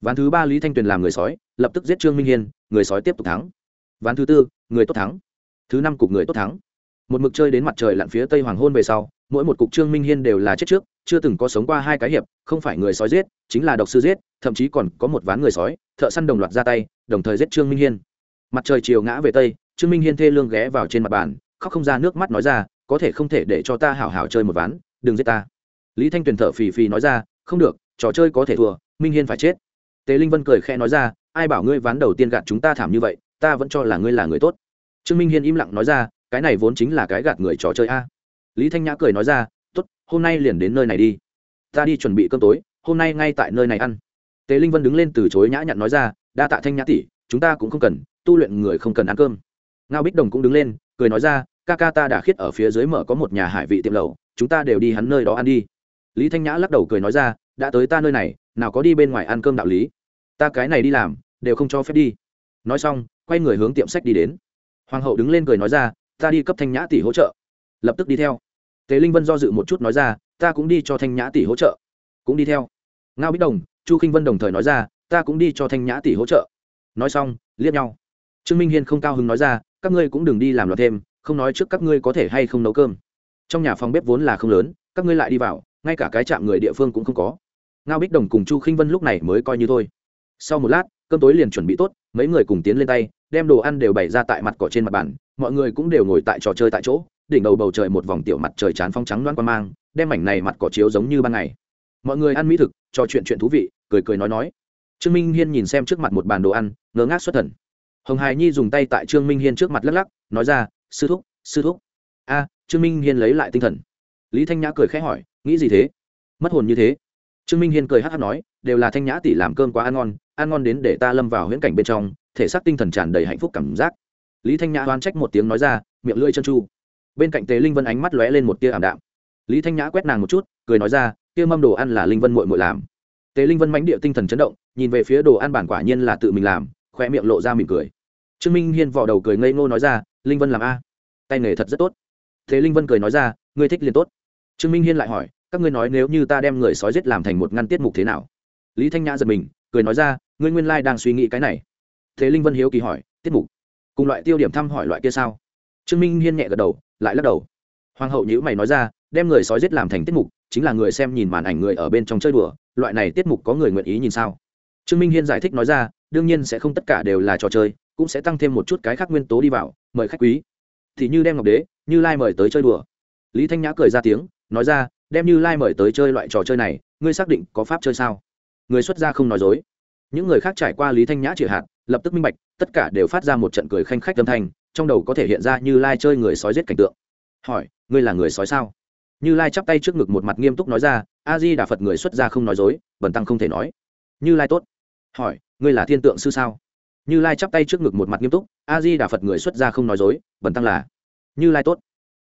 Ván thứ ba, lý thanh tuyền làm người sói, lập tức giết trương minh hiên, người sói tiếp tục thắng. Ván thứ tư, người tốt thắng thứ năm cục người tốt thắng. Một mực chơi đến mặt trời lặn phía tây hoàng hôn về sau, mỗi một cục trương minh hiên đều là chết trước, chưa từng có sống qua hai cái hiệp, không phải người sói giết, chính là độc sư giết, thậm chí còn có một ván người sói, thợ săn đồng loạt ra tay, đồng thời giết trương minh hiên. Mặt trời chiều ngã về tây, trương minh hiên thê lương ghé vào trên mặt bàn, khóc không ra nước mắt nói ra, có thể không thể để cho ta hảo hảo chơi một ván, đừng giết ta. Lý thanh tuyền thở phì phì nói ra, không được, trò chơi có thể thua, minh hiên phải chết. Tề linh vân cười khẽ nói ra, ai bảo ngươi ván đầu tiên gạt chúng ta thảm như vậy, ta vẫn cho là ngươi là người tốt trương minh hiên im lặng nói ra, cái này vốn chính là cái gạt người trò chơi a. Lý thanh nhã cười nói ra t ố t hôm nay liền đến nơi này đi. Ta đi chuẩn bị cơm tối, hôm nay ngay tại nơi này ăn. Tề linh vân đứng lên từ chối nhã nhặn nói ra, đa tạ thanh nhã tỷ, chúng ta cũng không cần, tu luyện người không cần ăn cơm. Ngao bích đồng cũng đứng lên, cười nói ra, ca ca ta đã khiết ở phía dưới mở có một nhà hải vị tiệm lầu chúng ta đều đi hắn nơi đó ăn đi. Lý thanh nhã lắc đầu cười nói ra, đã tới ta nơi này, nào có đi bên ngoài ăn cơm đạo lý. Ta cái này đi làm, đều không cho phép đi. Nói xong, quay người hướng tiệm sách đi đến hoàng hậu đứng lên cười nói ra, ta đi cấp thanh nhã tỷ hỗ trợ. Lập tức đi theo. Tề linh vân do dự một chút nói ra, ta cũng đi cho thanh nhã tỷ hỗ trợ. Cũng đi theo. Ngao bích đồng, chu k i n h vân đồng thời nói ra, ta cũng đi cho thanh nhã tỷ hỗ trợ. Nói xong, liếc nhau. Trương minh hiên không cao hứng nói ra, các ngươi cũng đừng đi làm loạt thêm, không nói trước các ngươi có thể hay không nấu cơm. Trong nhà phòng bếp vốn là không lớn, các ngươi lại đi vào, ngay cả cái chạm người địa phương cũng không có. Ngao bích đồng cùng chu khinh vân lúc này mới coi như thôi. Sau một lát, cơm tối liền chuẩn bị tốt mấy người cùng tiến lên tay, đem đồ ăn đều bày ra tại mặt cỏ trên mặt bàn, mọi người cũng đều ngồi tại trò chơi tại chỗ, đỉnh đầu bầu trời một vòng tiểu mặt trời chán phong trắng loan qua mang, đem mảnh này mặt cỏ chiếu giống như ban ngày. Mọi người ăn mỹ thực, trò chuyện chuyện thú vị, cười cười nói nói. Trương minh hiên nhìn xem trước mặt một bàn đồ ăn ngớ ngác xuất thần. Hồng hài nhi dùng tay tại trương minh hiên trước mặt lắc lắc, nói ra, sư thúc sư thúc. A, trương minh hiên lấy lại tinh thần. Lý thanh nhã cười khẽ hỏi, nghĩ gì thế? Mất hồn như thế. Trương minh hiên cười hát hát nói, đều là thanh nhã tỷ làm cơm quá ăn ngon ăn ngon đến để ta lâm vào huyễn cảnh bên trong, thể xác tinh thần tràn đầy hạnh phúc cảm giác. Lý thanh nhã oan trách một tiếng nói ra, miệng lưỡi chân chu bên cạnh tề linh vân ánh mắt lóe lên một tia ảm đạm. Lý thanh nhã quét nàng một chút, cười nói ra tia mâm đồ ăn là linh vân mội mội làm. Tề linh vân mánh địa tinh thần chấn động, nhìn về phía đồ ăn bản quả nhiên là tự mình làm khoe miệng lộ ra mỉm cười. Trương minh hiên vỏ đầu cười ngây ngô nói ra, linh vân làm a? Tay nghề thật rất tốt. Thế linh vân cười nói ra, ngươi thích liền tốt. Trương minh hiên lại hỏi, các ngươi nói nếu như ta đem người sói giết làm thành một ngăn tiết mục thế nào? Lý thanh nhã giật mình cười nói ra, ngươi nguyên lai đang suy nghĩ cái này. Thế linh vân hiếu kỳ hỏi, tiết mục, cùng loại tiêu điểm thăm hỏi loại kia sao? Trương minh hiên nhẹ gật đầu, lại lắc đầu. Hoàng hậu nhữ mày nói ra, đem người sói giết làm thành tiết mục, chính là người xem nhìn màn ảnh người ở bên trong chơi đùa, loại này tiết mục có người nguyện ý nhìn sao? Trương minh hiên giải thích nói ra, đương nhiên sẽ không tất cả đều là trò chơi, cũng sẽ tăng thêm một chút cái khác nguyên tố đi vào, mời khách quý. Thì như đem ngọc đế, như lai mời tới chơi đùa. Lý thanh nhã cười ra tiếng, nói ra, đem như lai mời tới chơi loại trò chơi này, ngươi xác định có pháp chơi sao? Người xuất gia không nói dối. Những người khác trải qua lý thanh nhã chịu hạt, lập tức minh bạch, tất cả đều phát ra một trận cười khanh khách âm thanh, trong đầu có thể hiện ra như lai chơi người sói giết cảnh tượng. Hỏi, ngươi là người sói sao? Như lai chắp tay trước ngực một mặt nghiêm túc nói ra a di đà phật người xuất gia không nói dối, bần tăng không thể nói. Như lai tốt. Hỏi, ngươi là thiên tượng sư sao? Như lai chắp tay trước ngực một mặt nghiêm túc a di đà phật người xuất gia không nói dối, bần tăng là. Như lai tốt.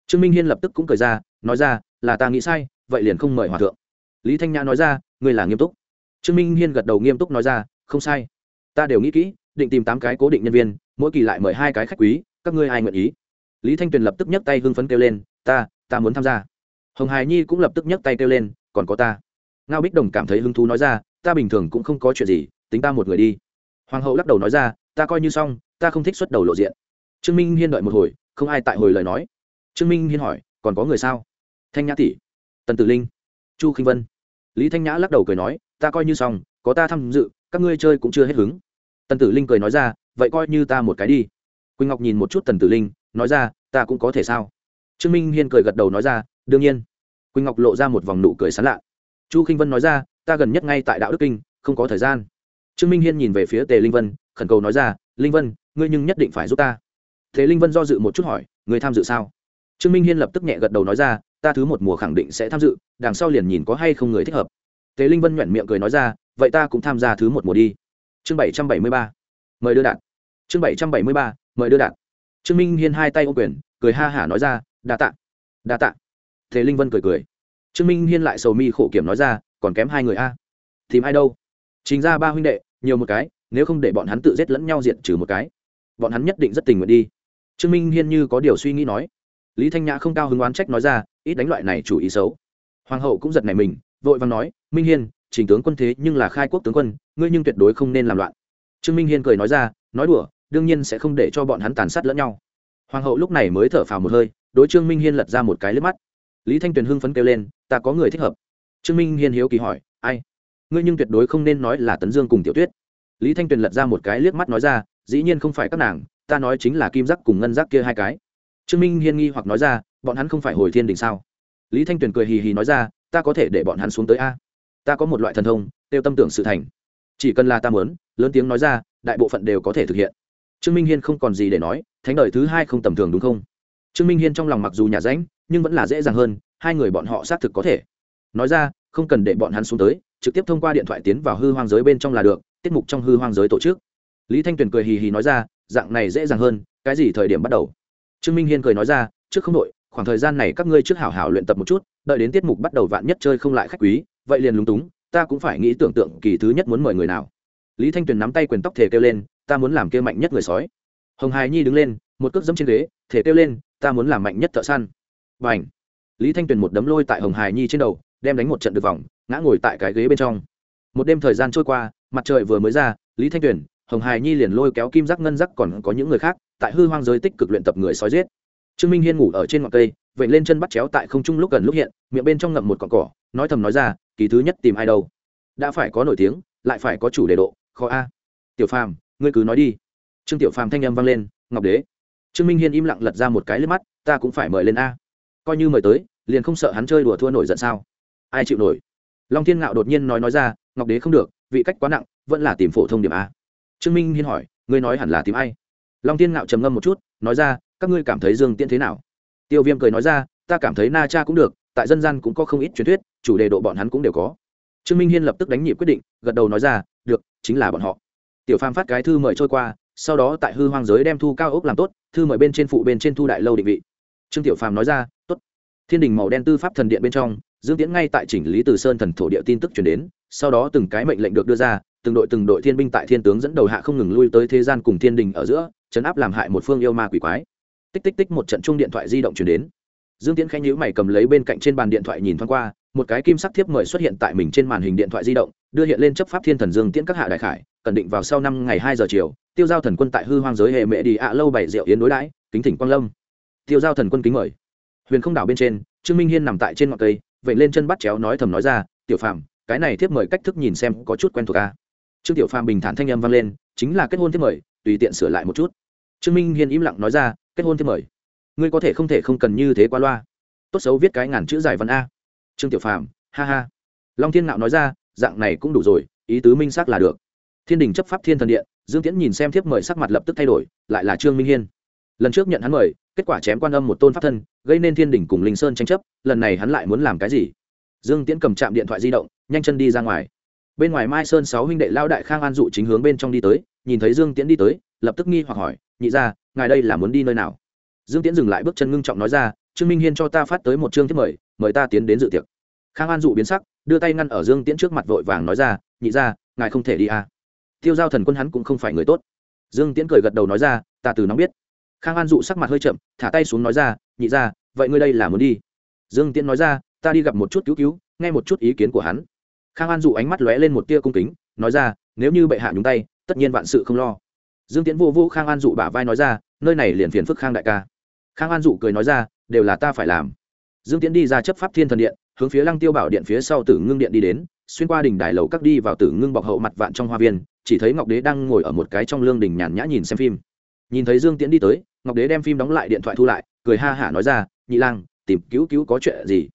Trương minh hiên lập tức cũng cười ra, nói ra, là ta nghĩ sai, vậy liền không mời hòa thượng. Lý thanh nhã nói ra, ngươi là nghiêm túc trương minh hiên gật đầu nghiêm túc nói ra, không sai. Ta đều nghĩ kỹ, định tìm tám cái cố định nhân viên, mỗi kỳ lại mời hai cái khách quý, các ngươi ai nguyện ý? Lý thanh tuyền lập tức nhấc tay hưng phấn kêu lên, ta ta muốn tham gia. Hồng hải nhi cũng lập tức nhấc tay kêu lên, còn có ta. Ngao bích đồng cảm thấy hứng thú nói ra, ta bình thường cũng không có chuyện gì, tính ta một người đi. Hoàng hậu lắc đầu nói ra, ta coi như xong, ta không thích xuất đầu lộ diện. Trương minh hiên đợi một hồi, không ai tại hồi lời nói. Trương minh hiên hỏi, còn có người sao? Thanh nhã tỷ, tần tử linh, chu khinh vân lý thanh nhã lắc đầu cười nói, ta coi như xong, có ta tham dự, các ngươi chơi cũng chưa hết hứng. Tần tử linh cười nói ra, vậy coi như ta một cái đi. Quỳnh ngọc nhìn một chút tần tử linh, nói ra, ta cũng có thể sao? Trương minh hiên cười gật đầu nói ra, đương nhiên. Quỳnh ngọc lộ ra một vòng nụ cười sán lạ. Chu k i n h vân nói ra, ta gần nhất ngay tại đạo đức kinh, không có thời gian. Trương minh hiên nhìn về phía tề linh vân, khẩn cầu nói ra, linh vân, ngươi nhưng nhất định phải giúp ta. Thế linh vân do dự một chút hỏi người tham dự sao? Trương minh hiên lập tức nhẹ gật đầu nói ra ta thứ một mùa khẳng định sẽ tham dự, đằng sau liền nhìn có hay không người thích hợp. Tề linh vân nhuận miệng cười nói ra, vậy ta cũng tham gia thứ một mùa đi. Chương bảy trăm bảy mươi ba, mời đưa đạn. Chương bảy trăm bảy mươi ba, mời đưa đạn. Trương minh hiên hai tay ô quyền, cười ha hả nói ra, đa tạ đa tạ. Thế linh vân cười cười. Trương minh hiên lại sầu mi khổ kiểm nói ra, còn kém hai người a. Tìm ai đâu? Chính ra ba huynh đệ, nhiều một cái, nếu không để bọn hắn tự giết lẫn nhau diện trừ một cái, bọn hắn nhất định rất tình nguyện đi. Trương minh hiên như có điều suy nghĩ nói lý thanh nhã không cao hứng oán trách nói ra, ít đánh loại này chủ ý xấu. Hoàng hậu cũng giật nảy mình, vội vàng nói, minh hiên, trình tướng quân thế nhưng là khai quốc tướng quân, ngươi nhưng tuyệt đối không nên làm loạn. Trương minh hiên cười nói ra, nói đùa, đương nhiên sẽ không để cho bọn hắn tàn sát lẫn nhau. Hoàng hậu lúc này mới thở phào một hơi, đối trương minh hiên lật ra một cái liếc mắt. Lý thanh tuyền hưng phấn kêu lên, ta có người thích hợp. Trương minh hiên hiếu kỳ hỏi, ai? Ngươi nhưng tuyệt đối không nên nói là tấn dương cùng tiểu tuyết. Lý thanh tuyền lật ra một cái liếc mắt nói ra, dĩ nhiên không phải các nàng, ta nói chính là kim giác cùng ngân giác kia hai cái trương minh hiên nghi hoặc nói ra, bọn hắn không phải hồi thiên đình sao? Lý thanh tuyền cười hì hì nói ra, ta có thể để bọn hắn xuống tới a. Ta có một loại thần thông, tiêu tâm tưởng sự thành. Chỉ cần là ta mớn lớn tiếng nói ra, đại bộ phận đều có thể thực hiện. Trương minh hiên không còn gì để nói, thánh đời thứ hai không tầm thường đúng không? Trương minh hiên trong lòng mặc dù nhà ránh, nhưng vẫn là dễ dàng hơn, hai người bọn họ xác thực có thể. Nói ra, không cần để bọn hắn xuống tới, trực tiếp thông qua điện thoại tiến vào hư hoang giới bên trong là được, tiết mục trong hư hoang giới tổ chức. Lý thanh tuyền cười hì hì nói ra, dạng này dễ dàng hơn, cái gì thời điểm bắt đầu? Trương minh hiên cười nói ra, trước không đội khoảng thời gian này các ngươi trước hảo hảo luyện tập một chút, đợi đến tiết mục bắt đầu vạn nhất chơi không lại khách quý, vậy liền lúng túng, ta cũng phải nghĩ tưởng tượng kỳ thứ nhất muốn mời người nào. Lý thanh tuyền nắm tay quyền tóc thể kêu lên, ta muốn làm kêu mạnh nhất người sói. Hồng hài nhi đứng lên, một cước dẫm trên ghế thể kêu lên, ta muốn làm mạnh nhất thợ săn. Và ảnh lý thanh tuyền một đấm lôi tại hồng hài nhi trên đầu, đem đánh một trận được vòng, ngã ngồi tại cái ghế bên trong. Một đêm thời gian trôi qua, mặt trời vừa mới ra, lý thanh tuyền hồng hài nhi liền lôi kéo kim giác ngân giác còn có những người khác, tại hư hoang giới tích cực luyện tập người sói giết. Trương minh hiên ngủ ở trên ngọn cây vậy lên chân bắt chéo tại không trung lúc gần lúc hiện, miệng bên trong ngậm một cọn cỏ, nói thầm nói ra, kỳ thứ nhất tìm ai đâu? Đã phải có nổi tiếng, lại phải có chủ đề độ, khó a. Tiểu phàm, ngươi cứ nói đi. Trương tiểu phàm thanh âm vang lên, ngọc đế. Trương minh hiên im lặng lật ra một cái lên mắt, ta cũng phải mời lên a. Coi như mời tới, liền không sợ hắn chơi đùa thua nổi giận sao? Ai chịu nổi? Long thiên ngạo đột nhiên nói nói ra, ngọc đế không được, vị cách quá nặng, vẫn là tìm phổ thông điểm a trương minh hiên hỏi, ngươi nói hẳn là tìm ai? Long thiên ngạo trầm ngâm một chút, nói ra, các ngươi cảm thấy dương tiễn thế nào? Tiêu viêm cười nói ra, ta cảm thấy na cha cũng được, tại dân gian cũng có không ít truyền thuyết, chủ đề độ bọn hắn cũng đều có. Trương minh hiên lập tức đánh nhịp quyết định, gật đầu nói ra, được, chính là bọn họ. Tiểu phàm phát cái thư mời trôi qua, sau đó tại hư hoang giới đem thu cao ốc làm tốt, thư mời bên trên phụ bên trên thu đại lâu định vị. Trương tiểu phàm nói ra, tốt. Thiên đình màu đen tư pháp thần điện bên trong, dương tiễn ngay tại chỉnh lý từ sơn thần thổ địa tin tức chuyển đến, sau đó từng cái mệnh lệnh được đưa ra từng đội từng đội thiên binh tại thiên tướng dẫn đầu hạ không ngừng lui tới thế gian cùng thiên đình ở giữa, chấn áp làm hại một phương yêu ma quỷ quái. Tích tích tích một trận chung điện thoại di động chuyển đến. Dương tiễn khẽ nhữ mày cầm lấy bên cạnh trên bàn điện thoại nhìn thoáng qua, một cái kim sắc thiếp mời xuất hiện tại mình trên màn hình điện thoại di động, đưa hiện lên chấp pháp thiên thần dương tiễn các hạ đại khải cẩn định vào sau năm ngày hai giờ chiều, tiêu giao thần quân tại hư hoang giới hệ mẹ đi ạ lâu bảy rượu yến đối đãi, kính thỉnh quang lâm. Tiêu giao thần quân kính mời. Huyền không đảo bên trên, trương minh hiên nằm tại trên ngọn cây vậy lên chân bắt chéo nói thầm nói ra, tiểu phàm, cái này thiếp mời cách thức nhìn xem có chút quen thuộc a trương tiểu phàm bình thản thanh âm vang lên, chính là kết hôn tiếp mời, tùy tiện sửa lại một chút. Trương minh hiên im lặng nói ra, kết hôn tiếp mời? Ngươi có thể không thể không cần như thế qua loa. Tốt xấu viết cái ngàn chữ dài văn a. Trương tiểu phàm, ha ha. Long thiên ngạo nói ra, dạng này cũng đủ rồi, ý tứ minh xác là được. Thiên đình chấp pháp thiên thần điện, dương tiễn nhìn xem thiếp mời sắc mặt lập tức thay đổi, lại là trương minh hiên. Lần trước nhận hắn mời, kết quả chém quan âm một tôn pháp thân, gây nên thiên đình cùng linh sơn tranh chấp, lần này hắn lại muốn làm cái gì? Dương tiễn cầm chạm điện thoại di động, nhanh chân đi ra ngoài bên ngoài mai sơn sáu huynh đệ lao đại khang an dụ chính hướng bên trong đi tới, nhìn thấy dương tiễn đi tới, lập tức nghi hoặc hỏi, nhị ra ngài đây là muốn đi nơi nào? Dương tiễn dừng lại bước chân ngưng trọng nói ra, trương minh hiên cho ta phát tới một chương thiết mời mời ta tiến đến dự tiệc. Khang an dụ biến sắc, đưa tay ngăn ở dương tiễn trước mặt vội vàng nói ra, nhị ra ngài không thể đi à. tiêu giao thần quân hắn cũng không phải người tốt. Dương tiễn cười gật đầu nói ra, ta từ nóng biết. Khang an dụ sắc mặt hơi chậm, thả tay xuống nói ra, nhị ra vậy ngươi đây là muốn đi? Dương tiễn nói ra, ta đi gặp một chút cứu cứu, nghe một chút ý kiến của hắn khang an dụ ánh mắt lóe lên một tia cung kính, nói ra, nếu như bệ hạ nhúng tay, tất nhiên vạn sự không lo. Dương tiễn vô vô khang an dụ bả vai nói ra, nơi này liền phiền phức khang đại ca. Khang an dụ cười nói ra, đều là ta phải làm. Dương tiễn đi ra chấp pháp thiên thần điện, hướng phía lăng tiêu bảo điện phía sau tử ngưng điện đi đến, xuyên qua đỉnh đài lầu các đi vào tử ngưng bọc hậu mặt vạn trong hoa viên, chỉ thấy ngọc đế đang ngồi ở một cái trong lương đình nhàn nhã nhìn xem phim. Nhìn thấy dương tiễn đi tới, ngọc đế đem phim đóng lại điện thoại thu lại, cười ha hả nói ra, nhị lang, tìm cứu cứu có chuyện gì?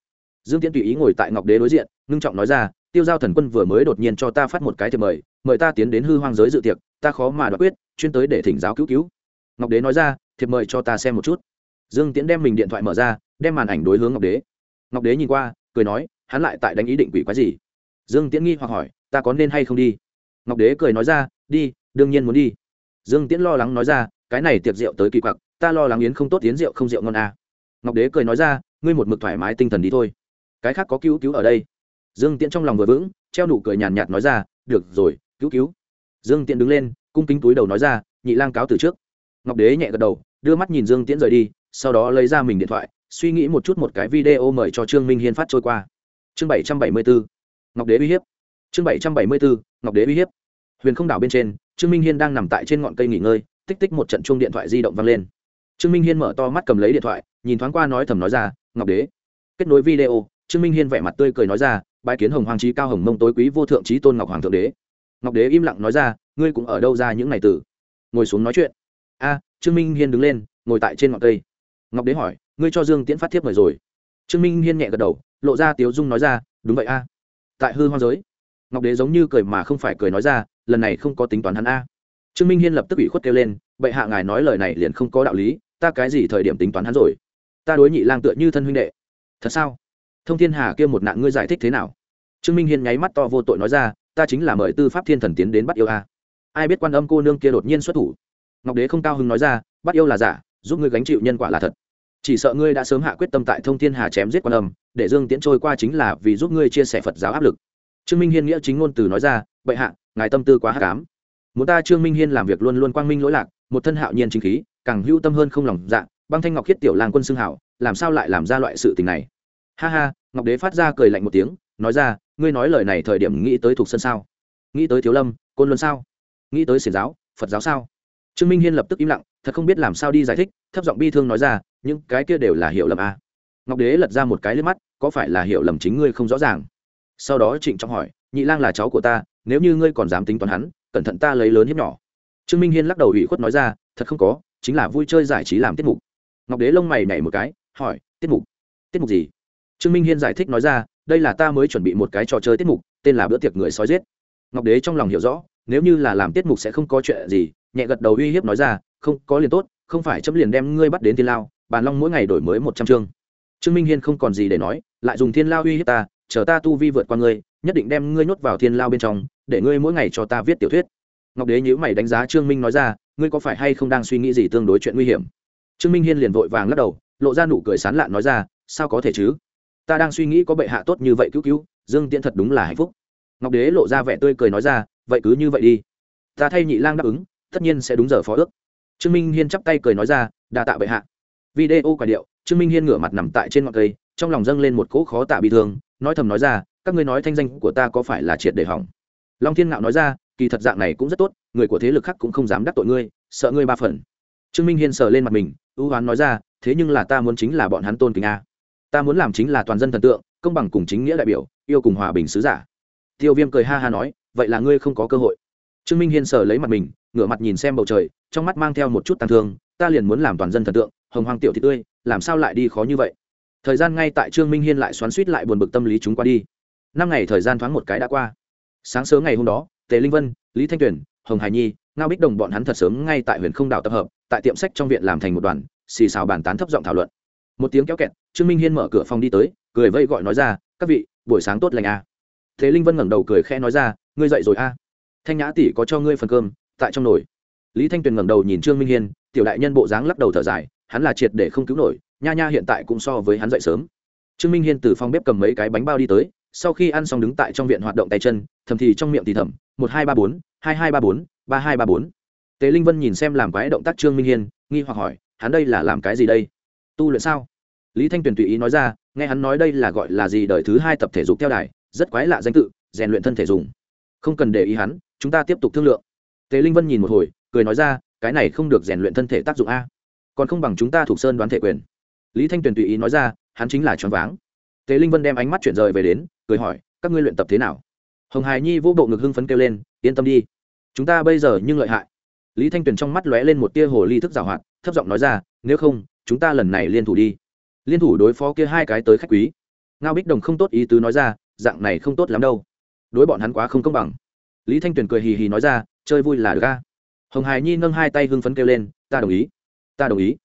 Dương tiễn tùy ý ngồi tại ngọc đế đối diện, ngưng trọng nói ra tiêu giao thần quân vừa mới đột nhiên cho ta phát một cái thiệp mời mời ta tiến đến hư hoang giới dự tiệc, ta khó mà đoạt quyết, chuyên tới để thỉnh giáo cứu cứu. Ngọc đế nói ra, thiệp mời cho ta xem một chút. Dương tiễn đem mình điện thoại mở ra, đem màn ảnh đối hướng ngọc đế. Ngọc đế nhìn qua, cười nói, hắn lại tại đánh ý định quỷ quái gì? Dương tiễn nghi hoặc hỏi, ta có nên hay không đi? Ngọc đế cười nói ra, đi, đương nhiên muốn đi. Dương tiễn lo lắng nói ra, cái này tiệc rượu tới kỳ quặc, ta lo lắng yến không tốt, yến rượu không rượu ngon à. ngọc đế cười nói ra, ngươi một mực thoải mái tinh thần đi thôi. Cái khác có cứu cứu ở đây dương tiễn trong lòng vừa vững, treo nụ cười nhàn nhạt nói ra, được rồi, cứu cứu. Dương tiễn đứng lên, cung kính túi đầu nói ra, nhị lang cáo từ trước. Ngọc đế nhẹ gật đầu, đưa mắt nhìn dương tiễn rời đi, sau đó lấy ra mình điện thoại, suy nghĩ một chút một cái video mời cho trương minh hiên phát trôi qua. Chương bảy trăm bảy mươi bốn ngọc đế uy hiếp. Chương bảy trăm bảy mươi bốn ngọc đế uy hiếp. Huyền không đảo bên trên, trương minh hiên đang nằm tại trên ngọn cây nghỉ ngơi, tích tích một trận chuông điện thoại di động vang lên. Trương minh hiên mở to mắt cầm lấy điện thoại, nhìn thoáng qua nói thầm nói ra, ngọc đế. Kết nối video, trương minh hiên vẻ mặt tươi cười nói ra bái kiến hồng hoàng trí cao hồng mông tối quý vô thượng trí tôn ngọc hoàng thượng đế. Ngọc đế im lặng nói ra, ngươi cũng ở đâu ra những ngày tử ngồi xuống nói chuyện. A, trương minh hiên đứng lên, ngồi tại trên ngọn cây. Ngọc đế hỏi, ngươi cho dương tiễn phát thiếp mời rồi. Trương minh hiên nhẹ gật đầu, lộ ra tiếu dung nói ra, đúng vậy a. Tại hư hoang giới. Ngọc đế giống như cười mà không phải cười nói ra, lần này không có tính toán hắn a. Trương minh hiên lập tức bị khuất kêu lên, bệ hạ ngài nói lời này liền không có đạo lý, ta cái gì thời điểm tính toán hắn rồi? Ta đối nhị lang tựa như thân huynh đệ. Thật sao? Thông thiên hà kia một nạn ngươi giải thích thế nào? Trương minh hiên nháy mắt to vô tội nói ra, ta chính là mời tư pháp thiên thần tiến đến bắt yêu a. Ai biết quan âm cô nương kia đột nhiên xuất thủ. Ngọc đế không cao hứng nói ra, bắt yêu là giả, giúp ngươi gánh chịu nhân quả là thật. Chỉ sợ ngươi đã sớm hạ quyết tâm tại thông thiên hà chém giết quan âm, để dương tiễn trôi qua chính là vì giúp ngươi chia sẻ phật giáo áp lực. Trương minh hiên nghĩa chính ngôn từ nói ra, bệ hạ, ngài tâm tư quá hạ cám muốn ta trương minh hiên làm việc luôn luôn quang minh lỗi lạc, một thân hạo nhiên chính khí, càng hưu tâm hơn không lòng dạ băng thanh ngọc khiết tiểu làng quân xưng hảo, làm sao lại làm ra loại sự tình này? Ha ha, ngọc đế phát ra cười lạnh một tiếng, nói ra ngươi nói lời này thời điểm nghĩ tới thuộc sân sao? Nghĩ tới thiếu lâm, côn luân sao? Nghĩ tới xiển giáo, phật giáo sao? Trương minh hiên lập tức im lặng, thật không biết làm sao đi giải thích, thấp giọng bi thương nói ra, những cái kia đều là hiểu lầm à. ngọc đế lật ra một cái lên mắt, có phải là hiểu lầm chính ngươi không rõ ràng? Sau đó trịnh trọng hỏi, nhị lang là cháu của ta, nếu như ngươi còn dám tính toán hắn, cẩn thận ta lấy lớn hiếp nhỏ. Trương minh hiên lắc đầu ủy khuất nói ra, thật không có, chính là vui chơi giải trí làm tiết mục. Ngọc đế lông mày nhảy một cái, hỏi, tiết mục? Tiết mục gì? Trương minh hiên giải thích nói ra đây là ta mới chuẩn bị một cái trò chơi tiết mục, tên là bữa tiệc người sói giết. Ngọc đế trong lòng hiểu rõ, nếu như là làm tiết mục sẽ không có chuyện gì, nhẹ gật đầu uy hiếp nói ra, không, có liền tốt, không phải chấm liền đem ngươi bắt đến thiên lao, bàn long mỗi ngày đổi mới một trăm chương. Trương minh hiên không còn gì để nói, lại dùng thiên lao uy hiếp ta, chờ ta tu vi vượt qua ngươi, nhất định đem ngươi nhốt vào thiên lao bên trong, để ngươi mỗi ngày cho ta viết tiểu thuyết. Ngọc đế nhữ mày đánh giá trương minh nói ra, ngươi có phải hay không đang suy nghĩ gì tương đối chuyện nguy hiểm? Trương minh hiên liền vội vàng lắc đầu, lộ ra nụ cười sán lạn nói ra, sao có thể chứ? Ta đang suy nghĩ có bệ hạ tốt như vậy cứu cứu, dương tiễn thật đúng là hạnh phúc. Ngọc đế lộ ra vẻ tươi cười nói ra, vậy cứ như vậy đi. Ta thay nhị lang đáp ứng, tất nhiên sẽ đúng giờ phó ước. Trương minh hiên chắp tay cười nói ra, đa tạ bệ hạ. Video quả điệu, trương minh hiên ngửa mặt nằm tại trên ngọn cây, trong lòng dâng lên một cỗ khó tạ bị thương, nói thầm nói ra, các ngươi nói thanh danh của ta có phải là triệt để hỏng? Long thiên ngạo nói ra, kỳ thật dạng này cũng rất tốt, người của thế lực khác cũng không dám đắc tội ngươi, sợ ngươi ba phần. Trương minh hiên sờ lên mặt mình, ưu hoán nói ra, thế nhưng là ta muốn chính là bọn hắn tôn kính a ta muốn làm chính là toàn dân thần tượng, công bằng cùng chính nghĩa đại biểu, yêu cùng hòa bình sứ giả. Tiêu viêm cười ha ha nói, vậy là ngươi không có cơ hội. Trương minh hiên sờ lấy mặt mình, ngửa mặt nhìn xem bầu trời, trong mắt mang theo một chút tàn thương, ta liền muốn làm toàn dân thần tượng, hồng hoàng tiểu thị tươi, làm sao lại đi khó như vậy? Thời gian ngay tại trương minh hiên lại xoắn suýt lại buồn bực tâm lý chúng qua đi. Năm ngày thời gian thoáng một cái đã qua. Sáng sớm ngày hôm đó, tề linh vân, lý thanh tuyền, hồng hải nhi, ngao bích đồng bọn hắn thật sớm ngay tại huyền không đảo tập hợp, tại tiệm sách trong viện làm thành một đoàn, xì xào bàn tán thấp giọng thảo luận một tiếng kéo kẹt, trương minh hiên mở cửa phòng đi tới, cười vây gọi nói ra, các vị, buổi sáng tốt lành a à. thế linh vân ngẩng đầu cười khẽ nói ra, ngươi dậy rồi a à. thanh nhã tỷ có cho ngươi phần cơm, tại trong nồi lý thanh tuyền ngẩng đầu nhìn trương minh hiên, tiểu đại nhân bộ dáng lắc đầu thở dài, hắn là triệt để không cứu nổi, nha nha hiện tại cũng so với hắn dậy sớm trương minh hiên từ phòng bếp cầm mấy cái bánh bao đi tới, sau khi ăn xong đứng tại trong viện hoạt động tay chân, thầm thì trong miệng thì thầm, một hai ba bốn, hai hai ba bốn, ba hai ba bốn tế linh vân nhìn xem làm quái động tác trương minh hiên, nghi hoặc hỏi, hắn đây là làm cái gì đây tu luyện sao? Lý thanh tuyền tùy ý nói ra, nghe hắn nói đây là gọi là gì đợi thứ hai tập thể dục theo đài, rất quái lạ danh tự, rèn luyện thân thể dùng. Không cần để ý hắn, chúng ta tiếp tục thương lượng. Tề linh vân nhìn một hồi, cười nói ra, cái này không được rèn luyện thân thể tác dụng a. Còn không bằng chúng ta thuộc sơn đoán thể quyền. Lý thanh tuyền tùy ý nói ra, hắn chính là choáng váng. Tề linh vân đem ánh mắt chuyển rời về đến, cười hỏi, các ngươi luyện tập thế nào? Hồng hài nhi vô bộ ngực hưng phấn kêu lên, yên tâm đi. Chúng ta bây giờ nhưng lợi hại. Lý thanh tuyền trong mắt lóe lên một tia hồ ly thức giảo hoạt, thấp giọng nói ra, nếu không chúng ta lần này liên thủ đi. Liên thủ đối phó kia hai cái tới khách quý. Ngao bích đồng không tốt ý tứ nói ra, dạng này không tốt lắm đâu. Đối bọn hắn quá không công bằng. Lý thanh tuyền cười hì hì nói ra, chơi vui là được ca hồng hài nhi nâng hai tay hưng phấn kêu lên, ta đồng ý, ta đồng ý.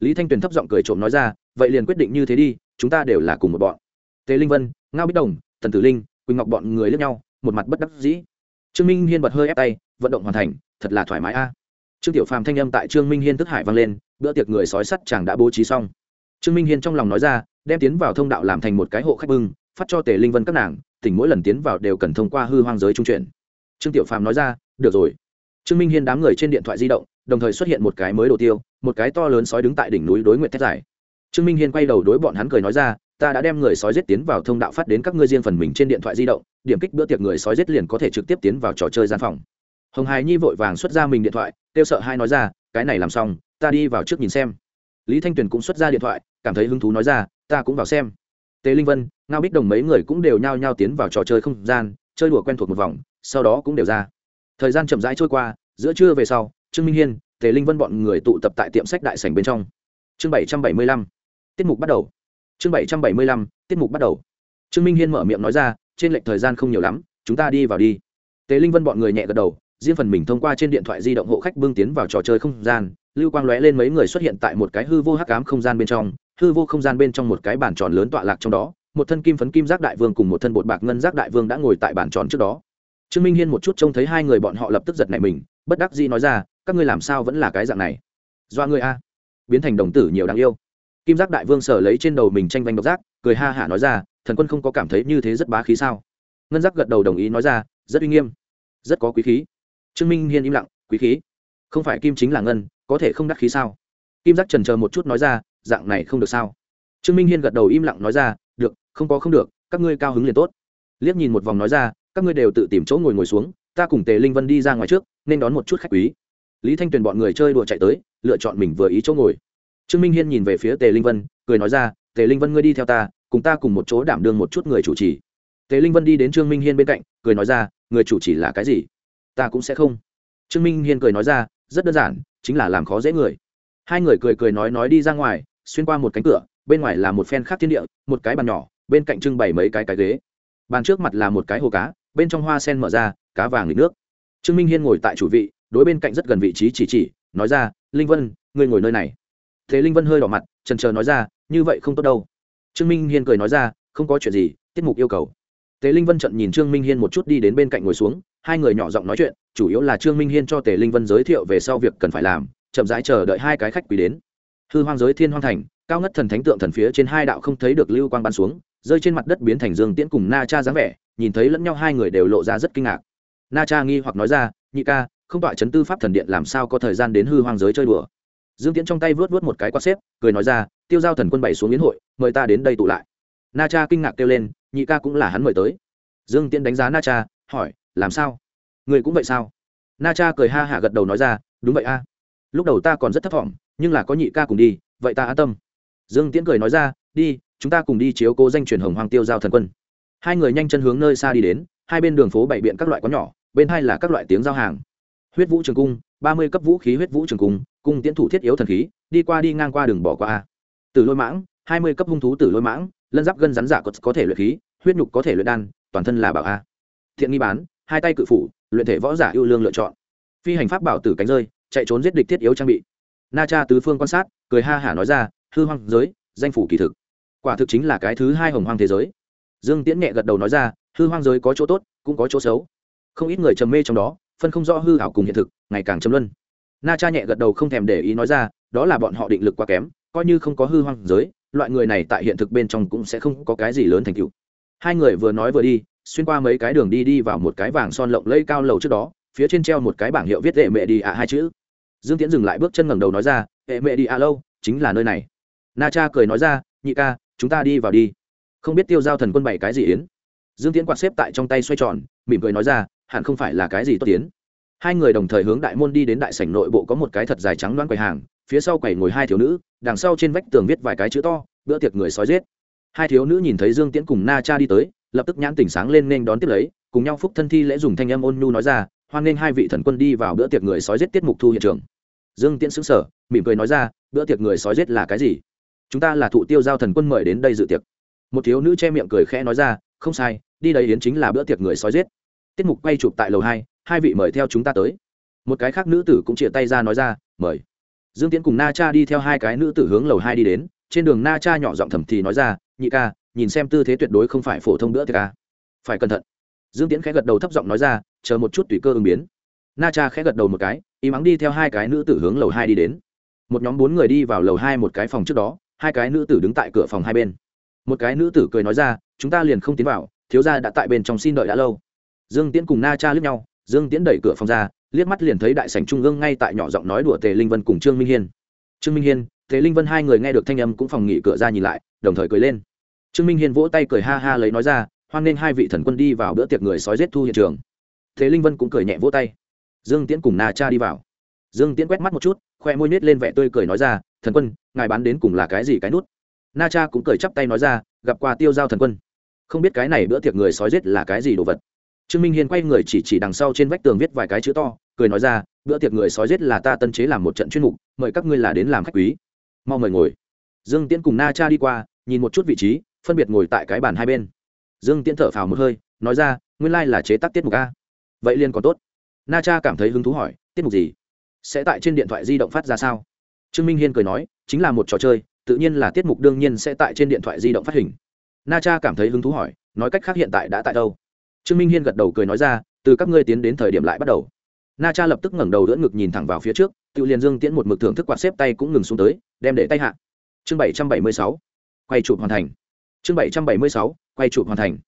Lý thanh tuyền thấp giọng cười trộm nói ra, vậy liền quyết định như thế đi, chúng ta đều là cùng một bọn. Tề linh vân, ngao bích đồng, tần tử linh, quỳnh ngọc bọn người lướt nhau, một mặt bất đắc dĩ. Trương minh hiên bật hơi ép tay, vận động hoàn thành, thật là thoải mái a trương tiểu phàm thanh âm tại trương minh hiên thức hải vang lên, bữa tiệc người sói sắt chàng đã bố trí xong. Trương minh hiên trong lòng nói ra, đem tiến vào thông đạo làm thành một cái hộ khách bưng, phát cho tề linh vân các nàng tỉnh mỗi lần tiến vào đều cần thông qua hư hoang giới trung chuyển. Trương tiểu phàm nói ra, được rồi. Trương minh hiên đám người trên điện thoại di động, đồng thời xuất hiện một cái mới đồ tiêu, một cái to lớn sói đứng tại đỉnh núi đối nguyện thét dài. Trương minh hiên quay đầu đối bọn hắn cười nói ra, ta đã đem người sói giết tiến vào thông đạo phát đến các ngươi riêng phần mình trên điện thoại di động, điểm kích bữa tiệc người sói giết liền có thể trực tiếp tiến vào trò chơi gian phòng hồng hài nhi vội vàng xuất ra mình điện thoại, kêu sợ hai nói ra, cái này làm xong, ta đi vào trước nhìn xem. Lý thanh tuyền cũng xuất ra điện thoại, cảm thấy hứng thú nói ra, ta cũng vào xem. Tề linh vân, ngao bích đồng mấy người cũng đều nhao nhao tiến vào trò chơi không gian, chơi đùa quen thuộc một vòng, sau đó cũng đều ra. Thời gian chậm rãi trôi qua, giữa trưa về sau, trương minh hiên, tề linh vân bọn người tụ tập tại tiệm sách đại sảnh bên trong. Chương bảy trăm bảy mươi lăm, tiết mục bắt đầu. Chương bảy trăm bảy mươi lăm, tiết mục bắt đầu. Trương minh hiên mở miệng nói ra, trên lệnh thời gian không nhiều lắm, chúng ta đi vào đi. Tề linh vân bọn người nhẹ gật đầu riêng phần mình thông qua trên điện thoại di động hộ khách bưng tiến vào trò chơi không gian, lưu quang lóe lên mấy người xuất hiện tại một cái hư vô hắc ám không gian bên trong, hư vô không gian bên trong một cái bàn tròn lớn tọa lạc trong đó, một thân kim phấn kim giác đại vương cùng một thân bột bạc ngân giác đại vương đã ngồi tại bàn tròn trước đó. Trương minh hiên một chút trông thấy hai người bọn họ lập tức giật nảy mình, bất đắc dĩ nói ra, các ngươi làm sao vẫn là cái dạng này? Do ngươi a. Biến thành đồng tử nhiều đáng yêu. Kim giác đại vương sở lấy trên đầu mình tranh vanh độc giác, cười ha hả nói ra, thần quân không có cảm thấy như thế rất bá khí sao? Ngân giác gật đầu đồng ý nói ra, rất uy nghiêm. Rất có quý khí trương minh hiên im lặng, quý khí, không phải kim chính là ngân, có thể không đắc khí sao? Kim giác trần chờ một chút nói ra, dạng này không được sao? Trương minh hiên gật đầu im lặng nói ra, được, không có không được, các ngươi cao hứng liền tốt. Liếc nhìn một vòng nói ra, các ngươi đều tự tìm chỗ ngồi ngồi xuống, ta cùng tề linh vân đi ra ngoài trước, nên đón một chút khách quý. Lý thanh tuyền bọn người chơi đùa chạy tới, lựa chọn mình vừa ý chỗ ngồi. Trương minh hiên nhìn về phía tề linh vân, cười nói ra, tề linh vân ngươi đi theo ta, cùng ta cùng một chỗ đảm đương một chút người chủ trì. Tề linh vân đi đến trương minh hiên bên cạnh, cười nói ra, người chủ trì là cái gì? Ta cũng sẽ không. Trương minh hiên cười nói ra, rất đơn giản, chính là làm khó dễ người. Hai người cười cười nói nói đi ra ngoài, xuyên qua một cánh cửa, bên ngoài là một phen khác thiên địa, một cái bàn nhỏ, bên cạnh trưng bày mấy cái cái ghế. Bàn trước mặt là một cái hồ cá, bên trong hoa sen mở ra, cá vàng nghịch nước. Trương minh hiên ngồi tại chủ vị, đối bên cạnh rất gần vị trí chỉ chỉ, nói ra, linh vân, ngươi ngồi nơi này. Thế linh vân hơi đỏ mặt, trần trờ nói ra, như vậy không tốt đâu. Trương minh hiên cười nói ra, không có chuyện gì, tiết mục yêu cầu. Thế linh vân trận nhìn trương minh hiên một chút đi đến bên cạnh ngồi xuống hai người nhỏ giọng nói chuyện, chủ yếu là trương minh hiên cho tề linh vân giới thiệu về sau việc cần phải làm, chậm rãi chờ đợi hai cái khách quý đến. Hư hoang giới thiên hoang thành, cao ngất thần thánh tượng thần phía trên hai đạo không thấy được lưu quang bắn xuống, rơi trên mặt đất biến thành dương tiễn cùng na cha dáng vẻ, nhìn thấy lẫn nhau hai người đều lộ ra rất kinh ngạc. Na cha nghi hoặc nói ra, nhị ca, không tọa chấn tư pháp thần điện làm sao có thời gian đến hư hoang giới chơi đùa? Dương tiễn trong tay vớt vớt một cái quát xếp, cười nói ra, tiêu giao thần quân bảy xuống yến hội, mời ta đến đây tụ lại. Na cha kinh ngạc kêu lên, nhị ca cũng là hắn mời tới. Dương tiễn đánh giá na cha, hỏi làm sao? Người cũng vậy sao? Na cha cười ha hả gật đầu nói ra đúng vậy a. Lúc đầu ta còn rất thất vọng nhưng là có nhị ca cùng đi vậy ta an tâm. Dương tiễn cười nói ra đi chúng ta cùng đi chiếu cố danh truyền hồng hoàng tiêu giao thần quân. Hai người nhanh chân hướng nơi xa đi đến hai bên đường phố bày biện các loại quán nhỏ bên hai là các loại tiếng giao hàng. Huyết vũ trường cung ba mươi cấp vũ khí huyết vũ trường cung cung tiễn thủ thiết yếu thần khí đi qua đi ngang qua đường bỏ qua a. Từ lôi mãng hai mươi cấp hung thú từ lôi mãng lân giáp gân rắn giả có, có thể luyện khí huyết nhục có thể luyện đan toàn thân là bảo a. Thiện nghi bán hai tay cự phủ, luyện thể võ giả ưu lương lựa chọn. Phi hành pháp bảo tử cánh rơi, chạy trốn giết địch thiết yếu trang bị. Na cha tứ phương quan sát, cười ha hả nói ra, hư hoang giới, danh phủ kỳ thực. Quả thực chính là cái thứ hai hồng hoang thế giới. Dương tiễn nhẹ gật đầu nói ra, hư hoang giới có chỗ tốt, cũng có chỗ xấu. Không ít người trầm mê trong đó, phân không rõ hư hảo cùng hiện thực, ngày càng châm luân. Na cha nhẹ gật đầu không thèm để ý nói ra, đó là bọn họ định lực quá kém, coi như không có hư hoang giới, loại người này tại hiện thực bên trong cũng sẽ không có cái gì lớn thành tựu. Hai người vừa nói vừa đi xuyên qua mấy cái đường đi đi vào một cái vàng son lộng lây cao lầu trước đó, phía trên treo một cái bảng hiệu viết hệ mẹ đi ạ hai chữ. Dương tiễn dừng lại bước chân ngẩng đầu nói ra hệ mẹ đi ạ lâu, chính là nơi này. Na cha cười nói ra, nhị ca, chúng ta đi vào đi. Không biết tiêu giao thần quân bảy cái gì yến? Dương tiễn quạt xếp tại trong tay xoay tròn, mỉm cười nói ra, hẳn không phải là cái gì tốt tiến hai người đồng thời hướng đại môn đi đến đại sảnh nội bộ có một cái thật dài trắng đoán quầy hàng, phía sau quầy ngồi hai thiếu nữ, đằng sau trên vách tường viết vài cái chữ to, bữa tiệc người sói giết. Hai thiếu nữ nhìn thấy dương tiễn cùng na cha đi tới lập tức nhãn tỉnh sáng lên nên đón tiếp lấy, cùng nhau phúc thân thi lễ dùng thanh âm ôn nhu nói ra, hoan nghênh hai vị thần quân đi vào bữa tiệc người sói giết tiết mục thu hiện trường. Dương tiễn xứng sở mỉm cười nói ra, bữa tiệc người sói giết là cái gì? Chúng ta là thụ tiêu giao thần quân mời đến đây dự tiệc. Một thiếu nữ che miệng cười khẽ nói ra, không sai, đi đây yến chính là bữa tiệc người sói giết. Tiết mục quay chụp tại lầu hai hai vị mời theo chúng ta tới. Một cái khác nữ tử cũng chia tay ra nói ra, mời. Dương tiễn cùng na cha đi theo hai cái nữ tử hướng lầu hai đi đến, trên đường na cha nhỏ giọng thầm thì nói ra, nhị ca nhìn xem tư thế tuyệt đối không phải phổ thông nữa thì ca phải cẩn thận. Dương tiễn khẽ gật đầu thấp giọng nói ra, chờ một chút tùy cơ ứng biến. Na cha khẽ gật đầu một cái, y mắng đi theo hai cái nữ tử hướng lầu hai đi đến. Một nhóm bốn người đi vào lầu hai một cái phòng trước đó, hai cái nữ tử đứng tại cửa phòng hai bên. Một cái nữ tử cười nói ra, chúng ta liền không tiến vào, thiếu gia đã tại bên trong xin đợi đã lâu. Dương tiễn cùng na cha liếc nhau, dương tiễn đẩy cửa phòng ra, liếc mắt liền thấy đại sảnh trung ương ngay tại nhỏ giọng nói đùa tề linh vân cùng trương minh hiên. Trương minh hiên, tề linh vân hai người nghe được thanh âm cũng phòng nghỉ cửa ra nhìn lại, đồng thời cười lên trương minh hiên vỗ tay cười ha ha lấy nói ra, hoan nên hai vị thần quân đi vào bữa tiệc người sói giết thu hiện trường. Thế linh vân cũng cười nhẹ vỗ tay. Dương tiễn cùng na cha đi vào. Dương tiễn quét mắt một chút, khoe môi nết lên vẻ tươi cười nói ra, thần quân, ngài bán đến cùng là cái gì cái nút? Na cha cũng cười chắp tay nói ra, gặp qua tiêu giao thần quân. Không biết cái này bữa tiệc người sói giết là cái gì đồ vật. Trương minh hiên quay người chỉ chỉ đằng sau trên vách tường viết vài cái chữ to, cười nói ra, bữa tiệc người sói giết là ta tân chế làm một trận chuyên mục, mời các ngươi là đến làm khách quý. Mau mời ngồi. Dương tiễn cùng na cha đi qua, nhìn một chút vị trí phân biệt ngồi tại cái bàn hai bên. Dương tiễn thở phào một hơi, nói ra, nguyên lai là chế tác tiết mục a. Vậy liên còn tốt. Na cha cảm thấy hứng thú hỏi, tiết mục gì? Sẽ tại trên điện thoại di động phát ra sao? Trương minh hiên cười nói, chính là một trò chơi, tự nhiên là tiết mục đương nhiên sẽ tại trên điện thoại di động phát hình. Na cha cảm thấy hứng thú hỏi, nói cách khác hiện tại đã tại đâu? Trương minh hiên gật đầu cười nói ra, từ các ngươi tiến đến thời điểm lại bắt đầu. Na cha lập tức ngẩng đầu đỡ ngực nhìn thẳng vào phía trước, tự liền dương tiễn một mực thưởng thức quạt xếp tay cũng ngừng xuống tới, đem để tay hạ. Chương bảy trăm bảy mươi sáu, quay chụp hoàn thành chương bảy trăm bảy mươi sáu, quay chụp hoàn thành.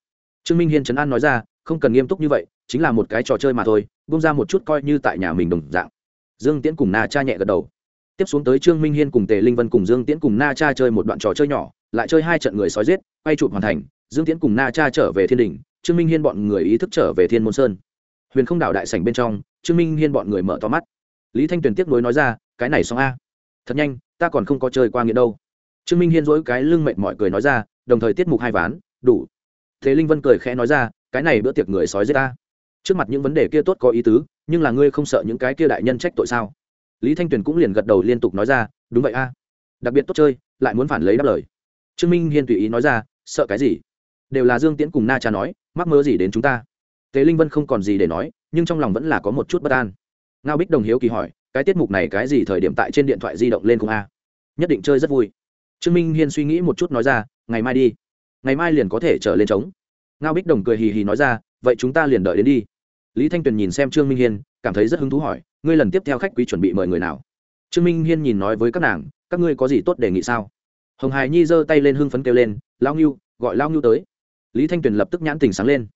Trương minh hiên trấn an nói ra, không cần nghiêm túc như vậy, chính là một cái trò chơi mà thôi bung ra một chút coi như tại nhà mình đồng dạng. Dương tiễn cùng na cha nhẹ gật đầu. Tiếp xuống tới trương minh hiên cùng tề linh vân cùng dương tiễn cùng na cha chơi một đoạn trò chơi nhỏ, lại chơi hai trận người sói giết, quay chụp hoàn thành, dương tiễn cùng na cha trở về thiên đình, trương minh hiên bọn người ý thức trở về thiên môn sơn. Huyền không đảo đại sảnh bên trong, trương minh hiên bọn người mở to mắt. Lý thanh tuyền tiếp nối nói ra, cái này xong a. Thật nhanh, ta còn không có chơi qua nghĩa đâu. Trương minh hiên dỗi cái lưng mệt mỏi cười nói ra đồng thời tiết mục hai ván, đủ. Thế linh vân cười khẽ nói ra, cái này bữa tiệc người sói giết ta. Trước mặt những vấn đề kia tốt có ý tứ, nhưng là ngươi không sợ những cái kia đại nhân trách tội sao? Lý thanh tuyền cũng liền gật đầu liên tục nói ra, đúng vậy a. Đặc biệt tốt chơi, lại muốn phản lấy đáp lời. Trương minh hiên tùy ý nói ra, sợ cái gì? Đều là dương tiễn cùng na cha nói, mắc mơ gì đến chúng ta? Thế linh vân không còn gì để nói, nhưng trong lòng vẫn là có một chút bất an. Ngao bích đồng hiếu kỳ hỏi, cái tiết mục này cái gì thời điểm tại trên điện thoại di động lên không a? Nhất định chơi rất vui trương minh hiên suy nghĩ một chút nói ra, ngày mai đi, ngày mai liền có thể trở lên trống. Ngao bích đồng cười hì hì nói ra, vậy chúng ta liền đợi đến đi. Lý thanh tuyền nhìn xem trương minh hiên, cảm thấy rất hứng thú hỏi, ngươi lần tiếp theo khách quý chuẩn bị mời người nào? Trương minh hiên nhìn nói với các nàng, các ngươi có gì tốt đề nghị sao? Hồng hải nhi giơ tay lên hưng phấn kêu lên lao ngưu, gọi lao ngưu tới. Lý thanh tuyền lập tức nhãn tình sáng lên.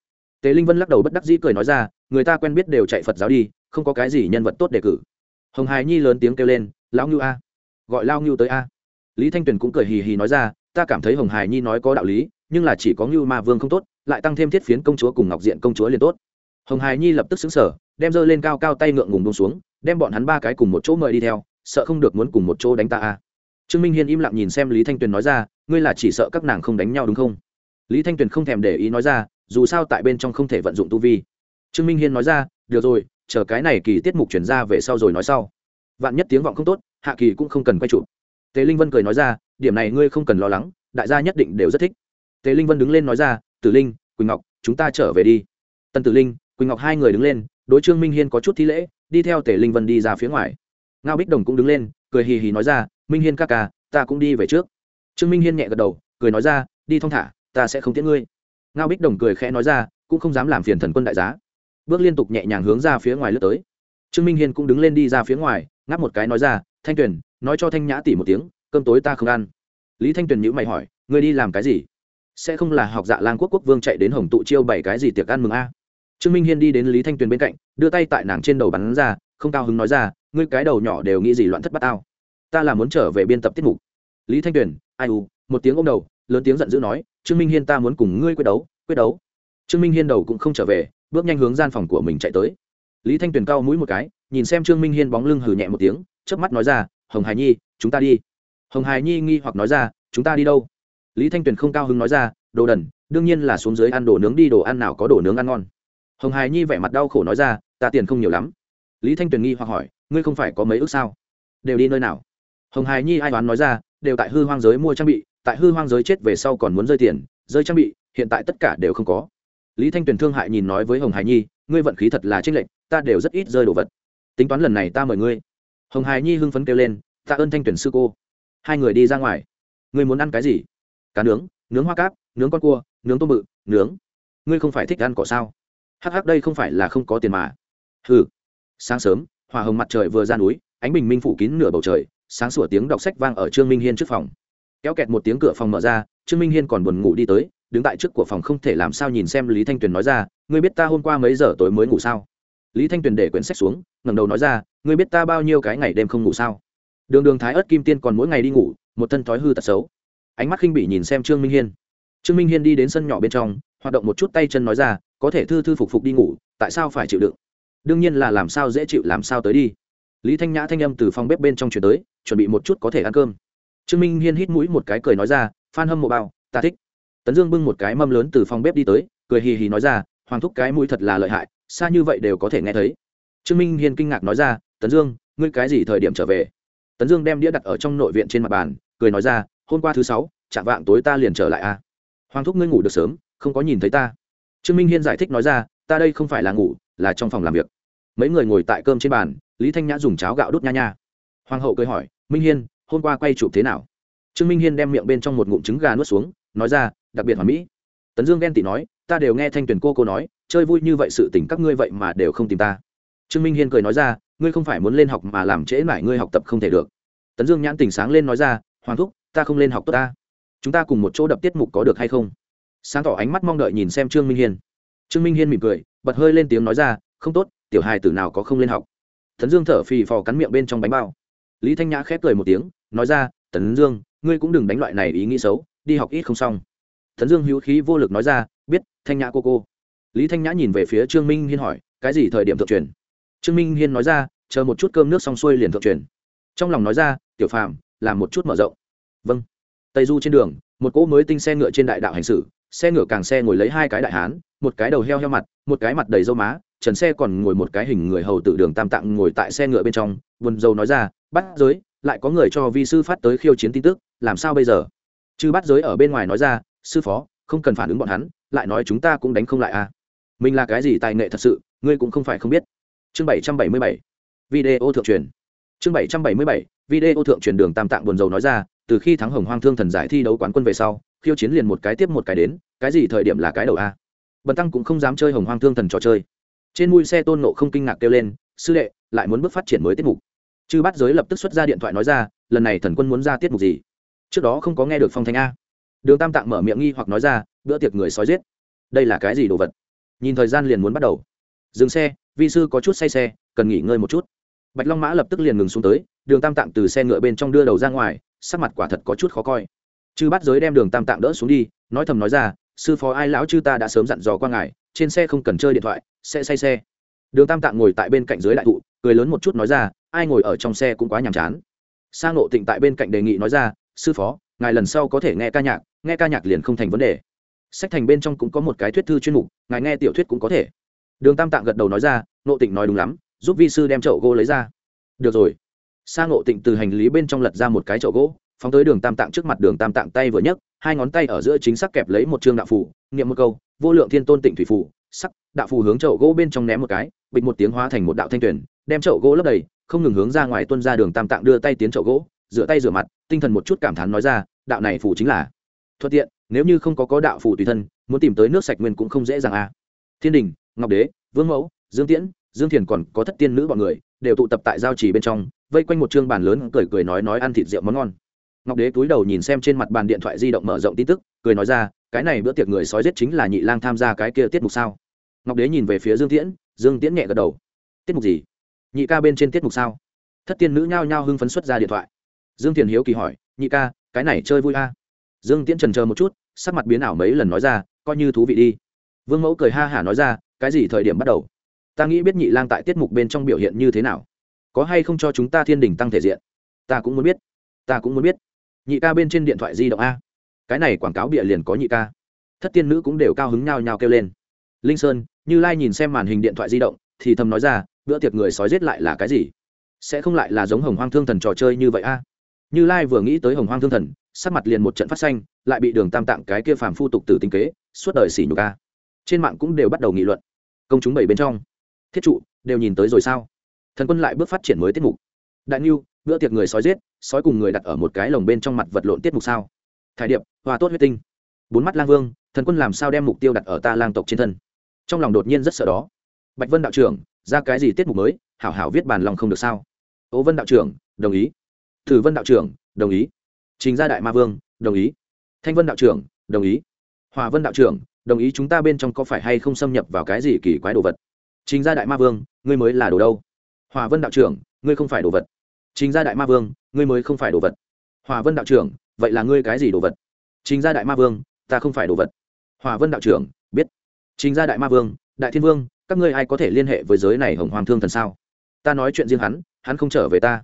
Tề linh vân lắc đầu bất đắc dĩ cười nói ra, người ta quen biết đều chạy phật giáo đi, không có cái gì nhân vật tốt đề cử. Hồng hải nhi lớn tiếng kêu lên, lão ngưu a, gọi lao ngưu tới a lý thanh tuyền cũng cười hì hì nói ra, ta cảm thấy hồng hải nhi nói có đạo lý, nhưng là chỉ có ngưu ma vương không tốt, lại tăng thêm thiết phiến công chúa cùng ngọc diện công chúa liền tốt. Hồng hải nhi lập tức xứng sở đem dơ lên cao cao tay ngượng ngùng bông xuống, đem bọn hắn ba cái cùng một chỗ mời đi theo, sợ không được muốn cùng một chỗ đánh ta a trương minh hiên im lặng nhìn xem lý thanh tuyền nói ra, ngươi là chỉ sợ các nàng không đánh nhau đúng không? Lý thanh tuyền không thèm để ý nói ra, dù sao tại bên trong không thể vận dụng tu vi. Trương minh hiên nói ra, được rồi, chờ cái này kỳ tiết mục chuyển ra về sau rồi nói sau. Vạn nhất tiếng vọng không tốt, hạ kỳ cũng không cần quay chụp tề linh vân cười nói ra, điểm này ngươi không cần lo lắng, đại gia nhất định đều rất thích. Tề linh vân đứng lên nói ra, tử linh, quỳnh ngọc, chúng ta trở về đi. Tần tử linh, quỳnh ngọc hai người đứng lên, đối trương minh hiên có chút thi lễ, đi theo tề linh vân đi ra phía ngoài. Ngao bích đồng cũng đứng lên, cười hì hì nói ra, minh hiên ca ca, ta cũng đi về trước. Trương minh hiên nhẹ gật đầu, cười nói ra, đi thong thả, ta sẽ không tiễn ngươi. Ngao bích đồng cười khẽ nói ra, cũng không dám làm phiền thần quân đại giá. Bước liên tục nhẹ nhàng hướng ra phía ngoài lướt tới. Trương minh hiên cũng đứng lên đi ra phía ngoài, ngáp một cái nói ra, thanh tuyền nói cho thanh nhã tỉ một tiếng, cơm tối ta không ăn. Lý thanh tuyền nhữ mày hỏi, ngươi đi làm cái gì? Sẽ không là học dạ lang quốc quốc vương chạy đến hồng tụ chiêu bảy cái gì tiệc ăn mừng a? Trương minh hiên đi đến lý thanh tuyền bên cạnh, đưa tay tại nàng trên đầu bắn ra, không cao hứng nói ra, ngươi cái đầu nhỏ đều nghĩ gì loạn thất bát tao? Ta là muốn trở về biên tập tiết mục. Lý thanh tuyền, ai u, một tiếng ô m đầu, lớn tiếng giận dữ nói, trương minh hiên ta muốn cùng ngươi quyết đấu quyết đấu. Trương minh hiên đầu cũng không trở về, bước nhanh hướng gian phòng của mình chạy tới. Lý thanh tuyền cao mũi một cái, nhìn xem trương minh hiên bóng lưng hừ nhẹ một tiếng, chớp mắt nói ra hồng hải nhi, chúng ta đi. Hồng hải nhi nghi hoặc nói ra, chúng ta đi đâu? Lý thanh tuyền không cao hứng nói ra, đồ đần, đương nhiên là xuống dưới ăn đồ nướng đi, đồ ăn nào có đồ nướng ăn ngon. Hồng hải nhi vẻ mặt đau khổ nói ra, ta tiền không nhiều lắm. Lý thanh tuyền nghi hoặc hỏi, ngươi không phải có mấy ước sao? Đều đi nơi nào? Hồng hải nhi ai đoán nói ra, đều tại hư hoang giới mua trang bị, tại hư hoang giới chết về sau còn muốn rơi tiền, rơi trang bị, hiện tại tất cả đều không có. Lý thanh tuyền thương hại nhìn nói với hồng hải nhi, ngươi vận khí thật là trích lệnh ta đều rất ít rơi đồ vật. Tính toán lần này ta mời ngươi hồng hải nhi hưng phấn kêu lên, tạ ơn thanh tuyển sư cô. Hai người đi ra ngoài. Ngươi muốn ăn cái gì? Cá nướng nướng hoa cáp, nướng con cua, nướng tôm bự, nướng. Ngươi không phải thích ăn cỏ sao? Hắc hắc, đây không phải là không có tiền mà. Hừ. sáng sớm, hòa hồng mặt trời vừa ra núi, ánh bình minh phủ kín nửa bầu trời, sáng sủa tiếng đọc sách vang ở trương minh hiên trước phòng. Kéo kẹt một tiếng cửa phòng mở ra, trương minh hiên còn buồn ngủ đi tới, đứng tại trước của phòng không thể làm sao nhìn xem lý thanh tuyền nói ra, ngươi biết ta hôm qua mấy giờ tối mới ngủ sao? Lý thanh tuyền để quyển sách xuống, ngẩng đầu nói ra ngươi biết ta bao nhiêu cái ngày đêm không ngủ sao? Đường đường thái ớt kim tiên còn mỗi ngày đi ngủ, một thân thói hư tật xấu. Ánh mắt khinh bị nhìn xem trương minh hiên. Trương minh hiên đi đến sân nhỏ bên trong, hoạt động một chút tay chân nói ra, có thể thư thư phục phục đi ngủ, tại sao phải chịu đựng? Đương nhiên là làm sao dễ chịu, làm sao tới đi. Lý thanh nhã thanh âm từ phòng bếp bên trong chuyển tới, chuẩn bị một chút có thể ăn cơm. Trương minh hiên hít mũi một cái cười nói ra, phan hâm mộ bao, ta thích. Tấn dương bưng một cái mâm lớn từ phòng bếp đi tới, cười hì hì nói ra, hoàng thúc cái mũi thật là lợi hại, xa như vậy đều có thể nghe thấy. Trương minh hiên kinh ngạc nói ra tấn dương, ngươi cái gì thời điểm trở về? Tấn dương đem đĩa đặt ở trong nội viện trên mặt bàn, cười nói ra, hôm qua thứ sáu chạm vạng tối ta liền trở lại a à? hoàng thúc ngươi ngủ được sớm, không có nhìn thấy ta. Trương minh hiên giải thích nói ra, ta đây không phải là ngủ, là trong phòng làm việc. Mấy người ngồi tại cơm trên bàn, lý thanh nhã dùng cháo gạo đốt nha nha. Hoàng hậu cười hỏi, minh hiên, hôm qua quay chụp thế nào? Trương minh hiên đem miệng bên trong một ngụm trứng gà nuốt xuống, nói ra, đặc biệt hoàn mỹ. Tấn dương ghen tị nói, ta đều nghe thanh tuyền cô cô nói, chơi vui như vậy sự tình các ngươi vậy mà đều không tìm ta. Trương minh hiên cười nói ra ngươi không phải muốn lên học mà làm trễ mãi ngươi học tập không thể được. Tấn dương nhãn tình sáng lên nói ra, hoàng thúc, ta không lên học tốt ta. Chúng ta cùng một chỗ đập tiết mục có được hay không? Sáng tỏ ánh mắt mong đợi nhìn xem trương minh hiên. Trương minh hiên mỉm cười, bật hơi lên tiếng nói ra, không tốt, tiểu hài tử nào có không lên học. Tấn dương thở phì phò cắn miệng bên trong bánh bao. Lý thanh nhã khép cười một tiếng, nói ra, tấn dương, ngươi cũng đừng đánh loại này ý nghĩ xấu, đi học ít không xong. Tấn dương hữu khí vô lực nói ra, biết, thanh nhã cô cô. Lý thanh nhã nhìn về phía trương minh hiên hỏi, cái gì thời điểm thượng truyền? Trương minh hiên nói ra, chờ một chút cơm nước xong xuôi liền thượng truyền. Trong lòng nói ra, tiểu phàm, làm một chút mở rộng. Vâng. Tây du trên đường, một cỗ mới tinh xe ngựa trên đại đạo hành xử, xe ngựa càng xe ngồi lấy hai cái đại hán, một cái đầu heo heo mặt, một cái mặt đầy dâu má, trần xe còn ngồi một cái hình người hầu tự đường tam tạng ngồi tại xe ngựa bên trong, buồn dâu nói ra, bắt giới, lại có người cho vi sư phát tới khiêu chiến tin tức, làm sao bây giờ? Chư bắt giới ở bên ngoài nói ra, sư phó, không cần phản ứng bọn hắn, lại nói chúng ta cũng đánh không lại à. Mình là cái gì tài nghệ thật sự, ngươi cũng không phải không biết chương bảy trăm bảy mươi bảy, video thượng truyền. Chương bảy trăm bảy mươi bảy, video thượng truyền đường tam tạng buồn dầu nói ra, từ khi thắng hồng hoang thương thần giải thi đấu quán quân về sau, khiêu chiến liền một cái tiếp một cái đến, cái gì thời điểm là cái đầu a. Bần tăng cũng không dám chơi hồng hoang thương thần trò chơi. Trên mui xe tôn nộ không kinh ngạc kêu lên, sư đệ, lại muốn bước phát triển mới tiết mục. Chư bắt giới lập tức xuất ra điện thoại nói ra, lần này thần quân muốn ra tiết mục gì? Trước đó không có nghe được phong thanh a. Đường tam tạng mở miệng nghi hoặc nói ra, bữa tiệc người sói giết. Đây là cái gì đồ vật? Nhìn thời gian liền muốn bắt đầu. Dừng xe vi sư có chút say xe, cần nghỉ ngơi một chút. Bạch long mã lập tức liền ngừng xuống tới, đường tam tạng từ xe ngựa bên trong đưa đầu ra ngoài, sắc mặt quả thật có chút khó coi. Chư bắt giới đem đường tam tạng đỡ xuống đi, nói thầm nói ra, sư phó ai lão chư ta đã sớm dặn dò qua ngài, trên xe không cần chơi điện thoại, sẽ say xe. Đường tam tạng ngồi tại bên cạnh dưới đại thụ, cười lớn một chút nói ra, ai ngồi ở trong xe cũng quá nhàm chán. Sang ngộ tịnh tại bên cạnh đề nghị nói ra, sư phó, ngài lần sau có thể nghe ca nhạc, nghe ca nhạc liền không thành vấn đề. Sách thành bên trong cũng có một cái thuyết thư chuyên mục, ngài nghe tiểu thuyết cũng có thể đường tam tạng gật đầu nói ra Nộ tịnh nói đúng lắm, giúp vi sư đem chậu gỗ lấy ra. Được rồi. Sa ngộ tịnh từ hành lý bên trong lật ra một cái chậu gỗ, phóng tới đường tam tạng trước mặt, đường tam tạng tay vừa nhấc, hai ngón tay ở giữa chính xác kẹp lấy một chương đạo phủ niệm một câu, vô lượng thiên tôn tịnh thủy phủ sắc, đạo phù hướng chậu gỗ bên trong ném một cái, bịch một tiếng hóa thành một đạo thanh tuyển, đem chậu gỗ lấp đầy, không ngừng hướng ra ngoài tuân ra đường tam tạng đưa tay tiến chậu gỗ, rửa tay rửa mặt, tinh thần một chút cảm thán nói ra, đạo này phù chính là thuận tiện, nếu như không có có đạo phù tùy thân, muốn tìm tới nước sạch nguyên cũng không dễ dàng à. Thiên đình ngọc đế, vương mẫu, dương tiễn, dương thiền còn có thất tiên nữ bọn người, đều tụ tập tại giao trì bên trong, vây quanh một chương bàn lớn, cười cười nói nói ăn thịt rượu món ngon. Ngọc đế túi đầu nhìn xem trên mặt bàn điện thoại di động mở rộng tin tức, cười nói ra, cái này bữa tiệc người sói giết chính là nhị lang tham gia cái kia tiết mục sao? Ngọc đế nhìn về phía dương tiễn dương tiễn nhẹ gật đầu. Tiết mục gì? Nhị ca bên trên tiết mục sao? Thất tiên nữ nhao nhao hưng phấn xuất ra điện thoại. Dương thiền hiếu kỳ hỏi, nhị ca, cái này chơi vui a? À? dương tiễn trần chờ một chút, sắc mặt biến ảo mấy lần nói ra, coi như thú vị đi. Vương mẫu cười ha hả nói ra cái gì thời điểm bắt đầu? Ta nghĩ biết nhị lang tại tiết mục bên trong biểu hiện như thế nào. Có hay không cho chúng ta thiên đình tăng thể diện? Ta cũng muốn biết. Ta cũng muốn biết. Nhị ca bên trên điện thoại di động a. Cái này quảng cáo bịa liền có nhị ca. Thất tiên nữ cũng đều cao hứng nhao nhao kêu lên. Linh sơn, như lai nhìn xem màn hình điện thoại di động, thì thầm nói ra, bữa tiệc người sói giết lại là cái gì? Sẽ không lại là giống hồng hoang thương thần trò chơi như vậy a? Như lai vừa nghĩ tới hồng hoang thương thần, sắc mặt liền một trận phát xanh, lại bị đường tam tạng cái kia phàm phu tục tử tinh kế, suốt đời xỉ nhục a. Trên mạng cũng đều bắt đầu nghị luận công chúng bảy bên trong. Thiết trụ, đều nhìn tới rồi sao? Thần quân lại bước phát triển mới tiết mục. Đại niu bữa tiệc người sói giết, sói cùng người đặt ở một cái lồng bên trong mặt vật lộn tiết mục sao? Thải điệp, hòa tốt huyết tinh. Bốn mắt lang vương, thần quân làm sao đem mục tiêu đặt ở ta lang tộc trên thân? Trong lòng đột nhiên rất sợ đó. Bạch vân đạo trưởng, ra cái gì tiết mục mới? Hảo hảo viết bàn lòng không được sao? Ố vân đạo trưởng, đồng ý. Thử vân đạo trưởng, đồng ý. Trình gia đại ma vương, đồng ý. Thanh vân đạo trưởng, đồng ý. Hòa vân đạo trưởng đồng ý chúng ta bên trong có phải hay không xâm nhập vào cái gì kỳ quái đồ vật? Trình gia đại ma vương, ngươi mới là đồ đâu? Hòa vân đạo trưởng, ngươi không phải đồ vật. Trình gia đại ma vương, ngươi mới không phải đồ vật. Hòa vân đạo trưởng, vậy là ngươi cái gì đồ vật? Trình gia đại ma vương, ta không phải đồ vật. Hòa vân đạo trưởng, biết. Trình gia đại ma vương, đại thiên vương, các ngươi ai có thể liên hệ với giới này hồng hoàng thương thần sao? Ta nói chuyện riêng hắn hắn không trở về ta.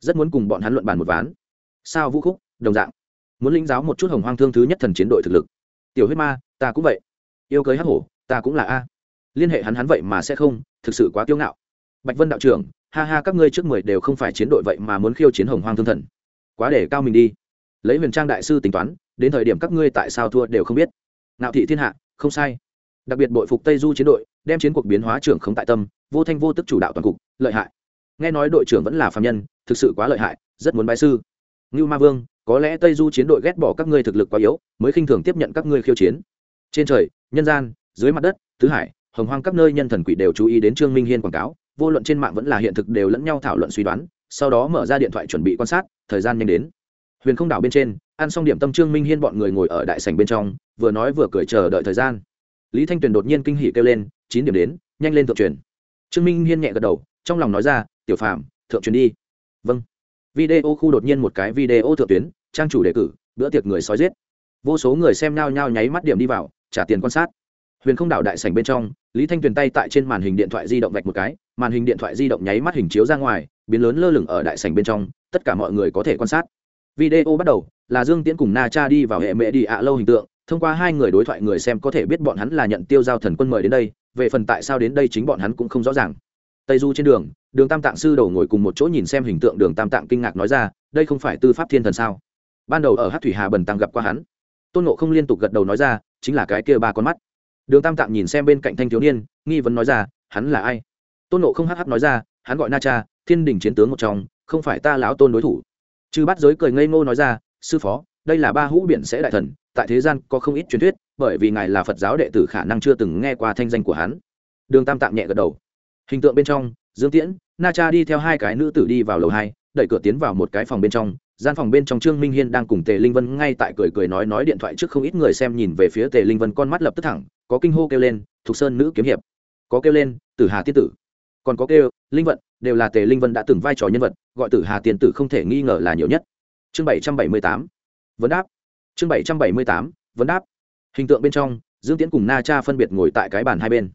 Rất muốn cùng bọn hắn luận bàn một ván. Sao vũ khúc, đồng dạng. Muốn lĩnh giáo một chút hồng hoàng thương thứ nhất thần chiến đội thực lực. Tiểu huyết ma ta cũng vậy. Yêu cưới hắc hổ, ta cũng là a. Liên hệ hắn hắn vậy mà sẽ không, thực sự quá kiêu ngạo. Bạch vân đạo trưởng, ha ha, các ngươi trước mười đều không phải chiến đội vậy mà muốn khiêu chiến hồng hoang thương thần. Quá để cao mình đi. Lấy huyền trang đại sư tính toán, đến thời điểm các ngươi tại sao thua đều không biết. Nạo thị thiên hạ, không sai. Đặc biệt bội phục tây du chiến đội, đem chiến cuộc biến hóa trưởng không tại tâm, vô thanh vô tức chủ đạo toàn cục, lợi hại. Nghe nói đội trưởng vẫn là phạm nhân, thực sự quá lợi hại, rất muốn bái sư. Ngưu ma vương, có lẽ tây du chiến đội ghét bỏ các ngươi thực lực quá yếu, mới khinh thường tiếp nhận các ngươi khiêu chiến trên trời, nhân gian, dưới mặt đất, tứ hải, hồng hoang các nơi nhân thần quỷ đều chú ý đến trương minh hiên quảng cáo, vô luận trên mạng vẫn là hiện thực đều lẫn nhau thảo luận suy đoán, sau đó mở ra điện thoại chuẩn bị quan sát, thời gian nhanh đến. Huyền không đảo bên trên, ăn xong điểm tâm trương minh hiên bọn người ngồi ở đại sảnh bên trong, vừa nói vừa cười chờ đợi thời gian. Lý thanh tuyền đột nhiên kinh hỉ kêu lên, chín điểm đến, nhanh lên thượng truyền. Trương minh hiên nhẹ gật đầu, trong lòng nói ra, tiểu phạm thượng truyền đi. Vâng. Video khu đột nhiên một cái video thượng tuyến, trang chủ đề cử, bữa tiệc người sói giết. Vô số người xem nhao nhao nháy mắt điểm đi vào trả tiền quan sát. Huyền không đảo đại sảnh bên trong, lý thanh tuyền tay tại trên màn hình điện thoại di động vạch một cái, màn hình điện thoại di động nháy mắt hình chiếu ra ngoài, biến lớn lơ lửng ở đại sảnh bên trong, tất cả mọi người có thể quan sát. Video bắt đầu, là dương tiễn cùng na cha đi vào hệ mẹ đi ạ lâu hình tượng, thông qua hai người đối thoại người xem có thể biết bọn hắn là nhận tiêu giao thần quân mời đến đây, về phần tại sao đến đây chính bọn hắn cũng không rõ ràng. Tây du trên đường đường tam tạng sư đầu ngồi cùng một chỗ nhìn xem hình tượng đường tam tạng kinh ngạc nói ra, đây không phải tư pháp thiên thần sao? Ban đầu ở hát thủy hà bần tăng gặp qua hắn. Tôn nộ không liên tục gật đầu nói ra chính là cái kia ba con mắt. Đường tam tạng nhìn xem bên cạnh thanh thiếu niên, nghi vấn nói ra, hắn là ai? Tôn nộ không hh nói ra, hắn gọi na cha, thiên đình chiến tướng một trong, không phải ta lão tôn đối thủ. Chư bắt giới cười ngây ngô nói ra, sư phó, đây là ba hũ biển sẽ đại thần, tại thế gian có không ít truyền thuyết, bởi vì ngài là phật giáo đệ tử khả năng chưa từng nghe qua thanh danh của hắn. Đường tam tạng nhẹ gật đầu. Hình tượng bên trong, dương tiễn, na cha đi theo hai cái nữ tử đi vào lầu hai, đẩy cửa tiến vào một cái phòng bên trong gian phòng bên trong trương minh hiên đang cùng tề linh vân ngay tại cười cười nói nói điện thoại trước không ít người xem nhìn về phía tề linh vân, con mắt lập tức thẳng, có kinh hô kêu lên, thục sơn nữ kiếm hiệp. Có kêu lên, tử hà tiên tử. Còn có kêu, linh vận, đều là tề linh vân đã từng vai trò nhân vật, gọi tử hà tiên tử không thể nghi ngờ là nhiều nhất. Chương bảy trăm bảy mươi tám. Vấn đáp. Chương bảy trăm bảy mươi tám, vấn đáp. Hình tượng bên trong, dương tiễn cùng na cha phân biệt ngồi tại cái bàn hai bên.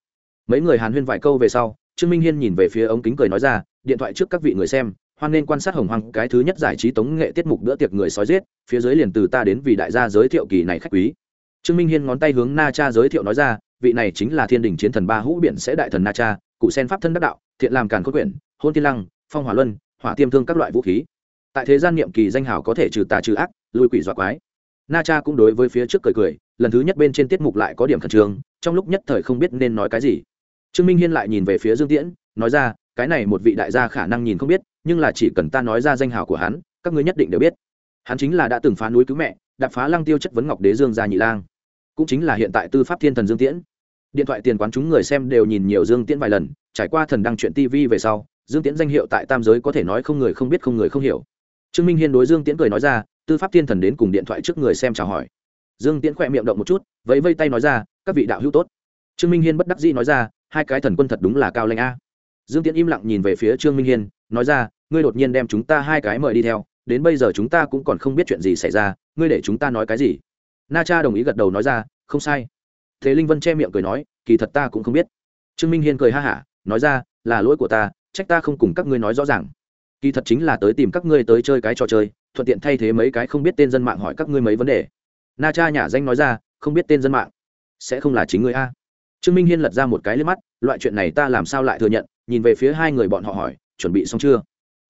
Mấy người hàn huyên vài câu về sau, trương minh hiên nhìn về phía ống kính cười nói ra, điện thoại trước các vị người xem hoan nên quan sát hồng hoang cái thứ nhất giải trí tống nghệ tiết mục bữa tiệc người sói giết, phía dưới liền từ ta đến vì đại gia giới thiệu kỳ này khách quý. Trương minh hiên ngón tay hướng na cha giới thiệu nói ra, vị này chính là thiên đình chiến thần ba hũ biển sẽ đại thần na cha, cụ sen pháp thân đắc đạo, thiện làm càn khôn quyển, hôn tiên lăng, phong hỏa luân, hỏa tiêm thương các loại vũ khí. Tại thế gian niệm kỳ danh hào có thể trừ tà trừ ác lùi quỷ dọa quái. Na cha cũng đối với phía trước cười cười, lần thứ nhất bên trên tiết mục lại có điểm khẩn trương, trong lúc nhất thời không biết nên nói cái gì. Trương minh hiên lại nhìn về phía dương tiễn, nói ra cái này một vị đại gia khả năng nhìn không biết, nhưng là chỉ cần ta nói ra danh hào của hắn, các ngươi nhất định đều biết. Hắn chính là đã từng phá núi cứu mẹ, đạp phá lăng tiêu chất vấn ngọc đế dương gia nhị lang. Cũng chính là hiện tại tư pháp thiên thần dương tiễn. Điện thoại tiền quán chúng người xem đều nhìn nhiều dương tiễn vài lần, trải qua thần đăng chuyện tv về sau, dương tiễn danh hiệu tại tam giới có thể nói không người không biết không người không hiểu. Trương minh hiên đối dương tiễn cười nói ra, tư pháp thiên thần đến cùng điện thoại trước người xem chào hỏi. Dương tiễn khỏe miệng động một chút, vẫy vây tay nói ra, các vị đạo hữu tốt. Trương minh hiên bất đắc dĩ nói ra, hai cái thần quân thật đúng là cao lanh a dương tiễn im lặng nhìn về phía trương minh hiên, nói ra, ngươi đột nhiên đem chúng ta hai cái mời đi theo, đến bây giờ chúng ta cũng còn không biết chuyện gì xảy ra, ngươi để chúng ta nói cái gì? Na cha đồng ý gật đầu nói ra, không sai. Thế linh vân che miệng cười nói, kỳ thật ta cũng không biết. Trương minh hiên cười ha hả, nói ra, là lỗi của ta, trách ta không cùng các ngươi nói rõ ràng. Kỳ thật chính là tới tìm các ngươi tới chơi cái trò chơi, thuận tiện thay thế mấy cái không biết tên dân mạng hỏi các ngươi mấy vấn đề. Na cha nhà danh nói ra, không biết tên dân mạng sẽ không là chính ngươi a. Trương minh hiên lật ra một cái lên mắt, loại chuyện này ta làm sao lại thừa nhận nhìn về phía hai người bọn họ hỏi, chuẩn bị xong chưa?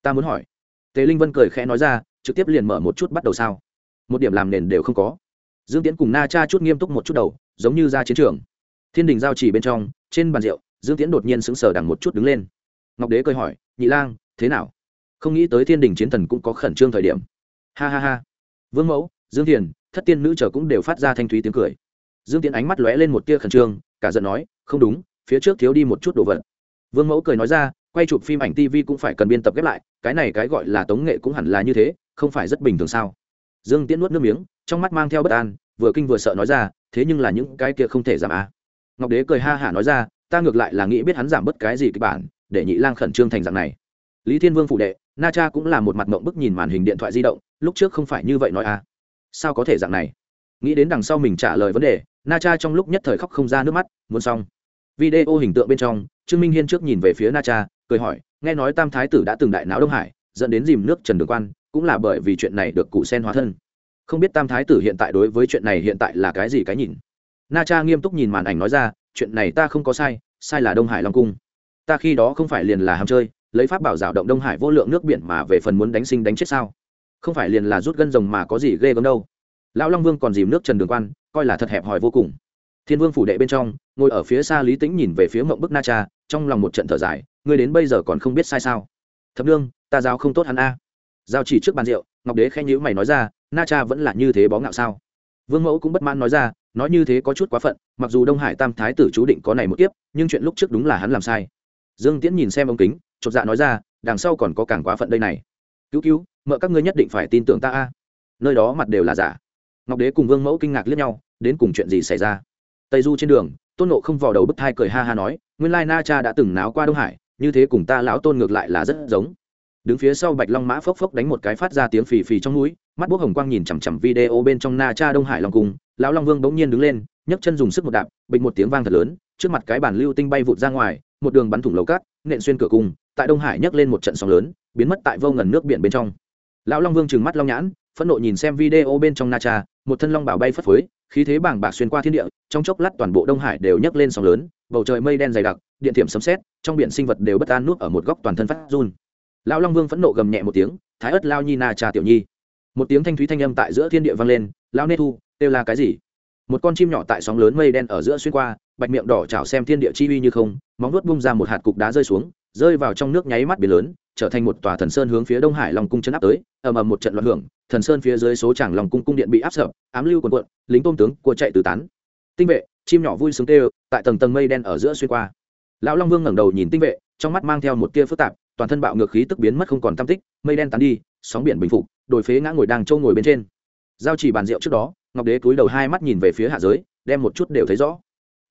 Ta muốn hỏi. Tề linh vân cười khẽ nói ra, trực tiếp liền mở một chút bắt đầu sao. Một điểm làm nền đều không có. Dương tiễn cùng na cha chút nghiêm túc một chút đầu, giống như ra chiến trường. Thiên đình giao chỉ bên trong, trên bàn rượu, dương tiễn đột nhiên sững sờ đằng một chút đứng lên. Ngọc đế cười hỏi, nhị lang, thế nào? Không nghĩ tới thiên đình chiến thần cũng có khẩn trương thời điểm. Ha ha ha. Vương mẫu, dương thiền, thất tiên nữ chờ cũng đều phát ra thanh thúy tiếng cười. Dương tiễn ánh mắt lóe lên một tia khẩn trương, cả giận nói, không đúng, phía trước thiếu đi một chút đồ vật vương mẫu cười nói ra, quay chụp phim ảnh tv cũng phải cần biên tập ghép lại, cái này cái gọi là tống nghệ cũng hẳn là như thế, không phải rất bình thường sao? Dương tiễn nuốt nước miếng, trong mắt mang theo bất an, vừa kinh vừa sợ nói ra, thế nhưng là những cái kia không thể giảm à. ngọc đế cười ha hả nói ra, ta ngược lại là nghĩ biết hắn giảm bất cái gì kịch bản, để nhị lang khẩn trương thành dạng này. Lý thiên vương phụ đệ, na cha cũng là một mặt mộng bức nhìn màn hình điện thoại di động, lúc trước không phải như vậy nói à sao có thể dạng này? Nghĩ đến đằng sau mình trả lời vấn đề, na cha trong lúc nhất thời khóc không ra nước mắt, muốn xong video hình tượng bên trong, trương minh hiên trước nhìn về phía na cha cười hỏi, nghe nói tam thái tử đã từng đại náo đông hải, dẫn đến dìm nước trần đường quan, cũng là bởi vì chuyện này được cụ sen hóa thân. Không biết tam thái tử hiện tại đối với chuyện này hiện tại là cái gì cái nhìn? Na cha nghiêm túc nhìn màn ảnh nói ra, chuyện này ta không có sai sai là đông hải long cung. Ta khi đó không phải liền là ham chơi, lấy pháp bảo rào động đông hải vô lượng nước biển mà về phần muốn đánh sinh đánh chết sao? Không phải liền là rút gân rồng mà có gì ghê gớm đâu. Lão long vương còn dìm nước trần đường quan, coi là thật hẹp hòi vô cùng thiên vương phủ đệ bên trong, ngồi ở phía xa lý tĩnh nhìn về phía mộng bức na cha, trong lòng một trận thở dài, ngươi đến bây giờ còn không biết sai sao? Thập đương ta giao không tốt hắn a. Giao chỉ trước bàn rượu, ngọc đế khen nhữ mày nói ra, na cha vẫn là như thế bó ngạo sao? Vương mẫu cũng bất mãn nói ra, nói như thế có chút quá phận, mặc dù đông hải tam thái tử chú định có này một tiếp nhưng chuyện lúc trước đúng là hắn làm sai. Dương tiễn nhìn xem ông kính, chột dạ nói ra, đằng sau còn có càng quá phận đây này. Cứu cứu, mợ các ngươi nhất định phải tin tưởng ta a. Nơi đó mặt đều là giả. Ngọc đế cùng vương mẫu kinh ngạc liếc nhau, đến cùng chuyện gì xảy ra? Tây du trên đường, tôn nộ không vào đầu bức thai cười ha ha nói, nguyên lai na cha đã từng náo qua đông hải, như thế cùng ta lão tôn ngược lại là rất giống. Đứng phía sau bạch long mã phốc phốc đánh một cái phát ra tiếng phì phì trong núi mắt bốc hồng quang nhìn chằm chằm video bên trong na cha đông hải long cung, lão long vương bỗng nhiên đứng lên, nhấc chân dùng sức một đạp bịch một tiếng vang thật lớn, trước mặt cái bản lưu tinh bay vụt ra ngoài, một đường bắn thủng lầu cát, nện xuyên cửa cung, tại đông hải nhấc lên một trận sóng lớn, biến mất tại vô ngần nước biển bên trong. Lão long vương trừng mắt long nhãn, phẫn nộ nhìn xem video bên trong na cha, một thân long bảo bay phất phới khí thế bảng bạc xuyên qua thiên địa, trong chốc lát toàn bộ đông hải đều nhấc lên sóng lớn, bầu trời mây đen dày đặc, điện thiểm sấm xét trong biển sinh vật đều bất an nuốt ở một góc toàn thân phát run. Lão long vương phẫn nộ gầm nhẹ một tiếng, thái ớt lao nhi na trà tiểu nhi. Một tiếng thanh thúy thanh âm tại giữa thiên địa vang lên lao nê thu, kêu là cái gì? Một con chim nhỏ tại sóng lớn mây đen ở giữa xuyên qua, bạch miệng đỏ chảo xem thiên địa chi uy như không, móng nuốt bung ra một hạt cục đá rơi xuống, rơi vào trong nước nháy mắt biển lớn trở thành một tòa thần sơn hướng phía đông hải long cung chân áp tới, ầm ầm một trận loạn hưởng, thần sơn phía dưới số tràng lòng cung cung điện bị áp sập, ám lưu quần quận lính tôm tướng của chạy tứ tán. Tinh vệ, chim nhỏ vui sướng tê tại tầng tầng mây đen ở giữa xuyên qua. Lão long vương ngẩng đầu nhìn tinh vệ, trong mắt mang theo một tia phức tạp, toàn thân bạo ngược khí tức biến mất không còn tam tích, mây đen tán đi, sóng biển bình phục, đồi phế ngã ngồi đang trâu ngồi bên trên. Giao chỉ bàn rượu trước đó, ngọc đế cúi đầu hai mắt nhìn về phía hạ giới, đem một chút đều thấy rõ.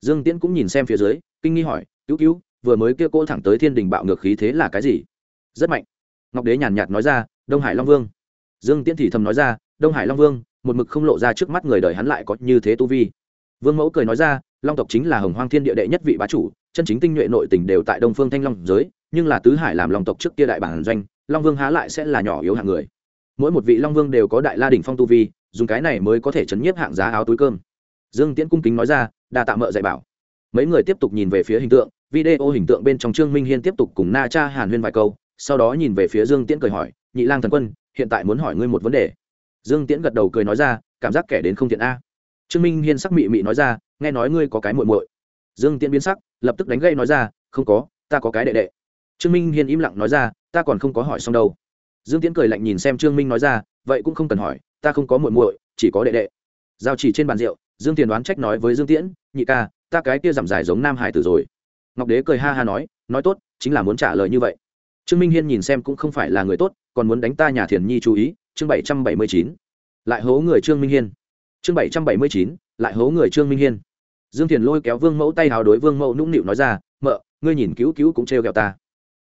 Dương tiễn cũng nhìn xem phía dưới, kinh nghi hỏi, cứu cứu, vừa mới kia cô thẳng tới thiên đình bạo ngược khí thế là cái gì? Rất mạnh. Ngọc đế nhàn nhạt nói ra, đông hải long vương. Dương tiễn thì thầm nói ra, đông hải long vương, một mực không lộ ra trước mắt người đời hắn lại có như thế tu vi. Vương mẫu cười nói ra, long tộc chính là hồng hoang thiên địa đệ nhất vị bá chủ, chân chính tinh nhuệ nội tình đều tại đông phương thanh long giới, nhưng là tứ hải làm long tộc trước kia đại bản doanh, long vương há lại sẽ là nhỏ yếu hạng người. Mỗi một vị long vương đều có đại la đỉnh phong tu vi, dùng cái này mới có thể chấn nhiếp hạng giá áo túi cơm. Dương tiễn cung kính nói ra, đa tạ mợ dạy bảo. Mấy người tiếp tục nhìn về phía hình tượng, video hình tượng bên trong trương minh hiên tiếp tục cùng na cha hàn huyên vài câu sau đó nhìn về phía dương tiễn cười hỏi, nhị lang thần quân, hiện tại muốn hỏi ngươi một vấn đề. Dương tiễn gật đầu cười nói ra, cảm giác kẻ đến không thiện a. Trương minh hiên sắc mị mị nói ra, nghe nói ngươi có cái muội muội. Dương tiễn biến sắc, lập tức đánh gây nói ra, không có, ta có cái đệ đệ. Trương minh hiên im lặng nói ra, ta còn không có hỏi xong đâu. Dương tiễn cười lạnh nhìn xem trương minh nói ra, vậy cũng không cần hỏi, ta không có muội muội, chỉ có đệ đệ. Giao chỉ trên bàn rượu, dương tiền đoán trách nói với dương tiễn, nhị ca, ta cái kia giảm dài giống nam hải tử rồi. Ngọc đế cười ha ha nói nói tốt, chính là muốn trả lời như vậy trương minh hiên nhìn xem cũng không phải là người tốt, còn muốn đánh ta nhà thiền nhi chú ý, chương bảy trăm bảy mươi chín. Lại hố người trương minh hiên. Chương bảy trăm bảy mươi chín, lại hố người trương minh hiên. Dương thiền lôi kéo vương mẫu tay hào đối vương mẫu nũng nịu nói ra, mợ, ngươi nhìn cứu cứu cũng trêu ghẹo ta.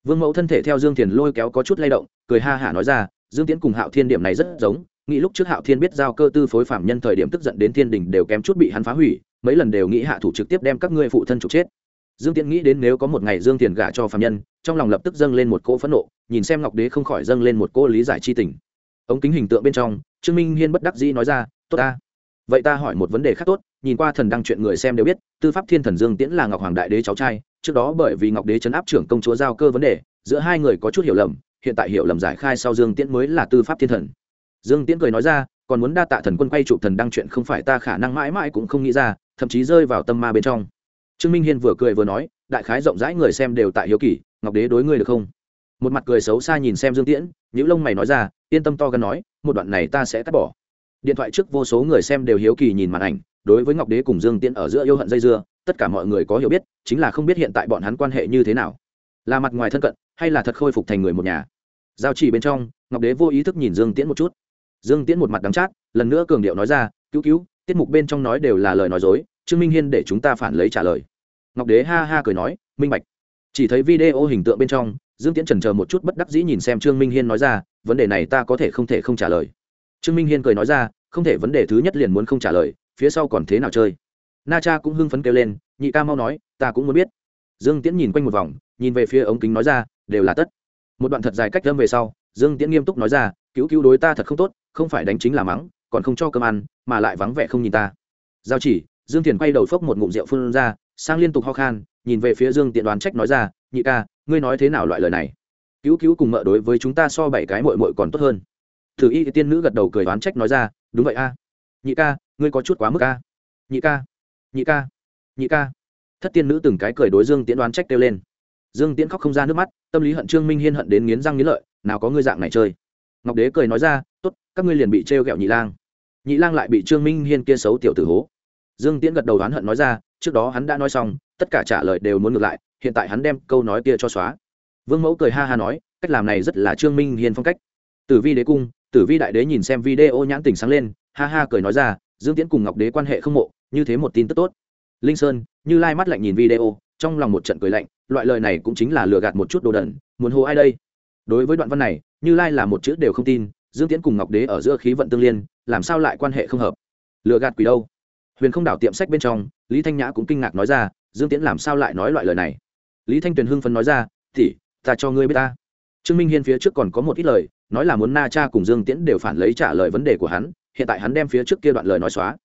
Vương mẫu thân thể theo dương thiền lôi kéo có chút lay động, cười ha hả nói ra, dương tiễn cùng hạo thiên điểm này rất giống, nghĩ lúc trước hạo thiên biết giao cơ tư phối phạm nhân thời điểm tức giận đến thiên đình đều kém chút bị hắn phá hủy, mấy lần đều nghĩ hạ thủ trực tiếp đem các ngươi phụ thân trục chết dương tiễn nghĩ đến nếu có một ngày dương tiền gả cho phạm nhân, trong lòng lập tức dâng lên một cỗ phẫn nộ, nhìn xem ngọc đế không khỏi dâng lên một cỗ lý giải chi tình. Ống kính hình tượng bên trong, trương minh hiên bất đắc dĩ nói ra, tốt ta. Vậy ta hỏi một vấn đề khác tốt, nhìn qua thần đăng chuyện người xem đều biết, tư pháp thiên thần dương tiễn là ngọc hoàng đại đế cháu trai, trước đó bởi vì ngọc đế chấn áp trưởng công chúa giao cơ vấn đề, giữa hai người có chút hiểu lầm, hiện tại hiểu lầm giải khai sau dương tiễn mới là tư pháp thiên thần. Dương tiễn cười nói ra, còn muốn đa tạ thần quân quay chụp thần đăng chuyện không phải ta khả năng mãi mãi cũng không nghĩ ra, thậm chí rơi vào tâm ma bên trong trương minh hiên vừa cười vừa nói, đại khái rộng rãi người xem đều tại hiếu kỳ, ngọc đế đối ngươi được không? Một mặt cười xấu xa nhìn xem dương tiễn những lông mày nói ra, yên tâm to gần nói, một đoạn này ta sẽ cắt bỏ. Điện thoại trước vô số người xem đều hiếu kỳ nhìn màn ảnh, đối với ngọc đế cùng dương tiễn ở giữa yêu hận dây dưa, tất cả mọi người có hiểu biết, chính là không biết hiện tại bọn hắn quan hệ như thế nào. Là mặt ngoài thân cận, hay là thật khôi phục thành người một nhà? Giao chỉ bên trong, ngọc đế vô ý thức nhìn dương tiễn một chút. Dương tiễn một mặt đắng chát, lần nữa cường điệu nói ra, cứu cứu, tiết mục bên trong nói đều là lời nói dối trương minh hiên để chúng ta phản lấy trả lời. Ngọc đế ha ha cười nói, minh bạch. Chỉ thấy video hình tượng bên trong, dương tiễn trần chờ một chút bất đắc dĩ nhìn xem trương minh hiên nói ra, vấn đề này ta có thể không thể không trả lời. Trương minh hiên cười nói ra, không thể, vấn đề thứ nhất liền muốn không trả lời, phía sau còn thế nào chơi? Na cha cũng hưng phấn kêu lên, nhị ca mau nói, ta cũng muốn biết. Dương tiễn nhìn quanh một vòng, nhìn về phía ống kính nói ra, đều là tất. Một đoạn thật dài cách lâm về sau, dương tiễn nghiêm túc nói ra, cứu cứu đối ta thật không tốt, không phải đánh chính là mắng, còn không cho cơm ăn, mà lại vắng vẻ không nhìn ta. Giao chỉ dương thiền quay đầu phốc một ngụm rượu phun ra, sang liên tục ho khan, nhìn về phía dương tiện đoán trách nói ra, nhị ca, ngươi nói thế nào loại lời này? Cứu cứu cùng mợ đối với chúng ta so bảy cái mội mội còn tốt hơn. Thử y tiên nữ gật đầu cười đoán trách nói ra, đúng vậy a. Nhị ca, ngươi có chút quá mức a. Nhị ca nhị ca nhị ca. Thất tiên nữ từng cái cười đối dương tiễn đoán trách kêu lên. Dương tiễn khóc không ra nước mắt, tâm lý hận trương minh hiên hận đến nghiến răng nghiến lợi, nào có ngươi dạng này chơi. Ngọc đế cười nói ra, tốt, các ngươi liền bị trêu ghẹo nhị lang. Nhị lang lại bị trương minh hiên kia xấu tiểu tử hố dương tiễn gật đầu đoán hận nói ra, trước đó hắn đã nói xong, tất cả trả lời đều muốn ngược lại, hiện tại hắn đem câu nói kia cho xóa. Vương mẫu cười ha ha nói, cách làm này rất là trương minh hiền phong cách. Tử vi đế cung, tử vi đại đế nhìn xem video nhãn tình sáng lên, ha ha cười nói ra, dương tiễn cùng ngọc đế quan hệ không mộ, như thế một tin tức tốt. Linh sơn, như lai mắt lạnh nhìn video, trong lòng một trận cười lạnh, loại lời này cũng chính là lừa gạt một chút đồ đần, muốn hô ai đây? Đối với đoạn văn này, như lai là một chữ đều không tin, dương tiễn cùng ngọc đế ở giữa khí vận tương liên, làm sao lại quan hệ không hợp? Lừa gạt quỷ đâu? Huyền không đảo tiệm sách bên trong, lý thanh nhã cũng kinh ngạc nói ra, dương tiễn làm sao lại nói loại lời này? Lý thanh tuyền hưng phấn nói ra thì ta cho ngươi biết ta. Trương minh hiên phía trước còn có một ít lời, nói là muốn na cha cùng dương tiễn đều phản lấy trả lời vấn đề của hắn, hiện tại hắn đem phía trước kia đoạn lời nói xóa.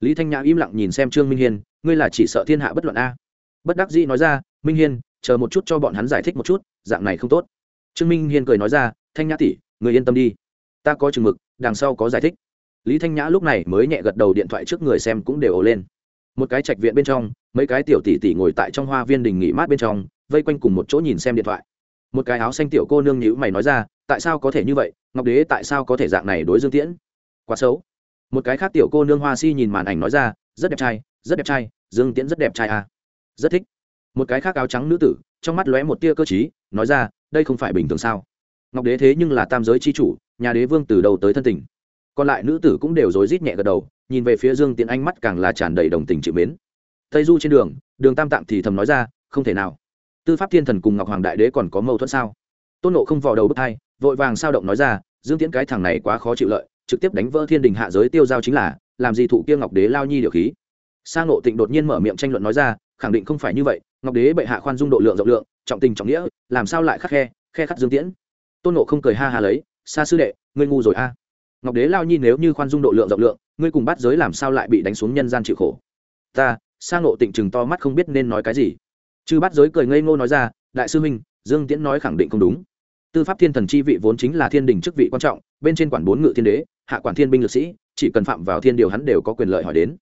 Lý thanh nhã im lặng nhìn xem trương minh hiên, ngươi là chỉ sợ thiên hạ bất luận a. Bất đắc dĩ nói ra, minh hiên, chờ một chút cho bọn hắn giải thích một chút, dạng này không tốt. Trương minh hiên cười nói ra, thanh nhã tỷ người yên tâm đi. Ta có chừng mực, đằng sau có giải thích lý thanh nhã lúc này mới nhẹ gật đầu điện thoại trước người xem cũng đều ồ lên. Một cái trạch viện bên trong, mấy cái tiểu tỷ tỷ ngồi tại trong hoa viên đình nghỉ mát bên trong, vây quanh cùng một chỗ nhìn xem điện thoại. Một cái áo xanh tiểu cô nương nhữ mày nói ra, tại sao có thể như vậy? Ngọc đế tại sao có thể dạng này đối dương tiễn? Quá xấu. Một cái khác tiểu cô nương hoa si nhìn màn ảnh nói ra, rất đẹp trai, rất đẹp trai, dương tiễn rất đẹp trai à. Rất thích. Một cái khác áo trắng nữ tử, trong mắt lóe một tia cơ t nói ra, đây không phải bình thường sao? Ngọc đế thế nhưng là tam giới c h i chủ, nhà đế vương từ đầu tới thân tình còn lại nữ tử cũng đều rối rít nhẹ gật đầu, nhìn về phía dương tiễn ánh mắt càng là tràn đầy đồng tình chịu mến. Tây du trên đường đường tam tạng thì thầm nói ra, không thể nào. Tư pháp thiên thần cùng ngọc hoàng đại đế còn có mâu thuẫn sao? Tôn nộ không vò đầu bức thai vội vàng sao động nói ra, dương tiễn cái thằng này quá khó chịu lợi, trực tiếp đánh vỡ thiên đình hạ giới tiêu giao chính là, làm gì thụ kia ngọc đế lao nhi điều khí? Sang nộ tịnh đột nhiên mở miệng tranh luận nói ra, khẳng định không phải như vậy, ngọc đế bệ hạ khoan dung độ lượng rộng lượng, trọng tình trọng nghĩa, làm sao lại khắc khe khe khắc dương tiễn? Tôn nộ không cười ha ha lấy xa sư đệ, ngươi ngu rồi a ngọc đế lao nhi nếu như khoan dung độ lượng rộng lượng, ngươi cùng bắt giới làm sao lại bị đánh xuống nhân gian chịu khổ? Ta sang ngộ tịnh chừng to mắt không biết nên nói cái gì. Chư bắt giới cười ngây ngô nói ra, đại sư huynh, dương tiễn nói khẳng định không đúng. Tư pháp thiên thần chi vị vốn chính là thiên đình chức vị quan trọng, bên trên quản bốn ngự thiên đế, hạ quản thiên binh lực sĩ, chỉ cần phạm vào thiên điều hắn đều có quyền lợi hỏi đến.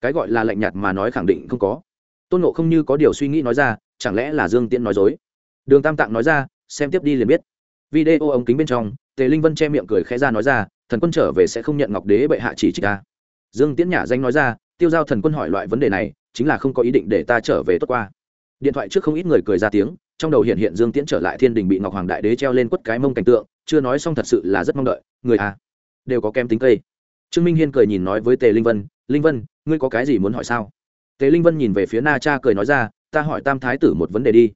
Cái gọi là lạnh nhạt mà nói khẳng định không có. Tôn nộ không như có điều suy nghĩ nói ra, chẳng lẽ là dương tiễn nói dối? Đường tam tạng nói ra, xem tiếp đi liền biết. Video ống kính bên trong, tề linh vân che miệng cười khẽ ra nói ra thần quân trở về sẽ không nhận ngọc đế bệ hạ chỉ trích ta. Dương tiễn nhả danh nói ra, tiêu giao thần quân hỏi loại vấn đề này, chính là không có ý định để ta trở về tốt qua. Điện thoại trước không ít người cười ra tiếng, trong đầu hiện hiện dương tiễn trở lại thiên đình bị ngọc hoàng đại đế treo lên quất cái mông cảnh tượng, chưa nói xong thật sự là rất mong đợi, người à đều có kem tính cây. Trương minh hiên cười nhìn nói với tề linh vân linh vân, ngươi có cái gì muốn hỏi sao? Tề linh vân nhìn về phía na cha cười nói ra, ta hỏi tam thái tử một vấn đề đi.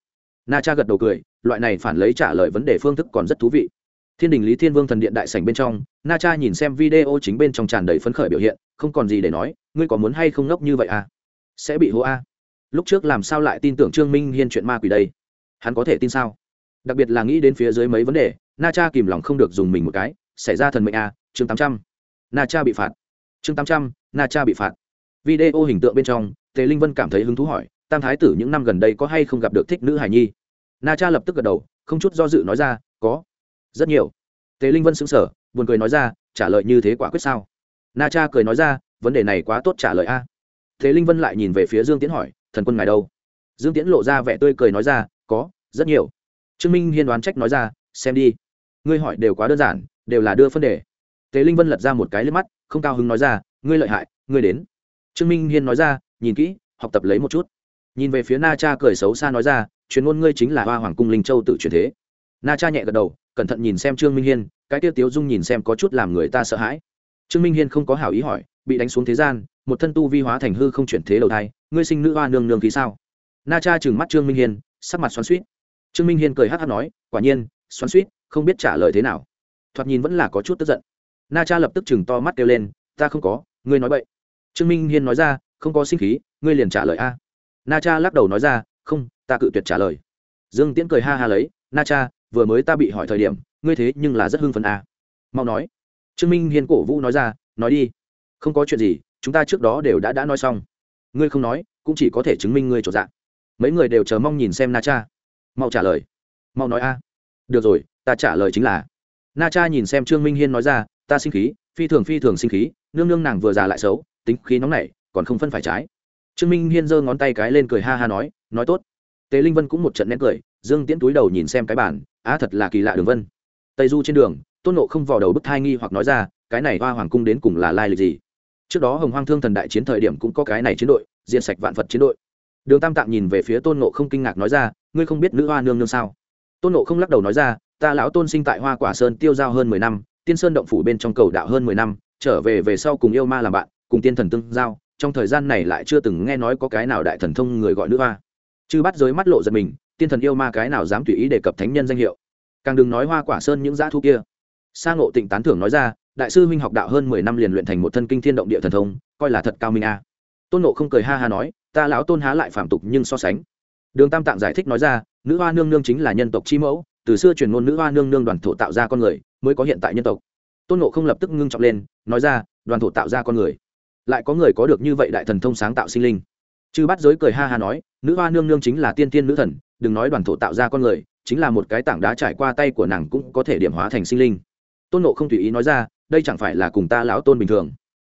Na cha gật đầu cười, loại này phản lấy trả lời vấn đề phương thức còn rất thú vị thiên đình lý thiên vương thần điện đại sảnh bên trong, na cha nhìn xem video chính bên trong tràn đầy phấn khởi biểu hiện, không còn gì để nói, ngươi có muốn hay không ngốc như vậy à? Sẽ bị hô a. À? lúc trước làm sao lại tin tưởng trương minh hiên chuyện ma quỷ đây? Hắn có thể tin sao? Đặc biệt là nghĩ đến phía dưới mấy vấn đề, na cha kìm lòng không được dùng mình một cái, xảy ra thần mệnh a, chương tám trăm. Na cha bị phạt. Chương tám trăm, na cha bị phạt. Video hình tượng bên trong, tề linh vân cảm thấy hứng thú hỏi, tam thái tử những năm gần đây có hay không gặp được thích nữ hải nhi? Na cha lập tức gật đầu, không chút do dự nói ra, có rất nhiều. Tề linh vân xứng sở buồn cười nói ra, trả lời như thế quả quyết sao? Na cha cười nói ra, vấn đề này quá tốt trả lời a. Thế linh vân lại nhìn về phía dương tiến hỏi, thần quân ngài đâu? Dương tiễn lộ ra vẻ tươi cười nói ra, có, rất nhiều. Trương minh hiên đoán trách nói ra, xem đi, ngươi hỏi đều quá đơn giản, đều là đưa phân đề. Thế linh vân lật ra một cái lên mắt, không cao hứng nói ra, ngươi lợi hại, ngươi đến. Trương minh hiên nói ra, nhìn kỹ, học tập lấy một chút. Nhìn về phía na cha cười xấu xa nói ra, chuyên ngôn ngươi chính là hoa hoàng cung linh châu tự truyền thế. Na cha nhẹ gật đầu cẩn thận nhìn xem trương minh hiên, cái tiêu tiếu dung nhìn xem có chút làm người ta sợ hãi. Trương minh hiên không có hảo ý hỏi, bị đánh xuống thế gian, một thân tu vi hóa thành hư không chuyển thế đầu thai, ngươi sinh nữ hoa nương nương khí sao? Na cha chừng mắt trương minh hiên, sắc mặt xoắn suýt trương minh hiên cười hát hát nói, quả nhiên, xoắn suýt không biết trả lời thế nào. Thoạt nhìn vẫn là có chút tức giận. Na cha lập tức chừng to mắt kêu lên, ta không có, ngươi nói vậy trương minh hiên nói ra, không có sinh khí, ngươi liền trả lời a. Na cha lắc đầu nói ra, không, ta cự tuyệt trả lời. Dương tiễn cười ha ha lấy, na cha vừa mới ta bị hỏi thời điểm, ngươi thế nhưng là rất hưng phấn à? mau nói. Trương minh hiên cổ vũ nói ra, nói đi. Không có chuyện gì, chúng ta trước đó đều đã đã nói xong. Ngươi không nói, cũng chỉ có thể chứng minh ngươi trộn dạng mấy người đều chờ mong nhìn xem na cha. Mau trả lời. Mau nói a. Được rồi, ta trả lời chính là. Na cha nhìn xem trương minh hiên nói ra, ta sinh khí, phi thường phi thường sinh khí, nương nương nàng vừa già lại xấu, tính khí nóng nảy, còn không phân phải trái. Trương minh hiên giơ ngón tay cái lên cười ha ha nói nói tốt. Tề linh vân cũng một trận nét cười, dương tiễn túi đầu nhìn xem cái bản á thật là kỳ lạ đường vân. Tây du trên đường, tôn nộ không vào đầu bức thai nghi hoặc nói ra, cái này hoa hoàng cung đến cùng là lai lịch gì? Trước đó hồng hoang thương thần đại chiến thời điểm cũng có cái này chiến đội diện sạch vạn phật chiến đội. Đường tam tạng nhìn về phía tôn nộ không kinh ngạc nói ra, ngươi không biết nữ hoa nương nương sao? Tôn nộ không lắc đầu nói ra, ta lão tôn sinh tại hoa quả sơn tiêu giao hơn mười năm, tiên sơn động phủ bên trong cầu đạo hơn mười năm, trở về về sau cùng yêu ma làm bạn, cùng tiên thần tương giao, trong thời gian này lại chưa từng nghe nói có cái nào đại thần thông người gọi nữ hoa. Chư bắt giới mắt lộ giật mình tiên thần yêu ma cái nào dám tùy ý đề cập thánh nhân danh hiệu? Càng đừng nói hoa quả sơn những dã thu kia. Sa ngộ tịnh tán thưởng nói ra, đại sư huynh học đạo hơn mười năm liền luyện thành một thân kinh thiên động địa thần thông, coi là thật cao minh a. Tôn nộ không cười ha ha nói, ta lão tôn há lại phạm tục nhưng so sánh. Đường tam tạng giải thích nói ra, nữ hoa nương nương chính là nhân tộc chi mẫu, từ xưa truyền ngôn nữ hoa nương nương đoàn thổ tạo ra con người, mới có hiện tại nhân tộc. Tôn nộ không lập tức ngưng trọng lên, nói ra, đoàn thổ tạo ra con người. Lại có người có được như vậy đại thần thông sáng tạo sinh linh. Chư bắt giới cười ha ha nói, nữ hoa nương nương chính là tiên tiên nữ thần đừng nói đoàn thổ tạo ra con người, chính là một cái tảng đá trải qua tay của nàng cũng có thể điểm hóa thành sinh linh. Tôn nộ không tùy ý nói ra, đây chẳng phải là cùng ta lão tôn bình thường.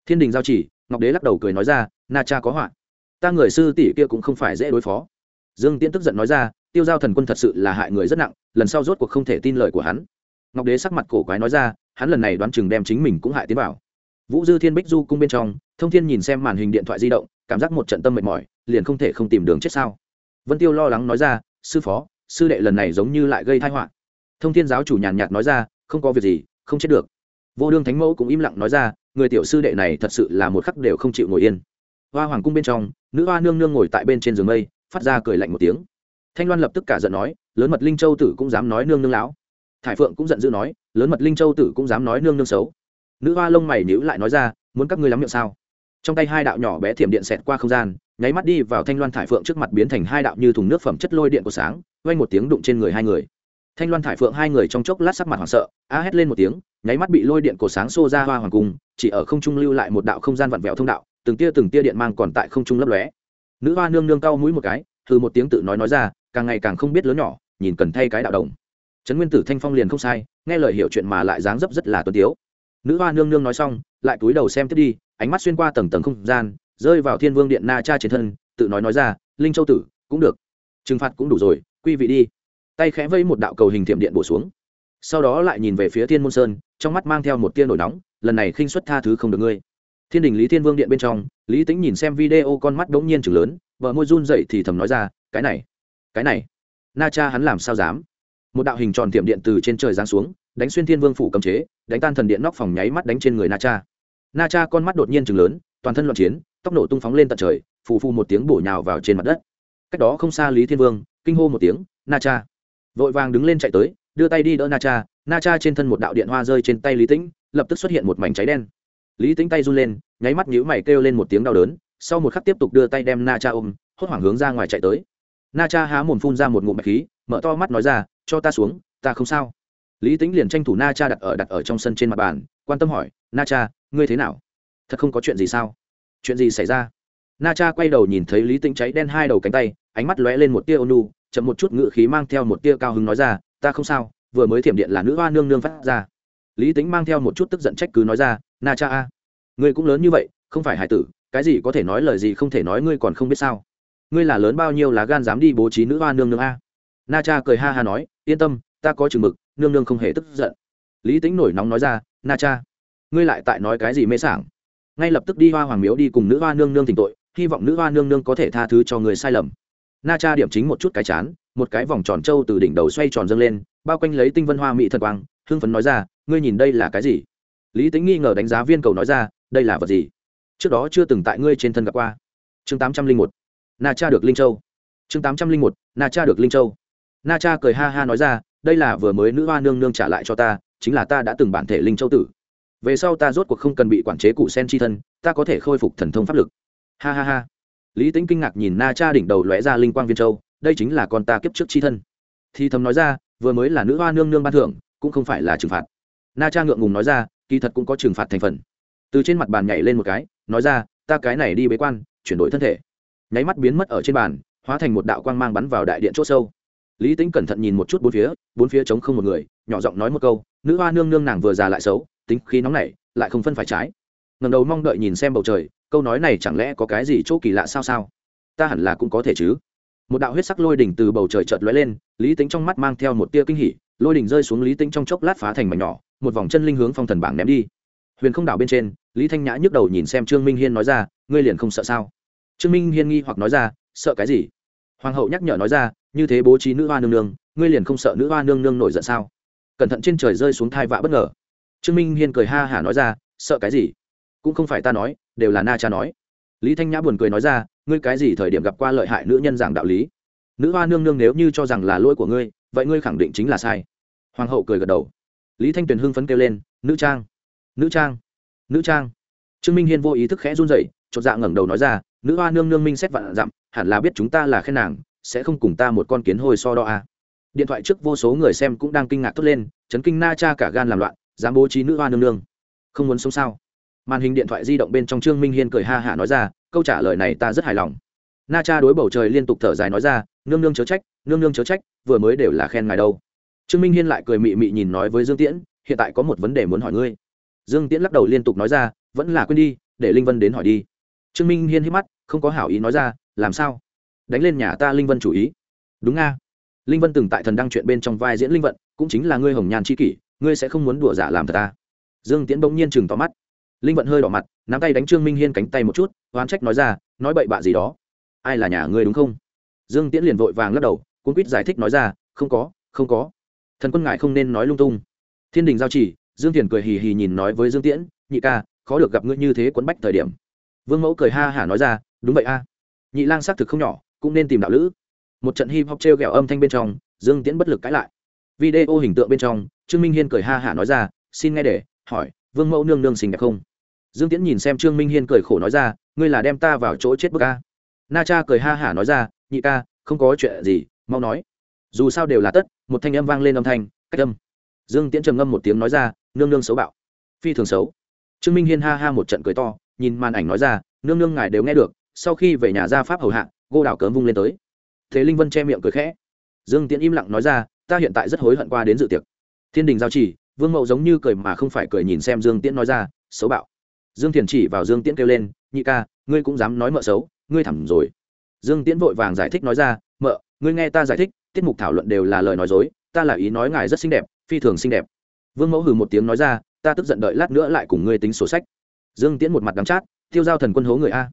Thiên đình giao chỉ, ngọc đế lắc đầu cười nói ra, na cha có họa. Ta người sư tỷ kia cũng không phải dễ đối phó. Dương tiễn tức giận nói ra, tiêu giao thần quân thật sự là hại người rất nặng, lần sau rốt cuộc không thể tin lời của hắn. Ngọc đế sắc mặt cổ quái nói ra, hắn lần này đoán chừng đem chính mình cũng hại tiến bảo vũ dư thiên bích du cung bên trong, thông thiên nhìn xem màn hình điện thoại di động, cảm giác một trận tâm mệt mỏi, liền không thể không tìm đường chết sao. Vân tiêu lo lắng nói ra sư phó, sư đệ lần này giống như lại gây thai họa. Thông thiên giáo chủ nhàn nhạt nói ra, không có việc gì, không chết được. Vô đương thánh mẫu cũng im lặng nói ra, người tiểu sư đệ này thật sự là một khắc đều không chịu ngồi yên. Hoa hoàng cung bên trong, nữ hoa nương nương ngồi tại bên trên giường mây, phát ra cười lạnh một tiếng. Thanh loan lập tức cả giận nói, lớn mật linh châu tử cũng dám nói nương nương lão. Thải phượng cũng giận dữ nói, lớn mật linh châu tử cũng dám nói nương nương xấu. Nữ hoa lông mày nhữ lại nói ra, muốn các ngươi lắm miệng sao? Trong tay hai đạo nhỏ bé thiểm điện xẹt qua không gian nháy mắt đi vào thanh loan thải phượng trước mặt biến thành hai đạo như thùng nước phẩm chất lôi điện của sáng, vang một tiếng đụng trên người hai người. Thanh loan thải phượng hai người trong chốc lát sắc mặt hoảng sợ, a hét lên một tiếng, nháy mắt bị lôi điện cổ sáng xô ra hoa hoàng cung, chỉ ở không trung lưu lại một đạo không gian vặn vẹo thông đạo, từng tia từng tia điện mang còn tại không trung lấp lóe. Nữ hoa nương nương cau mũi một cái từ một tiếng tự nói nói ra, càng ngày càng không biết lớn nhỏ, nhìn cần thay cái đạo đồng. Trấn nguyên tử thanh phong liền không sai, nghe lời hiểu chuyện mà lại dáng dấp rất là tuân tiếu. Nữ hoa nương nương nói xong, lại cúi đầu xem tiếp đi, ánh mắt xuyên qua tầng tầng không gian rơi vào thiên vương điện na cha trên thân, tự nói nói ra, linh châu tử, cũng được. Trừng phạt cũng đủ rồi, quy vị đi. Tay khẽ vây một đạo cầu hình thiểm điện bổ xuống. Sau đó lại nhìn về phía thiên môn sơn, trong mắt mang theo một tia nổi nóng, lần này khinh xuất tha thứ không được ngươi. Thiên đình lý thiên vương điện bên trong, lý tính nhìn xem video con mắt đ ố n g nhiên chừng lớn, vợ môi run dậy thì thầm nói ra, cái này cái này, na cha hắn làm sao dám? Một đạo hình tròn tiệm điện từ trên trời giáng xuống, đánh xuyên thiên vương phủ cầm chế, đánh tan thần điện nóc phòng nháy mắt đánh trên người na cha. Na cha con mắt đột nhiên chừng lớn, toàn thân loạn chiến tóc nổ tung phóng lên tận trời, phù phù một tiếng bổ nhào vào trên mặt đất. Cách đó không xa lý thiên vương, kinh hô một tiếng, na cha! Vội vàng đứng lên chạy tới, đưa tay đi đỡ na cha. Na cha trên thân một đạo điện hoa rơi trên tay lý tĩnh, lập tức xuất hiện một mảnh cháy đen. Lý tĩnh tay run lên, nháy mắt nhữ mày kêu lên một tiếng đau đớn, sau một khắc tiếp tục đưa tay đem na cha ôm, hốt hoảng hướng ra ngoài chạy tới. Na cha há mồm phun ra một ngụm bạch khí, mở to mắt nói ra, cho ta xuống, ta không sao. Lý tính liền tranh thủ na cha đặt ở đặt ở trong sân trên mặt bàn, quan tâm hỏi, na cha, ngươi thế nào? Thật không có chuyện gì sao? Chuyện gì xảy ra? Na cha quay đầu nhìn thấy lý tĩnh cháy đen hai đầu cánh tay, ánh mắt lóe lên một tia ônu chậm một chút ngự khí mang theo một tia cao hứng nói ra, ta không sao, vừa mới thiểm điện là nữ hoa nương nương phát ra. Lý tính mang theo một chút tức giận trách cứ nói ra, na cha a, ngươi cũng lớn như vậy, không phải hải tử, cái gì có thể nói lời gì không thể nói ngươi còn không biết sao? Ngươi là lớn bao nhiêu lá gan dám đi bố trí nữ hoa nương nương a? Na cha cười ha ha nói, yên tâm, ta có chừng mực, nương nương không hề tức giận. Lý tính nổi nóng nói ra, na cha, ngươi lại tại nói cái gì mê sảng? Ngay lập tức đi hoa hoàng miếu đi cùng nữ hoa nương nương thỉnh tội, hy vọng nữ hoa nương nương có thể tha thứ cho người sai lầm. Na cha điểm chính một chút cái chán, một cái vòng tròn trâu từ đỉnh đầu xoay tròn dâng lên, bao quanh lấy tinh vân hoa mỹ thật quang, hưng phấn nói ra, ngươi nhìn đây là cái gì? Lý tính nghi ngờ đánh giá viên cầu nói ra, đây là vật gì? Trước đó chưa từng tại ngươi trên thân gặp qua. Chương tám trăm linh một, na cha được linh châu. Chương tám trăm linh một, na cha được linh châu. Na cha cười ha ha nói ra, đây là vừa mới nữ hoa nương nương trả lại cho ta, chính là ta đã từng bản thể linh châu tử về sau ta rốt cuộc không cần bị quản chế cụ sen chi thân, ta có thể khôi phục thần thông pháp lực. Ha ha ha. Lý tính kinh ngạc nhìn na cha đỉnh đầu lóe ra linh quang viên châu, đây chính là con ta kiếp trước chi thân. Thì thầm nói ra, vừa mới là nữ hoa nương nương ban thưởng, cũng không phải là trừng phạt. Na cha ngượng ngùng nói ra, kỳ thật cũng có trừng phạt thành phần. Từ trên mặt bàn nhảy lên một cái, nói ra, ta cái này đi bế quan, chuyển đổi thân thể. Nháy mắt biến mất ở trên bàn, hóa thành một đạo quang mang bắn vào đại điện c h ỗ sâu. Lý tính cẩn thận nhìn một chút bốn phía bốn phía trống không một người, nhỏ giọng nói một câu, nữ hoa nương nương nàng vừa già lại xấu tính khí nóng nảy, lại không phân phải trái. Ngầm đầu mong đợi nhìn xem bầu trời, câu nói này chẳng lẽ có cái gì chỗ kỳ lạ sao sao? Ta hẳn là cũng có thể chứ. Một đạo huyết sắc lôi đỉnh từ bầu trời chợt lóe lên, lý tính trong mắt mang theo một tia kinh hỉ, lôi đỉnh rơi xuống lý tính trong chốc lát phá thành mảnh nhỏ, một vòng chân linh hướng phong thần bảng ném đi. Huyền không đảo bên trên, lý thanh nhã nhức đầu nhìn xem trương minh hiên nói ra, ngươi liền không sợ sao? Trương minh hiên nghi hoặc nói ra, sợ cái gì? Hoàng hậu nhắc nhở nói ra, như thế bố trí nữ hoa nương nương, ngươi liền không sợ nữ hoa nương nương nổi giận sao? Cẩn thận trên trời rơi xuống thai vạ bất ngờ trương minh hiên cười ha hả nói ra, sợ cái gì? Cũng không phải ta nói, đều là na cha nói. Lý thanh nhã buồn cười nói ra, ngươi cái gì thời điểm gặp qua lợi hại nữ nhân giảng đạo lý? Nữ hoa nương nương nếu như cho rằng là lỗi của ngươi, vậy ngươi khẳng định chính là sai. Hoàng hậu cười gật đầu. Lý thanh tuyền hưng phấn kêu lên, nữ trang nữ trang nữ trang. Trương minh hiên vô ý thức khẽ run dậy chột dạ ngẩng đầu nói ra, nữ hoa nương nương minh xét vạn dặm, hẳn là biết chúng ta là khen nàng, sẽ không cùng ta một con kiến hồi so đo à. điện thoại trước vô số người xem cũng đang kinh ngạc thốt lên, chấn kinh na cha cả gan làm loạn dám bố trí nữ hoa nương nương. Không muốn sống sao? Màn hình điện thoại di động bên trong trương minh hiên cười ha hả nói ra, câu trả lời này ta rất hài lòng. Na cha đối bầu trời liên tục thở dài nói ra, nương nương chớ trách, nương nương chớ trách, vừa mới đều là khen ngài đâu. Trương minh hiên lại cười mị mị nhìn nói với dương tiễn, hiện tại có một vấn đề muốn hỏi ngươi. Dương tiễn lắc đầu liên tục nói ra, vẫn là quên đi, để linh vân đến hỏi đi. Trương minh hiên hít mắt, không có hảo ý nói ra, làm sao? Đánh lên nhà ta linh vân chủ ý. Đúng nga linh vân từng tại thần đăng chuyện bên trong vai diễn linh vận cũng chính là ngươi hồng nhàn c h i kỷ ngươi sẽ không muốn đùa giả làm thật ta. Dương tiễn bỗng nhiên chừng tỏ mắt. Linh vận hơi đỏ mặt, nắm tay đánh trương minh hiên cánh tay một chút, oán trách nói ra, nói bậy bạ gì đó? Ai là nhà ngươi đúng không? Dương tiễn liền vội vàng lắc đầu, cuốn quýt giải thích nói ra, không có không có. Thần quân ngại không nên nói lung tung. Thiên đình giao chỉ, dương thiền cười hì hì nhìn nói với dương tiễn, nhị ca, khó được gặp ngươi như thế quấn bách thời điểm. Vương mẫu cười ha hả nói ra, đúng vậy a. Nhị lang xác thực không nhỏ, cũng nên tìm đạo lữ. Một trận hip hop t r e o g ẹ o âm thanh bên trong, dương tiễn bất lực cãi lại. Video hình tượng bên trong trương minh hiên cười ha hả nói ra, xin nghe để, hỏi, vương mẫu nương nương xinh đẹp không? Dương tiễn nhìn xem trương minh hiên cười khổ nói ra, ngươi là đem ta vào chỗ chết bức ca na cha cười ha hả nói ra, nhị ca, không có chuyện gì, mau nói. Dù sao đều là tất, một thanh âm vang lên âm thanh, cách âm. Dương tiễn trầm ngâm một tiếng nói ra, nương nương xấu bạo. Phi thường xấu. Trương minh hiên ha ha một trận cười to, nhìn màn ảnh nói ra, nương nương ngài đều nghe được, sau khi về nhà ra pháp hầu hạ, gô đào cớm vung lên tới. Thế linh vân che miệng cười khẽ. Dương tiễn im lặng nói ra, ta hiện tại rất hối hận qua đến dự tiệc thiên đình giao chỉ, vương mậu giống như cười mà không phải cười nhìn xem dương tiễn nói ra, xấu bạo. Dương thiền chỉ vào dương tiễn kêu lên, nhị ca, ngươi cũng dám nói mợ xấu, ngươi thẳm rồi. Dương tiễn vội vàng giải thích nói ra, mợ, ngươi nghe ta giải thích, tiết mục thảo luận đều là lời nói dối, ta là ý nói ngài rất xinh đẹp, phi thường xinh đẹp. Vương mẫu hừ một tiếng nói ra, ta tức giận đợi lát nữa lại cùng ngươi tính sổ sách. Dương tiễn một mặt đắm chát, tiêu giao thần quân hố người a.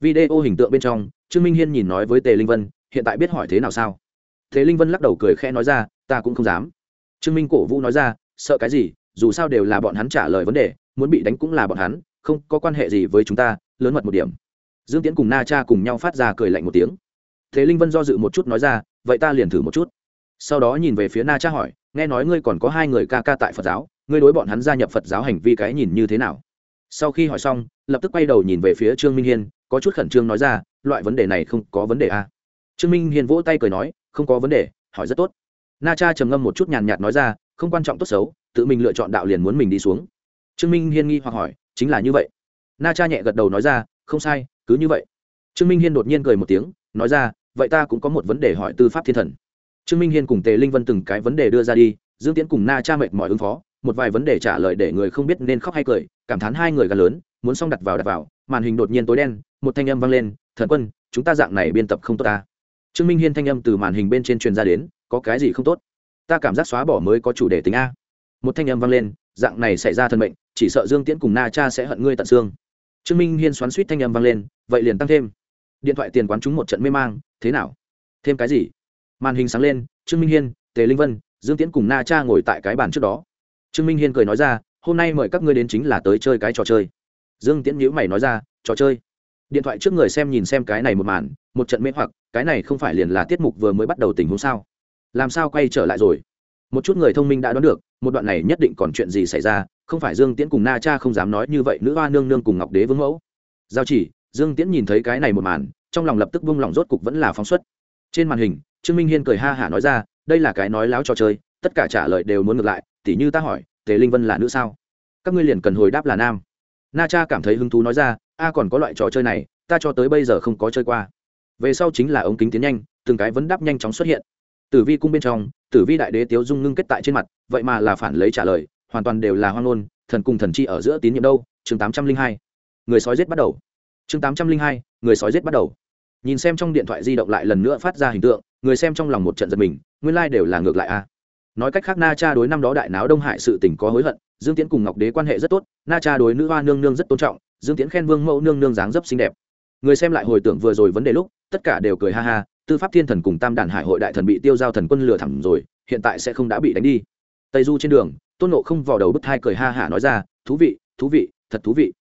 Video hình tượng bên trong, trương minh hiên nhìn nói với tề linh vân, hiện tại biết hỏi thế nào sao? Thế linh vân lắc đầu cười khẽ nói ra, ta cũng không dám trương minh cổ vũ nói ra, sợ cái gì? Dù sao đều là bọn hắn trả lời vấn đề, muốn bị đánh cũng là bọn hắn, không có quan hệ gì với chúng ta, lớn mật một điểm. Dương tiễn cùng na cha cùng nhau phát ra cười lạnh một tiếng. Thế linh vân do dự một chút nói ra, vậy ta liền thử một chút. Sau đó nhìn về phía na cha hỏi, nghe nói ngươi còn có hai người ca ca tại phật giáo, ngươi đối bọn hắn gia nhập phật giáo hành vi cái nhìn như thế nào? Sau khi hỏi xong, lập tức quay đầu nhìn về phía trương minh hiên, có chút khẩn trương nói ra, loại vấn đề này không có vấn đề à. trương minh hiên vỗ tay cười nói, không có vấn đề, hỏi rất tốt na cha trầm ngâm một chút nhàn nhạt nói ra, không quan trọng tốt xấu, tự mình lựa chọn đạo liền muốn mình đi xuống. Trương minh hiên nghi hoặc hỏi, chính là như vậy. Na cha nhẹ gật đầu nói ra, không sai, cứ như vậy. Trương minh hiên đột nhiên cười một tiếng, nói ra, vậy ta cũng có một vấn đề hỏi tư pháp thiên thần. Trương minh hiên cùng tề linh vân từng cái vấn đề đưa ra đi, dương tiễn cùng na cha mệt mỏi ứng phó, một vài vấn đề trả lời để người không biết nên khóc hay cười, cảm thán hai người gần lớn, muốn xong đặt vào đặt vào, màn hình đột nhiên tối đen, một thanh âm vang lên, thần quân, chúng ta dạng này biên tập không tốt ta trương minh hiên thanh âm từ màn hình bên trên truyền ra đến, có cái gì không tốt? Ta cảm giác xóa bỏ mới có chủ đề tính a. Một thanh âm vang lên, dạng này xảy ra thân mệnh, chỉ sợ dương tiễn cùng na cha sẽ hận ngươi tận xương. Trương minh hiên xoắn suýt thanh âm vang lên, vậy liền tăng thêm. Điện thoại tiền quán chúng một trận mê mang, thế nào? Thêm cái gì? Màn hình sáng lên, trương minh hiên, tề linh vân, dương tiễn cùng na cha ngồi tại cái bàn trước đó. Trương minh hiên cười nói ra, hôm nay mời các ngươi đến chính là tới chơi cái trò chơi. Dương tiễn nhữ mày nói ra, trò chơi? Điện thoại trước người xem nhìn xem cái này một màn một trận mê hoặc, cái này không phải liền là tiết mục vừa mới bắt đầu tình huống sao? Làm sao quay trở lại rồi? Một chút người thông minh đã đoán được, một đoạn này nhất định còn chuyện gì xảy ra, không phải dương tiễn cùng na cha không dám nói như vậy, nữ hoa nương nương cùng ngọc đế vương mẫu. Giao chỉ, dương tiễn nhìn thấy cái này một màn, trong lòng lập tức vung lòng rốt cục vẫn là phóng xuất. Trên màn hình, trương minh hiên cười ha hả nói ra, đây là cái nói láo trò chơi, tất cả trả lời đều muốn ngược lại, tỉ như ta hỏi, tề linh vân là nữ sao? Các ngươi liền cần hồi đáp là nam. Na cha cảm thấy hứng thú nói ra, a còn có loại trò chơi này, ta cho tới bây giờ không có chơi qua về sau chính là ống kính tiến nhanh, từng cái vấn đáp nhanh chóng xuất hiện. Tử vi cung bên trong, tử vi đại đế tiếu dung ngưng kết tại trên mặt, vậy mà là phản lấy trả lời, hoàn toàn đều là hoang ngôn, thần cùng thần chi ở giữa tín nhiệm đâu? Chương tám trăm linh hai. Người sói giết bắt đầu. Chương tám trăm linh hai, người sói giết bắt đầu. Nhìn xem trong điện thoại di động lại lần nữa phát ra hình tượng, người xem trong lòng một trận giật mình, nguyên lai、like、đều là ngược lại a nói cách khác, na cha đối năm đó đại náo đông hải sự tỉnh có hối hận, dương tiễn cùng ngọc đế quan hệ rất tốt, na cha đối nữ hoa nương nương rất tôn trọng, dương tiễn khen vương mẫu nương nương dáng dấp xinh đẹp. Người xem lại hồi tưởng vừa rồi vấn đề lúc tất cả đều cười ha ha, tư pháp thiên thần cùng tam đàn hải hội đại thần bị tiêu giao thần quân lừa thẳng rồi, hiện tại sẽ không đã bị đánh đi. Tây du trên đường, tôn nộ không vào đầu bức thai cười ha hả nói ra, thú vị thú vị, thật thú vị.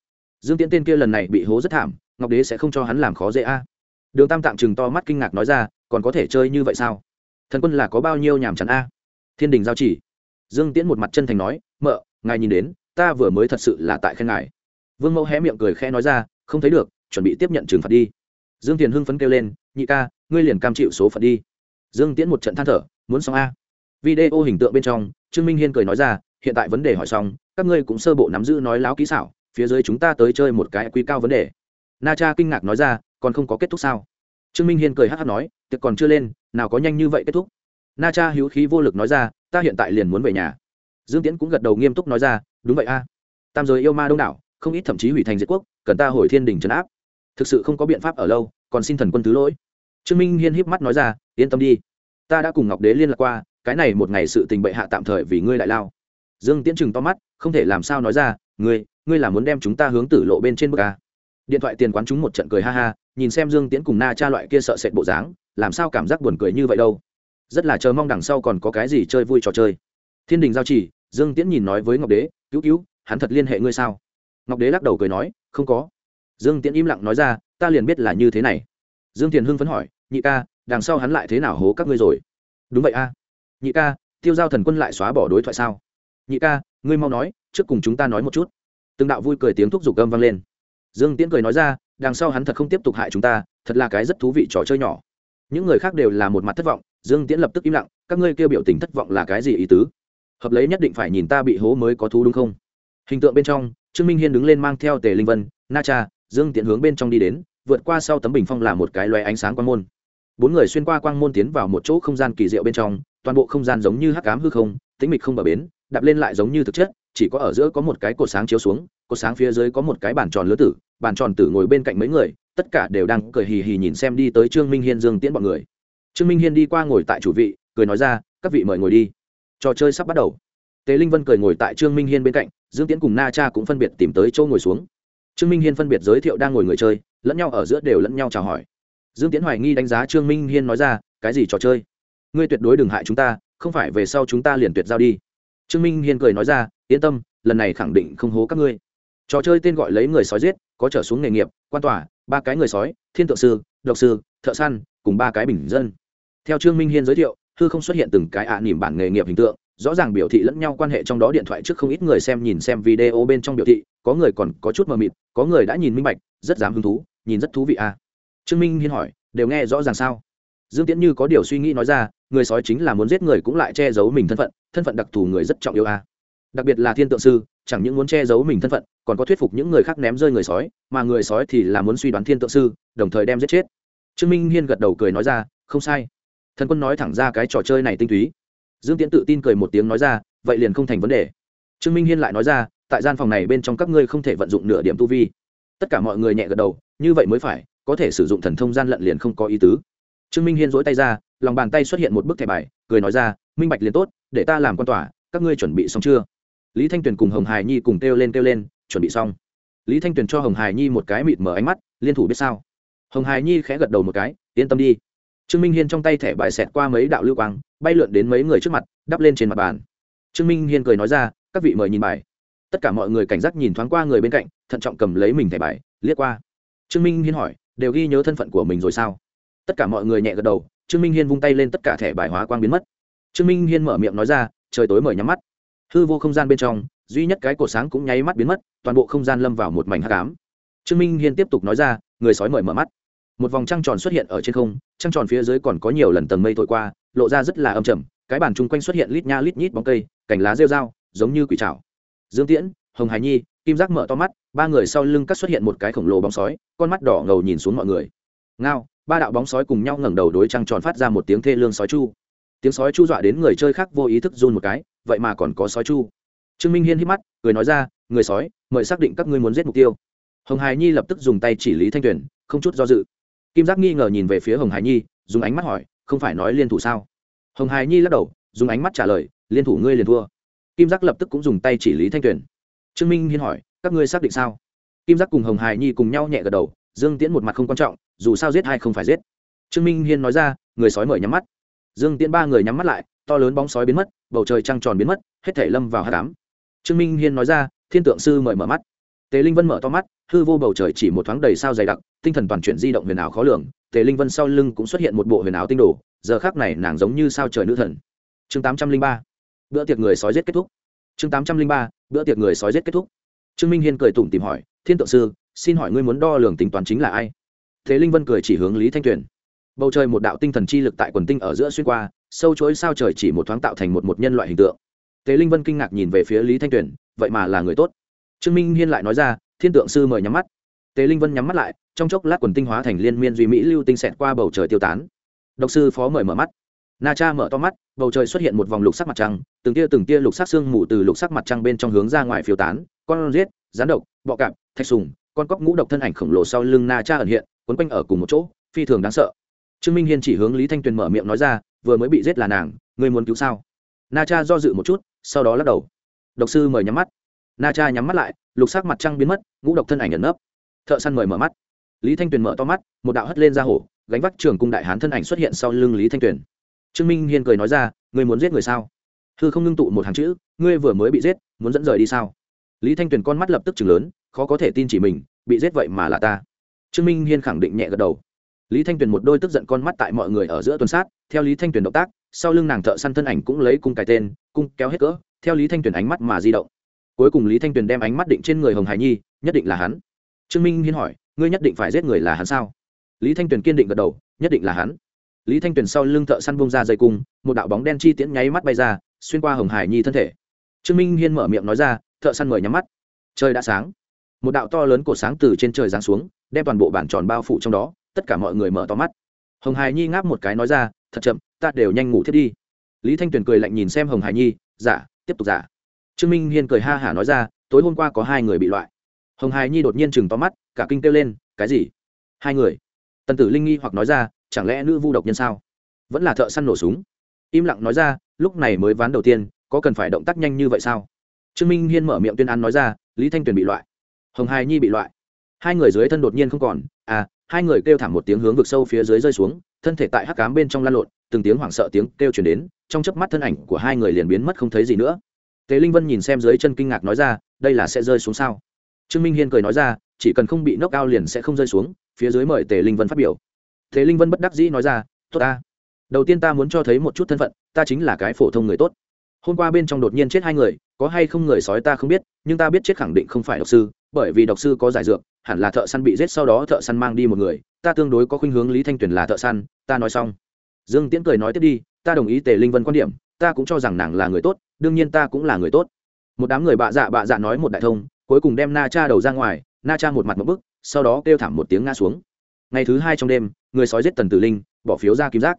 Dương tiễn tên kia lần này bị hố rất thảm, ngọc đế sẽ không cho hắn làm khó dễ a. Đường tam tạm chừng to mắt kinh ngạc nói ra, còn có thể chơi như vậy sao? Thần quân là có bao nhiêu nhàm chán a? Thiên đình giao chỉ. Dương tiễn một mặt chân thành nói, mợ, ngài nhìn đến, ta vừa mới thật sự là tại khen ngài. Vương mẫu hé miệng cười khẽ nói ra, không thấy được, chuẩn bị tiếp nhận trừng phạt đi dương tiền hưng phấn kêu lên, nhị ca, ngươi liền cam chịu số phận đi. Dương tiễn một trận than thở, muốn xong a? Video hình tượng bên trong, trương minh hiên cười nói ra, hiện tại vấn đề hỏi xong, các ngươi cũng sơ bộ nắm giữ nói láo kỹ xảo, phía dưới chúng ta tới chơi một cái quy cao vấn đề. Na cha kinh ngạc nói ra, còn không có kết thúc sao? Trương minh hiên cười hát hát nói, tiệc còn chưa lên, nào có nhanh như vậy kết thúc? Na cha hữu khí vô lực nói ra, ta hiện tại liền muốn về nhà. Dương tiễn cũng gật đầu nghiêm túc nói ra, đúng vậy a. Tam giới yêu ma đông đảo, không ít thậm chí hủy thành diệt quốc, cần ta hồi thiên đình trấn áp thực sự không có biện pháp ở lâu, còn xin thần quân thứ lỗi. Trương minh hiên híp mắt nói ra, yên tâm đi. Ta đã cùng ngọc đế liên lạc qua, cái này một ngày sự tình bệ hạ tạm thời vì ngươi đại lao. Dương tiễn chừng to mắt, không thể làm sao nói ra, ngươi ngươi là muốn đem chúng ta hướng tử lộ bên trên bức a điện thoại tiền quán chúng một trận cười ha ha, nhìn xem dương tiễn cùng na cha loại kia sợ sệt bộ dáng, làm sao cảm giác buồn cười như vậy đâu? Rất là chờ mong đằng sau còn có cái gì chơi vui trò chơi. Thiên đình giao chỉ dương tiễn nhìn nói với ngọc đế, cứu cứu, hắn thật liên hệ ngươi sao? Ngọc đế lắc đầu cười nói, không có dương tiễn im lặng nói ra, ta liền biết là như thế này. Dương thiền hưng phấn hỏi, nhị ca, đằng sau hắn lại thế nào hố các ngươi rồi? Đúng vậy a. Nhị ca, tiêu giao thần quân lại xóa bỏ đối thoại sao? Nhị ca, ngươi mau nói, trước cùng chúng ta nói một chút. Từng đạo vui cười tiếng thúc giục gâm vang lên. Dương tiễn cười nói ra, đằng sau hắn thật không tiếp tục hại chúng ta, thật là cái rất thú vị trò chơi nhỏ. Những người khác đều là một mặt thất vọng, dương tiễn lập tức im lặng, các ngươi kêu biểu tình thất vọng là cái gì ý tứ? Hợp lấy nhất định phải nhìn ta bị hố mới có thú đúng không? Hình tượng bên trong, trương minh hiên đứng lên mang theo tề linh vân, na cha dương tiện hướng bên trong đi đến, vượt qua sau tấm bình phong là một cái loé ánh sáng quang môn. Bốn người xuyên qua quang môn tiến vào một chỗ không gian kỳ diệu bên trong, toàn bộ không gian giống như hắc cám hư không, tĩnh mịch không bờ bến, đạp lên lại giống như thực chất, chỉ có ở giữa có một cái cột sáng chiếu xuống, cột sáng phía dưới có một cái bàn tròn lứa tử, bàn tròn tử ngồi bên cạnh mấy người, tất cả đều đang cười hì hì nhìn xem đi tới trương minh hiên dương tiễn bọn người. Trương minh hiên đi qua ngồi tại chủ vị, cười nói ra, các vị mời ngồi đi. Trò chơi sắp bắt đầu. Tế linh vân cười ngồi tại trương minh hiên bên cạnh, dương tiễn cùng na cha cũng phân biệt tìm tới chỗ ngồi xuống trương minh hiên phân biệt giới thiệu đang ngồi người chơi, lẫn nhau ở giữa đều lẫn nhau chào hỏi. Dương Tiến hoài nghi đánh giá trương minh hiên nói ra, cái gì trò chơi? Ngươi tuyệt đối đừng hại chúng ta, không phải về sau chúng ta liền tuyệt giao đi. Trương minh hiên cười nói ra, yên tâm, lần này khẳng định không hố các ngươi. Trò chơi tên gọi lấy người sói giết, có trở xuống nghề nghiệp, quan tòa, ba cái người sói, thiên tượng sư, độc sư, thợ săn, cùng ba cái bình dân. Theo trương minh hiên giới thiệu thư không xuất hiện từng cái ạ à nỉm bản nghề nghiệp hình tượng rõ ràng biểu thị lẫn nhau quan hệ trong đó điện thoại trước không ít người xem nhìn xem video bên trong biểu thị, có người còn có chút mờ mịt, có người đã nhìn minh bạch, rất dám hứng thú, nhìn rất thú vị à. trương minh hiên hỏi, đều nghe rõ ràng sao dương tiễn như có điều suy nghĩ nói ra, người sói chính là muốn giết người cũng lại che giấu mình thân phận thân phận đặc thù người rất trọng yêu à. đặc biệt là thiên tượng sư, chẳng những muốn che giấu mình thân phận, còn có thuyết phục những người khác ném rơi người sói, mà người sói thì là muốn suy đoán thiên tượng sư, đồng thời đem giết chết trương minh hiên gật đầu cười nói ra, không sai thần quân nói thẳng ra cái trò chơi này tinh túy dương tiễn tự tin cười một tiếng nói ra, vậy liền không thành vấn đề. Trương minh hiên lại nói ra, tại gian phòng này bên trong các ngươi không thể vận dụng nửa điểm tu vi. Tất cả mọi người nhẹ gật đầu, như vậy mới phải, có thể sử dụng thần thông gian lận liền không có ý tứ. Trương minh hiên dỗi tay ra, lòng bàn tay xuất hiện một bức thẻ bài, cười nói ra, minh bạch liền tốt, để ta làm quan tòa, các ngươi chuẩn bị xong chưa? Lý thanh tuyền cùng hồng hải nhi cùng kêu lên kêu lên, chuẩn bị xong. Lý thanh tuyền cho hồng hải nhi một cái mịt mở ánh mắt, liên thủ biết sao? Hồng hải nhi khẽ gật đầu một cái, yên tâm đi trương minh hiên trong tay thẻ bài xẹt qua mấy đạo lưu quang, bay lượn đến mấy người trước mặt, đắp lên trên mặt bàn. Trương minh hiên cười nói ra, các vị mời nhìn bài. Tất cả mọi người cảnh giác nhìn thoáng qua người bên cạnh, thận trọng cầm lấy mình thẻ bài, liếc qua. Trương minh hiên hỏi, đều ghi nhớ thân phận của mình rồi sao? Tất cả mọi người nhẹ gật đầu, trương minh hiên vung tay lên tất cả thẻ bài hóa quang biến mất. Trương minh hiên mở miệng nói ra, trời tối mở nhắm mắt. Hư vô không gian bên trong, duy nhất cái cổ sáng cũng nháy mắt biến mất, toàn bộ không gian lâm vào một mảnh hát cám trương minh hiên tiếp tục nói ra, người sói mời mở mắt một vòng trăng tròn xuất hiện ở trên không, trăng tròn phía dưới còn có nhiều lần tầng mây thổi qua, lộ ra rất là âm trầm, cái bàn chung quanh xuất hiện lít nha lít nhít bóng cây, cành lá rêu dao giống như quỷ trào dương tiễn, hồng hải nhi, kim giác mở to mắt, ba người sau lưng cắt xuất hiện một cái khổng lồ bóng sói, con mắt đỏ ngầu nhìn xuống mọi người. Ngao, ba đạo bóng sói cùng nhau ngẩng đầu đối trăng tròn phát ra một tiếng thê lương sói chu. Tiếng sói chu dọa đến người chơi khác vô ý thức run một cái, vậy mà còn có sói chu. Trương minh hiên hít mắt, cười nói ra, người sói, mời xác định các ngươi muốn giết mục tiêu. Hồng hải nhi lập tức dùng tay chỉ lý thanh tuyền, không chút do dự kim giác nghi ngờ nhìn về phía hồng hải nhi, dùng ánh mắt hỏi, không phải nói liên thủ sao? Hồng hải nhi lắc đầu, dùng ánh mắt trả lời, liên thủ ngươi liền thua. Kim giác lập tức cũng dùng tay chỉ lý thanh tuyền trương minh hiên hỏi, các ngươi xác định sao? Kim giác cùng hồng hải nhi cùng nhau nhẹ gật đầu, dương tiễn một mặt không quan trọng, dù sao giết hay không phải giết. Trương minh hiên nói ra, người sói mời nhắm mắt. Dương tiễn ba người nhắm mắt lại, to lớn bóng sói biến mất, bầu trời trăng tròn biến mất, hết thể lâm vào hát cám trương minh hiên nói ra, thiên tượng sư mời mở mắt. Tề linh vân mở to mắt hư vô bầu trời chỉ một thoáng đầy sao dày đặc, tinh thần toàn chuyển di động huyền ảo khó lường, tề linh vân sau lưng cũng xuất hiện một bộ huyền ảo tinh đồ, giờ khác này nàng giống như sao trời nữ thần. Chương tám trăm linh ba, bữa tiệc người sói giết kết thúc. Chương tám trăm linh ba, bữa tiệc người sói giết kết thúc. Trương minh hiên cười tủm tìm hỏi, thiên tượng sư, xin hỏi ngươi muốn đo lường tính toán chính là ai? Thế linh vân cười chỉ hướng lý thanh tuyền. Bầu trời một đạo tinh thần chi lực tại quần tinh ở giữa xuyên qua, sâu chối sao trời chỉ một thoáng tạo thành một một nhân loại hình tượng. Thế linh vân kinh ngạc nhìn về phía lý thanh tuyền, vậy mà là người tốt. Trương minh hiên lại nói ra thiên tượng sư mời nhắm mắt. Tề linh vân nhắm mắt lại, trong chốc lát quần tinh hóa thành liên miên duy mỹ lưu tinh xẹt qua bầu trời tiêu tán. Độc sư phó mời mở mắt. Na cha mở to mắt, bầu trời xuất hiện một vòng lục sắc mặt trăng, từng tia từng tia lục sắc xương mù từ lục sắc mặt trăng bên trong hướng ra ngoài phiêu tán, con riết rán độc, bọ cạp, thạch sùng, con cóc ngũ độc thân ảnh khổng lồ sau lưng na cha ẩn hiện, quấn quanh ở cùng một chỗ, phi thường đáng sợ. Trương minh hiên chỉ hướng lý thanh tuyền mở miệng nói ra, vừa mới bị giết là nàng, ngươi muốn cứu sao? Na cha do dự một chút, sau đó lắc đầu. Độc sư mời nhắm mắt. Na cha nhắm mắt lại lục sắc mặt trăng biến mất, ngũ độc thân ảnh ẩn nấp. Thợ săn mời mở mắt. Lý thanh tuyền mở to mắt, một đạo hất lên ra hổ, gánh vác trường cung đại hán thân ảnh xuất hiện sau lưng lý thanh tuyền. Trương minh hiên cười nói ra, ngươi muốn giết người sao? Thư không ngưng tụ một hàng chữ, ngươi vừa mới bị giết, muốn dẫn rời đi sao? Lý thanh tuyền con mắt lập tức chừng lớn, khó có thể tin chỉ mình, bị giết vậy mà là ta. Trương minh hiên khẳng định nhẹ gật đầu. Lý thanh tuyền một đôi tức giận con mắt tại mọi người ở giữa tuần sát, theo lý thanh tuyền động tác, sau lưng nàng thợ săn thân ảnh cũng lấy cung cái tên, cung kéo hết cỡ, theo lý thanh tuyền ánh mắt mà di động cuối cùng lý thanh tuyền đem ánh mắt định trên người hồng hải nhi, nhất định là hắn. Trương minh hiên hỏi, ngươi nhất định phải giết người là hắn sao? Lý thanh tuyền kiên định gật đầu, nhất định là hắn. Lý thanh tuyền sau lưng thợ săn bông ra dây cung, một đạo bóng đen chi tiễn nháy mắt bay ra, xuyên qua hồng hải nhi thân thể. Trương minh hiên mở miệng nói ra, thợ săn mời nhắm mắt. Trời đã sáng. Một đạo to lớn của sáng từ trên trời giáng xuống, đem toàn bộ bản tròn bao phủ trong đó, tất cả mọi người mở to mắt. Hồng hải nhi ngáp một cái nói ra, thật chậm, ta đều nhanh ngủ thiết đi. Lý thanh tuyền cười lạnh nhìn xem hồng hải nhi giả tiếp tục giả trương minh hiên cười ha hả nói ra, tối hôm qua có hai người bị loại. Hồng hài nhi đột nhiên chừng to mắt, cả kinh kêu lên, cái gì? Hai người? Tần tử linh nghi hoặc nói ra, chẳng lẽ nữ vu độc nhân sao? Vẫn là thợ săn nổ súng? Im lặng nói ra, lúc này mới ván đầu tiên, có cần phải động tác nhanh như vậy sao? Trương minh hiên mở miệng tuyên án nói ra, lý thanh tuyền bị loại. Hồng hài nhi bị loại. Hai người dưới thân đột nhiên không còn à hai người kêu thảm một tiếng hướng vực sâu phía dưới rơi xuống, thân thể tại hắc cám bên trong lan lộn, từng tiếng hoảng sợ tiếng kêu chuyển đến, trong chớp mắt thân ảnh của hai người liền biến mất không thấy gì nữa tề linh vân nhìn xem dưới chân kinh ngạc nói ra, đây là sẽ rơi xuống sao? Trương minh hiên cười nói ra, chỉ cần không bị nốc cao liền sẽ không rơi xuống, phía dưới mời tề linh vân phát biểu. Tề linh vân bất đắc dĩ nói ra, tốt ta. Đầu tiên ta muốn cho thấy một chút thân phận, ta chính là cái phổ thông người tốt. Hôm qua bên trong đột nhiên chết hai người, có hay không người sói ta không biết, nhưng ta biết chết khẳng định không phải độc sư, bởi vì độc sư có giải dược, hẳn là thợ săn bị giết sau đó thợ săn mang đi một người, ta tương đối có khuynh hướng lý thanh tuyền là thợ săn, ta nói xong. Dương tiễn cười nói tiếp đi, ta đồng ý tề linh vân quan điểm, ta cũng cho rằng nàng là người tốt đương nhiên ta cũng là người tốt. Một đám người bạ dạ bạ dạ nói một đại thông, cuối cùng đem na cha đầu ra ngoài, na cha một mặt một bức, sau đó kêu thảm một tiếng ngã xuống. Ngày thứ hai trong đêm, người sói giết tần tử linh, bỏ phiếu ra kim giác.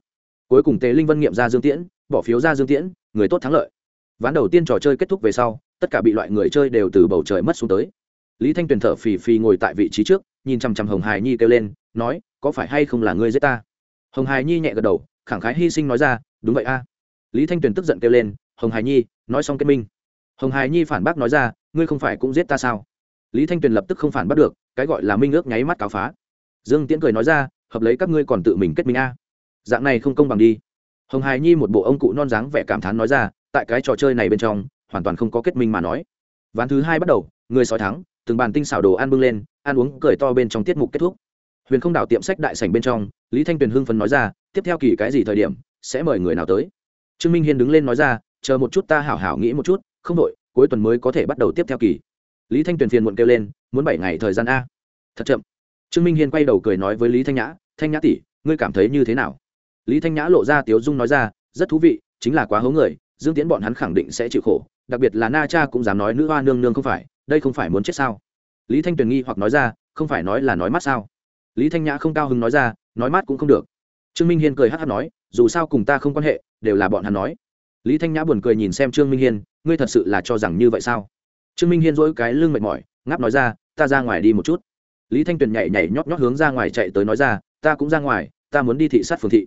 Cuối cùng tề linh vân nghiệm ra dương tiễn, bỏ phiếu ra dương tiễn, người tốt thắng lợi. Ván đầu tiên trò chơi kết thúc về sau, tất cả bị loại người chơi đều từ bầu trời mất xuống tới. Lý thanh tuyền thở phì phì ngồi tại vị trí trước, nhìn chằm chằm hồng hài nhi kêu lên, nói, có phải hay không là ngươi giết ta? Hồng hài nhi nhẹ gật đầu, khẳng khái hy sinh nói ra, đúng vậy a. Lý thanh tuyền tức giận kêu lên, hồng hài nhi nói xong kết minh. Hồng hài nhi phản bác nói ra, ngươi không phải cũng giết ta sao? Lý thanh tuyền lập tức không phản bác được, cái gọi là minh ước nháy mắt cáo phá. Dương tiễn cười nói ra, hợp lấy các ngươi còn tự mình kết minh a. Dạng này không công bằng đi. Hồng hài nhi một bộ ông cụ non dáng vẻ cảm thán nói ra, tại cái trò chơi này bên trong, hoàn toàn không có kết minh mà nói. Ván thứ hai bắt đầu, người sói thắng, từng bàn tinh xảo đồ ăn bưng lên, ăn uống cười to bên trong tiết mục kết thúc. Huyền không đảo tiệm sách đại sảnh bên trong, lý thanh tuyền hưng phấn nói ra, tiếp theo kỳ cái gì thời điểm, sẽ mời người nào tới? Trương minh hiên đứng lên nói ra chờ một chút ta hảo hảo nghĩ một chút, không đội cuối tuần mới có thể bắt đầu tiếp theo kỳ. Lý thanh tuyền phiền muộn kêu lên, muốn bảy ngày thời gian a. Thật chậm. Trương minh hiên quay đầu cười nói với lý thanh nhã thanh nhã tỷ, ngươi cảm thấy như thế nào? Lý thanh nhã lộ ra tiếu dung nói ra, rất thú vị, chính là quá hố người, dương tiến bọn hắn khẳng định sẽ chịu khổ, đặc biệt là na cha cũng dám nói nữ hoa nương nương không phải, đây không phải muốn chết sao? Lý thanh tuyền nghi hoặc nói ra, không phải nói là nói mắt sao? Lý thanh nhã không cao hứng nói ra, nói mắt cũng không được. Trương minh hiên cười hát hát nói, dù sao cùng ta không quan hệ, đều là bọn hắn nói lý thanh nhã buồn cười nhìn xem trương minh hiên, ngươi thật sự là cho rằng như vậy sao? Trương minh hiên dỗi cái lưng mệt mỏi, ngáp nói ra, ta ra ngoài đi một chút. Lý thanh tuyền nhảy nhảy nhót nhót hướng ra ngoài chạy tới nói ra, ta cũng ra ngoài, ta muốn đi thị sát phường thị.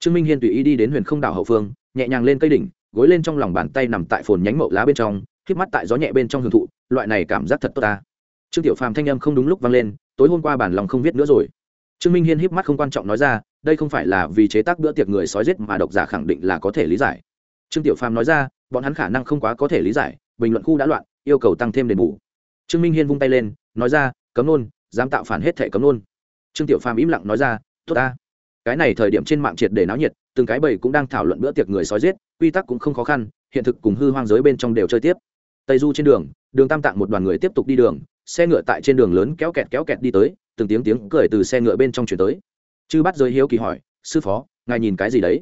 Trương minh hiên tùy ý đi đến huyền không đảo hậu phương, nhẹ nhàng lên cây đỉnh, gối lên trong lòng bàn tay nằm tại phồn nhánh mậu lá bên trong k mắt tại gió nhẹ bên trong hưởng thụ, loại này cảm giác thật tốt ta. Trương tiểu phàm thanh âm không đúng lúc vang lên, tối hôm qua bản lòng không viết nữa rồi. Trương minh hiên híp mắt không quan trọng nói ra, đây không phải là vì chế tác bữa tiệc người sói giết mà độc giả khẳng định là có thể lý giải trương tiểu phàm nói ra, bọn hắn khả năng không quá có thể lý giải, bình luận khu đã loạn, yêu cầu tăng thêm đền bù. Trương minh hiên vung tay lên, nói ra, cấm nôn, dám tạo phản hết thẻ cấm nôn. Trương tiểu phàm im lặng nói ra, tốt ta. Cái này thời điểm trên mạng triệt để náo nhiệt, từng cái bầy cũng đang thảo luận bữa tiệc người sói giết, quy tắc cũng không khó khăn, hiện thực cùng hư hoang giới bên trong đều chơi tiếp. Tây du trên đường đường tam tạng một đoàn người tiếp tục đi đường, xe ngựa tại trên đường lớn kéo kẹt kéo kẹt đi tới, từng tiếng tiếng cười từ xe ngựa bên trong chuyển tới. Chư bắt giới hiếu kỳ hỏi, sư phó, ngài nhìn cái gì đấy?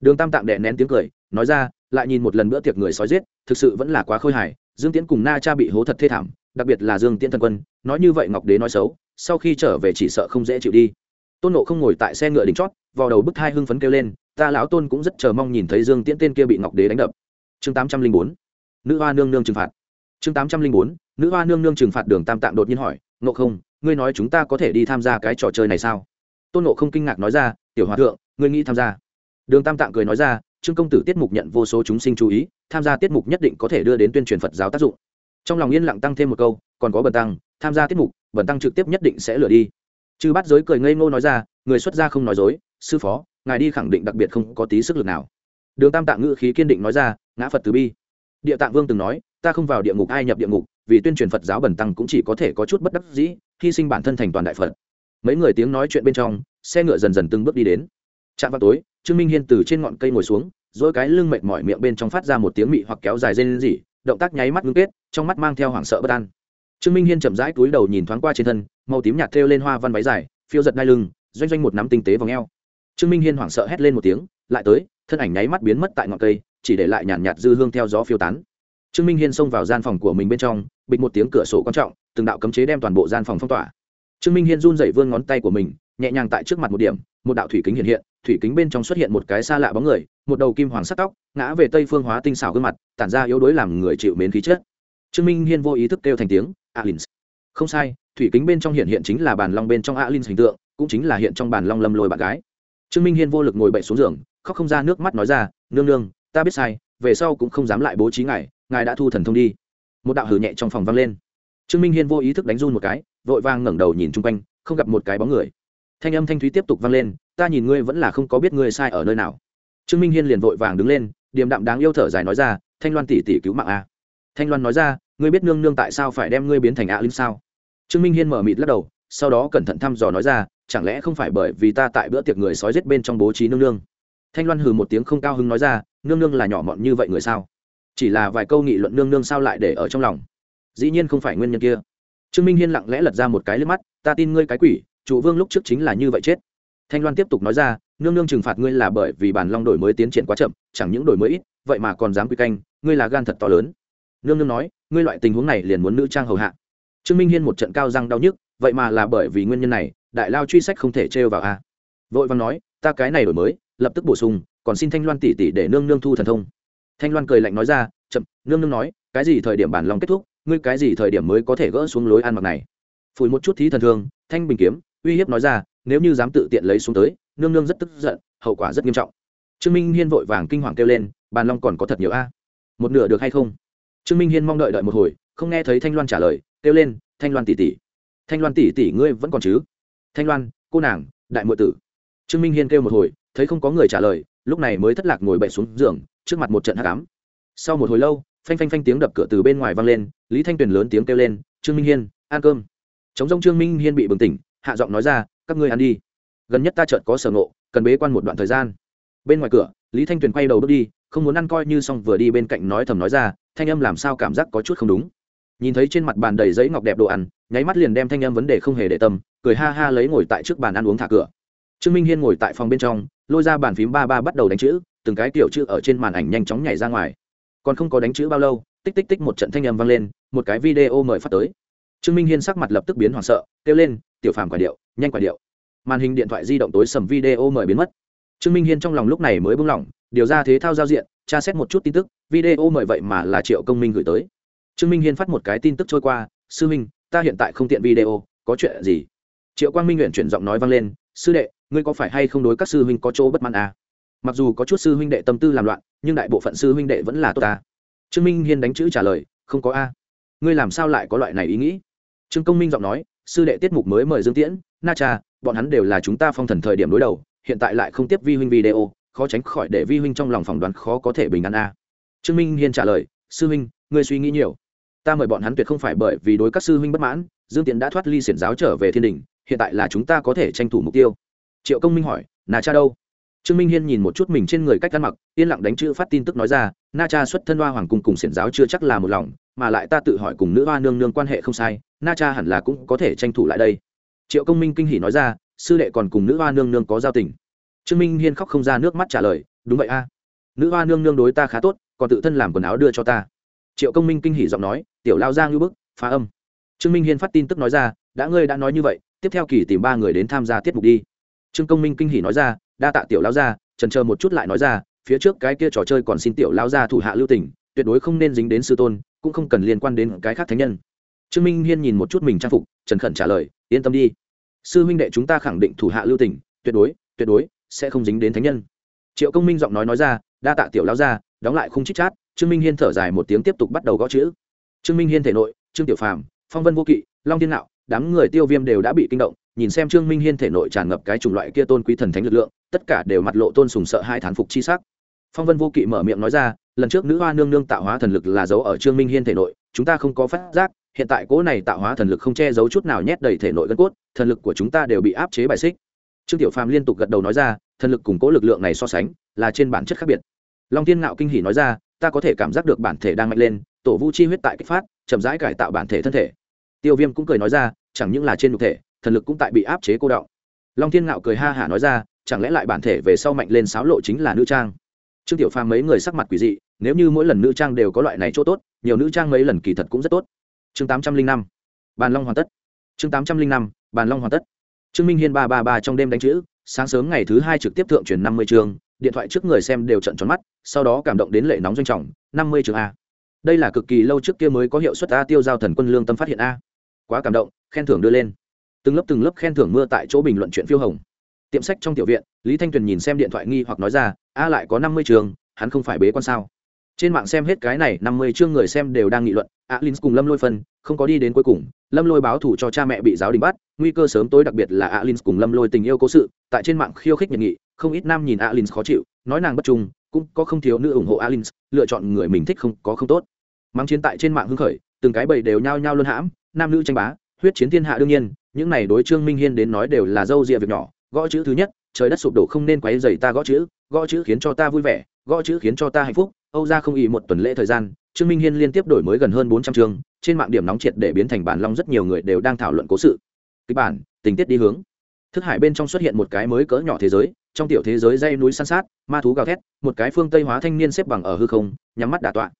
Đường tam tạng đệ nén tiếng cười nói ra, lại nhìn một lần bữa tiệc người sói giết, thực sự vẫn là quá khôi hài, dương tiễn cùng na cha bị hố thật thê thảm, đặc biệt là dương tiễn thần quân, nói như vậy ngọc đế nói xấu, sau khi trở về chỉ sợ không dễ chịu đi. Tôn nộ không ngồi tại xe ngựa đỉnh chót, vào đầu bức thai hưng phấn kêu lên, ta lão tôn cũng rất chờ mong nhìn thấy dương tiễn tên kia bị ngọc đế đánh đập. Chương tám trăm linh bốn, nữ hoa nương nương trừng phạt. Chương tám trăm linh bốn, nữ hoa nương nương trừng phạt đường tam tạng đột nhiên hỏi nộ không, ngươi nói chúng ta có thể đi tham gia cái trò chơi này sao? Tôn nộ không kinh ngạc nói ra, tiểu hòa thượng, ngươi nghĩ tham gia? Đường tam tạng cười nói ra trương công tử tiết mục nhận vô số chúng sinh chú ý, tham gia tiết mục nhất định có thể đưa đến tuyên truyền phật giáo tác dụng. Trong lòng yên lặng tăng thêm một câu, còn có bần tăng, tham gia tiết mục, bần tăng trực tiếp nhất định sẽ lừa đi. Chư bắt giới cười ngây ngô nói ra, người xuất gia không nói dối, sư phó, ngài đi khẳng định đặc biệt không có tí sức lực nào. Đường tam tạng ngữ khí kiên định nói ra, ngã phật từ bi. Địa tạng vương từng nói, ta không vào địa ngục ai nhập địa ngục, vì tuyên truyền phật giáo bẩn tăng cũng chỉ có thể có chút bất đắc dĩ, hy sinh bản thân thành toàn đại phật. Mấy người tiếng nói chuyện bên trong, xe ngựa dần dần từng bước đi đến. Trạm vào tối trương minh hiên từ trên ngọn cây ngồi xuống, dỗi cái lưng mệt mỏi miệng bên trong phát ra một tiếng mị hoặc kéo dài dây lên gì động tác nháy mắt ngưng kết, trong mắt mang theo hoảng sợ bất an. Trương minh hiên chậm rãi túi đầu nhìn thoáng qua trên thân, màu tím nhạt thêu lên hoa văn váy dài, phiêu giật đai lưng, doanh doanh một nắm tinh tế vào ngheo trương minh hiên hoảng sợ hét lên một tiếng, lại tới, thân ảnh nháy mắt biến mất tại ngọn cây, chỉ để lại nhàn nhạt dư hương theo gió phiêu tán. Trương minh hiên xông vào gian phòng của mình bên trong, bịch một tiếng cửa sổ quan trọng, từng đạo cấm chế đem toàn bộ gian phòng phong tỏa. Trương minh hiên run dậy vươn ngón tay của mình, nhẹ nhàng tại trước mặt một điểm, một đạo thủy kính hiện hiện thủy kính bên trong xuất hiện một cái xa lạ bóng người, một đầu kim hoàng sắc tóc, ngã về tây phương hóa tinh xảo gương mặt, tản ra yếu đuối làm người chịu mến khí chết trương minh hiên vô ý thức kêu thành tiếng alin không sai, thủy kính bên trong hiện hiện chính là bàn long bên trong alin hình tượng, cũng chính là hiện trong bàn long lâm lôi bạn gái. Trương minh hiên vô lực ngồi bậy xuống giường, khóc không ra nước mắt nói ra, nương nương, ta biết sai, về sau cũng không dám lại bố trí ngài ngài đã thu thần thông đi. Một đạo hử nhẹ trong phòng vang lên. Trương minh hiên vô ý thức đánh run một cái, vội vang ngẩng đầu nhìn chung quanh, không gặp một cái bóng người. Thanh âm thanh thúy tiếp tục vang lên ta nhìn ngươi vẫn là không có biết ngươi sai ở nơi nào. Trương minh hiên liền vội vàng đứng lên, điềm đạm đáng yêu thở dài nói ra, thanh loan tỷ tỷ cứu mạng a. Thanh loan nói ra, ngươi biết nương nương tại sao phải đem ngươi biến thành ạ linh sao? Trương minh hiên mở mịt lắc đầu, sau đó cẩn thận thăm dò nói ra, chẳng lẽ không phải bởi vì ta tại bữa tiệc người sói giết bên trong bố trí nương nương? Thanh loan hừ một tiếng không cao hứng nói ra, nương nương là nhỏ mọn như vậy người sao? Chỉ là vài câu nghị luận nương nương sao lại để ở trong lòng? Dĩ nhiên không phải nguyên nhân kia. Trương minh hiên lặng lẽ lật ra một cái lên mắt, ta tin ngươi cái quỷ, chủ vương lúc trước chính là như vậy chết thanh loan tiếp tục nói ra, nương nương trừng phạt ngươi là bởi vì bản long đổi mới tiến triển quá chậm, chẳng những đổi mới ít, vậy mà còn dám quy canh, ngươi là gan thật to lớn. Nương nương nói, ngươi loại tình huống này liền muốn nữ trang hầu hạ. Trương minh hiên một trận cao răng đau nhức, vậy mà là bởi vì nguyên nhân này, đại lao truy sách không thể trêu vào a vội Văn nói, ta cái này đổi mới, lập tức bổ sung, còn xin thanh loan tỉ tỉ để nương nương thu thần thông. Thanh loan cười lạnh nói ra, chậm, nương nương nói, cái gì thời điểm bản lòng kết thúc, ngươi cái gì thời điểm mới có thể gỡ xuống lối ăn mặc này? Phủi một chút thí thần thương, thanh bình kiếm, uy hiếp nói ra nếu như dám tự tiện lấy xuống tới, nương nương rất tức giận, hậu quả rất nghiêm trọng. Trương minh hiên vội vàng kinh hoàng kêu lên, bàn long còn có thật nhiều a? Một nửa được hay không? Trương minh hiên mong đợi đợi một hồi, không nghe thấy thanh loan trả lời, kêu lên, thanh loan tỷ tỷ, thanh loan tỷ tỷ ngươi vẫn còn chứ? Thanh loan, cô nàng, đại mượn tử. Trương minh hiên kêu một hồi, thấy không có người trả lời, lúc này mới thất lạc ngồi bậy xuống giường, trước mặt một trận hát cám sau một hồi lâu, phanh phanh phanh tiếng đập cửa từ bên ngoài vang lên, lý thanh tuyền lớn tiếng kêu lên, trương minh hiên, ăn cơm. Chống rông trương minh hiên bị bừng tỉnh, hạ giọng nói ra các ngươi ăn đi. Gần nhất ta chợt có sở ngộ, cần bế quan một đoạn thời gian. Bên ngoài cửa, lý thanh tuyền quay đầu bước đi, không muốn ăn coi như xong vừa đi bên cạnh nói thầm nói ra, thanh âm làm sao cảm giác có chút không đúng. Nhìn thấy trên mặt bàn đầy giấy ngọc đẹp đồ ăn, nháy mắt liền đem thanh âm vấn đề không hề để tâm, cười ha ha lấy ngồi tại trước bàn ăn uống thả cửa. Trương minh hiên ngồi tại phòng bên trong, lôi ra bàn phím ba ba bắt đầu đánh chữ, từng cái kiểu chữ ở trên màn ảnh nhanh chóng nhảy ra ngoài. Còn không có đánh chữ bao lâu, tích tích tích một trận thanh âm vang lên, một cái video mời phát tới. Trương minh hiên sắc mặt lập tức biến hoảng sợ, kêu lên tiểu phàm quả điệu, nhanh quả điệu. Màn hình điện thoại di động tối sầm video mời biến mất. Trương minh hiên trong lòng lúc này mới buông lỏng điều ra thế thao giao diện, tra xét một chút tin tức, video mời vậy mà là triệu công minh gửi tới. Trương minh hiên phát một cái tin tức trôi qua, sư minh, ta hiện tại không tiện video, có chuyện gì? Triệu quang minh nguyện chuyển giọng nói vang lên, sư đệ, ngươi có phải hay không đối các sư huynh có chỗ bất mãn à? mặc dù có chút sư huynh đệ tâm tư làm loạn, nhưng đại bộ phận sư huynh đệ vẫn là tốt ta. Trương minh hiên đánh chữ trả lời, không có a. Ngươi làm sao lại có loại này ý nghĩ? Trương công minh giọng nói sư đệ tiết mục mới mời dương tiễn, na cha, bọn hắn đều là chúng ta phong thần thời điểm đối đầu, hiện tại lại không tiếp vi huynh video, khó tránh khỏi để vi huynh trong lòng phỏng đoán khó có thể bình an a. Trương minh hiên trả lời, sư huynh, ngươi suy nghĩ nhiều. Ta mời bọn hắn tuyệt không phải bởi vì đối các sư huynh bất mãn, dương tiễn đã thoát ly xiển giáo trở về thiên đình, hiện tại là chúng ta có thể tranh thủ mục tiêu. Triệu công minh hỏi, na cha đâu? Trương minh hiên nhìn một chút mình trên người cách ăn mặc, yên lặng đánh chữ phát tin tức nói ra, na cha xuất thân hoa hoàng cung cùng xiển giáo chưa chắc là một lòng, mà lại ta tự hỏi cùng nữ hoa nương nương quan hệ không sai na cha hẳn là cũng có thể tranh thủ lại đây. Triệu công minh kinh hỉ nói ra, sư đệ còn cùng nữ hoa nương nương có giao tình. Trương minh hiên khóc không ra nước mắt trả lời, đúng vậy a. Nữ hoa nương nương đối ta khá tốt, còn tự thân làm quần áo đưa cho ta. Triệu công minh kinh hỉ giọng nói, tiểu lao giang ngư bức, phá âm. Trương minh hiên phát tin tức nói ra, đã ngươi đã nói như vậy, tiếp theo kỳ tìm ba người đến tham gia tiết mục đi. Trương công minh kinh hỉ nói ra, đa tạ tiểu lao ra, trần chờ một chút lại nói ra, phía trước cái kia trò chơi còn xin tiểu lao ra thủ hạ lưu tình, tuyệt đối không nên dính đến sư tôn, cũng không cần liên quan đến cái khác thánh nhân trương minh hiên nhìn một chút mình trang phục, trần khẩn trả lời, yên tâm đi. Sư huynh đệ chúng ta khẳng định thủ hạ lưu tình, tuyệt đối tuyệt đối sẽ không dính đến thánh nhân. Triệu công minh giọng nói nói ra, đa tạ tiểu lao gia, đóng lại không chích chát. Trương minh hiên thở dài một tiếng tiếp tục bắt đầu gõ chữ. Trương minh hiên thể nội, trương tiểu phàm, phong vân vô kỵ, long thiên nạo, đám người tiêu viêm đều đã bị kinh động, nhìn xem trương minh hiên thể nội tràn ngập cái chủng loại kia tôn quý thần thánh lực lượng, tất cả đều mặt lộ tôn sùng sợ hai thán phục chi sắc. Phong vân vô kỵ mở miệng nói ra, lần trước nữ hoa nương nương tạo hóa thần lực là giấu ở trương minh hiên thể nội, chúng ta không có phát giác hiện tại cỗ này tạo hóa thần lực không che giấu chút nào nhét đầy thể nội gân cốt, thần lực của chúng ta đều bị áp chế bài xích. Trương tiểu phàm liên tục gật đầu nói ra, thần lực cùng cố lực lượng này so sánh, là trên bản chất khác biệt. Long thiên ngạo kinh hỉ nói ra, ta có thể cảm giác được bản thể đang mạnh lên, tổ vu chi huyết tại kích phát, chậm rãi cải tạo bản thể thân thể. Tiêu viêm cũng cười nói ra, chẳng những là trên nhục thể, thần lực cũng tại bị áp chế cô đọng. Long thiên ngạo cười ha hả nói ra, chẳng lẽ lại bản thể về sau mạnh lên sáo lộ chính là nữ trang? Trương tiểu phàm mấy người sắc mặt quỷ dị, nếu như mỗi lần nữ trang đều có loại này chỗ tốt, nhiều nữ trang mấy lần kỳ thật cũng rất tốt chương tám trăm linh năm, bàn long hoàn tất. chương tám trăm linh năm, bàn long hoàn tất. Trương minh hiên ba ba ba trong đêm đánh chữ, sáng sớm ngày thứ hai trực tiếp thượng truyền năm mươi chương, điện thoại trước người xem đều trận tròn mắt, sau đó cảm động đến lệ nóng doanh trọng, năm mươi chương a. Đây là cực kỳ lâu trước kia mới có hiệu suất a tiêu giao thần quân lương tâm phát hiện a. Quá cảm động, khen thưởng đưa lên. Từng lớp từng lớp khen thưởng mưa tại chỗ bình luận chuyện phiêu hồng. Tiệm sách trong tiểu viện, lý thanh tuyền nhìn xem điện thoại nghi hoặc nói ra, a lại có năm mươi trường hắn không phải bế quan sao? Trên mạng xem hết cái này, năm mươi chương người xem đều đang nghị luận à, alin cùng lâm lôi phân, không có đi đến cuối cùng, lâm lôi báo thủ cho cha mẹ bị giáo đình bắt, nguy cơ sớm tối đặc biệt là à, alin cùng lâm lôi tình yêu cố sự. Tại trên mạng khiêu khích nhiệt nghị, không ít nam nhìn à, alin khó chịu, nói nàng bất trung, cũng có không thiếu nữ ủng hộ alin lựa chọn người mình thích không, có không tốt. Mắng chiến tại trên mạng hưng khởi, từng cái bầy đều nhao nhao luân hãm, nam nữ tranh bá, huyết chiến thiên hạ đương nhiên, những này đối trương minh hiên đến nói đều là dâu rịa việc nhỏ, gõ chữ thứ nhất, trời đất sụp đổ không nên quấy dày ta gõ chữ gõ chữ khiến cho ta vui vẻ, gõ chữ khiến cho ta hạnh phúc âu gia không ý một tuần lễ thời gian, trương minh hiên liên tiếp đổi mới gần hơn bốn trăm chương, trên mạng điểm nóng triệt để biến thành bản long rất nhiều người đều đang thảo luận cố sự. Kịch bản, tình tiết đi hướng. Thức hải bên trong xuất hiện một cái mới cỡ nhỏ thế giới, trong tiểu thế giới dây núi san sát, ma thú gào thét, một cái phương tây hóa thanh niên xếp bằng ở hư không, nhắm mắt đả tọa.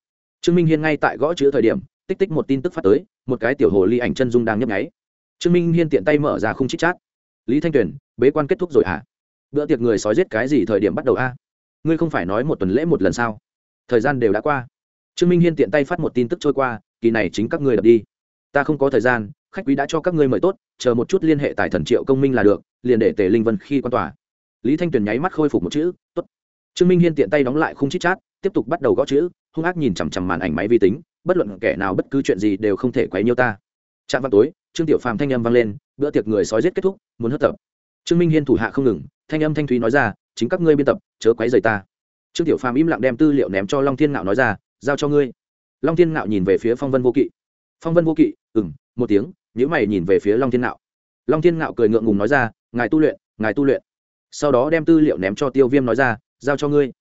Trương minh hiên ngay tại gõ chữ thời điểm, tích tích một tin tức phát tới, một cái tiểu hồ ly ảnh chân dung đang nhấp nháy. Trương minh hiên tiện tay mở ra khung chít chát. Lý thanh tuyền, bế quan kết thúc rồi hả? À? bữa tiệc người sói giết cái gì thời điểm bắt đầu a? Ngươi không phải nói một tuần lễ một lần sao? Thời gian đều đã qua. Trương minh hiên tiện tay phát một tin tức trôi qua, kỳ này chính các ngươi đập đi. Ta không có thời gian, khách quý đã cho các ngươi mời tốt, chờ một chút liên hệ tài thần triệu công minh là được, liền để tề linh vân khi quan tòa. Lý thanh tuyền nháy mắt khôi phục một chữ t ố t trương minh hiên tiện tay đóng lại khung chít chát, tiếp tục bắt đầu gõ chữ, hung ác nhìn chằm chằm màn ảnh máy vi tính, bất luận kẻ nào bất cứ chuyện gì đều không thể quấy nhiêu ta. Trạm vào tối, trương tiểu phàm thanh âm vang lên, bữa tiệc người sói giết kết thúc, muốn hất tập. Trương minh hiên thủ hạ không ngừng, thanh âm thanh thúy nói ra, chính các ngươi biên tập, chớ quấy rầy ta trương tiểu phàm im lặng đem tư liệu ném cho long thiên ngạo nói ra, giao cho ngươi. Long thiên ngạo nhìn về phía phong vân vô kỵ. Phong vân vô kỵ ừng một tiếng nhữ mày nhìn về phía long thiên ngạo. Long thiên ngạo cười ngượng ngùng nói ra, ngài tu luyện, ngài tu luyện. Sau đó đem tư liệu ném cho tiêu viêm nói ra, giao cho ngươi.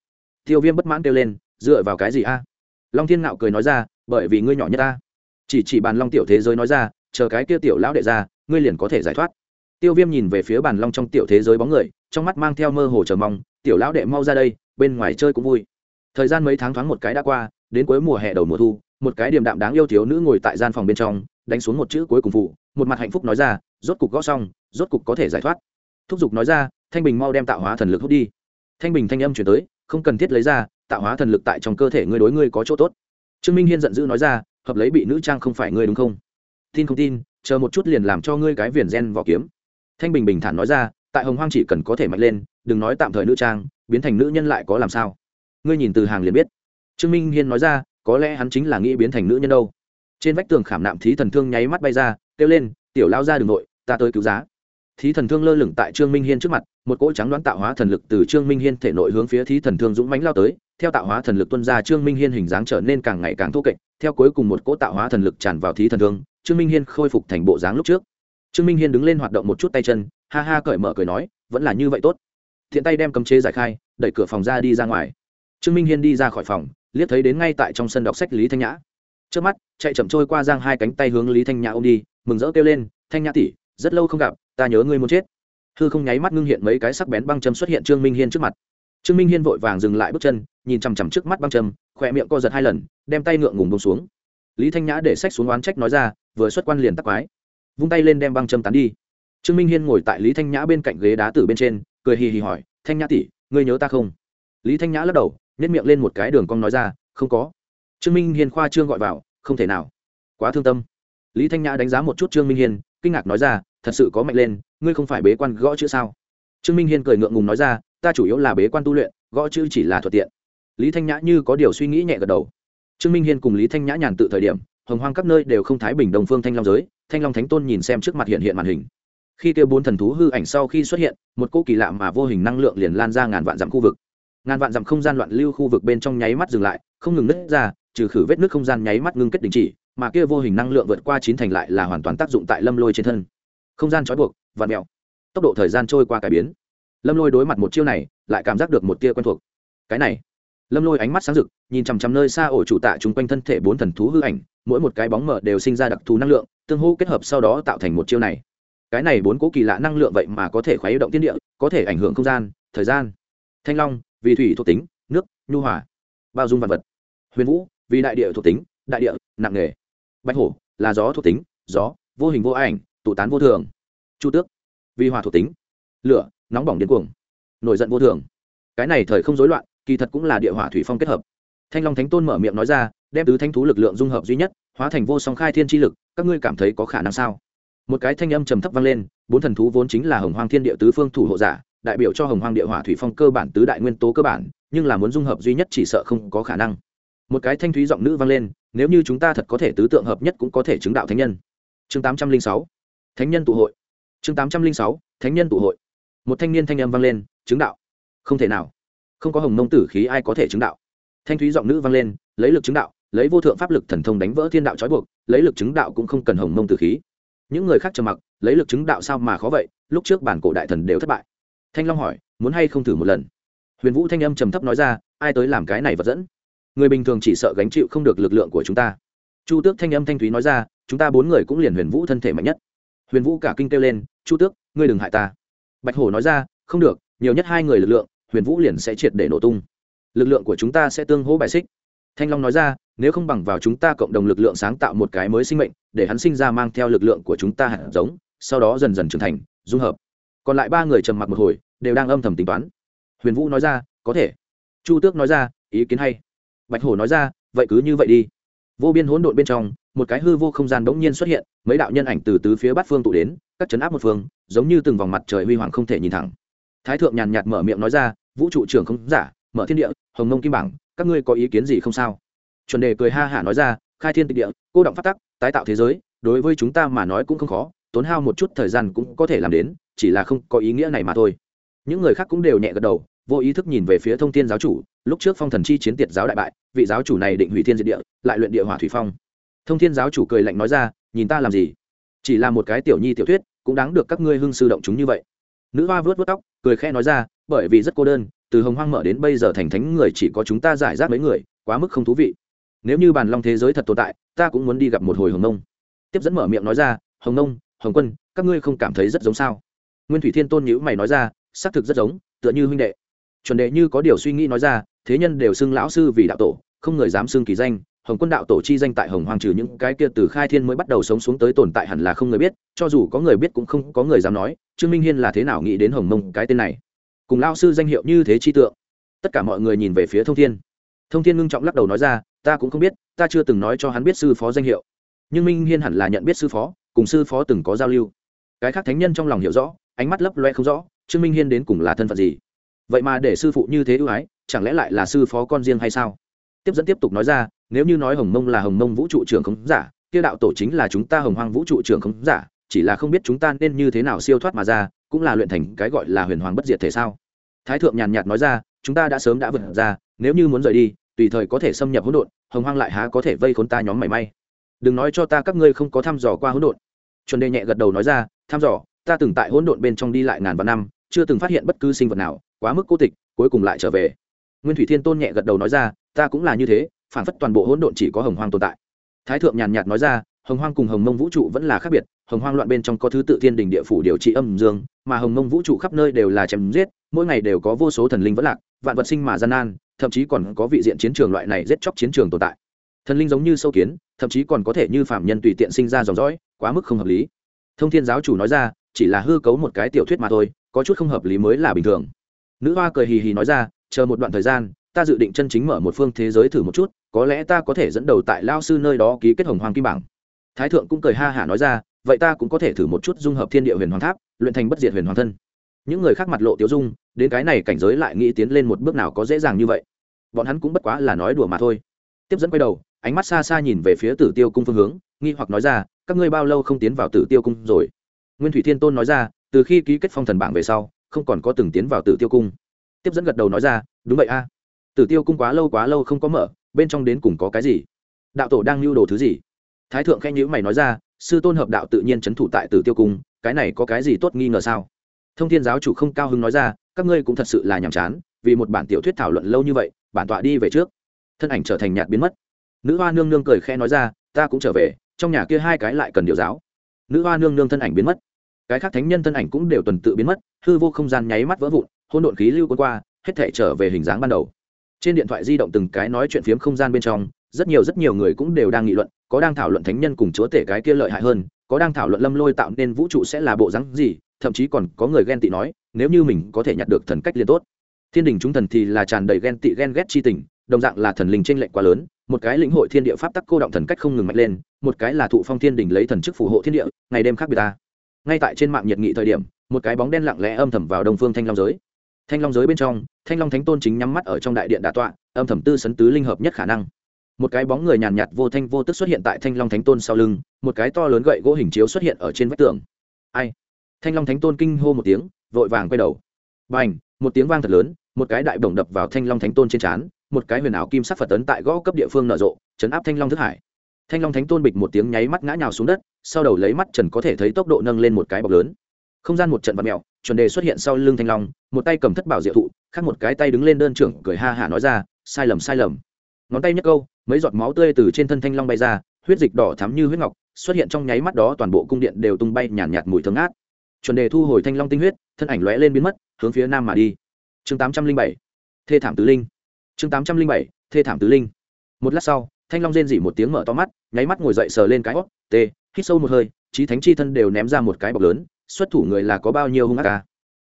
Tiêu viêm bất mãn kêu lên, dựa vào cái gì a? Long thiên ngạo cười nói ra, bởi vì ngươi nhỏ nhất ta. Chỉ chỉ bàn long tiểu thế giới nói ra, chờ cái kia tiểu lão đệ ra, ngươi liền có thể giải thoát. Tiêu viêm nhìn về phía bàn long trong tiểu thế giới bóng người, trong mắt mang theo mơ hồ chờ mong, tiểu lão đệ mau ra đây bên ngoài chơi cũng vui. Thời gian mấy tháng thoáng một cái đã qua, đến cuối mùa hè đầu mùa thu, một cái điềm đạm đáng yêu thiếu nữ ngồi tại gian phòng bên trong, đánh xuống một chữ cuối cùng phụ, một mặt hạnh phúc nói ra, rốt cục gõ xong, rốt cục có thể giải thoát. Thúc giục nói ra, thanh bình mau đem tạo hóa thần lực hút đi. Thanh bình thanh âm chuyển tới, không cần thiết lấy ra, tạo hóa thần lực tại trong cơ thể ngươi đối ngươi có chỗ tốt. Trương minh hiên giận dữ nói ra, hợp lấy bị nữ trang không phải ngươi đúng không? Tin không tin, chờ một chút liền làm cho ngươi cái viền gen vỏ kiếm. Thanh bình bình thản nói ra, tại hồng hoang chỉ cần có thể mạnh lên đừng nói tạm thời nữ trang, biến thành nữ nhân lại có làm sao? Ngươi nhìn từ hàng liền biết. Trương minh hiên nói ra, có lẽ hắn chính là nghĩ biến thành nữ nhân đâu. Trên vách tường khảm nạm thí thần thương nháy mắt bay ra, kêu lên, tiểu lao ra đường nội, ta tới cứu giá. Thí thần thương lơ lửng tại trương minh hiên trước mặt, một cỗ trắng đoán tạo hóa thần lực từ trương minh hiên thể nội hướng phía thí thần thương dũng mánh lao tới, theo tạo hóa thần lực tuân ra, trương minh hiên hình dáng trở nên càng ngày càng thô kệch, theo cuối cùng một cỗ tạo hóa thần lực tràn vào thí thần thương, trương minh hiên khôi phục thành bộ dáng lúc trước. Trương minh hiên đứng lên hoạt động một chút tay chân, ha ha cởi mở cười nói, vẫn là như vậy tốt thiện tay đem cấm chế giải khai, đẩy cửa phòng ra đi ra ngoài. Trương minh hiên đi ra khỏi phòng, liếc thấy đến ngay tại trong sân đọc sách lý thanh nhã. Trước mắt, chạy chậm trôi qua giang hai cánh tay hướng lý thanh nhã ôm đi, mừng rỡ kêu lên, thanh nhã tỉ rất lâu không gặp, ta nhớ ngươi muốn chết. Hư không nháy mắt ngưng hiện mấy cái sắc bén băng châm xuất hiện trương minh hiên trước mặt. Trương minh hiên vội vàng dừng lại bước chân, nhìn chằm chằm trước mắt băng châm, khỏe miệng co giật hai lần, đem tay ngượng ngùng bông xuống. Lý thanh nhã để sách xuống oán trách nói ra, vừa xuất quan liền tắc quái. Vung tay lên đem băng châm tán đi. Trương minh hiên ngồi tại lý thanh nhã bên cạnh ghế đá tử bên trên cười hì hì hỏi, thanh nhã tỷ, ngươi nhớ ta không? Lý thanh nhã lắc đầu nhét miệng lên một cái đường cong nói ra, không có. Trương minh hiên khoa trương gọi vào, không thể nào. Quá thương tâm. Lý thanh nhã đánh giá một chút trương minh hiên, kinh ngạc nói ra, thật sự có mạnh lên, ngươi không phải bế quan gõ chữ sao? Trương minh hiên cười ngượng ngùng nói ra, ta chủ yếu là bế quan tu luyện, gõ chữ chỉ là thuận tiện. Lý thanh nhã như có điều suy nghĩ nhẹ gật đầu. Trương minh hiên cùng lý thanh nhã nhàn tự thời điểm, hồng hoang các nơi đều không thái bình đồng phương thanh long giới, thanh long thánh tôn nhìn xem trước mặt hiện hiện màn hình khi kêu bốn thần thú hư ảnh sau khi xuất hiện, một cô kỳ lạ mà vô hình năng lượng liền lan ra ngàn vạn dặm khu vực. Ngàn vạn dặm không gian loạn lưu khu vực bên trong nháy mắt dừng lại, không ngừng nứt ra, trừ khử vết nước không gian nháy mắt ngưng kết đình chỉ, mà kia vô hình năng lượng vượt qua chín thành lại là hoàn toàn tác dụng tại lâm lôi trên thân. Không gian trói buộc vạn mẹo tốc độ thời gian trôi qua cải biến. Lâm lôi đối mặt một chiêu này, lại cảm giác được một tia quen thuộc. Cái này, lâm lôi ánh mắt sáng rực, nhìn chằm chằm nơi xa ổ chủ tạ chung quanh thân thể bốn thần thú hư ảnh, mỗi một cái bóng mở đều sinh ra đặc thù năng lượng, tương hô kết hợp sau đó tạo thành một chiêu này cái này bốn cố kỳ lạ năng lượng vậy mà có thể khuấy động tiên địa, có thể ảnh hưởng không gian, thời gian. Thanh long, vì thủy thuộc tính, nước, nhu hòa. Bao dung vật vật. Huyền vũ, vì đại địa thuộc tính, đại địa, nặng nghề. Bạch hổ, là gió thuộc tính, gió, vô hình vô ảnh, tụ tán vô thường. Chu tước, vì hòa thuộc tính, lửa, nóng bỏng điên cuồng, nổi giận vô thường. Cái này thời không rối loạn, kỳ thật cũng là địa hỏa thủy phong kết hợp. Thanh long thánh tôn mở miệng nói ra, đem tứ thanh thú lực lượng dung hợp duy nhất, hóa thành vô song khai thiên tri lực, các ngươi cảm thấy có khả năng sao? Một cái thanh âm trầm thấp vang lên, bốn thần thú vốn chính là hồng hoang thiên địa tứ phương thủ hộ giả, đại biểu cho hồng hoang địa hỏa thủy phong cơ bản tứ đại nguyên tố cơ bản, nhưng là muốn dung hợp duy nhất chỉ sợ không có khả năng. Một cái thanh thúy giọng nữ vang lên, nếu như chúng ta thật có thể tứ tượng hợp nhất cũng có thể chứng đạo thánh nhân. Chương tám trăm linh sáu, thánh nhân tụ hội. Chương tám trăm linh sáu, thánh nhân tụ hội. Một thanh niên thanh âm vang lên, chứng đạo. Không thể nào. Không có hồng mông tử khí ai có thể chứng đạo. Thanh thúy giọng nữ vang lên, lấy lực chứng đạo, lấy vô thượng pháp lực thần thông đánh vỡ thiên đạo trói buộc, lấy lực chứng đạo cũng không cần hồng mông tử khí những người khác trầm mặc, lấy lực chứng đạo sao mà khó vậy? Lúc trước bản cổ đại thần đều thất bại. Thanh long hỏi, muốn hay không thử một lần? Huyền vũ thanh âm trầm thấp nói ra, ai tới làm cái này vật dẫn? Người bình thường chỉ sợ gánh chịu không được lực lượng của chúng ta. Chu tước thanh âm thanh thúy nói ra, chúng ta bốn người cũng liền huyền vũ thân thể mạnh nhất. Huyền vũ cả kinh kêu lên, chu tước, ngươi đừng hại ta. Bạch hổ nói ra, không được, nhiều nhất hai người lực lượng, huyền vũ liền sẽ triệt để nổ tung. Lực lượng của chúng ta sẽ tương hỗ bài xích. Thanh long nói ra nếu không bằng vào chúng ta cộng đồng lực lượng sáng tạo một cái mới sinh mệnh, để hắn sinh ra mang theo lực lượng của chúng ta hạt giống, sau đó dần dần trưởng thành, dung hợp. Còn lại ba người trầm mặc một hồi, đều đang âm thầm tính toán. Huyền vũ nói ra, có thể. Chu tước nói ra, ý kiến hay. Bạch hổ nói ra, vậy cứ như vậy đi. Vô biên hỗn độn bên trong, một cái hư vô không gian bỗng nhiên xuất hiện, mấy đạo nhân ảnh từ tứ phía bát phương tụ đến, các chấn áp một phương, giống như từng vòng mặt trời huy hoàng không thể nhìn thẳng. Thái thượng nhàn nhạt mở miệng nói ra, vũ trụ trưởng không giả, mở thiên địa, hồng nông kim bảng, các ngươi có ý kiến gì không sao? Chuẩn đề cười ha hả nói ra, khai thiên tịch địa, cô động phát tắc, tái tạo thế giới, đối với chúng ta mà nói cũng không khó, tốn hao một chút thời gian cũng có thể làm đến, chỉ là không có ý nghĩa này mà thôi. Những người khác cũng đều nhẹ gật đầu, vô ý thức nhìn về phía thông thiên giáo chủ, lúc trước phong thần chi chiến tiệt giáo đại bại, vị giáo chủ này định hủy thiên diệt địa, lại luyện địa hỏa thủy phong. Thông thiên giáo chủ cười lạnh nói ra, nhìn ta làm gì? Chỉ là một cái tiểu nhi tiểu thuyết, cũng đáng được các ngươi hưng sư động chúng như vậy. Nữ hoa vớt vớt tóc, cười khẽ nói ra, bởi vì rất cô đơn, từ hồng hoang mở đến bây giờ thành thánh người chỉ có chúng ta giải rác mấy người, quá mức không thú vị nếu như bàn long thế giới thật tồn tại, ta cũng muốn đi gặp một hồi hồng nông. Tiếp dẫn mở miệng nói ra, hồng nông, hồng quân, các ngươi không cảm thấy rất giống sao? Nguyên thủy thiên tôn nhữ mày nói ra, xác thực rất giống, tựa như huynh đệ. Chuẩn đệ như có điều suy nghĩ nói ra, thế nhân đều xưng lão sư vì đạo tổ, không người dám xưng kỳ danh, hồng quân đạo tổ chi danh tại hồng hoàng trừ những cái kia từ khai thiên mới bắt đầu sống xuống tới tồn tại hẳn là không người biết, cho dù có người biết cũng không có người dám nói, trương minh hiên là thế nào nghĩ đến hồng mông cái tên này? Cùng lao sư danh hiệu như thế chi tượng, tất cả mọi người nhìn về phía thông thiên. Thông thiên ngưng trọng lắc đầu nói ra ta cũng không biết, ta chưa từng nói cho hắn biết sư phó danh hiệu. Nhưng minh hiên hẳn là nhận biết sư phó, cùng sư phó từng có giao lưu. Cái khác thánh nhân trong lòng hiểu rõ, ánh mắt lấp loe không rõ, trương minh hiên đến cùng là thân phận gì? Vậy mà để sư phụ như thế ưu ái, chẳng lẽ lại là sư phó con riêng hay sao? Tiếp dẫn tiếp tục nói ra, nếu như nói hồng mông là hồng mông vũ trụ trường khống giả, kia đạo tổ chính là chúng ta hồng hoang vũ trụ trường khống giả, chỉ là không biết chúng ta nên như thế nào siêu thoát mà ra, cũng là luyện thành cái gọi là huyền hoàng bất diệt thể sao? Thái thượng nhàn nhạt nói ra, chúng ta đã sớm đã vượt ra, nếu như muốn rời đi tùy thời có thể xâm nhập hỗn độn, hồng hoang lại há có thể vây khốn ta nhóm mảy may. Đừng nói cho ta các ngươi không có thăm dò qua hỗn độn. Chuẩn đề nhẹ gật đầu nói ra, thăm dò, ta từng tại hỗn độn bên trong đi lại ngàn vạn năm, chưa từng phát hiện bất cứ sinh vật nào, quá mức cô tịch, cuối cùng lại trở về. Nguyên thủy thiên tôn nhẹ gật đầu nói ra, ta cũng là như thế, phản phất toàn bộ hỗn độn chỉ có hồng hoang tồn tại. Thái thượng nhàn nhạt nói ra, hồng hoang cùng hồng mông vũ trụ vẫn là khác biệt, hồng hoang loạn bên trong có thứ tự thiên đình địa phủ điều trị âm dương, mà hồng mông vũ trụ khắp nơi đều là chém giết, mỗi ngày đều có vô số thần linh vẫn lạc, vạn vật sinh mà gian nan thậm chí còn có vị diện chiến trường loại này giết chóc chiến trường tồn tại. Thần linh giống như sâu kiến, thậm chí còn có thể như phạm nhân tùy tiện sinh ra dòng dõi, quá mức không hợp lý. Thông thiên giáo chủ nói ra, chỉ là hư cấu một cái tiểu thuyết mà thôi, có chút không hợp lý mới là bình thường. Nữ hoa cười hì hì nói ra, chờ một đoạn thời gian, ta dự định chân chính mở một phương thế giới thử một chút, có lẽ ta có thể dẫn đầu tại lao sư nơi đó ký kết hồng hoàng kim bảng. Thái thượng cũng cười ha hả nói ra, vậy ta cũng có thể thử một chút dung hợp thiên địa huyền hoàng tháp, luyện thành bất diệt huyền hoàng thân những người khác mặt lộ tiêu dung, đến cái này cảnh giới lại nghĩ tiến lên một bước nào có dễ dàng như vậy. Bọn hắn cũng bất quá là nói đùa mà thôi. Tiếp dẫn quay đầu, ánh mắt xa xa nhìn về phía tử tiêu cung phương hướng, nghi hoặc nói ra, các ngươi bao lâu không tiến vào tử tiêu cung rồi? Nguyên thủy thiên tôn nói ra, từ khi ký kết phong thần bảng về sau, không còn có từng tiến vào tử tiêu cung. Tiếp dẫn gật đầu nói ra, đúng vậy a. Tử tiêu cung quá lâu quá lâu không có mở, bên trong đến cùng có cái gì? Đạo tổ đang lưu đồ thứ gì? Thái thượng khen nhữ mày nói ra, sư tôn hợp đạo tự nhiên c h ấ n thủ tại tử tiêu cung, cái này có cái gì tốt nghi ngờ sao? Thông thiên giáo chủ không cao hứng nói ra, các ngươi cũng thật sự là nhàm chán, vì một bản tiểu thuyết thảo luận lâu như vậy, bản tọa đi về trước. Thân ảnh trở thành nhạt biến mất. Nữ hoa nương nương cười khe nói ra, ta cũng trở về, trong nhà kia hai cái lại cần điều giáo. Nữ hoa nương nương thân ảnh biến mất. Cái khác thánh nhân thân ảnh cũng đều tuần tự biến mất, hư vô không gian nháy mắt vỡ vụn hôn độn khí lưu quân qua, hết thể trở về hình dáng ban đầu. Trên điện thoại di động từng cái nói chuyện phiếm không gian bên trong, rất nhiều rất nhiều người cũng đều đang nghị luận, có đang thảo luận thánh nhân cùng chúa tể cái kia lợi hại hơn, có đang thảo luận lâm lôi tạo nên vũ trụ sẽ là bộ rắn gì thậm chí còn có người ghen tị nói, nếu như mình có thể nhặt được thần cách liên tốt. Thiên đình chúng thần thì là tràn đầy ghen tị, ghen ghét chi tình, đồng dạng là thần linh t r ê n lệch quá lớn, một cái lĩnh hội thiên địa pháp tắc cô động thần cách không ngừng mạnh lên, một cái là thụ phong thiên đình lấy thần chức phù hộ thiên địa, ngày đêm khác biệt ta. Ngay tại trên mạng nhiệt nghị thời điểm, một cái bóng đen lặng lẽ âm thầm vào đông phương thanh long giới. Thanh long giới bên trong, thanh long thánh tôn chính nhắm mắt ở trong đại điện đà tọa, âm thầm tư sấn tứ linh hợp nhất khả năng. Một cái bóng người nhàn nhạt vô thanh vô tức xuất hiện tại thanh long thánh tôn sau lưng, một cái to lớn gậy gỗ hình chiếu xuất hiện ở trên vách tường. Ai? Thanh long thánh tôn kinh hô một tiếng vội vàng quay đầu. B à n h một tiếng vang thật lớn một cái đại bổng đập vào thanh long thánh tôn trên trán một cái huyền ảo kim sắc phật tấn tại gõ cấp địa phương nở rộ chấn áp thanh long thức hải. Thanh long thánh tôn bịch một tiếng nháy mắt ngã nhào xuống đất sau đầu lấy mắt trần có thể thấy tốc độ nâng lên một cái bọc lớn. Không gian một trận vật mẹo chuẩn đề xuất hiện sau lưng thanh long một tay cầm thất bảo diệu thụ khác một cái tay đứng lên đơn trưởng cười ha hả nói ra sai lầm sai lầm. Ngón tay nhấc câu mấy giọt máu tươi từ trên thân thanh long bay ra huyết dịch đỏ thắm như huyết ngọc xuất hiện trong nháy mắt đó toàn bộ cung điện đều tung bay nhàn nhạt, nhạt mùi thơm ngát chuẩn đề thu hồi thanh long tinh huyết, thân ảnh lóe lên biến mất, hướng phía nam mà đi. Chương tám trăm linh bảy, thê thảm tứ linh. Chương tám trăm linh bảy, thê thảm tứ linh. Một lát sau, thanh long rên dỉ một tiếng mở to mắt, nháy mắt ngồi dậy sờ lên cái hót t hít sâu một hơi, trí thánh chi thân đều ném ra một cái bọc lớn, xuất thủ người là có bao nhiêu hung ác ca.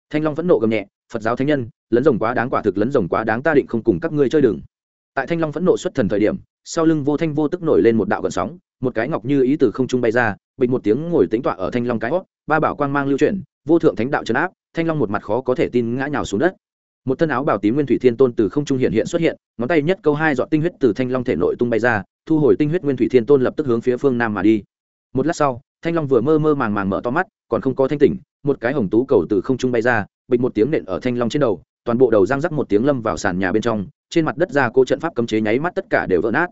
Thanh long vẫn nộ gầm nhẹ, phật giáo thánh nhân, lấn rồng quá đáng quả thực lấn rồng quá đáng ta định không cùng các ngươi chơi đừng. Tại thanh long phẫn nộ xuất thần thời điểm, sau lưng vô thanh vô tức nổi lên một đạo gần sóng, một cái ngọc như ý từ không trung bay ra bịch một tiếng ngồi tính tọa ở thanh long cái hót, ba bảo quang mang lưu chuyển, vô thượng thánh đạo trấn áp, thanh long một mặt khó có thể tin ngã nhào xuống đất. Một thân áo bào tím nguyên thủy thiên tôn từ không trung hiện hiện xuất hiện, ngón tay nhất câu hai dọn tinh huyết từ thanh long thể nội tung bay ra, thu hồi tinh huyết nguyên thủy thiên tôn lập tức hướng phía phương nam mà đi. Một lát sau, thanh long vừa mơ mơ màng màng mở to mắt, còn không có thanh tỉnh, một cái hồng tú cầu từ không trung bay ra, bịch một tiếng nện ở thanh long trên đầu, toàn bộ đầu răng rắc một tiếng lâm vào sàn nhà bên trong, trên mặt đất ra cô trận pháp cấm chế nháy mắt tất cả đều vỡ nát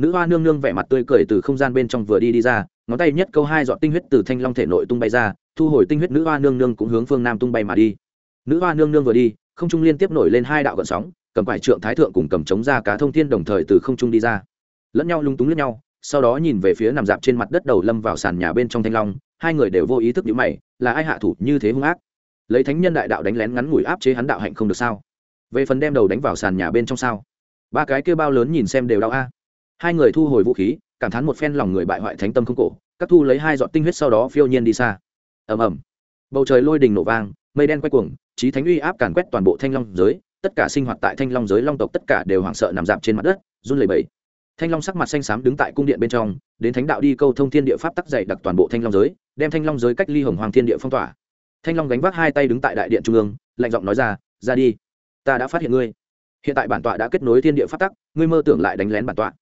nữ hoa nương nương vẻ mặt tươi cười từ không gian bên trong vừa đi đi ra, ngón tay nhất câu hai dọn tinh huyết từ thanh long thể nội tung bay ra, thu hồi tinh huyết nữ hoa nương nương cũng hướng phương nam tung bay mà đi. Nữ hoa nương nương vừa đi, không trung liên tiếp nổi lên hai đạo gợn sóng, cầm quải trượng thái thượng cùng cầm chống ra cá thông thiên đồng thời từ không trung đi ra. Lẫn nhau lung túng lẫn nhau, sau đó nhìn về phía nằm dạp trên mặt đất đầu lâm vào sàn nhà bên trong thanh long, hai người đều vô ý thức nhíu mày, là ai hạ thủ như thế hung ác? Lấy thánh nhân đại đạo đánh lén ngắn ngủi áp chế hắn đạo hạnh không được sao? Về phần đem đầu đánh vào sàn nhà bên trong sao? Ba cái kia bao lớn nhìn xem đều đau a hai người thu hồi vũ khí, cảm thán một phen lòng người bại hoại thánh tâm không cổ, các thu lấy hai giọt tinh huyết sau đó phiêu nhiên đi xa. Ầm ầm. Bầu trời lôi đình nổ vang, mây đen quay cuồng, trí thánh uy áp càn quét toàn bộ thanh long giới, tất cả sinh hoạt tại thanh long giới long tộc tất cả đều hoảng sợ nằm dạp trên mặt đất, run lẩy bẩy. Thanh long sắc mặt xanh xám đứng tại cung điện bên trong, đến thánh đạo đi câu thông thiên địa pháp tắc dày đặc toàn bộ thanh long giới, đem thanh long giới cách ly hồng hoàng thiên địa phong tỏa. Thanh long gánh vác hai tay đứng tại đại điện trung ương, lạnh giọng nói ra ra đi, ta đã phát hiện ngươi. Hiện tại bản tọa đã kết nối thiên địa pháp tắc, ngươi mơ tưởng lại đánh lén bản tọa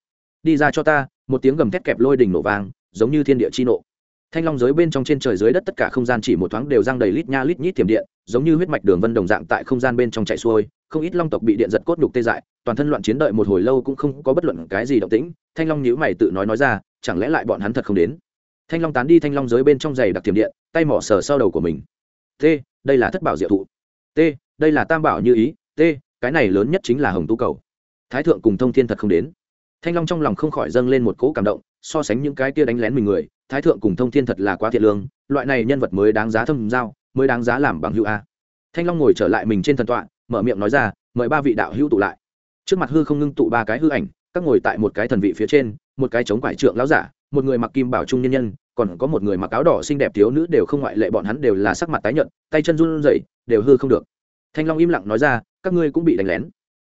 đi ra cho ta, một tiếng gầm thét kẹp lôi đỉnh nổ vàng giống như thiên địa chi nộ. Thanh long giới bên trong trên trời dưới đất tất cả không gian chỉ một thoáng đều răng đầy lít nha lít nhít tiềm điện, giống như huyết mạch đường vân đồng dạng tại không gian bên trong chạy xuôi, không ít long tộc bị điện giật cốt nhục tê dại, toàn thân loạn chiến đợi một hồi lâu cũng không có bất luận cái gì động tĩnh, thanh long nhíu mày tự nói nói ra, chẳng lẽ lại bọn hắn thật không đến? Thanh long tán đi thanh long giới bên trong giày đặc tiềm điện, tay mỏ sờ sau đầu của mình. T, đây là thất bảo diệu thụ. T, đây là tam bảo như ý. T, cái này lớn nhất chính là hồng tu cầu. Thái thượng cùng thông thiên thật không đến thanh long trong lòng không khỏi dâng lên một cỗ cảm động, so sánh những cái kia đánh lén mình người, thái thượng cùng thông thiên thật là quá thiệt lương, loại này nhân vật mới đáng giá thâm giao, mới đáng giá làm bằng hữu a. Thanh long ngồi trở lại mình trên thần tọa, mở miệng nói ra, mời ba vị đạo hữu tụ lại. Trước mặt hư không ngưng tụ ba cái hư ảnh, các ngồi tại một cái thần vị phía trên, một cái chống quải trượng lão giả, một người mặc kim bảo trung nhân nhân, còn có một người mặc áo đỏ xinh đẹp thiếu nữ đều không ngoại lệ bọn hắn đều là sắc mặt tái nhợt, tay chân run rẩy, đều hư không được. Thanh long im lặng nói ra, các ngươi cũng bị đánh lén.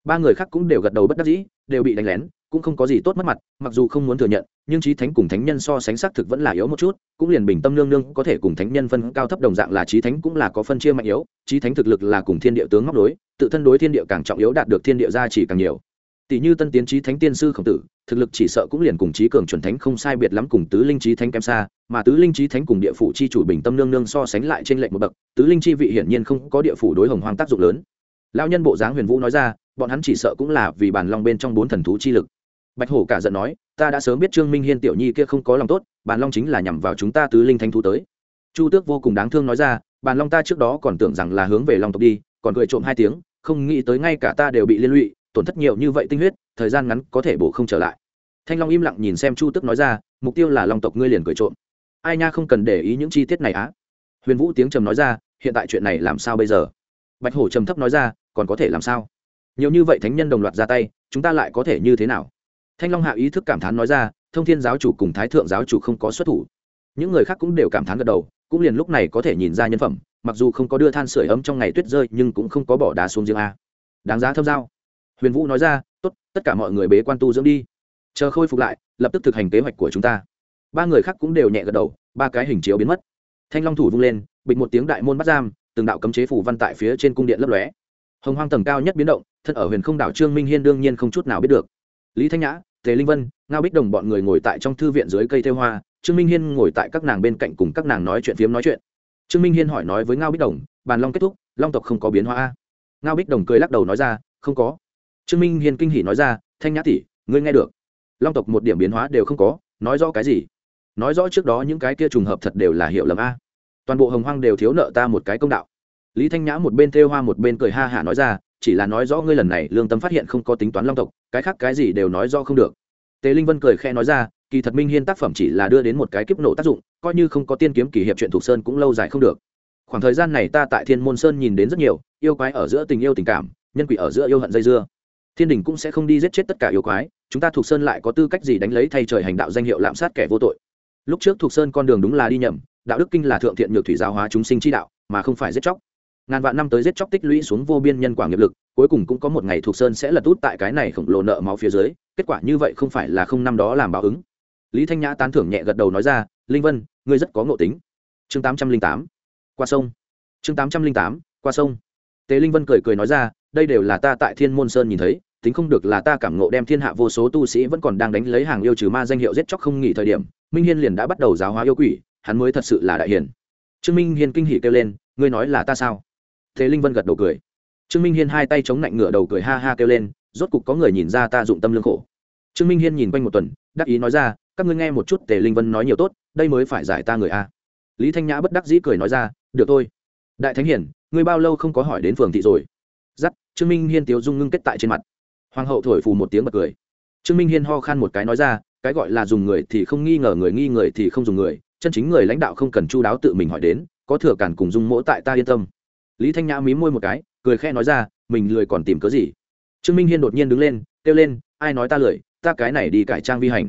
Ba người khác cũng đều gật đầu bất đắc dĩ, đều bị đánh lén cũng không có gì tốt mất mặt, mặc dù không muốn thừa nhận, nhưng trí thánh cùng thánh nhân so sánh xác thực vẫn là yếu một chút, cũng liền bình tâm nương nương có thể cùng thánh nhân phân cao thấp đồng dạng là trí thánh cũng là có phân chia mạnh yếu, trí thánh thực lực là cùng thiên địa tướng ngóc đối, tự thân đối thiên địa càng trọng yếu đạt được thiên địa gia chỉ càng nhiều. Tỷ như tân tiến trí thánh tiên sư khổng tử, thực lực chỉ sợ cũng liền cùng trí cường chuẩn thánh không sai biệt lắm cùng tứ linh trí thánh kém xa, mà tứ linh trí thánh cùng địa phủ chi chủ bình tâm nương nương so sánh lại trên lệnh một bậc, tứ linh chi vị hiển nhiên không có địa phủ đối hồng hoang tác dụng lớn. Lão nhân bộ dáng huyền vũ nói ra, bọn hắn chỉ sợ cũng là vì bản long bên trong bốn thần thú chi lực bạch hổ cả giận nói, ta đã sớm biết trương minh hiên tiểu nhi kia không có lòng tốt, Bàn long chính là nhằm vào chúng ta tứ linh thánh thú tới. Chu tước vô cùng đáng thương nói ra, Bàn long ta trước đó còn tưởng rằng là hướng về long tộc đi, còn cười trộm hai tiếng, không nghĩ tới ngay cả ta đều bị liên lụy, tổn thất nhiều như vậy tinh huyết, thời gian ngắn có thể bổ không trở lại. Thanh long im lặng nhìn xem chu tước nói ra, mục tiêu là long tộc ngươi liền cười trộm. Ai nha, không cần để ý những chi tiết này á. Huyền vũ tiếng trầm nói ra, hiện tại chuyện này làm sao bây giờ? Bạch hổ trầm thấp nói ra, còn có thể làm sao? Nhiều như vậy thánh nhân đồng loạt ra tay, chúng ta lại có thể như thế nào? Thanh long hạ ý thức cảm thán nói ra, thông thiên giáo chủ cùng thái thượng giáo chủ không có xuất thủ. Những người khác cũng đều cảm thán gật đầu, cũng liền lúc này có thể nhìn ra nhân phẩm, mặc dù không có đưa than sửa ấm trong ngày tuyết rơi, nhưng cũng không có bỏ đá xuống giếng a. Đáng giá thâm giao. Huyền vũ nói ra, tốt, tất cả mọi người bế quan tu dưỡng đi. Chờ khôi phục lại, lập tức thực hành kế hoạch của chúng ta. Ba người khác cũng đều nhẹ gật đầu, ba cái hình chiếu biến mất. Thanh long thủ vung lên, bịch một tiếng đại môn bắt giam, từng đạo cấm chế phủ văn tại phía trên cung điện lấp lóe. Hồng hoang tầng cao nhất biến động, thân ở huyền không đảo trương minh hiên đương nhiên không chút nào biết được. Lý thanh nhã tề linh vân, ngao bích đồng bọn người ngồi tại trong thư viện dưới cây thêu hoa, trương minh hiên ngồi tại các nàng bên cạnh cùng các nàng nói chuyện phiếm nói chuyện. Trương minh hiên hỏi nói với ngao bích đồng, bàn long kết thúc, long tộc không có biến hóa a? Ngao bích đồng cười lắc đầu nói ra, không có. Trương minh hiên kinh hỉ nói ra, thanh nhã tỷ, ngươi nghe được. Long tộc một điểm biến hóa đều không có, nói rõ cái gì? Nói rõ trước đó những cái kia trùng hợp thật đều là hiểu lầm a. Toàn bộ hồng hoang đều thiếu nợ ta một cái công đạo. Lý thanh nhã một bên thêu hoa một bên cười ha hả nói ra chỉ là nói rõ ngươi lần này lương tâm phát hiện không có tính toán long tộc, cái khác cái gì đều nói rõ không được. Tề linh vân cười khe nói ra, kỳ thật minh hiên tác phẩm chỉ là đưa đến một cái kiếp nổ tác dụng, coi như không có tiên kiếm kỷ hiệp chuyện Thục sơn cũng lâu dài không được. Khoảng thời gian này ta tại thiên môn sơn nhìn đến rất nhiều, yêu quái ở giữa tình yêu tình cảm, nhân quỷ ở giữa yêu hận dây dưa. Thiên đình cũng sẽ không đi giết chết tất cả yêu quái, chúng ta thuộc sơn lại có tư cách gì đánh lấy thay trời hành đạo danh hiệu lạm sát kẻ vô tội. Lúc trước thuộc sơn con đường đúng là đi nhầm, đạo đức kinh là thượng thiện nhược thủy giáo hóa chúng sinh chi đạo, mà không phải giết chóc ngàn vạn năm tới giết chóc tích lũy xuống vô biên nhân quả nghiệp lực, cuối cùng cũng có một ngày thuộc sơn sẽ lật út tại cái này khổng lồ nợ máu phía dưới, kết quả như vậy không phải là không năm đó làm báo ứng. Lý thanh nhã tán thưởng nhẹ gật đầu nói ra, linh vân, ngươi rất có ngộ tính. Chương tám trăm linh tám, qua sông. Chương tám trăm linh tám, qua sông. Tế linh vân cười cười nói ra, đây đều là ta tại thiên môn sơn nhìn thấy, tính không được là ta cảm ngộ đem thiên hạ vô số tu sĩ vẫn còn đang đánh lấy hàng yêu trừ ma danh hiệu giết chóc không nghỉ thời điểm, minh hiên liền đã bắt đầu giáo hóa yêu quỷ, hắn mới thật sự là đại hiền. Trương minh hiên kinh hỉ kêu lên, ngươi nói là ta sao? Thế linh vân gật đầu cười. Trương minh hiên hai tay chống lạnh ngửa đầu cười ha ha kêu lên, rốt cục có người nhìn ra ta dụng tâm lương khổ. Trương minh hiên nhìn quanh một tuần, đắc ý nói ra, các ngươi nghe một chút tề linh vân nói nhiều tốt, đây mới phải giải ta người a. Lý thanh nhã bất đắc dĩ cười nói ra, được thôi. Đại thánh hiển, ngươi bao lâu không có hỏi đến phường thị rồi? Dắt trương minh hiên tiếu dung ngưng kết tại trên mặt. Hoàng hậu thổi phù một tiếng bật cười. Trương minh hiên ho khan một cái nói ra, cái gọi là dùng người thì không nghi ngờ người nghi người thì không dùng người, chân chính người lãnh đạo không cần chu đáo tự mình hỏi đến, có thừa cản cùng dung mỗ tại ta yên tâm lý thanh nhã mí môi một cái, cười khe nói ra, mình lười còn tìm cớ gì? Trương minh hiên đột nhiên đứng lên, kêu lên, ai nói ta lười? Ta cái này đi cải trang vi hành.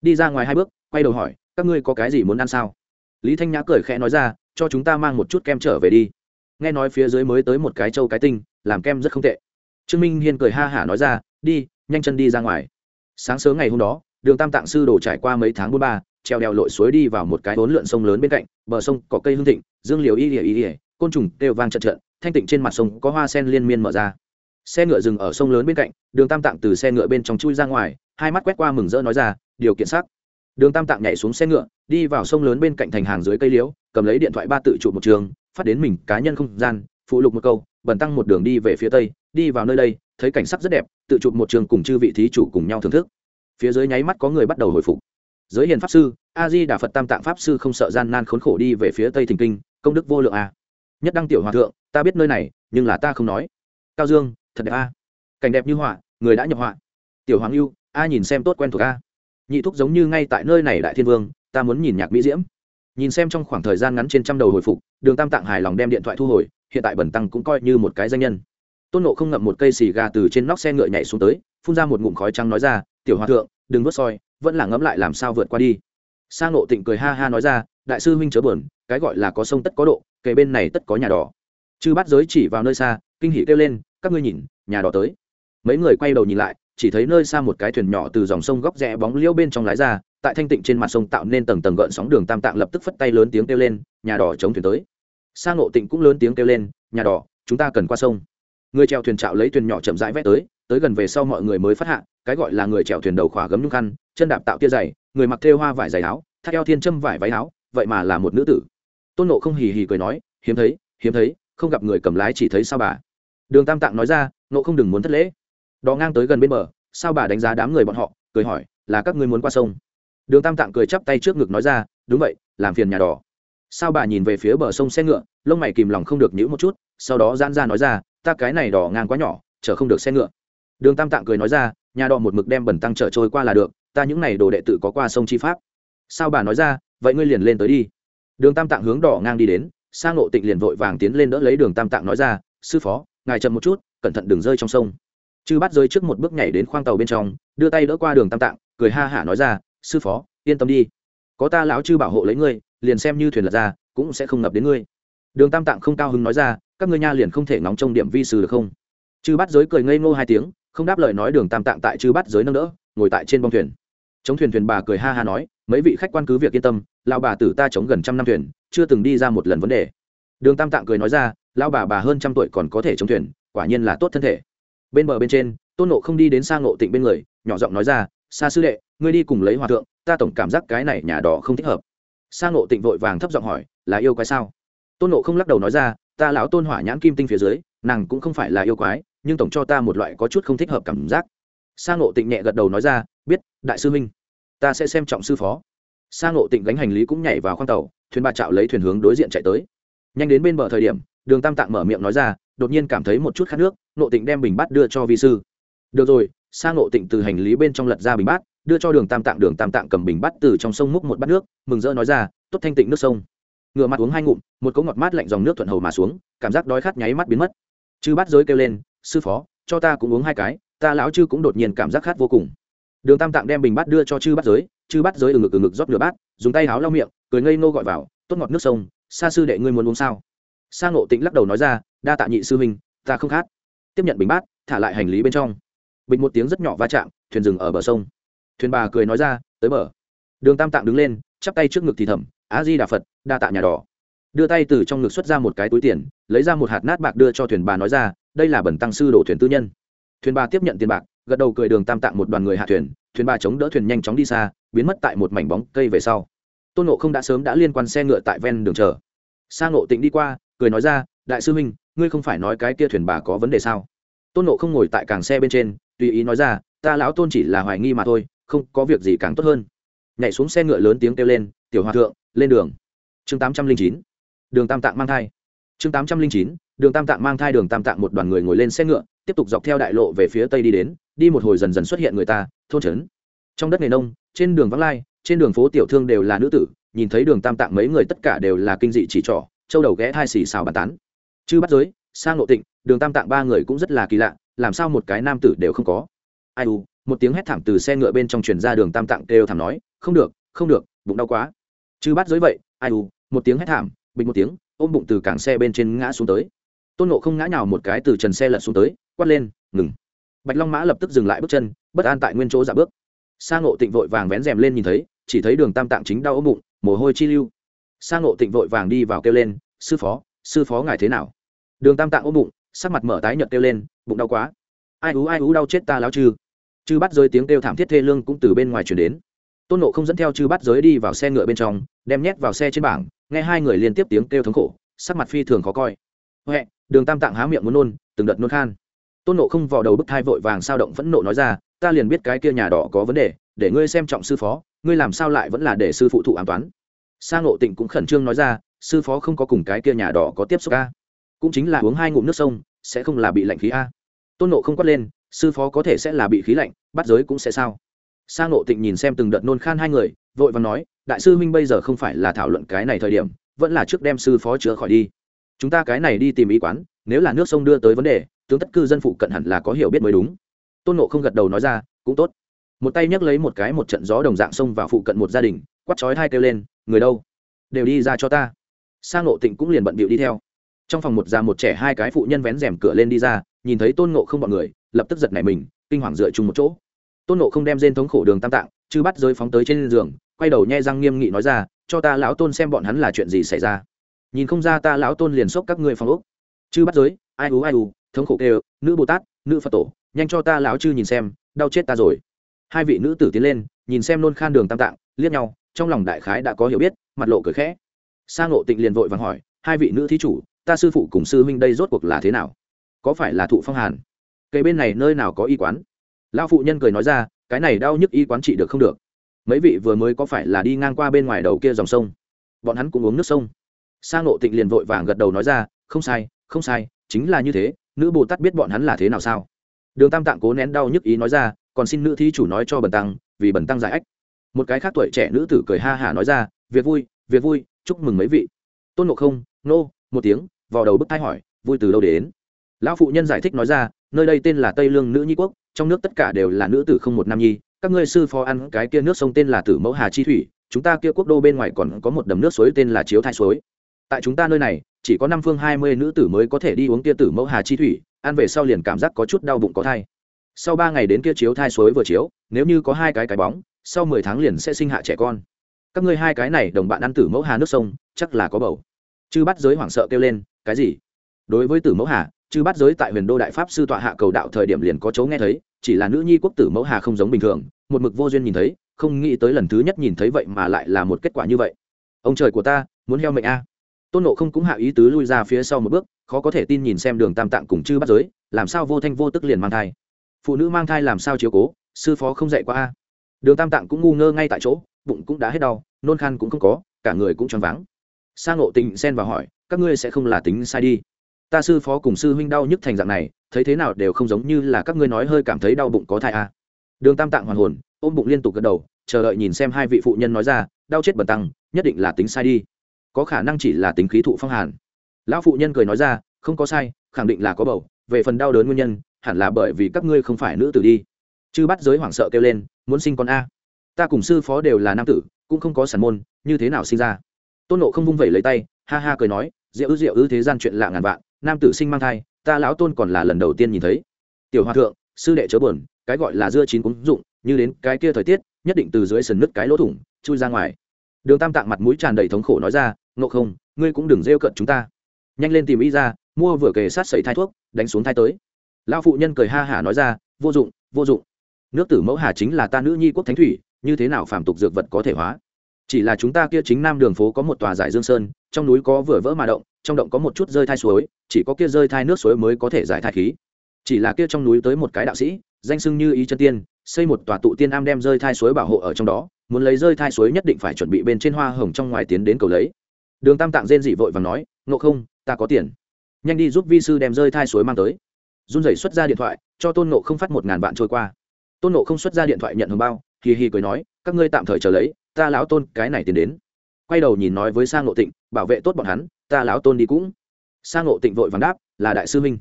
Đi ra ngoài hai bước, quay đầu hỏi, các ngươi có cái gì muốn ăn sao? Lý thanh nhã cười khẽ nói ra, cho chúng ta mang một chút kem trở về đi. Nghe nói phía dưới mới tới một cái trâu cái tinh, làm kem rất không tệ. Trương minh hiên cười ha hả nói ra, đi, nhanh chân đi ra ngoài. Sáng sớm ngày hôm đó, đường tam tạng sư đổ trải qua mấy tháng bốn ba, treo đèo lội suối đi vào một cái bốn lượn sông lớn bên cạnh, bờ sông có cây hương thịnh, dương liều y ỉa y ỉa côn trùng đều vang trận trận, thanh tịnh trên mặt sông có hoa sen liên miên mở ra. Xe ngựa dừng ở sông lớn bên cạnh, đường tam tạng từ xe ngựa bên trong chui ra ngoài, hai mắt quét qua mừng rỡ nói ra, điều kiện sắc đường tam tạng nhảy xuống xe ngựa, đi vào sông lớn bên cạnh thành hàng dưới cây liễu, cầm lấy điện thoại ba tự chụp một trường, phát đến mình cá nhân không gian, phụ lục một câu bẩn tăng một đường đi về phía tây, đi vào nơi đây, thấy cảnh sắc rất đẹp, tự chụp một trường cùng chư vị thí chủ cùng nhau thưởng thức. Phía dưới nháy mắt có người bắt đầu hồi phục. Giới hiền pháp sư, a di đà phật tam tạng pháp sư không sợ gian nan khốn khổ đi về phía tây thình kinh, công đức vô lượng a nhất đăng tiểu hòa thượng, ta biết nơi này, nhưng là ta không nói. Cao dương, thật đẹp a. Cảnh đẹp như họa, người đã nhập họa. Tiểu hoàng lưu a nhìn xem tốt quen thuộc a. Nhị thúc giống như ngay tại nơi này đại thiên vương, ta muốn nhìn nhạc mỹ diễm. Nhìn xem trong khoảng thời gian ngắn trên trăm đầu hồi phục, đường tam tạng hài lòng đem điện thoại thu hồi, hiện tại bẩn tăng cũng coi như một cái danh nhân. Tôn nộ không ngậm một cây xì gà từ trên nóc xe ngựa nhảy xuống tới, phun ra một ngụm khói trắng nói ra, tiểu hòa thượng, đừng vớt soi, vẫn là ngẫm lại làm sao vượt qua đi. Sang nộ tịnh cười ha ha nói ra đại sư huynh chớ buồn, cái gọi là có sông tất có độ, kề bên này tất có nhà đỏ chư bắt giới chỉ vào nơi xa, kinh hỉ kêu lên, các ngươi nhìn, nhà đỏ tới. Mấy người quay đầu nhìn lại, chỉ thấy nơi xa một cái thuyền nhỏ từ dòng sông góc rẽ bóng liêu bên trong lái ra, tại thanh tịnh trên mặt sông tạo nên tầng tầng gợn sóng đường tam tạng lập tức phất tay lớn tiếng kêu lên, nhà đỏ chống thuyền tới. Sang ngộ tịnh cũng lớn tiếng kêu lên, nhà đỏ chúng ta cần qua sông. Người chèo thuyền trạo lấy thuyền nhỏ chậm rãi vét tới tới gần về sau mọi người mới phát hạ, cái gọi là người chèo thuyền đầu khỏa gấm nhung khăn, chân đạp tạo tia dày người mặc thêu hoa vải dày áo, thắt eo thiên châm vải váy áo vậy mà là một nữ tử. Tôn nộ không hì hì cười nói, hiếm thấy hiếm thấy, không gặp người cầm lái chỉ thấy sao bà? Đường tam tạng nói ra nộ không đừng muốn thất lễ. Đò ngang tới gần bên bờ, sao bà đánh giá đám người bọn họ? Cười hỏi, là các ngươi muốn qua sông? Đường tam tạng cười chắp tay trước ngực nói ra, đúng vậy, làm phiền nhà đỏ. Sao bà nhìn về phía bờ sông xe ngựa, lông mày kìm lòng không được nhữ một chút, sau đó giãn ra nói ra, ta cái này đỏ ngang quá nhỏ, chở không được xe ngựa. Đường tam tạng cười nói ra, nhà đỏ một mực đem bẩn tăng chở trôi qua là được, ta những này đồ đệ tự có qua sông chi pháp. Sao bà nói ra vậy ngươi liền lên tới đi. Đường tam tạng hướng đỏ ngang đi đến sang ngộ tịnh liền vội vàng tiến lên đỡ lấy đường tam tạng nói ra, sư phó, ngài chậm một chút, cẩn thận đừng rơi trong sông. Chư bắt rơi trước một bước nhảy đến khoang tàu bên trong, đưa tay đỡ qua đường tam tạng, cười ha hả nói ra, sư phó, yên tâm đi. Có ta lão chư bảo hộ lấy ngươi, liền xem như thuyền lật ra, cũng sẽ không ngập đến ngươi. Đường tam tạng không cao hứng nói ra, các ngươi nha liền không thể nóng trong điểm vi sư được không? Chư bắt giới cười ngây ngô hai tiếng, không đáp lời nói đường tam tạng tại chư bắt giới nâng đỡ, ngồi tại trên bông thuyền. Chống thuyền thuyền bà cười ha ha nói mấy vị khách quan cứ việc yên tâm lao bà tử ta chống gần trăm năm thuyền, chưa từng đi ra một lần vấn đề. Đường tam tạng cười nói ra lao bà bà hơn trăm tuổi còn có thể chống thuyền, quả nhiên là tốt thân thể. Bên bờ bên trên, tôn nộ không đi đến xa ngộ tịnh bên người, nhỏ giọng nói ra xa sư đệ, ngươi đi cùng lấy hòa thượng, ta tổng cảm giác cái này nhà đỏ không thích hợp. Xa ngộ tịnh vội vàng thấp giọng hỏi, là yêu quái sao? Tôn nộ không lắc đầu nói ra, ta lão tôn hỏa nhãn kim tinh phía dưới, nàng cũng không phải là yêu quái, nhưng tổng cho ta một loại có chút không thích hợp cảm giác. Sang ngộ tịnh nhẹ gật đầu nói ra, biết, đại sư minh ta sẽ xem trọng sư phó. Sang ngộ tịnh gánh hành lý cũng nhảy vào khoang tàu, thuyền ba chạo lấy thuyền hướng đối diện chạy tới. Nhanh đến bên bờ thời điểm, đường tam tạng mở miệng nói ra, đột nhiên cảm thấy một chút khát nước, ngộ tịnh đem bình bát đưa cho vi sư. Được rồi sang ngộ tịnh từ hành lý bên trong lật ra bình bát, đưa cho đường tam tạng, đường tam tạng cầm bình bát từ trong sông múc một bát nước, mừng rỡ nói ra, tốt thanh tịnh nước sông. Ngựa mặt uống hai ngụm, một cỗ ngọt mát lạnh dòng nước thuận hầu mà xuống, cảm giác đói khát nháy mắt biến mất. Chư bát giới kêu lên, sư phó, cho ta cũng uống hai cái, ta lão chư cũng đột nhiên cảm giác khát vô cùng đường tam tạng đem bình bát đưa cho chư bát giới, chư bát giới ừ ngực ừ ngực rót nửa bát, dùng tay háo lau miệng, cười ngây ngô gọi vào, tốt ngọt nước sông xa sư đệ ngươi muốn uống sao? Sa ngộ Tịnh lắc đầu nói ra, đa tạ nhị sư huynh, ta không khát. Tiếp nhận bình bát, thả lại hành lý bên trong. Bình một tiếng rất nhỏ va chạm, thuyền dừng ở bờ sông. Thuyền bà cười nói ra, tới bờ. Đường tam tạng đứng lên, chắp tay trước ngực thì thầm á di đà phật, đa tạ nhà đỏ đưa tay từ trong ngực xuất ra một cái túi tiền, lấy ra một hạt nát bạc đưa cho thuyền bà nói ra, đây là bẩn tăng sư đổ thuyền tư nhân. Thuyền bà tiếp nhận tiền bạc gật đầu cười đường tam tạng một đoàn người hạ thuyền thuyền bà chống đỡ thuyền nhanh chóng đi xa, biến mất tại một mảnh bóng cây về sau. Tôn nộ không đã sớm đã liên quan xe ngựa tại ven đường chờ. Sa ngộ tịnh đi qua, cười nói ra, đại sư huynh, ngươi không phải nói cái kia thuyền bà có vấn đề sao? Tôn nộ không ngồi tại càng xe bên trên, tùy ý nói ra, ta lão tôn chỉ là hoài nghi mà thôi, không có việc gì càng tốt hơn. Nhảy xuống xe ngựa lớn tiếng kêu lên, tiểu hòa thượng, lên đường. Chương tám trăm linh chín, đường tam tạng mang thai. Chương tám trăm linh chín, đường tam tạng mang thai, đường tam tạng một đoàn người ngồi lên xe ngựa, tiếp tục dọc theo đại lộ về phía tây đi đến đi một hồi dần dần xuất hiện người ta, thôn trấn. Trong đất nghề nông trên đường vắng lai, trên đường phố tiểu thương đều là nữ tử, nhìn thấy đường tam tạng mấy người tất cả đều là kinh dị chỉ trỏ, châu đầu ghé thai xì xào bàn tán. Chứ bắt giới sang nội tịnh, đường tam tạng ba người cũng rất là kỳ lạ, làm sao một cái nam tử đều không có? Ai u, một tiếng hét thảm từ xe ngựa bên trong truyền ra đường tam tạng kêu thảm nói, không được không được, bụng đau quá. Chứ bắt giới vậy, ai u, một tiếng hét thảm, bình một tiếng, ôm bụng từ cảng xe bên trên ngã xuống tới. Tôn nộ không ngã nhào một cái từ trần xe lật xuống tới, quát lên, ngừng bạch long mã lập tức dừng lại bước chân, bất an tại nguyên chỗ giả bước. Sa ngộ tịnh vội vàng vén rèm lên nhìn thấy, chỉ thấy đường tam tạng chính đau ốm bụng, mồ hôi chi lưu. Sa ngộ tịnh vội vàng đi vào kêu lên, sư phó sư phó ngài thế nào? Đường tam tạng ốm bụng, sắc mặt mở tái nhợt kêu lên, bụng đau quá. Ai ú ai ú, đau chết ta láo chư chư bắt giới tiếng kêu thảm thiết thê lương cũng từ bên ngoài chuyển đến. Tôn nộ không dẫn theo chư bắt giới đi vào xe ngựa bên trong, đem nhét vào xe trên bảng, nghe hai người liên tiếp tiếng kêu thống khổ, sắc mặt phi thường khó coi. Huệ. Đường tam tạng há miệng muốn nôn, từng đợt nôn khan tôn nộ không vào đầu bức thai vội vàng sao động phẫn nộ nói ra, ta liền biết cái kia nhà đỏ có vấn đề, để ngươi xem trọng sư phó, ngươi làm sao lại vẫn là để sư phụ thụ an toán? Sa ngộ tịnh cũng khẩn trương nói ra, sư phó không có cùng cái kia nhà đỏ có tiếp xúc a. Cũng chính là uống hai ngụm nước sông, sẽ không là bị lạnh khí a. Tôn nộ không quát lên, sư phó có thể sẽ là bị khí lạnh, bắt giới cũng sẽ sao? Sa ngộ tịnh nhìn xem từng đợt nôn khan hai người, vội và nói, đại sư huynh bây giờ không phải là thảo luận cái này thời điểm, vẫn là trước đem sư phó chữa khỏi đi. Chúng ta cái này đi tìm ý quán, nếu là nước sông đưa tới vấn đề tướng tất cư dân phụ cận hẳn là có hiểu biết mới đúng. Tôn nộ không gật đầu nói ra, cũng tốt. Một tay nhấc lấy một cái một trận gió đồng dạng xông vào phụ cận một gia đình quắt chói hai kêu lên, người đâu? Đều đi ra cho ta. Sang nộ tịnh cũng liền bận bịu đi theo. Trong phòng một già một trẻ hai cái phụ nhân vén rèm cửa lên đi ra, nhìn thấy tôn nộ không bọn người, lập tức giật nảy mình, kinh hoàng dựa chung một chỗ. Tôn nộ không đem rên thống khổ đường tam tạng chứ bắt rơi phóng tới trên giường, quay đầu nhai răng nghiêm nghị nói ra, cho ta lão tôn xem bọn hắn là chuyện gì xảy ra. Nhìn không ra ta lão tôn liền xốc các ngươi phòng úc chư bắt giới, ai ú ai ú thống khổ kêu, nữ bồ tát, nữ phật tổ, nhanh cho ta lão chư nhìn xem, đau chết ta rồi. Hai vị nữ tử tiến lên, nhìn xem nôn khan đường tam tạng, liếc nhau, trong lòng đại khái đã có hiểu biết, mặt lộ cười khẽ. Sa ngộ tịnh liền vội vàng hỏi, hai vị nữ thí chủ, ta sư phụ cùng sư huynh đây rốt cuộc là thế nào? Có phải là thụ phong hàn? Cây bên này nơi nào có y quán? Lão phụ nhân cười nói ra, cái này đau nhức y quán trị được không được. Mấy vị vừa mới có phải là đi ngang qua bên ngoài đầu kia dòng sông? Bọn hắn cũng uống nước sông. Sa ngộ tịnh liền vội vàng gật đầu nói ra, không sai không sai, chính là như thế nữ bồ tát biết bọn hắn là thế nào sao? Đường tam tạng cố nén đau nhức ý nói ra, còn xin nữ thí chủ nói cho bần tăng, vì bần tăng giải ách. Một cái khác tuổi trẻ nữ tử cười ha hả nói ra, việc vui việc vui, chúc mừng mấy vị. Tôn ngộ không, nô, một tiếng, vào đầu bức thai hỏi, vui từ đâu đến? Lão phụ nhân giải thích nói ra, nơi đây tên là tây lương nữ nhi quốc, trong nước tất cả đều là nữ tử không một nam nhi. Các ngươi sư phó ăn cái kia nước sông tên là tử mẫu hà chi thủy, chúng ta kia quốc đô bên ngoài còn có một đầm nước suối tên là chiếu thai suối. Tại chúng ta nơi này chỉ có năm phương hai mươi nữ tử mới có thể đi uống kia tử mẫu hà chi thủy, ăn về sau liền cảm giác có chút đau bụng có thai. Sau ba ngày đến kia chiếu thai suối vừa chiếu, nếu như có hai cái cái bóng, sau mười tháng liền sẽ sinh hạ trẻ con. Các ngươi hai cái này đồng bạn ăn tử mẫu hà nước sông, chắc là có bầu. Chư bắt giới hoảng sợ kêu lên, cái gì? Đối với tử mẫu hà, chư bắt giới tại huyền đô đại pháp sư tọa hạ cầu đạo thời điểm liền có chỗ nghe thấy, chỉ là nữ nhi quốc tử mẫu hà không giống bình thường, một mực vô duyên nhìn thấy, không nghĩ tới lần thứ nhất nhìn thấy vậy mà lại là một kết quả như vậy. Ông trời của ta, muốn heo mệnh a tôn nộ không cũng hạ ý tứ lui ra phía sau một bước, khó có thể tin nhìn xem đường tam tạng cùng chư bắt giới, làm sao vô thanh vô tức liền mang thai. Phụ nữ mang thai làm sao chiếu cố, sư phó không dạy qua a. Đường tam tạng cũng ngu ngơ ngay tại chỗ, bụng cũng đã hết đau, nôn khan cũng không có, cả người cũng choáng váng. Sang ngộ tình xen vào hỏi, các ngươi sẽ không là tính sai đi. Ta sư phó cùng sư huynh đau nhức thành dạng này, thấy thế nào đều không giống như là các ngươi nói hơi cảm thấy đau bụng có thai a. Đường tam tạng hoàn hồn, ôm bụng liên tục gật đầu, chờ đợi nhìn xem hai vị phụ nhân nói ra, đau chết bẩn tăng, nhất định là tính sai đi có khả năng chỉ là tính khí thụ phong hàn. Lão phụ nhân cười nói ra, không có sai, khẳng định là có bầu, về phần đau đớn nguyên nhân, hẳn là bởi vì các ngươi không phải nữ tử đi. Chư bắt giới hoảng sợ kêu lên, muốn sinh con a. Ta cùng sư phó đều là nam tử, cũng không có sản môn, như thế nào sinh ra? Tôn nộ không vung vẩy lấy tay, ha ha cười nói rượu ư diệu ư thế gian chuyện lạ ngàn vạn, nam tử sinh mang thai, ta lão tôn còn là lần đầu tiên nhìn thấy. Tiểu hòa thượng, sư đệ chớ buồn, cái gọi là dưa chín cúng dụng, như đến cái kia thời tiết, nhất định từ dưới sườn nứt cái lỗ thủng, chui ra ngoài đường tam tạng mặt mũi tràn đầy thống khổ nói ra, ngộ không, ngươi cũng đừng rêu cận chúng ta. Nhanh lên tìm y ra, mua vừa kề sát sẩy thai thuốc, đánh xuống thai tới. Lão phụ nhân cười ha hả nói ra, vô dụng vô dụng. Nước tử mẫu hà chính là ta nữ nhi quốc thánh thủy, như thế nào phàm tục dược vật có thể hóa? Chỉ là chúng ta kia chính nam đường phố có một tòa giải dương sơn, trong núi có vừa vỡ mà động, trong động có một chút rơi thai suối, chỉ có kia rơi thai nước suối mới có thể giải thai khí. Chỉ là kia trong núi tới một cái đạo sĩ, danh sưng như ý chân tiên, xây một tòa tụ tiên am đem rơi thai suối bảo hộ ở trong đó muốn lấy rơi thai suối nhất định phải chuẩn bị bên trên hoa hồng trong ngoài tiến đến cầu lấy. Đường tam tạng rên dị vội và nói, ngộ không, ta có tiền. Nhanh đi giúp vi sư đem rơi thai suối mang tới. Run rẩy xuất ra điện thoại, cho tôn nộ không phát một ngàn vạn trôi qua. Tôn nộ không xuất ra điện thoại nhận hồng bao, hì hì cười nói, các ngươi tạm thời chờ lấy, ta lão tôn cái này tiến đến. Quay đầu nhìn nói với sang ngộ tịnh, bảo vệ tốt bọn hắn, ta lão tôn đi cũng. Sang ngộ tịnh vội vàng đáp, là đại sư minh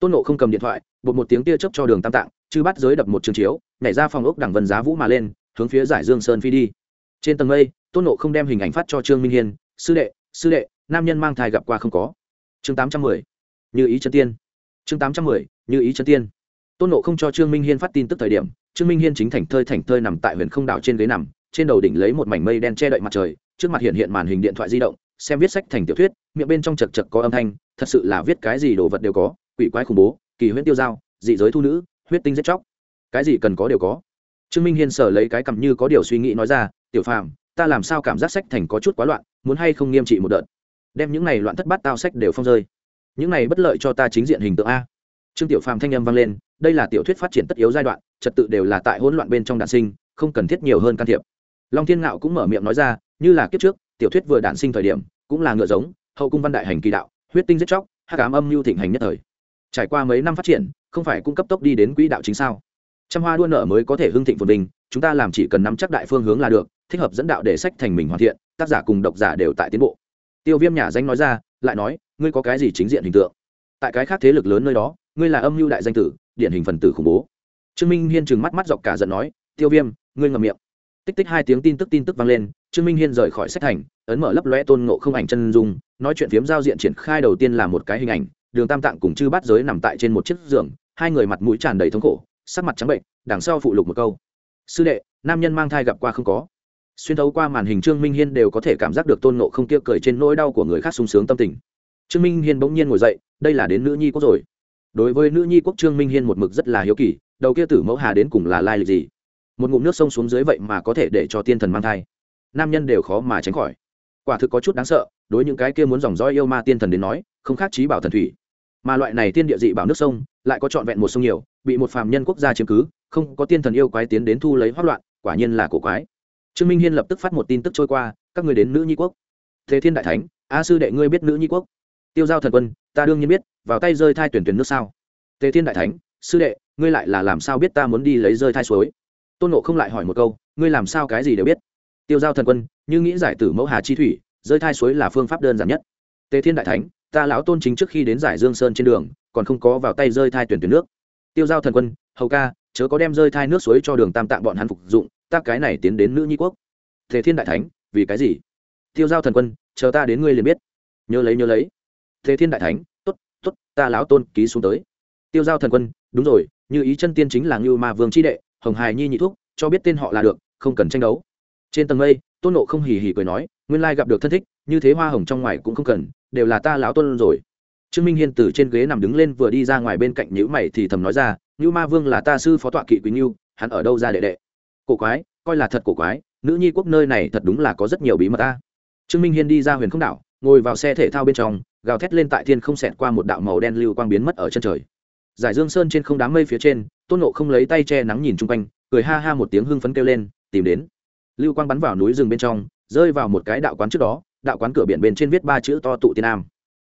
tôn nộ không cầm điện thoại, bột một tiếng tia chớp cho đường tam tạng, chư bắt giới đập một trường chiếu, nhảy ra phòng ốc đẳng vân giá vũ mà lên hướng phía giải dương sơn phi đi. Trên tầng mây, tôn nộ không đem hình ảnh phát cho trương minh hiên, sư đệ sư đệ, nam nhân mang thai gặp qua không có? Chương tám trăm mười, như ý chân tiên. Chương tám trăm mười, như ý chân tiên. Tôn nộ không cho trương minh hiên phát tin tức thời điểm, trương minh hiên chính thành thơi thành thơi nằm tại huyền không đảo trên ghế nằm, trên đầu đỉnh lấy một mảnh mây đen che đậy mặt trời, trước mặt hiện hiện màn hình điện thoại di động, xem viết sách thành tiểu thuyết, miệng bên trong chật chật có âm thanh, thật sự là viết cái gì đồ vật đều có, quỷ quái khủng bố, kỳ huyễn tiêu dao, dị giới thu nữ, huyết tinh giết chóc. Cái gì cần có đều có trương minh hiên sở lấy cái cầm như có điều suy nghĩ nói ra, tiểu phàm, ta làm sao cảm giác sách thành có chút quá loạn, muốn hay không nghiêm trị một đợt? Đem những này loạn thất bát tao sách đều phong rơi. Những này bất lợi cho ta chính diện hình tượng a. Trương tiểu phàm thanh âm vang lên, đây là tiểu thuyết phát triển tất yếu giai đoạn, trật tự đều là tại hỗn loạn bên trong đạn sinh, không cần thiết nhiều hơn can thiệp. Long thiên ngạo cũng mở miệng nói ra, như là kiếp trước, tiểu thuyết vừa đản sinh thời điểm, cũng là ngựa giống, hậu cung văn đại hành kỳ đạo, huyết tinh giết chóc hát cám âm lưu thịnh hành nhất thời. Trải qua mấy năm phát triển, không phải cung cấp tốc đi đến quỹ đạo chính sao? Trăm hoa đua nở mới có thể hưng thịnh phồn bình chúng ta làm chỉ cần nắm chắc đại phương hướng là được, thích hợp dẫn đạo để sách thành mình hoàn thiện, tác giả cùng độc giả đều tại tiến bộ. Tiêu viêm nhà danh nói ra, lại nói, ngươi có cái gì chính diện hình tượng? Tại cái khác thế lực lớn nơi đó, ngươi là âm mưu đại danh tử, điển hình phần tử khủng bố. Trương minh hiên trừng mắt mắt dọc cả giận nói, tiêu viêm, ngươi ngậm miệng. Tích tích hai tiếng tin tức tin tức vang lên, trương minh hiên rời khỏi sách thành, ấn mở lấp lóe tôn ngộ không ảnh chân dung, nói chuyện phiếm giao diện triển khai đầu tiên là một cái hình ảnh, đường tam tạng cùng chư bát giới nằm tại trên một chiếc giường, hai người mặt mũi tràn đầy thống khổ sắc mặt trắng bệnh, đằng sau phụ lục một câu. Sư đệ, nam nhân mang thai gặp qua không có? Xuyên thấu qua màn hình trương minh hiên đều có thể cảm giác được tôn nộ không kia cười trên nỗi đau của người khác sung sướng tâm tình. Trương minh hiên bỗng nhiên ngồi dậy, đây là đến nữ nhi quốc rồi. Đối với nữ nhi quốc trương minh hiên một mực rất là hiếu kỳ, đầu kia tử mẫu hà đến cùng là lai lịch gì? Một ngụm nước sông xuống dưới vậy mà có thể để cho tiên thần mang thai. Nam nhân đều khó mà tránh khỏi. Quả thực có chút đáng sợ, đối những cái kia muốn dòng dõi yêu ma tiên thần đến nói, không khác trí bảo thần thủy. Mà loại này tiên địa dị bảo nước sông, lại có trọn vẹn một sông nhiều bị một phàm nhân quốc gia chiếm cứ, không có tiên thần yêu quái tiến đến thu lấy hoác loạn, quả nhiên là cổ quái. Trương minh hiên lập tức phát một tin tức trôi qua, các người đến nữ nhi quốc. Thế thiên đại thánh, a sư đệ ngươi biết nữ nhi quốc. Tiêu giao thần quân, ta đương nhiên biết, vào tay rơi thai tuyển tuyển nước sao? Tề thiên đại thánh, sư đệ, ngươi lại là làm sao biết ta muốn đi lấy rơi thai suối? Tôn nộ không lại hỏi một câu, ngươi làm sao cái gì đều biết? Tiêu giao thần quân, như nghĩ giải tử mẫu hà chi thủy, rơi thai suối là phương pháp đơn giản nhất. Tề thiên đại thánh, ta lão tôn chính trước khi đến giải dương sơn trên đường, còn không có vào tay rơi thai tuyển tuyển nước tiêu giao thần quân, hầu ca, chớ có đem rơi thai nước suối cho đường tam tạng bọn hắn phục dụng, ta cái này tiến đến nữ nhi quốc. Thế thiên đại thánh, vì cái gì? Tiêu giao thần quân, chờ ta đến ngươi liền biết. Nhớ lấy nhớ lấy. Thế thiên đại thánh t ố t t ố t ta lão tôn ký xuống tới. Tiêu giao thần quân, đúng rồi, như ý chân tiên chính là ngưu ma vương c đệ, hồng hài nhi nhị thúc, cho biết tên họ là được, không cần tranh đấu. Trên tầng mây, tôn nộ không hì hì cười nói, nguyên lai gặp được thân thích, như thế hoa hồng trong ngoài cũng không cần, đều là ta lão tôn rồi trương minh hiên từ trên ghế nằm đứng lên vừa đi ra ngoài bên cạnh nhữ mày thì thầm nói ra như ma vương là ta sư phó tọa kỵ quý như hắn ở đâu ra đệ đệ? Cổ quái, coi là thật cổ quái, nữ nhi quốc nơi này thật đúng là có rất nhiều bí mật ta. Trương minh hiên đi ra huyền không đảo, ngồi vào xe thể thao bên trong, gào thét lên tại thiên không xẹt qua một đạo màu đen lưu quang biến mất ở chân trời. Giải dương sơn trên không đám mây phía trên, tôn nộ không lấy tay che nắng nhìn chung quanh, cười ha ha một tiếng hưng phấn kêu lên, tìm đến. Lưu quang bắn vào núi rừng bên trong, rơi vào một cái đạo quán trước đó, đạo quán cửa biển bên trên viết ba chữ to tụ tiên nam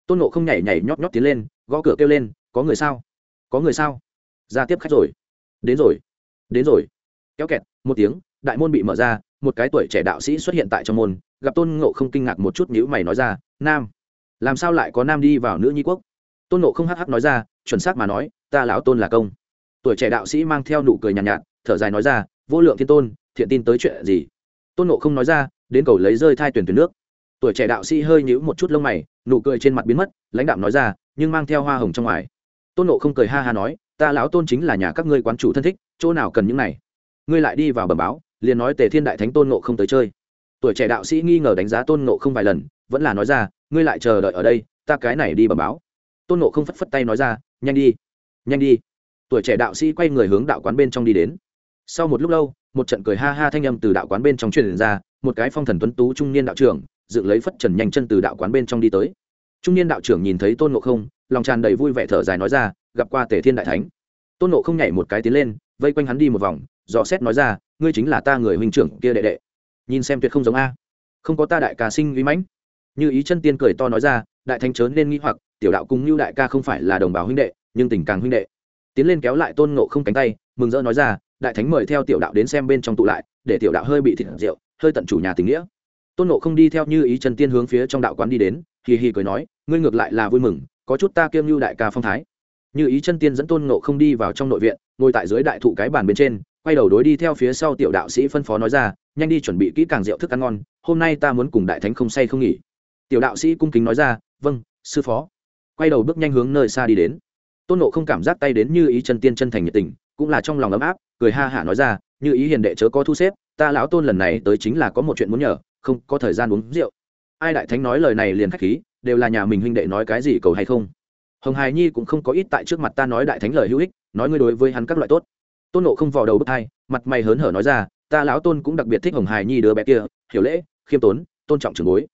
tôn nộ không nhảy nhảy nhót nhót tiến lên gõ cửa kêu lên có người sao? Có người sao? Ra tiếp khách rồi. Đến rồi đến rồi. Kéo kẹt một tiếng đại môn bị mở ra một cái tuổi trẻ đạo sĩ xuất hiện tại trong môn gặp tôn ngộ không kinh ngạc một chút nhữ mày nói ra nam làm sao lại có nam đi vào nữ nhi quốc? Tôn ngộ không hắc hắc nói ra chuẩn xác mà nói ta lão tôn là công. Tuổi trẻ đạo sĩ mang theo nụ cười nhàn nhạt, nhạt thở dài nói ra vô lượng thiên tôn thiện tin tới chuyện gì? Tôn ngộ không nói ra đến cầu lấy rơi thai tuyển tuyển nước tuổi trẻ đạo sĩ hơi nhíu một chút lông mày, nụ cười trên mặt biến mất, lãnh đạo nói ra, nhưng mang theo hoa hồng trong ngoài. Tôn nộ không cười ha ha nói, ta lão tôn chính là nhà các ngươi quán chủ thân thích, chỗ nào cần những này? Ngươi lại đi vào bẩm báo, liền nói tề thiên đại thánh tôn nộ không tới chơi. Tuổi trẻ đạo sĩ nghi ngờ đánh giá tôn nộ không vài lần, vẫn là nói ra, ngươi lại chờ đợi ở đây, ta cái này đi bẩm báo. Tôn nộ không phất phất tay nói ra, nhanh đi nhanh đi. Tuổi trẻ đạo sĩ quay người hướng đạo quán bên trong đi đến. Sau một lúc lâu, một trận cười ha ha thanh âm từ đạo quán bên trong truyền ra, một cái phong thần tuấn tú trung niên đạo trưởng dựng lấy phất trần nhanh chân từ đạo quán bên trong đi tới. Trung niên đạo trưởng nhìn thấy tôn nộ không, lòng tràn đầy vui vẻ thở dài nói ra, gặp qua tề thiên đại thánh. Tôn nộ không nhảy một cái tiến lên, vây quanh hắn đi một vòng, dò xét nói ra, ngươi chính là ta người huynh trưởng kia đệ đệ. Nhìn xem tuyệt không giống a. Không có ta đại ca sinh uy mãnh. Như ý chân tiên cười to nói ra, đại thánh chớ nên nghĩ hoặc, tiểu đạo cùng như đại ca không phải là đồng bào huynh đệ, nhưng tình càng huynh đệ. Tiến lên kéo lại tôn nộ không cánh tay, mừng rỡ nói ra, đại thánh mời theo tiểu đạo đến xem bên trong tụ lại, để tiểu đạo hơi bị thịt rượu, hơi tận chủ nhà tình nghĩa tôn nộ không đi theo như ý Trần tiên hướng phía trong đạo quán đi đến, hì hì cười nói, ngươi ngược lại là vui mừng, có chút ta kiêm như đại ca phong thái. Như ý chân tiên dẫn tôn nộ không đi vào trong nội viện, ngồi tại dưới đại thụ cái bàn bên trên, quay đầu đối đi theo phía sau tiểu đạo sĩ phân phó nói ra, nhanh đi chuẩn bị kỹ càng rượu thức ăn ngon, hôm nay ta muốn cùng đại thánh không say không nghỉ. Tiểu đạo sĩ cung kính nói ra vâng sư phó. Quay đầu bước nhanh hướng nơi xa đi đến. Tôn nộ không cảm giác tay đến như ý chân tiên chân thành nhiệt tình, cũng là trong lòng ấm áp, cười ha hả nói ra, như ý hiền đệ chớ có thu xếp, ta lão tôn lần này tới chính là có một chuyện muốn nhờ không có thời gian uống rượu. Ai đại thánh nói lời này liền khách khí, đều là nhà mình huynh đệ nói cái gì cầu hay không. Hồng hài nhi cũng không có ít tại trước mặt ta nói đại thánh lời hữu ích, nói ngươi đối với hắn các loại tốt. Tôn nộ không vào đầu bước hai, mặt mày hớn hở nói ra, ta lão tôn cũng đặc biệt thích hồng hài nhi đứa bé kia, hiểu lễ, khiêm tốn, tôn trọng trường bối.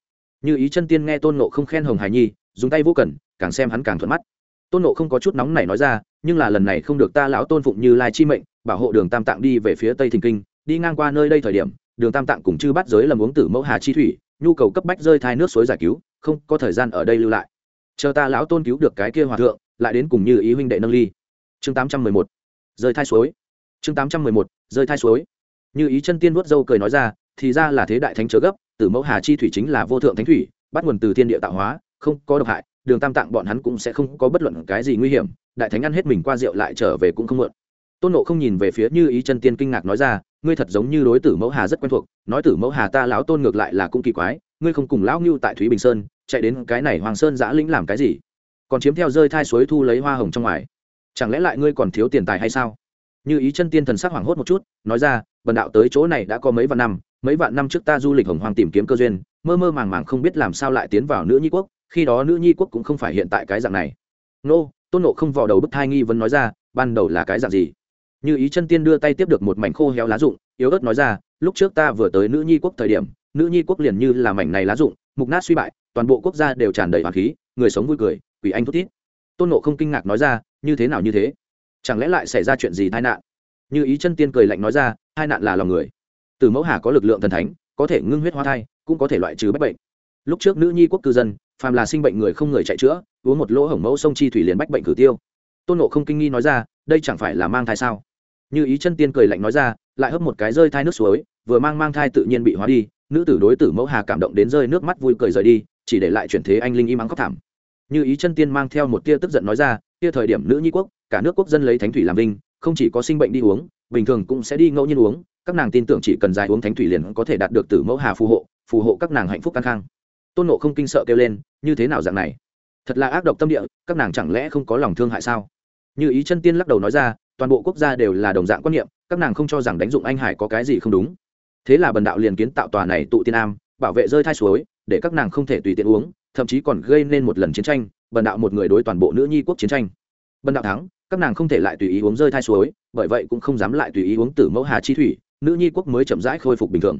Như ý chân tiên nghe tôn nộ không khen hồng hài nhi, dùng tay vô cần càng xem hắn càng thuận mắt. Tôn nộ không có chút nóng này nói ra, nhưng là lần này không được ta lão tôn phụng như lai chi mệnh, bảo hộ đường tam tạng đi về phía tây thình kinh, đi ngang qua nơi đây thời điểm đường tam tạng cùng chư bắt giới lầm uống tử mẫu hà chi thủy, nhu cầu cấp bách rơi thai nước suối giải cứu, không có thời gian ở đây lưu lại. Chờ ta lão tôn cứu được cái kia hòa thượng, lại đến cùng như ý huynh đệ nâng ly. Chương tám trăm mười một. Rơi thai suối. Chương tám trăm mười một. Rơi thai suối. Như ý chân tiên vuốt dâu cười nói ra, thì ra là thế đại thánh chớ gấp, tử mẫu hà chi thủy chính là vô thượng thánh thủy, bắt nguồn từ thiên địa tạo hóa, không có độc hại, đường tam tạng bọn hắn cũng sẽ không có bất luận cái gì nguy hiểm, đại thánh ăn hết mình qua rượu lại trở về cũng không mượn. Tôn nộ không nhìn về phía như ý chân tiên kinh ngạc nói ra ngươi thật giống như đối tử mẫu hà rất quen thuộc, nói tử mẫu hà ta lão tôn ngược lại là cũng kỳ quái, ngươi không cùng lão ngưu tại thúy bình sơn, chạy đến cái này hoàng sơn giã lĩnh làm cái gì? Còn chiếm theo rơi thai suối thu lấy hoa hồng trong ngoài. Chẳng lẽ lại ngươi còn thiếu tiền tài hay sao? Như ý chân tiên thần sắc hoảng hốt một chút, nói ra, bần đạo tới chỗ này đã có mấy vạn năm, mấy vạn năm trước ta du lịch hồng hoàng tìm kiếm cơ duyên, mơ mơ màng màng không biết làm sao lại tiến vào nữ nhi quốc, khi đó nữ nhi quốc cũng không phải hiện tại cái dạng này. Nô, tôn nộ không vào đầu bức thai nghi vấn nói ra, ban đầu là cái dạng gì? Như ý chân tiên đưa tay tiếp được một mảnh khô héo lá rụng, yếu ớt nói ra, lúc trước ta vừa tới nữ nhi quốc thời điểm, nữ nhi quốc liền như là mảnh này lá rụng, mục nát suy bại, toàn bộ quốc gia đều tràn đầy hoàng khí, người sống vui cười, quỷ anh thút thít. Tôn nộ không kinh ngạc nói ra, như thế nào như thế? Chẳng lẽ lại xảy ra chuyện gì tai nạn? Như ý chân tiên cười lạnh nói ra, hai nạn là lòng người. Từ mẫu hà có lực lượng thần thánh, có thể ngưng huyết hoa thai, cũng có thể loại trừ bách bệnh. Lúc trước nữ nhi quốc cư dân, phàm là sinh bệnh người không người chạy chữa, uống một lỗ hổng mẫu sông chi thủy liền bách bệnh cử tiêu. Tôn nộ không kinh nghi nói ra, đây chẳng phải là mang thai sao? Như ý chân tiên cười lạnh nói ra, lại hấp một cái rơi thai nước suối, vừa mang mang thai tự nhiên bị hóa đi, nữ tử đối tử mẫu hà cảm động đến rơi nước mắt vui cười rời đi, chỉ để lại chuyển thế anh linh im ắng khóc thảm. Như ý chân tiên mang theo một tia tức giận nói ra, tia thời điểm nữ nhi quốc, cả nước quốc dân lấy thánh thủy làm vinh, không chỉ có sinh bệnh đi uống, bình thường cũng sẽ đi ngẫu nhiên uống, các nàng tin tưởng chỉ cần dài uống thánh thủy liền có thể đạt được tử mẫu hà phù hộ phù hộ các nàng hạnh phúc căng khang. Tôn nộ không kinh sợ kêu lên, như thế nào dạng này? Thật là ác độc tâm địa, các nàng chẳng lẽ không có lòng thương hại sao? Như ý chân tiên lắc đầu nói ra toàn bộ quốc gia đều là đồng dạng quan niệm, các nàng không cho rằng đánh dụng anh hải có cái gì không đúng. Thế là bần đạo liền kiến tạo tòa này tụ tiên am, bảo vệ rơi thai suối, để các nàng không thể tùy tiện uống, thậm chí còn gây nên một lần chiến tranh, bần đạo một người đối toàn bộ nữ nhi quốc chiến tranh. Bần đạo thắng, các nàng không thể lại tùy ý uống rơi thai suối, bởi vậy cũng không dám lại tùy ý uống tử mẫu hà chi thủy, nữ nhi quốc mới chậm rãi khôi phục bình thường.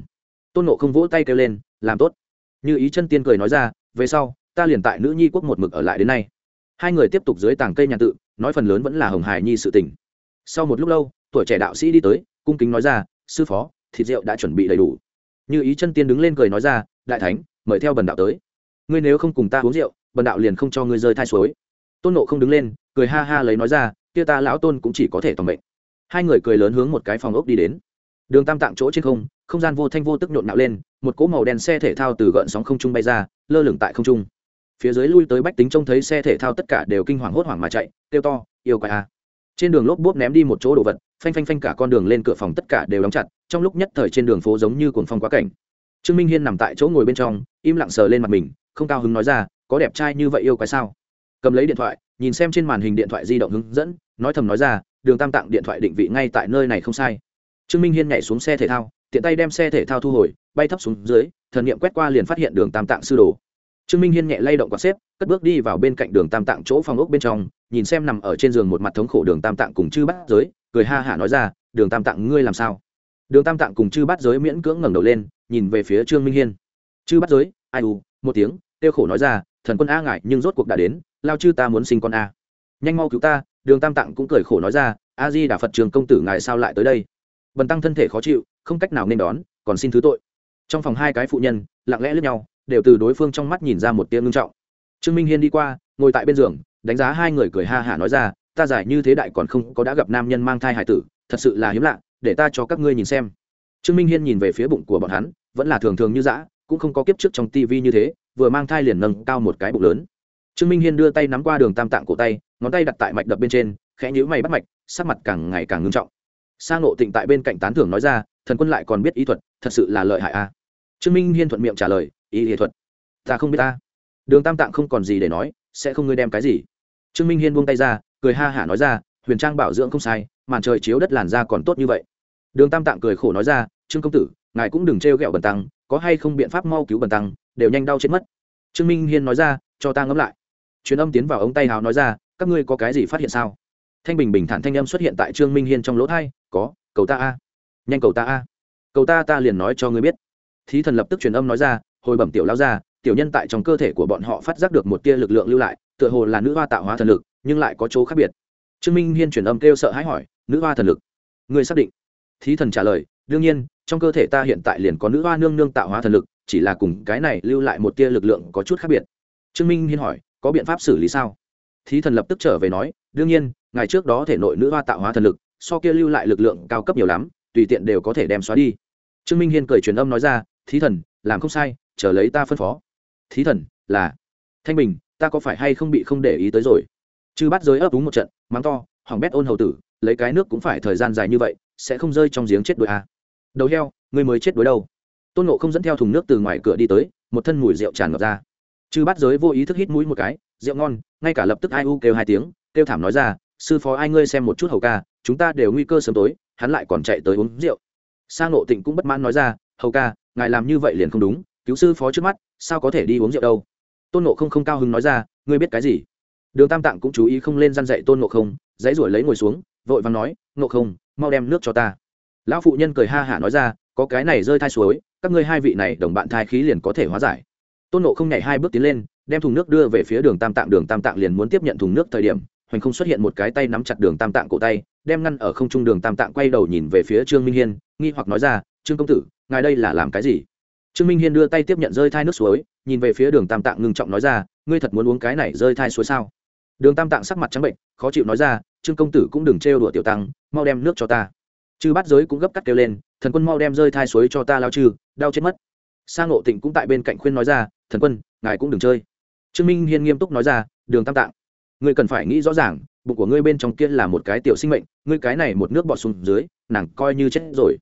Tôn nộ không vỗ tay kêu lên, làm tốt. Như ý chân tiên cười nói ra, về sau, ta liền tại nữ nhi quốc một mực ở lại đến nay. Hai người tiếp tục dưới tàng cây nhà tự, nói phần lớn vẫn là hồng hải nhi sự tình sau một lúc lâu, tuổi trẻ đạo sĩ đi tới, cung kính nói ra, sư phó, thịt rượu đã chuẩn bị đầy đủ. Như ý chân tiên đứng lên cười nói ra, đại thánh, mời theo bần đạo tới. Ngươi nếu không cùng ta uống rượu, bần đạo liền không cho ngươi rơi thai suối. Tôn nộ không đứng lên, cười ha ha lấy nói ra, kia ta lão tôn cũng chỉ có thể toàn mệnh. Hai người cười lớn hướng một cái phòng ốc đi đến. Đường tam tạng chỗ trên không không gian vô thanh vô tức nhộn nạo lên, một cỗ màu đen xe thể thao từ gợn sóng không trung bay ra, lơ lửng tại không trung. Phía dưới lui tới bách tính trông thấy xe thể thao tất cả đều kinh hoàng hốt hoảng mà chạy, kêu to, yêu quái a trên đường lốp bốp ném đi một chỗ đồ vật, phanh phanh phanh cả con đường lên cửa phòng tất cả đều đóng chặt, trong lúc nhất thời trên đường phố giống như cuồng phong quá cảnh. Trương minh hiên nằm tại chỗ ngồi bên trong, im lặng sờ lên mặt mình, không cao hứng nói ra, có đẹp trai như vậy yêu quái sao? Cầm lấy điện thoại, nhìn xem trên màn hình điện thoại di động hướng dẫn, nói thầm nói ra, đường tam tạng điện thoại định vị ngay tại nơi này không sai. Trương minh hiên nhảy xuống xe thể thao, tiện tay đem xe thể thao thu hồi, bay thấp xuống dưới, thần nghiệm quét qua liền phát hiện đường tam tạng sư đồ. Trương minh hiên nhẹ lay động quạt xếp, cất bước đi vào bên cạnh đường tam tạng chỗ phòng ốc bên trong nhìn xem nằm ở trên giường một mặt thống khổ đường tam tạng cùng chư bát giới, cười ha hả nói ra, đường tam tạng ngươi làm sao? Đường tam tạng cùng chư bát giới miễn cưỡng ngẩng đầu lên, nhìn về phía trương minh hiên. Chư bát giới, ai u, một tiếng, tiêu khổ nói ra, thần quân a ngại, nhưng rốt cuộc đã đến, lao chư ta muốn sinh con a. Nhanh mau cứu ta, đường tam tạng cũng cười khổ nói ra, a di đà phật trường công tử ngài sao lại tới đây? Bần tăng thân thể khó chịu, không cách nào nên đón, còn xin thứ tội. Trong phòng hai cái phụ nhân, lặng lẽ lướt nhau, đều từ đối phương trong mắt nhìn ra một tia ngưng trọng. Trương minh hiên đi qua, ngồi tại bên giường đánh giá hai người cười ha hả nói ra, ta giải như thế đại còn không có đã gặp nam nhân mang thai hải tử, thật sự là hiếm lạ, để ta cho các ngươi nhìn xem. Trương minh hiên nhìn về phía bụng của bọn hắn, vẫn là thường thường như dã, cũng không có kiếp trước trong tivi như thế, vừa mang thai liền nâng cao một cái bụng lớn. Trương minh hiên đưa tay nắm qua đường tam tạng cổ tay, ngón tay đặt tại mạch đập bên trên, khẽ nhíu mày bắt mạch, sắc mặt càng ngày càng ngưng trọng. Sang nộ tịnh tại bên cạnh tán thưởng nói ra, thần quân lại còn biết ý thuật, thật sự là lợi hại a. Trương minh hiên thuận miệng trả lời, ý ý thuật. Ta không biết ta. Đường tam tạng không còn gì để nói, sẽ không ngươi đem cái gì trương minh hiên buông tay ra, cười ha hả nói ra, huyền trang bảo dưỡng không sai, màn trời chiếu đất làn da còn tốt như vậy. Đường tam tạng cười khổ nói ra, trương công tử, ngài cũng đừng trêu ghẹo bần tăng, có hay không biện pháp mau cứu bần tăng, đều nhanh đau chết mất. Trương minh hiên nói ra, cho ta ngẫm lại. Truyền âm tiến vào ống tay hào nói ra, các ngươi có cái gì phát hiện sao? Thanh bình bình thản thanh âm xuất hiện tại trương minh hiên trong lỗ thai, có, cầu ta a, nhanh cầu ta a, cầu ta ta liền nói cho ngươi biết. Thí thần lập tức truyền âm nói ra, hồi bẩm tiểu lao ra tiểu nhân tại trong cơ thể của bọn họ phát giác được một tia lực lượng lưu lại tựa hồ là nữ hoa tạo hóa thần lực, nhưng lại có chỗ khác biệt. Trương minh hiên truyền âm kêu sợ hãi hỏi, nữ hoa thần lực? Người xác định. Thí thần trả lời, đương nhiên, trong cơ thể ta hiện tại liền có nữ hoa nương nương tạo hóa thần lực, chỉ là cùng cái này lưu lại một tia lực lượng có chút khác biệt. Trương minh hiên hỏi, có biện pháp xử lý sao? Thí thần lập tức trở về nói, đương nhiên, ngày trước đó thể nội nữ hoa tạo hóa thần lực, so kia lưu lại lực lượng cao cấp nhiều lắm, tùy tiện đều có thể đem xóa đi. Trương minh hiên cười truyền âm nói ra, thí thần, làm không sai, chờ lấy ta phân phó. Thí thần, là. Thanh bình ta có phải hay không bị không để ý tới rồi? Chư bắt giới ấp đúng một trận, mắng to hỏng bét ôn hầu tử, lấy cái nước cũng phải thời gian dài như vậy, sẽ không rơi trong giếng chết đuổi à. đầu heo, ngươi mới chết đuối đâu? Tôn nộ không dẫn theo thùng nước từ ngoài cửa đi tới, một thân mùi rượu tràn ngập ra. Chư bắt giới vô ý thức hít mũi một cái, rượu ngon, ngay cả lập tức ai u kêu hai tiếng, kêu thảm nói ra, sư phó, ai ngươi xem một chút hầu ca, chúng ta đều nguy cơ sớm tối, hắn lại còn chạy tới uống rượu. Sang nộ tịnh cũng bất mãn nói ra, hầu ca, ngài làm như vậy liền không đúng, cứu sư phó trước mắt, sao có thể đi uống rượu đâu? Tôn nộ không không cao hứng nói ra, ngươi biết cái gì? Đường tam tạng cũng chú ý không lên răn dậy tôn nộ không, dãy ruổi lấy ngồi xuống, vội vàng nói, nộ không, mau đem nước cho ta. Lão phụ nhân cười ha hả nói ra, có cái này rơi thai suối, các ngươi hai vị này đồng bạn thai khí liền có thể hóa giải. Tôn nộ không nhảy hai bước tiến lên, đem thùng nước đưa về phía đường tam tạng, đường tam tạng liền muốn tiếp nhận thùng nước thời điểm, hoành không xuất hiện một cái tay nắm chặt đường tam tạng cổ tay, đem ngăn ở không trung đường tam tạng quay đầu nhìn về phía trương minh hiên, nghi hoặc nói ra, trương công tử, ngài đây là làm cái gì? Trương minh hiên đưa tay tiếp nhận rơi thai nước suối, nhìn về phía đường tam tạng ngưng trọng nói ra, ngươi thật muốn uống cái này rơi thai suối sao? Đường tam tạng sắc mặt trắng bệnh, khó chịu nói ra, trương công tử cũng đừng trêu đùa tiểu tăng, mau đem nước cho ta. Chư Bát giới cũng gấp cắt kêu lên, thần quân mau đem rơi thai suối cho ta lao trừ đau chết mất. Sang ngộ tịnh cũng tại bên cạnh khuyên nói ra, thần quân, ngài cũng đừng chơi. Trương minh hiên nghiêm túc nói ra, đường tam tạng, ngươi cần phải nghĩ rõ ràng, bụng của ngươi bên trong kia là một cái tiểu sinh mệnh, ngươi cái này một nước bọt xuống dưới, nàng coi như chết rồi.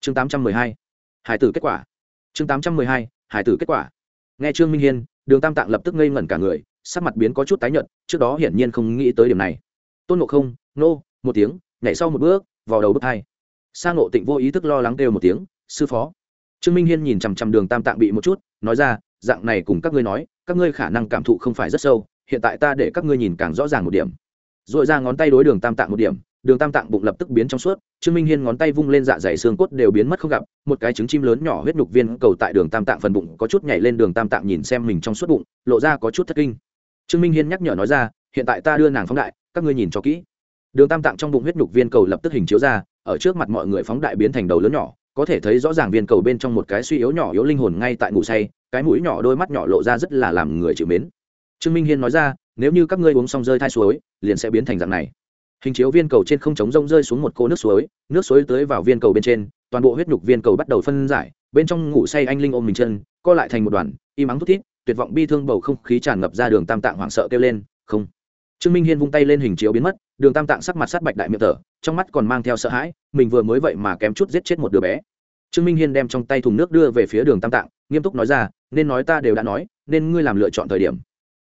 Chương tám trăm mười hai hải tử kết quả chương tám trăm mười hai, hải tử kết quả. Nghe trương minh hiên, đường tam tạng lập tức ngây ngẩn cả người, sắc mặt biến có chút tái nhợt, trước đó hiển nhiên không nghĩ tới điểm này. Tôn ngộ không, nô, một tiếng, nhảy sau một bước, vào đầu bước hai. Sang ngộ tịnh vô ý thức lo lắng kêu một tiếng, sư phó. Trương minh hiên nhìn chằm chằm đường tam tạng bị một chút, nói ra, dạng này cùng các ngươi nói, các ngươi khả năng cảm thụ không phải rất sâu, hiện tại ta để các ngươi nhìn càng rõ ràng một điểm. R ồ i ra ngón tay đối đường tam tạng một điểm đường tam tạng bụng lập tức biến trong suốt, trương minh hiên ngón tay vung lên dạ dày xương cốt đều biến mất không gặp, một cái trứng chim lớn nhỏ huyết nhục viên cầu tại đường tam tạng phần bụng có chút nhảy lên, đường tam tạng nhìn xem mình trong suốt bụng, lộ ra có chút thất kinh. Trương minh hiên nhắc nhở nói ra, hiện tại ta đưa nàng phóng đại, các ngươi nhìn cho kỹ. Đường tam tạng trong bụng huyết nhục viên cầu lập tức hình chiếu ra, ở trước mặt mọi người phóng đại biến thành đầu lớn nhỏ, có thể thấy rõ ràng viên cầu bên trong một cái suy yếu nhỏ yếu linh hồn ngay tại ngủ say, cái mũi nhỏ đôi mắt nhỏ lộ ra rất là làm người chịu mến. Trương minh hiên nói ra, nếu như các ngươi uống xong rơi thai suối, liền sẽ biến thành dạng này hình chiếu viên cầu trên không trống rông rơi xuống một cô nước suối nước suối tới vào viên cầu bên trên, toàn bộ huyết nhục viên cầu bắt đầu phân giải, bên trong ngủ say anh linh ôm mình chân, co lại thành một đoàn, im ắng thút thít, tuyệt vọng bi thương bầu không khí tràn ngập ra đường tam tạng hoảng sợ kêu lên, không. Trương minh hiên vung tay lên hình chiếu biến mất, đường tam tạng sắc mặt sát bạch đại miệng thở, trong mắt còn mang theo sợ hãi, mình vừa mới vậy mà kém chút giết chết một đứa bé. Trương minh hiên đem trong tay thùng nước đưa về phía đường tam tạng, nghiêm túc nói ra, nên nói ta đều đã nói, nên ngươi làm lựa chọn thời điểm.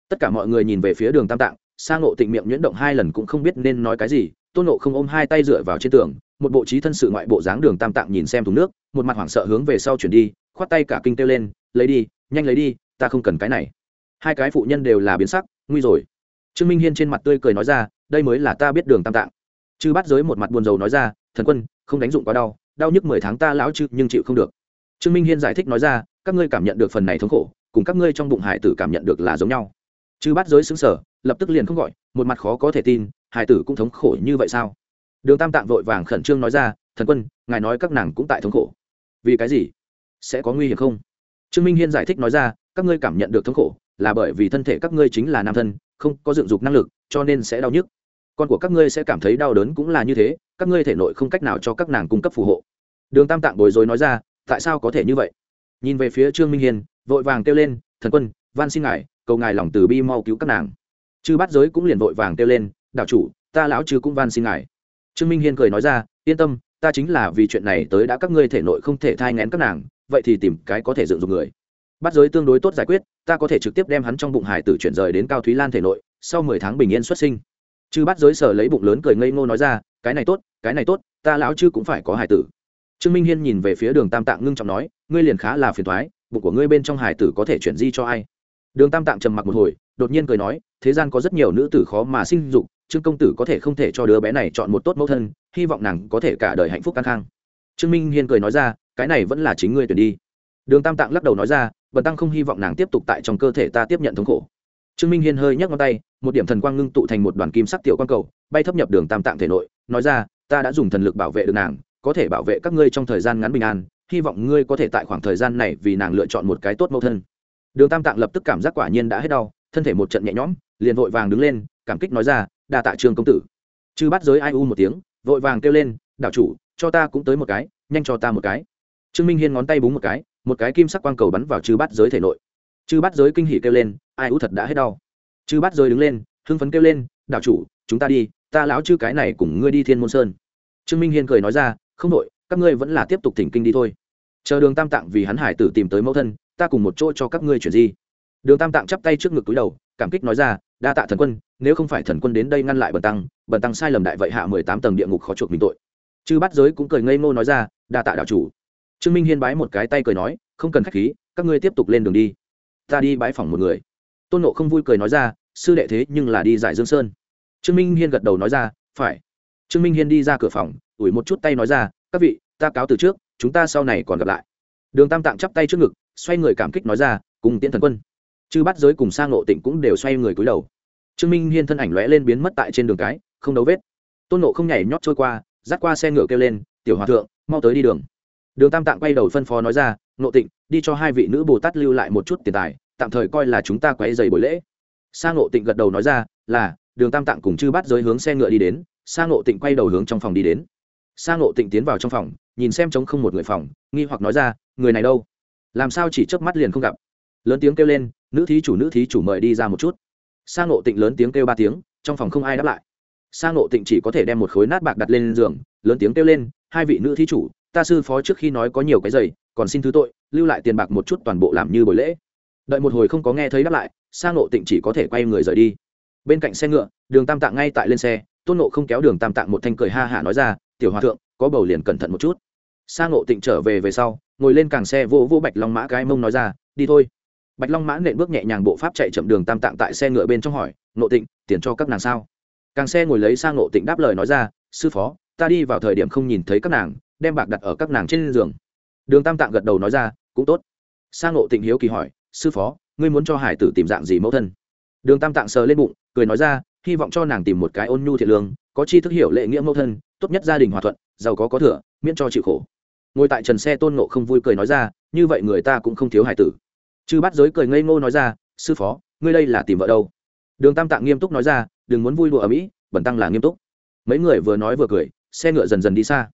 Tất cả mọi người nhìn về phía đường tam tạng sa ngộ tịnh miệng nhuyễn động hai lần cũng không biết nên nói cái gì, tôn nộ không ôm hai tay dựa vào trên tường, một bộ trí thân sự ngoại bộ dáng đường tam tạng nhìn xem thùng nước, một mặt hoảng sợ hướng về sau chuyển đi, khoát tay cả kinh kêu lên, lấy đi, nhanh lấy đi, ta không cần cái này. Hai cái phụ nhân đều là biến sắc, nguy rồi. Trương minh hiên trên mặt tươi cười nói ra, đây mới là ta biết đường tam tạng. Chư bắt giới một mặt buồn rầu nói ra, thần quân, không đánh dụng quá đau đau nhức mười tháng ta lão chứ nhưng chịu không được. Trương minh hiên giải thích nói ra, các ngươi cảm nhận được phần này thống khổ, cùng các ngươi trong bụng hải tử cảm nhận được là giống nhau. Chư bắt giới xứng sở lập tức liền không gọi, một mặt khó có thể tin hải tử cũng thống khổ như vậy sao? Đường tam tạng vội vàng khẩn trương nói ra, thần quân, ngài nói các nàng cũng tại thống khổ. Vì cái gì? Sẽ có nguy hiểm không? Trương minh hiên giải thích nói ra, các ngươi cảm nhận được thống khổ là bởi vì thân thể các ngươi chính là nam thân, không có dựng dục năng lực, cho nên sẽ đau nhức. Con của các ngươi sẽ cảm thấy đau đớn cũng là như thế, các ngươi thể nội không cách nào cho các nàng cung cấp phù hộ. Đường tam tạng bồi dối nói ra, tại sao có thể như vậy? Nhìn về phía trương minh hiên, vội vàng kêu lên, thần quân, van xin ngài, cầu ngài lòng từ bi mau cứu các nàng chư bát giới cũng liền vội vàng kêu lên, đạo chủ, ta lão chư cũng van xin ngài. Trương minh hiên cười nói ra, yên tâm, ta chính là vì chuyện này tới đã các ngươi thể nội không thể thai ngén các nàng, vậy thì tìm cái có thể dựng dụng người. Bắt giới tương đối tốt giải quyết, ta có thể trực tiếp đem hắn trong bụng hải tử chuyển rời đến cao thúy lan thể nội, sau mười tháng bình yên xuất sinh. Chư bắt giới sở lấy bụng lớn cười ngây ngô nói ra, cái này tốt, cái này tốt, ta lão chư cũng phải có hải tử. Trương minh hiên nhìn về phía đường tam tạng ngưng trọng nói, ngươi liền khá là phiền thoái bụng của ngươi bên trong hải tử có thể chuyển di cho ai? Đường tam tạng trầm mặc một hồi, đột nhiên cười nói thế gian có rất nhiều nữ tử khó mà sinh dục, trương công tử có thể không thể cho đứa bé này chọn một tốt mẫu thân, hy vọng nàng có thể cả đời hạnh phúc căng khang. Trương minh hiên cười nói ra, cái này vẫn là chính ngươi tuyển đi. Đường tam tạng lắc đầu nói ra, bần tăng không hy vọng nàng tiếp tục tại trong cơ thể ta tiếp nhận thống khổ. Trương minh hiên hơi nhấc ngón tay, một điểm thần quang ngưng tụ thành một đoàn kim sắc tiểu quang cầu, bay thấp nhập đường tam tạng thể nội, nói ra, ta đã dùng thần lực bảo vệ được nàng, có thể bảo vệ các ngươi trong thời gian ngắn bình an, hy vọng ngươi có thể tại khoảng thời gian này vì nàng lựa chọn một cái tốt mẫu thân. Đường tam tạng lập tức cảm giác quả nhiên đã hết đau thân thể một trận nhẹ nhõm, liền vội vàng đứng lên, cảm kích nói ra, đa tạ trương công tử. Chư bắt giới ai u một tiếng, vội vàng kêu lên, đảo chủ, cho ta cũng tới một cái, nhanh cho ta một cái. Trương minh hiên ngón tay búng một cái một cái kim sắc quang cầu bắn vào chư bắt giới thể nội. Chư bắt giới kinh hỉ kêu lên, ai u thật đã hết đau. Chư bắt giới đứng lên, hưng phấn kêu lên, đảo chủ, chúng ta đi, ta lão chư cái này cùng ngươi đi thiên môn sơn. Trương minh hiên cười nói ra, không đội, các ngươi vẫn là tiếp tục thỉnh kinh đi thôi. Chờ đường tam tạng vì hắn hải tử tìm tới mẫu thân, ta cùng một chỗ cho các ngươi chuyển di đường tam tạng chắp tay trước ngực túi đầu, cảm kích nói ra, đa tạ thần quân, nếu không phải thần quân đến đây ngăn lại bần tăng bần tăng sai lầm đại vậy hạ mười tám tầng địa ngục khó chuộc mình tội. Chư bắt giới cũng cười ngây ngô nói ra, đa tạ đạo chủ. Trương minh hiên bái một cái tay cười nói, không cần k h á c h khí, các ngươi tiếp tục lên đường đi. Ta đi bãi phòng một người. Tôn nộ không vui cười nói ra, sư đệ thế nhưng là đi giải dương sơn. Trương minh hiên gật đầu nói ra, phải. Trương minh hiên đi ra cửa phòng, ủi một chút tay nói ra, các vị, ta cáo từ trước, chúng ta sau này còn gặp lại. Đường tam tạng chắp tay trước ngực, xoay người cảm kích nói ra, cùng tiễn thần quân chư bắt giới cùng sang ngộ tịnh cũng đều xoay người cúi đầu. Trương minh hiên thân ảnh lóe lên biến mất tại trên đường cái, không đấu vết. Tôn nộ không nhảy nhót trôi qua, dắt qua xe ngựa kêu lên, tiểu hòa thượng, mau tới đi đường. Đường tam tạng quay đầu phân phó nói ra nộ tịnh, đi cho hai vị nữ bồ tát lưu lại một chút tiền tài, tạm thời coi là chúng ta quay dày buổi lễ. Sang nộ tịnh gật đầu nói ra, là, đường tam tạng cùng chư bắt giới hướng xe ngựa đi đến. Sang nộ tịnh quay đầu hướng trong phòng đi đến. Sang nộ tịnh tiến vào trong phòng, nhìn xem trống không một người phòng, nghi hoặc nói ra, người này đâu? Làm sao chỉ chớp mắt liền không gặp? Lớn tiếng kêu lên nữ thí chủ nữ thí chủ mời đi ra một chút. Sang ngộ tịnh lớn tiếng kêu ba tiếng, trong phòng không ai đáp lại. Sang ngộ tịnh chỉ có thể đem một khối nát bạc đặt lên giường, lớn tiếng kêu lên, hai vị nữ thí chủ, ta sư phó trước khi nói có nhiều cái giày, còn xin thứ tội, lưu lại tiền bạc một chút toàn bộ làm như buổi lễ. Đợi một hồi không có nghe thấy đáp lại sang ngộ tịnh chỉ có thể quay người rời đi. Bên cạnh xe ngựa, đường tam tạng ngay tại lên xe, tôn nộ không kéo đường tam tạng một thanh cười ha hả nói ra, tiểu hòa thượng, có bầu liền cẩn thận một chút. Sang ngộ tịnh trở về về sau, ngồi lên càng xe vỗ vỗ bạch long mã cái mông nói ra, đi thôi bạch long mã nện bước nhẹ nhàng bộ pháp chạy chậm đường tam tạng tại xe ngựa bên trong hỏi nộ tịnh, tiền cho các nàng sao? Càng xe ngồi lấy sang nộ tịnh đáp lời nói ra, sư phó, ta đi vào thời điểm không nhìn thấy các nàng, đem bạc đặt ở các nàng trên giường. Đường tam tạng gật đầu nói ra, cũng tốt. Sang nộ tịnh hiếu kỳ hỏi, sư phó, ngươi muốn cho hải tử tìm dạng gì mẫu thân? Đường tam tạng sờ lên bụng, cười nói ra, hy vọng cho nàng tìm một cái ôn nhu thiện lương, có chi thức hiểu lệ nghĩa mẫu thân, tốt nhất gia đình hòa thuận, giàu có có thừa, miễn cho chịu khổ. Ngồi tại trần xe tôn nộ không vui cười nói ra, như vậy người ta cũng không thiếu hải tử chư bắt giới cười ngây ngô nói ra, sư phó, ngươi đây là tìm vợ đâu? Đường tam tạng nghiêm túc nói ra, đừng muốn vui đùa ở mỹ, bẩn tăng là nghiêm túc. Mấy người vừa nói vừa cười, xe ngựa dần dần đi xa.